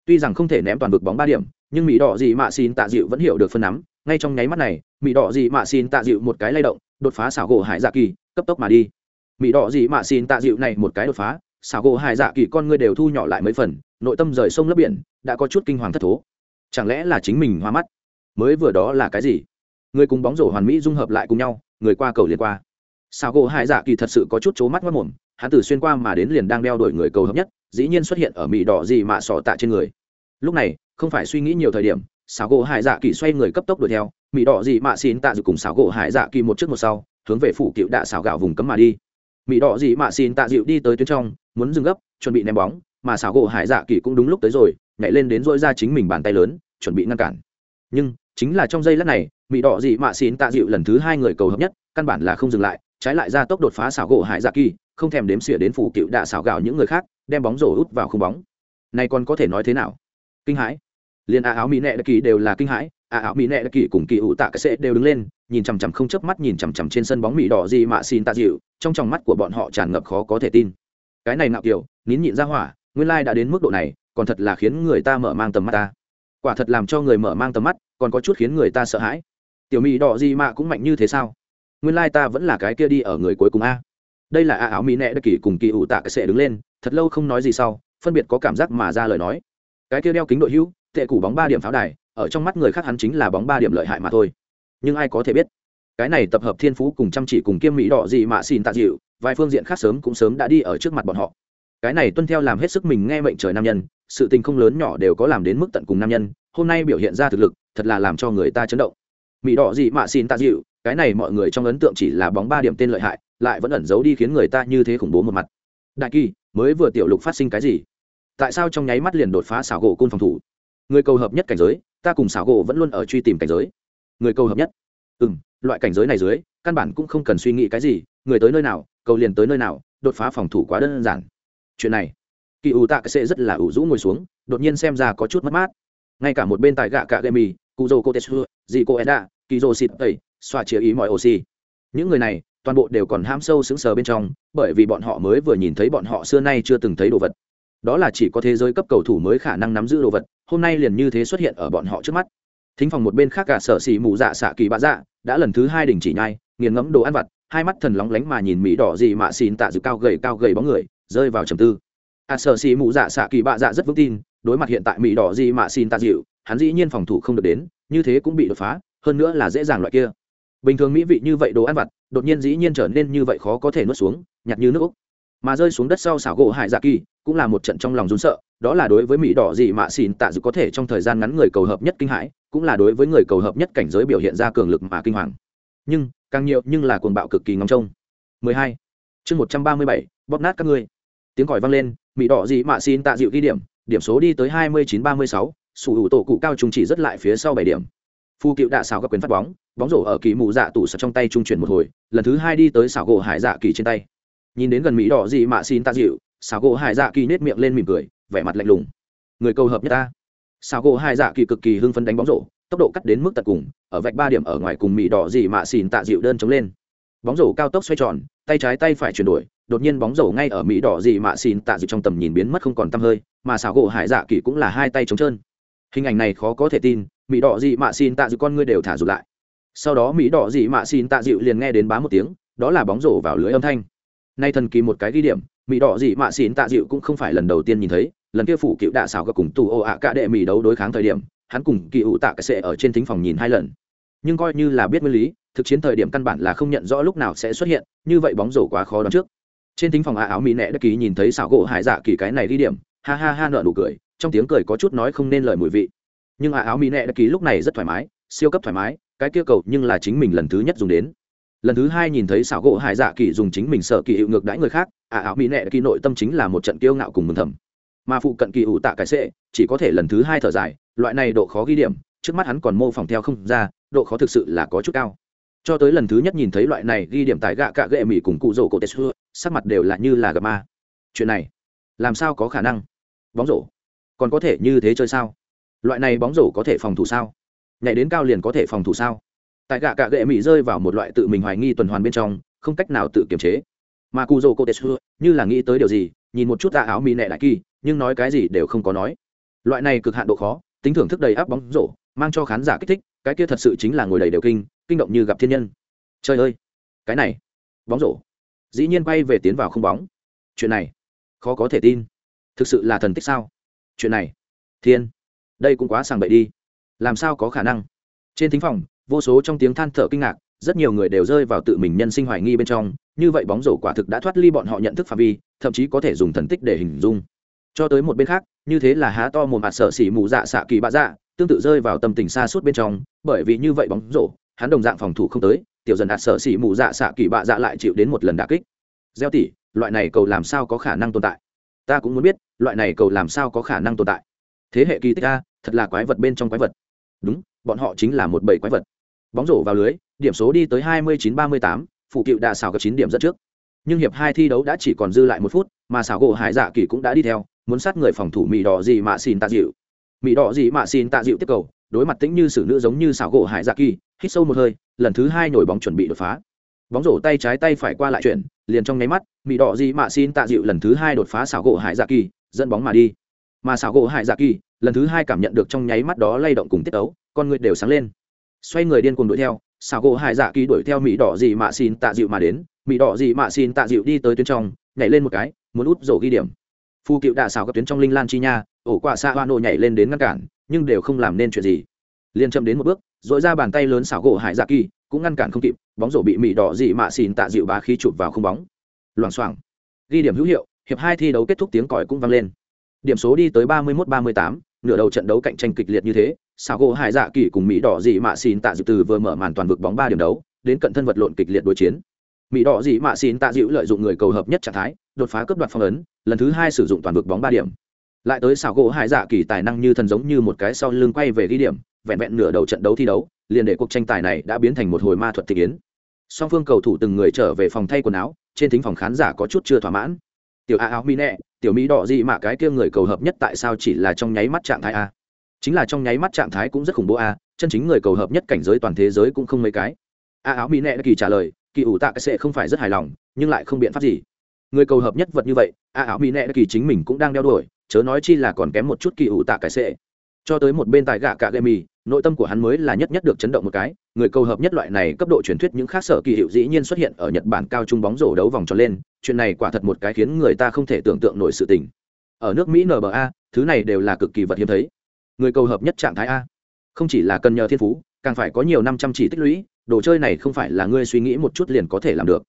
Tuy rằng không thể ném toàn vực bóng ba điểm, nhưng mỹ đỏ dị mạ xin tạ dịu vẫn hiểu được phân nắm, ngay trong nháy mắt này mỹ đỏ dị mạ xin tạ dịu một cái lay động, đột phá xảo gỗ hải dạ kỳ, cấp tốc mà đi. Mỹ đỏ dị mạ xin tạ dịu này một cái đột phá xảo gỗ hải dạ kỳ con ngươi đều thu nhỏ lại mấy phần, nội tâm rời sông lấp biển, đã có chút kinh hoàng thất thố. Chẳng lẽ là chính mình hoa mắt? Mới vừa đó là cái gì? Người cùng bóng rổ hoàn mỹ dung hợp lại cùng nhau, người qua cầu liền qua. Xảo gỗ hải dạ kỳ thật sự có chút c mắt mất mồm, hắn từ xuyên qua mà đến liền đang đeo đổi người cầu hợp nhất, dĩ nhiên xuất hiện ở mỹ đỏ gì mạ sọ tạ trên người. Lúc này, không phải suy nghĩ nhiều thời điểm, xảo gỗ hải dạ kỳ xoay người cấp tốc đuổi theo mỹ đỏ gì mạ xin tạ dự cùng xảo gỗ hải dạ kỳ một trước một sau, hướng về phủ cựu đạ xảo gạo vùng cấm mà đi. Mỹ đỏ gì mạ xin tạ dịu đi tới tuyến trong muốn dừng gấp, chuẩn bị ném bóng, mà xảo gỗ hải dạ kỳ cũng đúng lúc tới rồi, nhảy lên đến dỗi ra chính mình bàn tay lớn, chuẩn bị ngăn cản. Nhưng, chính là trong giây lát này mỹ đỏ gì mạ xin tạ dịu lần thứ hai người cầu hợp nhất, căn bản là không dừng lại, trái lại ra tốc đột phá xảo gỗ hải dạ kỳ, không thèm đếm xỉa đến phủ cựu đạ xảo gạo những người khác, đem bóng rổ út vào không bóng. Này còn có thể nói thế nào? Kinh hãi. Liền a áo mỹ nệ đặc kỳ đều là kinh hãi, a áo mỹ nệ đặc kỳ cùng kỳ ủ tạ cái sệ đều đứng lên, nhìn chằm chằm không chớp mắt nhìn chằm chằm trên sân bóng mỹ đỏ gì mạ xin tạ dịu, trong tròng mắt của bọn họ tràn ngập khó có thể tin cái này nạo kiểu, nín nhịn ra hỏa, nguyên lai đã đến mức độ này, còn thật là khiến người ta mở mang tầm mắt ta. Quả thật làm cho người mở mang tầm mắt, còn có chút khiến người ta sợ hãi. Tiểu mỹ đỏ gì mà cũng mạnh như thế sao? Nguyên lai ta vẫn là cái kia đi ở người cuối cùng a. Đây là a áo mỹ nệ đặc kỳ cùng kỳ ủ tạ cái sệ đứng lên, thật lâu không nói gì sau, phân biệt có cảm giác mà ra lời nói. Cái kia đeo kính đội hữu, tệ củ bóng ba điểm pháo đài, ở trong mắt người khác hắn chính là bóng ba điểm lợi hại mà thôi. Nhưng ai có thể biết? Cái này tập hợp thiên phú cùng chăm chỉ cùng kiêm mỹ đỏ gì mà xin tạ dịu vài phương diện khác sớm cũng sớm đã đi ở trước mặt bọn họ. Cái này tuân theo làm hết sức mình nghe mệnh trời nam nhân, sự tình không lớn nhỏ đều có làm đến mức tận cùng nam nhân, hôm nay biểu hiện ra thực lực, thật là làm cho người ta chấn động. Mỹ đỏ gì mà xin ta dịu, cái này mọi người trong ấn tượng chỉ là bóng ba điểm tên lợi hại, lại vẫn ẩn giấu đi khiến người ta như thế khủng bố một mặt. Đại kỳ, mới vừa tiểu lục phát sinh cái gì? Tại sao trong nháy mắt liền đột phá xảo gỗ côn phòng thủ? Người cầu hợp nhất cảnh giới, ta cùng xảo gỗ vẫn luôn ở truy tìm cảnh giới. Người cầu hợp nhất. Ừ m loại cảnh giới này dưới, căn bản cũng không cần suy nghĩ cái gì, người tới nơi nào cầu liền tới nơi nào, đột phá phòng thủ quá đơn giản. Chuyện này, kỳ ủ tạ sẽ rất là ủ rũ ngồi xuống, đột nhiên xem ra có chút mất mát. Ngay cả một bên tại gạ cạ gậy mì cụ dô cô dì cô edda kỳ dô xịt tẩy xoa chia ý mọi oxy. Những người này, toàn bộ đều còn ham sâu sững sờ bên trong, bởi vì bọn họ mới vừa nhìn thấy bọn họ xưa nay chưa từng thấy đồ vật. Đó là chỉ có thế giới cấp cầu thủ mới khả năng nắm giữ đồ vật, hôm nay liền như thế xuất hiện ở bọn họ trước mắt. Thính phòng một bên khác cả sở xỉ mù dạ xạ kỳ bạ dạ đã lần thứ hai đình chỉ nhai, nghiền ngẫm đồ ăn vặt hai mắt thần lóng lánh mà nhìn mỹ đỏ gì mà xin tạ dự cao gầy cao gầy bóng người, rơi vào trầm tư. À sở xì mụ dạ xạ kỳ bạ dạ rất vững tin, đối mặt hiện tại mỹ đỏ gì mà xin tạ dịu hắn dĩ nhiên phòng thủ không được đến, như thế cũng bị đột phá, hơn nữa là dễ dàng loại kia. Bình thường mỹ vị như vậy đồ ăn vặt, đột nhiên dĩ nhiên trở nên như vậy khó có thể nuốt xuống, nhặt như nước úc. Mà rơi xuống đất sau xảo gỗ hải dạ kỳ, cũng là một trận trong lòng run sợ, đó là đối với mỹ đỏ gì mạ xỉn tạ dự có thể trong thời gian ngắn người cầu hợp nhất kinh hãi, cũng là đối với người cầu hợp nhất cảnh giới biểu hiện ra cường lực mà kinh hoàng nhưng càng nhiều nhưng là cuồng bạo cực kỳ ngóng trông. 12. chương 137, bóp nát các ngươi. Tiếng còi vang lên mỹ đỏ gì mạ xin tạ dịu ghi điểm điểm số đi tới 29-36, sủ hữu tổ cụ cao trung chỉ rất lại phía sau 7 điểm. Phu cựu đạ xảo các quyền phát bóng bóng rổ ở kỳ mù dạ tủ sập trong tay trung chuyển một hồi lần thứ hai đi tới xảo gỗ hải dạ kỳ trên tay. Nhìn đến gần mỹ đỏ gì mạ xin tạ dịu xảo gỗ hải dạ kỳ nết miệng lên mỉm cười vẻ mặt lạnh lùng. Người cầu hợp nhất ta. Xảo gỗ hải dạ kỳ cực kỳ hưng phấn đánh bóng rổ tốc độ cắt đến mức tận cùng, ở vạch ba điểm ở ngoài cùng mỹ đỏ gì mạ xìn tạ dịu đơn chống lên. Bóng rổ cao tốc xoay tròn, tay trái tay phải chuyển đổi, đột nhiên bóng rổ ngay ở mỹ đỏ gì mạ xìn tạ dịu trong tầm nhìn biến mất không còn tăm hơi, mà xảo gỗ hải dạ kỳ cũng là hai tay trống trơn. Hình ảnh này khó có thể tin mỹ đỏ gì mạ xìn tạ dịu con ngươi đều thả rụt lại. Sau đó mỹ đỏ gì mạ xìn tạ dịu liền nghe đến bá một tiếng, đó là bóng rổ vào lưới âm thanh. Nay thần kỳ một cái ghi điểm mỹ đỏ dị mạ xìn tạ dịu cũng không phải lần đầu tiên nhìn thấy, lần kia phủ cựu đạ xảo gặp cùng tù ô ạ cả đệ mỹ đấu đối kháng thời điểm hắn cùng kỳ ủ tạ cái sệ ở trên thính phòng nhìn hai lần. Nhưng coi như là biết nguyên lý, thực chiến thời điểm căn bản là không nhận rõ lúc nào sẽ xuất hiện, như vậy bóng rổ quá khó đoán trước. Trên thính phòng a áo mỹ nẹ đất ký nhìn thấy xảo gỗ hải dạ kỳ cái này đi điểm, ha ha ha nợ nụ cười, trong tiếng cười có chút nói không nên lời mùi vị. Nhưng a áo mỹ nẹ đất ký lúc này rất thoải mái, siêu cấp thoải mái, cái kia cầu nhưng là chính mình lần thứ nhất dùng đến. Lần thứ hai nhìn thấy xảo gỗ hải dạ kỳ dùng chính mình sợ kỳ hiệu ngược đãi người khác ả ảo mỹ nệ kỳ nội tâm chính là một trận kiêu ngạo cùng mừng thầm. Mà phụ cận kỳ ủ tạ cái sệ, chỉ có thể lần thứ hai thở dài loại này độ khó ghi điểm, trước mắt hắn còn mô phỏng theo không ra, độ khó thực sự là có chút cao. Cho tới lần thứ nhất nhìn thấy loại này ghi điểm tại gạ cạ gệ mỹ cùng cụ rổ cổ tê xưa, sắc mặt đều là như là gặp ma. Chuyện này, làm sao có khả năng? Bóng rổ, còn có thể như thế chơi sao? Loại này bóng rổ có thể phòng thủ sao? Nhảy đến cao liền có thể phòng thủ sao? Tại gạ cạ gệ mỹ rơi vào một loại tự mình hoài nghi tuần hoàn bên trong, không cách nào tự kiềm chế. Mà cụ rổ cổ tê xưa, như là nghĩ tới điều gì, nhìn một chút tạ áo mỹ nẹ đại kỳ, nhưng nói cái gì đều không có nói. Loại này cực hạn độ khó tính thưởng thức đầy áp bóng rổ, mang cho khán giả kích thích, cái kia thật sự chính là ngồi đầy đều kinh kinh động như gặp thiên nhân. Trời ơi, cái này, bóng rổ. Dĩ nhiên bay về tiến vào không bóng. Chuyện này, khó có thể tin. Thực sự là thần tích sao? Chuyện này, thiên, đây cũng quá sàng bậy đi. Làm sao có khả năng? Trên thính phòng, vô số trong tiếng than thở kinh ngạc, rất nhiều người đều rơi vào tự mình nhân sinh hoài nghi bên trong. Như vậy bóng rổ quả thực đã thoát ly bọn họ nhận thức phạm vi, thậm chí có thể dùng thần tích để hình dung cho tới một bên khác, như thế là há to một mặt sợ xỉ mù dạ xạ kỳ bạ dạ tương tự rơi vào tâm tình xa suốt bên trong, bởi vì như vậy bóng rổ, hắn đồng dạng phòng thủ không tới, tiểu dần đạt sợ xỉ mù dạ xạ kỳ bạ dạ lại chịu đến một lần đà kích. Gieo tỉ loại này cầu làm sao có khả năng tồn tại? Ta cũng muốn biết, loại này cầu làm sao có khả năng tồn tại? Thế hệ kỳ tích a, thật là quái vật bên trong quái vật. Đúng, bọn họ chính là một bầy quái vật. Bóng rổ vào lưới, điểm số đi tới hai mươi chín ba mươi tám phụ cựu đã xào gặp chín điểm dẫn trước. Nhưng hiệp hai thi đấu đã chỉ còn dư lại một phút, mà xào gỗ hải dạ kỳ cũng đã đi theo muốn sát người phòng thủ mỹ đỏ gì mà xin tạ dịu. Mỹ đỏ gì mà xin tạ dịu tiếp cầu, đối mặt tĩnh như xử nữ giống như xảo gỗ hải dạ kỳ, hít sâu một hơi, lần thứ hai nổi bóng chuẩn bị đột phá. Bóng rổ tay trái tay phải qua lại chuyển, liền trong nháy mắt, mỹ đỏ gì mà xin tạ dịu lần thứ hai đột phá xảo gỗ hải dạ kỳ, dẫn bóng mà đi. Mà xảo gỗ hải dạ kỳ, lần thứ hai cảm nhận được trong nháy mắt đó lay động cùng tiết ấu, con người đều sáng lên. Xoay người điên cuồng đuổi theo, xảo gỗ hải dạ kỳ đuổi theo mỹ đỏ gì mà xin tạ dịu mà đến. Mỹ đỏ gì mà xin tạ dịu đi tới tuyến trong, nhảy lên một cái, muốn út rổ ghi điểm phu cựu đạ xào các tuyến trong linh lan chi nha, ổ quả xạ hoa nổ nhảy lên đến ngăn cản, nhưng đều không làm nên chuyện gì. Liền chậm đến một bước dội ra bàn tay lớn xảo gỗ hải dạ kỳ, cũng ngăn cản không kịp, bóng rổ bị mị đỏ dị mạ xìn tạ dịu bá khí chụp vào không bóng. Loảng xoảng. Ghi điểm hữu hiệu, hiệp hai thi đấu kết thúc tiếng còi cũng vang lên. Điểm số đi tới ba mươi mốt ba mươi tám, nửa đầu trận đấu cạnh tranh kịch liệt như thế, xảo gỗ hải dạ kỳ cùng mỹ đỏ dị mạ xìn tạ dịu từ vừa mở màn toàn vực bóng ba điểm đấu, đến cận thân vật lộn kịch liệt đối chiến. Mỹ đỏ dị mạ xìn tạ dịu lợi dụng người cầu hợp nhất trạng thái đột phá cướp đoạt phong ấn, lần thứ hai sử dụng toàn vực bóng ba điểm. Lại tới xảo gỗ hải dạ kỳ tài năng như thần giống như một cái sau lưng quay về ghi điểm, vẹn vẹn nửa đầu trận đấu thi đấu, liền để cuộc tranh tài này đã biến thành một hồi ma thuật thị kiến. Song phương cầu thủ từng người trở về phòng thay quần áo, trên thính phòng khán giả có chút chưa thỏa mãn. Tiểu a áo mi nẹ tiểu mỹ đỏ gì mà cái kia người cầu hợp nhất tại sao chỉ là trong nháy mắt trạng thái a? Chính là trong nháy mắt trạng thái cũng rất khủng bố a, chân chính người cầu hợp nhất cảnh giới toàn thế giới cũng không mấy cái. A áo mi nẹ kỳ trả lời, kỳ ủ tạ cái sẽ không phải rất hài lòng, nhưng lại không biện pháp gì người cầu hợp nhất vật như vậy, a áo mỹ nẹ kỳ chính mình cũng đang đeo đuổi, chớ nói chi là còn kém một chút kỳ ủ tạ cái sệ. Cho tới một bên tài gạ cạ gây mì nội tâm của hắn mới là nhất nhất được chấn động một cái, người cầu hợp nhất loại này cấp độ truyền thuyết những khác sở kỳ hiệu dĩ nhiên xuất hiện ở nhật bản cao trung bóng rổ đấu vòng tròn lên, chuyện này quả thật một cái khiến người ta không thể tưởng tượng nổi sự tình. Ở nước mỹ nba thứ này đều là cực kỳ vật hiếm thấy. Người cầu hợp nhất trạng thái a. Không chỉ là cần nhờ thiên phú, càng phải có nhiều năm chăm chỉ tích lũy, đồ chơi này không phải là ngươi suy nghĩ một chút liền có thể làm được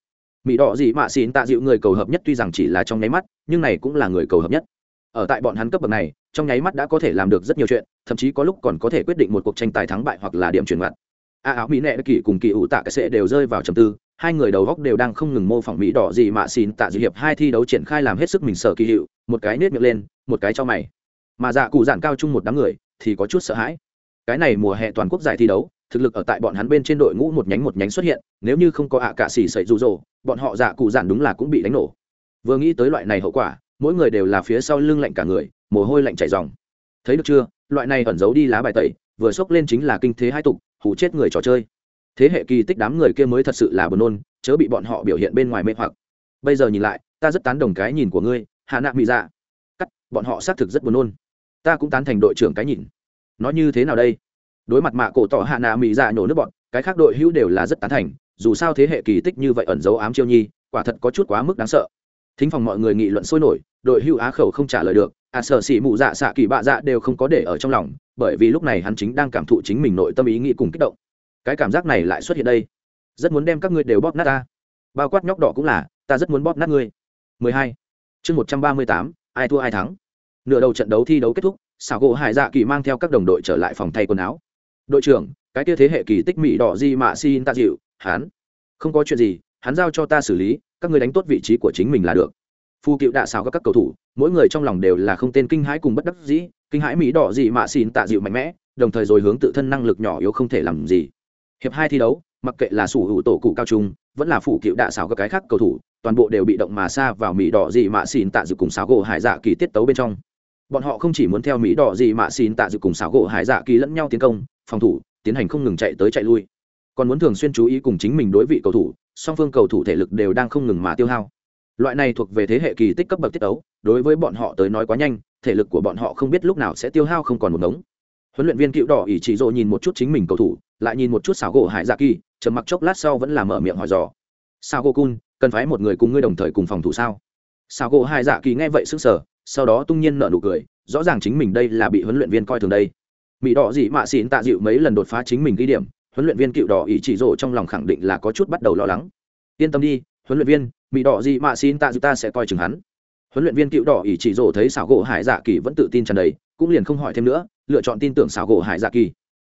mỹ đỏ gì mạ xin tạ dịu người cầu hợp nhất tuy rằng chỉ là trong nháy mắt, nhưng này cũng là người cầu hợp nhất. Ở tại bọn hắn cấp bậc này, trong nháy mắt đã có thể làm được rất nhiều chuyện, thậm chí có lúc còn có thể quyết định một cuộc tranh tài thắng bại hoặc là điểm chuyển ngoặt. A áo mỹ nệ kỳ cùng kỳ ủ tạ cái sệ đều rơi vào trầm tư, hai người đầu góc đều đang không ngừng mô phỏng mỹ đỏ gì mà xin tạ dịu hiệp hai thi đấu triển khai làm hết sức mình sợ kỳ hiệu, một cái nết miệng lên, một cái cho mày. Mà dạ cụ giản cao chung một đám người thì có chút sợ hãi. Cái này mùa hè toàn quốc giải thi đấu thực lực ở tại bọn hắn bên trên đội ngũ một nhánh một nhánh xuất hiện, nếu như không có ạ cả xỉ sậy rụ rỗ bọn họ dạ cụ giản đúng là cũng bị đánh nổ. Vừa nghĩ tới loại này hậu quả, mỗi người đều là phía sau lưng lạnh cả người, mồ hôi lạnh chảy dòng thấy được chưa? Loại này ẩn giấu đi lá bài tẩy, vừa xốc lên chính là kinh thế hai tục hủ chết người trò chơi. Thế hệ kỳ tích đám người kia mới thật sự là buồn nôn, chớ bị bọn họ biểu hiện bên ngoài mê hoặc. Bây giờ nhìn lại, ta rất tán đồng cái nhìn của ngươi hạ nạ mỹ dạ. Cắt, bọn họ xác thực rất buồn nôn. Ta cũng tán thành đội trưởng cái nhìn. Nói như thế nào đây? Đối mặt mạ cổ tỏ hạ nạ mỹ dạ nhổ nước bọn cái khác đội hữu đều là rất tán thành dù sao thế hệ kỳ tích như vậy ẩn giấu ám chiêu nhi quả thật có chút quá mức đáng sợ. Thính phòng mọi người nghị luận sôi nổi đội hữu á khẩu không trả lời được à sở xỉ mụ dạ xạ kỳ bạ dạ đều không có để ở trong lòng bởi vì lúc này hắn chính đang cảm thụ chính mình nội tâm ý nghĩ cùng kích động. Cái cảm giác này lại xuất hiện đây. Rất muốn đem các ngươi đều bóp nát ta. Bao quát nhóc đỏ cũng là ta rất muốn bóp nát ngươi. 12. chương 138, ai thua ai thắng. Nửa đầu trận đấu thi đấu kết thúc xảo gỗ hải dạ kỳ mang theo các đồng đội trở lại phòng thay quần áo đội trưởng, cái kia thế hệ kỳ tích mỹ đỏ di mạ xin tạ dịu, hắn. Không có chuyện gì, hắn giao cho ta xử lý, các người đánh tốt vị trí của chính mình là được. Phu cựu đạ xào các các cầu thủ, mỗi người trong lòng đều là không tên kinh hãi cùng bất đắc dĩ, kinh hãi mỹ đỏ dị mạ xin tạ dịu mạnh mẽ, đồng thời rồi hướng tự thân năng lực nhỏ yếu không thể làm gì. Hiệp hai thi đấu, mặc kệ là sủ hữu tổ cụ cao trung, vẫn là phụ cựu đạ xào các cái khác cầu thủ, toàn bộ đều bị động mà xa vào mỹ đỏ dị mạ xin tạ dịu cùng xáo gỗ hải dạ kỳ tiết tấu bên trong. Bọn họ không chỉ muốn theo mỹ đỏ dị mạ xin tạ dịu cùng xáo gỗ hải dạ kỳ lẫn nhau tiến công phòng thủ, tiến hành không ngừng chạy tới chạy lui. Còn muốn thường xuyên chú ý cùng chính mình đối vị cầu thủ, song phương cầu thủ thể lực đều đang không ngừng mà tiêu hao. Loại này thuộc về thế hệ kỳ tích cấp bậc tiết ấu, đối với bọn họ tới nói quá nhanh, thể lực của bọn họ không biết lúc nào sẽ tiêu hao không còn một ngống. Huấn luyện viên cựu đỏ ỷ chỉ dỗ nhìn một chút chính mình cầu thủ, lại nhìn một chút xảo gỗ hải dạ kỳ, trầm mặc chốc lát sau vẫn là mở miệng hỏi dò. Sao gỗ cun, cần phải một người cùng ngươi đồng thời cùng phòng thủ sao? Sao gỗ hải dạ kỳ nghe vậy sức sở sau đó tung nhiên nở nụ cười, rõ ràng chính mình đây là bị huấn luyện viên coi thường đây mỹ đỏ dị mạ xịn tạ dịu mấy lần đột phá chính mình ghi điểm, huấn luyện viên cựu đỏ ý chỉ rộ trong lòng khẳng định là có chút bắt đầu lo lắng. Yên tâm đi, huấn luyện viên, mỹ đỏ dị mạ xịn tạ dịu ta sẽ coi chừng hắn. Huấn luyện viên cựu đỏ ý chỉ rộ thấy xảo gỗ hải dạ kỳ vẫn tự tin tràn đầy, cũng liền không hỏi thêm nữa, lựa chọn tin tưởng xảo gỗ hải dạ kỳ.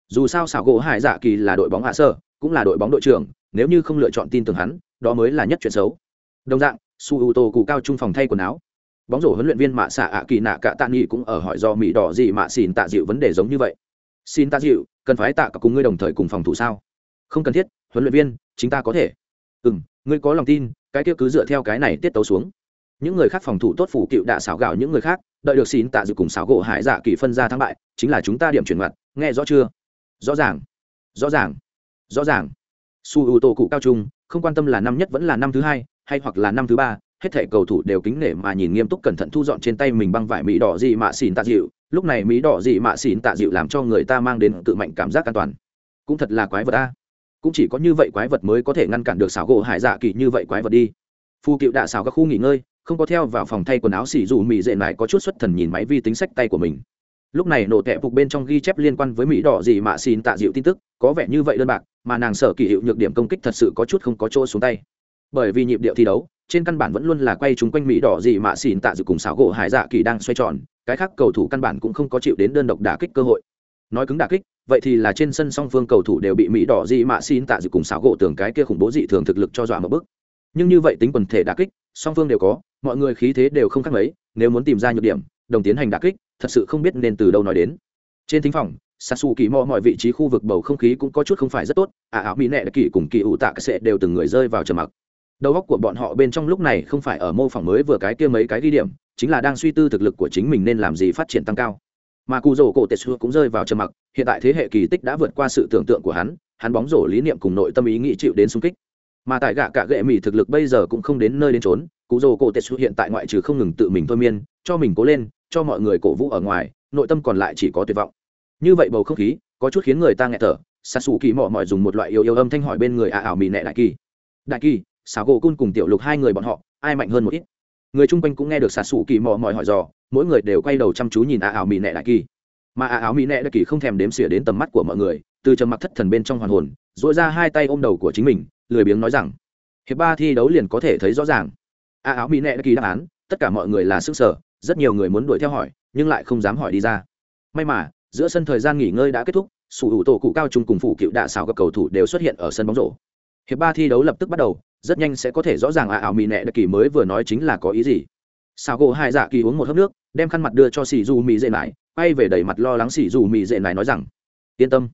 Dù sao xảo gỗ hải dạ kỳ là đội bóng hạ sơ, cũng là đội bóng đội trưởng, nếu như không lựa chọn tin tưởng hắn, đó mới là nhất chuyện xấu. Đồng dạng, su ưu tô cụ cao trung phòng thay quần áo bóng rổ huấn luyện viên mạ xạ ạ kỳ nạ cả tạ nghị cũng ở hỏi do mỹ đỏ gì mạ xin tạ dịu vấn đề giống như vậy. Xin tạ dịu, cần phải tạ cả cùng ngươi đồng thời cùng phòng thủ sao? Không cần thiết, huấn luyện viên, chính ta có thể. Ừ m ngươi có lòng tin, cái kia cứ dựa theo cái này tiết tấu xuống. Những người khác phòng thủ tốt phủ cựu đã xảo gạo những người khác, đợi được xin tạ dịu cùng xảo gỗ hải dạ kỳ phân ra thắng bại, chính là chúng ta điểm chuyển mặt, nghe rõ chưa? Rõ ràng rõ ràng rõ ràng. Su ưu tô cụ cao trung, không quan tâm là năm nhất vẫn là năm thứ hai, hay hoặc là năm thứ ba hết thảy cầu thủ đều kính nể mà nhìn nghiêm túc cẩn thận thu dọn trên tay mình băng vải mỹ đỏ dị mạ xỉn tạ dịu. Lúc này mỹ đỏ dị mạ xỉn tạ dịu làm cho người ta mang đến tự mạnh cảm giác an toàn. Cũng thật là quái vật a. Cũng chỉ có như vậy quái vật mới có thể ngăn cản được xảo gỗ hải dạ kỳ như vậy quái vật đi. Phu cựu đạ xảo các khu nghỉ ngơi, không có theo vào phòng thay quần áo xỉ dù mỹ dệ lại có chút xuất thần nhìn máy vi tính sách tay của mình. Lúc này nổ tệ phục bên trong ghi chép liên quan với mỹ đỏ dị mạ xin tạ dịu tin tức, có vẻ như vậy đơn bạc, mà nàng sở kỳ hiệu nhược điểm công kích thật sự có chút không có chỗ xuống tay. Bởi vì nhịp điệu thi đấu trên căn bản vẫn luôn là quay chúng quanh mỹ đỏ gì mạ xỉn tạ dự cùng xảo gỗ hải dạ kỳ đang xoay tròn cái khác cầu thủ căn bản cũng không có chịu đến đơn độc đả kích cơ hội. Nói cứng đả kích vậy thì là trên sân song phương cầu thủ đều bị mỹ đỏ gì mạ xỉn tạ dự cùng xảo gỗ tưởng cái kia khủng bố dị thường thực lực cho dọa một bức nhưng như vậy tính quần thể đả kích song phương đều có mọi người khí thế đều không khác mấy nếu muốn tìm ra nhược điểm đồng tiến hành đả kích thật sự không biết nên từ đâu nói đến. Trên thính phòng Sasu kỳ mò mọi vị trí khu vực bầu không khí cũng có chút không phải rất tốt, à ảo mỹ nẹ kỳ cùng kỳ ủ tạ cái sẽ đều từng người rơi vào trầm mặc đầu óc của bọn họ bên trong lúc này không phải ở mô phỏng mới vừa cái kia mấy cái ghi điểm, chính là đang suy tư thực lực của chính mình nên làm gì phát triển tăng cao. Mà cụ rổ cổ tetsu cũng rơi vào trầm mặc, hiện tại thế hệ kỳ tích đã vượt qua sự tưởng tượng của hắn hắn bóng rổ lý niệm cùng nội tâm ý nghĩ chịu đến xung kích. Mà tại gạ cả gệ mỹ thực lực bây giờ cũng không đến nơi đến trốn cụ rổ cổ tetsu hiện tại ngoại trừ không ngừng tự mình thôi miên, cho mình cố lên, cho mọi người cổ vũ ở ngoài, nội tâm còn lại chỉ có tuyệt vọng. Như vậy bầu không khí, có chút khiến người ta nghẹt thở Sasu a kỳ mỏ mọi dùng một loại yêu yêu âm thanh hỏi bên người ả ảo mỹ nẹ đại kỳ. Đại kỳ xảo gỗ cun cùng tiểu lục hai người bọn họ, ai mạnh hơn một ít? Người chung quanh cũng nghe được xà xù kỳ mò mỏi hỏi dò, mỗi người đều quay đầu chăm chú nhìn a ảo mỹ nẹ đại kỳ. Mà a áo mỹ nẹ đại kỳ không thèm đếm xỉa đến tầm mắt của mọi người, từ trầm mặc thất thần bên trong hoàn hồn dội ra hai tay ôm đầu của chính mình, lười biếng nói rằng, hiệp ba thi đấu liền có thể thấy rõ ràng. A áo mỹ nẹ đại kỳ đáp án, tất cả mọi người là sức sở, rất nhiều người muốn đuổi theo hỏi, nhưng lại không dám hỏi đi ra. May mà, giữa sân thời gian nghỉ ngơi đã kết thúc, sủ hữu tổ cụ cao trung cùng phụ cựu đạ xảo các cầu thủ đều xuất hiện ở sân bóng rổ. Hiệp ba thi đấu lập tức bắt đầu rất nhanh sẽ có thể rõ ràng à ảo mì nẹ đặc kỳ mới vừa nói chính là có ý gì. Sao gỗ hai dạ kỳ uống một hớp nước, đem khăn mặt đưa cho xì dù mì dệ nải, quay về đẩy mặt lo lắng xì dù mì dệ nải nói rằng, yên tâm,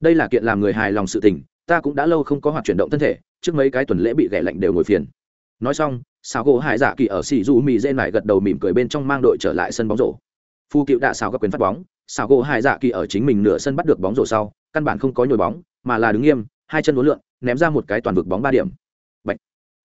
đây là kiện làm người hài lòng sự tình, ta cũng đã lâu không có hoạt chuyển động thân thể, trước mấy cái tuần lễ bị ghẻ lạnh đều ngồi phiền. Nói xong sao gỗ hải dạ kỳ ở xì dù mì dê nải gật đầu mỉm cười bên trong mang đội trở lại sân bóng rổ. Phu cựu đạ xào các quyền phát bóng sao gỗ hải dạ kỳ ở chính mình nửa sân bắt được bóng rổ sau, căn bản không có nhồi bóng, mà là đứng nghiêm, hai chân uốn lượn, ném ra một cái toàn vực bóng ba điểm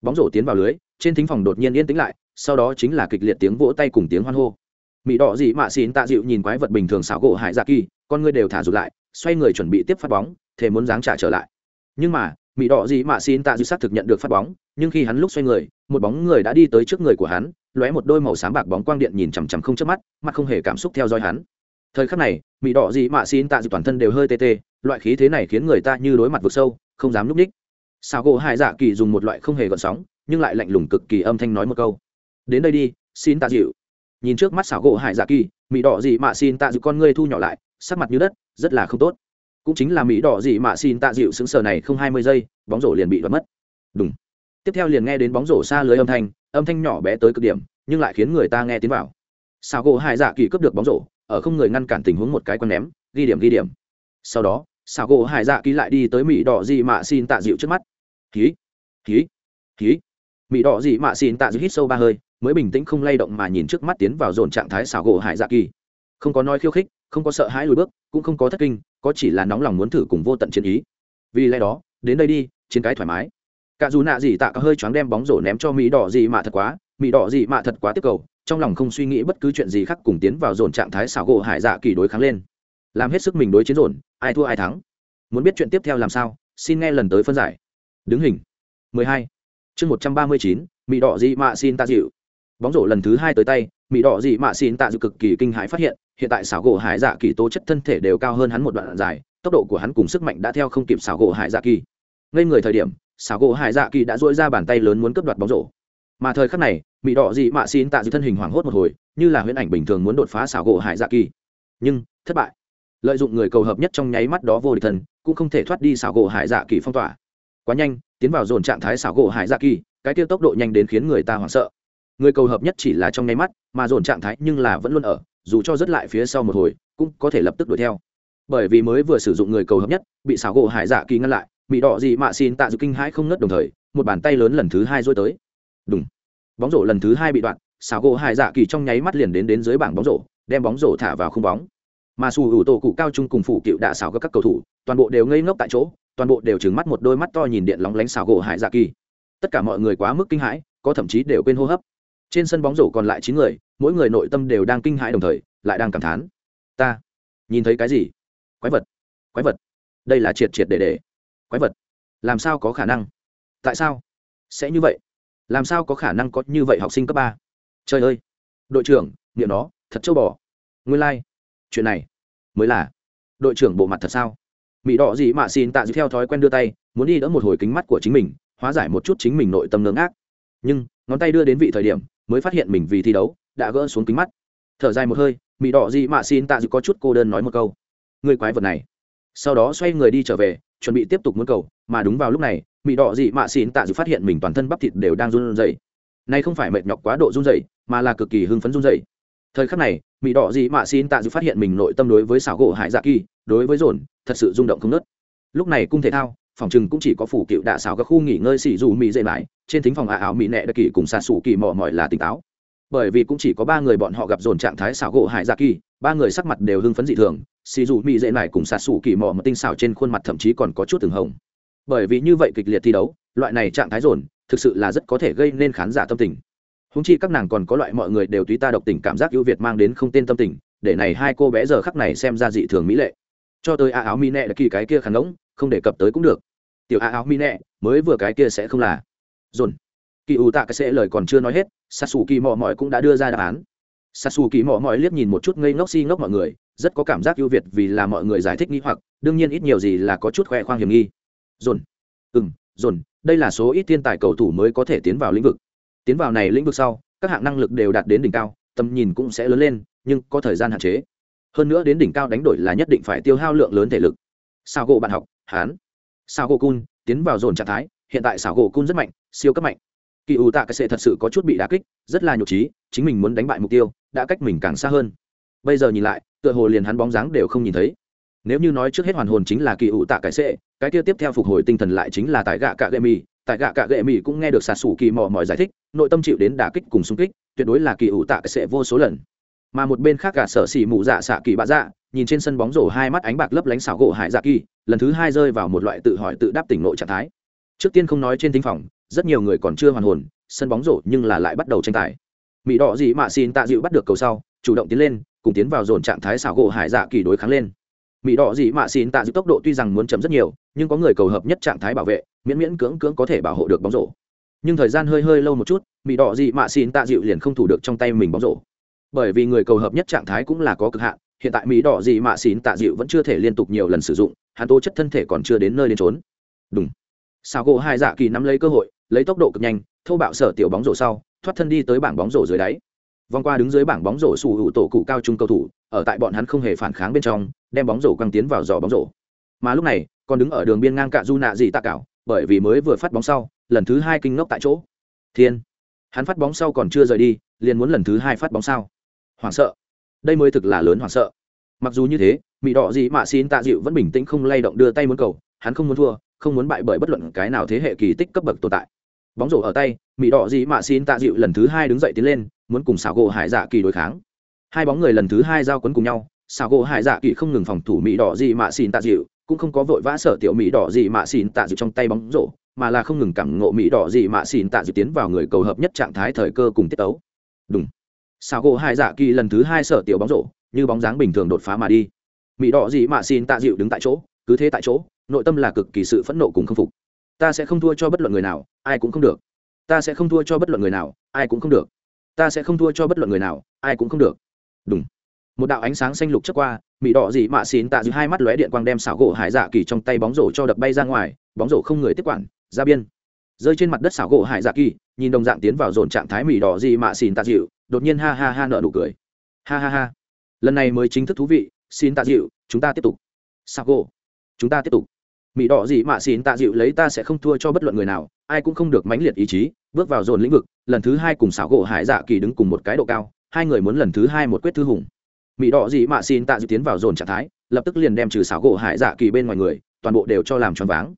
bóng rổ tiến vào lưới, trên thính phòng đột nhiên yên tĩnh lại, sau đó chính là kịch liệt tiếng vỗ tay cùng tiếng hoan hô. Mỹ đỏ dị mạ xin tạ dịu nhìn quái vật bình thường xảo gỗ hải dạ kỳ, con ngươi đều thả rụt lại, xoay người chuẩn bị tiếp phát bóng thế muốn dáng trả trở lại. Nhưng mà mỹ đỏ dị mạ xin tạ dịu xác thực nhận được phát bóng, nhưng khi hắn lúc xoay người, một bóng người đã đi tới trước người của hắn, lóe một đôi màu xám bạc bóng quang điện nhìn chằm chằm không chớp mắt mắt không hề cảm xúc theo dõi hắn. Thời khắc này mỹ đỏ dị mạ xin tạ dịu toàn thân đều hơi tê tê, loại khí thế này khiến người ta như đối mặt vực sâu, không dám núp ních sao gỗ hải dạ kỳ dùng một loại không hề gợn sóng, nhưng lại lạnh lùng cực kỳ âm thanh nói một câu. Đến đây đi, xin tạ dịu. Nhìn trước mắt xảo gỗ hải dạ kỳ mị đỏ gì mà xin tạ dịu con ngươi thu nhỏ lại, sắc mặt như đất, rất là không tốt. Cũng chính là mỹ đỏ dị mạ xin tạ dịu xứng sờ này không hai mươi giây, bóng rổ liền bị đoạt mất. Đúng tiếp theo liền nghe đến bóng rổ xa lưới âm thanh âm thanh nhỏ bé tới cực điểm, nhưng lại khiến người ta nghe tiến vào. Sao gỗ hải dạ kỳ cướp được bóng rổ, ở không người ngăn cản tình huống một cái con ném, ghi điểm ghi điểm. Sau đó sao gỗ hải dạ kỳ lại đi tới mỹ đỏ dị mạ xin tạ dịu trước mắt khí khí khí mỹ đỏ dị mạ xin tạ dịu hít sâu ba hơi, mới bình tĩnh không lay động mà nhìn trước mắt tiến vào dồn trạng thái xảo gỗ hải dạ kỳ. Không có nói khiêu khích, không có sợ hãi lùi bước, cũng không có thất kinh, có chỉ là nóng lòng muốn thử cùng vô tận chiến ý. Vì lẽ đó, đến đây đi, chiến cái thoải mái. Cả dù nạ gì tạ có hơi choáng đem bóng rổ ném cho mỹ đỏ gì mạ thật quá mỹ đỏ gì mạ thật quá tiếp cầu, trong lòng không suy nghĩ bất cứ chuyện gì khác cùng tiến vào dồn trạng thái xảo gỗ hải dạ kỳ đối kháng lên. Làm hết sức mình đối chiến dồn, ai thua ai thắng. Muốn biết chuyện tiếp theo làm sao, xin nghe lần tới phân giải đứng hình. 12. chương 139, mỹ đỏ gì mạ xin ta dịu. Bóng rổ lần thứ hai tới tay mỹ đỏ gì mạ xin tạ dịu cực kỳ kinh hãi phát hiện hiện tại xảo gỗ hải dạ kỳ tố chất thân thể đều cao hơn hắn một đoạn dài tốc độ của hắn cùng sức mạnh đã theo không kịp xảo gỗ hải dạ kỳ. Ngây người thời điểm xảo gỗ hải dạ kỳ đã dỗi ra bàn tay lớn muốn cướp đoạt bóng rổ. Mà thời khắc này mỹ đỏ dị mạ xin tạ dịu thân hình hoảng hốt một hồi như là huyễn ảnh bình thường muốn đột phá xảo gỗ hải dạ kỳ. Nhưng thất bại. Lợi dụng người cầu hợp nhất trong nháy mắt đó vô địch thần cũng không thể thoát đi xảo gỗ hải dạ kỳ phong tỏa quá nhanh, tiến vào dồn trạng thái xảo gỗ hải dạ kỳ, cái tiêu tốc độ nhanh đến khiến người ta hoảng sợ. Người cầu hợp nhất chỉ là trong nháy mắt, mà dồn trạng thái nhưng là vẫn luôn ở, dù cho rất lại phía sau một hồi, cũng có thể lập tức đuổi theo. Bởi vì mới vừa sử dụng người cầu hợp nhất, bị xảo gỗ hải dạ kỳ ngăn lại bị đỏ gì mạ xin tạ dự kinh hãi không ngất đồng thời, một bàn tay lớn lần thứ hai dối tới. Đúng bóng rổ lần thứ hai bị đoạn, xảo gỗ hải dạ kỳ trong nháy mắt liền đến đến dưới bảng bóng rổ, đem bóng rổ thả vào không bóng. Mà xù hữu tổ cụ cao trung cùng phủ cựu đạ xảo các cầu thủ, toàn bộ đều ngây ngốc tại chỗ toàn bộ đều trừng mắt một đôi mắt to nhìn điện lóng lánh xào gỗ hải dạ kỳ. Tất cả mọi người quá mức kinh hãi, có thậm chí đều quên hô hấp. Trên sân bóng rổ còn lại chín người, mỗi người nội tâm đều đang kinh hãi đồng thời, lại đang cảm thán. Ta, nhìn thấy cái gì? Quái vật quái vật. Đây là triệt triệt để để. Quái vật. Làm sao có khả năng? Tại sao? Sẽ như vậy. Làm sao có khả năng có như vậy học sinh cấp ba? Trời ơi! Đội trưởng, niệm nó, thật châu bò. Nguyên lai、like. chuyện này mới là. Đội trưởng bộ mặt thật sao? Mỹ đỏ gì mà xin tạ dịu theo thói quen đưa tay, muốn đi đỡ một hồi kính mắt của chính mình, hóa giải một chút chính mình nội tâm ngưỡng ác. Nhưng, ngón tay đưa đến vị thời điểm, mới phát hiện mình vì thi đấu, đã gỡ xuống kính mắt. Thở dài một hơi mỹ đỏ gì mà xin tạ dịu có chút cô đơn nói một câu. Người quái vật này. Sau đó xoay người đi trở về, chuẩn bị tiếp tục muốn cầu, mà đúng vào lúc này mỹ đỏ dị mạ xin tạ dịu phát hiện mình toàn thân bắp thịt đều đang run rẩy. Nay không phải mệt nhọc quá độ run rẩy, mà là cực kỳ hưng phấn run rẩy. Thời khắc này mỹ đỏ dị mạ xin tạ dự phát hiện mình nội tâm đối với xảo gỗ hải dạ kỳ, đối với dồn, thật sự rung động không nớt. Lúc này cung thể thao, phòng chừng cũng chỉ có phủ cựu đạ xảo các khu nghỉ ngơi xỉ dù mỹ dậy mãi trên thính phòng ả áo mỹ nẹ đặc kỳ cùng xà xù kỳ mò mỏi là tỉnh táo. Bởi vì cũng chỉ có ba người bọn họ gặp dồn trạng thái xảo gỗ hải dạ kỳ, ba người sắc mặt đều hưng phấn dị thường xì dù mỹ dễ này cùng xà xù kỳ mò một tinh xảo trên khuôn mặt thậm chí còn có chút từng hồng. Bởi vì như vậy kịch liệt thi đấu, loại này trạng thái dồn, thực sự là rất có thể gây nên khán giả tâm tình húng chi các nàng còn có loại mọi người đều túy ta độc tình cảm giác ưu việt mang đến không tên tâm tình, để này hai cô bé giờ khắc này xem ra dị thường mỹ lệ. Cho tới a áo mi nẹ là kỳ cái kia khán ngỗng không đề cập tới cũng được. Tiểu a áo mi nẹ, mới vừa cái kia sẽ không là. Dồn. Kỳ ủ tạ cái sẽ lời còn chưa nói hết s a s u kỳ mò mọi cũng đã đưa ra đáp án. S a s u kỳ mò mọi liếc nhìn một chút ngây ngốc si ngốc mọi người, rất có cảm giác ưu việt vì là mọi người giải thích nghi hoặc, đương nhiên ít nhiều gì là có chút khoe khoang hiểm nghi. Dồn. Ừ m dồn, đây là số ít thiên tài cầu thủ mới có thể tiến vào lĩnh vực tiến vào này lĩnh vực sau, các hạng năng lực đều đạt đến đỉnh cao, tầm nhìn cũng sẽ lớn lên, nhưng có thời gian hạn chế. Hơn nữa đến đỉnh cao đánh đổi là nhất định phải tiêu hao lượng lớn thể lực. Sao gỗ bạn học, hán. Sao gỗ cun, tiến vào dồn trạng thái, hiện tại sao gỗ cun rất mạnh, siêu cấp mạnh. Kỳ ủ tạ cái sệ thật sự có chút bị đá kích, rất là nhục trí, chính mình muốn đánh bại mục tiêu, đã cách mình càng xa hơn. Bây giờ nhìn lại, tựa hồ liền hắn bóng dáng đều không nhìn thấy. Nếu như nói trước hết hoàn hồn chính là kỳ ủ tạ cái sệ, cái kia tiếp theo phục hồi tinh thần lại chính là tại gạ cạ gậy mì tại gạ cạ gệ mỹ cũng nghe được xà xù kỳ mò mỏi giải thích, nội tâm chịu đến đả kích cùng xung kích, tuyệt đối là kỳ ủ tạ cái vô số lần. Mà một bên khác cả sở xỉ mù dạ xạ kỳ bạ dạ nhìn trên sân bóng rổ hai mắt ánh bạc lấp lánh xảo gỗ hải dạ kỳ, lần thứ hai rơi vào một loại tự hỏi tự đáp tỉnh nội trạng thái. Trước tiên không nói trên thính phòng, rất nhiều người còn chưa hoàn hồn, sân bóng rổ nhưng là lại bắt đầu tranh tài. Mỹ đỏ dị mạ xin tạ dịu bắt được cầu sau, chủ động tiến lên, cùng tiến vào dồn trạng thái xảo gỗ hải dạ kỳ đối kháng lên mỹ đỏ dị mạ xin tạ giữ tốc độ tuy rằng muốn chấm rất nhiều, nhưng có người cầu hợp nhất trạng thái bảo vệ, miễn miễn cưỡng cưỡng có thể bảo hộ được bóng rổ. Nhưng thời gian hơi hơi lâu một chút mỹ đỏ dị mạ xin tạ dịu liền không thủ được trong tay mình bóng rổ. Bởi vì người cầu hợp nhất trạng thái cũng là có cực hạn, hiện tại mỹ đỏ dị mạ xin tạ dịu vẫn chưa thể liên tục nhiều lần sử dụng, hắn tố chất thân thể còn chưa đến nơi đến trốn đúng sao gỗ hai dạ kỳ nắm lấy cơ hội, lấy tốc độ cực nhanh thâu bạo sở tiểu bóng rổ sau, thoát thân đi tới bảng bóng rổ dưới đáy. Vòng qua đứng dưới bảng bóng rổ sủ hữu tổ cụ cao trung cầu thủ, ở tại bọn hắn không hề phản kháng bên trong đem bóng rổ quăng tiến vào giỏ bóng rổ. Mà lúc này, còn đứng ở đường biên ngang cạ du nạ gì tạ cảo, bởi vì mới vừa phát bóng sau, lần thứ hai kinh ngốc tại chỗ. Thiên! Hắn phát bóng sau còn chưa rời đi, liền muốn lần thứ hai phát bóng sau. Hoảng sợ. Đây mới thực là lớn hoảng sợ. Mặc dù như thế mỹ đỏ gì mà xin tạ dịu vẫn bình tĩnh không lay động đưa tay muốn cầu, hắn không muốn thua, không muốn bại bởi bất luận cái nào thế hệ kỳ tích cấp bậc tồn tại. Bóng rổ ở tay mỹ đỏ gì mà xin tạ dịu lần thứ hai đứng dậy tiến lên, muốn cùng xảo gỗ hải dạ kỳ đối kháng. Hai bóng người lần thứ hai giao quấn cùng nhau xảo gỗ hải dạ kỳ không ngừng phòng thủ mỹ đỏ gì mà xin tạ dịu, cũng không có vội vã sở tiểu mỹ đỏ gì mà xin tạ dịu trong tay bóng rổ, mà là không ngừng cảm ngộ mỹ đỏ gì mà xin tạ dịu tiến vào người cầu hợp nhất trạng thái thời cơ cùng tiết tấu. Đúng xảo gỗ hải dạ kỳ lần thứ hai sở tiểu bóng rổ, như bóng dáng bình thường đột phá mà đi. Mỹ đỏ gì mà xin tạ dịu đứng tại chỗ, cứ thế tại chỗ, nội tâm là cực kỳ sự phẫn nộ cùng khâm phục. Ta sẽ không thua cho bất luận người nào, ai cũng không được. Ta sẽ không thua cho bất luận người nào, ai cũng không được. Ta sẽ không thua cho bất luận người nào, ai cũng không được. Đúng một đạo ánh sáng xanh lục trước qua mỹ đỏ dị mạ xín tạ giữ hai mắt lóe điện quang đem xảo gỗ hải dạ kỳ trong tay bóng rổ cho đập bay ra ngoài, bóng rổ không người tiếp quản, ra biên. Rơi trên mặt đất xảo gỗ hải dạ kỳ, nhìn đồng dạng tiến vào dồn trạng thái mỹ đỏ dị mạ xín tạ dịu, đột nhiên ha ha ha nợ nụ cười. Ha ha ha. Lần này mới chính thức thú vị xin tạ dịu, chúng ta tiếp tục. Xảo gỗ. Chúng ta tiếp tục. Mỹ đỏ dị mạ xín tạ dịu lấy ta sẽ không thua cho bất luận người nào, ai cũng không được mãnh liệt ý chí, bước vào dồn lĩnh vực, lần thứ hai cùng xảo gỗ hải dạ kỳ đứng cùng một cái độ cao, hai người muốn lần thứ hai một quyết thư hùng mỹ đỏ dị mạ xin tạ dự tiến vào dồn trạng thái, lập tức liền đem trừ xảo gỗ hải dạ kỳ bên ngoài người, toàn bộ đều cho làm choáng váng.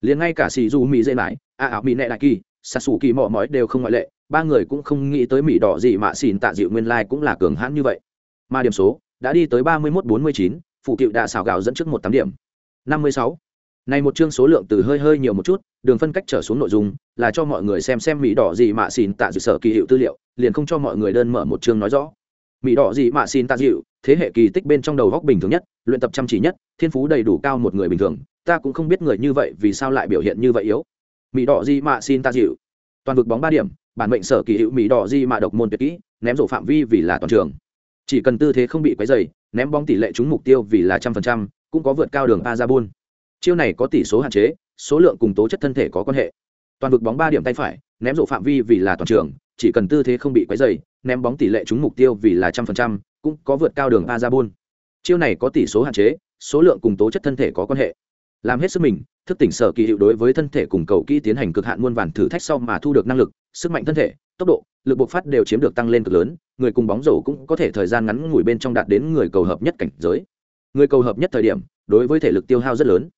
Liền ngay cả xì du mỹ dễ mãi, a ảo mỹ nệ đại kỳ xà xù kỳ mò mói đều không ngoại lệ, ba người cũng không nghĩ tới mỹ đỏ dị mạ xin tạ dịu nguyên lai cũng là cường hãn như vậy. Mà điểm số, đã đi tới ba mươi mốt bốn mươi chín, phụ cựu đã xào gạo dẫn trước một tám điểm. năm mươi sáu. Này một chương số lượng từ hơi hơi nhiều một chút, đường phân cách trở xuống nội dung, là cho mọi người xem xem mỹ đỏ gì mạ xin tạ dự sở kỳ hiệu tư liệu, liền không cho mọi người đơn mở một chương nói rõ mỹ đỏ gì mạ xin ta dịu, thế hệ kỳ tích bên trong đầu góc bình thường nhất, luyện tập chăm chỉ nhất, thiên phú đầy đủ cao một người bình thường, ta cũng không biết người như vậy vì sao lại biểu hiện như vậy yếu. Mỹ đỏ gì mạ xin ta dịu. Toàn vực bóng ba điểm, bản mệnh sở kỳ hiệu mỹ đỏ gì mạ độc môn tuyệt kỹ, ném rổ phạm vi vì là toàn trường. Chỉ cần tư thế không bị quấy dày ném bóng tỷ lệ trúng mục tiêu vì là trăm phần trăm, cũng có vượt cao đường pa ra buôn chiêu này có tỷ số hạn chế, số lượng cùng tố chất thân thể có quan hệ. Toàn vực bóng ba điểm tay phải, ném rổ phạm vi vì là toàn trường chỉ cần tư thế không bị quấy dày ném bóng tỷ lệ trúng mục tiêu vì là trăm phần trăm, cũng có vượt cao đường a ra bôn chiêu này có tỷ số hạn chế, số lượng cùng tố chất thân thể có quan hệ. Làm hết sức mình, thức tỉnh sở kỳ hiệu đối với thân thể cùng cầu kỹ tiến hành cực hạn muôn vàn thử thách sau mà thu được năng lực, sức mạnh thân thể, tốc độ, lực bộc phát đều chiếm được tăng lên cực lớn, người cùng bóng rổ cũng có thể thời gian ngắn ngủi bên trong đạt đến người cầu hợp nhất cảnh giới. Người cầu hợp nhất thời điểm, đối với thể lực tiêu hao rất lớn.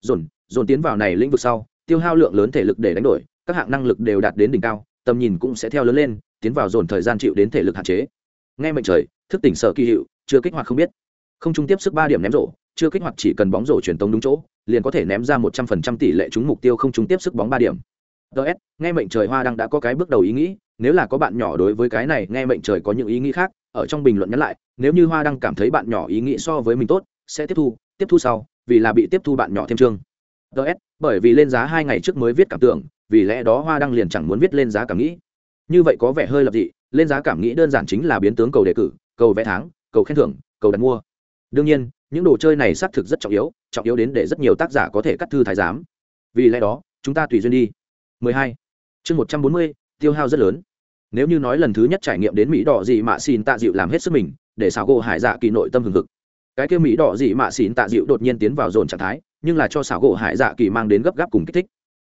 Dồn dồn tiến vào này lĩnh vực sau, tiêu hao lượng lớn thể lực để đánh đổi, các hạng năng lực đều đạt đến đỉnh cao tầm nhìn cũng sẽ theo lớn lên, tiến vào dồn thời gian chịu đến thể lực hạn chế. Nghe mệnh trời, thức tỉnh sở kỳ hiệu, chưa kích hoạt không biết. Không trung tiếp sức ba điểm ném rổ, chưa kích hoạt chỉ cần bóng rổ truyền tống đúng chỗ, liền có thể ném ra một trăm phần trăm tỷ lệ trúng mục tiêu không trung tiếp sức bóng ba điểm. Ts nghe mệnh trời hoa đang đã có cái bước đầu ý nghĩ, nếu là có bạn nhỏ đối với cái này, nghe mệnh trời có những ý nghĩ khác, ở trong bình luận nhắn lại, nếu như hoa đang cảm thấy bạn nhỏ ý nghĩ so với mình tốt, sẽ tiếp thu tiếp thu sau, vì là bị tiếp thu bạn nhỏ thêm chương. Ts bởi vì lên giá hai ngày trước mới viết cảm tưởng vì lẽ đó hoa đăng liền chẳng muốn viết lên giá cảm nghĩ. Như vậy có vẻ hơi lập dị lên giá cảm nghĩ đơn giản chính là biến tướng cầu đề cử cầu vẽ tháng cầu khen thưởng cầu đặt mua. Đương nhiên những đồ chơi này xác thực rất trọng yếu trọng yếu đến để rất nhiều tác giả có thể cắt thư thái giám. Vì lẽ đó chúng ta tùy duyên đi. 12. chương 140, tiêu hao rất lớn. Nếu như nói lần thứ nhất trải nghiệm đến mỹ đỏ gì mà xin tạ dịu làm hết sức mình để xào gỗ hải dạ kỳ nội tâm hừng hực. Cái kia mỹ đỏ dị mạ xin tạ dịu đột nhiên tiến vào dồn trạng thái nhưng là cho xảo gỗ hải dạ kỳ mang đến gấp gáp cùng kích thích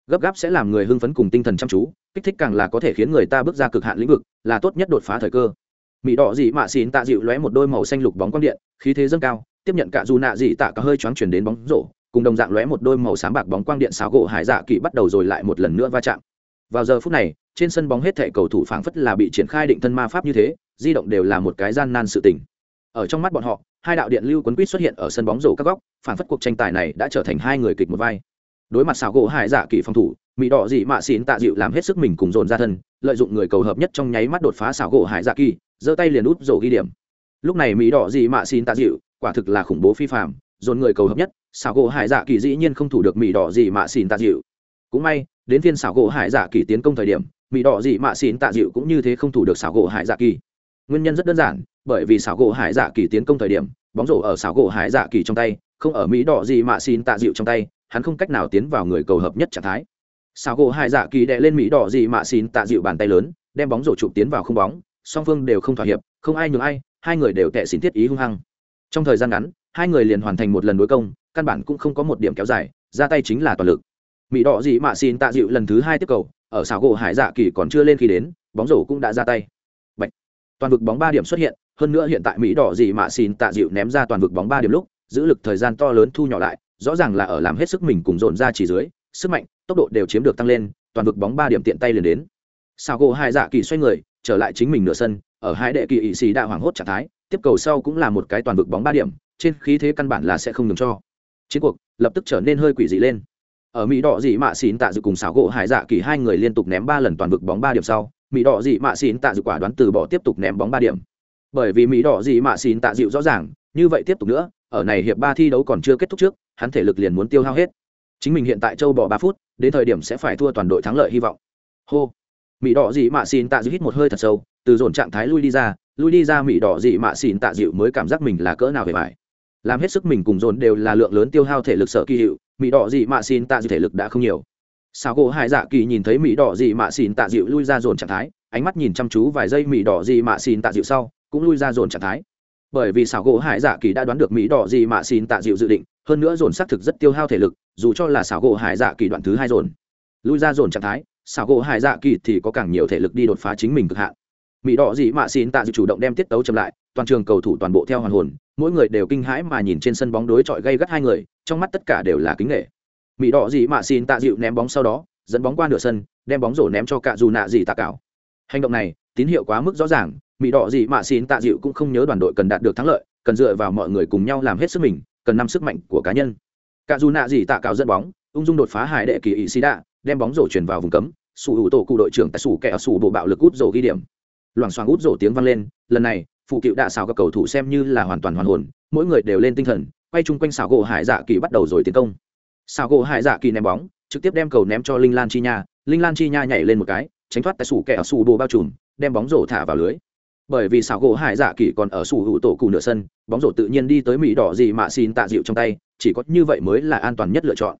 gấp gáp sẽ làm người hưng phấn cùng tinh thần chăm chú, kích thích càng là có thể khiến người ta bước ra cực hạn lĩnh vực, là tốt nhất đột phá thời cơ. Mỹ đỏ dị mạ xỉn tạ dịu lóe một đôi màu xanh lục bóng quang điện, khí thế dâng cao, tiếp nhận cả dù nạ dị tạ cả hơi choáng chuyển đến bóng rổ, cùng đồng dạng lóe một đôi màu sáng bạc bóng quang điện xáo gỗ hải dạ kỳ bắt đầu rồi lại một lần nữa va chạm. Vào giờ phút này, trên sân bóng hết thệ cầu thủ phảng phất là bị triển khai định thân ma pháp như thế, di động đều là một cái gian nan sự tình. Ở trong mắt bọn họ, hai đạo điện lưu quấn quýt xuất hiện ở sân bóng rổ các góc phản phất cuộc tranh tài này đã trở thành hai người kịch một vai đối mặt xảo gỗ hải dạ kỳ phòng thủ mỹ đỏ dị mạ xỉn tạ dịu làm hết sức mình cùng dồn ra thân, lợi dụng người cầu hợp nhất trong nháy mắt đột phá xảo gỗ hải dạ kỳ, giơ tay liền út rổ ghi điểm. Lúc này mỹ đỏ dị mạ xỉn tạ dịu, quả thực là khủng bố phi phạm dồn người cầu hợp nhất, xảo gỗ hải dạ kỳ dĩ nhiên không thủ được mỹ đỏ dị mạ xỉn tạ dịu. Cũng may, đến phiên xảo gỗ hải dạ kỳ tiến công thời điểm mỹ đỏ dị mạ xỉn tạ dịu cũng như thế không thủ được xảo gỗ hải dạ kỳ. Nguyên nhân rất đơn giản, bởi vì xảo gỗ hải dạ kỳ tiến công thời điểm, bóng rổ ở xảo gỗ hải dạ kỳ trong tay, không ở mỹ đỏ dị mạ xin tạ dịu trong tay hắn không cách nào tiến vào người cầu hợp nhất trạng thái. Xảo gỗ hải dạ kỳ đệ lên mỹ đỏ gì mà xin tạ dịu bàn tay lớn, đem bóng rổ chụp tiến vào không bóng, song phương đều không thỏa hiệp, không ai nhường ai, hai người đều tệ xin thiết ý hung hăng. Trong thời gian ngắn, hai người liền hoàn thành một lần đối công, căn bản cũng không có một điểm kéo dài, ra tay chính là toàn lực. Mỹ đỏ dị mạ xin tạ dịu lần thứ hai tiếp cầu, ở xảo gỗ hải dạ kỳ còn chưa lên khi đến, bóng rổ cũng đã ra tay. Bạch. toàn vực bóng ba điểm xuất hiện, hơn nữa hiện tại mỹ đỏ dị mạ xin tạ dịu ném ra toàn vực bóng ba điểm lúc, giữ lực thời gian to lớn thu nhỏ lại rõ ràng là ở làm hết sức mình cùng dồn ra chỉ dưới, sức mạnh, tốc độ đều chiếm được tăng lên, toàn vực bóng ba điểm tiện tay liền đến. Sao gỗ hải dạ kỳ xoay người, trở lại chính mình nửa sân, ở hai đệ kỳ ỵ xì đã hoảng hốt trạng thái, tiếp cầu sau cũng là một cái toàn vực bóng ba điểm, trên khí thế căn bản là sẽ không ngừng cho. Chiến cuộc lập tức trở nên hơi quỷ dị lên. Ở mỹ đỏ dị mạ xín tạ dự cùng xảo gỗ hải dạ kỳ hai người liên tục ném ba lần toàn vực bóng ba điểm sau, mỹ đỏ dị mạ xín tạ dự quả đoán từ bỏ tiếp tục ném bóng ba điểm. Bởi vì mỹ đỏ dị mạ xín tạ dịu rõ ràng, như vậy tiếp tục nữa ở này hiệp ba thi đấu còn chưa kết thúc trước, hắn thể lực liền muốn tiêu hao hết. Chính mình hiện tại châu bỏ ba phút, đến thời điểm sẽ phải thua toàn đội thắng lợi hy vọng. Hô. Mỹ đỏ dị mạ xin tạ dịu hít một hơi thật sâu, từ dồn trạng thái lui đi ra, lui đi ra mỹ đỏ dị mạ xin tạ dịu mới cảm giác mình là cỡ nào về mải làm hết sức mình cùng dồn đều là lượng lớn tiêu hao thể lực sở kỳ hiệu, mỹ đỏ dị mạ xin tạ dịu thể lực đã không nhiều. Sao gỗ hải dạ kỳ nhìn thấy mỹ đỏ dị mạ xin tạ dịu lui ra dồn trạng thái, ánh mắt nhìn chăm chú vài giây mỹ đỏ dị mạ xin tạ dịu sau, cũng lui ra dồn trạng thái bởi vì xảo gỗ hải dạ kỳ đã đoán được mỹ đỏ gì mạ xin tạ dịu dự định, hơn nữa dồn xác thực rất tiêu hao thể lực, dù cho là xảo gỗ hải dạ kỳ đoạn thứ hai dồn. Lui ra dồn trạng thái, xảo gỗ hải dạ kỳ thì có càng nhiều thể lực đi đột phá chính mình cực hạn. Mỹ đỏ gì mạ xin tạ dịu chủ động đem tiết tấu chậm lại, toàn trường cầu thủ toàn bộ theo hoàn hồn, mỗi người đều kinh hãi mà nhìn trên sân bóng đối chọi gây gắt hai người, trong mắt tất cả đều là kính nghệ mỹ đỏ gì mạ xin tạ dịu ném bóng sau đó, dẫn bóng qua nửa sân, đem bóng rổ ném cho cả dù nạ gì tạ cảo. Hành động này tín hiệu quá mức rõ ràng mỹ đỏ gì mạ xin tạ dịu cũng không nhớ đoàn đội cần đạt được thắng lợi, cần dựa vào mọi người cùng nhau làm hết sức mình, cần năm sức mạnh của cá nhân. Cả dù nạ gì tạ cào dẫn bóng, ung dung đột phá hải đệ kỳ ỵ xí đạ đem bóng rổ chuyển vào vùng cấm, sủ hữu tổ cụ đội trưởng tại sủ kẻ sủ bộ bạo lực út rổ ghi điểm. Loảng xoảng út rổ tiếng vang lên, lần này, phụ cựu đạ xào các cầu thủ xem như là hoàn toàn hoàn hồn, mỗi người đều lên tinh thần, quay chung quanh xào gỗ hải dạ kỳ bắt đầu rồi tiến công. Xào gỗ hải dạ kỳ ném bóng, trực tiếp đem cầu ném cho linh lan chi nha, linh lan chi nha nhảy lên một cái tránh thoát tại sủ kẻ ở sủ bồ bao trùm, đem bóng rổ thả vào lưới. Bởi vì xảo gỗ hải dạ kỳ còn ở sủ hữu tổ cụ nửa sân, bóng rổ tự nhiên đi tới mỹ đỏ gì mà xin tạ dịu trong tay, chỉ có như vậy mới là an toàn nhất lựa chọn.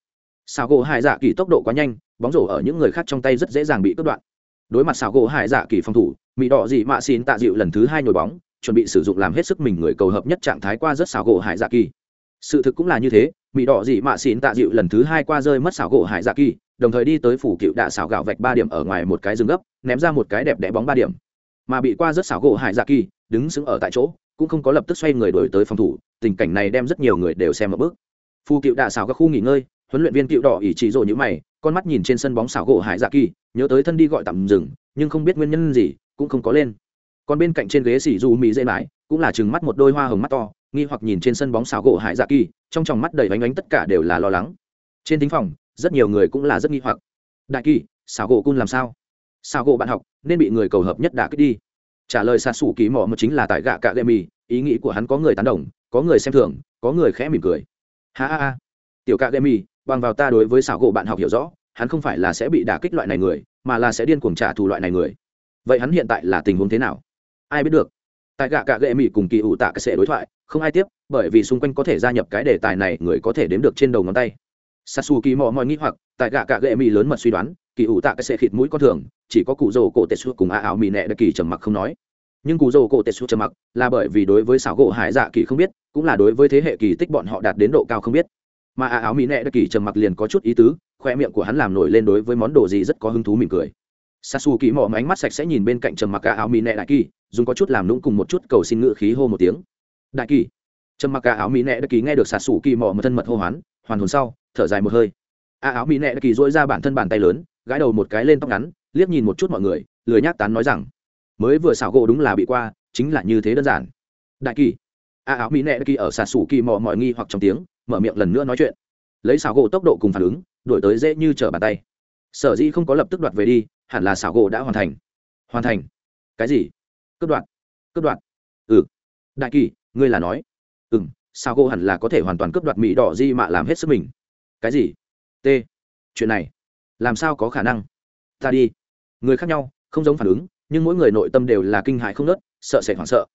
Xảo gỗ hải dạ kỳ tốc độ quá nhanh, bóng rổ ở những người khác trong tay rất dễ dàng bị cướp đoạn. Đối mặt xảo gỗ hải dạ kỳ phòng thủ, mỹ đỏ gì mà xin tạ dịu lần thứ hai nhồi bóng, chuẩn bị sử dụng làm hết sức mình người cầu hợp nhất trạng thái qua rất xảo gỗ hải dạ kỳ. Sự thực cũng là như thế, mỹ đỏ gì mà xin tạ dịu lần thứ hai qua rơi mất xảo gỗ hải dạ kỳ đồng thời đi tới phủ cựu đạ xảo gạo vạch ba điểm ở ngoài một cái rừng gấp, ném ra một cái đẹp đẽ bóng ba điểm. Mà bị qua rất xảo gỗ hải dạ kỳ, đứng sững ở tại chỗ, cũng không có lập tức xoay người đổi tới phòng thủ, tình cảnh này đem rất nhiều người đều xem ở bước. Phù cựu đạ xảo các khu nghỉ ngơi, huấn luyện viên cựu đỏ ỷ chỉ rồ như mày, con mắt nhìn trên sân bóng xảo gỗ hải dạ kỳ, nhớ tới thân đi gọi tạm dừng, nhưng không biết nguyên nhân gì, cũng không có lên. Còn bên cạnh trên ghế xỉ du mỹ dễ mãi, cũng là chừng mắt một đôi hoa hồng mắt to, nghi hoặc nhìn trên sân bóng xảo gỗ hải dạ kỳ, trong tròng mắt đầy vánh ánh tất cả đều là lo lắng. Trên thính phòng rất nhiều người cũng là rất nghi hoặc. Đại kỳ xảo gỗ cun làm sao? Xảo gỗ bạn học, nên bị người cầu hợp nhất đả kích đi. Trả lời xa xù ký mỏ một chính là tại gạ cạ lệ mì ý nghĩ của hắn có người tán đồng, có người xem thường, có người khẽ mỉm cười. Ha ha ha. Tiểu cạ lệ mì bằng vào ta đối với xảo gỗ bạn học hiểu rõ, hắn không phải là sẽ bị đả kích loại này người, mà là sẽ điên cuồng trả thù loại này người. Vậy hắn hiện tại là tình huống thế nào? Ai biết được. Tại gạ cạ gệ mỹ cùng kỳ ủ tạ cái sệ đối thoại, không ai tiếp, bởi vì xung quanh có thể gia nhập cái đề tài này, người có thể đếm được trên đầu ngón tay sasu kỳ mò mọi nghĩ hoặc, tại gạ cạ gệ mỹ lớn mật suy đoán, kỳ ủ tạ cái sẽ khịt mũi con thường, chỉ có cụ rồ cổ tệ xu cùng a áo mỹ nẹ đặc kỳ trầm mặc không nói. Nhưng cụ rồ cổ tệ xu trầm mặc là bởi vì đối với xảo gỗ hải dạ kỳ không biết, cũng là đối với thế hệ kỳ tích bọn họ đạt đến độ cao không biết. Mà a áo mỹ nẹ đặc kỳ trầm mặc liền có chút ý tứ, khoe miệng của hắn làm nổi lên đối với món đồ gì rất có hứng thú mỉm cười. Sasu kỳ mò ánh mắt sạch sẽ nhìn bên cạnh trầm mặc a áo mỹ nẹ đại kỳ, dùng có chút làm nũng cùng một chút cầu xin ngự khí hô một tiếng. Đại kỳ, trầm mặc cả áo mỹ nẹ đại kỳ nghe được xà xù kỳ mò một thân mật hô hoán hoàn hồn sau, thở dài một hơi. A áo mỹ nệ kỳ dỗi ra bản thân bàn tay lớn, gãi đầu một cái lên tóc ngắn, liếc nhìn một chút mọi người, lười nhác tán nói rằng, mới vừa xảo gỗ đúng là bị qua, chính là như thế đơn giản. Đại kỳ. A áo mỹ nệ kỳ ở xà xù kỳ mò mọi nghi hoặc trong tiếng, mở miệng lần nữa nói chuyện. Lấy xảo gỗ tốc độ cùng phản ứng, đổi tới dễ như trở bàn tay. Sở dĩ không có lập tức đoạt về đi, hẳn là xảo gỗ đã hoàn thành. Hoàn thành. Cái gì? Cướp đoạn cướp đoạn ừ. Đại kỳ, ngươi là nói. Ừ m sao cô hẳn là có thể hoàn toàn cướp đoạt mỹ đỏ di mạ làm hết sức mình? Cái gì? T. Chuyện này làm sao có khả năng? Ta đi. Người khác nhau không giống phản ứng nhưng mỗi người nội tâm đều là kinh hại không nớt sợ sệt hoảng sợ.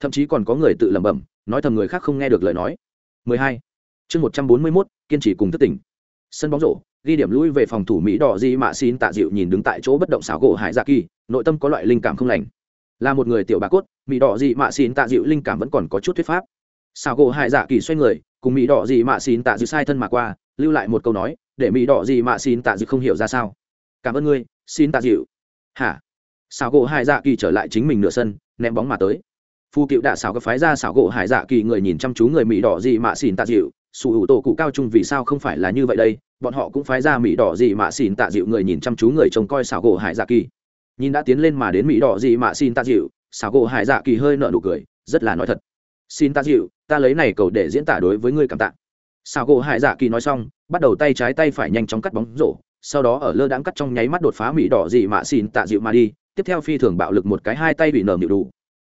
Thậm chí còn có người tự lẩm bẩm nói thầm người khác không nghe được lời nói. 12. chương 141, kiên trì cùng thức tỉnh. Sân bóng rổ ghi điểm lui về phòng thủ mỹ đỏ di mạ xin tạ dịu nhìn đứng tại chỗ bất động xảo gỗ hải dạ kỳ nội tâm có loại linh cảm không lành. Là một người tiểu bà cốt mỹ đỏ dị mạ xin tạ dịu linh cảm vẫn còn có chút thuyết pháp xảo gỗ hải dạ kỳ xoay người, cùng mỹ đỏ gì mạ xin tạ dư sai thân mà qua, lưu lại một câu nói, để mỹ đỏ gì mạ xin tạ dư không hiểu ra sao. Cảm ơn ngươi xin tạ dịu. Hả? Xảo gỗ hải dạ kỳ trở lại chính mình nửa sân, ném bóng mà tới. Phu cựu đạ xảo các phái ra xảo gỗ hải dạ kỳ người nhìn chăm chú người mỹ đỏ gì mạ xin tạ dịu. Sủ hữu tổ cụ cao trung vì sao không phải là như vậy đây? Bọn họ cũng phái ra mỹ đỏ gì mạ xin tạ dịu người nhìn chăm chú người trông coi xảo gỗ hải dạ kỳ. Nhìn đã tiến lên mà đến mỹ đỏ gì mạ xin tạ dịu, xảo gỗ hải dạ kỳ hơi nợ nụ cười, rất là nói thật xin ta dịu, ta lấy này cầu để diễn tả đối với ngươi cảm tạ. Xảo gỗ hải dạ kỳ nói xong, bắt đầu tay trái tay phải nhanh chóng cắt bóng rổ, sau đó ở lơ đãng cắt trong nháy mắt đột phá mỹ đỏ dị mạ xin tạ dịu mà đi, tiếp theo phi thường bạo lực một cái hai tay bị nở nhịu đủ.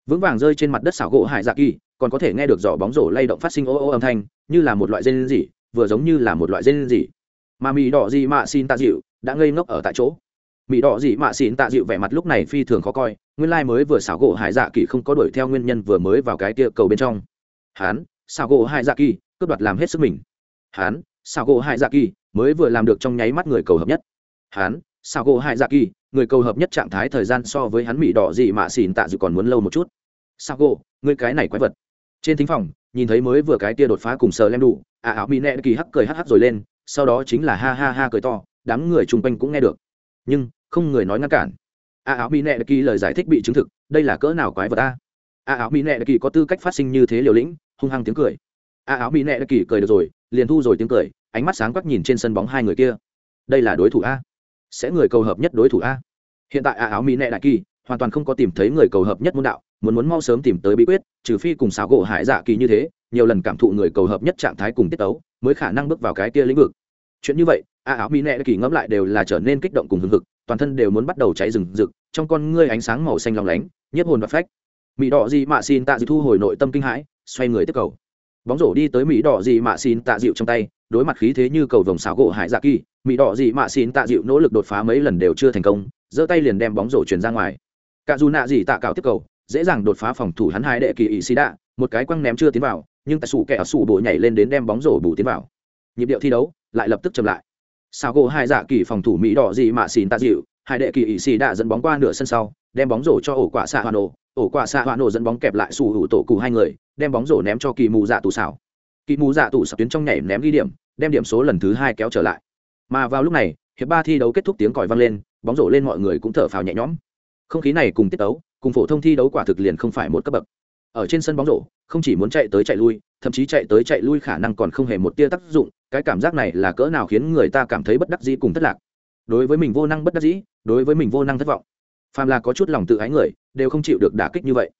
Vững vàng rơi trên mặt đất xảo gỗ hải dạ kỳ, còn có thể nghe được giỏ bóng rổ lay động phát sinh ô ô âm thanh, như là một loại dây gì vừa giống như là một loại dây gì mà mỹ đỏ dị mạ xin tạ dịu, đã ngây ngốc ở tại chỗ mỹ đỏ dị mạ xịn tạ dịu vẻ mặt lúc này phi thường khó coi, nguyên lai mới vừa xảo gỗ hải dạ kỳ không có đuổi theo nguyên nhân vừa mới vào cái tia cầu bên trong. Hán, xảo gỗ hải dạ kỳ, cướp đoạt làm hết sức mình. Hán, xảo gỗ hải dạ kỳ, mới vừa làm được trong nháy mắt người cầu hợp nhất. Hán, xảo gỗ hải dạ kỳ, người cầu hợp nhất trạng thái thời gian so với hắn mỹ đỏ dị mạ xịn tạ dịu còn muốn lâu một chút. Xảo gỗ người cái này quái vật. Trên thính phòng, nhìn thấy mới vừa cái tia đột phá cùng sờ lem đủ à áo mỹ nẹ kỳ hắc cười hắc hắc rồi lên, sau đó chính là ha ha ha cười to, đám người chung quanh cũng nghe được. Nhưng không người nói ngăn cản. A áo mỹ nệ kỳ lời giải thích bị chứng thực, đây là cỡ nào quái vật a? A áo mỹ nệ kỳ có tư cách phát sinh như thế liều lĩnh, hung hăng tiếng cười. A áo mỹ nệ kỳ cười được rồi, liền thu rồi tiếng cười, ánh mắt sáng quắc nhìn trên sân bóng hai người kia. Đây là đối thủ a? Sẽ người cầu hợp nhất đối thủ a? Hiện tại a áo mỹ nệ đại kỳ hoàn toàn không có tìm thấy người cầu hợp nhất môn đạo, muốn muốn mau sớm tìm tới bí quyết, trừ phi cùng xáo gỗ hải dạ kỳ như thế, nhiều lần cảm thụ người cầu hợp nhất trạng thái cùng tiết tấu, mới khả năng bước vào cái kia lĩnh vực. Chuyện như vậy, a áo mỹ nệ kỳ ngẫm lại đều là trở nên kích động cùng hưng hực toàn thân đều muốn bắt đầu cháy rừng rực, trong con ngươi ánh sáng màu xanh lòng lánh, nhiếp hồn và phách. Mỹ đỏ gì mạ xin tạ dịu thu hồi nội tâm kinh hãi, xoay người tiếp cầu. Bóng rổ đi tới mỹ đỏ gì mạ xin tạ dịu trong tay, đối mặt khí thế như cầu vồng xảo gỗ hải dạ kỳ mỹ đỏ gì mạ xin tạ dịu nỗ lực đột phá mấy lần đều chưa thành công, giơ tay liền đem bóng rổ chuyển ra ngoài. Cả dù nạ gì tạ cạo tiếp cầu, dễ dàng đột phá phòng thủ hắn hai đệ kỳ ỵ xì đạ, một cái quăng ném chưa tiến vào, nhưng tại sủ kẻ ở sủ bộ nhảy lên đến đem bóng rổ bù tiến vào. Nhịp điệu thi đấu lại lập tức chậm lại sao gỗ hai dạ kỳ phòng thủ mỹ đỏ gì mà xin tạ dịu, hai đệ kỳ ỵ xì đã dẫn bóng qua nửa sân sau, đem bóng rổ cho ổ quả xạ hoàn nổ ổ quả xạ hoàn nổ dẫn bóng kẹp lại sủ hữu tổ cụ hai người, đem bóng rổ ném cho kỳ mù dạ tù xảo kỳ mù dạ tù sập tuyến trong nhảy ném ghi điểm, đem điểm số lần thứ hai kéo trở lại. Mà vào lúc này, hiệp ba thi đấu kết thúc tiếng còi vang lên, bóng rổ lên mọi người cũng thở phào nhẹ nhõm. Không khí này cùng tiết tấu, cùng phổ thông thi đấu quả thực liền không phải một cấp bậc ở trên sân bóng rổ, không chỉ muốn chạy tới chạy lui, thậm chí chạy tới chạy lui khả năng còn không hề một tia tác dụng, cái cảm giác này là cỡ nào khiến người ta cảm thấy bất đắc dĩ cùng thất lạc. Đối với mình vô năng bất đắc dĩ, đối với mình vô năng thất vọng, phàm là có chút lòng tự ái người, đều không chịu được đả kích như vậy.